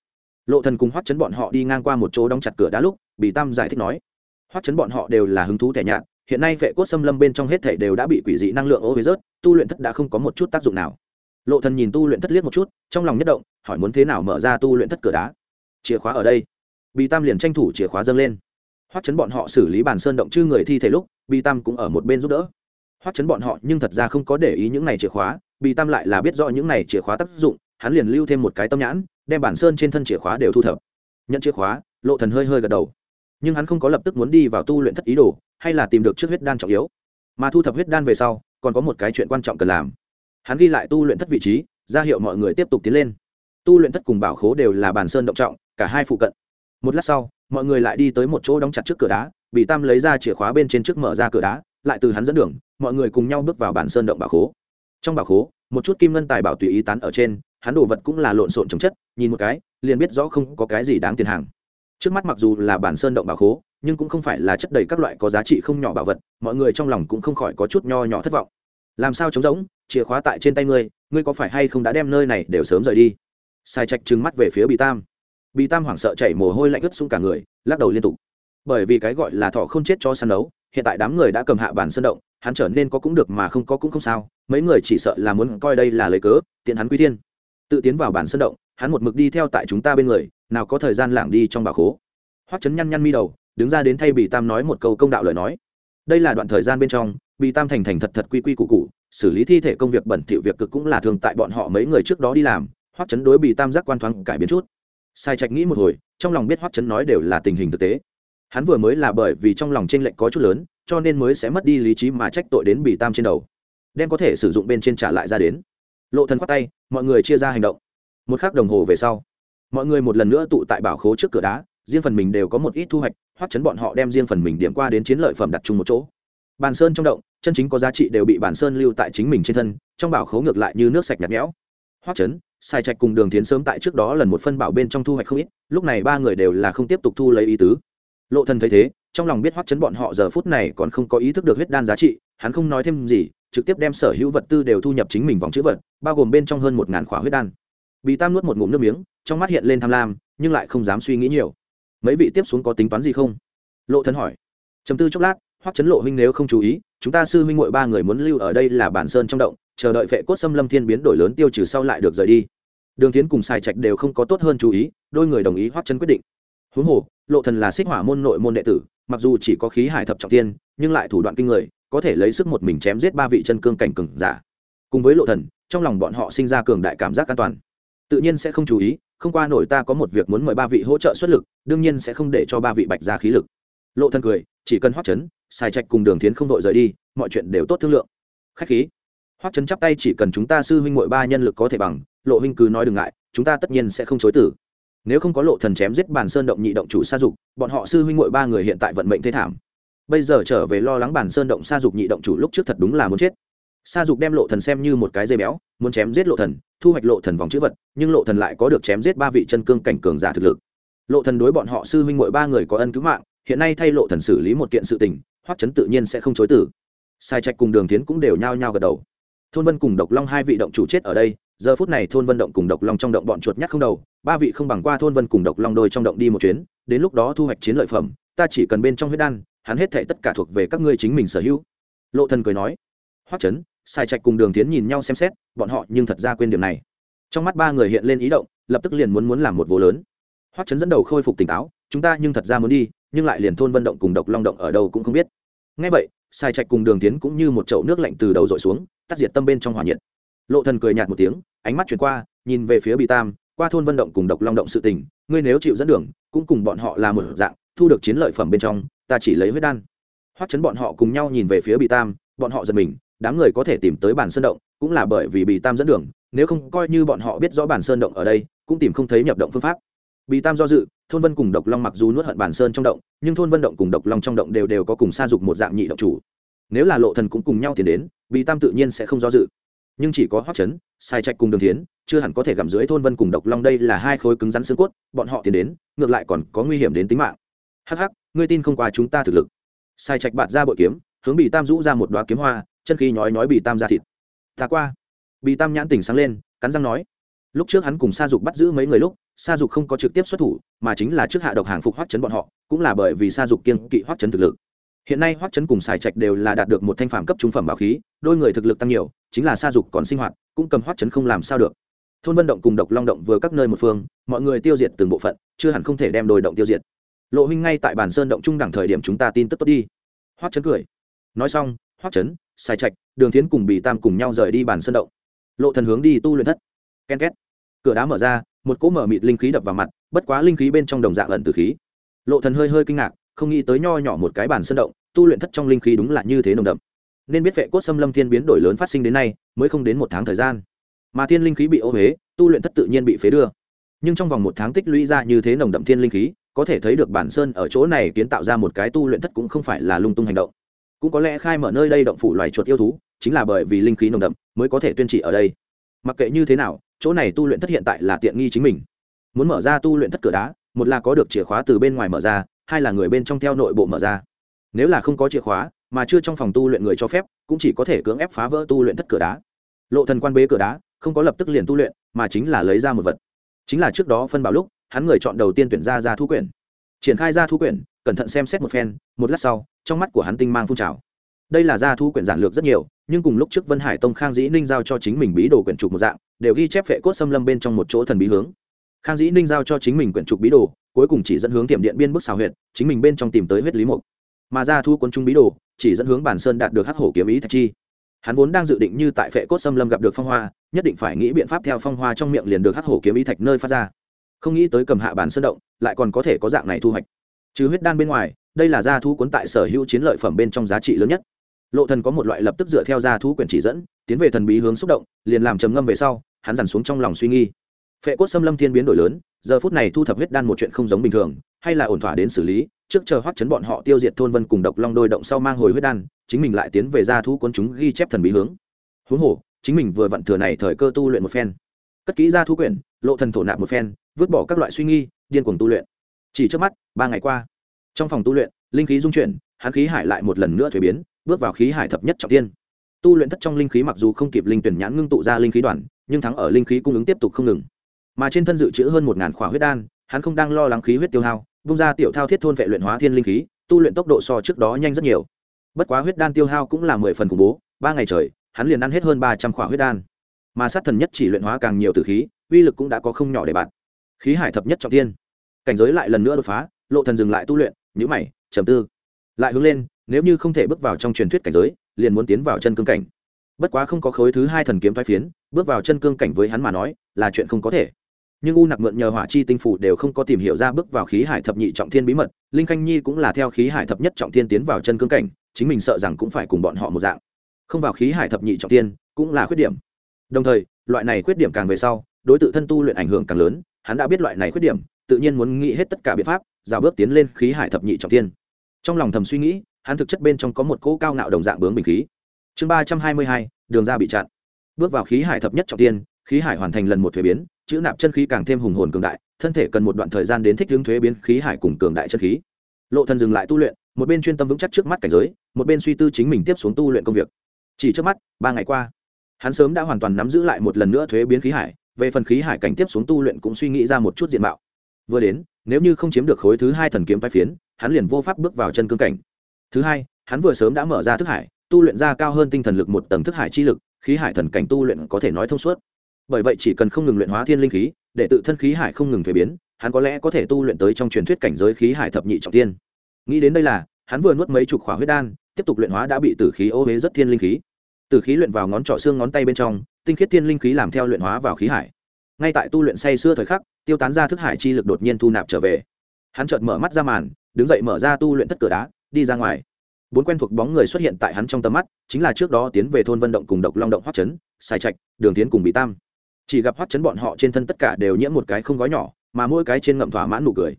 Lộ thần cùng hoắc chấn bọn họ đi ngang qua một chỗ đóng chặt cửa đá lúc bị tam giải thích nói hoắc chấn bọn họ đều là hứng thú thẻ nhạt, hiện nay vệ cốt xâm lâm bên trong hết thể đều đã bị quỷ dị năng lượng ô huế rớt, tu luyện thất đã không có một chút tác dụng nào. Lộ thần nhìn tu luyện thất liếc một chút, trong lòng nhất động, hỏi muốn thế nào mở ra tu luyện thất cửa đá. Chìa khóa ở đây. Bị tam liền tranh thủ chìa khóa dâng lên. Hoắc chấn bọn họ xử lý bàn sơn động chư người thi thể lúc bị tam cũng ở một bên giúp đỡ. Hoắc chấn bọn họ nhưng thật ra không có để ý những này chìa khóa bị tam lại là biết rõ những này chìa khóa tác dụng, hắn liền lưu thêm một cái tâm nhãn, đem bản sơn trên thân chìa khóa đều thu thập. Nhận chìa khóa, lộ thần hơi hơi gật đầu nhưng hắn không có lập tức muốn đi vào tu luyện thất ý đồ, hay là tìm được trước huyết đan trọng yếu. Mà thu thập huyết đan về sau, còn có một cái chuyện quan trọng cần làm. Hắn ghi lại tu luyện thất vị trí, ra hiệu mọi người tiếp tục tiến lên. Tu luyện thất cùng bảo khố đều là bàn sơn động trọng, cả hai phụ cận. Một lát sau, mọi người lại đi tới một chỗ đóng chặt trước cửa đá, bị tam lấy ra chìa khóa bên trên trước mở ra cửa đá, lại từ hắn dẫn đường, mọi người cùng nhau bước vào bàn sơn động bảo khố. Trong bảo khố, một chút kim ngân tài bảo tùy ý tán ở trên, hắn đồ vật cũng là lộn xộn trồng chất, nhìn một cái, liền biết rõ không có cái gì đáng tiền hàng trước mắt mặc dù là bản sơn động bảo khố nhưng cũng không phải là chất đầy các loại có giá trị không nhỏ bảo vật mọi người trong lòng cũng không khỏi có chút nho nhỏ thất vọng. Làm sao trống rỗng chìa khóa tại trên tay ngươi ngươi có phải hay không đã đem nơi này đều sớm rời đi? Sai trạch trừng mắt về phía bị tam. Bị tam hoảng sợ chảy mồ hôi lạnh ướt xuống cả người lắc đầu liên tục. Bởi vì cái gọi là thọ không chết cho săn đấu hiện tại đám người đã cầm hạ bản sơn động hắn trở nên có cũng được mà không có cũng không sao mấy người chỉ sợ là muốn coi đây là lời cớ tiện hắn quy tiên, tự tiến vào bản sơn động hắn một mực đi theo tại chúng ta bên người nào có thời gian lảng đi trong bà khố. Hoắc chấn nhăn nhăn mi đầu, đứng ra đến thay bị tam nói một câu công đạo lời nói. Đây là đoạn thời gian bên trong bị tam thành thành thật thật quy quy củ cụ xử lý thi thể công việc bẩn thỉu việc cực cũng là thường tại bọn họ mấy người trước đó đi làm, hoắc chấn đối bị tam giác quan thoáng cải biến chút. Sai trạch nghĩ một hồi, trong lòng biết hoắc chấn nói đều là tình hình thực tế. Hắn vừa mới là bởi vì trong lòng t r ê n lệch có chút lớn, cho nên mới sẽ mất đi lý trí mà trách tội đến bị tam trên đầu. Đem có thể sử dụng bên trên trả lại ra đến. Lộ thần khoát tay, mọi người chia ra hành động. Một khắc đồng hồ về sau mọi người một lần nữa tụ tại bảo khố trước cửa đá, riêng phần mình đều có một ít thu hoạch hoắc chấn bọn họ đem riêng phần mình điểm qua đến chiến lợi phẩm đặt chung một chỗ. Bàn sơn trong động, chân chính có giá trị đều bị bàn sơn lưu tại chính mình trên thân, trong bảo khố ngược lại như nước sạch nhạt nhẽo. Hoắc chấn, sai trạch cùng đường tiến sớm tại trước đó lần một phân bảo bên trong thu hoạch không ít, lúc này ba người đều là không tiếp tục thu lấy ý tứ. Lộ thần thấy thế, trong lòng biết hoắc chấn bọn họ giờ phút này còn không có ý thức được huyết đan giá trị, hắn không nói thêm gì, trực tiếp đem sở hữu vật tư đều thu nhập chính mình vòng chữ vật, bao gồm bên trong hơn một ngàn khỏa huyết đan bị tam nuốt một ngụm nước miếng, trong mắt hiện lên tham lam, nhưng lại không dám suy nghĩ nhiều. Mấy vị tiếp xuống có tính toán gì không? Lộ thần hỏi. Chấm tư chốc lát, hoắc chấn lộ huynh nếu không chú ý, chúng ta sư huynh muội ba người muốn lưu ở đây là bản sơn trong động, chờ đợi vệ cốt xâm lâm thiên biến đổi lớn tiêu trừ sau lại được rời đi. Đường tiến cùng sai trạch đều không có tốt hơn chú ý, đôi người đồng ý hoắc chấn quyết định. Huống hồ, lộ thần là xích hỏa môn nội môn đệ tử, mặc dù chỉ có khí hải thập trọng thiên nhưng lại thủ đoạn kinh người, có thể lấy sức một mình chém giết ba vị chân cương cảnh cường giả. Cùng với lộ thần, trong lòng bọn họ sinh ra cường đại cảm giác an toàn tự nhiên sẽ không chú ý, không qua nổi ta có một việc muốn mời ba vị hỗ trợ xuất lực, đương nhiên sẽ không để cho ba vị bạch ra khí lực. Lộ thân cười, chỉ cần hoắc chấn xài trạch cùng đường tiến không vội rời đi, mọi chuyện đều tốt thương lượng. Khách khí. Hoắc chấn chắp tay chỉ cần chúng ta sư huynh muội ba nhân lực có thể bằng, lộ huynh cứ nói đừng ngại, chúng ta tất nhiên sẽ không chối tử nếu không có lộ thần chém giết bản sơn động nhị động chủ sa dục, bọn họ sư huynh muội ba người hiện tại vận mệnh thế thảm. Bây giờ trở về lo lắng bản sơn động sa dục nhị động chủ lúc trước thật đúng là muốn chết sa dục đem lộ thần xem như một cái dây béo, muốn chém giết lộ thần, thu hoạch lộ thần vòng chữ vật, nhưng lộ thần lại có được chém giết ba vị chân cương cảnh cường giả thực lực. Lộ thần đối bọn họ sư huynh muội ba người có ân cứu mạng, hiện nay thay lộ thần xử lý một kiện sự tình, hoắc chấn tự nhiên sẽ không chối tử sai trạch cùng đường tiến cũng đều nhao nhao gật đầu. Thôn vân cùng độc long hai vị động chủ chết ở đây, giờ phút này thôn vân động cùng độc long trong động bọn chuột nhắc không đầu, ba vị không bằng qua thôn vân cùng độc long đôi trong động đi một chuyến, đến lúc đó thu hoạch chiến lợi phẩm, ta chỉ cần bên trong huyết đan, hắn hết thệ tất cả thuộc về các ngươi chính mình sở hữu. Lộ thần cười nói, hoắc chấn sai trạch cùng đường tiến nhìn nhau xem xét, bọn họ nhưng thật ra quên điểm này. Trong mắt ba người hiện lên ý động, lập tức liền muốn muốn làm một vô lớn. Hoắc chấn dẫn đầu khôi phục tỉnh táo, chúng ta nhưng thật ra muốn đi, nhưng lại liền thôn vân động cùng độc long động ở đâu cũng không biết. Ngay vậy, sai trạch cùng đường tiến cũng như một chậu nước lạnh từ đầu dội xuống, tắt diệt tâm bên trong hỏa nhiệt. Lộ thần cười nhạt một tiếng, ánh mắt chuyển qua, nhìn về phía bị tam, qua thôn vận động cùng độc long động sự tình, ngươi nếu chịu dẫn đường, cũng cùng bọn họ là một dạng, thu được chiến lợi phẩm bên trong, ta chỉ lấy huyết đan. Hoắc chấn bọn họ cùng nhau nhìn về phía bị tam, bọn họ giật mình đám người có thể tìm tới bản sơn động, cũng là bởi vì bị tam dẫn đường, nếu không coi như bọn họ biết rõ bản sơn động ở đây, cũng tìm không thấy nhập động phương pháp. Bị tam do dự, thôn vân cùng độc long mặc dù nuốt hận bản sơn trong động, nhưng thôn vân động cùng độc long trong động đều đều có cùng sa dục một dạng nhị động chủ. Nếu là lộ thần cũng cùng nhau tiến đến bị tam tự nhiên sẽ không do dự. Nhưng chỉ có hoắc chấn, sai trạch cùng đường thiến, chưa hẳn có thể gặm dưới thôn vân cùng độc long đây là hai khối cứng rắn xương cốt, bọn họ tiến đến, ngược lại còn có nguy hiểm đến tính mạng. Hắc hắc, ngươi tin không qua chúng ta thực lực. Sai trạch bạt ra bội kiếm hướng bị tam rũ ra một đoá kiếm hoa, chân khí nhói nhói bị tam ra thịt. Ta qua. Bị tam nhãn tỉnh sáng lên, cắn răng nói. Lúc trước hắn cùng sa dục bắt giữ mấy người lúc, sa dục không có trực tiếp xuất thủ, mà chính là trước hạ độc hàng phục hoắc chấn bọn họ, cũng là bởi vì sa dục kiên kỵ hoắc chấn thực lực. Hiện nay hoắc chấn cùng xài trạch đều là đạt được một thanh phẩm cấp trung phẩm bảo khí, đôi người thực lực tăng nhiều, chính là sa dục còn sinh hoạt, cũng cầm hoắc chấn không làm sao được. Thôn vân động cùng độc long động vừa các nơi một phương, mọi người tiêu diệt từng bộ phận, chưa hẳn không thể đem đồi động tiêu diệt. Lộ huynh ngay tại bản sơn động trung đẳng thời điểm chúng ta tin tức tốt đi. Hoắc chấn cười nói xong, hoắc chấn, sai trạch, đường thiến cùng bị tam cùng nhau rời đi bản sân động. Lộ thần hướng đi tu luyện thất. Ken két. Cửa đá mở ra, một cỗ mở mịt linh khí đập vào mặt, bất quá linh khí bên trong đồng dạng ẩn từ khí. Lộ thần hơi hơi kinh ngạc, không nghĩ tới nho nhỏ một cái bản sân động, tu luyện thất trong linh khí đúng là như thế nồng đậm. Nên biết vệ cốt xâm lâm thiên biến đổi lớn phát sinh đến nay, mới không đến một tháng thời gian. Mà thiên linh khí bị ô huế tu luyện thất tự nhiên bị phế đưa. Nhưng trong vòng một tháng tích lũy ra như thế nồng đậm thiên linh khí, có thể thấy được bản sơn ở chỗ này kiến tạo ra một cái tu luyện thất cũng không phải là lung tung hành động cũng có lẽ khai mở nơi đây động phủ loài chuột yêu thú, chính là bởi vì linh khí nồng đậm mới có thể tuyên trị ở đây. Mặc kệ như thế nào, chỗ này tu luyện thất hiện tại là tiện nghi chính mình. Muốn mở ra tu luyện thất cửa đá, một là có được chìa khóa từ bên ngoài mở ra, hai là người bên trong theo nội bộ mở ra. Nếu là không có chìa khóa, mà chưa trong phòng tu luyện người cho phép, cũng chỉ có thể cưỡng ép phá vỡ tu luyện thất cửa đá. Lộ thần quan bế cửa đá, không có lập tức liền tu luyện, mà chính là lấy ra một vật. Chính là trước đó phân bảo lúc, hắn người chọn đầu tiên tuyển ra ra thu quyển. Triển khai ra thu quyển cẩn thận xem xét một phen, một lát sau, trong mắt của hắn tinh mang phun trào. Đây là gia thu quyển giản lược rất nhiều, nhưng cùng lúc trước vân hải tông khang dĩ ninh giao cho chính mình bí đồ quyển trục một dạng, đều ghi chép vệ cốt xâm lâm bên trong một chỗ thần bí hướng. Khang dĩ ninh giao cho chính mình quyển trục bí đồ, cuối cùng chỉ dẫn hướng tiệm điện biên bức xào huyệt, chính mình bên trong tìm tới huyết lý mục. Mà gia thu quân trung bí đồ, chỉ dẫn hướng bản sơn đạt được hắc hổ kiếm ý thạch chi. Hắn vốn đang dự định như tại phệ cốt xâm lâm gặp được phong hoa, nhất định phải nghĩ biện pháp theo phong hoa trong miệng liền được hắc hổ kiếm ý thạch nơi phát ra. Không nghĩ tới cầm hạ bản sơn động, lại còn có thể có dạng này thu hoạch trừ huyết đan bên ngoài, đây là gia thu cuốn tại sở hữu chiến lợi phẩm bên trong giá trị lớn nhất. Lộ thần có một loại lập tức dựa theo gia thu quyển chỉ dẫn, tiến về thần bí hướng xúc động, liền làm trầm ngâm về sau, hắn dằn xuống trong lòng suy nghi. Phệ cốt xâm lâm thiên biến đổi lớn, giờ phút này thu thập huyết đan một chuyện không giống bình thường, hay là ổn thỏa đến xử lý, trước chờ hoắc chấn bọn họ tiêu diệt thôn vân cùng độc long đôi động sau mang hồi huyết đan, chính mình lại tiến về gia thu cuốn chúng ghi chép thần bí hướng. Huống hồ, chính mình vừa vặn thừa này thời cơ tu luyện một phen. Cất kỹ gia thu quyển, lộ thần thổ nạp một phen, vứt bỏ các loại suy nghi, điên cuồng tu luyện chỉ trước mắt, ba ngày qua, trong phòng tu luyện, linh khí dung chuyển, hắn khí hải lại một lần nữa thuế biến, bước vào khí hải thập nhất trọng tiên tu luyện thất trong linh khí mặc dù không kịp linh tuyển nhãn ngưng tụ ra linh khí đoàn, nhưng thắng ở linh khí cung ứng tiếp tục không ngừng. Mà trên thân dự trữ hơn một ngàn khỏa huyết đan, hắn không đang lo lắng khí huyết tiêu hao, vung ra tiểu thao thiết thôn vệ luyện hóa thiên linh khí, tu luyện tốc độ so trước đó nhanh rất nhiều. Bất quá huyết đan tiêu hao cũng là mười phần khủng bố, ba ngày trời, hắn liền ăn hết hơn ba trăm khỏa huyết đan. Mà sát thần nhất chỉ luyện hóa càng nhiều từ khí, uy lực cũng đã có không nhỏ để bạn khí hải thập nhất trọng tiên cảnh giới lại lần nữa đột phá, lộ thần dừng lại tu luyện nhữ mày, trầm tư. Lại hướng lên, nếu như không thể bước vào trong truyền thuyết cảnh giới, liền muốn tiến vào chân cương cảnh. Bất quá không có khối thứ hai thần kiếm thoái phiến, bước vào chân cương cảnh với hắn mà nói, là chuyện không có thể. Nhưng u nặc mượn nhờ hỏa chi tinh phủ đều không có tìm hiểu ra bước vào khí hải thập nhị trọng thiên bí mật, linh khanh nhi cũng là theo khí hải thập nhất trọng thiên tiến vào chân cương cảnh, chính mình sợ rằng cũng phải cùng bọn họ một dạng. Không vào khí hải thập nhị trọng thiên, cũng là khuyết điểm. Đồng thời, loại này khuyết điểm càng về sau, đối tượng thân tu luyện ảnh hưởng càng lớn, hắn đã biết loại này khuyết điểm tự nhiên muốn nghĩ hết tất cả biện pháp, rào bước tiến lên khí hải thập nhị trọng thiên. Trong lòng thầm suy nghĩ, hắn thực chất bên trong có một cỗ cao ngạo đồng dạng bướng bình khí. Chương ba trăm hai mươi hai, đường ra bị chặn. Bước vào khí hải thập nhất trọng tiên khí hải hoàn thành lần một thuế biến, chữ nạp chân khí càng thêm hùng hồn cường đại, thân thể cần một đoạn thời gian đến thích hướng thuế biến khí hải cùng cường đại chân khí. Lộ thần dừng lại tu luyện, một bên chuyên tâm vững chắc trước mắt cảnh giới, một bên suy tư chính mình tiếp xuống tu luyện công việc. Chỉ trước mắt, ba ngày qua, hắn sớm đã hoàn toàn nắm giữ lại một lần nữa thuế biến khí hải, về phần khí hải cảnh tiếp xuống tu luyện cũng suy nghĩ ra một chút diện mạo vừa đến, nếu như không chiếm được khối thứ hai thần kiếm tai phiến, hắn liền vô pháp bước vào chân cương cảnh. Thứ hai, hắn vừa sớm đã mở ra thức hải, tu luyện ra cao hơn tinh thần lực một tầng thức hải chi lực, khí hải thần cảnh tu luyện có thể nói thông suốt. Bởi vậy chỉ cần không ngừng luyện hóa thiên linh khí, để tự thân khí hải không ngừng thuế biến, hắn có lẽ có thể tu luyện tới trong truyền thuyết cảnh giới khí hải thập nhị trọng tiên. Nghĩ đến đây là, hắn vừa nuốt mấy chục khỏa huyết đan, tiếp tục luyện hóa đã bị tử khí ô huế rất thiên linh khí. Tử khí luyện vào ngón trỏ xương ngón tay bên trong, tinh khiết thiên linh khí làm theo luyện hóa vào khí hải. Ngay tại tu luyện say xưa thời khắc tiêu tán ra thức hải chi lực đột nhiên thu nạp trở về. Hắn chợt mở mắt ra màn, đứng dậy mở ra tu luyện tất cửa đá, đi ra ngoài. Bốn quen thuộc bóng người xuất hiện tại hắn trong tầm mắt, chính là trước đó tiến về thôn vận động cùng độc long động hoắc chấn sai trạch, đường tiến cùng bị tam. Chỉ gặp hoắc chấn bọn họ trên thân tất cả đều nhiễm một cái không gói nhỏ, mà mỗi cái trên ngậm thỏa mãn nụ cười.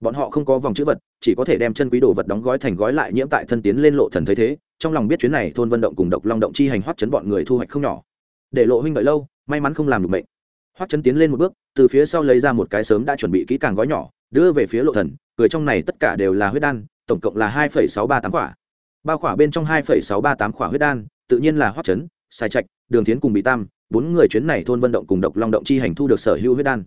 Bọn họ không có vòng chữ vật, chỉ có thể đem chân quý đồ vật đóng gói thành gói lại nhiễm tại thân tiến lên lộ thần thấy thế, trong lòng biết chuyến này thôn vận động cùng độc long động chi hành hoắc chấn bọn người thu hoạch không nhỏ. Để lộ huynh đợi lâu, may mắn không làm được mệnh hoắc chấn tiến lên một bước, từ phía sau lấy ra một cái sớm đã chuẩn bị kỹ càng gói nhỏ, đưa về phía lộ thần, cười trong này tất cả đều là huyết đan, tổng cộng là hai sáu ba tám quả. Bao quả bên trong hai sáu ba tám quả huyết đan, tự nhiên là hoắc chấn, sai trạch, đường tiến cùng bị tam, bốn người chuyến này thôn vận động cùng độc long động chi hành thu được sở hữu huyết đan.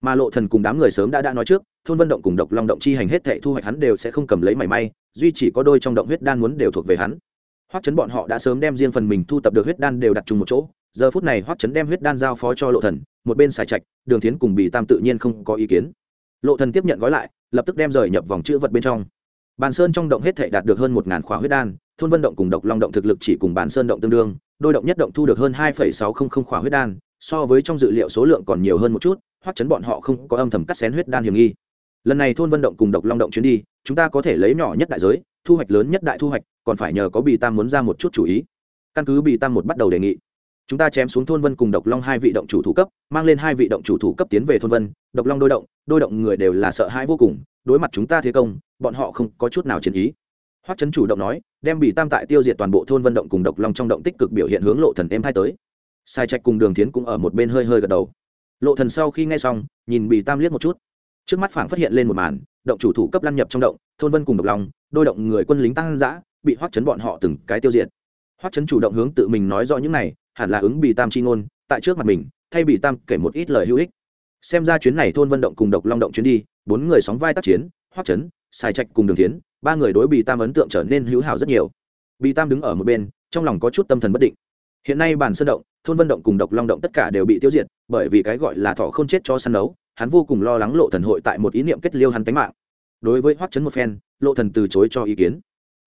Mà lộ thần cùng đám người sớm đã đã nói trước, thôn vận động cùng độc long động chi hành hết thệ thu hoạch hắn đều sẽ không cầm lấy mảy may, duy chỉ có đôi trong động huyết đan muốn đều thuộc về hắn. Hoắc chấn bọn họ đã sớm đem riêng phần mình thu tập được huyết đan đều đặt chung một chỗ giờ phút này hoắc chấn đem huyết đan giao phó cho lộ thần, một bên xài trạch, đường tiến cùng bị tam tự nhiên không có ý kiến. Lộ thần tiếp nhận gói lại, lập tức đem rời nhập vòng chữ vật bên trong. Bàn sơn trong động hết thảy đạt được hơn một ngàn khỏa huyết đan, thôn vân động cùng độc long động thực lực chỉ cùng bàn sơn động tương đương, đôi động nhất động thu được hơn hai sáu không không khỏa huyết đan, so với trong dự liệu số lượng còn nhiều hơn một chút, hoắc chấn bọn họ không có âm thầm cắt xén huyết đan hiểm nghi. Lần này thôn vân động cùng độc long động chuyến đi, chúng ta có thể lấy nhỏ nhất đại giới, thu hoạch lớn nhất đại thu hoạch, còn phải nhờ có bì tam muốn ra một chút chủ ý. Căn cứ bì tam một bắt đầu đề nghị chúng ta chém xuống thôn vân cùng độc long hai vị động chủ thủ cấp, mang lên hai vị động chủ thủ cấp tiến về thôn vân. Độc long đôi động đôi động người đều là sợ hãi vô cùng, đối mặt chúng ta thế công, bọn họ không có chút nào chiến ý. Hoắc chấn chủ động nói, đem bị tam tại tiêu diệt toàn bộ thôn vân động cùng độc long trong động tích cực biểu hiện hướng lộ thần em hai tới. Sai trạch cùng đường tiến cũng ở một bên hơi hơi gật đầu. Lộ thần sau khi nghe xong, nhìn bị tam liếc một chút. Trước mắt phảng phát hiện lên một màn, động chủ thủ cấp lăn nhập trong động, thôn vân cùng độc long, đôi động người quân lính tăng dã, bị hoắc chấn bọn họ từng cái tiêu diệt. Hoắc chấn chủ động hướng tự mình nói rõ những này hẳn là ứng bị tam chi ngôn, tại trước mặt mình, thay bị tam kể một ít lời hữu ích. Xem ra chuyến này thôn vận động cùng độc long động chuyến đi, bốn người sóng vai tác chiến, hoắc chấn sai trạch cùng đường tiến ba người đối bị tam ấn tượng trở nên hữu hảo rất nhiều. Bị tam đứng ở một bên, trong lòng có chút tâm thần bất định. Hiện nay bản sơn động, thôn vận động cùng độc long động tất cả đều bị tiêu diệt, bởi vì cái gọi là thọ không chết cho săn đấu, hắn vô cùng lo lắng lộ thần hội tại một ý niệm kết liêu hắn tánh mạng. Đối với hoắc chấn một phen, lộ thần từ chối cho ý kiến.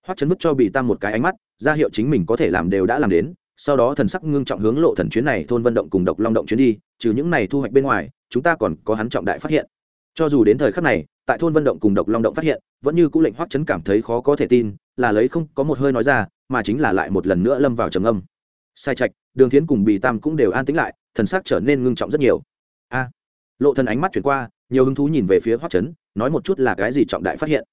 Hoắc chấn vứt cho bị tam một cái ánh mắt, ra hiệu chính mình có thể làm đều đã làm đến sau đó thần sắc ngưng trọng hướng lộ thần chuyến này thôn vận động cùng độc long động chuyến đi, trừ những này thu hoạch bên ngoài, chúng ta còn có hắn trọng đại phát hiện. Cho dù đến thời khắc này, tại thôn vận động cùng độc long động phát hiện, vẫn như cũ lệnh hoắc chấn cảm thấy khó có thể tin, là lấy không có một hơi nói ra, mà chính là lại một lần nữa lâm vào trầm âm. Sai trạch, đường thiến cùng bì tam cũng đều an tĩnh lại, thần sắc trở nên ngưng trọng rất nhiều. A! Lộ thần ánh mắt chuyển qua, nhiều hứng thú nhìn về phía hoắc chấn, nói một chút là cái gì trọng đại phát hiện.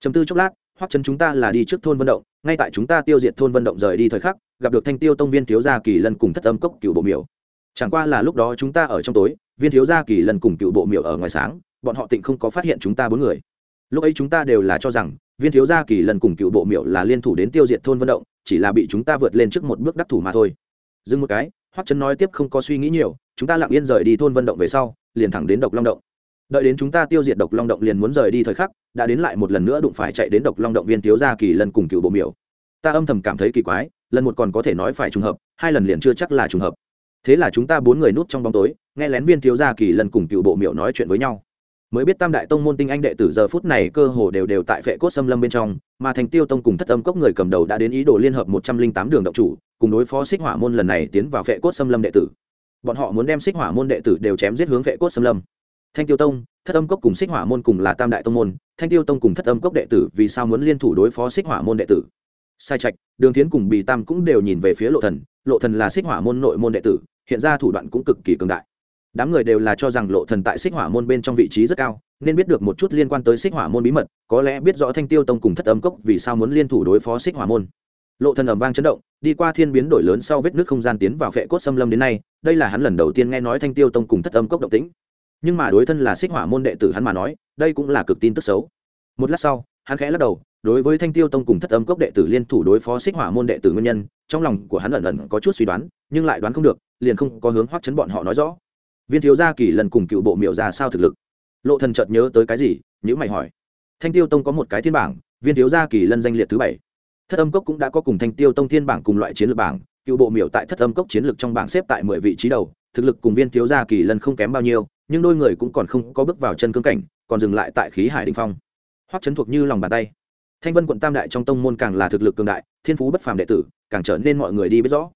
Chấm tư chốc lát, hoắc chấn chúng ta là đi trước thôn vận động, ngay tại chúng ta tiêu diệt thôn vận động rời đi thời khắc gặp được thanh tiêu tông viên thiếu gia kỳ lân cùng thất âm cốc cựu bộ miểu. Chẳng qua là lúc đó chúng ta ở trong tối, viên thiếu gia kỳ lân cùng cựu bộ miểu ở ngoài sáng, bọn họ tịnh không có phát hiện chúng ta bốn người. Lúc ấy chúng ta đều là cho rằng, viên thiếu gia kỳ lân cùng cựu bộ miểu là liên thủ đến tiêu diệt thôn vận động, chỉ là bị chúng ta vượt lên trước một bước đắc thủ mà thôi. Dừng một cái, hoắc chân nói tiếp không có suy nghĩ nhiều, chúng ta lặng yên rời đi thôn vận động về sau, liền thẳng đến độc long động. Đợi đến chúng ta tiêu diệt độc long động liền muốn rời đi thời khắc, đã đến lại một lần nữa đụng phải chạy đến độc long động viên thiếu gia kỳ lân cùng cựu bộ miểu ta âm thầm cảm thấy kỳ quái, lần một còn có thể nói phải trùng hợp, hai lần liền chưa chắc là trùng hợp. Thế là chúng ta bốn người núp trong bóng tối, nghe lén viên thiếu gia kỳ lần cùng cựu bộ miệu nói chuyện với nhau. Mới biết tam đại tông môn tinh anh đệ tử giờ phút này cơ hồ đều đều tại vệ cốt xâm lâm bên trong, mà thành tiêu tông cùng thất âm cốc người cầm đầu đã đến ý đồ liên hợp một trăm linh tám đường động chủ, cùng đối phó xích hỏa môn lần này tiến vào vệ cốt xâm lâm đệ tử. Bọn họ muốn đem xích hỏa môn đệ tử đều chém giết hướng vệ cốt xâm lâm. Thanh tiêu tông, thất âm cốc cùng xích hỏa môn cùng là tam đại tông môn, thanh tiêu tông cùng thất âm cốc đệ tử vì sao muốn liên thủ đối phó xích hỏa môn đệ tử? Sai trạch, đường tiến cùng bì tam cũng đều nhìn về phía lộ thần. Lộ thần là xích hỏa môn nội môn đệ tử, hiện ra thủ đoạn cũng cực kỳ cường đại. Đám người đều là cho rằng lộ thần tại xích hỏa môn bên trong vị trí rất cao, nên biết được một chút liên quan tới xích hỏa môn bí mật, có lẽ biết rõ thanh tiêu tông cùng thất âm cốc vì sao muốn liên thủ đối phó xích hỏa môn. Lộ thần ầm vang chấn động, đi qua thiên biến đổi lớn sau vết nước không gian tiến vào vệ cốt xâm lâm đến nay, đây là hắn lần đầu tiên nghe nói thanh tiêu tông cùng thất âm cốc động tĩnh. Nhưng mà đối thân là xích hỏa môn đệ tử hắn mà nói, đây cũng là cực tin tức xấu. Một lát sau, hắn khẽ lắc đầu đối với thanh tiêu tông cùng thất âm cốc đệ tử liên thủ đối phó xích hỏa môn đệ tử nguyên nhân, trong lòng của hắn ẩn ẩn có chút suy đoán, nhưng lại đoán không được, liền không có hướng hoắc chấn bọn họ nói rõ. Viên thiếu gia kỳ lần cùng cựu bộ miệu ra sao thực lực? Lộ thần chợt nhớ tới cái gì những mày hỏi. Thanh tiêu tông có một cái thiên bảng, viên thiếu gia kỳ lân danh liệt thứ bảy. Thất âm cốc cũng đã có cùng thanh tiêu tông thiên bảng cùng loại chiến lược bảng, cựu bộ miệu tại thất âm cốc chiến lược trong bảng xếp tại mười vị trí đầu, thực lực cùng viên thiếu gia kỳ lân không kém bao nhiêu, nhưng đôi người cũng còn không có bước vào chân cương cảnh, còn dừng lại tại khí hải đình phong. Hoắc chấn thuộc như lòng bàn tay thanh vân quận tam đại trong tông môn càng là thực lực cường đại, thiên phú bất phàm đệ tử, càng trở nên mọi người đi biết rõ.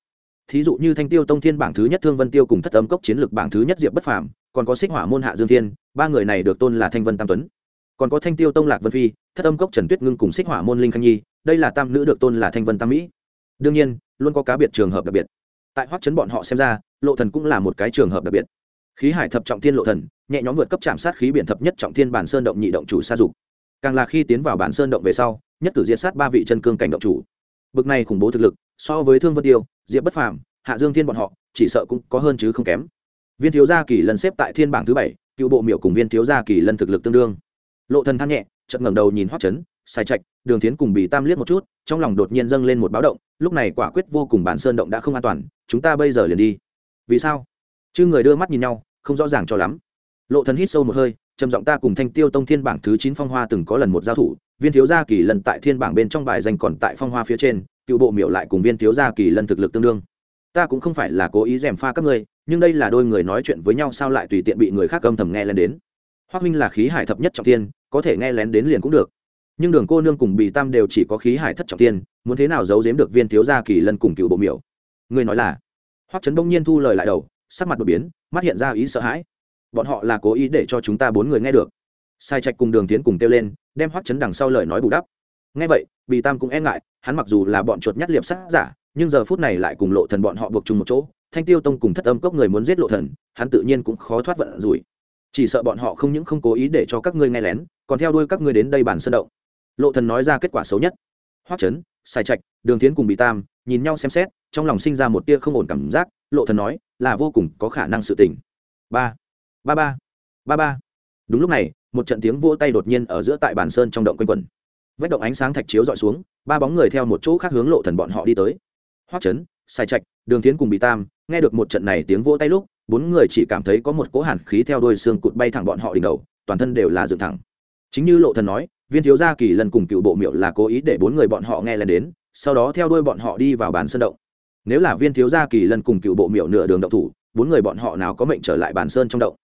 Thí dụ như thanh tiêu tông thiên bảng thứ nhất thương vân tiêu cùng thất âm cốc chiến lược bảng thứ nhất diệp bất phàm, còn có xích hỏa môn hạ dương thiên, ba người này được tôn là thanh vân tam tuấn. Còn có thanh tiêu tông lạc vân phi, thất âm cốc trần tuyết ngưng cùng xích hỏa môn linh khanh nhi, đây là tam nữ được tôn là thanh vân tam mỹ. Đương nhiên, luôn có cá biệt trường hợp đặc biệt. Tại hoắc chấn bọn họ xem ra, lộ thần cũng là một cái trường hợp đặc biệt. Khí hải thập trọng thiên lộ thần, nhẹ nhõm vượt cấp chạm sát khí biển thập nhất trọng thiên bản sơn động nhị động chủ sa dục càng là khi tiến vào bản sơn động về sau, nhất cử diệt sát ba vị chân cương cảnh động chủ. Bực này khủng bố thực lực, so với thương vân tiêu, diệp bất phàm, hạ dương thiên bọn họ, chỉ sợ cũng có hơn chứ không kém. Viên thiếu gia kỳ lần xếp tại thiên bảng thứ bảy, cựu bộ miểu cùng viên thiếu gia kỳ lân thực lực tương đương. Lộ thần than nhẹ, chợt ngẩng đầu nhìn hoắc chấn, sai trạch, đường tiến cùng bị tam liếc một chút, trong lòng đột nhiên dâng lên một báo động, lúc này quả quyết vô cùng bản sơn động đã không an toàn, chúng ta bây giờ liền đi. Vì sao? Chư người đưa mắt nhìn nhau, không rõ ràng cho lắm. Lộ thần hít sâu một hơi trầm giọng ta cùng thanh tiêu tông thiên bảng thứ chín phong hoa từng có lần một giao thủ, viên thiếu gia kỳ lần tại thiên bảng bên trong bài danh còn tại phong hoa phía trên, cựu bộ miểu lại cùng viên thiếu gia kỳ lần thực lực tương đương. Ta cũng không phải là cố ý dèm pha các ngươi, nhưng đây là đôi người nói chuyện với nhau sao lại tùy tiện bị người khác âm thầm nghe lên đến. Hoác minh là khí hải thập nhất trọng tiên, có thể nghe lén đến liền cũng được. Nhưng đường cô nương cùng bì tam đều chỉ có khí hải thất trọng tiên, muốn thế nào giấu giếm được viên thiếu gia kỳ lân cùng cựu bộ miểu? Người nói là? Hoắc trấn bỗng nhiên thu lời lại đầu, sắc mặt đột biến, mắt hiện ra ý sợ hãi bọn họ là cố ý để cho chúng ta bốn người nghe được. Sai trạch cùng đường tiến cùng kêu lên, đem hoắc chấn đằng sau lời nói bù đắp. Nghe vậy, bì tam cũng e ngại, hắn mặc dù là bọn chuột nhắt liệp sát giả, nhưng giờ phút này lại cùng lộ thần bọn họ buộc chung một chỗ, thanh tiêu tông cùng thất âm cốc người muốn giết lộ thần, hắn tự nhiên cũng khó thoát vận rủi. Chỉ sợ bọn họ không những không cố ý để cho các ngươi nghe lén, còn theo đuôi các ngươi đến đây bản sân động. Lộ thần nói ra kết quả xấu nhất. Hoắc chấn, sai trạch, đường tiến cùng bị tam nhìn nhau xem xét, trong lòng sinh ra một tia không ổn cảm giác, lộ thần nói, là vô cùng có khả năng sự tình. Ba ba ba. Ba ba. Đúng lúc này, một trận tiếng vỗ tay đột nhiên ở giữa tại bản sơn trong động quanh quẩn. Vách động ánh sáng thạch chiếu dọi xuống, ba bóng người theo một chỗ khác hướng lộ thần bọn họ đi tới. Hoắc chấn, sai trạch, đường tiến cùng bị tam, nghe được một trận này tiếng vỗ tay lúc, bốn người chỉ cảm thấy có một cỗ hàn khí theo đôi xương cụt bay thẳng bọn họ đỉnh đầu, toàn thân đều là dựng thẳng. Chính như lộ thần nói, viên thiếu gia kỳ lần cùng cựu bộ miệu là cố ý để bốn người bọn họ nghe lên đến, sau đó theo đuôi bọn họ đi vào bàn sơn động. Nếu là viên thiếu gia kỳ lần cùng cựu bộ miệu nửa đường động thủ, bốn người bọn họ nào có mệnh trở lại bàn sơn trong động?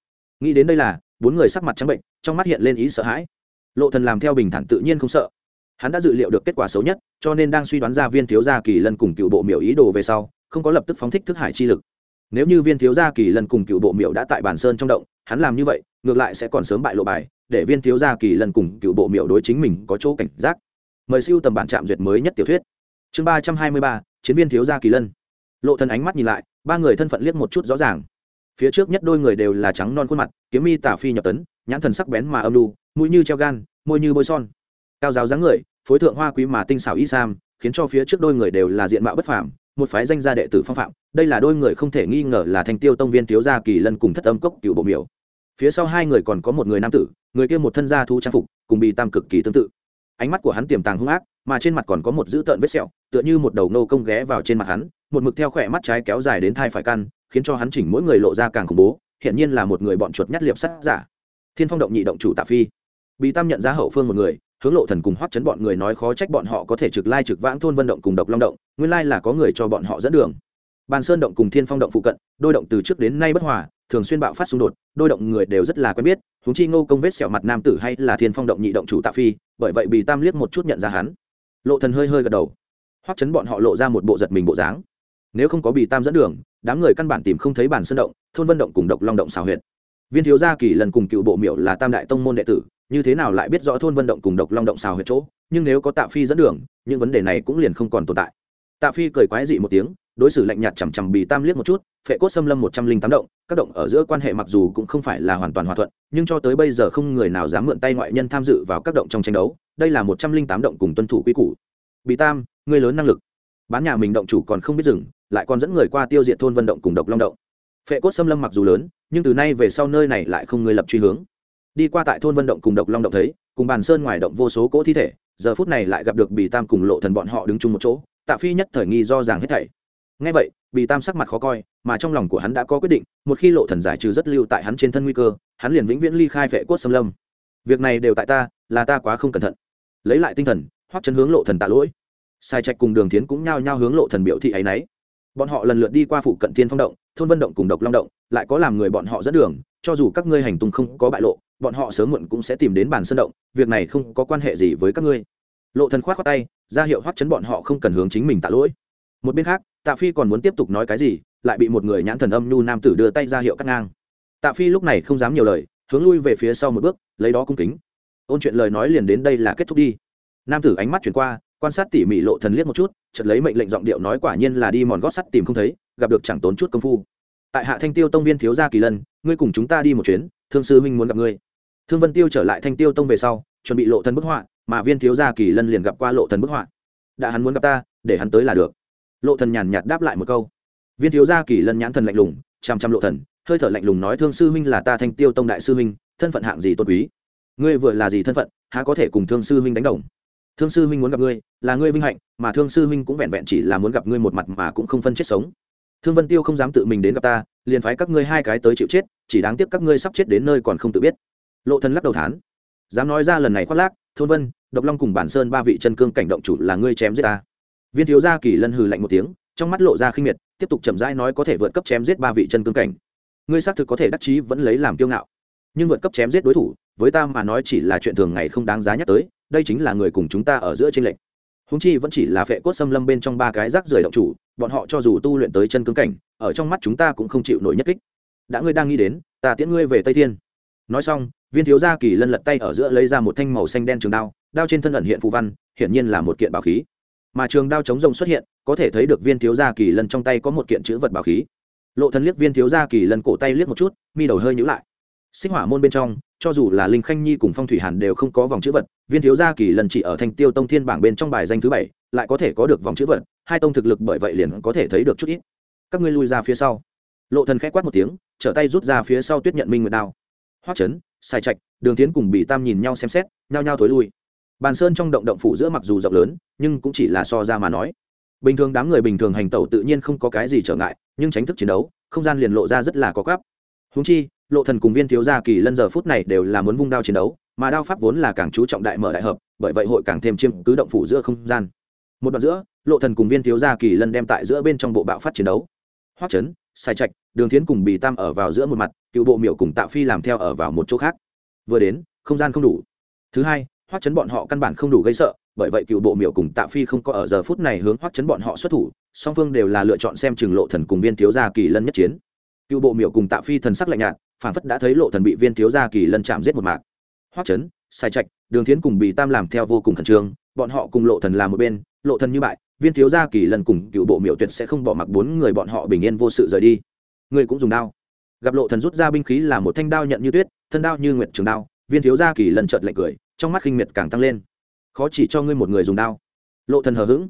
Nghĩ đến đây là, bốn người sắc mặt trắng bệnh, trong mắt hiện lên ý sợ hãi. Lộ thần làm theo bình thản tự nhiên không sợ. Hắn đã dự liệu được kết quả xấu nhất, cho nên đang suy đoán ra viên thiếu gia kỳ lân cùng cựu bộ miểu ý đồ về sau, không có lập tức phóng thích thức hải chi lực. Nếu như viên thiếu gia kỳ lân cùng cựu bộ miểu đã tại bản sơn trong động, hắn làm như vậy, ngược lại sẽ còn sớm bại lộ bài, để viên thiếu gia kỳ lân cùng cựu bộ miểu đối chính mình có chỗ cảnh giác. Mời siêu tầm bản trạm duyệt mới nhất tiểu thuyết. Chương ba trăm hai mươi ba, chiến viên thiếu gia kỳ lân. Lộ Thần ánh mắt nhìn lại, ba người thân phận liếc một chút rõ ràng phía trước nhất đôi người đều là trắng non khuôn mặt, kiếm mi tả phi nhập tấn, nhãn thần sắc bén mà âm lu mũi như treo gan, môi như bôi son. Cao giáo dáng người, phối thượng hoa quý mà tinh xảo y sam, khiến cho phía trước đôi người đều là diện mạo bất phàm, một phái danh gia đệ tử phong phạm. Đây là đôi người không thể nghi ngờ là thành tiêu tông viên thiếu gia kỳ lân cùng thất âm cốc cựu bộ miểu. Phía sau hai người còn có một người nam tử, người kia một thân gia thu trang phục, cùng bị tam cực kỳ tương tự. Ánh mắt của hắn tiềm tàng hung ác, mà trên mặt còn có một dữ tợn vết sẹo, tựa như một đầu nô công ghé vào trên mặt hắn, một mực theo khỏe mắt trái kéo dài đến thai phải căn khiến cho hắn chỉnh mỗi người lộ ra càng khủng bố hiện nhiên là một người bọn chuột nhát liệp sắt giả. Thiên phong động nhị động chủ tạ phi. Bị tam nhận ra hậu phương một người, hướng lộ thần cùng hoắc chấn bọn người nói khó trách bọn họ có thể trực lai trực vãng thôn vân động cùng độc long động, nguyên lai là có người cho bọn họ dẫn đường. Bàn sơn động cùng thiên phong động phụ cận, đôi động từ trước đến nay bất hòa, thường xuyên bạo phát xung đột, đôi động người đều rất là quen biết chúng chi ngô công vết sẹo mặt nam tử hay là thiên phong động nhị động chủ tạ phi, bởi vậy bị tam liếc một chút nhận ra hắn. Lộ thần hơi hơi gật đầu. Hoắc chấn bọn họ lộ ra một bộ giật mình bộ dáng. Nếu không có bị tam dẫn đường đám người căn bản tìm không thấy bản sơn động, thôn vân động cùng độc long động xào huyệt. Viên thiếu gia kỳ lần cùng cựu bộ miểu là tam đại tông môn đệ tử, như thế nào lại biết rõ thôn vân động cùng độc long động xào huyệt chỗ? Nhưng nếu có tạ phi dẫn đường, những vấn đề này cũng liền không còn tồn tại. Tạ phi cười quái dị một tiếng, đối xử lạnh nhạt chằm chằm bì tam liếc một chút, phệ cốt xâm lâm một trăm linh tám động, các động ở giữa quan hệ mặc dù cũng không phải là hoàn toàn hòa thuận, nhưng cho tới bây giờ không người nào dám mượn tay ngoại nhân tham dự vào các động trong tranh đấu, đây là một trăm linh tám động cùng tuân thủ quy củ. Bì tam người lớn năng lực. Bán nhà mình động chủ còn không biết dừng lại còn dẫn người qua tiêu diệt thôn vận động cùng độc long động. Phệ cốt xâm lâm mặc dù lớn, nhưng từ nay về sau nơi này lại không người lập truy hướng. Đi qua tại thôn vận động cùng độc long động thấy, cùng bàn sơn ngoài động vô số cỗ thi thể, giờ phút này lại gặp được bì tam cùng lộ thần bọn họ đứng chung một chỗ, tạ phi nhất thời nghi do rằng hết thảy. Ngay vậy, Bì tam sắc mặt khó coi, mà trong lòng của hắn đã có quyết định, một khi lộ thần giải trừ rất lưu tại hắn trên thân nguy cơ, hắn liền vĩnh viễn ly khai vệ cốt xâm lâm. Việc này đều tại ta, là ta quá không cẩn thận. Lấy lại tinh thần, hoắc chân hướng lộ thần tạ lỗi. Sai trạch cùng đường tiến cũng nhao nhao hướng lộ thần biểu thị ấy nấy bọn họ lần lượt đi qua phụ cận thiên phong động, thôn vân động cùng độc long động, lại có làm người bọn họ dẫn đường, cho dù các ngươi hành tung không có bại lộ, bọn họ sớm muộn cũng sẽ tìm đến bàn sân động, việc này không có quan hệ gì với các ngươi. Lộ thần khoát khoát tay, ra hiệu hoắc chấn bọn họ không cần hướng chính mình tạ lỗi. Một bên khác, tạ phi còn muốn tiếp tục nói cái gì, lại bị một người nhãn thần âm nhu nam tử đưa tay ra hiệu cắt ngang. Tạ phi lúc này không dám nhiều lời, hướng lui về phía sau một bước, lấy đó cung kính. Ôn chuyện lời nói liền đến đây là kết thúc đi. Nam tử ánh mắt chuyển qua quan sát tỉ mỉ lộ thần liếc một chút, chợt lấy mệnh lệnh giọng điệu nói quả nhiên là đi mòn gót sắt tìm không thấy, gặp được chẳng tốn chút công phu. Tại hạ thanh tiêu tông viên thiếu gia kỳ lân, ngươi cùng chúng ta đi một chuyến, thương sư huynh muốn gặp ngươi. Thương vân tiêu trở lại thanh tiêu tông về sau, chuẩn bị lộ thần bức họa, mà viên thiếu gia kỳ lân liền gặp qua lộ thần bức họa. Đã hắn muốn gặp ta, để hắn tới là được. Lộ thần nhàn nhạt đáp lại một câu. Viên thiếu gia kỳ lân nhãn thần lạnh lùng, chăm chăm lộ thần, hơi thở lạnh lùng nói thương sư huynh là ta thanh tiêu tông đại sư huynh, thân phận hạng gì tôn quý? Ngươi vừa là gì thân phận, há có thể cùng thương sư huynh đánh đồng? Thương sư huynh muốn gặp ngươi, là ngươi vinh hạnh, mà thương sư huynh cũng vẹn vẹn chỉ là muốn gặp ngươi một mặt mà cũng không phân chết sống. Thương vân tiêu không dám tự mình đến gặp ta, liền phái các ngươi hai cái tới chịu chết, chỉ đáng tiếc các ngươi sắp chết đến nơi còn không tự biết. Lộ thần lắc đầu thán. Dám nói ra lần này khoác lác, thôn vân, độc long cùng bản sơn ba vị chân cương cảnh động chủ là ngươi chém giết ta. Viên thiếu gia kỳ lân hừ lạnh một tiếng, trong mắt lộ ra khinh miệt, tiếp tục chậm rãi nói có thể vượt cấp chém giết ba vị chân cương cảnh. Ngươi xác thực có thể đắc chí vẫn lấy làm kiêu ngạo, nhưng vượt cấp chém giết đối thủ, với ta mà nói chỉ là chuyện thường ngày không đáng giá nhắc tới đây chính là người cùng chúng ta ở giữa tranh lệch. Húng chi vẫn chỉ là phệ cốt xâm lâm bên trong ba cái rác rưởi động chủ, bọn họ cho dù tu luyện tới chân cứng cảnh, ở trong mắt chúng ta cũng không chịu nổi nhất kích. Đã ngươi đang nghĩ đến, ta tiễn ngươi về tây thiên. Nói xong, viên thiếu gia kỳ lân lật tay ở giữa lấy ra một thanh màu xanh đen trường đao đao trên thân ẩn hiện phù văn, hiển nhiên là một kiện bảo khí. Mà trường đao chống rồng xuất hiện, có thể thấy được viên thiếu gia kỳ lân trong tay có một kiện chữ vật bảo khí. Lộ thần liếc viên thiếu gia kỳ lân cổ tay liếc một chút, mi đầu hơi nhíu lại. Sinh hỏa môn bên trong cho dù là linh khanh nhi cùng phong thủy hàn đều không có vòng chữ vật, viên thiếu gia kỳ lần chỉ ở thanh tiêu tông thiên bảng bên trong bài danh thứ bảy, lại có thể có được vòng chữ vật, hai tông thực lực bởi vậy liền có thể thấy được chút ít. Các ngươi lui ra phía sau. Lộ thần khẽ quát một tiếng, trở tay rút ra phía sau tuyết nhận minh nguyệt đao. Hoắc chấn, sai trạch, đường tiến cùng bị tam nhìn nhau xem xét, nhao nhao thối lui. Bàn sơn trong động động phủ giữa mặc dù rộng lớn, nhưng cũng chỉ là so ra mà nói. Bình thường đám người bình thường hành tẩu tự nhiên không có cái gì trở ngại, nhưng tránh thức chiến đấu, không gian liền lộ ra rất là có gấp Huống chi lộ thần cùng viên thiếu gia kỳ lân giờ phút này đều là muốn vung đao chiến đấu, mà đao pháp vốn là càng chú trọng đại mở đại hợp, bởi vậy hội càng thêm chiêm cứ động phủ giữa không gian. Một đoạn giữa, lộ thần cùng viên thiếu gia kỳ lân đem tại giữa bên trong bộ bạo phát chiến đấu. Hoắc chấn, sai trạch, đường thiến cùng bì tam ở vào giữa một mặt, cựu bộ miệu cùng tạ phi làm theo ở vào một chỗ khác. Vừa đến, không gian không đủ. Thứ hai, hoắc chấn bọn họ căn bản không đủ gây sợ, bởi vậy cựu bộ miệu cùng tạ phi không có ở giờ phút này hướng hoắc chấn bọn họ xuất thủ, song phương đều là lựa chọn xem trường lộ thần cùng viên thiếu gia kỳ lân nhất chiến. Cựu bộ miệu cùng tạ phi thần sắc lạnh nhạt phản phất đã thấy lộ thần bị viên thiếu gia kỳ lân chạm giết một mạc. Hoắc chấn, sai trạch, đường thiến cùng bị tam làm theo vô cùng khẩn trương, bọn họ cùng lộ thần làm một bên, lộ thần như bại, viên thiếu gia kỳ lân cùng cựu bộ miệu tuyệt sẽ không bỏ mặc bốn người bọn họ bình yên vô sự rời đi. Người cũng dùng đao. Gặp lộ thần rút ra binh khí là một thanh đao nhận như tuyết, thân đao như nguyệt trường đao, viên thiếu gia kỳ lân chợt lạnh cười, trong mắt khinh miệt càng tăng lên. Khó chỉ cho ngươi một người dùng đao. Lộ thần hờ hững.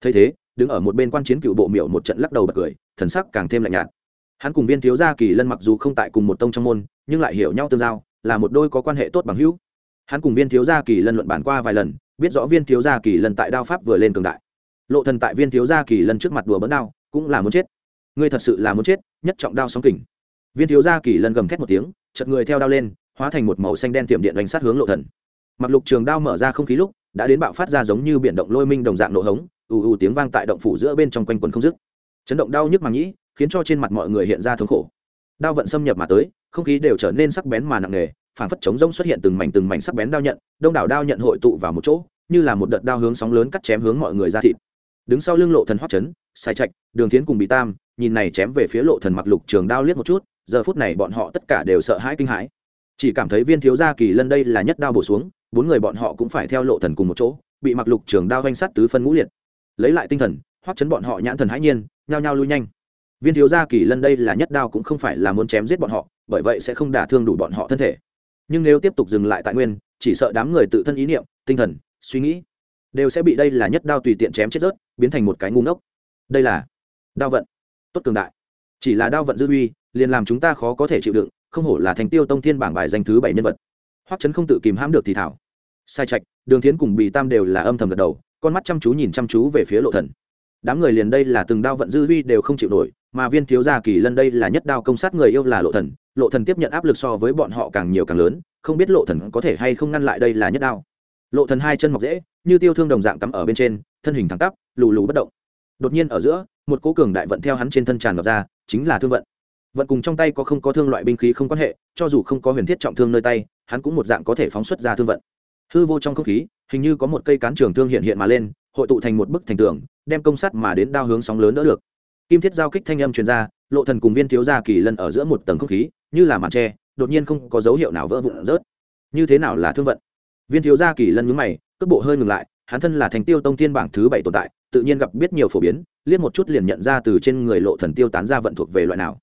Thấy thế, đứng ở một bên quan chiến cựu bộ miệu một trận lắc đầu bật cười, thần sắc càng thêm lạnh nhạt hắn cùng viên thiếu gia kỳ lân mặc dù không tại cùng một tông trong môn, nhưng lại hiểu nhau tương giao, là một đôi có quan hệ tốt bằng hữu. Hắn cùng viên thiếu gia kỳ lân luận bản qua vài lần, biết rõ viên thiếu gia kỳ lân tại đao pháp vừa lên cường đại. Lộ thần tại viên thiếu gia kỳ lân trước mặt đùa bỡn đao, cũng là muốn chết. Ngươi thật sự là muốn chết, nhất trọng đao sóng kình. Viên thiếu gia kỳ lân gầm thét một tiếng chật người theo đao lên, hóa thành một màu xanh đen tiệm điện đánh sát hướng lộ thần. Mặc lục trường đao mở ra không khí lúc, đã đến bạo phát ra giống như biển động lôi minh đồng dạng nổ hống, ù ù tiếng vang tại động phủ giữa bên trong quanh quần không dứt. Chấn động đau nhức màng nhĩ khiến cho trên mặt mọi người hiện ra thống khổ. Đao vận xâm nhập mà tới, không khí đều trở nên sắc bén mà nặng nề phản phất chống rông xuất hiện từng mảnh từng mảnh sắc bén đao nhận, đông đảo đao nhận hội tụ vào một chỗ, như là một đợt đao hướng sóng lớn cắt chém hướng mọi người ra thịt. Đứng sau lưng lộ thần hoắc chấn sai trạch, đường thiến cùng bị tam, nhìn này chém về phía lộ thần mặc lục trường đao liếc một chút, giờ phút này bọn họ tất cả đều sợ hãi kinh hãi. Chỉ cảm thấy viên thiếu gia kỳ lân đây là nhất đao bổ xuống, bốn người bọn họ cũng phải theo lộ thần cùng một chỗ, bị mặc lục trường đao vanh sát tứ phân ngũ liệt. Lấy lại tinh thần, hoắc chấn bọn họ nhãn thần hãi nhiên, nhao nhao lui nhanh viên thiếu gia kỳ lân đây là nhất đao cũng không phải là muốn chém giết bọn họ, bởi vậy sẽ không đả thương đủ bọn họ thân thể. Nhưng nếu tiếp tục dừng lại tại nguyên, chỉ sợ đám người tự thân ý niệm, tinh thần, suy nghĩ, đều sẽ bị đây là nhất đao tùy tiện chém chết rớt, biến thành một cái ngu ngốc. Đây là đao vận. Tốt cường đại. Chỉ là đao vận dư uy, liền làm chúng ta khó có thể chịu đựng, không hổ là thành tiêu tông thiên bảng bài danh thứ bảy nhân vật. Hoắc chấn không tự kìm hãm được thì thảo. Sai trạch, đường tiến cùng bì tam đều là âm thầm gật đầu, con mắt chăm chú nhìn chăm chú về phía lộ thần đám người liền đây là từng đao vận dư huy đều không chịu nổi, mà viên thiếu gia kỳ lân đây là nhất đao công sát người yêu là lộ thần lộ thần tiếp nhận áp lực so với bọn họ càng nhiều càng lớn, không biết lộ thần có thể hay không ngăn lại đây là nhất đao. Lộ thần hai chân mọc dễ như tiêu thương đồng dạng cắm ở bên trên, thân hình thẳng tắp, lù lù bất động. Đột nhiên ở giữa, một cố cường đại vận theo hắn trên thân tràn ngập ra, chính là thương vận. Vận cùng trong tay có không có thương loại binh khí không quan hệ, cho dù không có huyền thiết trọng thương nơi tay, hắn cũng một dạng có thể phóng xuất ra thương vận. Hư vô trong không khí, hình như có một cây cán trường thương hiện hiện mà lên hội tụ thành một bức thành tường, đem công sắt mà đến đao hướng sóng lớn đỡ được. Kim thiết giao kích thanh âm truyền ra, lộ thần cùng viên thiếu gia kỳ lân ở giữa một tầng không khí, như là màn tre, đột nhiên không có dấu hiệu nào vỡ vụn rớt. Như thế nào là thương vận? Viên thiếu gia kỳ lân nhướng mày, cước bộ hơi ngừng lại, hắn thân là thành tiêu tông tiên bảng thứ bảy tồn tại, tự nhiên gặp biết nhiều phổ biến, liếc một chút liền nhận ra từ trên người lộ thần tiêu tán ra vận thuộc về loại nào.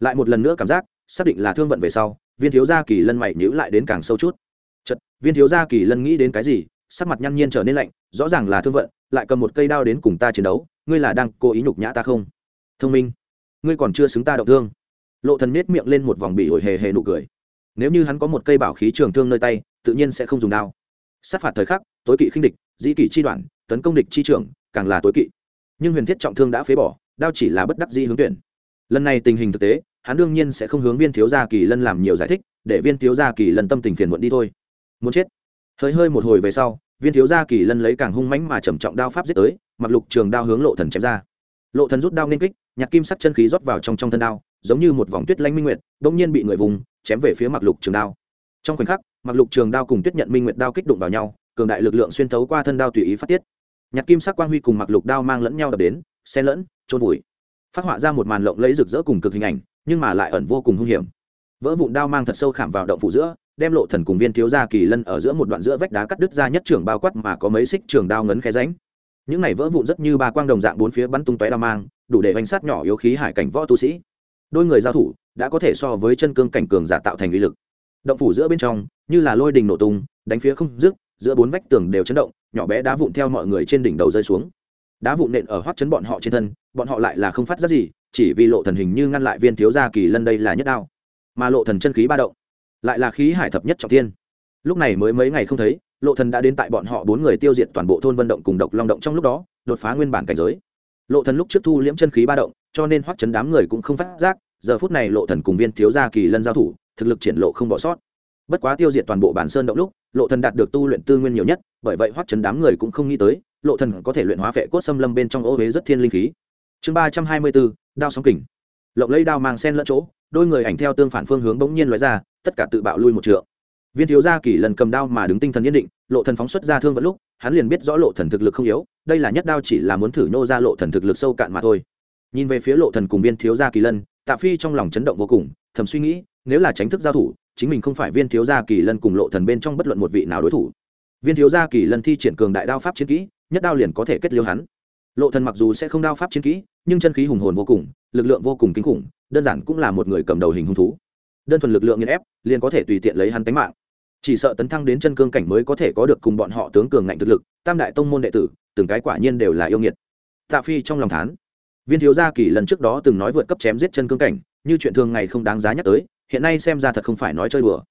Lại một lần nữa cảm giác, xác định là thương vận về sau, viên thiếu gia kỳ lân mày nhữ lại đến càng sâu chút. Chật viên thiếu gia kỳ lân nghĩ đến cái gì sắc mặt nhăn nhiên trở nên lạnh, rõ ràng là thương vận, lại cầm một cây đao đến cùng ta chiến đấu, ngươi là đang cố ý nhục nhã ta không? Thông minh, ngươi còn chưa xứng ta động thương. Lộ thần nết miệng lên một vòng bị ổi hề hề nụ cười. Nếu như hắn có một cây bảo khí trường thương nơi tay, tự nhiên sẽ không dùng đao. Sát phạt thời khắc, tối kỵ khinh địch, dĩ kỵ chi đoạn, tấn công địch chi trưởng, càng là tối kỵ. Nhưng huyền thiết trọng thương đã phế bỏ, đao chỉ là bất đắc dĩ hướng tuyển. Lần này tình hình thực tế, hắn đương nhiên sẽ không hướng viên thiếu gia kỳ lân làm nhiều giải thích, để viên thiếu gia kỳ lân tâm tình phiền muộn đi thôi. Muốn chết hơi hơi một hồi về sau, viên thiếu gia kỳ lân lấy càng hung mãnh mà trầm trọng đao pháp giết tới, mặc lục trường đao hướng lộ thần chém ra. Lộ thần rút đao nên kích nhạc kim sắc chân khí rót vào trong trong thân đao, giống như một vòng tuyết lanh minh nguyệt đông nhiên bị người vùng, chém về phía mặc lục trường đao. Trong khoảnh khắc, mặc lục trường đao cùng tuyết nhận minh nguyệt đao kích đụng vào nhau, cường đại lực lượng xuyên thấu qua thân đao tùy ý phát tiết. Nhạc kim sắc quang huy cùng mặc lục đao mang lẫn nhau đập đến, xen lẫn trôn vùi. Phát họa ra một màn lộng lẫy rực rỡ cùng cực hình ảnh, nhưng mà lại ẩn vô cùng hung hiểm. Vỡ vụn đao mang thật sâu khảm vào động phủ giữa đem lộ thần cùng viên thiếu gia kỳ lân ở giữa một đoạn giữa vách đá cắt đứt ra nhất trường bao quát mà có mấy xích trường đao ngấn khe ránh những này vỡ vụn rất như ba quang đồng dạng bốn phía bắn tung tóe đao mang, đủ để vành sát nhỏ yếu khí hải cảnh võ tu sĩ. Đôi người giao thủ đã có thể so với chân cương cảnh cường giả tạo thành uy lực. Động phủ giữa bên trong, như là lôi đình nổ tung, đánh phía không dứt, giữa bốn vách tường đều chấn động, nhỏ bé đá vụn theo mọi người trên đỉnh đầu rơi xuống. Đá vụn nện ở hoắt chấn bọn họ trên thân, bọn họ lại là không phát ra gì, chỉ vì lộ thần hình như ngăn lại viên thiếu gia kỳ lân đây là nhất đao. Mà lộ thần chân khí ba động lại là khí hải thập nhất trọng thiên. Lúc này mới mấy ngày không thấy, lộ thần đã đến tại bọn họ bốn người tiêu diệt toàn bộ thôn vận động cùng độc long động trong lúc đó, đột phá nguyên bản cảnh giới. Lộ thần lúc trước thu liễm chân khí ba động, cho nên hoắc chấn đám người cũng không phát giác, giờ phút này lộ thần cùng viên thiếu gia kỳ lân giao thủ, thực lực triển lộ không bỏ sót. Bất quá tiêu diệt toàn bộ bản sơn động lúc, lộ thần đạt được tu luyện tư nguyên nhiều nhất, bởi vậy hoắc chấn đám người cũng không nghĩ tới, lộ thần có thể luyện hóa vệ cốt xâm lâm bên trong ô huế rất thiên linh khí. Chương ba trăm hai mươi bốn, đao sóng kình. Lộng lấy đao mang sen lẫn chỗ đôi người ảnh theo tương phản phương hướng bỗng nhiên lóe ra, tất cả tự bạo lui một trượng. Viên thiếu gia kỳ lần cầm đao mà đứng tinh thần yên định, lộ thần phóng xuất ra thương vẫn lúc, hắn liền biết rõ lộ thần thực lực không yếu, đây là nhất đao chỉ là muốn thử nô ra lộ thần thực lực sâu cạn mà thôi. Nhìn về phía lộ thần cùng viên thiếu gia kỳ lân tạ phi trong lòng chấn động vô cùng, thầm suy nghĩ, nếu là tránh thức giao thủ, chính mình không phải viên thiếu gia kỳ lân cùng lộ thần bên trong bất luận một vị nào đối thủ. Viên thiếu gia kỳ lân thi triển cường đại đao pháp chiến kỹ, nhất đao liền có thể kết liêu hắn. Lộ thần mặc dù sẽ không đao pháp chiến kỹ, nhưng chân khí hùng hồn vô cùng, lực lượng vô cùng kinh khủng đơn giản cũng là một người cầm đầu hình hung thú. Đơn thuần lực lượng nghiền ép, liền có thể tùy tiện lấy hắn tính mạng. Chỉ sợ tấn thăng đến chân cương cảnh mới có thể có được cùng bọn họ tướng cường ngạnh thực lực, tam đại tông môn đệ tử, từng cái quả nhiên đều là yêu nghiệt. Tạ phi trong lòng thán, viên thiếu gia kỳ lần trước đó từng nói vượt cấp chém giết chân cương cảnh, như chuyện thường ngày không đáng giá nhắc tới, hiện nay xem ra thật không phải nói chơi đùa.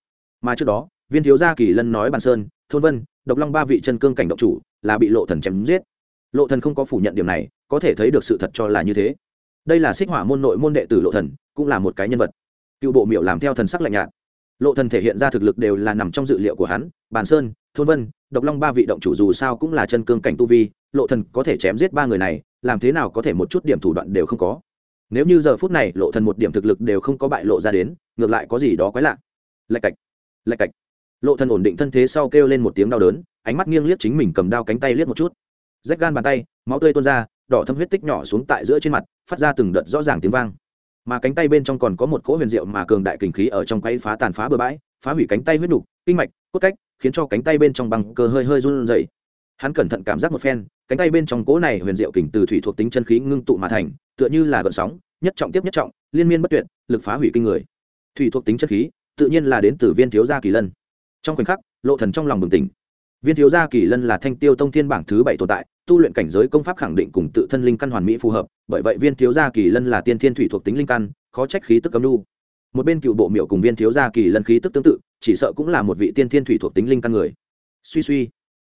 Mà trước đó, viên thiếu gia kỳ lân nói bàn sơn, thôn vân, độc long ba vị chân cương cảnh độc chủ, là bị lộ thần chém giết. Lộ thần không có phủ nhận điểm này, có thể thấy được sự thật cho là như thế đây là xích hỏa môn nội môn đệ tử lộ thần, cũng là một cái nhân vật. Cựu bộ miệu làm theo thần sắc lạnh nhạt. Lộ thần thể hiện ra thực lực đều là nằm trong dự liệu của hắn, bàn sơn, thôn vân, độc long ba vị động chủ dù sao cũng là chân cương cảnh tu vi, lộ thần có thể chém giết ba người này, làm thế nào có thể một chút điểm thủ đoạn đều không có. Nếu như giờ phút này lộ thần một điểm thực lực đều không có bại lộ ra đến, ngược lại có gì đó quái lạ. Lạch cạch lạch cạch. Lộ thần ổn định thân thế sau kêu lên một tiếng đau đớn, ánh mắt nghiêng liếc chính mình cầm đao cánh tay liếc một chút. Rách gan bàn tay, máu tươi tuôn ra đỏ thâm huyết tích nhỏ xuống tại giữa trên mặt, phát ra từng đợt rõ ràng tiếng vang. Mà cánh tay bên trong còn có một cỗ huyền diệu mà cường đại kình khí ở trong quay phá tàn phá bừa bãi, phá hủy cánh tay huyết nục, kinh mạch, cốt cách, khiến cho cánh tay bên trong bằng cơ hơi hơi run rẩy. Hắn cẩn thận cảm giác một phen, cánh tay bên trong cỗ này huyền diệu kình từ thủy thuộc tính chân khí ngưng tụ mà thành, tựa như là gợn sóng, nhất trọng tiếp nhất trọng, liên miên bất tuyệt, lực phá hủy kinh người. Thủy thuộc tính chân khí, tự nhiên là đến từ viên thiếu gia kỳ lân. Trong khoảnh khắc, lộ thần trong lòng bừng tỉnh viên thiếu gia kỳ lân là thanh tiêu tông thiên bảng thứ bảy tồn tại, tu luyện cảnh giới công pháp khẳng định cùng tự thân linh căn hoàn mỹ phù hợp, bởi vậy viên thiếu gia kỳ lân là tiên thiên thủy thuộc tính linh căn, khó trách khí tức cấm nu một bên cựu bộ miệu cùng viên thiếu gia kỳ lân khí tức tương tự, chỉ sợ cũng là một vị tiên thiên thủy thuộc tính linh căn người. Suy suy.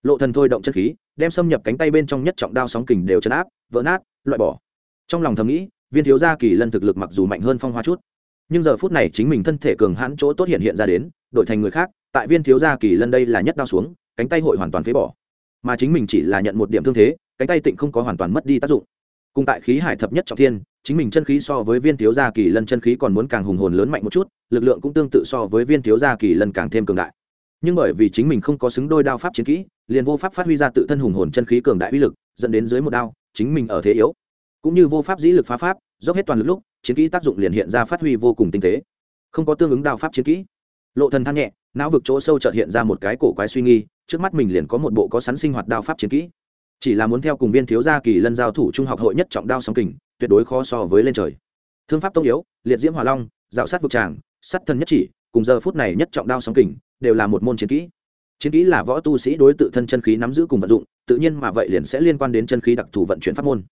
Lộ thần thôi động chân khí, đem xâm nhập cánh tay bên trong nhất trọng đao sóng kình đều chấn áp, vỡ nát, loại bỏ. Trong lòng thầm nghĩ, viên thiếu gia kỳ lân thực lực mặc dù mạnh hơn phong hoa chút, nhưng giờ phút này chính mình thân thể cường hãn chỗ tốt hiện hiện ra đến, đổi thành người khác, tại viên thiếu gia kỳ lân đây là nhất đao xuống cánh tay hội hoàn toàn phế bỏ. Mà chính mình chỉ là nhận một điểm thương thế, cánh tay tịnh không có hoàn toàn mất đi tác dụng. Cùng tại khí hải thập nhất trọng thiên, chính mình chân khí so với viên thiếu gia kỳ lân chân khí còn muốn càng hùng hồn lớn mạnh một chút, lực lượng cũng tương tự so với viên thiếu gia kỳ lân càng thêm cường đại. Nhưng bởi vì chính mình không có xứng đôi đao pháp chiến kỹ, liền vô pháp phát huy ra tự thân hùng hồn chân khí cường đại uy lực, dẫn đến dưới một đao, chính mình ở thế yếu. Cũng như vô pháp dĩ lực phá pháp, dốc hết toàn lực lúc, chiến kỹ tác dụng liền hiện ra phát huy vô cùng tinh tế. Không có tương ứng đao pháp chiến kỹ. Lộ thần than nhẹ, não vực chỗ sâu chợt hiện ra một cái cổ quái suy nghi trước mắt mình liền có một bộ có sẵn sinh hoạt đao pháp chiến kỹ. Chỉ là muốn theo cùng viên thiếu gia kỳ lân giao thủ trung học hội nhất trọng đao sóng kình, tuyệt đối khó so với lên trời. Thương pháp tông yếu, liệt diễm hỏa long, dạo sát vực tràng sắt thân nhất chỉ, cùng giờ phút này nhất trọng đao sóng kình, đều là một môn chiến kỹ. Chiến kỹ là võ tu sĩ đối tự thân chân khí nắm giữ cùng vận dụng, tự nhiên mà vậy liền sẽ liên quan đến chân khí đặc thù vận chuyển pháp môn.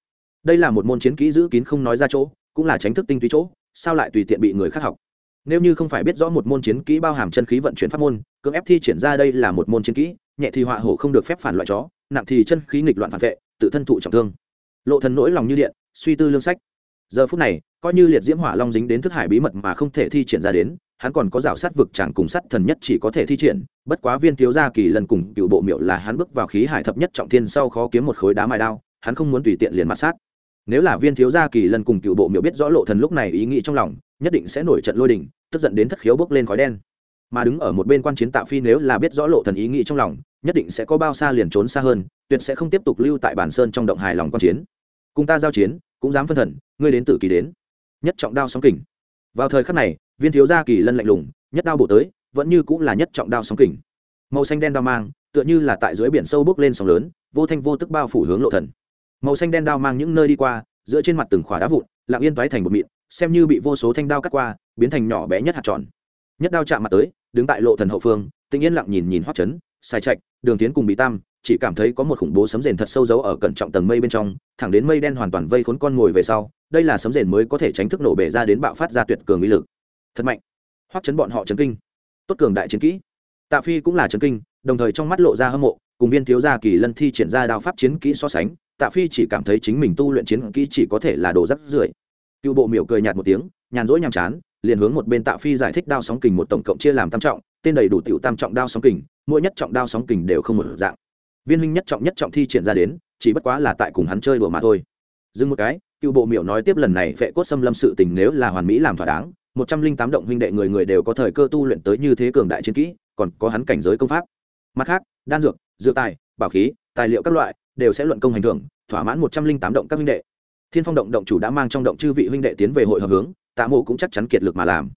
Đây là một môn chiến kỹ giữ kín không nói ra chỗ, cũng là tránh thức tinh túy chỗ, sao lại tùy tiện bị người khác học? Nếu như không phải biết rõ một môn chiến kỹ bao hàm chân khí vận chuyển pháp môn, cưỡng ép thi triển ra đây là một môn chiến kỹ nhẹ thì họa hổ không được phép phản loại chó, nặng thì chân khí nghịch loạn phản vệ, tự thân thụ trọng thương. Lộ thần nỗi lòng như điện, suy tư lương sách. Giờ phút này, coi như liệt diễm hỏa long dính đến thức hải bí mật mà không thể thi triển ra đến, hắn còn có rào sát vực chẳng cùng sắt thần nhất chỉ có thể thi triển, bất quá viên thiếu gia kỳ lần cùng cựu bộ miệu là hắn bước vào khí hải thập nhất trọng thiên sau khó kiếm một khối đá mài đao, hắn không muốn tùy tiện liền mặt sát. Nếu là viên thiếu gia kỳ lần cùng cựu bộ miệu biết rõ lộ thần lúc này ý nghĩ trong lòng, nhất định sẽ nổi trận lôi đình, tức giận đến thất khiếu bốc lên khói đen mà đứng ở một bên quan chiến tạ phi nếu là biết rõ lộ thần ý nghĩ trong lòng, nhất định sẽ có bao xa liền trốn xa hơn, tuyệt sẽ không tiếp tục lưu tại bản sơn trong động hài lòng quan chiến. Cùng ta giao chiến, cũng dám phân thần, ngươi đến tự kỳ đến. Nhất trọng đao sóng kình. Vào thời khắc này, viên thiếu gia kỳ lân lạnh lùng, nhất đao bổ tới, vẫn như cũng là nhất trọng đao sóng kình. Màu xanh đen đao mang, tựa như là tại dưới biển sâu bước lên sóng lớn, vô thanh vô tức bao phủ hướng lộ thần. Màu xanh đen đao mang những nơi đi qua, giữa trên mặt từng khỏa đá vụn, lặng yên toái thành một mịn, xem như bị vô số thanh đao cắt qua, biến thành nhỏ bé nhất hạt tròn nhất đao chạm mặt tới, đứng tại lộ thần hậu phương, tĩnh yên lặng nhìn nhìn hoắc chấn, sai trạch, đường tiến cùng bị tam, chỉ cảm thấy có một khủng bố sấm rền thật sâu giấu ở cẩn trọng tầng mây bên trong, thẳng đến mây đen hoàn toàn vây khốn con ngồi về sau, đây là sấm rền mới có thể tránh thức nổ bể ra đến bạo phát ra tuyệt cường uy lực. Thật mạnh. Hoắc chấn bọn họ chấn kinh. Tốt cường đại chiến kỹ. Tạ phi cũng là chấn kinh, đồng thời trong mắt lộ ra hâm mộ, cùng viên thiếu gia kỳ lân thi triển ra đao pháp chiến kỹ so sánh, tạ phi chỉ cảm thấy chính mình tu luyện chiến kỹ chỉ có thể là đồ rắc rưởi. Cựu bộ miểu cười nhạt một tiếng, nhàn rỗi nhàm chán liền hướng một bên tạ phi giải thích đao sóng kình một tổng cộng chia làm tam trọng, tên đầy đủ tiểu tam trọng đao sóng kình, mỗi nhất trọng đao sóng kình đều không một dạng. Viên huynh nhất trọng nhất trọng thi triển ra đến, chỉ bất quá là tại cùng hắn chơi đùa mà thôi. Dừng một cái, cựu bộ miểu nói tiếp lần này vệ cốt xâm lâm sự tình nếu là hoàn mỹ làm thỏa đáng, một trăm linh tám động huynh đệ người người đều có thời cơ tu luyện tới như thế cường đại chiến kỹ, còn có hắn cảnh giới công pháp. Mặt khác, đan dược dược tài, bảo khí, tài liệu các loại, đều sẽ luận công hành thưởng, thỏa mãn một trăm linh tám động các huynh đệ. Thiên phong động động chủ đã mang trong động chư vị huynh đệ tiến về hội hợp hướng tạ mộ cũng chắc chắn kiệt lực mà làm.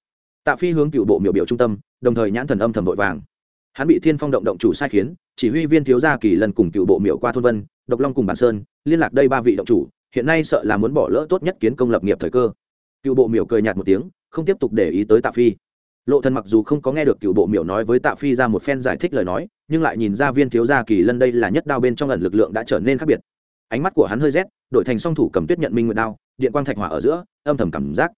Tạ phi hướng cựu bộ miểu biểu trung tâm, đồng thời nhãn thần âm thầm vội vàng. Hắn bị thiên phong động động chủ sai khiến, chỉ huy viên thiếu gia kỳ lần cùng cựu bộ miểu qua thôn vân, độc long cùng bản sơn, liên lạc đây ba vị động chủ, hiện nay sợ là muốn bỏ lỡ tốt nhất kiến công lập nghiệp thời cơ. Cựu bộ miểu cười nhạt một tiếng, không tiếp tục để ý tới tạ phi. Lộ thần mặc dù không có nghe được cựu bộ miểu nói với tạ phi ra một phen giải thích lời nói, nhưng lại nhìn ra viên thiếu gia kỳ lân đây là nhất đao bên trong ẩn lực lượng đã trở nên khác biệt. Ánh mắt của hắn hơi rét, đổi thành song thủ cầm tuyết nhận minh nguyệt đao, điện quang thạch hỏa ở giữa, âm thầm cảm giác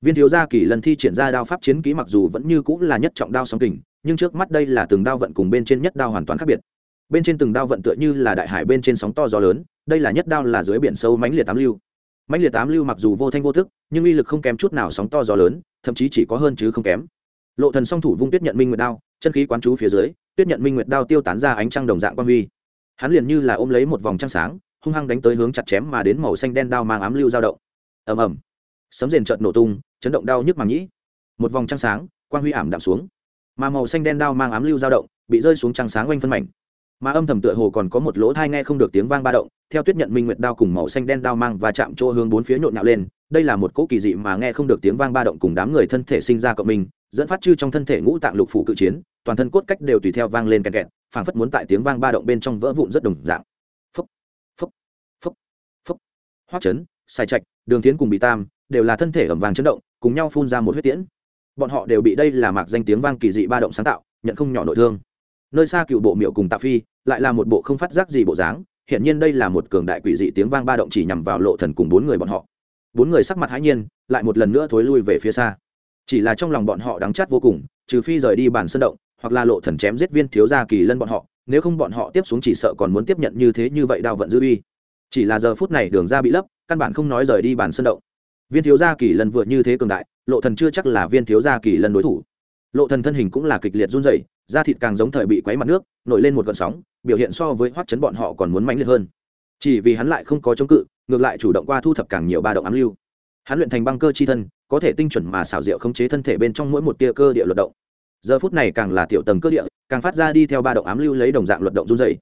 viên thiếu gia kỳ lần thi triển ra đao pháp chiến kỹ mặc dù vẫn như cũng là nhất trọng đao sóng kình, nhưng trước mắt đây là từng đao vận cùng bên trên nhất đao hoàn toàn khác biệt. Bên trên từng đao vận tựa như là đại hải bên trên sóng to gió lớn, đây là nhất đao là dưới biển sâu mãnh liệt tám lưu. Mãnh liệt tám lưu mặc dù vô thanh vô thức nhưng uy lực không kém chút nào sóng to gió lớn, thậm chí chỉ có hơn chứ không kém. Lộ thần song thủ vung tuyết nhận minh nguyệt đao, chân khí quán chú phía dưới, tuyết nhận minh nguyệt đao tiêu tán ra ánh trăng đồng dạng quang huy. Hắn liền như là ôm lấy một vòng trăng sáng, hung hăng đánh tới hướng chặt chém mà đến màu xanh đen đao mang ám lưu dao động. Ầm ầm sấm rền chợt nổ tung, chấn động đau nhức màng nhĩ. Một vòng trăng sáng, quang huy ảm đạm xuống. Mà màu xanh đen đao mang ám lưu dao động, bị rơi xuống trăng sáng oanh phân mảnh. Mà âm thầm tựa hồ còn có một lỗ thai nghe không được tiếng vang ba động, theo tuyết nhận minh nguyệt đao cùng màu xanh đen đao mang và chạm chỗ hướng bốn phía nhộn nhạo lên, đây là một cỗ kỳ dị mà nghe không được tiếng vang ba động cùng đám người thân thể sinh ra cộng minh, dẫn phát chư trong thân thể ngũ tạng lục phủ cự chiến, toàn thân cốt cách đều tùy theo vang lên kẹt kẹt, phảng phất muốn tại tiếng vang ba động bên trong vỡ vụn rất đồng dạng. Phấp phấp phấp phấp hoắc chấn, sai trạch, đường tiến cùng bị tam đều là thân thể ẩm vàng chấn động, cùng nhau phun ra một huyết tiễn. Bọn họ đều bị đây là mạc danh tiếng vang kỳ dị ba động sáng tạo, nhận không nhỏ nội thương. Nơi xa cựu bộ miệu cùng tạ phi lại là một bộ không phát giác gì bộ dáng hiện nhiên đây là một cường đại quỷ dị tiếng vang ba động chỉ nhằm vào lộ thần cùng bốn người bọn họ. Bốn người sắc mặt hãi nhiên, lại một lần nữa thối lui về phía xa. Chỉ là trong lòng bọn họ đắng chát vô cùng, trừ phi rời đi bản sân động, hoặc là lộ thần chém giết viên thiếu gia kỳ lân bọn họ, nếu không bọn họ tiếp xuống chỉ sợ còn muốn tiếp nhận như thế như vậy đao vận dư uy. Chỉ là giờ phút này đường ra bị lấp, căn bản không nói rời đi bản sân động viên thiếu gia kỳ lân vừa như thế cường đại, lộ thần chưa chắc là viên thiếu gia kỳ lân đối thủ. Lộ thần thân hình cũng là kịch liệt run rẩy, da thịt càng giống thời bị quấy mặt nước, nổi lên một gợn sóng, biểu hiện so với hoắc chấn bọn họ còn muốn mãnh liệt hơn. Chỉ vì hắn lại không có chống cự, ngược lại chủ động qua thu thập càng nhiều ba động ám lưu. Hắn luyện thành băng cơ chi thân, có thể tinh chuẩn mà xảo diệu khống chế thân thể bên trong mỗi một tia cơ địa luật động. Giờ phút này càng là tiểu tầng cơ địa, càng phát ra đi theo ba động ám lưu lấy đồng dạng luận động run dày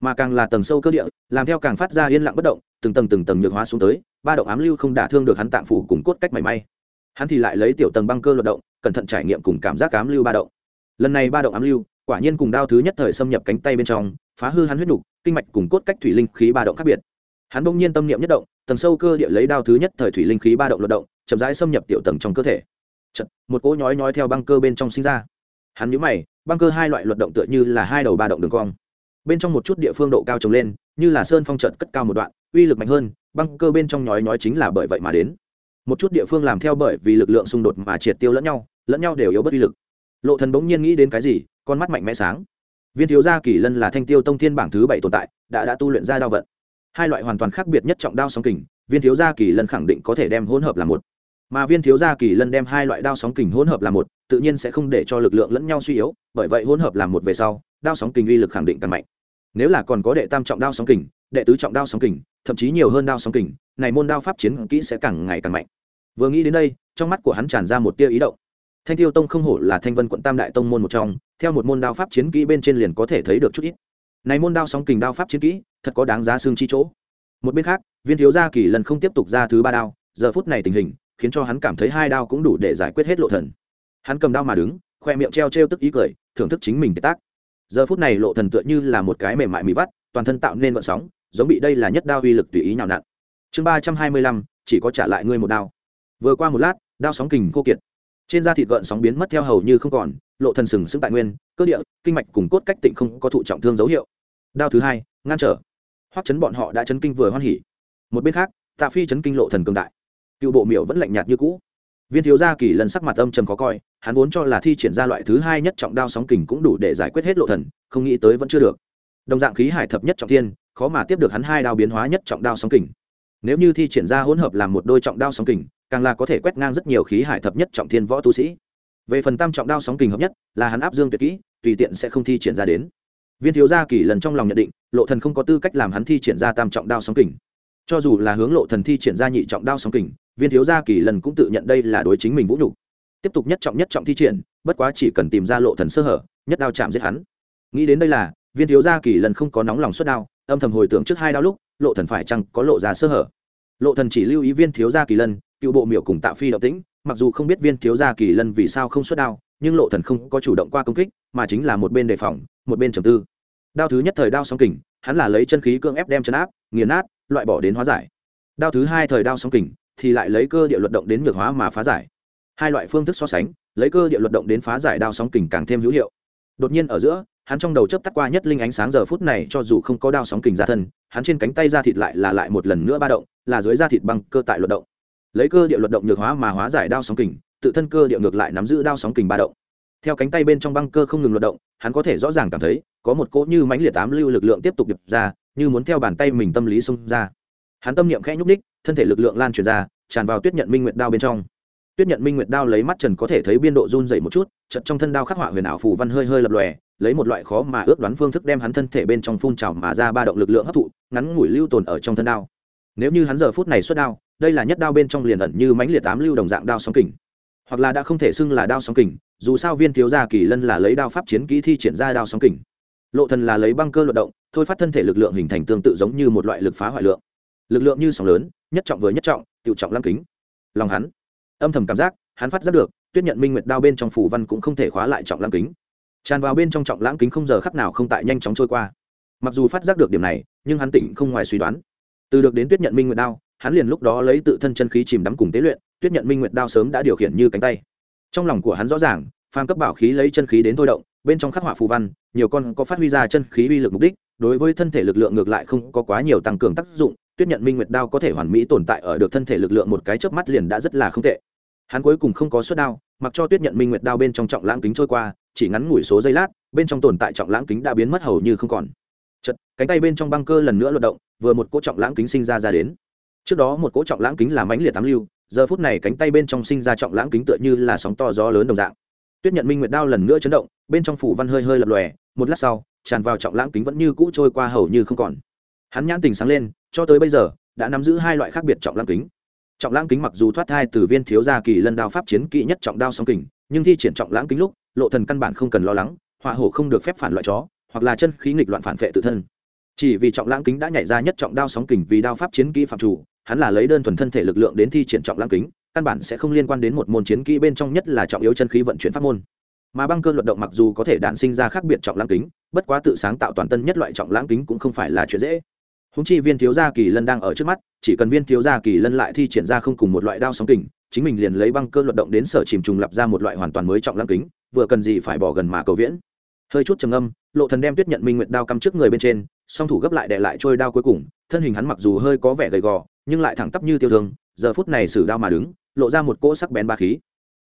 mà càng là tầng sâu cơ địa, làm theo càng phát ra yên lặng bất động, từng tầng từng tầng nhược hóa xuống tới ba động ám lưu không đả thương được hắn tạng phủ cùng cốt cách mảy may. Hắn thì lại lấy tiểu tầng băng cơ luận động cẩn thận trải nghiệm cùng cảm giác ám lưu ba động. Lần này ba động ám lưu quả nhiên cùng đao thứ nhất thời xâm nhập cánh tay bên trong phá hư hắn huyết đục kinh mạch cùng cốt cách thủy linh khí ba động khác biệt. Hắn bỗng nhiên tâm niệm nhất động tầng sâu cơ địa lấy đao thứ nhất thời thủy linh khí ba động luận động chậm rãi xâm nhập tiểu tầng trong cơ thể. Chật, một cỗ nhói nhói theo băng cơ bên trong sinh ra. Hắn nhíu mày băng cơ hai loại luận động tựa như là hai đầu ba động đường cong. Bên trong một chút địa phương độ cao trồng lên như là sơn phong trận cất cao một đoạn uy lực mạnh hơn, băng cơ bên trong nhói nhói chính là bởi vậy mà đến. Một chút địa phương làm theo bởi vì lực lượng xung đột mà triệt tiêu lẫn nhau lẫn nhau đều yếu bất uy lực. Lộ thần bỗng nhiên nghĩ đến cái gì, con mắt mạnh mẽ sáng. Viên thiếu gia kỳ lân là thanh tiêu tông thiên bảng thứ bảy tồn tại, đã đã tu luyện ra đao vận. Hai loại hoàn toàn khác biệt nhất trọng đao sóng kình, viên thiếu gia kỳ lân khẳng định có thể đem hỗn hợp làm một. Mà viên thiếu gia kỳ lân đem hai loại đao sóng kình hỗn hợp làm một, tự nhiên sẽ không để cho lực lượng lẫn nhau suy yếu, bởi vậy hỗn hợp làm một về sau, đao sóng kình uy lực khẳng định càng mạnh. Nếu là còn có đệ tam trọng đao sóng kình, đệ tứ trọng đao sóng kình thậm chí nhiều hơn đao sóng kình, này môn đao pháp chiến kỹ sẽ càng ngày càng mạnh. Vừa nghĩ đến đây, trong mắt của hắn tràn ra một tia ý động. Thanh tiêu tông không hổ là thanh vân quận tam đại tông môn một trong, theo một môn đao pháp chiến kỹ bên trên liền có thể thấy được chút ít. Này môn đao sóng kình đao pháp chiến kỹ, thật có đáng giá xương chi chỗ. Một bên khác, viên thiếu gia kỳ lần không tiếp tục ra thứ ba đao, giờ phút này tình hình, khiến cho hắn cảm thấy hai đao cũng đủ để giải quyết hết lộ thần. Hắn cầm đao mà đứng, khoe miệng treo treo tức ý cười, thưởng thức chính mình cái tác. Giờ phút này lộ thần tựa như là một cái mềm mại mì vắt, toàn thân tạo nên vận sóng giống bị đây là nhất đao uy lực tùy ý nhào nặn. Chương ba trăm hai mươi lăm, chỉ có trả lại ngươi một đao. Vừa qua một lát, đao sóng kình khô kiệt. Trên da thịt gợn sóng biến mất theo hầu như không còn, lộ thần sừng sững tại nguyên, cơ địa, kinh mạch cùng cốt cách tịnh không có thụ trọng thương dấu hiệu. Đao thứ hai, ngăn trở. Hoắc chấn bọn họ đã chấn kinh vừa hoan hỉ. Một bên khác, tạ phi chấn kinh lộ thần cường đại. Cựu bộ miểu vẫn lạnh nhạt như cũ. Viên thiếu gia kỳ lần sắc mặt âm trầm khó coi, hắn vốn cho là thi triển ra loại thứ hai nhất trọng đao sóng kình cũng đủ để giải quyết hết lộ thần, không nghĩ tới vẫn chưa được. Đồng dạng khí hải thập nhất trọng thiên khó mà tiếp được hắn hai đao biến hóa nhất trọng đao sóng kình. Nếu như thi triển ra hỗn hợp làm một đôi trọng đao sóng kình, càng là có thể quét ngang rất nhiều khí hải thập nhất trọng thiên võ tu sĩ. Về phần tam trọng đao sóng kình hợp nhất, là hắn áp dương tuyệt kỹ, tùy tiện sẽ không thi triển ra đến. Viên thiếu gia kỳ lần trong lòng nhận định, lộ thần không có tư cách làm hắn thi triển ra tam trọng đao sóng kình. Cho dù là hướng lộ thần thi triển ra nhị trọng đao sóng kình, viên thiếu gia kỳ lần cũng tự nhận đây là đối chính mình vũ nhục. Tiếp tục nhất trọng nhất trọng thi triển, bất quá chỉ cần tìm ra lộ thần sơ hở, nhất đao chạm giết hắn. Nghĩ đến đây là, viên thiếu gia kỳ lần không có nóng lòng xuất đao âm thầm hồi tưởng trước hai đao lúc, lộ thần phải chăng có lộ ra sơ hở? Lộ thần chỉ lưu ý viên thiếu gia kỳ lân, cựu bộ miểu cùng tạo phi động tĩnh, mặc dù không biết viên thiếu gia kỳ lân vì sao không xuất đao, nhưng lộ thần không có chủ động qua công kích, mà chính là một bên đề phòng, một bên trầm tư. Đao thứ nhất thời đao sóng kình, hắn là lấy chân khí cưỡng ép đem chấn áp, nghiền nát, loại bỏ đến hóa giải. Đao thứ hai thời đao sóng kình, thì lại lấy cơ địa luật động đến nhược hóa mà phá giải. Hai loại phương thức so sánh, lấy cơ địa luật động đến phá giải đao sóng kình càng thêm hữu hiệu. Đột nhiên ở giữa hắn trong đầu chớp tắt qua nhất linh ánh sáng giờ phút này, cho dù không có đao sóng kình ra thân, hắn trên cánh tay da thịt lại là lại một lần nữa ba động, là dưới da thịt băng cơ tại luật động. Lấy cơ địa luật động nhược hóa mà hóa giải đao sóng kình, tự thân cơ địa ngược lại nắm giữ đao sóng kình ba động. Theo cánh tay bên trong băng cơ không ngừng luật động, hắn có thể rõ ràng cảm thấy, có một cỗ như mãnh liệt tám lưu lực lượng tiếp tục điệp ra, như muốn theo bàn tay mình tâm lý xông ra. Hắn tâm niệm khẽ nhúc ních thân thể lực lượng lan truyền ra, tràn vào tuyết nhận minh nguyệt đao bên trong. Tuyết nhận minh nguyệt đao lấy mắt trần có thể thấy biên độ run dày một chút chật trong thân đao khắc họa huyền ảo phù văn hơi hơi lập lòe lấy một loại khó mà ước đoán phương thức đem hắn thân thể bên trong phun trào mà ra ba động lực lượng hấp thụ, ngắn ngủi lưu tồn ở trong thân đao. Nếu như hắn giờ phút này xuất đao, đây là nhất đao bên trong liền ẩn như mãnh liệt tám lưu đồng dạng đao sóng kình. Hoặc là đã không thể xưng là đao sóng kình, dù sao viên thiếu gia kỳ lân là lấy đao pháp chiến kỹ thi triển ra đao sóng kình. Lộ thần là lấy băng cơ luận động, thôi phát thân thể lực lượng hình thành tương tự giống như một loại lực phá hoại lượng. Lực lượng như sóng lớn, nhất trọng với nhất trọng tự trọng lăng kính. Lòng hắn, âm thầm cảm giác, hắn phát giác được, tuyết nhận minh nguyệt đao bên trong phủ văn cũng không thể khóa lại trọng lăng kính tràn vào bên trong trọng lãng kính không giờ khắc nào không tại nhanh chóng trôi qua. Mặc dù phát giác được điểm này, nhưng hắn tỉnh không ngoài suy đoán. Từ được đến tuyết nhận minh nguyệt đao, hắn liền lúc đó lấy tự thân chân khí chìm đắm cùng tế luyện, tuyết nhận minh nguyệt đao sớm đã điều khiển như cánh tay. Trong lòng của hắn rõ ràng, phàm cấp bảo khí lấy chân khí đến thôi động, bên trong khắc họa phù văn, nhiều con có phát huy ra chân khí uy lực mục đích, đối với thân thể lực lượng ngược lại không có quá nhiều tăng cường tác dụng, tuyết nhận minh nguyệt đao có thể hoàn mỹ tồn tại ở được thân thể lực lượng một cái chớp mắt liền đã rất là không tệ. Hắn cuối cùng không có suất đao, mặc cho tuyết nhận minh nguyệt đao bên trong trọng lãng kính trôi qua chỉ ngắn ngủi số giây lát, bên trong tồn tại trọng lãng kính đã biến mất hầu như không còn. Chật, cánh tay bên trong băng cơ lần nữa luận động, vừa một cỗ trọng lãng kính sinh ra ra đến. Trước đó một cỗ trọng lãng kính là mãnh liệt tám lưu, giờ phút này cánh tay bên trong sinh ra trọng lãng kính tựa như là sóng to gió lớn đồng dạng. Tuyết nhận minh nguyệt đao lần nữa chấn động, bên trong phủ văn hơi hơi lập lòe, một lát sau, tràn vào trọng lãng kính vẫn như cũ trôi qua hầu như không còn. Hắn nhãn tình sáng lên, cho tới bây giờ, đã nắm giữ hai loại khác biệt trọng lãng kính. Trọng lãng kính mặc dù thoát thai từ viên thiếu gia kỳ lân đao pháp chiến kỹ nhất trọng đao song kình, nhưng thi triển trọng lãng kính lúc lộ thần căn bản không cần lo lắng, họa hổ không được phép phản loại chó, hoặc là chân khí nghịch loạn phản vệ tự thân. Chỉ vì trọng lãng kính đã nhảy ra nhất trọng đao sóng kình vì đao pháp chiến kỹ phạm chủ, hắn là lấy đơn thuần thân thể lực lượng đến thi triển trọng lãng kính, căn bản sẽ không liên quan đến một môn chiến kỹ bên trong nhất là trọng yếu chân khí vận chuyển pháp môn. Mà băng cơ luận động mặc dù có thể đản sinh ra khác biệt trọng lãng kính, bất quá tự sáng tạo toàn tân nhất loại trọng lãng kính cũng không phải là chuyện dễ húng chi viên thiếu gia kỳ lân đang ở trước mắt, chỉ cần viên thiếu gia kỳ lân lại thi triển ra không cùng một loại đao sóng kình, chính mình liền lấy băng cơ luận động đến sở chìm trùng lập ra một loại hoàn toàn mới trọng lãng kính, vừa cần gì phải bỏ gần mà cầu viễn. Hơi chút trầm âm lộ thần đem tuyết nhận minh nguyệt đao cắm trước người bên trên, song thủ gấp lại để lại trôi đao cuối cùng, thân hình hắn mặc dù hơi có vẻ gầy gò, nhưng lại thẳng tắp như tiêu thương, giờ phút này sử đao mà đứng, lộ ra một cỗ sắc bén ba khí.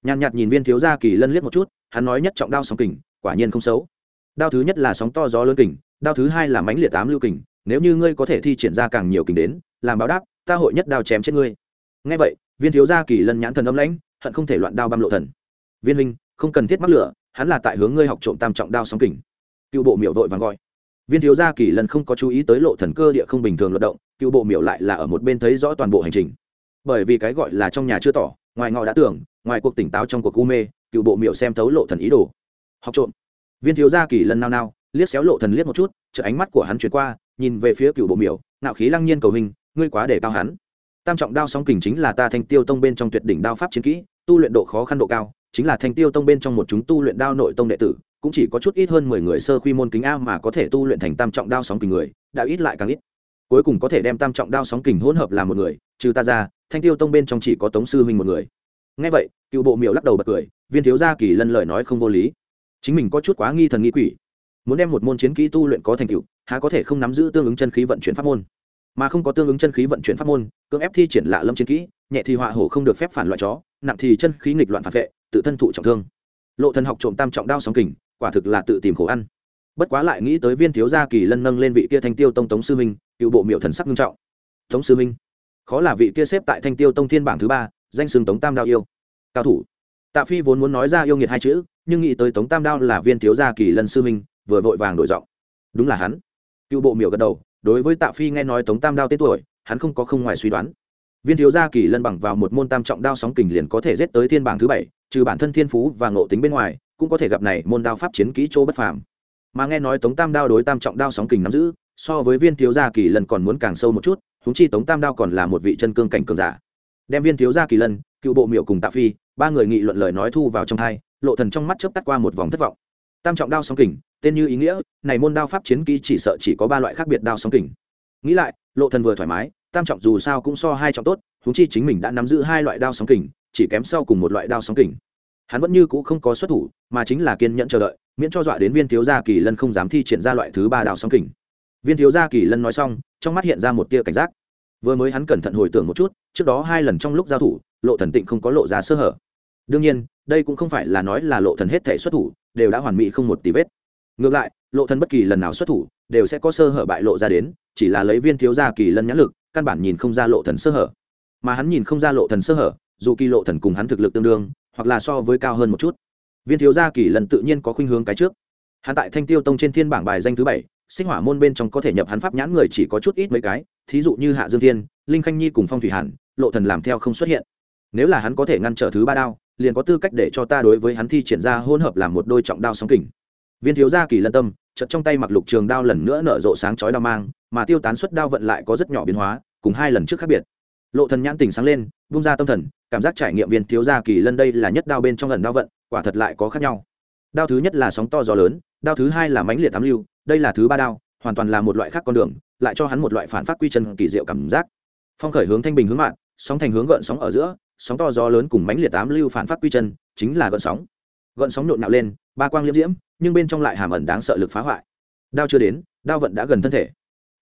Nhàn nhạt nhìn viên thiếu gia kỳ lân liếc một chút, hắn nói nhất trọng đao sóng kình, quả nhiên không xấu. Đao thứ nhất là sóng to gió lớn kình, đao thứ hai là mãnh liệt tám lưu kình nếu như ngươi có thể thi triển ra càng nhiều kình đến, làm báo đáp, ta hội nhất đao chém chết ngươi. Ngay vậy, viên thiếu gia kỳ lân nhãn thần âm lãnh, hận không thể loạn đao băm lộ thần. Viên minh không cần thiết mắc lửa, hắn là tại hướng ngươi học trộm tam trọng đao sóng kình. Cựu bộ miểu vội vàng gọi. Viên thiếu gia kỳ lân không có chú ý tới lộ thần cơ địa không bình thường luận động, cựu bộ miểu lại là ở một bên thấy rõ toàn bộ hành trình. Bởi vì cái gọi là trong nhà chưa tỏ, ngoài ngọ đã tưởng, ngoài cuộc tỉnh táo trong cuộc u mê, cựu bộ miểu xem thấu lộ thần ý đồ. Học trộm. Viên thiếu gia kỳ lân nao nao, liếc xéo lộ thần liếc một chút chợ ánh mắt của hắn chuyển qua nhìn về phía cựu bộ miểu nạo khí lăng nhiên cầu hình, ngươi quá để cao hắn. Tam trọng đao sóng kình chính là ta thanh tiêu tông bên trong tuyệt đỉnh đao pháp chiến kỹ, tu luyện độ khó khăn độ cao, chính là thanh tiêu tông bên trong một chúng tu luyện đao nội tông đệ tử, cũng chỉ có chút ít hơn mười người sơ quy môn kính a mà có thể tu luyện thành tam trọng đao sóng kình người, đã ít lại càng ít. Cuối cùng có thể đem tam trọng đao sóng kình hỗn hợp làm một người, trừ ta ra, thanh tiêu tông bên trong chỉ có tống sư huynh một người. Ngay vậy, cựu bộ miệu lắc đầu bật cười, viên thiếu gia kỳ lân lời nói không vô lý. Chính mình có chút quá nghi thần nghi quỷ muốn đem một môn chiến kỹ tu luyện có thành tựu, há có thể không nắm giữ tương ứng chân khí vận chuyển pháp môn. Mà không có tương ứng chân khí vận chuyển pháp môn, cưỡng ép thi triển lạ lâm chiến kỹ, nhẹ thì họa hổ không được phép phản loại chó, nặng thì chân khí nghịch loạn phản vệ, tự thân thụ trọng thương. Lộ thần học trộm tam trọng đao sóng kình, quả thực là tự tìm khổ ăn. Bất quá lại nghĩ tới viên thiếu gia kỳ lân nâng lên vị kia thanh tiêu tông tống sư minh cựu bộ miệu thần sắc nghiêm trọng. Tống sư minh khó là vị kia xếp tại thanh tiêu tông thiên bảng thứ ba, danh xưng tống tam đao yêu. Cao thủ. Tạ phi vốn muốn nói ra yêu nghiệt hai chữ, nhưng nghĩ tới tống tam đao là viên thiếu gia kỳ lân sư minh vừa vội vàng đổi giọng. Đúng là hắn. Cựu bộ miểu gật đầu, đối với tạ phi nghe nói tống tam đao tên tuổi, hắn không có không ngoài suy đoán. Viên thiếu gia kỳ lân bằng vào một môn tam trọng đao sóng kình liền có thể giết tới thiên bảng thứ bảy, trừ bản thân thiên phú và ngộ tính bên ngoài, cũng có thể gặp này môn đao pháp chiến kỹ chỗ bất phàm. Mà nghe nói tống tam đao đối tam trọng đao sóng kình nắm giữ, so với viên thiếu gia kỳ lân còn muốn càng sâu một chút húng chi tống tam đao còn là một vị chân cương cảnh cường giả. Đem viên thiếu gia kỳ lân, cựu bộ miệu cùng tạ phi, ba người nghị luận lời nói thu vào trong hai, lộ thần trong mắt chớp tắt qua một vòng thất vọng. Tam trọng đao sóng kình tên như ý nghĩa, này môn đao pháp chiến kỹ chỉ sợ chỉ có ba loại khác biệt đao sóng kình. Nghĩ lại, lộ thần vừa thoải mái, tam trọng dù sao cũng so hai trọng tốt chúng chi chính mình đã nắm giữ hai loại đao sóng kình, chỉ kém sau cùng một loại đao sóng kình. Hắn vẫn như cũ không có xuất thủ, mà chính là kiên nhẫn chờ đợi, miễn cho dọa đến viên thiếu gia kỳ lân không dám thi triển ra loại thứ ba đao sóng kình. Viên thiếu gia kỳ lân nói xong, trong mắt hiện ra một tia cảnh giác. Vừa mới hắn cẩn thận hồi tưởng một chút, trước đó hai lần trong lúc giao thủ, lộ thần tịnh không có lộ ra sơ hở. Đương nhiên, đây cũng không phải là nói là lộ thần hết thể xuất thủ, đều đã hoàn mỹ không một tí vết ngược lại, lộ thần bất kỳ lần nào xuất thủ, đều sẽ có sơ hở bại lộ ra đến, chỉ là lấy viên thiếu gia kỳ lân nhãn lực, căn bản nhìn không ra lộ thần sơ hở. Mà hắn nhìn không ra lộ thần sơ hở, dù kỳ lộ thần cùng hắn thực lực tương đương, hoặc là so với cao hơn một chút. Viên thiếu gia kỳ lần tự nhiên có khuynh hướng cái trước. Hắn tại thanh tiêu tông trên thiên bảng bài danh thứ bảy, sinh hỏa môn bên trong có thể nhập hắn pháp nhãn người chỉ có chút ít mấy cái, thí dụ như hạ dương thiên, linh khanh nhi cùng phong thủy hàn, lộ thần làm theo không xuất hiện. Nếu là hắn có thể ngăn trở thứ ba đao, liền có tư cách để cho ta đối với hắn thi triển ra hỗn hợp làm một đôi trọng đao sóng kình viên thiếu gia kỳ lân tâm, chợt trong tay mặc lục trường đao lần nữa nở rộ sáng chói đao mang, mà tiêu tán suất đao vận lại có rất nhỏ biến hóa, cùng hai lần trước khác biệt. Lộ thần nhãn tình sáng lên bung ra tâm thần, cảm giác trải nghiệm viên thiếu gia kỳ lân đây là nhất đao bên trong lần đao vận, quả thật lại có khác nhau. Đao thứ nhất là sóng to gió lớn, đao thứ hai là mãnh liệt tám lưu, đây là thứ ba đao, hoàn toàn là một loại khác con đường, lại cho hắn một loại phản phát quy chân kỳ diệu cảm giác. Phong khởi hướng thanh bình hướng mạn, sóng thành hướng gợn sóng ở giữa, sóng to gió lớn cùng mãnh liệt tám lưu phản phát quy chân, chính là gợn sóng. Gợn sóng nhộn nhạo lên, ba quang liễm diễm nhưng bên trong lại hàm ẩn đáng sợ lực phá hoại. Đao chưa đến, đao vận đã gần thân thể.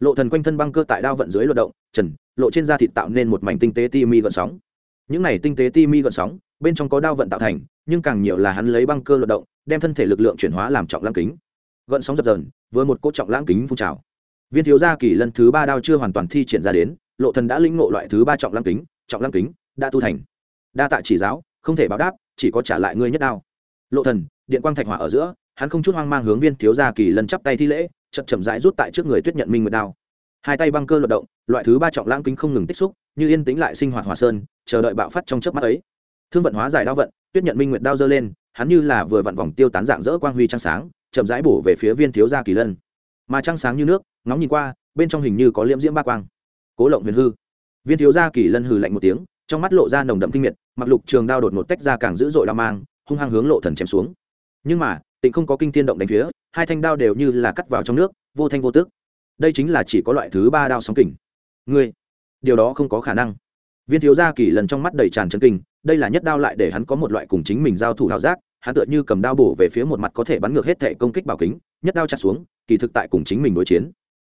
Lộ thần quanh thân băng cơ tại đao vận dưới luật động, trần, lộ trên da thịt tạo nên một mảnh tinh tế ti mi gợn sóng. Những này tinh tế ti mi gợn sóng, bên trong có đao vận tạo thành, nhưng càng nhiều là hắn lấy băng cơ luật động, đem thân thể lực lượng chuyển hóa làm trọng lãng kính. Gợn sóng dập dờn với một cỗ trọng lãng kính phun trào. Viên thiếu gia kỳ lần thứ ba đao chưa hoàn toàn thi triển ra đến, lộ thần đã lĩnh ngộ loại thứ ba trọng lãng kính, trọng lãng kính đã tu thành. Đa tạ chỉ giáo, không thể báo đáp, chỉ có trả lại ngươi nhất đao. Lộ thần, điện quang thạch hỏa ở giữa hắn không chút hoang mang hướng viên thiếu gia kỳ lân chắp tay thi lễ, chậm chậm rãi rút tại trước người tuyết nhận minh nguyệt đao. Hai tay băng cơ luận động, loại thứ ba trọng lãng kính không ngừng tích xúc, như yên tĩnh lại sinh hoạt hòa sơn, chờ đợi bạo phát trong chớp mắt ấy. Thương vận hóa giải đao vận, tuyết nhận minh nguyệt đao giơ lên, hắn như là vừa vặn vòng tiêu tán dạng dỡ quang huy trăng sáng, chậm rãi bổ về phía viên thiếu gia kỳ lân. Mà trăng sáng như nước, ngóng nhìn qua, bên trong hình như có liễm diễm ba quang. Cố lộng huyền hư. Viên thiếu gia kỳ lân hừ lạnh một tiếng, trong mắt lộ ra nồng đậm kinh miệt, mặc lục trường đao đột một tách ra càng dữ dội đao mang, hung hăng hướng lộ thần chém xuống. Nhưng mà tịnh không có kinh thiên động đánh phía, hai thanh đao đều như là cắt vào trong nước, vô thanh vô tức. Đây chính là chỉ có loại thứ ba đao sóng kình. Ngươi, điều đó không có khả năng. Viên thiếu gia kỳ lần trong mắt đầy tràn chân kinh, đây là nhất đao lại để hắn có một loại cùng chính mình giao thủ hào giác, hắn tựa như cầm đao bổ về phía một mặt có thể bắn ngược hết thể công kích bảo kính, nhất đao chặt xuống, kỳ thực tại cùng chính mình đối chiến.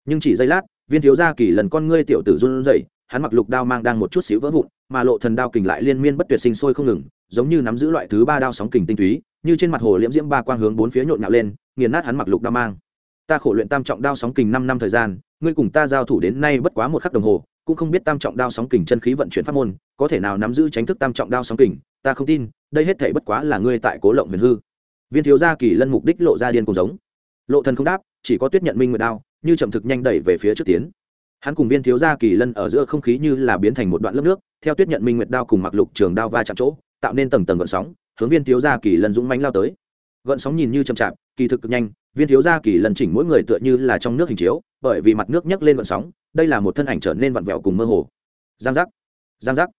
Nhưng chỉ giây lát, viên thiếu gia kỳ lần con ngươi tiểu tử run rẩy, hắn mặc lục đao mang đang một chút xíu vỡ vụn, mà lộ thần đao kình lại liên miên bất tuyệt sinh sôi không ngừng giống như nắm giữ loại thứ ba đao sóng kình tinh túy, như trên mặt hồ liễm diễm ba quang hướng bốn phía nhộn nhạo lên, nghiền nát hắn mặc lục đao mang. Ta khổ luyện tam trọng đao sóng kình năm năm thời gian, ngươi cùng ta giao thủ đến nay bất quá một khắc đồng hồ, cũng không biết tam trọng đao sóng kình chân khí vận chuyển pháp môn, có thể nào nắm giữ tránh thức tam trọng đao sóng kình, ta không tin, đây hết thể bất quá là ngươi tại cố lộng huyền hư. Viên thiếu gia kỳ lân mục đích lộ ra điên cùng giống. Lộ thần không đáp, chỉ có tuyết nhận minh nguyệt đao, như chậm thực nhanh đẩy về phía trước tiến. Hắn cùng viên thiếu gia kỳ lân ở giữa không khí như là biến thành một đoạn lớp nước, theo tuyết nhận minh nguyệt đao cùng mặc lục trường đao va chạm chỗ tạo nên tầng tầng gợn sóng, hướng viên thiếu gia kỳ lân dũng mánh lao tới. Gợn sóng nhìn như chậm chạp, kỳ thực cực nhanh, viên thiếu gia kỳ lân chỉnh mỗi người tựa như là trong nước hình chiếu, bởi vì mặt nước nhấc lên gợn sóng, đây là một thân ảnh trở nên vặn vẹo cùng mơ hồ. Giang giác giang giác.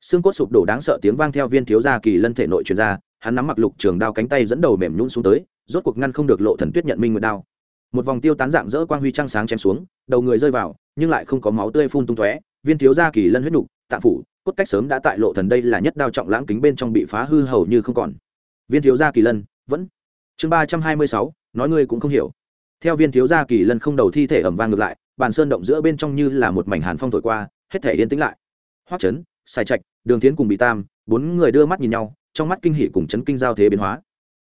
Xương cốt sụp đổ đáng sợ tiếng vang theo viên thiếu gia kỳ lân thể nội truyền ra, hắn nắm mặc lục trường đao cánh tay dẫn đầu mềm nhún xuống tới, rốt cuộc ngăn không được lộ thần tuyết nhận minh nguyệt đao. Một vòng tiêu tán dạng dỡ quang huy trăng sáng chém xuống, đầu người rơi vào, nhưng lại không có máu tươi phun tung tóe, viên thiếu gia kỳ lân huyết nục tạng phủ cốt cách sớm đã tại lộ thần đây là nhất đao trọng lãng kính bên trong bị phá hư hầu như không còn. Viên thiếu gia kỳ lân, vẫn. Chương ba trăm hai mươi sáu, nói ngươi cũng không hiểu. Theo viên thiếu gia kỳ lân không đầu thi thể ẩm vang ngược lại, bàn sơn động giữa bên trong như là một mảnh hàn phong thổi qua, hết thể yên tĩnh lại. Hoắc chấn sai trạch, đường tiến cùng bị tam, bốn người đưa mắt nhìn nhau, trong mắt kinh hỉ cùng chấn kinh giao thế biến hóa.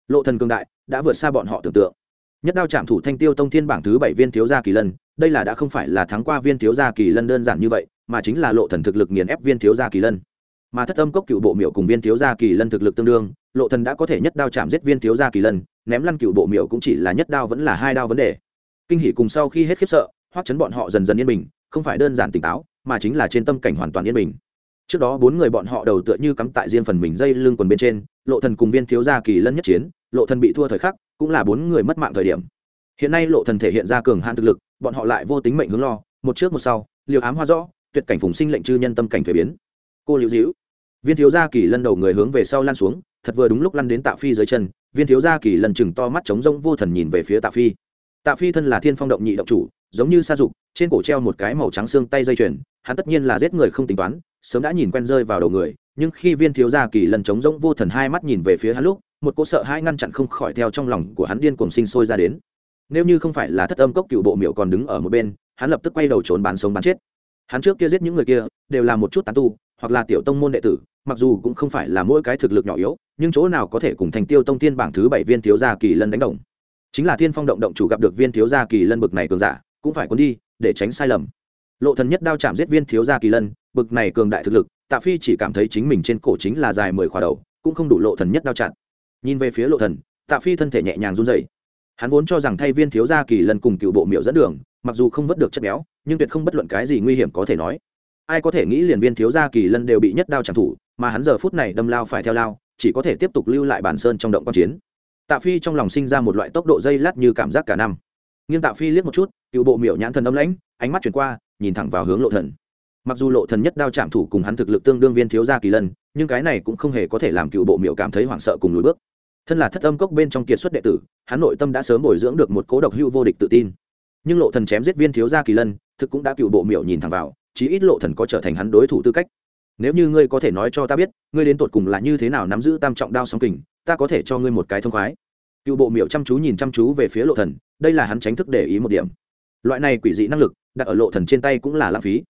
Lộ thần cường đại, đã vượt xa bọn họ tưởng tượng. Nhất đao chạm thủ thanh tiêu tông thiên bảng thứ bảy viên thiếu gia kỳ lân, đây là đã không phải là thắng qua viên thiếu gia kỳ lân đơn giản như vậy mà chính là lộ thần thực lực nghiền ép viên thiếu gia kỳ lân. Mà thất âm cốc cựu bộ miệu cùng viên thiếu gia kỳ lân thực lực tương đương, lộ thần đã có thể nhất đao chạm giết viên thiếu gia kỳ lân, ném lăn cựu bộ miệu cũng chỉ là nhất đao vẫn là hai đao vấn đề. Kinh hỉ cùng sau khi hết khiếp sợ, hoắc chấn bọn họ dần dần yên bình, không phải đơn giản tỉnh táo, mà chính là trên tâm cảnh hoàn toàn yên bình. Trước đó bốn người bọn họ đầu tựa như cắm tại riêng phần mình dây lưng quần bên trên, lộ thần cùng viên thiếu gia kỳ lân nhất chiến, lộ thần bị thua thời khắc, cũng là bốn người mất mạng thời điểm. Hiện nay lộ thần thể hiện ra cường hạn thực lực, bọn họ lại vô tính mệnh hướng lo, một trước một sau, liều ám hoa rõ tuyệt cảnh phùng sinh lệnh chư nhân tâm cảnh thuế biến. Cô liễu diễu, viên thiếu gia kỳ lân đầu người hướng về sau lan xuống, thật vừa đúng lúc lăn đến tạ phi dưới chân, viên thiếu gia kỳ lần chừng to mắt trống rỗng vô thần nhìn về phía tạ phi. Tạ phi thân là thiên phong động nhị động chủ, giống như sa dục, trên cổ treo một cái màu trắng xương tay dây chuyền, hắn tất nhiên là giết người không tính toán, sớm đã nhìn quen rơi vào đầu người, nhưng khi viên thiếu gia kỳ lần trống rỗng vô thần hai mắt nhìn về phía hắn lúc, một cỗ sợ hai ngăn chặn không khỏi theo trong lòng của hắn điên cuồng sinh sôi ra đến. Nếu như không phải là thất âm cốc cựu bộ miệu còn đứng ở một bên, hắn lập tức quay đầu trốn bán sống bán chết hắn trước kia giết những người kia, đều là một chút tán tu, hoặc là tiểu tông môn đệ tử, mặc dù cũng không phải là mỗi cái thực lực nhỏ yếu, nhưng chỗ nào có thể cùng thành tiêu tông tiên bảng thứ bảy viên thiếu gia kỳ lân đánh đồng. Chính là thiên phong động động chủ gặp được viên thiếu gia kỳ lân bực này cường giả, cũng phải cuốn đi, để tránh sai lầm. Lộ thần nhất đao chạm giết viên thiếu gia kỳ lân, bực này cường đại thực lực, tạ phi chỉ cảm thấy chính mình trên cổ chính là dài mười khóa đầu, cũng không đủ lộ thần nhất đao chặn. Nhìn về phía lộ thần, tạ phi thân thể nhẹ nhàng run rẩy. Hắn vốn cho rằng thay viên thiếu gia kỳ lân cùng cựu bộ miệu dẫn đường, mặc dù không vớt được chất béo nhưng tuyệt không bất luận cái gì nguy hiểm có thể nói. Ai có thể nghĩ liền viên thiếu gia kỳ lân đều bị nhất đao chẳng thủ, mà hắn giờ phút này đâm lao phải theo lao, chỉ có thể tiếp tục lưu lại bản sơn trong động quan chiến. Tạ phi trong lòng sinh ra một loại tốc độ dây lát như cảm giác cả năm. Nghiêng tạ phi liếc một chút, cựu bộ miệu nhãn thần âm lãnh, ánh mắt chuyển qua, nhìn thẳng vào hướng lộ thần. Mặc dù lộ thần nhất đao chạm thủ cùng hắn thực lực tương đương viên thiếu gia kỳ lân, nhưng cái này cũng không hề có thể làm cựu bộ miệu cảm thấy hoảng sợ cùng lùi bước. Thân là thất âm cốc bên trong kiệt xuất đệ tử, hắn nội tâm đã sớm bồi dưỡng được một cố độc hưu vô địch tự tin nhưng lộ thần chém giết viên thiếu gia kỳ lân, thực cũng đã cựu bộ miệu nhìn thẳng vào, chí ít lộ thần có trở thành hắn đối thủ tư cách. Nếu như ngươi có thể nói cho ta biết, ngươi đến tột cùng là như thế nào nắm giữ tam trọng đao song kình, ta có thể cho ngươi một cái thông khoái. Cựu bộ miệu chăm chú nhìn chăm chú về phía lộ thần, đây là hắn tránh thức để ý một điểm. Loại này quỷ dị năng lực, đặt ở lộ thần trên tay cũng là lãng phí.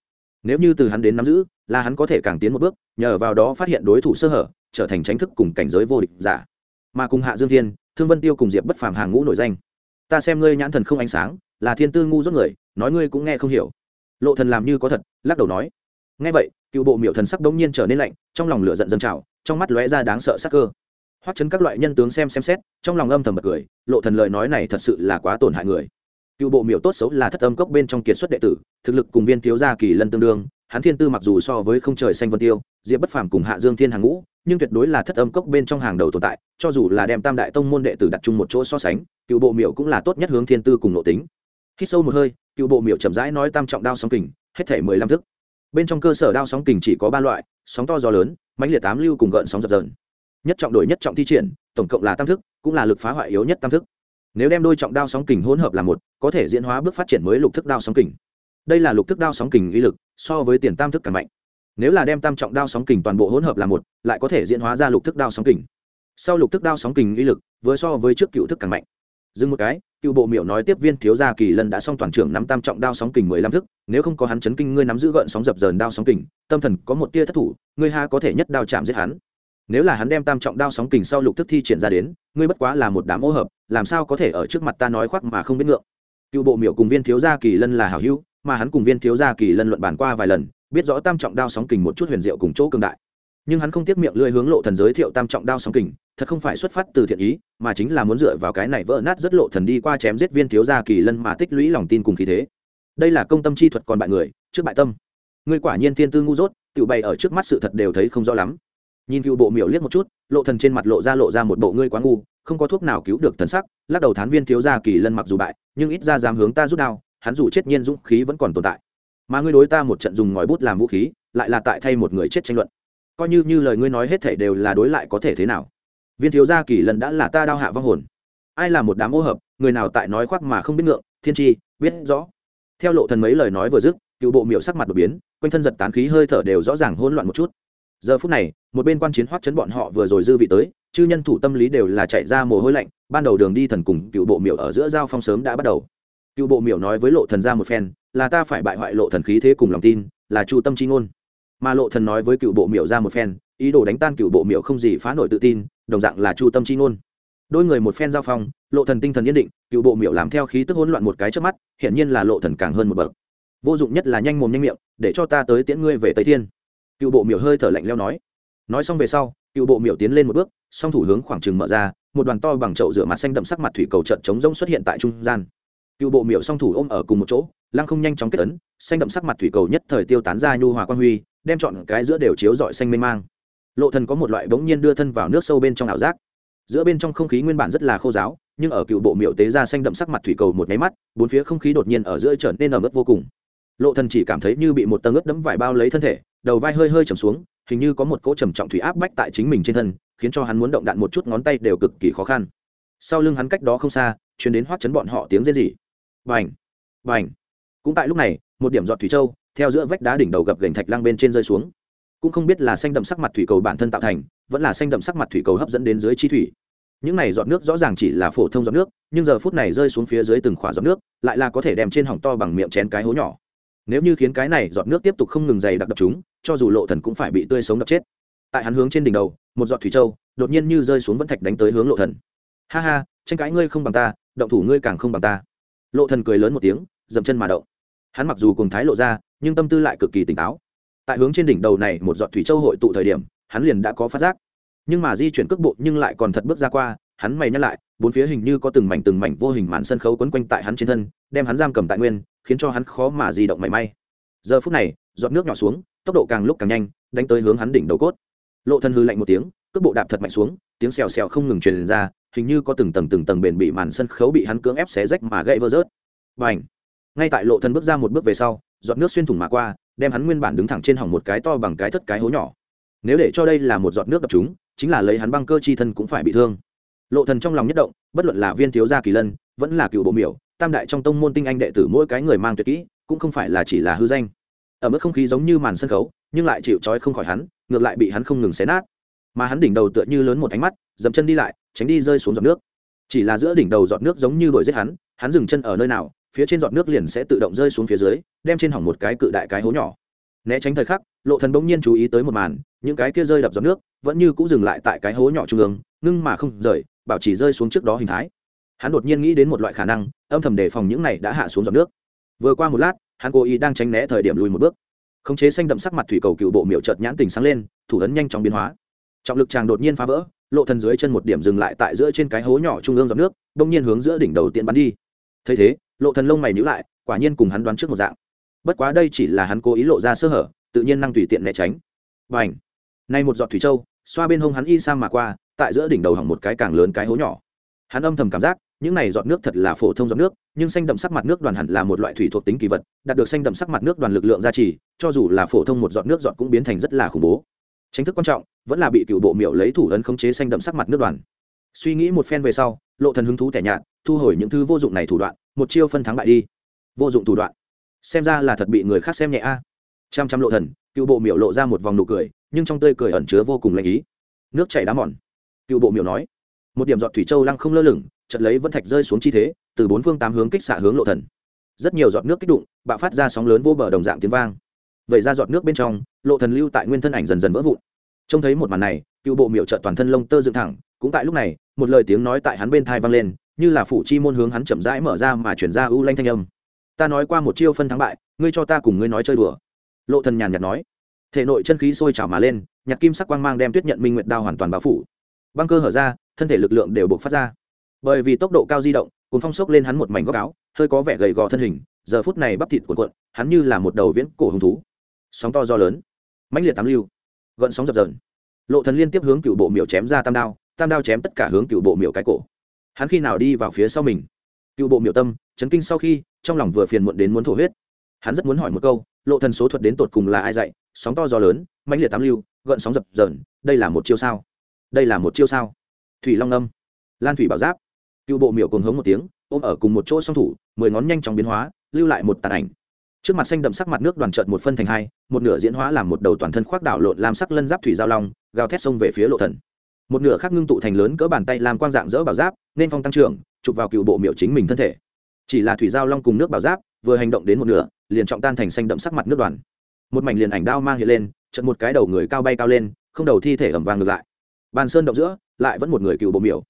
Nếu như từ hắn đến nắm giữ, là hắn có thể càng tiến một bước, nhờ vào đó phát hiện đối thủ sơ hở, trở thành tránh thức cùng cảnh giới vô địch giả. Mà cùng hạ dương thiên, thương vân tiêu cùng diệp bất phàm hàng ngũ nổi danh. Ta xem ngươi nhãn thần không ánh sáng là thiên tư ngu dốt người, nói ngươi cũng nghe không hiểu. Lộ thần làm như có thật, lắc đầu nói. Nghe vậy, cựu bộ miệu thần sắc đống nhiên trở nên lạnh, trong lòng lửa giận dâng trào, trong mắt lóe ra đáng sợ sắc cơ. Hoắc chấn các loại nhân tướng xem xem xét, trong lòng âm thầm bật cười, lộ thần lời nói này thật sự là quá tổn hại người. Cựu bộ miệu tốt xấu là thất âm cốc bên trong kiệt xuất đệ tử, thực lực cùng viên thiếu gia kỳ lân tương đương, hắn thiên tư mặc dù so với không trời xanh vân tiêu, diệp bất phàm cùng hạ dương thiên hàng ngũ, nhưng tuyệt đối là thất âm cốc bên trong hàng đầu tồn tại, cho dù là đem tam đại tông môn đệ tử đặt chung một chỗ so sánh, cựu bộ miệu cũng là tốt nhất hướng thiên tư cùng nội tính khi sâu một hơi, cựu bộ miệu chậm rãi nói tam trọng đao sóng kình, hết thể mười lăm thức. Bên trong cơ sở đao sóng kình chỉ có ba loại, sóng to gió lớn, mãnh liệt tám lưu cùng gợn sóng dập dờn. Nhất trọng đổi nhất trọng thi triển, tổng cộng là tam thức, cũng là lực phá hoại yếu nhất tam thức. Nếu đem đôi trọng đao sóng kình hỗn hợp là một, có thể diễn hóa bước phát triển mới lục thức đao sóng kình. Đây là lục thức đao sóng kình uy lực, so với tiền tam thức càng mạnh. Nếu là đem tam trọng đao sóng kình toàn bộ hỗn hợp là một, lại có thể diễn hóa ra lục thức đao sóng kình. Sau lục thức đao sóng kình uy lực, vừa so với trước cựu thức càng mạnh dừng một cái, cựu bộ miệu nói tiếp viên thiếu gia kỳ lân đã xong toàn trưởng nắm tam trọng đao sóng kình mười lăm thức, nếu không có hắn chấn kinh ngươi nắm giữ gợn sóng dập dờn đao sóng kình, tâm thần có một tia thất thủ, ngươi ha có thể nhất đao chạm giết hắn. Nếu là hắn đem tam trọng đao sóng kình sau lục thức thi triển ra đến, ngươi bất quá là một đám ô hợp, làm sao có thể ở trước mặt ta nói khoác mà không biết ngượng. Cựu bộ miệu cùng viên thiếu gia kỳ lân là hảo hữu, mà hắn cùng viên thiếu gia kỳ lân luận bàn qua vài lần, biết rõ tam trọng đao sóng kình một chút huyền diệu cùng chỗ cường đại nhưng hắn không tiếc miệng lưỡi hướng lộ thần giới thiệu tam trọng đao sóng kình, thật không phải xuất phát từ thiện ý, mà chính là muốn dựa vào cái này vỡ nát rất lộ thần đi qua chém giết viên thiếu gia kỳ lân mà tích lũy lòng tin cùng khí thế. Đây là công tâm chi thuật còn bại người, trước bại tâm. Ngươi quả nhiên thiên tư ngu dốt tự bày ở trước mắt sự thật đều thấy không rõ lắm. Nhìn cựu bộ miểu liếc một chút, lộ thần trên mặt lộ ra lộ ra một bộ ngươi quá ngu, không có thuốc nào cứu được thần sắc, lắc đầu thán viên thiếu gia kỳ lân mặc dù bại, nhưng ít ra dám hướng ta rút đao, hắn dù chết nhiên dũng khí vẫn còn tồn tại. Mà ngươi đối ta một trận dùng ngòi bút làm vũ khí, lại là tại thay một người chết tranh luận coi như như lời ngươi nói hết thể đều là đối lại có thể thế nào. Viên thiếu gia kỳ lần đã là ta đao hạ vong hồn. Ai là một đám ô hợp, người nào tại nói khoác mà không biết ngượng, thiên tri, biết rõ. Theo lộ thần mấy lời nói vừa dứt, cựu bộ miệu sắc mặt đột biến, quanh thân giật tán khí hơi thở đều rõ ràng hỗn loạn một chút. Giờ phút này, một bên quan chiến hoắc chấn bọn họ vừa rồi dư vị tới, chư nhân thủ tâm lý đều là chạy ra mồ hôi lạnh, ban đầu đường đi thần cùng cựu bộ miệu ở giữa giao phong sớm đã bắt đầu. Cựu bộ miệu nói với lộ thần ra một phen, là ta phải bại hoại lộ thần khí thế cùng lòng tin, là chu tâm chi ngôn mà lộ thần nói với cựu bộ miệu ra một phen, ý đồ đánh tan cựu bộ miệu không gì phá nổi tự tin, đồng dạng là chu tâm chi ngôn. Đôi người một phen giao phong, lộ thần tinh thần yên định, cựu bộ miệu làm theo khí tức hỗn loạn một cái trước mắt hiện nhiên là lộ thần càng hơn một bậc. Vô dụng nhất là nhanh mồm nhanh miệng, để cho ta tới tiễn ngươi về tây thiên. Cựu bộ miệu hơi thở lạnh leo nói. Nói xong về sau, cựu bộ miệu tiến lên một bước, song thủ hướng khoảng trừng mở ra, một đoàn to bằng chậu rửa mặt xanh đậm sắc mặt thủy cầu trận chống rông xuất hiện tại trung gian. Cựu bộ miệu song thủ ôm ở cùng một chỗ, lăng không nhanh chóng kết ấn, xanh đậm sắc mặt thủy cầu nhất thời tiêu tán ra nhu hòa quan huy đem chọn cái giữa đều chiếu rọi xanh mênh mang. Lộ thần có một loại bỗng nhiên đưa thân vào nước sâu bên trong ảo giác. Giữa bên trong không khí nguyên bản rất là khô giáo, nhưng ở cựu bộ miệu tế ra xanh đậm sắc mặt thủy cầu một máy mắt, bốn phía không khí đột nhiên ở giữa trở nên ẩm ướt vô cùng. Lộ thần chỉ cảm thấy như bị một tầng ướt đẫm vải bao lấy thân thể, đầu vai hơi hơi trầm xuống, hình như có một cỗ trầm trọng thủy áp bách tại chính mình trên thân, khiến cho hắn muốn động đạn một chút ngón tay đều cực kỳ khó khăn. Sau lưng hắn cách đó không xa, truyền đến hoắt chấn bọn họ tiếng rên rỉ. Bành! Bành! Cũng tại lúc này, một điểm giọt thủy châu theo giữa vách đá đỉnh đầu gập gành thạch lăng bên trên rơi xuống. Cũng không biết là xanh đậm sắc mặt thủy cầu bản thân tạo thành, vẫn là xanh đậm sắc mặt thủy cầu hấp dẫn đến dưới chi thủy. Những này giọt nước rõ ràng chỉ là phổ thông giọt nước, nhưng giờ phút này rơi xuống phía dưới từng khỏa giọt nước, lại là có thể đem trên hỏng to bằng miệng chén cái hố nhỏ. Nếu như khiến cái này giọt nước tiếp tục không ngừng dày đặc đập chúng, cho dù lộ thần cũng phải bị tươi sống đập chết. Tại hắn hướng trên đỉnh đầu, một giọt thủy châu, đột nhiên như rơi xuống vẫn thạch đánh tới hướng lộ thần. Ha ha, tranh cãi ngươi không bằng ta, động thủ ngươi càng không bằng ta. Lộ thần cười lớn một tiếng, dậm chân mà động. Hắn mặc dù cùng thái lộ ra nhưng tâm tư lại cực kỳ tỉnh táo. Tại hướng trên đỉnh đầu này một giọt thủy châu hội tụ thời điểm, hắn liền đã có phát giác. Nhưng mà di chuyển cước bộ nhưng lại còn thật bước ra qua, hắn mày nhắc lại, bốn phía hình như có từng mảnh từng mảnh vô hình màn sân khấu quấn quanh tại hắn trên thân, đem hắn giam cầm tại nguyên, khiến cho hắn khó mà di động mảy may. Giờ phút này, giọt nước nhỏ xuống, tốc độ càng lúc càng nhanh, đánh tới hướng hắn đỉnh đầu cốt. Lộ thân hư lạnh một tiếng, cước bộ đạp thật mạnh xuống, tiếng xèo xèo không ngừng truyền ra, hình như có từng tầng từng tầng bền bị màn sân khấu bị hắn cưỡng ép xé rách mà gãy vỡ rớt. Và ảnh ngay tại lộ thần bước ra một bước về sau, giọt nước xuyên thủng mà qua, đem hắn nguyên bản đứng thẳng trên hỏng một cái to bằng cái thất cái hố nhỏ. Nếu để cho đây là một giọt nước đập chúng, chính là lấy hắn băng cơ chi thân cũng phải bị thương. Lộ thần trong lòng nhất động, bất luận là viên thiếu gia kỳ lân, vẫn là cựu bộ miểu, tam đại trong tông môn tinh anh đệ tử mỗi cái người mang tuyệt kỹ, cũng không phải là chỉ là hư danh. Ở mức không khí giống như màn sân khấu, nhưng lại chịu trói không khỏi hắn, ngược lại bị hắn không ngừng xé nát. Mà hắn đỉnh đầu tựa như lớn một ánh mắt, dậm chân đi lại, tránh đi rơi xuống giọt nước. Chỉ là giữa đỉnh đầu giọt nước giống như đuổi giết hắn hắn dừng chân ở nơi nào phía trên giọt nước liền sẽ tự động rơi xuống phía dưới, đem trên hỏng một cái cự đại cái hố nhỏ. Né tránh thời khắc, lộ thần bỗng nhiên chú ý tới một màn, những cái kia rơi đập giọt nước vẫn như cũng dừng lại tại cái hố nhỏ trung ương, ngưng mà không rời, bảo chỉ rơi xuống trước đó hình thái. Hắn đột nhiên nghĩ đến một loại khả năng, âm thầm đề phòng những này đã hạ xuống giọt nước. Vừa qua một lát, hắn cố ý đang tránh né thời điểm lùi một bước. Khống chế xanh đậm sắc mặt thủy cầu cựu bộ miểu chợt nhãn tình sáng lên, thủ ấn nhanh chóng biến hóa. Trọng lực chàng đột nhiên phá vỡ, lộ thần dưới chân một điểm dừng lại tại giữa trên cái hố nhỏ trung ương giọt nước đông nhiên hướng giữa đỉnh đầu tiện bắn đi. Thấy thế lộ thần lông mày nhíu lại, quả nhiên cùng hắn đoán trước một dạng. Bất quá đây chỉ là hắn cố ý lộ ra sơ hở, tự nhiên năng tùy tiện né tránh. Và nay một giọt thủy châu, xoa bên hông hắn y sang mà qua, tại giữa đỉnh đầu hỏng một cái càng lớn cái hố nhỏ. Hắn âm thầm cảm giác, những này giọt nước thật là phổ thông giọt nước, nhưng xanh đậm sắc mặt nước đoàn hẳn là một loại thủy thuộc tính kỳ vật, đạt được xanh đậm sắc mặt nước đoàn lực lượng gia trì, cho dù là phổ thông một giọt nước giọt cũng biến thành rất là khủng bố. Tranh thức quan trọng, vẫn là bị cựu bộ miệu lấy thủ ấn khống chế xanh đậm sắc mặt nước đoàn. Suy nghĩ một phen về sau, lộ thần hứng thú tẻ nhạt thu hồi những thứ vô dụng này thủ đoạn, một chiêu phân thắng bại đi. Vô dụng thủ đoạn. Xem ra là thật bị người khác xem nhẹ a. À. trăm trăm lộ thần, cựu bộ miệu lộ ra một vòng nụ cười, nhưng trong tươi cười ẩn chứa vô cùng lạnh ý. Nước chảy đá mòn. Cựu bộ miệu nói. Một điểm giọt thủy châu lăng không lơ lửng chật lấy vẫn thạch rơi xuống chi thế, từ bốn phương tám hướng kích xạ hướng lộ thần. Rất nhiều giọt nước kích đụng, bạo phát ra sóng lớn vô bờ đồng dạng tiếng vang. Vậy ra giọt nước bên trong, lộ thần lưu tại nguyên thân ảnh dần dần vỡ vụn. Trông thấy một màn này, cựu bộ miệu trợ toàn thân lông tơ dựng thẳng, cũng tại lúc này, một lời tiếng nói tại hắn bên thai vang lên như là phủ chi môn hướng hắn chậm rãi mở ra mà chuyển ra ưu lanh thanh âm. Ta nói qua một chiêu phân thắng bại, ngươi cho ta cùng ngươi nói chơi đùa. Lộ thần nhàn nhạt nói. Thể nội chân khí sôi trào mà lên nhạt kim sắc quang mang đem tuyết nhận minh nguyệt đao hoàn toàn bao phủ. Băng cơ hở ra, thân thể lực lượng đều buộc phát ra. Bởi vì tốc độ cao di động cuốn phong sốc lên hắn một mảnh góc áo, hơi có vẻ gầy gò thân hình, giờ phút này bắp thịt cuộn cuộn, hắn như là một đầu viễn cổ hứng thú. Sóng to do lớn, mãnh liệt tám lưu, gợn sóng dập dờn. Lộ thần liên tiếp hướng cựu bộ miểu chém ra tam đao tam đao chém tất cả hướng cựu bộ miểu cái cổ hắn khi nào đi vào phía sau mình? Cựu bộ miểu tâm, chấn kinh sau khi, trong lòng vừa phiền muộn đến muốn thổ huyết. Hắn rất muốn hỏi một câu, lộ thần số thuật đến tột cùng là ai dạy? Sóng to gió lớn, mãnh liệt tám lưu, gợn sóng dập dờn, đây là một chiêu sao? Đây là một chiêu sao? Thủy long âm. Lan thủy bảo giáp. Cựu bộ miểu cùng hống một tiếng, ôm ở cùng một chỗ song thủ, mười ngón nhanh chóng biến hóa, lưu lại một tàn ảnh. Trước mặt xanh đậm sắc mặt nước đoàn trợn một phân thành hai, một nửa diễn hóa làm một đầu toàn thân khoác đảo lộn làm sắc lân giáp thủy giao long, gào thét sông về phía lộ thần một nửa khác ngưng tụ thành lớn cỡ bàn tay làm quang dạng dỡ bảo giáp, nên phong tăng trưởng, chụp vào cựu bộ miệu chính mình thân thể. Chỉ là thủy giao long cùng nước bảo giáp, vừa hành động đến một nửa, liền trọng tan thành xanh đậm sắc mặt nước đoàn. Một mảnh liền ảnh đao mang hiện lên trận một cái đầu người cao bay cao lên, không đầu thi thể ẩm vàng ngược lại. Bàn sơn động giữa, lại vẫn một người cựu bộ miểu.